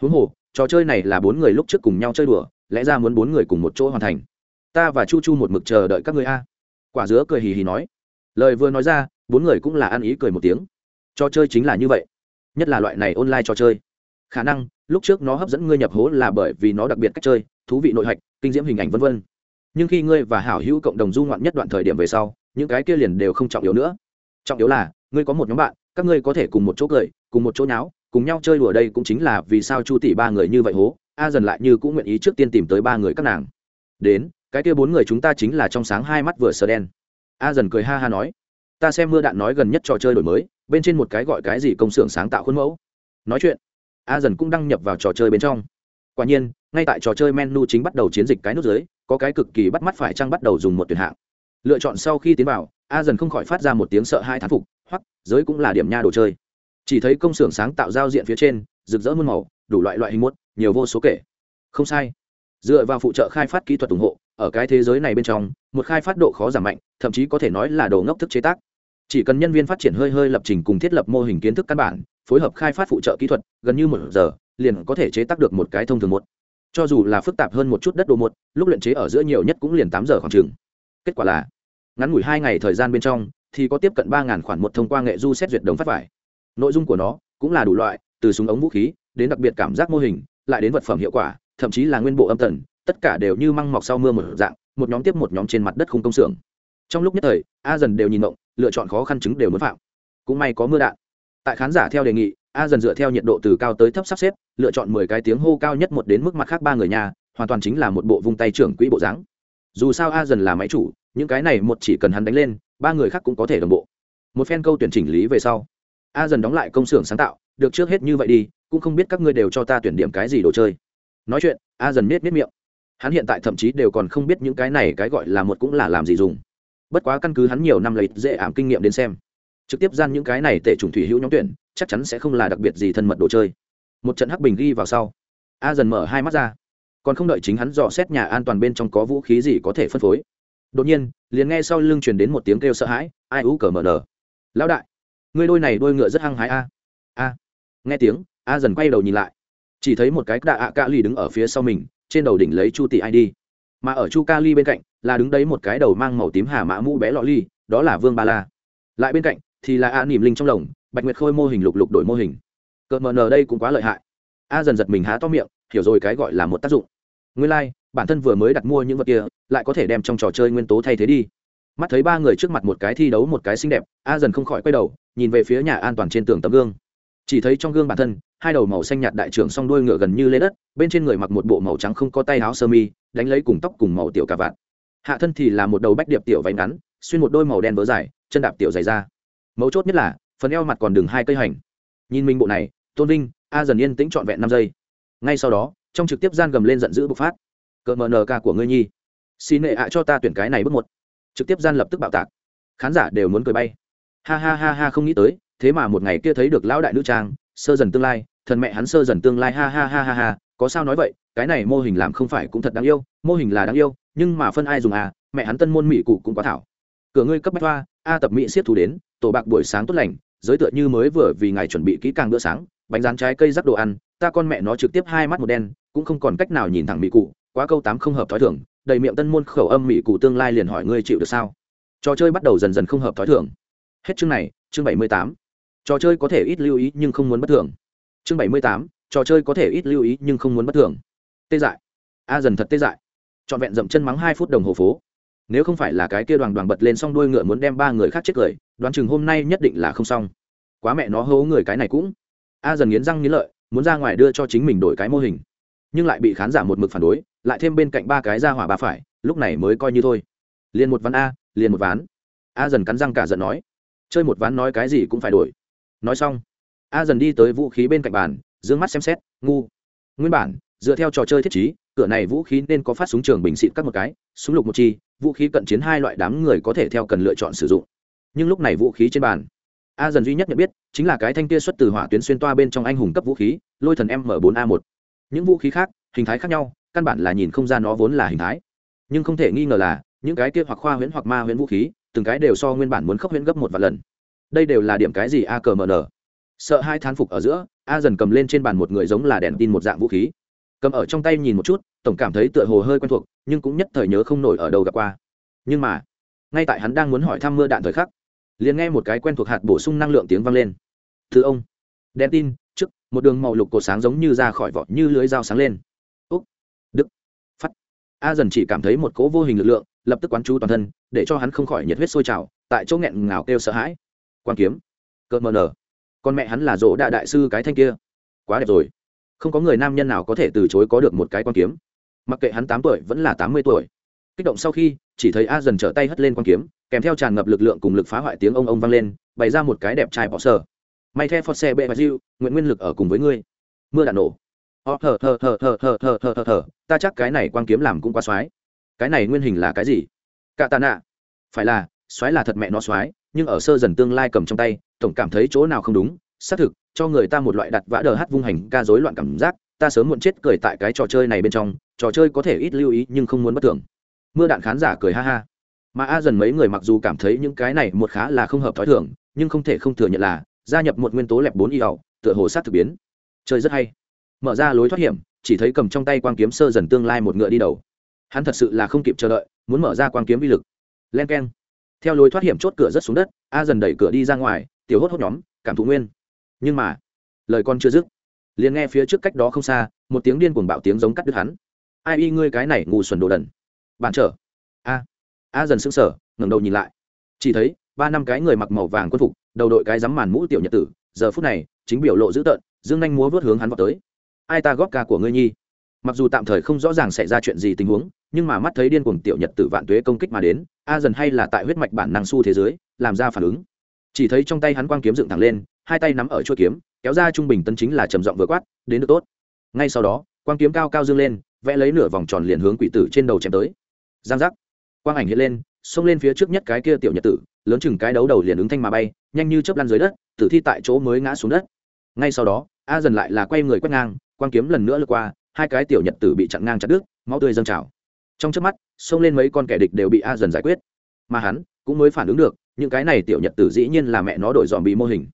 Huống hồ, trò chơi này là bốn người lúc trước cùng nhau chơi đùa, lẽ ra muốn bốn người cùng một chỗ hoàn thành. Ta và chu chu một mực chờ đợi các người a. Quả dứa cười hì hì nói. Lời vừa nói ra, bốn người cũng là ăn ý cười một tiếng. Trò chơi chính là như vậy. Nhất là loại này online trò chơi. Khả năng, lúc trước nó hấp dẫn ngươi nhập hố là bởi vì nó đặc biệt cách chơi, thú vị nội hạch, kinh diễm hình ảnh vân vân nhưng khi ngươi và hảo hữu cộng đồng du ngoạn nhất đoạn thời điểm về sau, những cái kia liền đều không trọng yếu nữa. Trọng yếu là, ngươi có một nhóm bạn, các ngươi có thể cùng một chỗ cười, cùng một chỗ nháo, cùng nhau chơi đùa đây cũng chính là vì sao chu tỷ ba người như vậy hố, a dần lại như cũng nguyện ý trước tiên tìm tới ba người các nàng. Đến, cái kia bốn người chúng ta chính là trong sáng hai mắt vừa sờ đen. A dần cười ha ha nói, ta xem mưa đạn nói gần nhất trò chơi đổi mới, bên trên một cái gọi cái gì công xưởng sáng tạo khuôn mẫu. Nói chuyện, a dần cũng đăng nhập vào trò chơi bên trong. Quả nhiên, ngay tại trò chơi menu chính bắt đầu chiến dịch cái nút dưới có cái cực kỳ bắt mắt phải chăng bắt đầu dùng một tuyển hạng. Lựa chọn sau khi tiến vào, a dần không khỏi phát ra một tiếng sợ hai thán phục, hoặc, giới cũng là điểm nha đồ chơi. Chỉ thấy công xưởng sáng tạo giao diện phía trên, rực rỡ muôn màu, đủ loại loại hình muốt nhiều vô số kể. Không sai. Dựa vào phụ trợ khai phát kỹ thuật ủng hộ, ở cái thế giới này bên trong, một khai phát độ khó giảm mạnh, thậm chí có thể nói là đồ ngốc thức chế tác. Chỉ cần nhân viên phát triển hơi hơi lập trình cùng thiết lập mô hình kiến thức căn bản, phối hợp khai phát phụ trợ kỹ thuật, gần như một giờ, liền có thể chế tác được một cái thông thường một cho dù là phức tạp hơn một chút đất đồ một, lúc luyện chế ở giữa nhiều nhất cũng liền tám giờ khoảng chừng. Kết quả là, ngắn ngủi hai ngày thời gian bên trong, thì có tiếp cận ba ngàn khoản một thông qua nghệ du xét duyệt đồng phát vải. Nội dung của nó cũng là đủ loại, từ súng ống vũ khí, đến đặc biệt cảm giác mô hình, lại đến vật phẩm hiệu quả, thậm chí là nguyên bộ âm tần, tất cả đều như măng mọc sau mưa một dạng, một nhóm tiếp một nhóm trên mặt đất không công xưởng. Trong lúc nhất thời, a dần đều nhìn động lựa chọn khó khăn chứng đều muốn phạm. Cũng may có mưa đạn. Tại khán giả theo đề nghị a dần dựa theo nhiệt độ từ cao tới thấp sắp xếp, lựa chọn mười cái tiếng hô cao nhất một đến mức mặt khác ba người nhà, hoàn toàn chính là một bộ vung tay trưởng quỹ bộ dáng. Dù sao a dần là máy chủ, những cái này một chỉ cần hắn đánh lên, ba người khác cũng có thể đồng bộ. Một phen câu tuyển chỉnh lý về sau, a dần đóng lại công xưởng sáng tạo, được trước hết như vậy đi, cũng không biết các ngươi đều cho ta tuyển điểm cái gì đồ chơi. Nói chuyện, a dần miết miết miệng. Hắn hiện tại thậm chí đều còn không biết những cái này cái gọi là một cũng là làm gì dùng. Bất quá căn cứ hắn nhiều năm lấy dễ ảm kinh nghiệm đến xem trực tiếp gian những cái này tệ trùng thủy hữu nhóm tuyển, chắc chắn sẽ không là đặc biệt gì thân mật đồ chơi. Một trận hắc bình ghi vào sau, a dần mở hai mắt ra. Còn không đợi chính hắn dò xét nhà an toàn bên trong có vũ khí gì có thể phân phối. Đột nhiên, liền nghe sau lưng truyền đến một tiếng kêu sợ hãi, ai ú cờ mờ nở. Lão đại ngươi đôi này đôi ngựa rất hăng hái a. A. Nghe tiếng, a dần quay đầu nhìn lại. Chỉ thấy một cái đạ ạ ca ly đứng ở phía sau mình, trên đầu đỉnh lấy chu tỷ id mà ở chu ca ly bên cạnh, là đứng đấy một cái đầu mang màu tím hà mã mũ bé lọ ly đó là vương ba la. Lại bên cạnh thì là a nỉm linh trong lồng bạch nguyệt khôi mô hình lục lục đổi mô hình. Cợt mờ nờ đây cũng quá lợi hại. A dần giật mình há to miệng hiểu rồi cái gọi là một tác dụng. Nguyên lai、like, bản thân vừa mới đặt mua những vật kia lại có thể đem trong trò chơi nguyên tố thay thế đi. Mắt thấy ba người trước mặt một cái thi đấu một cái xinh đẹp a dần không khỏi quay đầu nhìn về phía nhà an toàn trên tường tấm gương. Chỉ thấy trong gương bản thân hai đầu màu xanh nhạt đại trưởng song đuôi ngựa gần như lên đất bên trên người mặc một bộ màu trắng không có tay áo sơ mi đánh lấy cùng tóc cùng màu tiểu cà vạt. Hạ thân thì là một đầu bách điệp tiểu váy ngắn xuyên một đôi màu đen vớ dài chân đạp tiểu dày ra mấu chốt nhất là, phần eo mặt còn đường hai cây hành. Nhìn mình bộ này, tôn vinh, a dần yên tĩnh trọn vẹn năm giây. Ngay sau đó, trong trực tiếp gian gầm lên giận dữ bộc phát. Cờ mờ nờ ca của ngươi nhi. Xin nệ ạ cho ta tuyển cái này bước một. Trực tiếp gian lập tức bạo tạc. Khán giả đều muốn cười bay. Ha ha ha ha không nghĩ tới, thế mà một ngày kia thấy được lão đại nữ trang, sơ dần tương lai, thần mẹ hắn sơ dần tương lai, ha ha ha ha ha, có sao nói vậy, cái này mô hình làm không phải cũng thật đáng yêu, mô hình là đáng yêu, nhưng mà phân ai dùng à mẹ hắn tân môn mỹ cụ cũng quá thảo. Cửa ngươi cấp bách hoa a tập mỹ siết thu đến, tổ bạc buổi sáng tốt lành, giới tựa như mới vừa vì ngài chuẩn bị kỹ càng bữa sáng, bánh rán trái cây rắc đồ ăn, ta con mẹ nó trực tiếp hai mắt một đen, cũng không còn cách nào nhìn thẳng mỹ cụ, quá câu tám không hợp thói thường, đầy miệng tân môn khẩu âm mỹ cụ tương lai liền hỏi ngươi chịu được sao? Trò chơi bắt đầu dần dần không hợp thói thường. Hết chương này, chương bảy mươi tám. Trò chơi có thể ít lưu ý nhưng không muốn bất thường. Chương bảy mươi tám, trò chơi có thể ít lưu ý nhưng không muốn bất thường. Tê dại. A dần thật tê dại. Trọn vẹn dậm chân mắng hai phút đồng hồ phố nếu không phải là cái kia đoàn đoàn bật lên xong đuôi ngựa muốn đem ba người khác chết cười, đoán chừng hôm nay nhất định là không xong. Quá mẹ nó hố người cái này cũng. A dần nghiến răng nghiến lợi, muốn ra ngoài đưa cho chính mình đổi cái mô hình. Nhưng lại bị khán giả một mực phản đối, lại thêm bên cạnh ba cái ra hỏa ba phải, lúc này mới coi như thôi. Liền một ván a, liền một ván. A dần cắn răng cả giận nói. Chơi một ván nói cái gì cũng phải đổi. Nói xong, a dần đi tới vũ khí bên cạnh bàn d ư ơ n g mắt xem xét, ngu. Nguyên bản, dựa theo trò chơi thiết chí cửa này vũ khí nên có phát súng trường bình xịt cắt một cái, súng lục một chi vũ khí cận chiến hai loại đám người có thể theo cần lựa chọn sử dụng. Nhưng lúc này vũ khí trên bàn, a dần duy nhất nhận biết chính là cái thanh kia xuất từ hỏa tuyến xuyên toa bên trong anh hùng cấp vũ khí, lôi thần m 4 a 1 những vũ khí khác, hình thái khác nhau, căn bản là nhìn không ra nó vốn là hình thái. Nhưng không thể nghi ngờ là, những cái kia hoặc khoa huyễn hoặc ma huyễn vũ khí, từng cái đều so nguyên bản muốn khốc huyễn gấp một vài lần. Đây đều là điểm cái gì a cờ mờ nở sợ hai thán phục ở giữa, a dần cầm lên trên bàn một người giống là đèn tin một dạng vũ khí cầm ở trong tay nhìn một chút, tổng cảm thấy tựa hồ hơi quen thuộc, nhưng cũng nhất thời nhớ không nổi ở đâu gặp qua. Nhưng mà, ngay tại hắn đang muốn hỏi thăm mưa đạn thời khắc, liền nghe một cái quen thuộc hạt bổ sung năng lượng tiếng vang lên. Thứ ông, đèn tin, trước, một đường màu lục cột sáng giống như ra khỏi vỏ, như lưới dao sáng lên. Úc đức phát a dần chỉ cảm thấy một cỗ vô hình lực lượng, lập tức quán chú toàn thân, để cho hắn không khỏi nhiệt huyết sôi trào, tại chỗ nghẹn ngào kêu sợ hãi. Quan kiếm, cợt mờ nở, con mẹ hắn là rỗ đại đại sư cái thanh kia. Quá đẹp rồi không có người nam nhân nào có thể từ chối có được một cái quan kiếm. Mặc kệ hắn tám tuổi vẫn là tám mươi tuổi. Kích động sau khi, chỉ thấy a dần trở tay hất lên quan kiếm, kèm theo tràn ngập lực lượng cùng lực phá hoại tiếng ông ông vang lên, bày ra một cái đẹp trai bỏ sờ. May the for xe bệ và diêu nguyện nguyên lực ở cùng với ngươi. Mưa đạn nổ. Ờ, Ó thở thở thở thở thở thở thở thở thở ta chắc cái này quan kiếm làm cũng quá xoái. Cái này nguyên hình là cái gì? Cạ tạ nạ. Phải là, xoái là thật mẹ nó xoái, nhưng ở sơ dần tương lai cầm trong tay, tổng cảm thấy chỗ nào không đúng, xác thực cho người ta một loại đặt vã đờ hát vung hành ca dối loạn cảm giác, ta sớm muộn chết cười tại cái trò chơi này bên trong, trò chơi có thể ít lưu ý nhưng không muốn bất tưởng mưa đạn khán giả cười ha ha. Mà a dần mấy người mặc dù cảm thấy những cái này một khá là không hợp thói thường, nhưng không thể không thừa nhận là, gia nhập một nguyên tố lẹp bốn y ẩu tựa hồ sát thực biến. Chơi rất hay. Mở ra lối thoát hiểm, chỉ thấy cầm trong tay quang kiếm sơ dần tương lai một ngựa đi đầu. Hắn thật sự là không kịp chờ đợi, muốn mở ra quang kiếm vi lực. Len k e n theo lối thoát hiểm chốt cửa rất xuống đất, a dần đẩy cửa đi ra ngoài, tiểu hốt hốt nhóm, cảm thụ nguyên nhưng mà lời con chưa dứt, liền nghe phía trước cách đó không xa, một tiếng điên cuồng bạo tiếng giống cắt đứt hắn. Ai y ngươi cái này ngu xuẩn đồ đần. Bạn trở a. A dần sững sờ, ngẩng đầu nhìn lại. Chỉ thấy, ba năm cái người mặc màu vàng quân phục, đầu đội cái rắm màn mũ tiểu nhật tử, giờ phút này, chính biểu lộ dữ tợn, dương nhanh múa vớt hướng hắn vào tới. Ai ta góp ca của ngươi nhi? Mặc dù tạm thời không rõ ràng xảy ra chuyện gì tình huống, nhưng mà mắt thấy điên cuồng tiểu nhật tử vạn tuế công kích mà đến, a dần hay là tại huyết mạch bản năng su thế giới làm ra phản ứng. Chỉ thấy trong tay hắn quang kiếm dựng thẳng lên hai tay nắm ở chuôi kiếm, kéo ra trung bình tân chính là trầm giọng vừa quát, đến được tốt. Ngay sau đó, quang kiếm cao cao dương lên, vẽ lấy nửa vòng tròn liền hướng quỷ tử trên đầu chém tới. Giang giác. Quang ảnh hiện lên, xông lên phía trước nhất cái kia tiểu nhật tử, lớn chừng cái đấu đầu liền ứng thanh mà bay, nhanh như chớp lăn dưới đất, tử thi tại chỗ mới ngã xuống đất. Ngay sau đó, a dần lại là quay người quét ngang, quang kiếm lần nữa lướt qua, hai cái tiểu nhật tử bị chặn ngang chặt đứt, máu tươi dâng trào. Trong trước mắt, xông lên mấy con kẻ địch đều bị a dần giải quyết. Mà hắn cũng mới phản ứng được, những cái này tiểu nhật tử dĩ nhiên là mẹ nó đổi dòm bị mô hình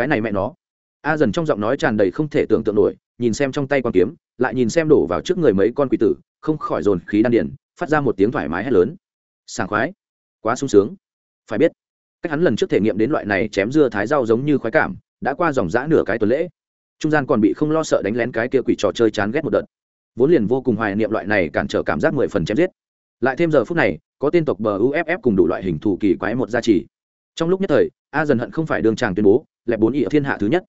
cái này mẹ nó. A dần trong giọng nói tràn đầy không thể tưởng tượng nổi, nhìn xem trong tay quan kiếm, lại nhìn xem đổ vào trước người mấy con quỷ tử, không khỏi dồn khí đan điền, phát ra một tiếng thoải mái hét lớn. Sảng khoái. Quá sung sướng. Phải biết, cách hắn lần trước thể nghiệm đến loại này chém dưa thái rau giống như khoái cảm, đã qua dòng dã nửa cái tuần lễ. Trung gian còn bị không lo sợ đánh lén cái kia quỷ trò chơi chán ghét một đợt. Vốn liền vô cùng hoài niệm loại này cản trở cảm giác mười phần chém giết. Lại thêm giờ phút này, có tên tộc bờ uff cùng đủ loại hình thủ kỳ quái một gia trì. Trong lúc nhất thời, a dần hận không phải đường tràng tuyên bố lại bốn ỉa thiên hạ thứ nhất.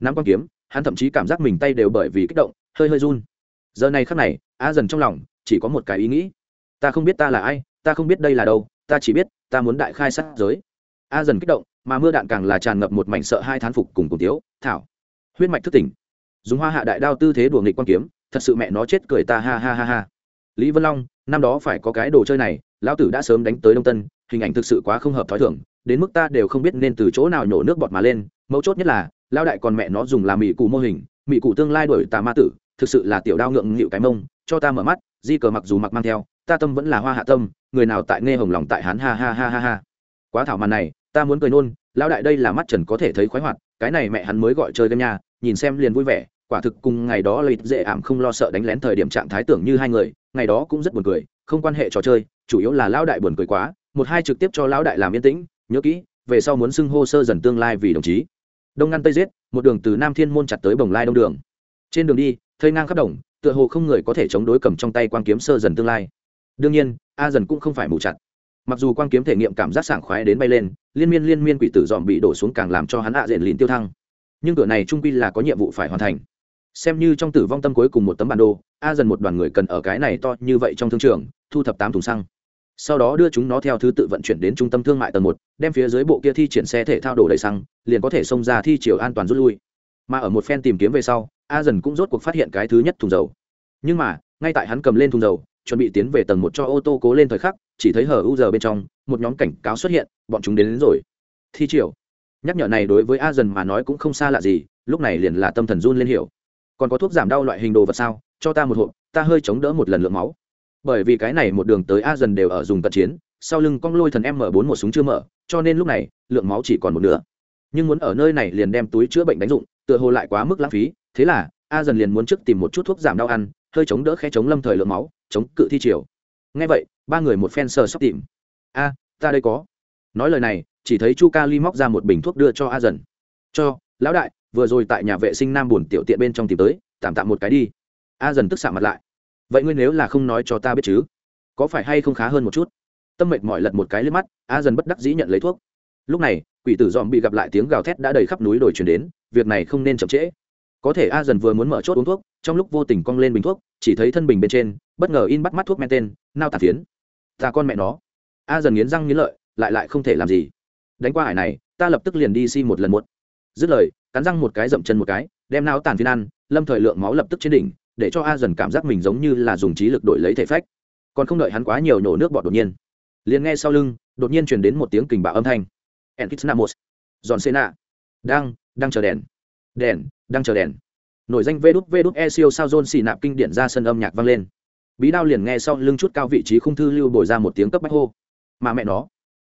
Nắm quan kiếm, hắn thậm chí cảm giác mình tay đều bởi vì kích động, hơi hơi run. Giờ này khắc này, a dần trong lòng chỉ có một cái ý nghĩ. Ta không biết ta là ai, ta không biết đây là đâu, ta chỉ biết ta muốn đại khai sát giới. A dần kích động, mà mưa đạn càng là tràn ngập một mảnh sợ hai thán phục cùng cùng tiếu, thảo. Huyết mạch thức tỉnh. Dùng hoa hạ đại đao tư thế đùa nghịch quan kiếm, thật sự mẹ nó chết cười ta ha ha ha ha. Lý vân long, năm đó phải có cái đồ chơi này, lão tử đã sớm đánh tới đông tân, hình ảnh thực sự quá không hợp t h ó i thưởng đến mức ta đều không biết nên từ chỗ nào nhổ nước bọt mà lên mấu chốt nhất là lao đại còn mẹ nó dùng làm mỹ cụ mô hình mỹ cụ tương lai đổi tà ma tử, thực sự là tiểu đao ngượng nghịu cái mông, cho ta mở mắt, di cờ mặc dù mặc mang theo, ta tâm vẫn là hoa hạ tâm, người nào tại nghe hồng lòng tại hán ha ha ha ha ha. Quá thảo màn này, ta muốn cười nôn, lão đại đây là mắt trần có thể thấy khoái hoạt, cái này mẹ hắn mới gọi chơi game nha, nhìn xem liền vui vẻ, quả thực cùng ngày đó lợi dễ ảm không lo sợ đánh lén thời điểm trạng thái tưởng như hai người, ngày đó cũng rất buồn cười, không quan hệ trò chơi, chủ yếu là lão đại buồn cười quá, một hai trực tiếp cho lão đại làm yên tĩnh, nhớ kỹ, về sau muốn xưng hô sơ dần tương lai vì đồng chí đông ngăn tây giết, một đường từ nam thiên môn chặt tới bồng lai đông đường. Trên đường đi thơi ngang khắp đồng, tựa hồ không người có thể chống đối cầm trong tay quan kiếm sơ dần tương lai. Đương nhiên, a dần cũng không phải mù chặt. Mặc dù quan kiếm thể nghiệm cảm giác sảng khoái đến bay lên, liên miên liên miên quỷ tử dòm bị đổ xuống càng làm cho hắn hạ diện lìn tiêu thăng. Nhưng cửa này trung quy là có nhiệm vụ phải hoàn thành. Xem như trong tử vong tâm cuối cùng một tấm bản đồ, a dần một đoàn người cần ở cái này to như vậy trong thương trường, thu thập tám thùng xăng sau đó đưa chúng nó theo thứ tự vận chuyển đến trung tâm thương mại tầng một đem phía dưới bộ kia thi triển xe thể thao đổ đầy xăng liền có thể xông ra thi chiều an toàn rút lui. Mà ở một phen tìm kiếm về sau a dần cũng rốt cuộc phát hiện cái thứ nhất thùng dầu. Nhưng mà ngay tại hắn cầm lên thùng dầu chuẩn bị tiến về tầng một cho ô tô cố lên thời khắc chỉ thấy hở u giờ bên trong một nhóm cảnh cáo xuất hiện bọn chúng đến, đến rồi. Thi triều nhắc nhở này đối với a dần mà nói cũng không xa lạ gì lúc này liền là tâm thần run lên hiểu. Còn có thuốc giảm đau loại hình đồ vật sao? Cho ta một hộp ta hơi chống đỡ một lần lượng máu bởi vì cái này một đường tới a dần đều ở dùng cận chiến, sau lưng cong lôi thần m bốn một súng chưa mở, cho nên lúc này, lượng máu chỉ còn một nửa. Nhưng muốn ở nơi này liền đem túi chữa bệnh đánh dụng, tựa hồ lại quá mức lãng phí, thế là, a dần liền muốn trước tìm một chút thuốc giảm đau ăn, hơi chống đỡ khe chống lâm thời lượng máu, chống cự thi triều. Ngay vậy, ba người một phen sờ sóc tìm. A, ta đây có. Nói lời này, chỉ thấy chu ca ly móc ra một bình thuốc đưa cho a dần. Cho, lão đại, vừa rồi tại nhà vệ sinh nam buồn tiểu tiện bên trong tìm tới, tạm tạm một cái đi. A dần tức xạ mặt lại vậy ngươi nếu là không nói cho ta biết chứ? Có phải hay không khá hơn một chút? Tâm mệt mỏi lật một cái lên mắt, a dần bất đắc dĩ nhận lấy thuốc. Lúc này, quỷ tử dòm bị gặp lại tiếng gào thét đã đầy khắp núi đồi chuyển đến, việc này không nên chậm trễ. Có thể a dần vừa muốn mở chốt uống thuốc, trong lúc vô tình cong lên bình thuốc, chỉ thấy thân bình bên trên, bất ngờ in bắt mắt thuốc men tên, nao tàn phiến. Ta con mẹ nó. A dần nghiến răng nghiến lợi, lại lại không thể làm gì. Đánh qua hải này, ta lập tức liền đi si một lần một dứt lời, cắn răng một cái dậm chân một cái, đem nao tàn phiến ăn, lâm thời lượng máu lập tức trên đỉnh để cho a dần cảm giác mình giống như là dùng trí lực đổi lấy thể phách. Còn không đợi hắn quá nhiều nhổ nước bọt đột nhiên, liền nghe sau lưng, đột nhiên truyền đến một tiếng kình bạo âm thanh. Enkitnamos giòn xê nạ đang đang chờ đèn. Đèn, đang chờ đèn. Nổi danh vê đút vê đút e siêu sao john xì nạp kinh điển ra sân âm nhạc vang lên. Bí đao liền nghe sau lưng chút cao vị trí khung thư lưu bồi ra một tiếng cấp bách hô. Mà mẹ nó.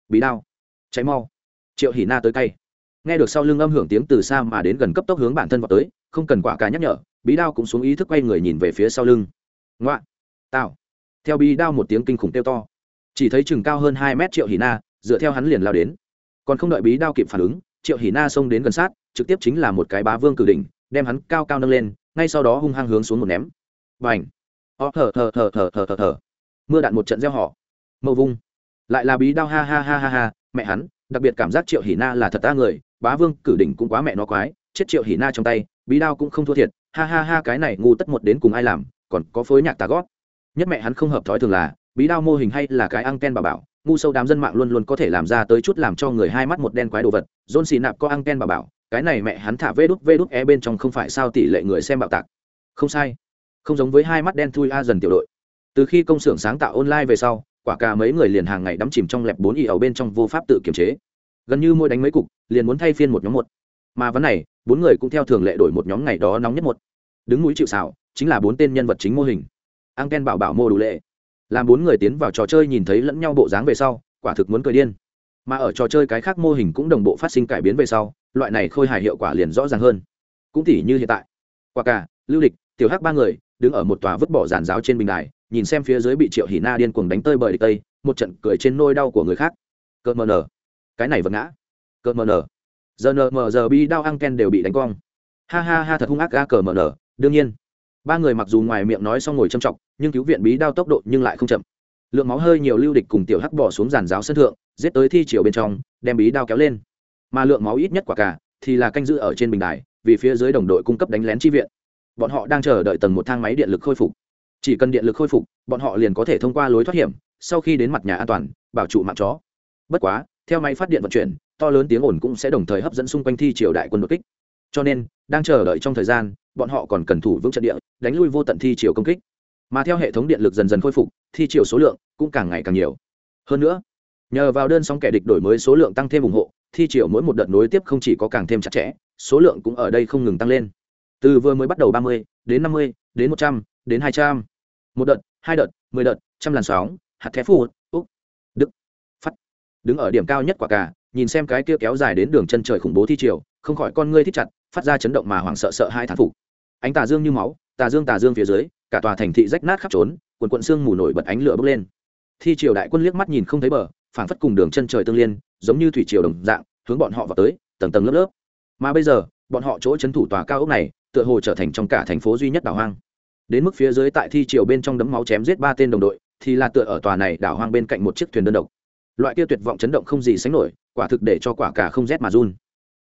Bí đao. Cháy mau. Triệu hỉ na tới cay. Nghe được sau lưng âm hưởng tiếng từ xa mà đến gần cấp tốc hướng bản thân vào tới, không cần quả cả nhắc nhở bí đao cũng xuống ý thức quay người nhìn về phía sau lưng. Ngoạ tao theo bí đao một tiếng kinh khủng kêu to. Chỉ thấy chừng cao hơn hai mét triệu hỉ na, dựa theo hắn liền lao đến. Còn không đợi bí đao kịp phản ứng, triệu hỉ na xông đến gần sát, trực tiếp chính là một cái bá vương cử đỉnh, đem hắn cao cao nâng lên, ngay sau đó hung hăng hướng xuống một ném. B à n h ó, thở thở thở thở thở thở thở. Mưa đạn một trận gieo họ. Mâu vung. Lại là bí đao ha ha ha ha ha. Mẹ hắn, đặc biệt cảm giác triệu hỉ na là thật ta người, bá vương cử đỉnh cũng quá mẹ nó quái, chết triệu hỉ na trong tay, bí đao cũng không thua thiệt ha ha ha, cái này ngu tất một đến cùng ai làm, còn có phối nhạc tà gót. Nhất mẹ hắn không hợp thói thường là, bí đao mô hình hay là cái anten bà bảo, ngu sâu đám dân mạng luôn luôn có thể làm ra tới chút làm cho người hai mắt một đen quái đồ vật. John xì nạp có anten bà bảo, cái này mẹ hắn thả vê đút vê đút e bên trong không phải sao tỷ lệ người xem bạo tạc. Không sai. Không giống với hai mắt đen thui a dần tiểu đội. Từ khi công xưởng sáng tạo online về sau, quả cả mấy người liền hàng ngày đắm chìm trong lẹp bốn y ở bên trong vô pháp tự kiềm chế. Gần như mỗi đánh mấy cục, liền muốn thay phiên một nhóm một. Mà vấn này bốn người cũng theo thường lệ đổi một nhóm ngày đó nóng nhất một. Đứng núi chịu xảo chính là bốn tên nhân vật chính mô hình. Angen bảo bảo mô đủ lệ. Làm bốn người tiến vào trò chơi nhìn thấy lẫn nhau bộ dáng về sau quả thực muốn cười điên. Mà ở trò chơi cái khác mô hình cũng đồng bộ phát sinh cải biến về sau loại này khôi hài hiệu quả liền rõ ràng hơn. Cũng tỉ như hiện tại. Quả cả lưu lịch, tiểu hắc ba người đứng ở một tòa vứt bỏ giàn giáo trên bình đài nhìn xem phía dưới bị triệu hỉ na điên cuồng đánh tơi bời địch tây một trận cười trên nôi đau của người khác. Cợt mờ nở. Cái này vẫn ngã. Cợt mờ nở giờ nờ mờ giờ bi đao ăn ken đều bị đánh cong. Ha ha ha, thật hung ác ga cờ mờ nở. Đương nhiên, ba người mặc dù ngoài miệng nói xong ngồi châm trọng nhưng cứu viện bí đao tốc độ nhưng lại không chậm. Lượng máu hơi nhiều lưu địch cùng tiểu hắc bỏ xuống giàn giáo sân thượng, giết tới thi chiều bên trong, đem bí đao kéo lên. Mà lượng máu ít nhất quả cả, thì là canh giữ ở trên bình đài, vì phía dưới đồng đội cung cấp đánh lén chi viện. Bọn họ đang chờ đợi tầng một thang máy điện lực khôi phục. Chỉ cần điện lực khôi phục, bọn họ liền có thể thông qua lối thoát hiểm, sau khi đến mặt nhà an toàn, bảo trụ mạng chó. Bất quá, theo máy phát điện vận chuyển to lớn tiếng ồn cũng sẽ đồng thời hấp dẫn xung quanh thi triều đại quân đột kích. Cho nên, đang chờ đợi trong thời gian, bọn họ còn cần thủ vững trận địa, đánh lui vô tận thi triều công kích. Mà theo hệ thống điện lực dần dần khôi phục, thi triều số lượng cũng càng ngày càng nhiều. Hơn nữa, nhờ vào đơn sóng kẻ địch đổi mới số lượng tăng thêm ủng hộ, thi triều mỗi một đợt nối tiếp không chỉ có càng thêm chặt chẽ, số lượng cũng ở đây không ngừng tăng lên. Từ vừa mới bắt đầu ba mươi, đến năm mươi, đến một trăm, đến hai trăm. Một đợt, hai đợt, mười đợt, trăm làn sóng, hạt thép phù úc, đức, phát. Đứng ở điểm cao nhất quả cả nhìn xem cái kia kéo dài đến đường chân trời khủng bố thi triều, không khỏi con ngươi thích chặt, phát ra chấn động mà hoảng sợ sợ hai thán phục. Ánh tà dương như máu, tà dương tà dương phía dưới, cả tòa thành thị rách nát khắp trốn quần quận xương mù nổi bật ánh lửa bốc lên. Thi triều đại quân liếc mắt nhìn không thấy bờ, phảng phất cùng đường chân trời tương liên, giống như thủy triều đồng dạng, hướng bọn họ vào tới, tầng tầng lớp lớp. Mà bây giờ, bọn họ chỗ trấn thủ tòa cao ốc này, tựa hồ trở thành trong cả thành phố duy nhất đảo hoang. Đến mức phía dưới tại thi triều bên trong đấm máu chém giết ba tên đồng đội, thì là tựa ở tòa này đảo hoang bên cạnh một chiếc thuyền đơn độc loại kia tuyệt vọng chấn động không gì sánh nổi, quả thực để cho quả cả không rét mà run.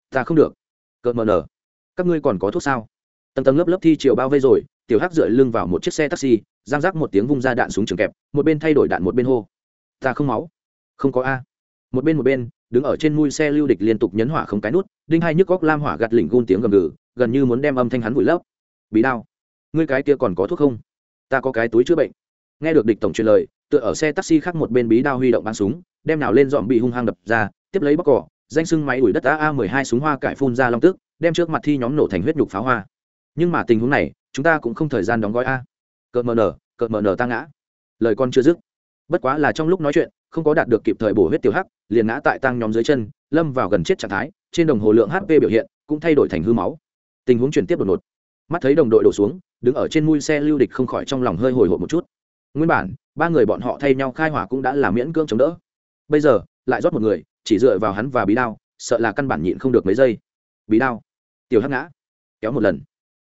Ta không được. Cợt mờ nở. Các ngươi còn có thuốc sao? Tầng tầng lớp lớp thi chiều bao vây rồi, tiểu hắc dựa lưng vào một chiếc xe taxi, giang rác một tiếng vung ra đạn súng trường kẹp, một bên thay đổi đạn một bên hô. Ta không máu. Không có a. Một bên một bên, đứng ở trên mui xe lưu địch liên tục nhấn hỏa không cái nút, đinh hai nhức góc lam hỏa gạt lỉnh gun tiếng gầm gừ, gần như muốn đem âm thanh hắn vùi lấp. Bí đao ngươi cái kia còn có thuốc không? Ta có cái túi chữa bệnh. Nghe được địch tổng truyền lời, tựa ở xe taxi khác một bên bí đao huy động bắn súng đem nào lên dọn bị hung hăng đập ra, tiếp lấy bóc cỏ, danh sưng máy đuổi đất a a mười hai súng hoa cải phun ra long tức đem trước mặt thi nhóm nổ thành huyết nhục pháo hoa. Nhưng mà tình huống này, chúng ta cũng không thời gian đóng gói a. Cợt mờ nở, cợt mờ nở ta ngã. Lời con chưa dứt. Bất quá là trong lúc nói chuyện, không có đạt được kịp thời bổ huyết tiểu hắc, liền ngã tại tăng nhóm dưới chân, lâm vào gần chết trạng thái, trên đồng hồ lượng hp biểu hiện cũng thay đổi thành hư máu. Tình huống chuyển tiếp đột ngột. Mắt thấy đồng đội đổ xuống, đứng ở trên mui xe lưu địch không khỏi trong lòng hơi hồi hộp một chút. Nguyên bản, ba người bọn họ thay nhau khai hỏa cũng đã là miễn cưỡng chống đỡ bây giờ, lại rót một người, chỉ dựa vào hắn và bí đao, sợ là căn bản nhịn không được mấy giây. Bí đao. Tiểu hắc ngã. Kéo một lần.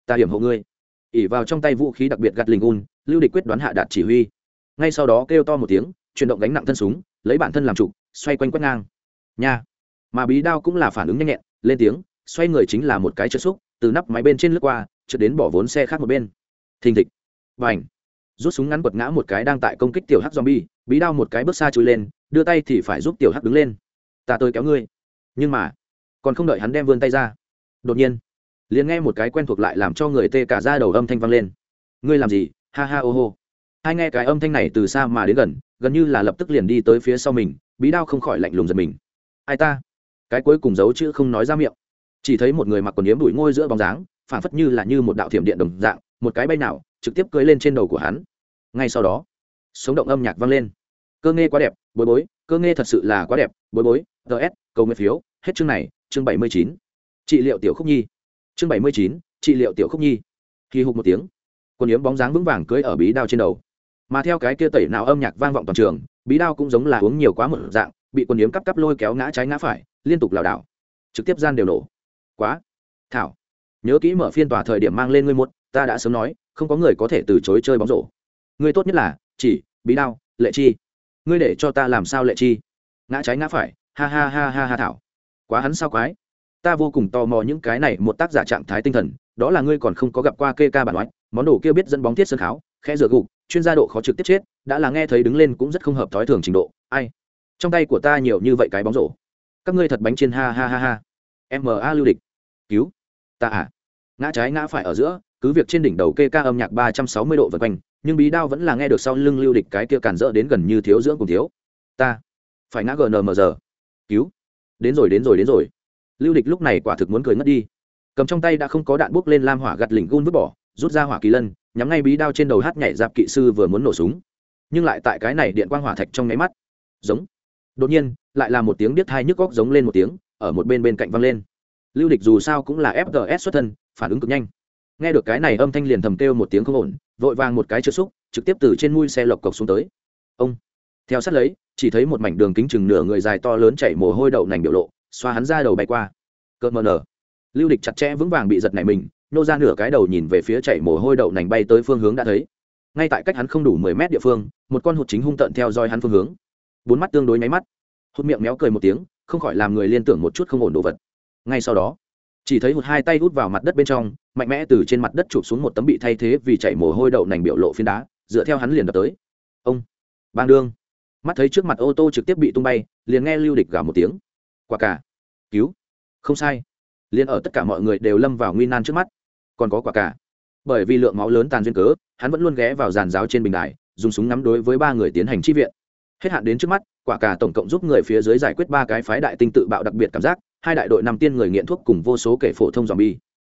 Ta hiểm hộ ngươi. ỉ vào trong tay vũ khí đặc biệt gạt lình un lưu địch quyết đoán hạ đạt chỉ huy. Ngay sau đó kêu to một tiếng, chuyển động gánh nặng thân súng, lấy bản thân làm trục xoay quanh quét ngang. Nha. Mà bí đao cũng là phản ứng nhanh nhẹn, lên tiếng, xoay người chính là một cái chất xúc, từ nắp máy bên trên lướt qua, trượt đến bỏ vốn xe khác một bên. Thình thịch. Và ảnh rút súng ngắn quật ngã một cái đang tại công kích tiểu hắc zombie, bí đao một cái bước xa chui lên, đưa tay thì phải giúp tiểu hắc đứng lên. Ta tôi kéo ngươi. Nhưng mà, còn không đợi hắn đem vươn tay ra, đột nhiên, liền nghe một cái quen thuộc lại làm cho người tê cả da đầu âm thanh vang lên. Ngươi làm gì? Ha ha, ô hô. Hai nghe cái âm thanh này từ xa mà đến gần gần như là lập tức liền đi tới phía sau mình, bí đao không khỏi lạnh lùng giật mình. Ai ta? Cái cuối cùng giấu chữ không nói ra miệng. Chỉ thấy một người mặc quần yếm đuổi ngôi giữa bóng dáng phản phất như là như một đạo thiểm điện đồng dạng, một cái bay nào trực tiếp cưới lên trên đầu của hắn. Ngay sau đó, sống động âm nhạc vang lên. Cơ nghe quá đẹp, bối bối, cơ nghe thật sự là quá đẹp, bối bối ts cầu nguyện phiếu, hết chương này, chương bảy mươi chín. Trị liệu tiểu khúc nhi. Chương bảy mươi chín, trị liệu tiểu khúc nhi. Kỳ hụt một tiếng quần yếm bóng dáng vững vàng cưới ở bí đao trên đầu. Mà theo cái kia tẩy nào âm nhạc vang vọng toàn trường, bí đao cũng giống là uống nhiều quá một dạng, bị quần yếm cắp cắp lôi kéo ngã trái ngã phải, liên tục lảo đảo, trực tiếp gian đều nổ. Quá, thảo, nhớ kỹ mở phiên tòa thời điểm mang lên ngươi một ta đã sớm nói không có người có thể từ chối chơi bóng rổ. Ngươi tốt nhất là, chỉ, bí đao, lệ chi. Ngươi để cho ta làm sao lệ chi? Ngã trái ngã phải, ha ha ha ha ha thảo. Quá hắn sao quái. Ta vô cùng tò mò những cái này, một tác giả trạng thái tinh thần, đó là ngươi còn không có gặp qua kê ca bản oách món đồ kia biết dẫn bóng thiết sân kháo khe rửa gục, chuyên gia độ khó trực tiếp chết, đã là nghe thấy đứng lên cũng rất không hợp thói thường trình độ, ai? Trong tay của ta nhiều như vậy cái bóng rổ. Các ngươi thật bánh trên ha ha ha ha. Ma lưu địch. Cứu. Ta à. Ngã trái ngã phải ở giữa cứ việc trên đỉnh đầu kê ca âm nhạc ba trăm sáu mươi độ vần quanh, nhưng bí đao vẫn là nghe được sau lưng lưu địch cái kia cản rỡ đến gần như thiếu dưỡng cùng thiếu. Ta phải ngã gnmr cứu. Đến rồi đến rồi đến rồi. Lưu địch lúc này quả thực muốn cười ngất đi. Cầm trong tay đã không có đạn bốc lên lam hỏa gặt lỉnh gun vứt bỏ, rút ra hỏa kỳ lân, nhắm ngay bí đao trên đầu hát nhảy dạp kỵ sư vừa muốn nổ súng. Nhưng lại tại cái này điện quang hỏa thạch trong nháy mắt. Giống. Đột nhiên, lại là một tiếng biết hai nhức góc giống lên một tiếng, ở một bên bên cạnh văng lên. Lưu địch dù sao cũng là fgs xuất thân, phản ứng cực nhanh nghe được cái này âm thanh liền thầm kêu một tiếng không ổn, vội vàng một cái chữa xúc, trực tiếp từ trên mui xe lộc cộc xuống tới. Ông! Theo sát lấy, chỉ thấy một mảnh đường kính chừng nửa người dài to lớn chảy mồ hôi đậu nành biểu lộ, xoa hắn ra đầu bay qua. Cợt mờ nở. Lưu địch chặt chẽ vững vàng bị giật này mình, nô ra nửa cái đầu nhìn về phía chảy mồ hôi đậu nành bay tới phương hướng đã thấy. Ngay tại cách hắn không đủ mười mét địa phương, một con hụt chính hung tận theo dõi hắn phương hướng. Bốn mắt tương đối nháy mắt. Hụt miệng méo cười một tiếng, không khỏi làm người liên tưởng một chút không ổn đồ vật. Ngay sau đó chỉ thấy một hai tay hút vào mặt đất bên trong, mạnh mẽ từ trên mặt đất chụp xuống một tấm bị thay thế vì chảy mồ hôi đậu nành biểu lộ phiến đá, dựa theo hắn liền đập tới. Ông, bang đương. Mắt thấy trước mặt ô tô trực tiếp bị tung bay, liền nghe lưu địch gào một tiếng. Quả cả. Cứu. Không sai. Liền ở tất cả mọi người đều lâm vào nguy nan trước mắt. Còn có quả cả. Bởi vì lượng máu lớn tàn duyên cớ, hắn vẫn luôn ghé vào giàn giáo trên bình đài, dùng súng ngắm đối với ba người tiến hành chi viện. Hết hạn đến trước mắt, quả cả tổng cộng giúp người phía dưới giải quyết ba cái phái đại tinh tự bạo đặc biệt cảm giác hai đại đội năm tiên người nghiện thuốc cùng vô số kể phổ thông dòm bi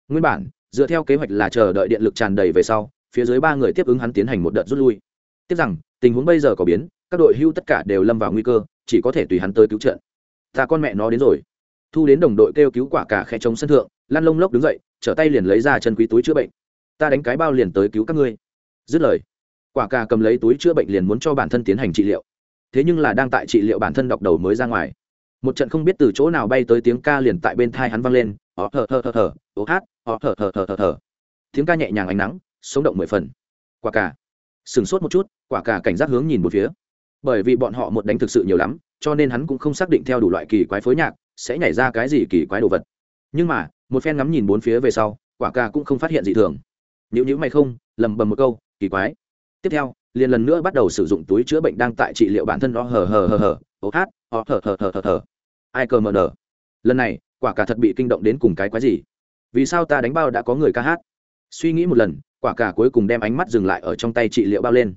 nguyên bản, dựa theo kế hoạch là chờ đợi điện lực tràn đầy về sau, phía dưới ba người tiếp ứng hắn tiến hành một đợt rút lui. Tiếc rằng, tình huống bây giờ có biến, các đội hưu tất cả đều lâm vào nguy cơ, chỉ có thể tùy hắn tới cứu trận ta con mẹ nó đến rồi. Thu đến đồng đội kêu cứu quả cả khe chống sân thượng, lăn lông lốc đứng dậy, trở tay liền lấy ra chân quý túi chữa bệnh. Ta đánh cái bao liền tới cứu các ngươi. Dứt lời, quả cà cầm lấy túi chữa bệnh liền muốn cho bản thân tiến hành trị liệu. Thế nhưng là đang tại trị liệu bản thân đọc đầu mới ra ngoài một trận không biết từ chỗ nào bay tới tiếng ca liền tại bên thai hắn vang lên ó thở thở thở thở ố hát ó thở thở thở thở thở tiếng ca nhẹ nhàng ánh nắng sống động mười phần quả cà sừng sốt một chút quả cà cảnh giác hướng nhìn một phía bởi vì bọn họ một đánh thực sự nhiều lắm cho nên hắn cũng không xác định theo đủ loại kỳ quái phối nhạc sẽ nhảy ra cái gì kỳ quái đồ vật nhưng mà một phen ngắm nhìn bốn phía về sau quả cà cũng không phát hiện gì thường nhữ nhữ mày không lầm bầm một câu kỳ quái tiếp theo liền lần nữa bắt đầu sử dụng túi chữa bệnh đang tại trị liệu bản thân nó hờ hờ hờ hờ ố hát ó thở thở thở thở thở ai cờ mờ nở lần này, quả cả thật bị kinh động đến cùng cái quái gì? Vì sao ta đánh bao đã có người ca hát? Suy nghĩ một lần, quả cả cuối cùng đem ánh mắt dừng lại ở trong tay trị liệu bao lên.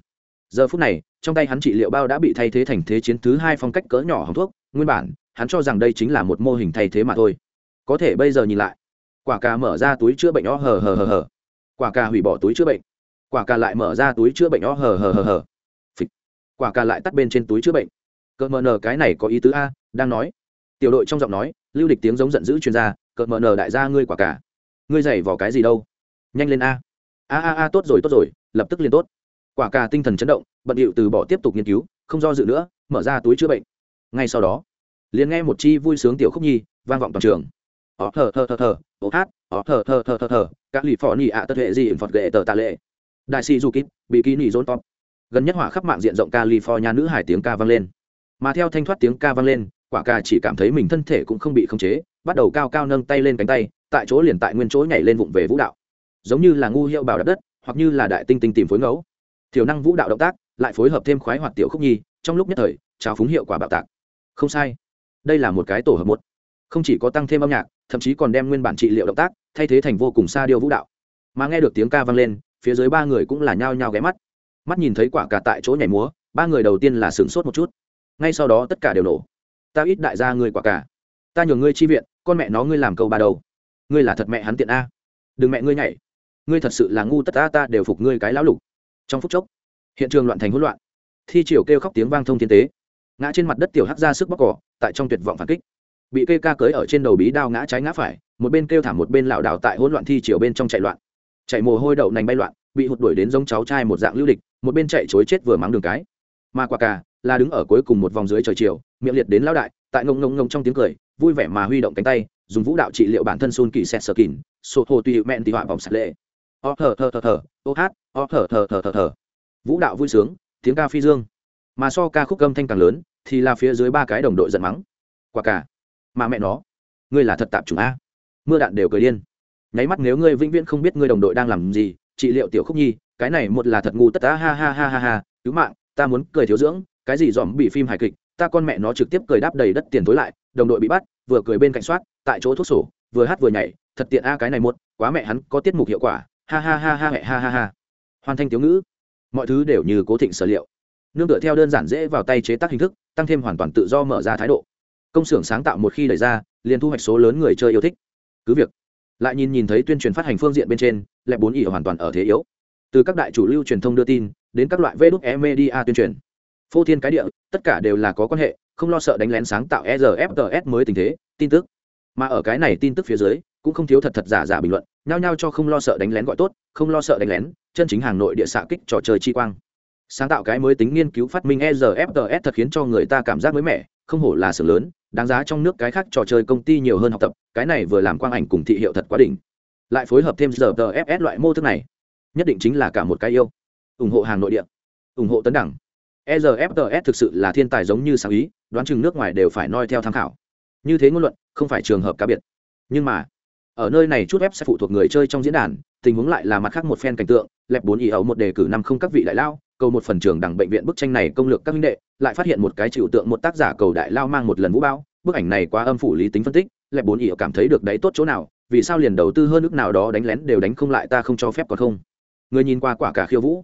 Giờ phút này, trong tay hắn trị liệu bao đã bị thay thế thành thế chiến thứ hai phong cách cỡ nhỏ hồng thuốc, nguyên bản, hắn cho rằng đây chính là một mô hình thay thế mà thôi. Có thể bây giờ nhìn lại, quả cà mở ra túi chữa bệnh o hờ hờ hờ hờ. Quả cà hủy bỏ túi chữa bệnh. Quả cà lại mở ra túi chữa bệnh o hờ hờ hờ hờ. Phịch. quả cà lại tắt bên trên túi chữa bệnh. Cỡ mờ nờ cái này có ý tứ a, đang nói tiểu đội trong giọng nói, lưu địch tiếng giống giận dữ chuyên gia cợt mờ nờ đại gia ngươi quả cả. Ngươi dày vào cái gì đâu? Nhanh lên a. A a a, tốt rồi tốt rồi, lập tức liền tốt. Quả cả tinh thần chấn động, bận điệu từ bỏ tiếp tục nghiên cứu, không do dự nữa, mở ra túi chữa bệnh. Ngay sau đó, liền nghe một chi vui sướng tiểu khúc nhi vang vọng toàn trường. Ó, thờ thờ thờ thờ, ó hát, ó, thờ thờ thờ thờ thờ, các lì phò nỉ ạ tất hệ gì phật ghệ tờ tạ lệ. Đại sĩ du kít bị ký nỉ rôn top. Gần nhất hỏa khắp mạng diện rộng california nữ hải tiếng ca vang lên. Mà theo thanh thoát tiếng ca vang lên quả ca chỉ cảm thấy mình thân thể cũng không bị khống chế, bắt đầu cao cao nâng tay lên cánh tay, tại chỗ liền tại nguyên chỗ nhảy lên vụng về vũ đạo. Giống như là ngu hiệu bảo đạp đất, hoặc như là đại tinh tinh tìm phối ngẫu. Thiểu năng vũ đạo động tác, lại phối hợp thêm khoái hoạt tiểu khúc nhi, trong lúc nhất thời, trào phúng hiệu quả bạo tạc. Không sai. Đây là một cái tổ hợp một. Không chỉ có tăng thêm âm nhạc, thậm chí còn đem nguyên bản trị liệu động tác, thay thế thành vô cùng xa điêu vũ đạo. Mà nghe được tiếng ca vang lên, phía dưới ba người cũng là nhao nhao ghé mắt. Mắt nhìn thấy quả cả tại chỗ nhảy múa, ba người đầu tiên là sửng sốt một chút. Ngay sau đó tất cả đều nổ ta ít đại gia người quả cả. Ta nhường ngươi chi viện, con mẹ nó ngươi làm câu ba đầu. Ngươi là thật mẹ hắn tiện a. Đừng mẹ ngươi nhảy. Ngươi thật sự là ngu tất ta ta đều phục ngươi cái lão lục. Trong phút chốc, hiện trường loạn thành hỗn loạn. Thi triều kêu khóc tiếng vang thông thiên tế. Ngã trên mặt đất tiểu hắc ra sức bóc cỏ, tại trong tuyệt vọng phản kích. Bị cây ca cưới ở trên đầu bí đao ngã trái ngã phải, một bên kêu thảm một bên lảo đảo tại hỗn loạn thi triều bên trong chạy loạn. Chạy mồ hôi đậu nành bay loạn, bị hụt đuổi đến giống cháu trai một dạng lưu địch, một bên chạy chối chết vừa mắng đường cái. Mà quả cà là đứng ở cuối cùng một vòng dưới trời chiều miệng liệt đến lão đại, tại ngông ngông ngông trong tiếng cười, vui vẻ mà huy động cánh tay, dùng vũ đạo trị liệu bản thân xôn kỳ xét sờ kín sổ hồ tùy mẹn tùy họa vòng sạt lệ. Ó thở thở thở thở, ô hát ó thở thở thở thở thở. Vũ đạo vui sướng, tiếng ca phi dương. Mà so ca khúc âm thanh càng lớn, thì là phía dưới ba cái đồng đội giận mắng. Quả cả, mà mẹ nó, ngươi là thật tạp chủng a. Mưa đạn đều cười điên. Nháy mắt nếu ngươi vĩnh viễn không biết ngươi đồng đội đang làm gì, trị liệu tiểu khúc nhi, cái này một là thật ngu tất tá ha ha ha ha ha, cứu mạng, ta muốn cười thiếu dưỡng, cái gì dòm bị phim hài kịch ta con mẹ nó trực tiếp cười đáp đầy đất tiền tối lại, đồng đội bị bắt, vừa cười bên cạnh soát, tại chỗ thuốc sổ, vừa hát vừa nhảy, thật tiện a, cái này một quá mẹ hắn có tiết mục hiệu quả, ha ha ha ha ha ha ha. Hoàn thành tiểu ngữ. Mọi thứ đều như cố thịnh sở liệu. Nương tựa theo đơn giản dễ vào tay chế tác hình thức, tăng thêm hoàn toàn tự do mở ra thái độ. Công xưởng sáng tạo một khi đẩy ra, liền thu hoạch số lớn người chơi yêu thích. Cứ việc, lại nhìn nhìn thấy tuyên truyền phát hành phương diện bên trên lẽ bốn ỉ hoàn toàn ở thế yếu. Từ các đại chủ lưu truyền thông đưa tin, đến các loại vê đúc e media tuyên truyền phô thiên cái địa, tất cả đều là có quan hệ, không lo sợ đánh lén sáng tạo erfts mới tình thế, tin tức. Mà ở cái này tin tức phía dưới, cũng không thiếu thật thật giả giả bình luận, nhao nhao cho không lo sợ đánh lén gọi tốt, không lo sợ đánh lén, chân chính hàng nội địa xạ kích trò chơi chi quang. Sáng tạo cái mới tính nghiên cứu phát minh erfts thật khiến cho người ta cảm giác mới mẻ, không hổ là sự lớn, đáng giá trong nước cái khác trò chơi công ty nhiều hơn học tập, cái này vừa làm quang ảnh cùng thị hiệu thật quá đỉnh. Lại phối hợp thêm RFS loại mô thức này, nhất định chính là cả một cái yêu. Ủng hộ hàng nội địa. Ủng hộ tấn đẳng. ERFTS thực sự là thiên tài giống như sáng ý, đoán chừng nước ngoài đều phải noi theo tham khảo. Như thế ngôn luận, không phải trường hợp cá biệt. Nhưng mà, ở nơi này chút ép sẽ phụ thuộc người chơi trong diễn đàn, tình huống lại là mặt khác một phen cảnh tượng, lẹp bốn ý ấu một đề cử năm không các vị đại lao, cầu một phần trường đẳng bệnh viện bức tranh này công lược các huynh đệ, lại phát hiện một cái chịu tượng một tác giả cầu đại lao mang một lần vũ bao, bức ảnh này quá âm phủ lý tính phân tích, lẹp bốn ý cảm thấy được đấy tốt chỗ nào, vì sao liền đầu tư hơn nước nào đó đánh lén đều đánh không lại ta không cho phép còn không. Người nhìn qua quả cả khiêu vũ,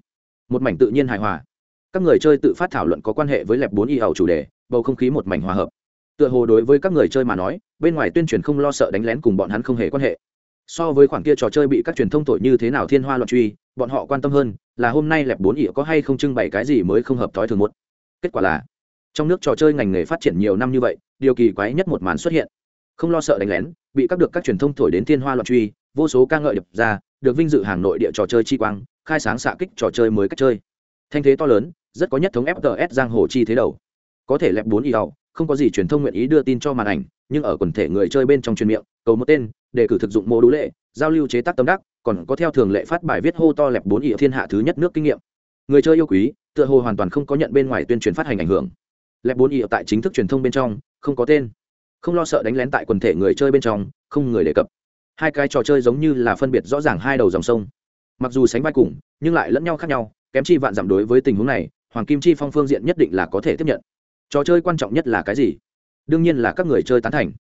một mảnh tự nhiên hài hòa các người chơi tự phát thảo luận có quan hệ với lẹp bốn y ẩu chủ đề, bầu không khí một mảnh hòa hợp. Tựa hồ đối với các người chơi mà nói, bên ngoài tuyên truyền không lo sợ đánh lén cùng bọn hắn không hề quan hệ. So với khoản kia trò chơi bị các truyền thông tội như thế nào thiên hoa loạn truy, bọn họ quan tâm hơn là hôm nay lẹp bốn ỉa có hay không trưng bày cái gì mới không hợp thói thường một. Kết quả là, trong nước trò chơi ngành nghề phát triển nhiều năm như vậy, điều kỳ quái nhất một màn xuất hiện. Không lo sợ đánh lén, bị các được các truyền thông thổi đến thiên hoa loạn truy, vô số ca ngợi đập ra, được vinh dự hàng nội địa trò chơi chi quang, khai sáng xạ kích trò chơi mới cách chơi. Thanh thế to lớn rất có nhất thống fts giang hồ chi thế đầu. Có thể lẹp bốn y ẩu không có gì truyền thông nguyện ý đưa tin cho màn ảnh, nhưng ở quần thể người chơi bên trong truyền miệng, cầu một tên, để cử thực dụng mô đũ lệ, giao lưu chế tác tâm đắc, còn có theo thường lệ phát bài viết hô to lẹp bốn ỉa thiên hạ thứ nhất nước kinh nghiệm. Người chơi yêu quý, tựa hồ hoàn toàn không có nhận bên ngoài tuyên truyền phát hành ảnh hưởng. Lẹp bốn ỉa tại chính thức truyền thông bên trong, không có tên. Không lo sợ đánh lén tại quần thể người chơi bên trong, không người đề cập. Hai cái trò chơi giống như là phân biệt rõ ràng hai đầu dòng sông. Mặc dù sánh vai cùng, nhưng lại lẫn nhau khác nhau, kém chi vạn giảm đối với tình huống này hoàng kim chi phong phương diện nhất định là có thể tiếp nhận. Trò chơi quan trọng nhất là cái gì? Đương nhiên là các người chơi tán thành.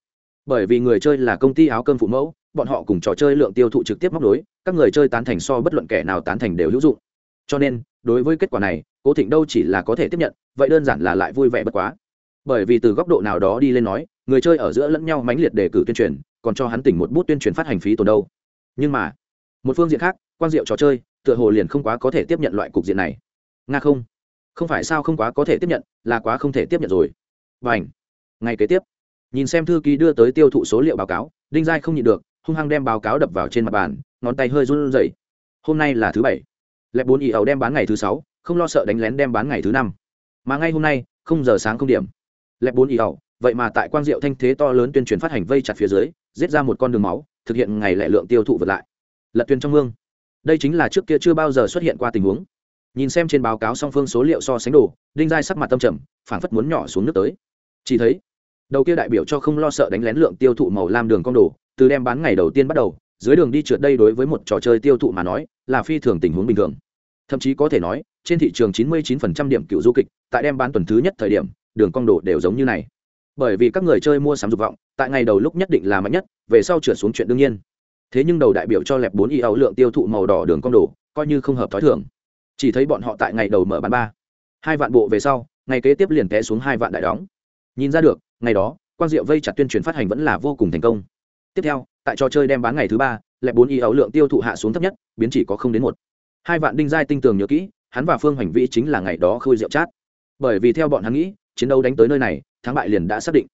Bởi vì người chơi là công ty áo cơm phụ mẫu, bọn họ cùng trò chơi lượng tiêu thụ trực tiếp móc đối các người chơi tán thành so bất luận kẻ nào tán thành đều hữu dụng. Cho nên, đối với kết quả này, cố thịnh đâu chỉ là có thể tiếp nhận, vậy đơn giản là lại vui vẻ bất quá. Bởi vì từ góc độ nào đó đi lên nói, người chơi ở giữa lẫn nhau mãnh liệt đề cử tuyên truyền, còn cho hắn tỉnh một bút tuyên truyền phát hành phí tồn đâu. Nhưng mà, một phương diện khác quan diệu trò chơi, tựa hồ liền không quá có thể tiếp nhận loại cục diện này. Nga không? Không phải sao không quá có thể tiếp nhận, là quá không thể tiếp nhận rồi. Và ảnh ngay kế tiếp. Nhìn xem thư ký đưa tới tiêu thụ số liệu báo cáo, đinh giai không nhịn được, hung hăng đem báo cáo đập vào trên mặt bàn, ngón tay hơi run rẩy. Hôm nay là thứ bảy. Lẹp bốn ý ẩu đem bán ngày thứ sáu, không lo sợ đánh lén đem bán ngày thứ năm. Mà ngay hôm nay, không giờ sáng không điểm. Lẹp bốn ý ẩu, vậy mà tại quang diệu thanh thế to lớn tuyên truyền phát hành vây chặt phía dưới, giết ra một con đường máu, thực hiện ngày lẻ lượng tiêu thụ vượt lại. Lật tuyên trong mương. Đây chính là trước kia chưa bao giờ xuất hiện qua tình huống nhìn xem trên báo cáo song phương số liệu so sánh đồ, đinh giai sắc mặt tâm trầm, phảng phất muốn nhỏ xuống nước tới. Chỉ thấy, đầu kia đại biểu cho không lo sợ đánh lén lượng tiêu thụ màu lam đường con đồ, từ đem bán ngày đầu tiên bắt đầu, dưới đường đi trượt đây đối với một trò chơi tiêu thụ mà nói, là phi thường tình huống bình thường. Thậm chí có thể nói, trên thị trường 99% điểm cựu du kịch, tại đem bán tuần thứ nhất thời điểm, đường con đồ đều giống như này. Bởi vì các người chơi mua sắm dục vọng, tại ngày đầu lúc nhất định là mạnh nhất, về sau trượt xuống chuyện đương nhiên. Thế nhưng đầu đại biểu cho lẹp bốn y ấu lượng tiêu thụ màu đỏ đường con đồ, coi như không hợp thói thường chỉ thấy bọn họ tại ngày đầu mở bán ba. Hai vạn bộ về sau, ngày kế tiếp liền té xuống hai vạn đại đóng. Nhìn ra được, ngày đó, quang diệu vây chặt tuyên truyền phát hành vẫn là vô cùng thành công. Tiếp theo, tại trò chơi đem bán ngày thứ ba lẹp bốn y ấu lượng tiêu thụ hạ xuống thấp nhất, biến chỉ có không đến một. Hai vạn đinh giai tinh tường nhớ kỹ, hắn và phương hành vĩ chính là ngày đó khôi rượu chát. Bởi vì theo bọn hắn nghĩ, chiến đấu đánh tới nơi này, thắng bại liền đã xác định.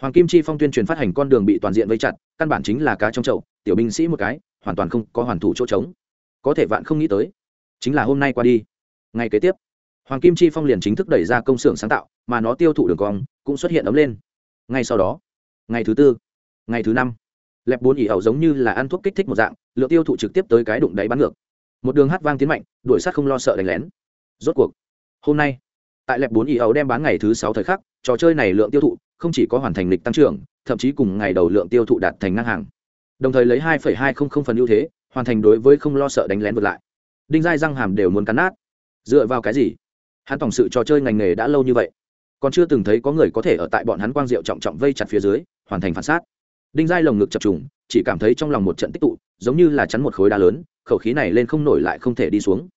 Hoàng kim chi phong tuyên truyền phát hành con đường bị toàn diện vây chặt, căn bản chính là cá trong chậu, tiểu binh sĩ một cái, hoàn toàn không có hoàn thủ chỗ trống. Có thể vạn không nghĩ tới chính là hôm nay qua đi. Ngày kế tiếp, hoàng kim chi phong liền chính thức đẩy ra công xưởng sáng tạo, mà nó tiêu thụ đường cong cũng xuất hiện ấm lên. Ngay sau đó, ngày thứ tư, ngày thứ năm, lẹp bốn ỉ ẩu giống như là ăn thuốc kích thích một dạng, lượng tiêu thụ trực tiếp tới cái đụng đáy bắn ngược. Một đường hát vang tiến mạnh, đuổi sát không lo sợ đánh lén. Rốt cuộc, hôm nay, tại lẹp bốn ỉ ẩu đem bán ngày thứ sáu thời khắc, trò chơi này lượng tiêu thụ không chỉ có hoàn thành lịch tăng trưởng, thậm chí cùng ngày đầu lượng tiêu thụ đạt thành ngang hàng. Đồng thời lấy hai hai không không phần ưu thế, hoàn thành đối với không lo sợ đánh lén vượt lại đinh giai răng hàm đều muốn cắn nát. Dựa vào cái gì? Hắn tổng sự trò chơi ngành nghề đã lâu như vậy, còn chưa từng thấy có người có thể ở tại bọn hắn quang diệu trọng trọng vây chặt phía dưới, hoàn thành phản sát. Đinh giai lồng ngực chập trùng, chỉ cảm thấy trong lòng một trận tích tụ, giống như là chắn một khối đá lớn, khẩu khí này lên không nổi lại không thể đi xuống.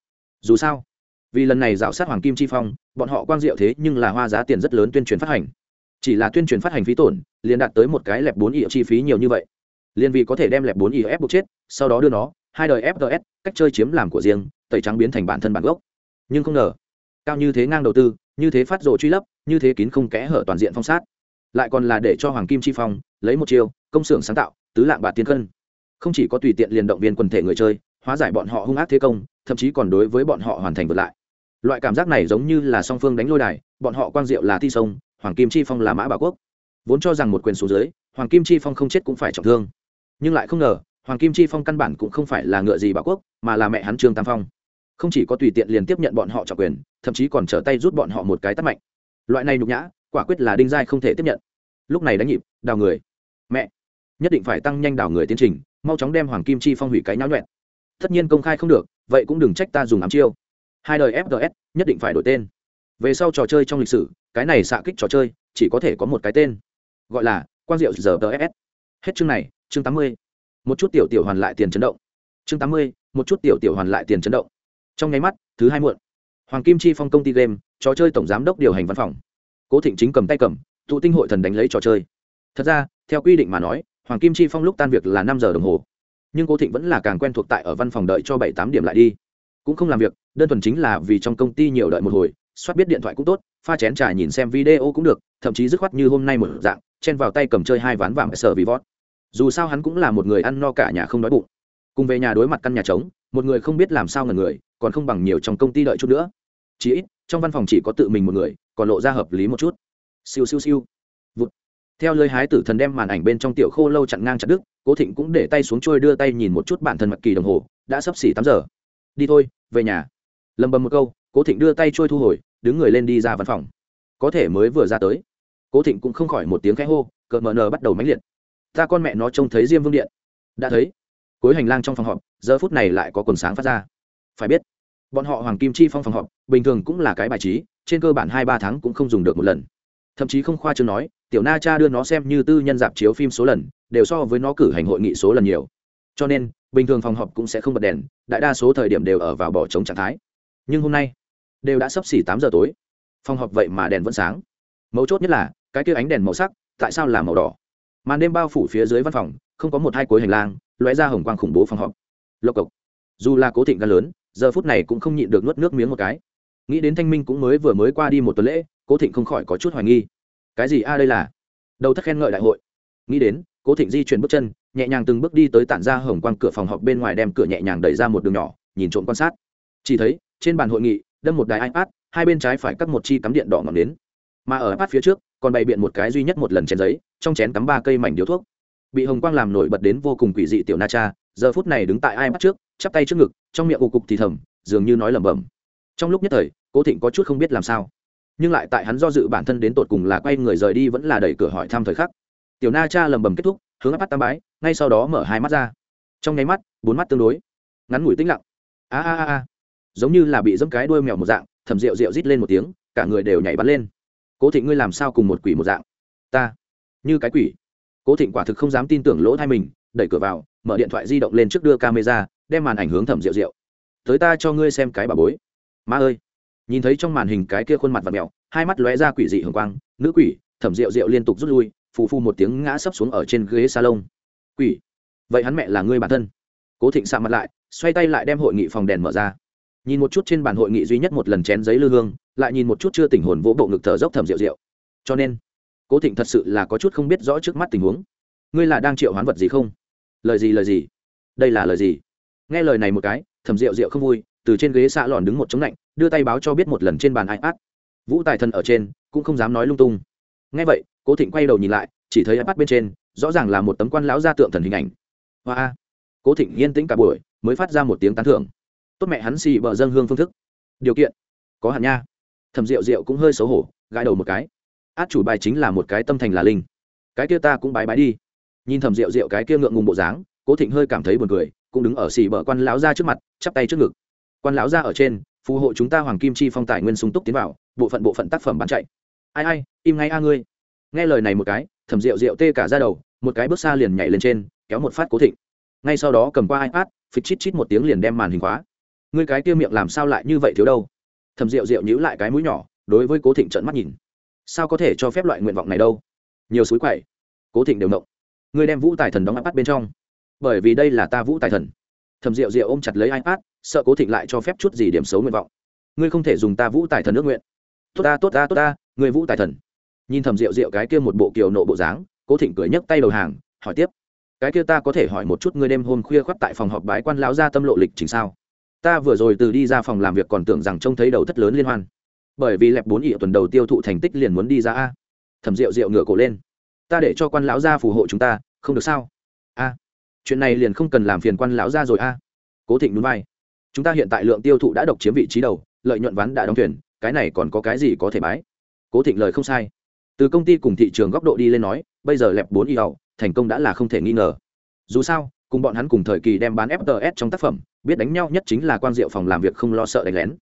Dù sao, vì lần này dạo sát hoàng kim chi phong, bọn họ quang diệu thế nhưng là hoa giá tiền rất lớn tuyên truyền phát hành. Chỉ là tuyên truyền phát hành phí tổn, liền đạt tới một cái lẹp bốn ỉa chi phí nhiều như vậy. Liền vì có thể đem lẹp bốn ỉa ép buộc chết, sau đó đưa nó hai đời fts cách chơi chiếm làm của riêng, tẩy trắng biến thành bản thân bản gốc. Nhưng không ngờ, cao như thế ngang đầu tư, như thế phát rộ truy lấp, như thế kín không kẽ hở toàn diện phong sát. Lại còn là để cho hoàng kim chi phong lấy một chiêu, công xưởng sáng tạo, tứ lạng bạc tiên cân. Không chỉ có tùy tiện liền động viên quần thể người chơi, hóa giải bọn họ hung ác thế công, thậm chí còn đối với bọn họ hoàn thành vượt lại. Loại cảm giác này giống như là song phương đánh lôi đài, bọn họ quang diệu là thi sông, hoàng kim chi phong là mã bảo quốc. Vốn cho rằng một quyền số dưới, hoàng kim chi phong không chết cũng phải trọng thương. Nhưng lại không ngờ hoàng kim chi phong căn bản cũng không phải là ngựa gì bảo quốc, mà là mẹ hắn trương tam phong. Không chỉ có tùy tiện liền tiếp nhận bọn họ trọng quyền, thậm chí còn trở tay rút bọn họ một cái tắt mạnh. Loại này nhục nhã, quả quyết là đinh giai không thể tiếp nhận. Lúc này đánh nhịp, đào người. Mẹ, nhất định phải tăng nhanh đào người tiến trình, mau chóng đem hoàng kim chi phong hủy cái nháo nhuẹn. Tất nhiên công khai không được, vậy cũng đừng trách ta dùng ám chiêu. Hai đời fgs nhất định phải đổi tên. Về sau trò chơi trong lịch sử, cái này xạ kích trò chơi, chỉ có thể có một cái tên. Gọi là quang diệu giờ ts hết chương này, chương tám mươi một chút tiểu tiểu hoàn lại tiền chấn động. Chương tám mươi, một chút tiểu tiểu hoàn lại tiền chấn động. Trong nháy mắt, thứ hai muộn. Hoàng kim chi phong công ty game, trò chơi tổng giám đốc điều hành văn phòng. Cố thịnh chính cầm tay cầm, tụ tinh hội thần đánh lấy trò chơi. Thật ra, theo quy định mà nói, hoàng kim chi phong lúc tan việc là năm giờ đồng hồ. Nhưng cố thịnh vẫn là càng quen thuộc tại ở văn phòng đợi cho bảy tám điểm lại đi. Cũng không làm việc, đơn thuần chính là vì trong công ty nhiều đợi một hồi, soát biết điện thoại cũng tốt, pha chén trà nhìn xem video cũng được, thậm chí dứt khoát như hôm nay một dạng, chen vào tay cầm chơi hai ván vàng sở vì vót dù sao hắn cũng là một người ăn no cả nhà không đói bụng. Cùng về nhà đối mặt căn nhà trống, một người không biết làm sao ngần người, còn không bằng nhiều trong công ty đợi chút nữa. Chỉ ít, trong văn phòng chỉ có tự mình một người, còn lộ ra hợp lý một chút. Siêu siêu siêu. Vụt. Theo lời hái tử thần đem màn ảnh bên trong tiểu khô lâu chặn ngang chặt đứt, cố thịnh cũng để tay xuống trôi đưa tay nhìn một chút bản thân mặt kỳ đồng hồ, đã sắp xỉ tám giờ. Đi thôi, về nhà. Lầm bầm một câu, cố thịnh đưa tay trôi thu hồi, đứng người lên đi ra văn phòng. Có thể mới vừa ra tới. Cố thịnh cũng không khỏi một tiếng khẽ hô, cợt mờ nờ bắt đầu mãnh liệt ta con mẹ nó trông thấy diêm vương điện. Đã thấy. Cuối hành lang trong phòng họp, giờ phút này lại có quần sáng phát ra. Phải biết, bọn họ hoàng kim chi phong phòng họp, bình thường cũng là cái bài trí, trên cơ bản hai ba tháng cũng không dùng được một lần. Thậm chí không khoa chương nói, tiểu na cha đưa nó xem như tư nhân dạp chiếu phim số lần, đều so với nó cử hành hội nghị số lần nhiều. Cho nên, bình thường phòng họp cũng sẽ không bật đèn, đại đa số thời điểm đều ở vào bỏ trống trạng thái. Nhưng hôm nay, đều đã sắp xỉ tám giờ tối. Phòng họp vậy mà đèn vẫn sáng. Mấu chốt nhất là, cái kia ánh đèn màu sắc, tại sao là màu đỏ? Màn đêm bao phủ phía dưới văn phòng, không có một hai cuối hành lang, lóe ra hồng quang khủng bố phòng họp. Lộc cộc. Dù là cố thịnh gan lớn, giờ phút này cũng không nhịn được nuốt nước miếng một cái. Nghĩ đến thanh minh cũng mới vừa mới qua đi một tuần lễ, cố thịnh không khỏi có chút hoài nghi. Cái gì a, đây là? Đầu thất khen ngợi đại hội. Nghĩ đến, cố thịnh di chuyển bước chân, nhẹ nhàng từng bước đi tới tản ra hồng quang cửa phòng họp bên ngoài đem cửa nhẹ nhàng đẩy ra một đường nhỏ, nhìn trộm quan sát. Chỉ thấy, trên bàn hội nghị, đâm một đài ipad, hai bên trái phải cắt một chi cắm điện đỏ ngọn đến mà ở ipad phía trước còn bày biện một cái duy nhất một lần chén giấy, trong chén cắm ba cây mảnh điếu thuốc. Bị hồng quang làm nổi bật đến vô cùng quỷ dị tiểu na cha, giờ phút này đứng tại ai mắt trước, chắp tay trước ngực, trong miệng ù cục thì thầm, dường như nói lẩm bẩm. Trong lúc nhất thời, cố thịnh có chút không biết làm sao. Nhưng lại tại hắn do dự bản thân đến tột cùng là quay người rời đi vẫn là đẩy cửa hỏi thăm thời khắc. Tiểu na cha lẩm bẩm kết thúc, hướng áp bắt tam bái, ngay sau đó mở hai mắt ra. Trong nháy mắt, bốn mắt tương đối. Ngắn ngủi tĩnh lặng. A a a. Giống như là bị dẫm cái đuôi mèo một dạng, thầm rượu rượu rít lên một tiếng, cả người đều nhảy bắn lên cố thịnh ngươi làm sao cùng một quỷ một dạng? Ta? Như cái quỷ? Cố thịnh quả thực không dám tin tưởng lỗ thai mình, đẩy cửa vào, mở điện thoại di động lên trước đưa camera, đem màn ảnh hướng thẩm rượu rượu. Tới ta cho ngươi xem cái bà bối. Ma ơi! Nhìn thấy trong màn hình cái kia khuôn mặt và mèo, hai mắt lóe ra quỷ dị hường quang, nữ quỷ, thẩm rượu rượu liên tục rút lui, phù phu một tiếng ngã sấp xuống ở trên ghế salon. Quỷ? Vậy hắn mẹ là ngươi bản thân? Cố thịnh sạ mặt lại, xoay tay lại đem hội nghị phòng đèn mở ra. Nhìn một chút trên bàn hội nghị duy nhất một lần chén giấy lư hương lại nhìn một chút chưa tỉnh hồn vỗ bộ ngực thở dốc thầm rượu rượu. Cho nên, cố thịnh thật sự là có chút không biết rõ trước mắt tình huống. Ngươi là đang triệu hoán vật gì không? Lời gì lời gì? Đây là lời gì? Nghe lời này một cái, thầm rượu rượu không vui, từ trên ghế xạ lòn đứng một chống lạnh, đưa tay báo cho biết một lần trên bàn ipad vũ tài thần ở trên, cũng không dám nói lung tung. Nghe vậy, cố thịnh quay đầu nhìn lại, chỉ thấy ipad bên trên, rõ ràng là một tấm quan lão gia tượng thần hình ảnh. Hoa cố thịnh yên tĩnh cả buổi, mới phát ra một tiếng tán thưởng. Tốt mẹ hắn xì bờ dân hương phương thức. Điều kiện, có hạn nha thẩm rượu rượu cũng hơi xấu hổ, gãi đầu một cái. Át chủ bài chính là một cái tâm thành là linh. Cái kia ta cũng bái bái đi. Nhìn thầm rượu rượu cái kia ngượng ngùng bộ dáng, cố thịnh hơi cảm thấy buồn cười, cũng đứng ở xì bờ quan lão ra trước mặt, chắp tay trước ngực. Quan lão ra ở trên, phù hộ chúng ta hoàng kim chi phong tài nguyên sung túc tiến vào, bộ phận bộ phận tác phẩm bán chạy. Ai ai, im ngay a ngươi. Nghe lời này một cái, thầm rượu rượu tê cả ra đầu, một cái bước xa liền nhảy lên trên, kéo một phát cố thịnh. Ngay sau đó cầm qua ipad, phịch chít chít một tiếng liền đem màn hình khóa. Ngươi cái kia miệng làm sao lại như vậy thiếu đâu? Thầm rượu rượu nhíu lại cái mũi nhỏ, đối với cố thịnh trợn mắt nhìn. Sao có thể cho phép loại nguyện vọng này đâu? Nhiều suối quậy. Cố thịnh đều động ngươi đem vũ tài thần đóng ipad bên trong. Bởi vì đây là ta vũ tài thần. Thầm rượu rượu ôm chặt lấy ipad, sợ cố thịnh lại cho phép chút gì điểm xấu nguyện vọng. Ngươi không thể dùng ta vũ tài thần ước nguyện. Tốt ta tốt ta tốt ta người vũ tài thần. Nhìn thầm rượu rượu cái kia một bộ kiều nộ bộ dáng, cố thịnh cười nhấc tay đầu hàng, hỏi tiếp. Cái kia ta có thể hỏi một chút ngươi đêm hôm khuya khoắt tại phòng họp bái quan lão ra tâm lộ lịch trình sao? Ta vừa rồi từ đi ra phòng làm việc còn tưởng rằng trông thấy đầu thất lớn liên hoan. Bởi vì lẹp bốn ỉa tuần đầu tiêu thụ thành tích liền muốn đi ra a. Thẩm rượu rượu ngửa cổ lên. Ta để cho quan lão gia phù hộ chúng ta, không được sao? A. Chuyện này liền không cần làm phiền quan lão gia rồi a. Cố thịnh núi vai. Chúng ta hiện tại lượng tiêu thụ đã độc chiếm vị trí đầu, lợi nhuận ván đã đóng thuyền, cái này còn có cái gì có thể bái? Cố thịnh lời không sai. Từ công ty cùng thị trường góc độ đi lên nói, bây giờ lẹp bốn y ẩu thành công đã là không thể nghi ngờ. Dù sao cùng bọn hắn cùng thời kỳ đem bán fts trong tác phẩm, biết đánh nhau nhất chính là quan diệu phòng làm việc không lo sợ đánh lén.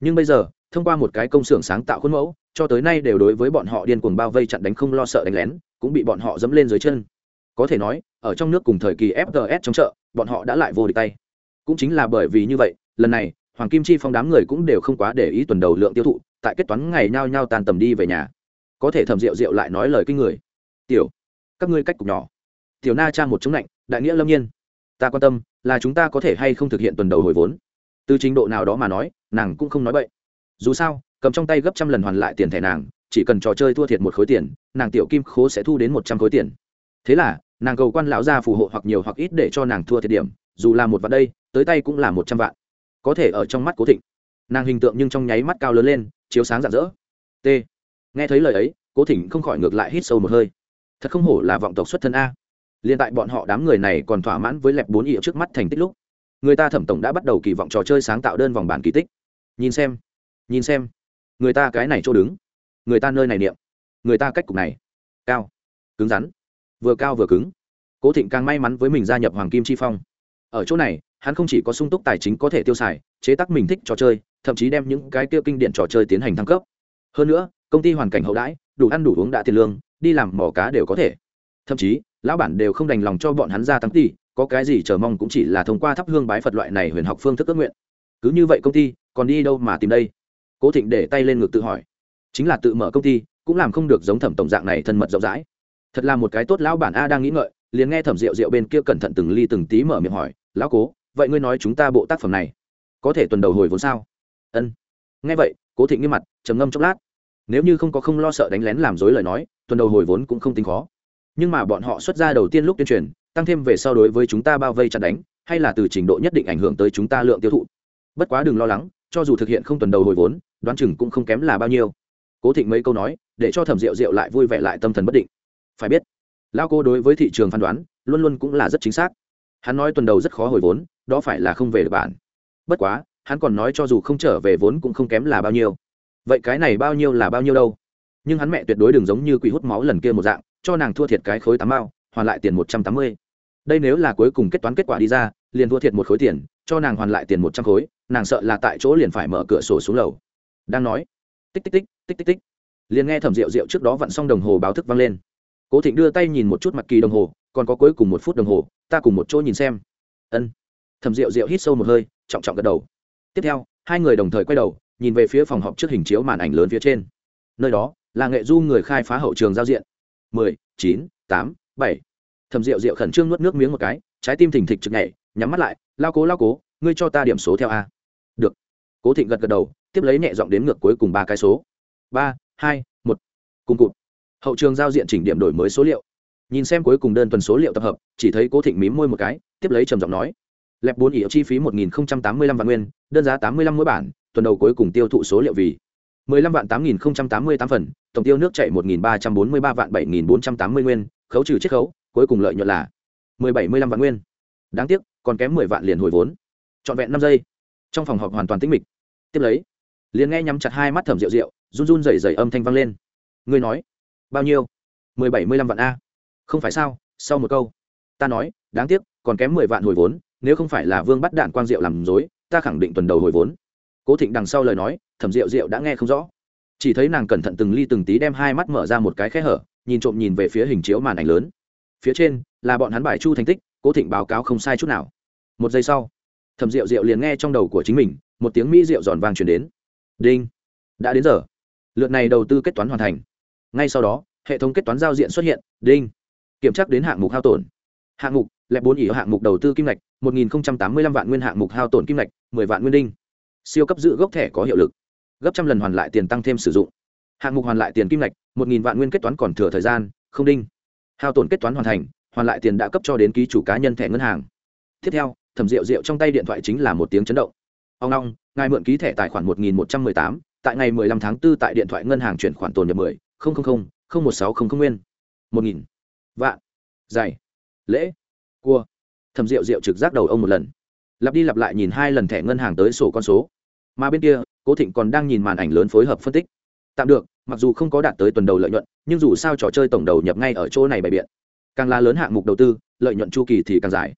Nhưng bây giờ, thông qua một cái công xưởng sáng tạo khuôn mẫu, cho tới nay đều đối với bọn họ điên cuồng bao vây chặn đánh không lo sợ đánh lén, cũng bị bọn họ dẫm lên dưới chân. Có thể nói, ở trong nước cùng thời kỳ fts trong chợ, bọn họ đã lại vô địch tay. Cũng chính là bởi vì như vậy, lần này, hoàng kim chi phong đám người cũng đều không quá để ý tuần đầu lượng tiêu thụ, tại kết toán ngày nhao nhao tàn tầm đi về nhà. Có thể thầm rượu rượu lại nói lời kinh người. Tiểu, các ngươi cách cục nhỏ tiểu na cha một chống lạnh, đại nghĩa lâm nhiên. Ta quan tâm, là chúng ta có thể hay không thực hiện tuần đầu hồi vốn. Từ trình độ nào đó mà nói, nàng cũng không nói vậy dù sao, cầm trong tay gấp trăm lần hoàn lại tiền thẻ nàng, chỉ cần trò chơi thua thiệt một khối tiền, nàng tiểu kim khố sẽ thu đến một trăm khối tiền. Thế là, nàng cầu quan lão gia phù hộ hoặc nhiều hoặc ít để cho nàng thua thiệt điểm, dù là một vạn đây, tới tay cũng là một trăm vạn. Có thể ở trong mắt cố thịnh. Nàng hình tượng nhưng trong nháy mắt cao lớn lên, chiếu sáng rạng rỡ. T. Nghe thấy lời ấy, cố thịnh không khỏi ngược lại hít sâu một hơi. Thật không hổ là vọng tộc xuất thân a liên tại bọn họ đám người này còn thỏa mãn với lẹp bốn ỉa trước mắt thành tích lúc, người ta thẩm tổng đã bắt đầu kỳ vọng trò chơi sáng tạo đơn vòng bản kỳ tích. Nhìn xem nhìn xem. Người ta cái này chỗ đứng, người ta nơi này niệm, người ta cách cục này. Cao, cứng rắn, vừa cao vừa cứng. Cố thịnh càng may mắn với mình gia nhập hoàng kim chi phong. Ở chỗ này, hắn không chỉ có sung túc tài chính có thể tiêu xài, chế tác mình thích trò chơi, thậm chí đem những cái tiêu kinh điển trò chơi tiến hành thăng cấp. Hơn nữa, công ty hoàn cảnh hậu đãi, đủ ăn đủ uống đã tiền lương, đi làm mỏ cá đều có thể. Thậm chí lão bản đều không đành lòng cho bọn hắn ra tăng tỷ, có cái gì chờ mong cũng chỉ là thông qua thắp hương bái phật loại này huyền học phương thức ước nguyện. Cứ như vậy công ty, còn đi đâu mà tìm đây? Cố thịnh để tay lên ngực tự hỏi. Chính là tự mở công ty, cũng làm không được giống thẩm tổng dạng này thân mật rộng rãi. Thật là một cái tốt lão bản a đang nghĩ ngợi, liền nghe thẩm rượu rượu bên kia cẩn thận từng ly từng tí mở miệng hỏi, lão cố, vậy ngươi nói chúng ta bộ tác phẩm này, có thể tuần đầu hồi vốn sao? Ân. Nghe vậy, cố thịnh nghiêm mặt, trầm ngâm chốc lát. Nếu như không có không lo sợ đánh lén làm dối lời nói, tuần đầu hồi vốn cũng không tính khó nhưng mà bọn họ xuất ra đầu tiên lúc tuyên truyền, tăng thêm về so đối với chúng ta bao vây chặt đánh, hay là từ trình độ nhất định ảnh hưởng tới chúng ta lượng tiêu thụ. Bất quá đừng lo lắng, cho dù thực hiện không tuần đầu hồi vốn, đoán chừng cũng không kém là bao nhiêu. Cố thịnh mấy câu nói, để cho thẩm rượu rượu lại vui vẻ lại tâm thần bất định. Phải biết lao cô đối với thị trường phán đoán, luôn luôn cũng là rất chính xác. Hắn nói tuần đầu rất khó hồi vốn, đó phải là không về được bản bất quá, hắn còn nói cho dù không trở về vốn cũng không kém là bao nhiêu. Vậy cái này bao nhiêu là bao nhiêu đâu? Nhưng hắn mẹ tuyệt đối đừng giống như quỷ hút máu lần kia một dạng cho nàng thua thiệt cái khối tám mao, hoàn lại tiền một trăm tám mươi. Đây nếu là cuối cùng kết toán kết quả đi ra, liền thua thiệt một khối tiền, cho nàng hoàn lại tiền một trăm khối, nàng sợ là tại chỗ liền phải mở cửa sổ xuống lầu. Đang nói, tích tích tích tích tích tích. Liền nghe thẩm rượu rượu trước đó vặn xong đồng hồ báo thức vang lên. Cố thịnh đưa tay nhìn một chút mặt kỳ đồng hồ, còn có cuối cùng một phút đồng hồ, ta cùng một chỗ nhìn xem. Ân. Thẩm rượu rượu hít sâu một hơi, trọng trọng gật đầu. Tiếp theo, hai người đồng thời quay đầu, nhìn về phía phòng họp trước hình chiếu màn ảnh lớn phía trên. Nơi đó, là nghệ du người khai phá hậu trường giao diện mười, chín, tám, bảy. Thẩm rượu rượu khẩn trương nuốt nước miếng một cái, trái tim thình thịch trực nhảy, nhắm mắt lại, lao cố lao cố, ngươi cho ta điểm số theo a. Được. Cố thịnh gật gật đầu, tiếp lấy nhẹ giọng đếm ngược cuối cùng ba cái số. Ba, hai, một. Cùng cụt. Hậu trường giao diện chỉnh điểm đổi mới số liệu. Nhìn xem cuối cùng đơn tuần số liệu tập hợp, chỉ thấy cố thịnh mím môi một cái, tiếp lấy trầm giọng nói, lẹp bốn ỉa chi phí một nghìn tám mươi lăm vạn nguyên, đơn giá tám mươi lăm mỗi bản, tuần đầu cuối cùng tiêu thụ số liệu vì mười lăm vạn tám nghìn tám mươi tám phần tổng tiêu nước chạy một nghìn ba trăm bốn mươi ba vạn bảy nghìn bốn trăm tám mươi nguyên, khấu trừ chiết khấu, cuối cùng lợi nhuận là mười bảy mươi lăm vạn nguyên. Đáng tiếc, còn kém mười vạn liền hồi vốn. Trọn vẹn năm giây. Trong phòng họp hoàn toàn tĩnh mịch. Tiếp lấy, liền nghe nhắm chặt hai mắt thẩm rượu rượu, run run rẩy rẩy âm thanh vang lên. Ngươi nói, bao nhiêu? mười bảy mươi lăm vạn a. Không phải sao? Sau một câu, ta nói, đáng tiếc, còn kém mười vạn hồi vốn, nếu không phải là vương bắt đạn quang diệu làm dối ta khẳng định tuần đầu hồi vốn. Cố thịnh đằng sau lời nói thẩm diệu diệu đã nghe không rõ chỉ thấy nàng cẩn thận từng ly từng tí đem hai mắt mở ra một cái khe hở, nhìn trộm nhìn về phía hình chiếu màn ảnh lớn. Phía trên, là bọn hắn bài chu thành tích, cố thịnh báo cáo không sai chút nào. Một giây sau, thẩm diệu diệu liền nghe trong đầu của chính mình, một tiếng mỹ rượu giòn vang truyền đến. Đinh! Đã đến giờ. Lượt này đầu tư kết toán hoàn thành. Ngay sau đó, hệ thống kết toán giao diện xuất hiện. Đinh! Kiểm tra đến hạng mục hao tổn. Hạng mục lẹp bốn ỉ hạng mục đầu tư kim ngạch, một nghìn tám mươi lăm vạn nguyên hạng mục hao tổn kim ngạch, mười vạn nguyên đinh. Siêu cấp giữ gốc thẻ có hiệu lực gấp trăm lần hoàn lại tiền tăng thêm sử dụng. Hạng mục hoàn lại tiền kim ngạch, một nghìn vạn nguyên kết toán còn thừa thời gian, không đinh. Hao tổn kết toán hoàn thành, hoàn lại tiền đã cấp cho đến ký chủ cá nhân thẻ ngân hàng. Tiếp theo, thẩm rượu rượu trong tay điện thoại chính là một tiếng chấn động. Ông long, ngài mượn ký thẻ tài khoản một nghìn một trăm mười tám, tại ngày mười lăm tháng 4 tại điện thoại ngân hàng chuyển khoản tồn nhập mười, không không không không một sáu không không nguyên. Một nghìn vạn. Dày lễ. Cua. Thẩm rượu rượu trực giác đầu ông một lần. Lặp đi lặp lại nhìn hai lần thẻ ngân hàng tới sổ con số mà bên kia, cố thịnh còn đang nhìn màn ảnh lớn phối hợp phân tích. Tạm được, mặc dù không có đạt tới tuần đầu lợi nhuận, nhưng dù sao trò chơi tổng đầu nhập ngay ở chỗ này bày biện. Càng là lớn hạng mục đầu tư, lợi nhuận chu kỳ thì càng dài.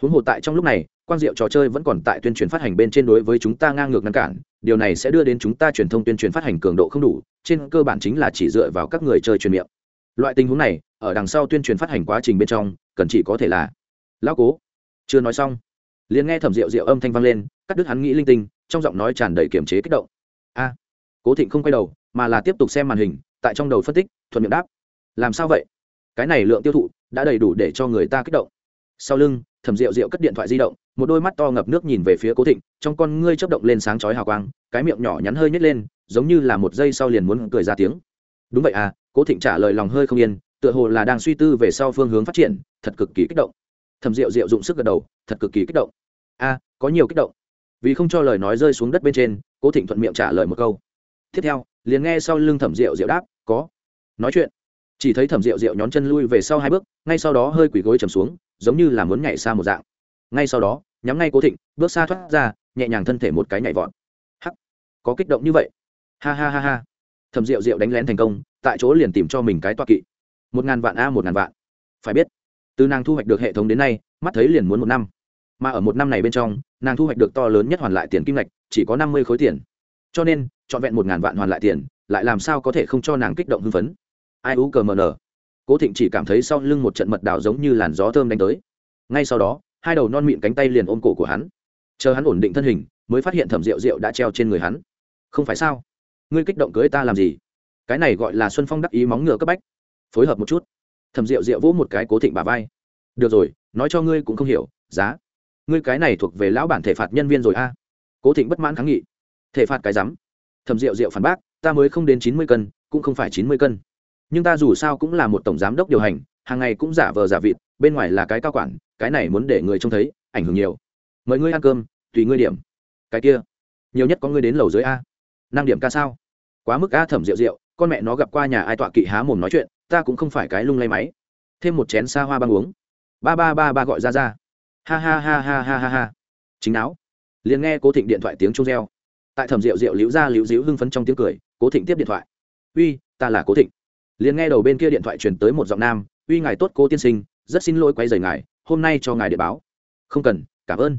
Huống hồ tại trong lúc này, quang diệu trò chơi vẫn còn tại tuyên truyền phát hành bên trên đối với chúng ta ngang ngược ngăn cản, điều này sẽ đưa đến chúng ta truyền thông tuyên truyền phát hành cường độ không đủ, trên cơ bản chính là chỉ dựa vào các người chơi truyền miệng. Loại tình huống này, ở đằng sau tuyên truyền phát hành quá trình bên trong, cần chỉ có thể là lão cố. Chưa nói xong, liền nghe thẩm rượu rượu âm thanh vang lên, cắt đứt hắn nghĩ linh tinh trong giọng nói tràn đầy kiềm chế kích động. A, cố thịnh không quay đầu, mà là tiếp tục xem màn hình, tại trong đầu phân tích, thuận miệng đáp. Làm sao vậy? Cái này lượng tiêu thụ đã đầy đủ để cho người ta kích động. Sau lưng, thẩm rượu rượu cất điện thoại di động, một đôi mắt to ngập nước nhìn về phía cố thịnh, trong con ngươi chớp động lên sáng chói hào quang, cái miệng nhỏ nhắn hơi nhét lên, giống như là một giây sau liền muốn cười ra tiếng. Đúng vậy à cố thịnh trả lời lòng hơi không yên, tựa hồ là đang suy tư về sau phương hướng phát triển, thật cực kỳ kích động. Thẩm rượu rượu dụng sức gật đầu, thật cực kỳ kích động. A, có nhiều kích động vì không cho lời nói rơi xuống đất bên trên, cố thịnh thuận miệng trả lời một câu. Tiếp theo, liền nghe sau lưng thẩm rượu rượu đáp, có. Nói chuyện, chỉ thấy thẩm rượu rượu nhón chân lui về sau hai bước, ngay sau đó hơi quỳ gối trầm xuống, giống như là muốn nhảy xa một dạng. Ngay sau đó, nhắm ngay cố thịnh, bước xa thoát ra, nhẹ nhàng thân thể một cái nhảy vọt. Hắc! Có kích động như vậy. Ha ha ha ha. Thẩm rượu rượu đánh lén thành công, tại chỗ liền tìm cho mình cái toa kỵ. Một ngàn vạn a, một ngàn vạn. Phải biết, từ nàng thu hoạch được hệ thống đến nay, mắt thấy liền muốn một năm mà ở một năm này bên trong, nàng thu hoạch được to lớn nhất hoàn lại tiền kim ngạch, chỉ có năm mươi khối tiền. Cho nên, trọn vẹn một ngàn vạn hoàn lại tiền, lại làm sao có thể không cho nàng kích động hưng phấn? Ai ú cờ mờ nở cố thịnh chỉ cảm thấy sau lưng một trận mật đào giống như làn gió thơm đánh tới. Ngay sau đó, hai đầu non mịn cánh tay liền ôm cổ của hắn. Chờ hắn ổn định thân hình, mới phát hiện thẩm rượu rượu đã treo trên người hắn. Không phải sao? Ngươi kích động cưới ta làm gì? Cái này gọi là xuân phong đắc ý móng ngựa cấp bách. Phối hợp một chút. Thẩm rượu rượu vỗ một cái cố thịnh bà vai. Được rồi, nói cho ngươi cũng không hiểu, giá ngươi cái này thuộc về lão bản thể phạt nhân viên rồi a. À? Cố thịnh bất mãn kháng nghị. Thể phạt cái rắm. Thẩm rượu rượu phản bác, ta mới không đến chín mươi cân, cũng không phải chín mươi cân. Nhưng ta dù sao cũng là một tổng giám đốc điều hành, hàng ngày cũng giả vờ giả vịt, bên ngoài là cái cao quản, cái này muốn để người trông thấy, ảnh hưởng nhiều. Mời ngươi ăn cơm, tùy ngươi điểm. Cái kia, nhiều nhất có ngươi đến lầu dưới a. Năng điểm ca sao? Quá mức a, thẩm rượu rượu con mẹ nó gặp qua nhà ai tọa kỵ há mồm nói chuyện, ta cũng không phải cái lung lay máy. Thêm một chén xa hoa băng uống. Ba ba ba ba gọi ra ra ha ha ha ha ha ha ha. Chính não liền nghe cố thịnh điện thoại tiếng trung reo. Tại thẩm rượu rượu liễu ra liễu dĩu hưng phấn trong tiếng cười, cố thịnh tiếp điện thoại. Uy, ta là cố thịnh. Liền nghe đầu bên kia điện thoại truyền tới một giọng nam, uy, ngài tốt, cố tiên sinh, rất xin lỗi quay rời ngài, hôm nay cho ngài để báo. Không cần, cảm ơn.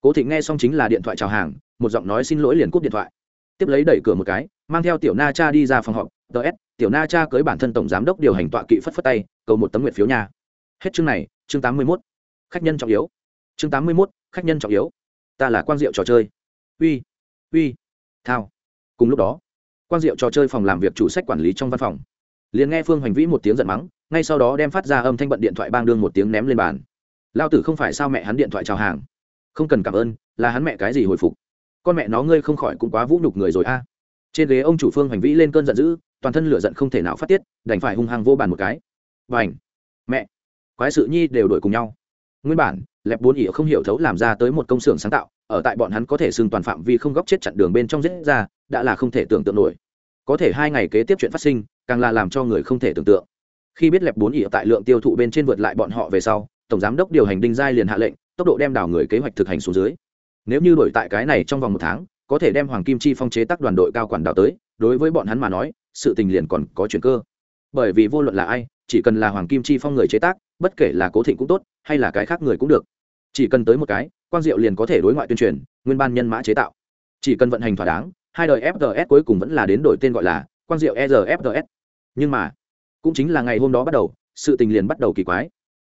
Cố thịnh nghe xong chính là điện thoại chào hàng, một giọng nói xin lỗi liền cúp điện thoại. Tiếp lấy đẩy cửa một cái, mang theo tiểu na cha đi ra phòng họp ts tiểu na cha cưới bản thân tổng giám đốc điều hành tọa kỵ phất phất tay, cầu một tấm nguyện phiếu nhà hết chương này, chương tám mươi mốt. Khách nhân trọng yếu chương tám mươi mốt, khách nhân trọng yếu. Ta là quang diệu trò chơi. Uy uy, thao. Cùng lúc đó, quang diệu trò chơi phòng làm việc chủ sách quản lý trong văn phòng. Liền nghe phương hoành vĩ một tiếng giận mắng, ngay sau đó đem phát ra âm thanh bận điện thoại bang đương một tiếng ném lên bàn. Lao tử không phải sao mẹ hắn điện thoại chào hàng. Không cần cảm ơn, là hắn mẹ cái gì hồi phục. Con mẹ nó ngươi không khỏi cũng quá vũ nhục người rồi a. Trên ghế ông chủ phương hoành vĩ lên cơn giận dữ, toàn thân lửa giận không thể nào phát tiết, đành phải hung hăng vô bàn một cái. Và ảnh mẹ! Quái sự nhi đều đổi cùng nhau. Nguyên bản lẹp bốn ỉa không hiểu thấu làm ra tới một công xưởng sáng tạo, ở tại bọn hắn có thể xưng toàn phạm vi không góc chết chặn đường bên trong giết ra, đã là không thể tưởng tượng nổi. Có thể hai ngày kế tiếp chuyện phát sinh, càng là làm cho người không thể tưởng tượng. Khi biết lẹp bốn ỉa tại lượng tiêu thụ bên trên vượt lại bọn họ về sau, tổng giám đốc điều hành đinh giai liền hạ lệnh, tốc độ đem đảo người kế hoạch thực hành xuống dưới. Nếu như đổi tại cái này trong vòng một tháng, có thể đem hoàng kim chi phong chế tác đoàn đội cao quản đào tới, đối với bọn hắn mà nói, sự tình liền còn có chuyện cơ. Bởi vì vô luận là ai, chỉ cần là hoàng kim chi phong người chế tác, bất kể là cố thịnh cũng tốt, hay là cái khác người cũng được chỉ cần tới một cái, quang diệu liền có thể đối ngoại tuyên truyền, nguyên ban nhân mã chế tạo. Chỉ cần vận hành thỏa đáng, hai đời fgs cuối cùng vẫn là đến đổi tên gọi là quang diệu erfgs nhưng mà, cũng chính là ngày hôm đó bắt đầu, sự tình liền bắt đầu kỳ quái.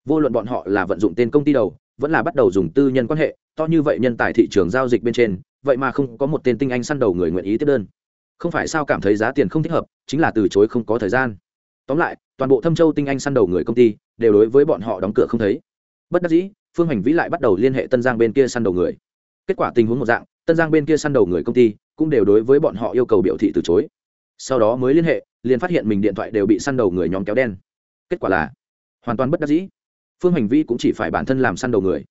Vô luận bọn họ là vận dụng tên công ty đầu, vẫn là bắt đầu dùng tư nhân quan hệ, to như vậy nhân tài thị trường giao dịch bên trên, vậy mà không có một tên tinh anh săn đầu người nguyện ý tiếp đơn. Không phải sao cảm thấy giá tiền không thích hợp, chính là từ chối không có thời gian. Tóm lại, toàn bộ thâm châu tinh anh săn đầu người công ty, đều đối với bọn họ đóng cửa không thấy. Bất đắc dĩ phương hành vĩ lại bắt đầu liên hệ tân giang bên kia săn đầu người. Kết quả tình huống một dạng, tân giang bên kia săn đầu người công ty cũng đều đối với bọn họ yêu cầu biểu thị từ chối. Sau đó mới liên hệ, liền phát hiện mình điện thoại đều bị săn đầu người nhóm kéo đen. Kết quả là, hoàn toàn bất đắc dĩ. Phương hành vi cũng chỉ phải bản thân làm săn đầu người.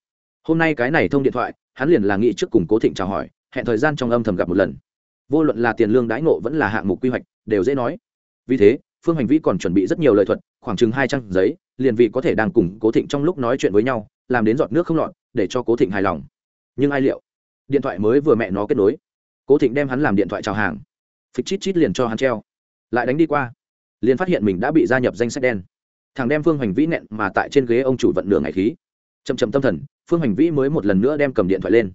Hôm nay cái này thông điện thoại, hắn liền là nghĩ trước cùng cố thịnh chào hỏi, hẹn thời gian trong âm thầm gặp một lần. Vô luận là tiền lương đãi ngộ vẫn là hạng mục quy hoạch, đều dễ nói. Vì thế, phương hành vi còn chuẩn bị rất nhiều lời thuật, khoảng chừng hai trang giấy liền vì có thể đang cùng cố thịnh trong lúc nói chuyện với nhau, làm đến giọt nước không lọt, để cho cố thịnh hài lòng. Nhưng ai liệu? Điện thoại mới vừa mẹ nó kết nối. Cố thịnh đem hắn làm điện thoại chào hàng. Phịch chít chít liền cho hắn treo. Lại đánh đi qua. Liền phát hiện mình đã bị gia nhập danh sách đen. Thằng đem phương hành vĩ nẹn mà tại trên ghế ông chủ vận nửa ngày khí. Chầm chầm tâm thần, phương hành vĩ mới một lần nữa đem cầm điện thoại lên.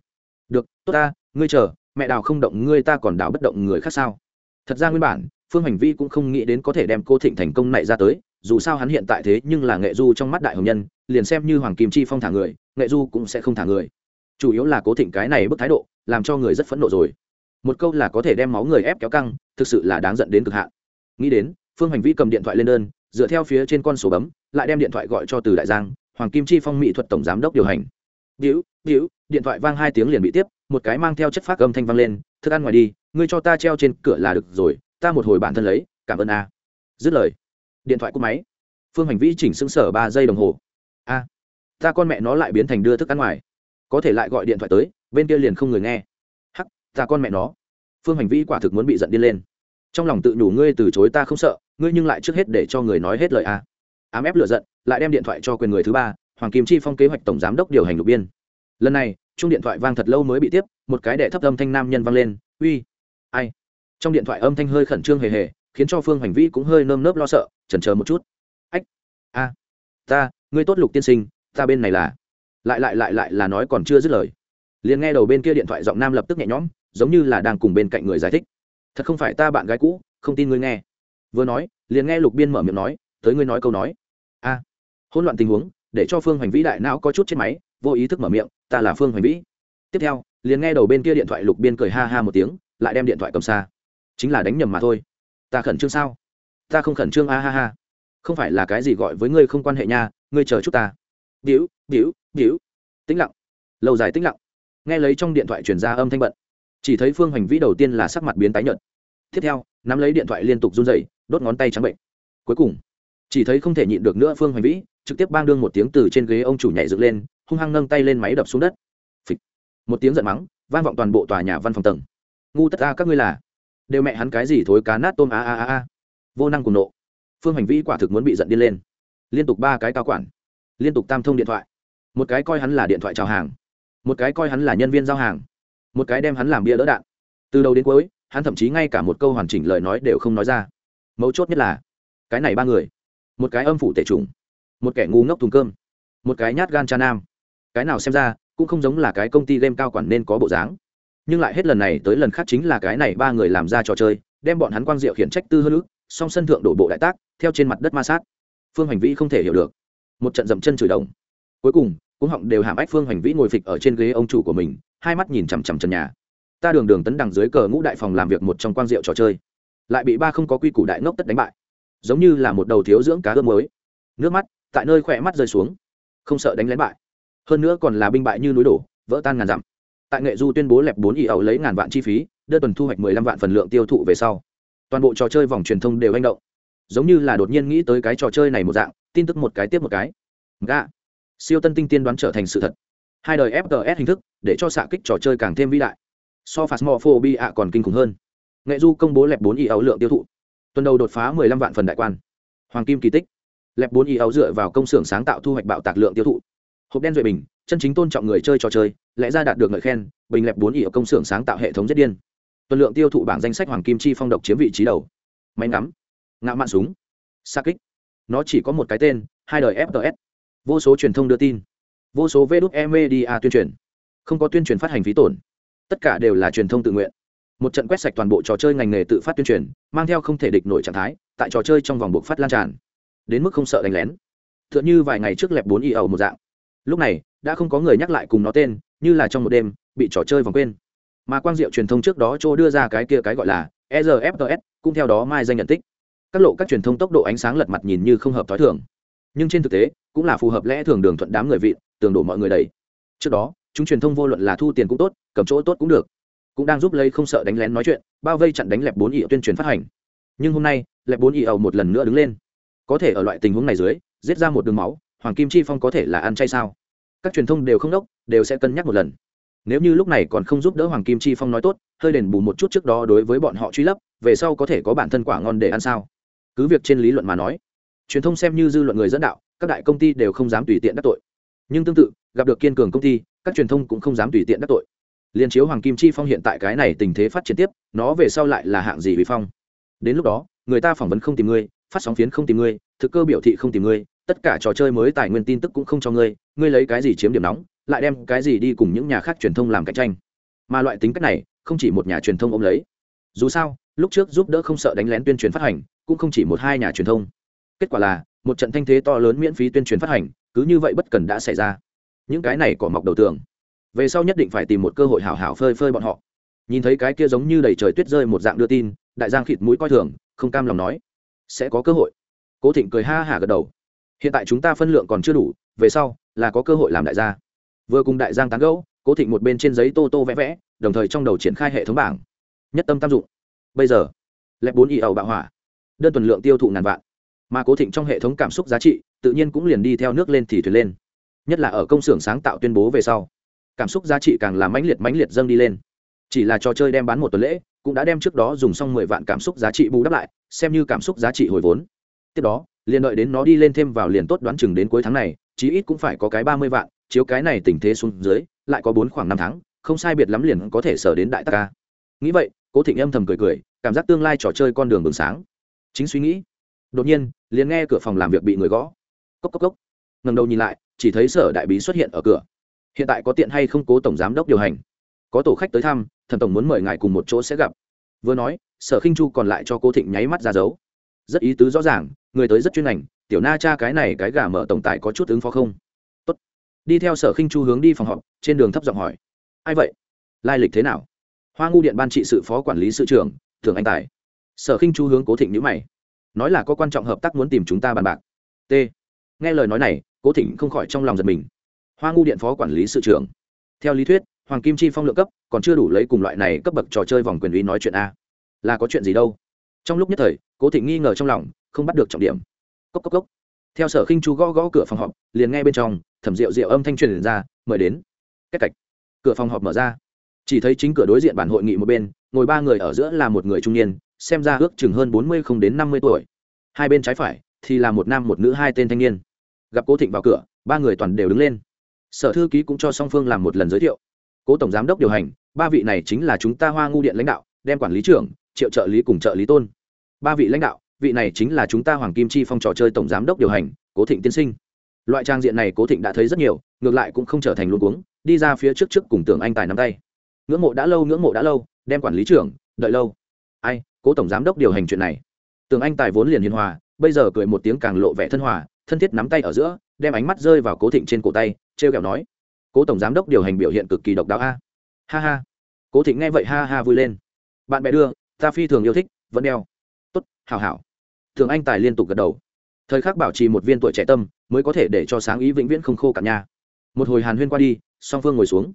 Được, tốt ta, ngươi chờ, mẹ đào không động ngươi ta còn đào bất động người khác sao? Thật ra nguyên bản, phương hành vi cũng không nghĩ đến có thể đem cô thịnh thành công này ra tới dù sao hắn hiện tại thế nhưng là nghệ du trong mắt đại hồng nhân liền xem như hoàng kim chi phong thả người nghệ du cũng sẽ không thả người. Chủ yếu là cố thịnh cái này bức thái độ làm cho người rất phẫn nộ rồi. Một câu là có thể đem máu người ép kéo căng thực sự là đáng dẫn đến cực hạn. Nghĩ đến phương hành vi cầm điện thoại lên đơn dựa theo phía trên con số bấm lại đem điện thoại gọi cho từ đại giang hoàng kim chi phong mỹ thuật tổng giám đốc điều hành. Biểu, biểu, điện thoại vang hai tiếng liền bị tiếp một cái mang theo chất phát âm thanh vang lên thức ăn ngoài đi ngươi cho ta treo trên cửa là được rồi ta một hồi bản thân lấy cảm ơn a. Dứt lời điện thoại cúp máy. Phương hành vĩ chỉnh xứng sở ba giây đồng hồ. A, ta con mẹ nó lại biến thành đưa thức ăn ngoài. Có thể lại gọi điện thoại tới, bên kia liền không người nghe. Hắc, ta con mẹ nó. Phương hành vĩ quả thực muốn bị giận điên lên. Trong lòng tự nhủ ngươi từ chối ta không sợ, ngươi nhưng lại trước hết để cho người nói hết lời a. Ám ép lựa giận, lại đem điện thoại cho quyền người thứ ba, hoàng kim chi phong kế hoạch tổng giám đốc điều hành lục biên. Lần này chung điện thoại vang thật lâu mới bị tiếp, một cái đệ thấp âm thanh nam nhân vang lên. Uy, ai? Trong điện thoại âm thanh hơi khẩn trương hề hề khiến cho phương hành vĩ cũng hơi nơm nớp lo sợ, chần chờ một chút. Ách, a, ta, ngươi tốt lục tiên sinh, ta bên này là lại lại lại lại là nói còn chưa dứt lời. Liền nghe đầu bên kia điện thoại giọng nam lập tức nhẹ nhõm, giống như là đang cùng bên cạnh người giải thích. Thật không phải ta bạn gái cũ, không tin ngươi nghe. Vừa nói, liền nghe lục biên mở miệng nói, tới ngươi nói câu nói. A. Hỗn loạn tình huống, để cho phương hoành vĩ đại não có chút trên máy, vô ý thức mở miệng, ta là phương hoành vĩ. Tiếp theo, liền nghe đầu bên kia điện thoại lục biên cười ha ha một tiếng, lại đem điện thoại cầm xa. Chính là đánh nhầm mà thôi ta khẩn trương sao? Ta không khẩn trương, a ha ha. Không phải là cái gì gọi với ngươi không quan hệ nha, ngươi chờ chút ta. Biểu biểu biểu. Tĩnh lặng. Lâu dài tĩnh lặng. Nghe lấy trong điện thoại truyền ra âm thanh bận. Chỉ thấy phương hành vĩ đầu tiên là sắc mặt biến tái nhợt. Tiếp theo, nắm lấy điện thoại liên tục run rẩy, đốt ngón tay trắng bệnh. Cuối cùng, chỉ thấy không thể nhịn được nữa phương hành vĩ trực tiếp bang đương một tiếng từ trên ghế ông chủ nhảy dựng lên, hung hăng nâng tay lên máy đập xuống đất. Phịch. một tiếng giận mắng, vang vọng toàn bộ tòa nhà văn phòng tầng. Ngu tất ta các ngươi là đều mẹ hắn cái gì thối cá nát tôm a a a a. Vô năng cùng nộ. Phương hành vĩ quả thực muốn bị giận điên lên. Liên tục ba cái cao quản. Liên tục tam thông điện thoại. Một cái coi hắn là điện thoại chào hàng. Một cái coi hắn là nhân viên giao hàng. Một cái đem hắn làm bia đỡ đạn. Từ đầu đến cuối, hắn thậm chí ngay cả một câu hoàn chỉnh lời nói đều không nói ra. Mấu chốt nhất là, cái này ba người. Một cái âm phủ tể trùng. Một kẻ ngu ngốc thùng cơm. Một cái nhát gan cha nam. Cái nào xem ra, cũng không giống là cái công ty game cao quản nên có bộ dáng nhưng lại hết lần này tới lần khác chính là cái này ba người làm ra trò chơi, đem bọn hắn quang diệu khiển trách tư hơn ước song sân thượng đổ bộ đại tác, theo trên mặt đất ma sát. Phương hành vĩ không thể hiểu được. Một trận dậm chân chửi đồng. Cuối cùng cũng họng đều hàm ách phương hành vĩ ngồi phịch ở trên ghế ông chủ của mình, hai mắt nhìn chằm chằm trần nhà. Ta đường đường tấn đằng dưới cờ ngũ đại phòng làm việc một trong quang diệu trò chơi. Lại bị ba không có quy củ đại ngốc tất đánh bại. Giống như là một đầu thiếu dưỡng cá ươm mới nước mắt tại nơi khỏe mắt rơi xuống. Không sợ đánh lén bại. Hơn nữa còn là binh bại như núi đổ, vỡ tan ngàn dặm tại nghệ du tuyên bố lẹp bốn y ẩu lấy ngàn vạn chi phí đơn tuần thu hoạch mười lăm vạn phần lượng tiêu thụ về sau. Toàn bộ trò chơi vòng truyền thông đều manh động. Giống như là đột nhiên nghĩ tới cái trò chơi này một dạng, tin tức một cái tiếp một cái. Gạ siêu tân tinh tiên đoán trở thành sự thật. Hai đời fts hình thức, để cho xạ kích trò chơi càng thêm vĩ đại. So phasmophobia ạ còn kinh khủng hơn. Nghệ du công bố lẹp bốn y ẩu lượng tiêu thụ. Tuần đầu đột phá mười lăm vạn phần đại quan. Hoàng kim kỳ tích. Lẹp bốn y ẩu dựa vào công xưởng sáng tạo thu hoạch bạo tạc lượng tiêu thụ hộp đen duệ bình, chân chính tôn trọng người chơi trò chơi, lẽ ra đạt được lời khen, bình lẹp bốn ỉ ở công xưởng sáng tạo hệ thống rất điên. Tuần lượng tiêu thụ bảng danh sách hoàng kim chi phong độc chiếm vị trí đầu. Máy ngắm. Ngạo mạn súng. Xa kích. Nó chỉ có một cái tên, hai đời fts vô số truyền thông đưa tin. Vô số vê đúc media tuyên truyền. Không có tuyên truyền phát hành phí tổn. Tất cả đều là truyền thông tự nguyện. Một trận quét sạch toàn bộ trò chơi ngành nghề tự phát tuyên truyền, mang theo không thể địch nổi trạng thái, tại trò chơi trong vòng buộc phát lan tràn. Đến mức không sợ đánh lén. T h ư ợ n h ư vài ngày trước lẹp bốn y ẩu một dạng lúc này, đã không có người nhắc lại cùng nó tên, như là trong một đêm, bị trò chơi vòng quên. Mà quang diệu truyền thông trước đó chỗ đưa ra cái kia cái gọi là erfts cũng theo đó mai danh nhận tích. Các lộ các truyền thông tốc độ ánh sáng lật mặt nhìn như không hợp t h ó i thường. Nhưng trên thực tế, cũng là phù hợp lẽ thường đường thuận đám người vị tường đổ mọi người đầy. Trước đó, chúng truyền thông vô luận là thu tiền cũng tốt, cầm chỗ tốt cũng được. Cũng đang giúp lấy không sợ đánh lén nói chuyện, bao vây chặn đánh lẹp bốn ỉ tuyên truyền phát hành. Nhưng hôm nay, lẹp bốn ỉ ẩu một lần nữa đứng lên. Có thể ở loại tình huống này dưới, giết ra một đường máu hoàng kim chi phong có thể là ăn chay sao? Các truyền thông đều không đốc, đều sẽ cân nhắc một lần. Nếu như lúc này còn không giúp đỡ hoàng kim chi phong nói tốt, hơi đền bù một chút trước đó đối với bọn họ truy lấp, về sau có thể có bản thân quả ngon để ăn sao? Cứ việc trên lý luận mà nói, truyền thông xem như dư luận người dẫn đạo, các đại công ty đều không dám tùy tiện đắc tội. Nhưng tương tự, gặp được kiên cường công ty, các truyền thông cũng không dám tùy tiện đắc tội. Liên chiếu hoàng kim chi phong hiện tại cái này tình thế phát triển tiếp, nó về sau lại là hạng gì vì phong? Đến lúc đó, người ta phỏng vấn không tìm ngươi, phát sóng phiến không tìm ngươi, thực cơ biểu thị không tìm ngươi tất cả trò chơi mới tài nguyên tin tức cũng không cho ngươi ngươi lấy cái gì chiếm điểm nóng, lại đem cái gì đi cùng những nhà khác truyền thông làm cạnh tranh. Mà loại tính cách này, không chỉ một nhà truyền thông ôm lấy. Dù sao, lúc trước giúp đỡ không sợ đánh lén tuyên truyền phát hành, cũng không chỉ một hai nhà truyền thông. Kết quả là, một trận thanh thế to lớn miễn phí tuyên truyền phát hành, cứ như vậy bất cần đã xảy ra. Những cái này cỏ mọc đầu tường. Về sau nhất định phải tìm một cơ hội hảo hảo phơi phơi bọn họ. Nhìn thấy cái kia giống như đầy trời tuyết rơi một dạng đưa tin, đại giang khịt mũi coi thường, không cam lòng nói, sẽ có cơ hội. Cố thịnh cười ha hả gật đầu hiện tại chúng ta phân lượng còn chưa đủ, về sau là có cơ hội làm đại gia. Vừa cùng đại giang tán gẫu, cố thịnh một bên trên giấy tô tô vẽ vẽ, đồng thời trong đầu triển khai hệ thống bảng. Nhất tâm tam dụng. Bây giờ, lẹp bốn ỉ ẩu bạo hỏa. Đơn tuần lượng tiêu thụ ngàn vạn. Mà cố thịnh trong hệ thống cảm xúc giá trị, tự nhiên cũng liền đi theo nước lên thì thuyền lên. Nhất là ở công xưởng sáng tạo tuyên bố về sau, cảm xúc giá trị càng là mãnh liệt mãnh liệt dâng đi lên. Chỉ là trò chơi đem bán một tuần lễ, cũng đã đem trước đó dùng xong mười vạn cảm xúc giá trị bù đắp lại, xem như cảm xúc giá trị hồi vốn. Tiếp đó liền đợi đến nó đi lên thêm vào liền tốt đoán chừng đến cuối tháng này, chí ít cũng phải có cái ba mươi vạn, chiếu cái này tình thế xuống dưới, lại có bốn khoảng năm tháng, không sai biệt lắm liền có thể sở đến đại tắc ca. Nghĩ vậy, cố thịnh âm thầm cười cười, cảm giác tương lai trò chơi con đường bừng sáng. Chính suy nghĩ. Đột nhiên, liền nghe cửa phòng làm việc bị người gõ. Cốc cốc cốc. Ngần đầu nhìn lại, chỉ thấy sở đại bí xuất hiện ở cửa. Hiện tại có tiện hay không cố tổng giám đốc điều hành. Có tổ khách tới thăm, thần tổng muốn mời ngài cùng một chỗ sẽ gặp. Vừa nói, sở khinh chu còn lại cho cô thịnh nháy mắt ra dấu rất ý tứ rõ ràng, người tới rất chuyên ngành, tiểu na cha cái này cái gà mở tổng tài có chút ứng phó không? Tốt. đi theo sở khinh chu hướng đi phòng họp, trên đường thấp giọng hỏi. Ai vậy? Lai lịch thế nào? Hoa ngu điện ban trị sự phó quản lý sự trưởng thường anh tài. Sở khinh chu hướng cố thịnh nhữ mày. Nói là có quan trọng hợp tác muốn tìm chúng ta bàn bạc. T. Nghe lời nói này, cố thịnh không khỏi trong lòng giật mình. Hoa ngu điện phó quản lý sự trưởng. Theo lý thuyết, hoàng kim chi phong lượng cấp, còn chưa đủ lấy cùng loại này cấp bậc trò chơi vòng quyền uy nói chuyện a. Là có chuyện gì đâu? Trong lúc nhất thời cố thịnh nghi ngờ trong lòng, không bắt được trọng điểm. Cốc cốc cốc. Theo sở khinh chu gõ gõ cửa phòng họp, liền nghe bên trong, thẩm rượu rượu âm thanh truyền ra, mời đến. Cách cạch. Cửa phòng họp mở ra. Chỉ thấy chính cửa đối diện bản hội nghị một bên, ngồi ba người ở giữa là một người trung niên, xem ra ước chừng hơn bốn mươi không đến năm mươi tuổi. Hai bên trái phải thì là một nam một nữ hai tên thanh niên. Gặp cố thịnh vào cửa, ba người toàn đều đứng lên. Sở thư ký cũng cho song phương làm một lần giới thiệu. Cố tổng giám đốc điều hành, ba vị này chính là chúng ta hoa ngu điện lãnh đạo, đem quản lý trưởng, triệu trợ lý cùng trợ lý tôn ba vị lãnh đạo, vị này chính là chúng ta hoàng kim chi phong trò chơi tổng giám đốc điều hành, cố thịnh tiên sinh. Loại trang diện này cố thịnh đã thấy rất nhiều, ngược lại cũng không trở thành luôn cuống, đi ra phía trước trước cùng tưởng anh tài nắm tay. Ngưỡng mộ đã lâu, ngưỡng mộ đã lâu, đem quản lý trưởng, đợi lâu. Ai, cố tổng giám đốc điều hành chuyện này. Tưởng anh tài vốn liền hiền hòa, bây giờ cười một tiếng càng lộ vẻ thân hòa, thân thiết nắm tay ở giữa, đem ánh mắt rơi vào cố thịnh trên cổ tay t r e o kẹo nói, cố tổng giám đốc điều hành biểu hiện cực kỳ độc đáo a. Ha ha. Cố thịnh nghe vậy ha ha vui lên. Bạn bè đưa, ta phi thường yêu thích, vẫn đeo hào hảo. Thường anh tài liên tục gật đầu. Thời khắc bảo trì một viên tuổi trẻ tâm, mới có thể để cho sáng ý vĩnh viễn không khô cả nhà. Một hồi hàn huyên qua đi, song phương ngồi xuống.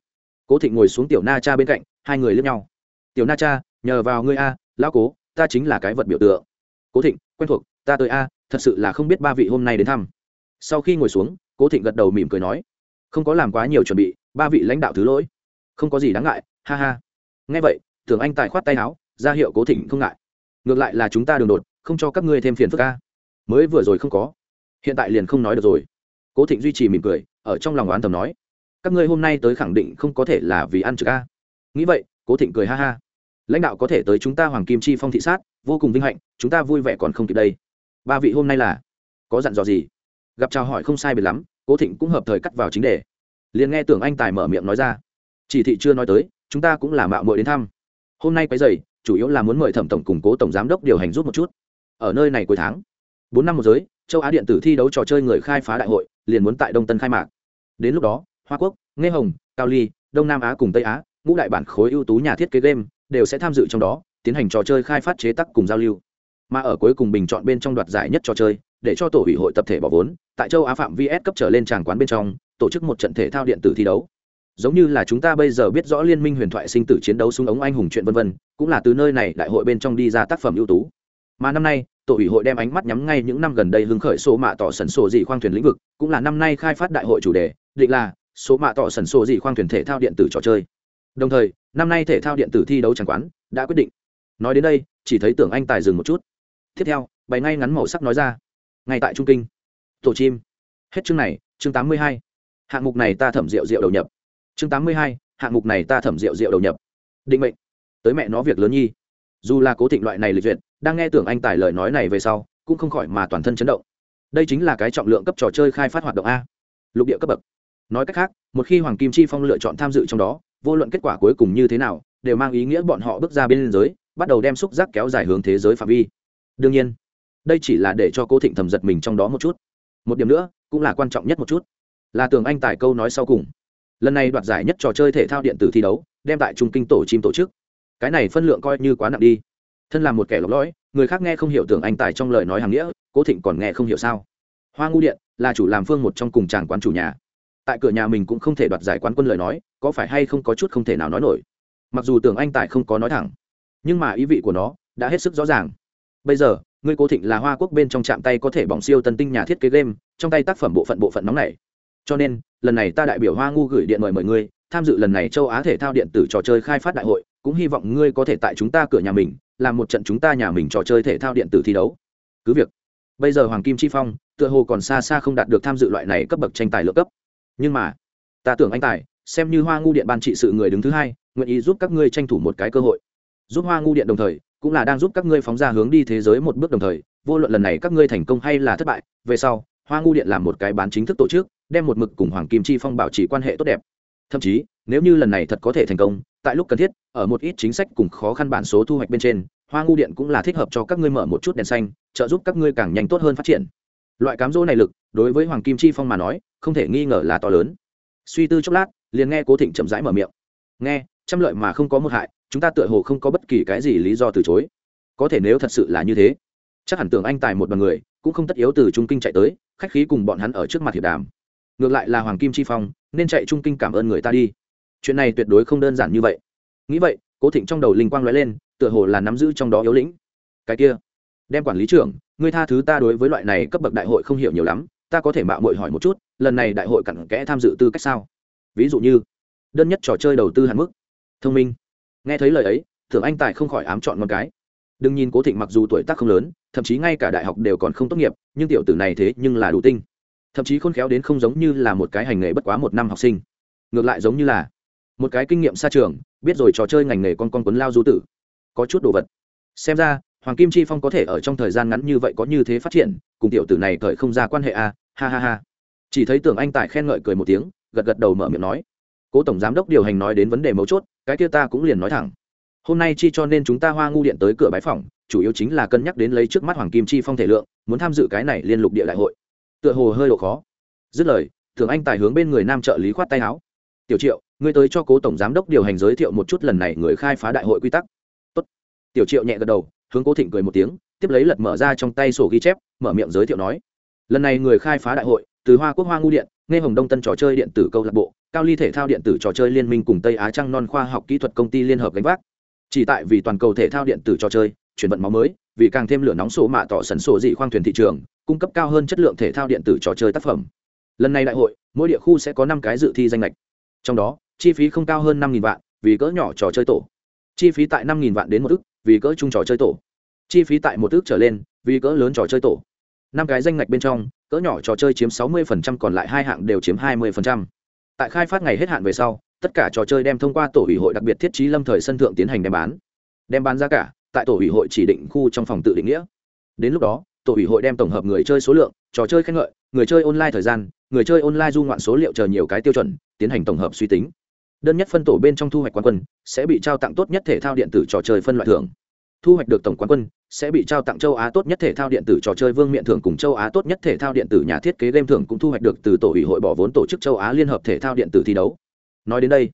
Cố thịnh ngồi xuống tiểu na cha bên cạnh, hai người lướt nhau. Tiểu na cha, nhờ vào ngươi a, lão cố, ta chính là cái vật biểu tượng. Cố thịnh, quen thuộc, ta tới a, thật sự là không biết ba vị hôm nay đến thăm. Sau khi ngồi xuống, cố thịnh gật đầu mỉm cười nói, không có làm quá nhiều chuẩn bị, ba vị lãnh đạo thứ lỗi. Không có gì đáng ngại, ha ha. Nghe vậy, thường anh tài khoát tay áo, ra hiệu cố thịnh không ngại ngược lại là chúng ta đường đột, không cho các ngươi thêm phiền phức ca mới vừa rồi không có. Hiện tại liền không nói được rồi. Cố thịnh duy trì mỉm cười, ở trong lòng oán tầm nói, các ngươi hôm nay tới khẳng định không có thể là vì ăn trực ca nghĩ vậy, cố thịnh cười ha ha. Lãnh đạo có thể tới chúng ta hoàng kim chi phong thị sát, vô cùng vinh hạnh, chúng ta vui vẻ còn không kịp đây. Ba vị hôm nay là, có dặn dò gì? Gặp chào hỏi không sai biệt lắm, cố thịnh cũng hợp thời cắt vào chính đề. Liền nghe tưởng anh tài mở miệng nói ra, chỉ thị chưa nói tới, chúng ta cũng là mạo mội đến thăm. Hôm nay quấy dày chủ yếu là muốn mời thẩm tổng củng cố tổng giám đốc điều hành giúp một chút. Ở nơi này cuối tháng, bốn năm một giới, châu á điện tử thi đấu trò chơi người khai phá đại hội, liền muốn tại đông tân khai mạc. Đến lúc đó, hoa quốc nghe hồng, cao ly, đông nam á cùng tây á, ngũ đại bản khối ưu tú nhà thiết kế game, đều sẽ tham dự trong đó, tiến hành trò chơi khai phát chế tác cùng giao lưu. Mà ở cuối cùng bình chọn bên trong đoạt giải nhất trò chơi, để cho tổ ủy hội tập thể bỏ vốn, tại châu á phạm vs cấp trở lên tràng quán bên trong, tổ chức một trận thể thao điện tử thi đấu giống như là chúng ta bây giờ biết rõ liên minh huyền thoại sinh tử chiến đấu súng ống anh hùng chuyện vân vân, cũng là từ nơi này đại hội bên trong đi ra tác phẩm ưu tú. Mà năm nay, tổ ủy hội đem ánh mắt nhắm ngay những năm gần đây hứng khởi số mạ tỏ sần sổ dị khoang thuyền lĩnh vực, cũng là năm nay khai phát đại hội chủ đề, định là số mạ tỏ sần sổ dị khoang thuyền thể thao điện tử trò chơi. Đồng thời, năm nay thể thao điện tử thi đấu tràng quán đã quyết định. Nói đến đây, chỉ thấy tưởng anh tài dừng một chút. Tiếp theo, bày ngay ngắn màu sắc nói ra. Ngay tại trung kinh, tổ chim. Hết chương này, chương tám mươi hai. Hạng mục này ta thẩm rượu rượu đầu nhập chương tám mươi hai, hạng mục này ta thẩm rượu rượu đầu nhập. Định mệnh. Tới mẹ nó việc lớn nhi. Dù là cố thịnh loại này lịch duyệt, đang nghe tưởng anh tài lời nói này về sau, cũng không khỏi mà toàn thân chấn động. Đây chính là cái trọng lượng cấp trò chơi khai phát hoạt động a. Lục địa cấp bậc. Nói cách khác, một khi hoàng kim chi phong lựa chọn tham dự trong đó, vô luận kết quả cuối cùng như thế nào, đều mang ý nghĩa bọn họ bước ra bên giới, bắt đầu đem xúc giác kéo dài hướng thế giới phạm vi. Đương nhiên, đây chỉ là để cho cố thịnh thầm giật mình trong đó một chút. Một điểm nữa, cũng là quan trọng nhất một chút. Là tưởng anh tài câu nói sau cùng lần này đoạt giải nhất trò chơi thể thao điện tử thi đấu, đem tại trung kinh tổ chim tổ chức. Cái này phân lượng coi như quá nặng đi. Thân là một kẻ lọc lõi, người khác nghe không hiểu tưởng anh tài trong lời nói hàng nghĩa, cố thịnh còn nghe không hiểu sao. Hoa ngu điện là chủ làm phương một trong cùng chàng quán chủ nhà. Tại cửa nhà mình cũng không thể đoạt giải quán quân lời nói, có phải hay không có chút không thể nào nói nổi. Mặc dù tưởng anh tài không có nói thẳng, nhưng mà ý vị của nó đã hết sức rõ ràng. Bây giờ ngươi cố thịnh là hoa quốc bên trong chạm tay có thể bỏng siêu tân tinh nhà thiết kế game, trong tay tác phẩm bộ phận bộ phận nóng này cho nên, lần này ta đại biểu hoa ngu gửi điện mời mời ngươi, tham dự lần này châu á thể thao điện tử trò chơi khai phát đại hội, cũng hy vọng ngươi có thể tại chúng ta cửa nhà mình, làm một trận chúng ta nhà mình trò chơi thể thao điện tử thi đấu. Cứ việc, bây giờ hoàng kim chi phong, tựa hồ còn xa xa không đạt được tham dự loại này cấp bậc tranh tài lựa cấp. Nhưng mà, ta tưởng anh tài, xem như hoa ngu điện ban trị sự người đứng thứ hai, nguyện ý giúp các ngươi tranh thủ một cái cơ hội. Giúp hoa ngu điện đồng thời, cũng là đang giúp các ngươi phóng ra hướng đi thế giới một bước đồng thời, vô luận lần này các ngươi thành công hay là thất bại, về sau, hoa ngu điện làm một cái bán chính thức tổ chức đem một mực cùng hoàng kim chi phong bảo trì quan hệ tốt đẹp. Thậm chí, nếu như lần này thật có thể thành công, tại lúc cần thiết, ở một ít chính sách cùng khó khăn bản số thu hoạch bên trên, hoa ngu điện cũng là thích hợp cho các ngươi mở một chút đèn xanh, trợ giúp các ngươi càng nhanh tốt hơn phát triển. Loại cám dỗ này lực, đối với hoàng kim chi phong mà nói, không thể nghi ngờ là to lớn. Suy tư chốc lát, liền nghe cố thịnh chậm rãi mở miệng. Nghe, trăm lợi mà không có một hại, chúng ta tựa hồ không có bất kỳ cái gì lý do từ chối. Có thể nếu thật sự là như thế, chắc hẳn tưởng anh tài một đ o n người, cũng không tất yếu từ trung kinh chạy tới, khách khí cùng bọn hắn ở trước mặt hiệp đàm ngược lại là hoàng kim chi phong, nên chạy trung kinh cảm ơn người ta đi. Chuyện này tuyệt đối không đơn giản như vậy. Nghĩ vậy, cố thịnh trong đầu linh quang lóe lên, tựa hồ là nắm giữ trong đó yếu lĩnh. Cái kia, đem quản lý trưởng, ngươi tha thứ ta đối với loại này cấp bậc đại hội không hiểu nhiều lắm, ta có thể mạo mội hỏi một chút, lần này đại hội cặn kẽ tham dự tư cách sao? Ví dụ như, đơn nhất trò chơi đầu tư hạn mức. Thông minh. Nghe thấy lời ấy thường anh tài không khỏi ám chọn một cái. Đừng nhìn cố thịnh mặc dù tuổi tác không lớn, thậm chí ngay cả đại học đều còn không tốt nghiệp, nhưng tiểu tử này thế nhưng là đủ tinh thậm chí khôn khéo đến không giống như là một cái hành nghề bất quá một năm học sinh. Ngược lại giống như là một cái kinh nghiệm xa trường biết rồi trò chơi ngành nghề con con quấn lao du tử. Có chút đồ vật. Xem ra hoàng kim chi phong có thể ở trong thời gian ngắn như vậy có như thế phát triển cùng tiểu tử này thời không ra quan hệ a à, ha ha ha. Chỉ thấy tưởng anh tài khen ngợi cười một tiếng gật gật đầu mở miệng nói. Cố tổng giám đốc điều hành nói đến vấn đề mấu chốt cái kia ta cũng liền nói thẳng. Hôm nay chi cho nên chúng ta hoa ngu điện tới cửa bái phòng chủ yếu chính là cân nhắc đến lấy trước mắt hoàng kim chi phong thể lượng muốn tham dự cái này liên lục địa đại hội tựa hồ hơi độ khó. Dứt lời thường anh tài hướng bên người nam trợ lý khoát tay áo. Tiểu triệu, ngươi tới cho cố tổng giám đốc điều hành giới thiệu một chút lần này người khai phá đại hội quy tắc. Tốt. tiểu triệu nhẹ gật đầu, hướng cố thịnh cười một tiếng, tiếp lấy lật mở ra trong tay sổ ghi chép, mở miệng giới thiệu nói, lần này người khai phá đại hội, từ hoa quốc hoa ngu điện, nghe hồng đông tân trò chơi điện tử câu lạc bộ, cao ly thể thao điện tử trò chơi liên minh cùng tây á trăng non khoa học kỹ thuật công ty liên hợp gánh vác. Chỉ tại vì toàn cầu thể thao điện tử trò chơi chuyển vận máu mới vì càng thêm lửa nóng sổ mạ tỏ sấn sổ dị khoang thuyền thị trường cung cấp cao hơn chất lượng thể thao điện tử trò chơi tác phẩm. Lần này đại hội mỗi địa khu sẽ có năm cái dự thi danh lệch. Trong đó chi phí không cao hơn năm vạn vì cỡ nhỏ trò chơi tổ. Chi phí tại năm vạn đến một ức vì cỡ chung trò chơi tổ. Chi phí tại một ức trở lên vì cỡ lớn trò chơi tổ. Năm cái danh ngạch bên trong cỡ nhỏ trò chơi chiếm 60%, còn lại hai hạng đều chiếm 20%. tại khai phát ngày hết hạn về sau tất cả trò chơi đem thông qua tổ ủy hội đặc biệt thiết trí lâm thời sân thượng tiến hành đem bán. Đem bán giá cả tại tổ ủy hội chỉ định khu trong phòng tự định nghĩa. Đến lúc đó, tổ ủy hội đem tổng hợp người chơi số lượng, trò chơi khen ngợi, người chơi online thời gian, người chơi online du ngoạn số liệu chờ nhiều cái tiêu chuẩn, tiến hành tổng hợp suy tính. Đơn nhất phân tổ bên trong thu hoạch quán quân, sẽ bị trao tặng tốt nhất thể thao điện tử trò chơi phân loại thưởng. Thu hoạch được tổng quán quân, sẽ bị trao tặng châu á tốt nhất thể thao điện tử trò chơi vương miện thưởng cùng châu á tốt nhất thể thao điện tử nhà thiết kế game thưởng cũng thu hoạch được từ tổ ủy hội bỏ vốn tổ chức châu á liên hợp thể thao điện tử thi đấu. Nói đến đây,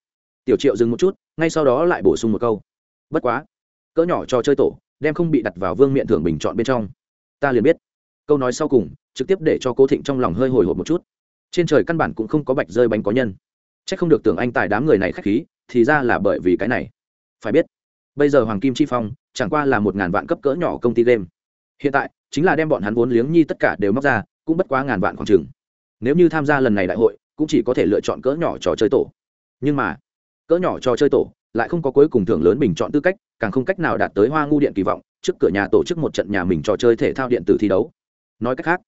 tiểu triệu dừng một chút, ngay sau đó lại bổ sung một câu. Bất quá cỡ nhỏ trò chơi tổ, đem không bị đặt vào vương miện thưởng bình chọn bên trong. Ta liền biết. Câu nói sau cùng, trực tiếp để cho cố thịnh trong lòng hơi hồi hộp một chút. Trên trời căn bản cũng không có bạch rơi bánh có nhân. C h ắ c không được tưởng anh tài đám người này k h á c h khí, thì ra là bởi vì cái này. Phải biết, bây giờ hoàng kim chi phong, chẳng qua là một ngàn vạn cấp cỡ nhỏ công ty game. Hiện tại, chính là đem bọn hắn vốn liếng nhi tất cả đều móc ra, cũng bất quá ngàn vạn khoảng chừng. Nếu như tham gia lần này đại hội, cũng chỉ có thể lựa chọn cỡ nhỏ trò chơi tổ. Nhưng mà, cỡ nhỏ trò chơi tổ lại không có cuối cùng thưởng lớn bình chọn tư cách, càng không cách nào đạt tới hoa ngu điện kỳ vọng, trước cửa nhà tổ chức một trận nhà mình trò chơi thể thao điện tử thi đấu. Nói cách khác,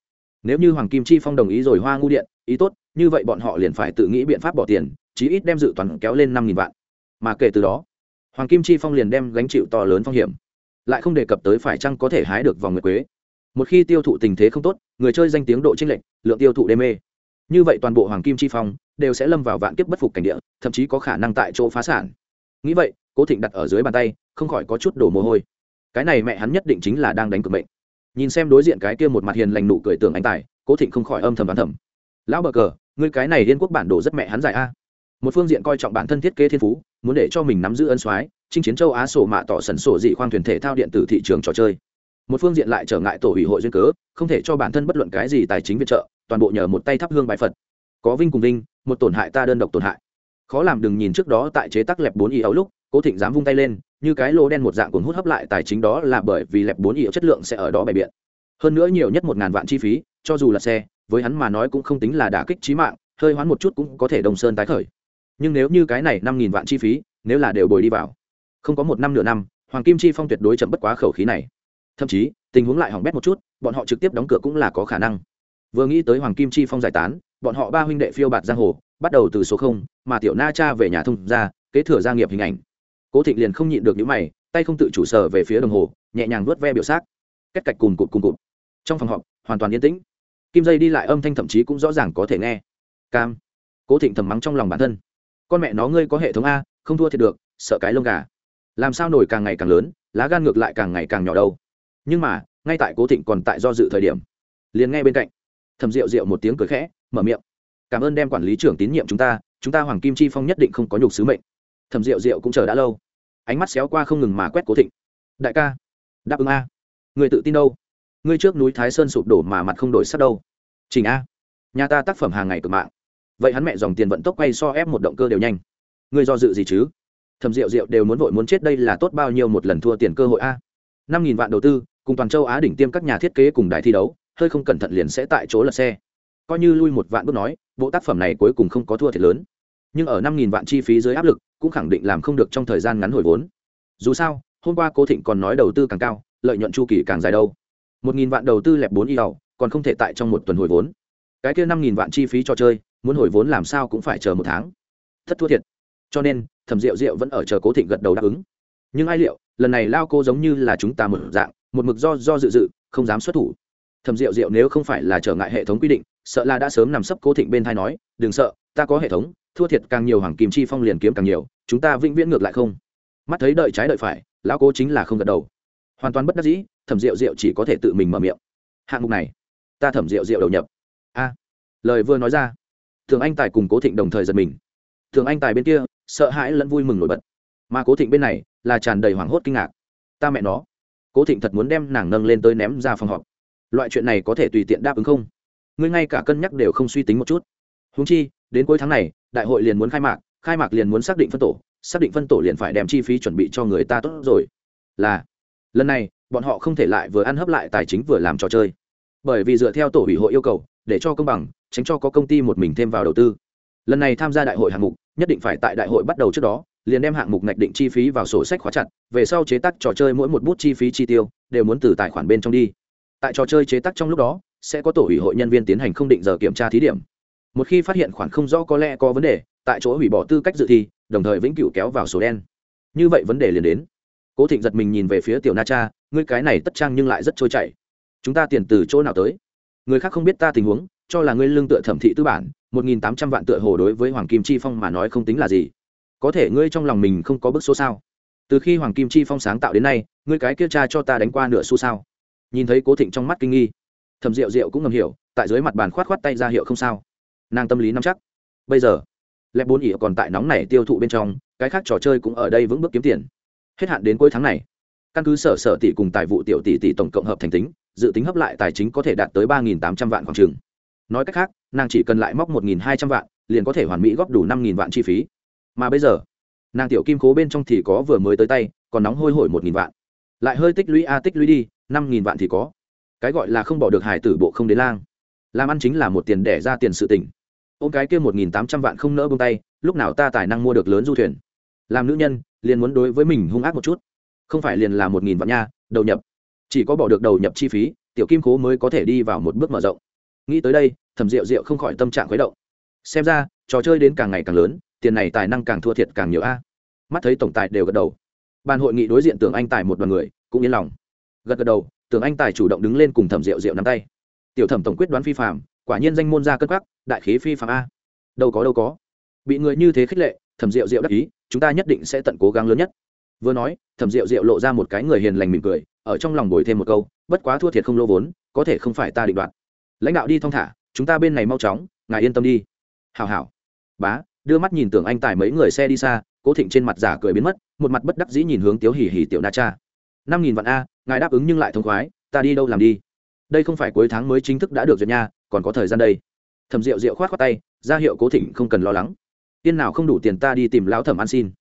nếu như hoàng kim chi phong đồng ý rồi hoa ngu điện, ý tốt, như vậy bọn họ liền phải tự nghĩ biện pháp bỏ tiền, chí ít đem dự toán kéo lên năm nghìn vạn. Mà kể từ đó, hoàng kim chi phong liền đem gánh chịu to lớn phong hiểm, lại không đề cập tới phải chăng có thể hái được vòng nguyệt quế. Một khi tiêu thụ tình thế không tốt, người chơi danh tiếng độ chênh lệch, lượng tiêu thụ đê mê. Như vậy toàn bộ hoàng kim chi phong đều sẽ lâm vào vạn kiếp bất phục cảnh địa, thậm chí có khả năng tại chỗ phá sản nghĩ vậy, cố thịnh đặt ở dưới bàn tay, không khỏi có chút đổ mồ hôi. Cái này mẹ hắn nhất định chính là đang đánh cực mệnh. Nhìn xem đối diện cái kia một mặt hiền lành nụ cười tưởng anh tài, cố thịnh không khỏi âm thầm đoán thầm. Lão bờ cờ, ngươi cái này liên quốc bản đồ rất mẹ hắn dài a. Một phương diện coi trọng bản thân thiết kế thiên phú, muốn để cho mình nắm giữ ân soái, chinh chiến châu á sổ mạ tỏ sẩn sổ dị khoang thuyền thể thao điện tử thị trường trò chơi. Một phương diện lại trở ngại tổ ủy hội duyên cớ, không thể cho bản thân bất luận cái gì tài chính viện trợ, toàn bộ nhờ một tay thắp hương bài phật. Có vinh cùng vinh, một tổn hại ta đơn độc tổn hại khó làm đừng nhìn trước đó tại chế tắc lẹp bốn y ấu lúc, cố thịnh dám vung tay lên, như cái lỗ đen một dạng cuốn hút hấp lại tài chính đó là bởi vì lẹp bốn y ấu chất lượng sẽ ở đó bày biện. Hơn nữa nhiều nhất một ngàn vạn chi phí, cho dù là xe, với hắn mà nói cũng không tính là đả kích trí mạng, hơi hoán một chút cũng có thể đồng sơn tái khởi. Nhưng nếu như cái này năm nghìn vạn chi phí, nếu là đều bồi đi vào, không có một năm nửa năm, hoàng kim chi phong tuyệt đối chậm bất quá khẩu khí này. Thậm chí, tình huống lại hỏng bét một chút, bọn họ trực tiếp đóng cửa cũng là có khả năng. Vừa nghĩ tới hoàng kim chi phong giải tán, bọn họ ba huynh đệ phiêu bạt giang hồ bắt đầu từ số không, mà tiểu na cha về nhà thông ra, kế thừa gia nghiệp hình ảnh. Cố thịnh liền không nhịn được những mày, tay không tự chủ sở về phía đồng hồ, nhẹ nhàng vuốt ve biểu xác. Cách cạch cùng cụt cùng cụt. Trong phòng họp, hoàn toàn yên tĩnh. Kim dây đi lại âm thanh thậm chí cũng rõ ràng có thể nghe. Cam. Cố thịnh thầm mắng trong lòng bản thân. Con mẹ nó ngươi có hệ thống a, không thua thiệt được, sợ cái lông gà. Làm sao nổi càng ngày càng lớn, lá gan ngược lại càng ngày càng nhỏ đâu. Nhưng mà, ngay tại cố thịnh còn tại do dự thời điểm, liền nghe bên cạnh. Thầm rượu rượu một tiếng cười khẽ, mở miệng cảm ơn đem quản lý trưởng tín nhiệm chúng ta chúng ta hoàng kim chi phong nhất định không có nhục sứ mệnh. Thầm rượu rượu cũng chờ đã lâu. Ánh mắt xéo qua không ngừng mà quét cố thịnh. Đại ca, đáp ứng a. Người tự tin đâu? Ngươi trước núi thái sơn sụp đổ mà mặt không đổi sắc đâu. Trình a, nhà ta tác phẩm hàng ngày cực mạng. Vậy hắn mẹ dòng tiền vận tốc quay so ép một động cơ đều nhanh. Ngươi do dự gì chứ? Thầm rượu rượu đều muốn vội muốn chết đây là tốt bao nhiêu một lần thua tiền cơ hội a. năm nghìn vạn đầu tư, cùng toàn châu á đỉnh tiêm các nhà thiết kế cùng đài thi đấu, hơi không cẩn thận liền sẽ tại chỗ lật xe. Coi như lui một vạn bước nói bộ tác phẩm này cuối cùng không có thua thiệt lớn. Nhưng ở năm nghìn vạn chi phí dưới áp lực, cũng khẳng định làm không được trong thời gian ngắn hồi vốn. Dù sao, hôm qua cố thịnh còn nói đầu tư càng cao, lợi nhuận chu kỳ càng dài đâu. một nghìn vạn đầu tư lẹp bốn y đầu còn không thể tại trong một tuần hồi vốn. Cái kia năm nghìn vạn chi phí cho chơi, muốn hồi vốn làm sao cũng phải chờ một tháng. Thất thua thiệt. Cho nên, thẩm rượu rượu vẫn ở chờ cố thịnh gật đầu đáp ứng. Nhưng ai liệu, lần này lao cô giống như là chúng ta một dạng, một mực do do dự dự, không dám xuất thủ thẩm rượu rượu nếu không phải là trở ngại hệ thống quy định, sợ là đã sớm nằm sấp cố thịnh bên thai nói, đừng sợ, ta có hệ thống, thua thiệt càng nhiều hoàng kim chi phong liền kiếm càng nhiều, chúng ta vĩnh viễn ngược lại không. Mắt thấy đợi trái đợi phải, lão cố chính là không gật đầu. Hoàn toàn bất đắc dĩ thẩm rượu rượu chỉ có thể tự mình mở miệng. Hạng mục này, ta thẩm rượu rượu đầu nhập. A, lời vừa nói ra thường anh tài cùng cố thịnh đồng thời giật mình. Thường anh tài bên kia, sợ hãi lẫn vui mừng nổi bật. Mà cố thịnh bên này, là tràn đầy hoảng hốt kinh ngạc. Ta mẹ nó, cố thịnh thật muốn đem nàng nâng lên tới ném ra phòng họp loại chuyện này có thể tùy tiện đáp ứng không? Ngươi ngay cả cân nhắc đều không suy tính một chút. Húng chi, đến cuối tháng này, đại hội liền muốn khai mạc khai mạc liền muốn xác định phân tổ, xác định phân tổ liền phải đem chi phí chuẩn bị cho người ta tốt rồi. Là, lần này, bọn họ không thể lại vừa ăn hấp lại tài chính vừa làm trò chơi. Bởi vì dựa theo tổ ủy hội yêu cầu, để cho công bằng, tránh cho có công ty một mình thêm vào đầu tư. Lần này tham gia đại hội hạng mục, nhất định phải tại đại hội bắt đầu trước đó, liền đem hạng mục ngạch định chi phí vào sổ sách khóa chặt, về sau chế tác trò chơi mỗi một bút chi phí chi tiêu, đều muốn từ tài khoản bên trong đi tại trò chơi chế tác trong lúc đó, sẽ có tổ ủy hội nhân viên tiến hành không định giờ kiểm tra thí điểm. Một khi phát hiện khoản không rõ có lẽ có vấn đề, tại chỗ hủy bỏ tư cách dự thi, đồng thời vĩnh cửu kéo vào số đen. Như vậy vấn đề liền đến. Cố thịnh giật mình nhìn về phía tiểu na cha, ngươi cái này tất trang nhưng lại rất trôi chảy. Chúng ta tiền từ chỗ nào tới? Người khác không biết ta tình huống, cho là ngươi lương tựa thẩm thị tư bản, một nghìn tám trăm vạn tựa hồ đối với hoàng kim chi phong mà nói không tính là gì. Có thể ngươi trong lòng mình không có bức số sao? Từ khi hoàng kim chi phong sáng tạo đến nay, ngươi cái kia cha cho ta đánh qua nửa xu sao? Nhìn thấy cố thịnh trong mắt kinh nghi. Thầm rượu rượu cũng ngầm hiểu, tại dưới mặt bàn khoát khoát tay ra hiệu không sao. Nàng tâm lý nắm chắc. Bây giờ lẽ bốn ỉa còn tại nóng này tiêu thụ bên trong, cái khác trò chơi cũng ở đây vững bước kiếm tiền. Hết hạn đến cuối tháng này, căn cứ sở sở tỷ cùng tài vụ tiểu tỷ tỷ tổng cộng hợp thành tính, dự tính hấp lại tài chính có thể đạt tới ba tám trăm vạn khoảng trường nói cách khác, nàng chỉ cần lại móc một hai trăm vạn, liền có thể hoàn mỹ góp đủ năm vạn chi phí. Mà bây giờ, nàng tiểu kim cố bên trong thì có vừa mới tới tay, còn nóng hôi hổi một vạn. Lại hơi tích lũy a tích lũy đi năm nghìn vạn thì có. Cái gọi là không bỏ được hải tử bộ không đến lang. Làm ăn chính là một tiền đẻ ra tiền sự tỉnh ôm cái kia một nghìn tám trăm vạn không nỡ bông tay, lúc nào ta tài năng mua được lớn du thuyền. Làm nữ nhân, liền muốn đối với mình hung ác một chút. Không phải liền là một nghìn vạn nha, đầu nhập. Chỉ có bỏ được đầu nhập chi phí, tiểu kim cố mới có thể đi vào một bước mở rộng. Nghĩ tới đây, thẩm rượu rượu không khỏi tâm trạng khuấy động. Xem ra, trò chơi đến càng ngày càng lớn, tiền này tài năng càng thua thiệt càng nhiều a. Mắt thấy tổng tài đều gật đầu. Bàn hội nghị đối diện tưởng anh tài một đoàn người, cũng yên lòng gật gật đầu, tưởng anh tài chủ động đứng lên cùng thẩm rượu rượu nắm tay. Tiểu thẩm tổng quyết đoán phi phạm quả nhiên danh môn ra cất quắc đại khí phi phạm a. Đâu có đâu có. Bị người như thế khích lệ, thẩm rượu rượu đắc ý, chúng ta nhất định sẽ tận cố gắng lớn nhất. Vừa nói, thẩm rượu rượu lộ ra một cái người hiền lành mỉm cười, ở trong lòng bồi thêm một câu, bất quá thua thiệt không lô vốn, có thể không phải ta định đoạt. Lãnh đạo đi thong thả, chúng ta bên này mau chóng, ngài yên tâm đi. Hào hào bá, đưa mắt nhìn tưởng anh tài mấy người xe đi xa, cố thịnh trên mặt giả cười biến mất, một mặt bất đắc dĩ nhìn hướng tiếu hỉ hỉ tiểu na cha năm nghìn vạn a, ngài đáp ứng nhưng lại thông khoái, ta đi đâu làm đi? Đây không phải cuối tháng mới chính thức đã được duyệt nha, còn có thời gian đây. Thẩm rượu rượu khoát khoát tay, ra hiệu cố thịnh không cần lo lắng. Tiên nào không đủ tiền ta đi tìm lão thẩm ăn xin.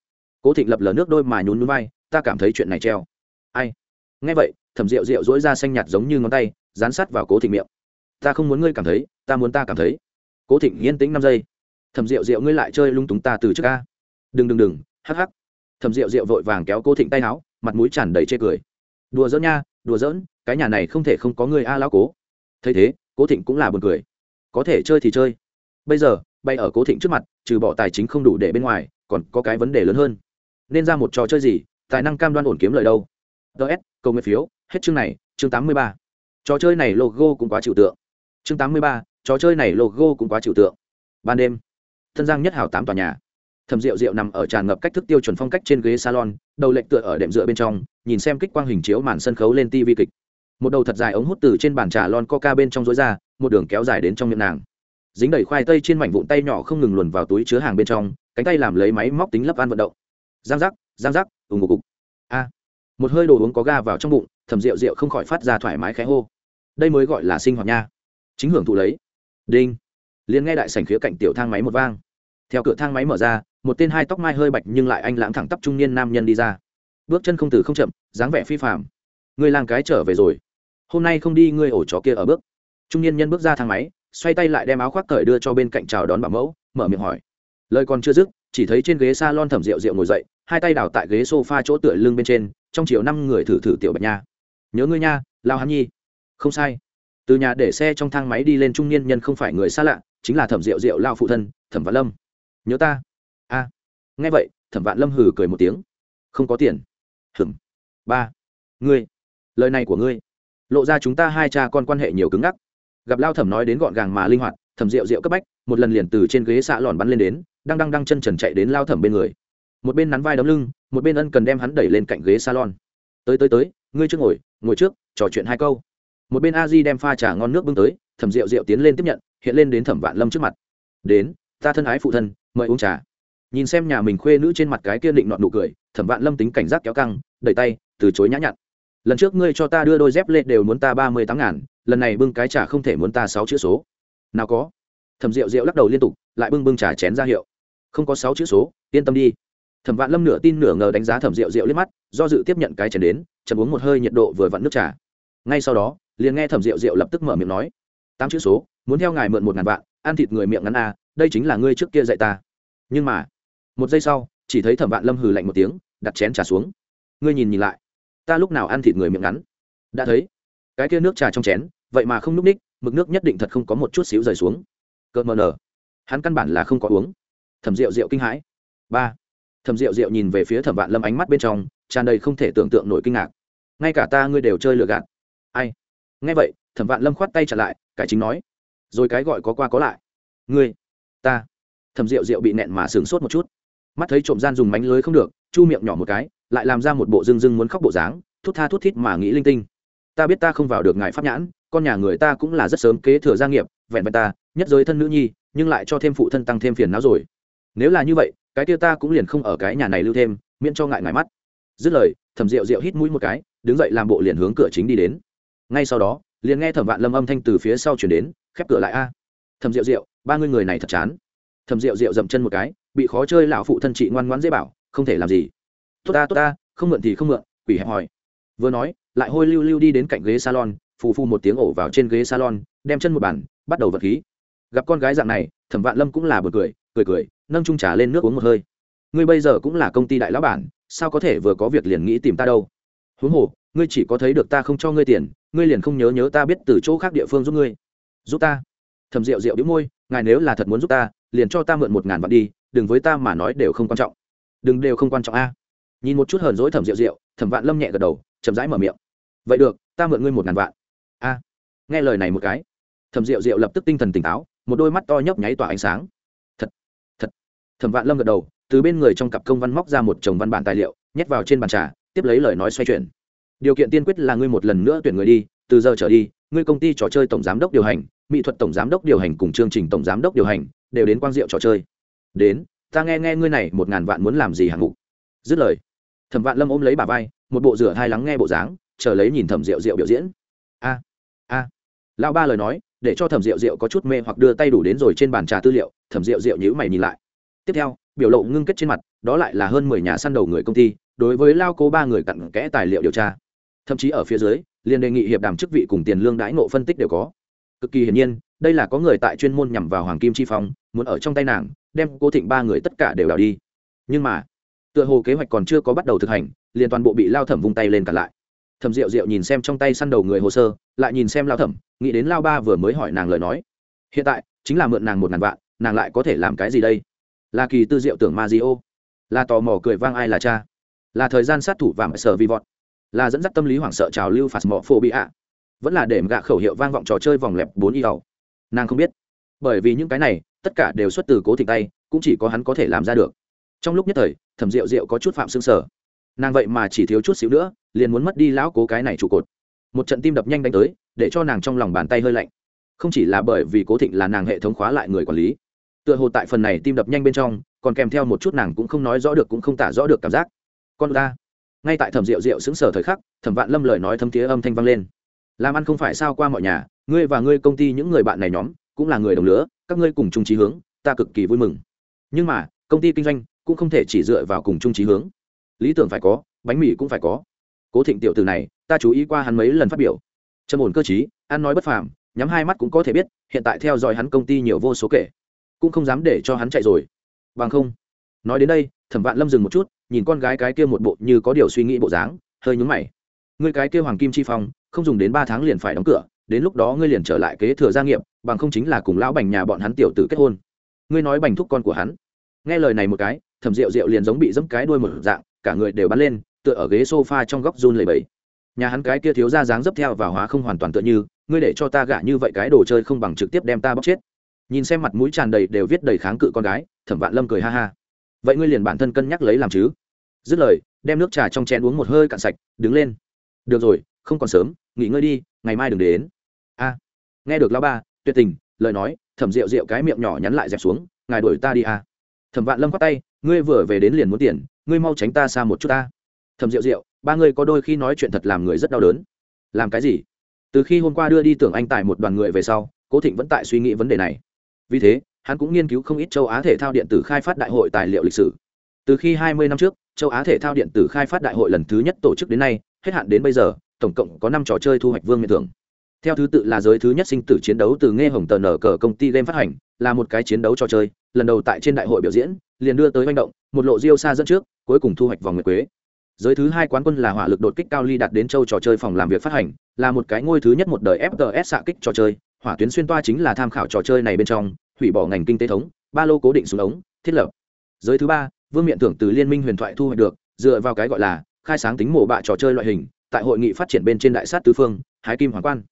Cố thịnh lập lờ nước đôi mà nhún núi vai, ta cảm thấy chuyện này treo. Ai? Nghe vậy, thẩm rượu rượu dỗi ra xanh nhạt giống như ngón tay, dán sát vào cố thịnh miệng. Ta không muốn ngươi cảm thấy, ta muốn ta cảm thấy. Cố thịnh yên tĩnh năm giây. Thẩm rượu rượu ngươi lại chơi lung túng ta từ trước ca đừng đừng đừng, hắc hắc. Thẩm rượu rượu vội vàng kéo cố thịnh tay áo mặt mũi tràn đầy chê cười. Đùa giỡn nha, đùa giỡn, cái nhà này không thể không có người a lão cố. Thấy thế, cố thịnh cũng là buồn cười. Có thể chơi thì chơi. Bây giờ, bay ở cố thịnh trước mặt, trừ bỏ tài chính không đủ để bên ngoài, còn có cái vấn đề lớn hơn. Nên ra một trò chơi gì, tài năng cam đoan ổn kiếm lời đâu. Ts cầu nguyện phiếu, hết chương này, chương tám mươi ba. Trò chơi này logo cũng quá chịu tượng. Chương tám mươi ba, trò chơi này logo cũng quá chịu tượng. Ban đêm thân giang nhất hào tám tòa nhà thầm rượu rượu nằm ở tràn ngập cách thức tiêu chuẩn phong cách trên ghế salon, đầu lệch tựa ở đệm dựa bên trong, nhìn xem kích quang hình chiếu màn sân khấu lên tv kịch. Một đầu thật dài ống hút từ trên bàn trà lon coca bên trong rối ra, một đường kéo dài đến trong miệng nàng. Dính đầy khoai tây trên mảnh vụn tay nhỏ không ngừng luồn vào túi chứa hàng bên trong, cánh tay làm lấy máy móc tính lấp ăn vận động. Giang giác giang giác, ùng ục ục. A. Một hơi đồ uống có ga vào trong bụng, thầm rượu rượu không khỏi phát ra thoải mái khẽ hô. Đây mới gọi là sinh hoạt nha. Chính hưởng thụ lấy. Đinh. Liền nghe đại sảnh khía cạnh tiểu thang máy một vang theo cửa thang máy mở ra, một tên hai tóc mai hơi bạch nhưng lại anh lãng thẳng tắp trung niên nam nhân đi ra. Bước chân không từ không chậm, dáng vẻ phi phạm người làng cái trở về rồi. Hôm nay không đi, ngươi ổ chó kia ở bước. Trung niên nhân bước ra thang máy, xoay tay lại đem áo khoác cởi đưa cho bên cạnh chào đón bảo mẫu, mở miệng hỏi. Lời còn chưa dứt, chỉ thấy trên ghế s a lon thẩm rượu rượu ngồi dậy, hai tay đảo tại ghế s o f a chỗ tựa lưng bên trên, trong chiều năm người thử thử tiểu bạch nha. Nhớ ngươi nha, lao hắn nhi. Không sai. Từ nhà để xe trong thang máy đi lên trung niên nhân không phải người xa lạ, chính là thẩm rượu rượu lao phụ thân, thẩm văn lâm nhớ ta. A. Nghe vậy, thẩm vạn lâm hừ cười một tiếng. Không có tiền. Hừng ba. Ngươi. Lời này của ngươi. Lộ ra chúng ta hai cha con quan hệ nhiều cứng ngắc. Gặp lao thẩm nói đến gọn gàng mà linh hoạt, thẩm rượu rượu cấp bách, một lần liền từ trên ghế xạ lòn bắn lên đến, đang đang đang chân trần chạy đến lao thẩm bên người. Một bên nắn vai đấm lưng, một bên ân cần đem hắn đẩy lên cạnh ghế salon. Tới tới tới, ngươi trước ngồi ngồi trước, trò chuyện hai câu. Một bên a di đem pha trà ngon nước bưng tới, thẩm rượu rượu tiến lên tiếp nhận, hiện lên đến thẩm vạn lâm trước mặt. Đến, ta thân ái phụ thân mời uống trà. Nhìn xem nhà mình khuê nữ trên mặt cái kia định nọn nụ cười thẩm vạn lâm tính cảnh giác kéo căng đẩy tay từ chối nhã nhặn. Lần trước ngươi cho ta đưa đôi dép lên đều muốn ta ba mươi tám ngàn lần này bưng cái trà không thể muốn ta sáu chữ số. Nào có. Thẩm rượu rượu lắc đầu liên tục lại bưng bưng trà chén ra hiệu. Không có sáu chữ số yên tâm đi. Thẩm vạn lâm nửa tin nửa ngờ đánh giá thẩm rượu rượu liếc mắt do dự tiếp nhận cái chén đến chầm uống một hơi nhiệt độ vừa vặn nước trà. Ngay sau đó liền nghe thẩm rượu rượu lập tức mở miệng nói tám chữ số muốn theo ngài mượn một ngàn vạn ăn thịt người miệng ngắn a à, đây chính là ngươi trước kia dạy ta. Nhưng mà, một giây sau, chỉ thấy thẩm vạn lâm hừ lạnh một tiếng, đặt chén trà xuống. Ngươi nhìn nhìn lại, ta lúc nào ăn thịt người miệng ngắn? Đã thấy, cái kia nước trà trong chén, vậy mà không n ú c ních, mực nước nhất định thật không có một chút xíu rời xuống. Cợt mờ nở, hắn căn bản là không có uống. Thẩm rượu rượu kinh hãi. Ba, thẩm rượu rượu nhìn về phía thẩm vạn lâm ánh mắt bên trong, tràn đầy không thể tưởng tượng nổi kinh ngạc. Ngay cả ta ngươi đều chơi lừa gạt. Ai? Nghe vậy, thẩm vạn lâm khoát tay trả lại, cải chính nói, rồi cái gọi có qua có lại. Ngươi ta. Thẩm rượu rượu bị nẹn mà sửng sốt một chút. Mắt thấy trộm gian dùng mánh lưới không được, chu miệng nhỏ một cái, lại làm ra một bộ dưng dưng muốn khóc bộ dáng, thút tha thút thít mà nghĩ linh tinh. Ta biết ta không vào được ngài pháp nhãn, con nhà người ta cũng là rất sớm kế thừa gia nghiệp, vẹn vẹn ta, nhất giới thân nữ nhi, nhưng lại cho thêm phụ thân tăng thêm phiền não rồi. Nếu là như vậy, cái kia ta cũng liền không ở cái nhà này lưu thêm, miễn cho ngại ngại mắt. Dứt lời, thẩm rượu rượu hít mũi một cái, đứng dậy làm bộ liền hướng cửa chính đi đến. Ngay sau đó, liền nghe thẩm vạn lâm âm thanh từ phía sau chuyển đến, khép cửa lại a. Thẩm rượu rượu ba người người này thật chán. Thẩm rượu rượu dậm chân một cái, bị khó chơi lão phụ thân chị ngoan ngoãn dễ bảo, không thể làm gì. Tốt ta tốt ta, không mượn thì không mượn, quỷ hẹp hỏi vừa nói, lại hôi lưu lưu đi đến cạnh ghế salon, phù phu một tiếng ổ vào trên ghế salon, đem chân một bàn, bắt đầu vật khí. Gặp con gái dạng này, thẩm vạn lâm cũng là bật cười cười cười, nâng trung trà lên nước uống một hơi. Ngươi bây giờ cũng là công ty đại lão bản, sao có thể vừa có việc liền nghĩ tìm ta đâu? Huống hồ, ngươi chỉ có thấy được ta không cho ngươi tiền, ngươi liền không nhớ nhớ ta biết từ chỗ khác địa phương giúp ngươi. Giúp ta. Thầm rượu rượu đĩu môi ngài nếu là thật muốn giúp ta, liền cho ta mượn một ngàn vạn đi, đừng với ta mà nói đều không quan trọng. Đừng đều không quan trọng a. Nhìn một chút hờn dỗi thẩm rượu rượu, thẩm vạn lâm nhẹ gật đầu, chậm rãi mở miệng. Vậy được, ta mượn ngươi một ngàn vạn. A. Nghe lời này một cái, thẩm rượu rượu lập tức tinh thần tỉnh táo, một đôi mắt to nhấp nháy tỏa ánh sáng. Thật thật. Thẩm vạn lâm gật đầu, từ bên người trong cặp công văn móc ra một chồng văn bản tài liệu, nhét vào trên bàn trà, tiếp lấy lời nói xoay chuyển. Điều kiện tiên quyết là ngươi một lần nữa tuyển người đi, từ giờ trở đi, ngươi công ty trò chơi tổng giám đốc điều hành mỹ thuật tổng giám đốc điều hành cùng chương trình tổng giám đốc điều hành đều đến quang diệu trò chơi. Đến, ta nghe nghe ngươi này, một ngàn vạn muốn làm gì hạng mục? Dứt lời, thẩm vạn lâm ôm lấy bà vai, một bộ rửa hai lắng nghe bộ dáng, chờ lấy nhìn thẩm rượu rượu biểu diễn. A a. Lão ba lời nói, để cho thẩm rượu rượu có chút mê hoặc đưa tay đủ đến rồi trên bàn trà tư liệu, thẩm rượu rượu nhữ mày nhìn lại. Tiếp theo, biểu lộ ngưng kết trên mặt, đó lại là hơn mười nhà săn đầu người công ty, đối với lao cố ba người cặn kẽ tài liệu điều tra. Thậm chí ở phía dưới, liền đề nghị hiệp đàm chức vị cùng tiền lương đãi ngộ phân tích đều có cực kỳ hiển nhiên, đây là có người tại chuyên môn nhằm vào hoàng kim chi phong, muốn ở trong tay nàng, đem cố thịnh ba người tất cả đều đào đi. Nhưng mà, tựa hồ kế hoạch còn chưa có bắt đầu thực hành, liền toàn bộ bị lao thẩm vung tay lên cả lại. Thẩm rượu rượu nhìn xem trong tay săn đầu người hồ sơ, lại nhìn xem lao thẩm, nghĩ đến lao ba vừa mới hỏi nàng lời nói. Hiện tại, chính là mượn nàng một ngàn vạn, nàng lại có thể làm cái gì đây? Là kỳ tư diệu tưởng ma di ô. Là tò mò cười vang ai là cha. Là thời gian sát thủ vàng sở vi vọt. Là dẫn dắt tâm lý hoảng sợ trào lưu phạt mọ phô bị ạ vẫn là để gạ khẩu hiệu vang vọng trò chơi vòng lẹp bốn y ẩu nàng không biết. Bởi vì những cái này, tất cả đều xuất từ cố thịnh tay, cũng chỉ có hắn có thể làm ra được. Trong lúc nhất thời, thẩm rượu rượu có chút phạm xương sở. Nàng vậy mà chỉ thiếu chút xíu nữa, liền muốn mất đi lão cố cái này trụ cột. Một trận tim đập nhanh đánh tới, để cho nàng trong lòng bàn tay hơi lạnh. Không chỉ là bởi vì cố thịnh là nàng hệ thống khóa lại người quản lý, tựa hồ tại phần này tim đập nhanh bên trong, còn kèm theo một chút nàng cũng không nói rõ được cũng không tả rõ được cảm giác. Con ta ngay tại thẩm rượu rượu xứng sở thời khắc, thẩm vạn lâm lời nói thấm tía âm thanh vang lên làm ăn không phải sao qua mọi nhà, ngươi và ngươi công ty những người bạn này nhóm, cũng là người đồng lứa, các ngươi cùng chung trí hướng, ta cực kỳ vui mừng. Nhưng mà, công ty kinh doanh cũng không thể chỉ dựa vào cùng chung trí hướng. Lý tưởng phải có, bánh mì cũng phải có. Cố thịnh tiểu từ này, ta chú ý qua hắn mấy lần phát biểu. Trầm ổn cơ chí ăn nói bất phàm, nhắm hai mắt cũng có thể biết, hiện tại theo dõi hắn công ty nhiều vô số kể, cũng không dám để cho hắn chạy rồi. Bằng không, nói đến đây, thẩm vạn lâm dừng một chút, nhìn con gái cái kia một bộ như có điều suy nghĩ bộ dáng, hơi nhúng mày người cái kia hoàng kim chi phong, không dùng đến ba tháng liền phải đóng cửa, đến lúc đó ngươi liền trở lại kế thừa gia nghiệp, bằng không chính là cùng lão bành nhà bọn hắn tiểu tử kết hôn. Ngươi nói bành thúc con của hắn. Nghe lời này một cái, thẩm rượu rượu liền giống bị dẫm cái đuôi một dạng, cả người đều bắn lên, tựa ở ghế sofa trong góc run lầy bẫy nhà hắn cái kia thiếu ra dáng dấp theo và hóa không hoàn toàn tựa như, ngươi để cho ta gả như vậy cái đồ chơi không bằng trực tiếp đem ta bóc chết. Nhìn xem mặt mũi tràn đầy đều viết đầy kháng cự con gái, thẩm vạn lâm cười ha ha. Vậy ngươi liền bản thân cân nhắc lấy làm chứ? Dứt lời, đem nước trà trong chén uống một hơi cạn sạch, đứng lên được rồi, không còn sớm, nghỉ ngơi đi, ngày mai đừng đến. A, nghe được lao ba, tuyệt tình, lời nói, thẩm rượu rượu cái miệng nhỏ nhắn lại dẹp xuống, ngài đuổi ta đi a thẩm vạn lâm khoát tay, ngươi vừa về đến liền muốn tiền, ngươi mau tránh ta xa một chút ta. Thẩm rượu rượu ba ngươi có đôi khi nói chuyện thật làm người rất đau đớn. Làm cái gì? Từ khi hôm qua đưa đi tưởng anh tải một đoàn người về sau, cố thịnh vẫn tại suy nghĩ vấn đề này. Vì thế, hắn cũng nghiên cứu không ít châu á thể thao điện tử khai phát đại hội tài liệu lịch sử. Từ khi 20 năm trước, châu á thể thao điện tử khai phát đại hội lần thứ nhất tổ chức đến nay hết hạn đến bây giờ, tổng cộng có năm trò chơi thu hoạch vương miện thưởng. Theo thứ tự là giới thứ nhất sinh tử chiến đấu từ nghe hồng tờ nở cờ công ty game phát hành, là một cái chiến đấu trò chơi, lần đầu tại trên đại hội biểu diễn, liền đưa tới manh động, một lộ diêu xa dẫn trước, cuối cùng thu hoạch vòng nguyệt quế. Giới thứ hai quán quân là hỏa lực đột kích cao ly đạt đến châu trò chơi phòng làm việc phát hành, là một cái ngôi thứ nhất một đời fts xạ kích trò chơi, hỏa tuyến xuyên toa chính là tham khảo trò chơi này bên trong, hủy bỏ ngành kinh tế thống, ba lô cố định xuống ống, thiết lập. Giới thứ ba, vương miện thưởng từ liên minh huyền thoại thu hoạch được, dựa vào cái gọi là khai sáng tính mổ bạ trò chơi loại hình, tại hội nghị phát triển bên trên đại sát tứ phương hái kim hoàng quan.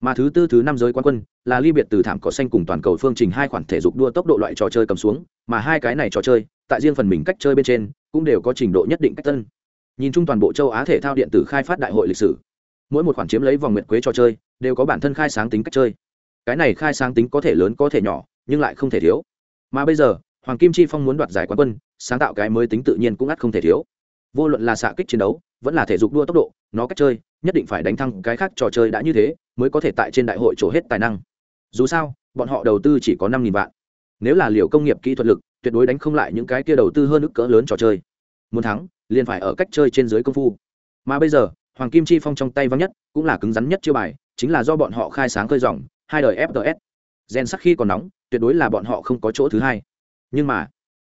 Mà thứ tư, thứ năm giới quan quân, là ly biệt từ thảm cỏ xanh cùng toàn cầu phương trình hai khoản thể dục đua tốc độ loại trò chơi cầm xuống, mà hai cái này trò chơi, tại riêng phần mình cách chơi bên trên, cũng đều có trình độ nhất định cách tân. Nhìn chung toàn bộ châu á thể thao điện tử khai phát đại hội lịch sử, mỗi một khoản chiếm lấy vòng nguyệt quế trò chơi, đều có bản thân khai sáng tính cách chơi. Cái này khai sáng tính có thể lớn có thể nhỏ, nhưng lại không thể thiếu. Mà bây giờ, hoàng kim chi phong muốn đoạt giải quán quân, sáng tạo cái mới tính tự nhiên cũng ắt không thể thiếu vô luận là xạ kích chiến đấu, vẫn là thể dục đua tốc độ, nó cách chơi, nhất định phải đánh thăng cái khác trò chơi đã như thế, mới có thể tại trên đại hội trổ hết tài năng. Dù sao, bọn họ đầu tư chỉ có năm nghìn vạn. Nếu là liều công nghiệp kỹ thuật lực, tuyệt đối đánh không lại những cái kia đầu tư hơn ức cỡ lớn trò chơi. Muốn thắng, liền phải ở cách chơi trên dưới công phu. Mà bây giờ, hoàng kim chi phong trong tay vắng nhất, cũng là cứng rắn nhất chiêu bài, chính là do bọn họ khai sáng khơi dòng, hai đời fts gen sắc khi còn nóng, tuyệt đối là bọn họ không có chỗ thứ hai. Nhưng mà,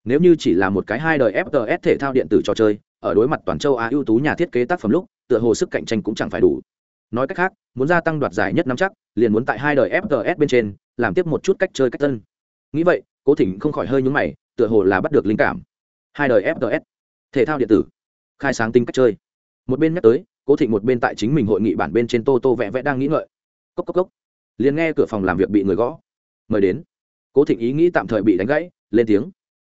nếu như chỉ là một cái hai đời fts thể thao điện tử trò chơi ở đối mặt toàn châu á ưu tú nhà thiết kế tác phẩm lúc, tựa hồ sức cạnh tranh cũng chẳng phải đủ. Nói cách khác, muốn gia tăng đoạt giải nhất năm chắc, liền muốn tại hai đời fts bên trên, làm tiếp một chút cách chơi cách tân nghĩ vậy, cố thỉnh không khỏi hơi nhúng mày, tựa hồ là bắt được linh cảm. Hai đời fts thể thao điện tử, khai sáng tính cách chơi. Một bên nhắc tới, cố thịnh một bên tại chính mình hội nghị bản bên trên tô tô vẽ vẽ đang nghĩ ngợi. Cốc cốc cốc. Liền nghe cửa phòng làm việc bị người gõ. Mời đến. Cố thịnh ý nghĩ tạm thời bị đánh gãy, lên tiếng.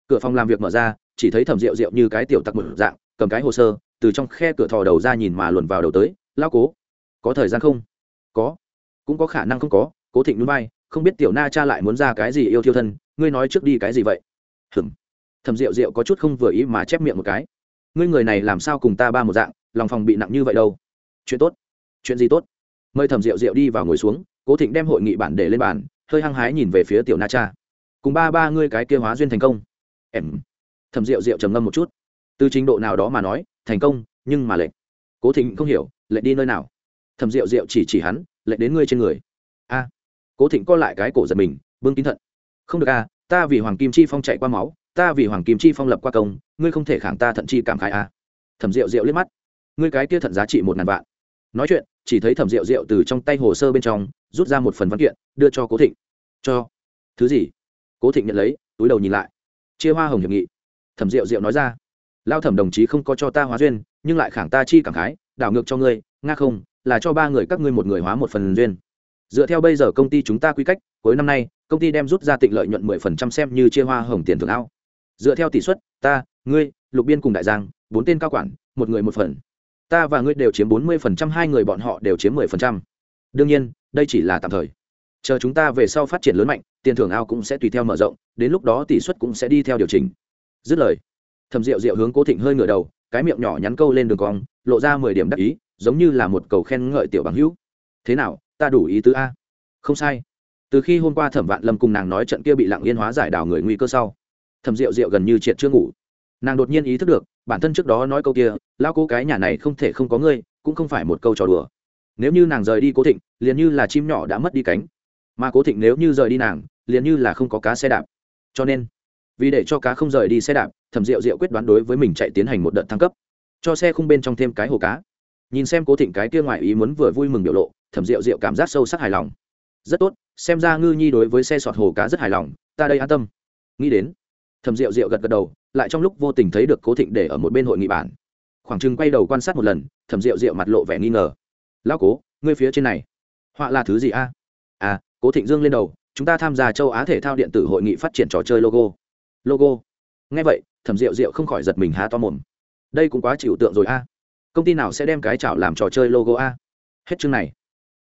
Cửa phòng làm việc mở ra, chỉ thấy thẩm rượu rượu như cái tiểu tặc mực dạng cầm cái hồ sơ, từ trong khe cửa thò đầu ra nhìn mà luồn vào đầu tới lao cố, có thời gian không? Có. Cũng có khả năng không có, cố thịnh núi bay không biết tiểu na cha lại muốn ra cái gì yêu thiêu thân, ngươi nói trước đi cái gì vậy? Hừm thầm rượu rượu có chút không vừa ý mà chép miệng một cái. Ngươi người này làm sao cùng ta ba một dạng, lòng phòng bị nặng như vậy đâu? Chuyện tốt, chuyện gì tốt? Mời thầm rượu rượu đi vào ngồi xuống, cố thịnh đem hội nghị bản để lên bàn, hơi hăng hái nhìn về phía tiểu na cha. Cùng ba ba ngươi cái kia hóa duyên thành công. Em. Thầm rượu rượu trầm ngâm một chút từ trình độ nào đó mà nói, thành công, nhưng mà lệnh cố thịnh không hiểu lệnh đi nơi nào? Thẩm rượu rượu chỉ chỉ hắn lệnh đến ngươi trên người. A. Cố thịnh co lại cái cổ giật mình, bưng kín thận. Không được a ta vì hoàng kim chi phong chạy qua máu, ta vì hoàng kim chi phong lập qua công, ngươi không thể khẳng ta thận chi cảm khai a à. thẩm rượu rượu liếc mắt. Ngươi cái kia thận giá trị một ngàn vạn. Nói chuyện, chỉ thấy thẩm rượu rượu từ trong tay hồ sơ bên trong, rút ra một phần văn kiện, đưa cho cố thịnh. Cho. Thứ gì? Cố thịnh nhận lấy, túi đầu nhìn lại. Chia hoa hồng hiệp nghị. Thẩm rượu rượu nói ra lao thẩm đồng chí không có cho ta hóa duyên, nhưng lại khẳng ta chi cảm khái, đảo ngược cho ngươi, nga không, là cho ba người các ngươi một người hóa một phần duyên. Dựa theo bây giờ công ty chúng ta quy cách, cuối năm nay, công ty đem rút ra tịnh lợi nhuận mười phần trăm xem như chia hoa hồng tiền thưởng ao. Dựa theo tỷ suất, ta, ngươi, lục biên cùng đại giang, bốn tên cao quản, một người một phần. Ta và ngươi đều chiếm bốn mươi phần trăm, hai người bọn họ đều chiếm mười phần trăm. Đương nhiên, đây chỉ là tạm thời. Chờ chúng ta về sau phát triển lớn mạnh, tiền thưởng ao cũng sẽ tùy theo mở rộng, đến lúc đó tỷ suất cũng sẽ đi theo điều chỉnh. Dứt lời thầm rượu rượu hướng cố thịnh hơi ngửa đầu, cái miệng nhỏ nhắn câu lên đường cong, lộ ra mười điểm đắc ý, giống như là một cầu khen ngợi tiểu bằng hữu. Thế nào, ta đủ ý tứ a? Không sai. Từ khi hôm qua thẩm vạn lâm cùng nàng nói trận kia bị lặng yên hóa giải đảo người nguy cơ sau thẩm rượu rượu gần như triệt chưa ngủ. Nàng đột nhiên ý thức được, bản thân trước đó nói câu kia lao cố cái nhà này không thể không có ngươi, cũng không phải một câu trò đùa. Nếu như nàng rời đi cố thịnh, liền như là chim nhỏ đã mất đi cánh. Mà cố thịnh nếu như rời đi nàng, liền như là không có cá xe đạp. Cho nên, vì để cho cá không rời đi xe đạp thẩm rượu rượu quyết đoán đối với mình chạy tiến hành một đợt thăng cấp, cho xe khung bên trong thêm cái hồ cá. Nhìn xem cố thịnh cái kia ngoài ý muốn vừa vui mừng biểu lộ, thẩm rượu rượu cảm giác sâu sắc hài lòng. Rất tốt, xem ra ngư nhi đối với xe sọt hồ cá rất hài lòng, ta đây an tâm. Nghĩ đến, thẩm rượu rượu gật gật đầu, lại trong lúc vô tình thấy được cố thịnh để ở một bên hội nghị bản khoảng chừng quay đầu quan sát một lần, thẩm rượu rượu mặt lộ vẻ nghi ngờ. Lão cố, ngươi phía trên này, họa là thứ gì a? À cố thịnh dương lên đầu, chúng ta tham gia châu á thể thao điện tử hội nghị phát triển trò chơi logo. Logo? Ngay vậy, thẩm rượu rượu không khỏi giật mình há to mồm. Đây cũng quá chịu tượng rồi a. Công ty nào sẽ đem cái chảo làm trò chơi logo a? Hết chương này.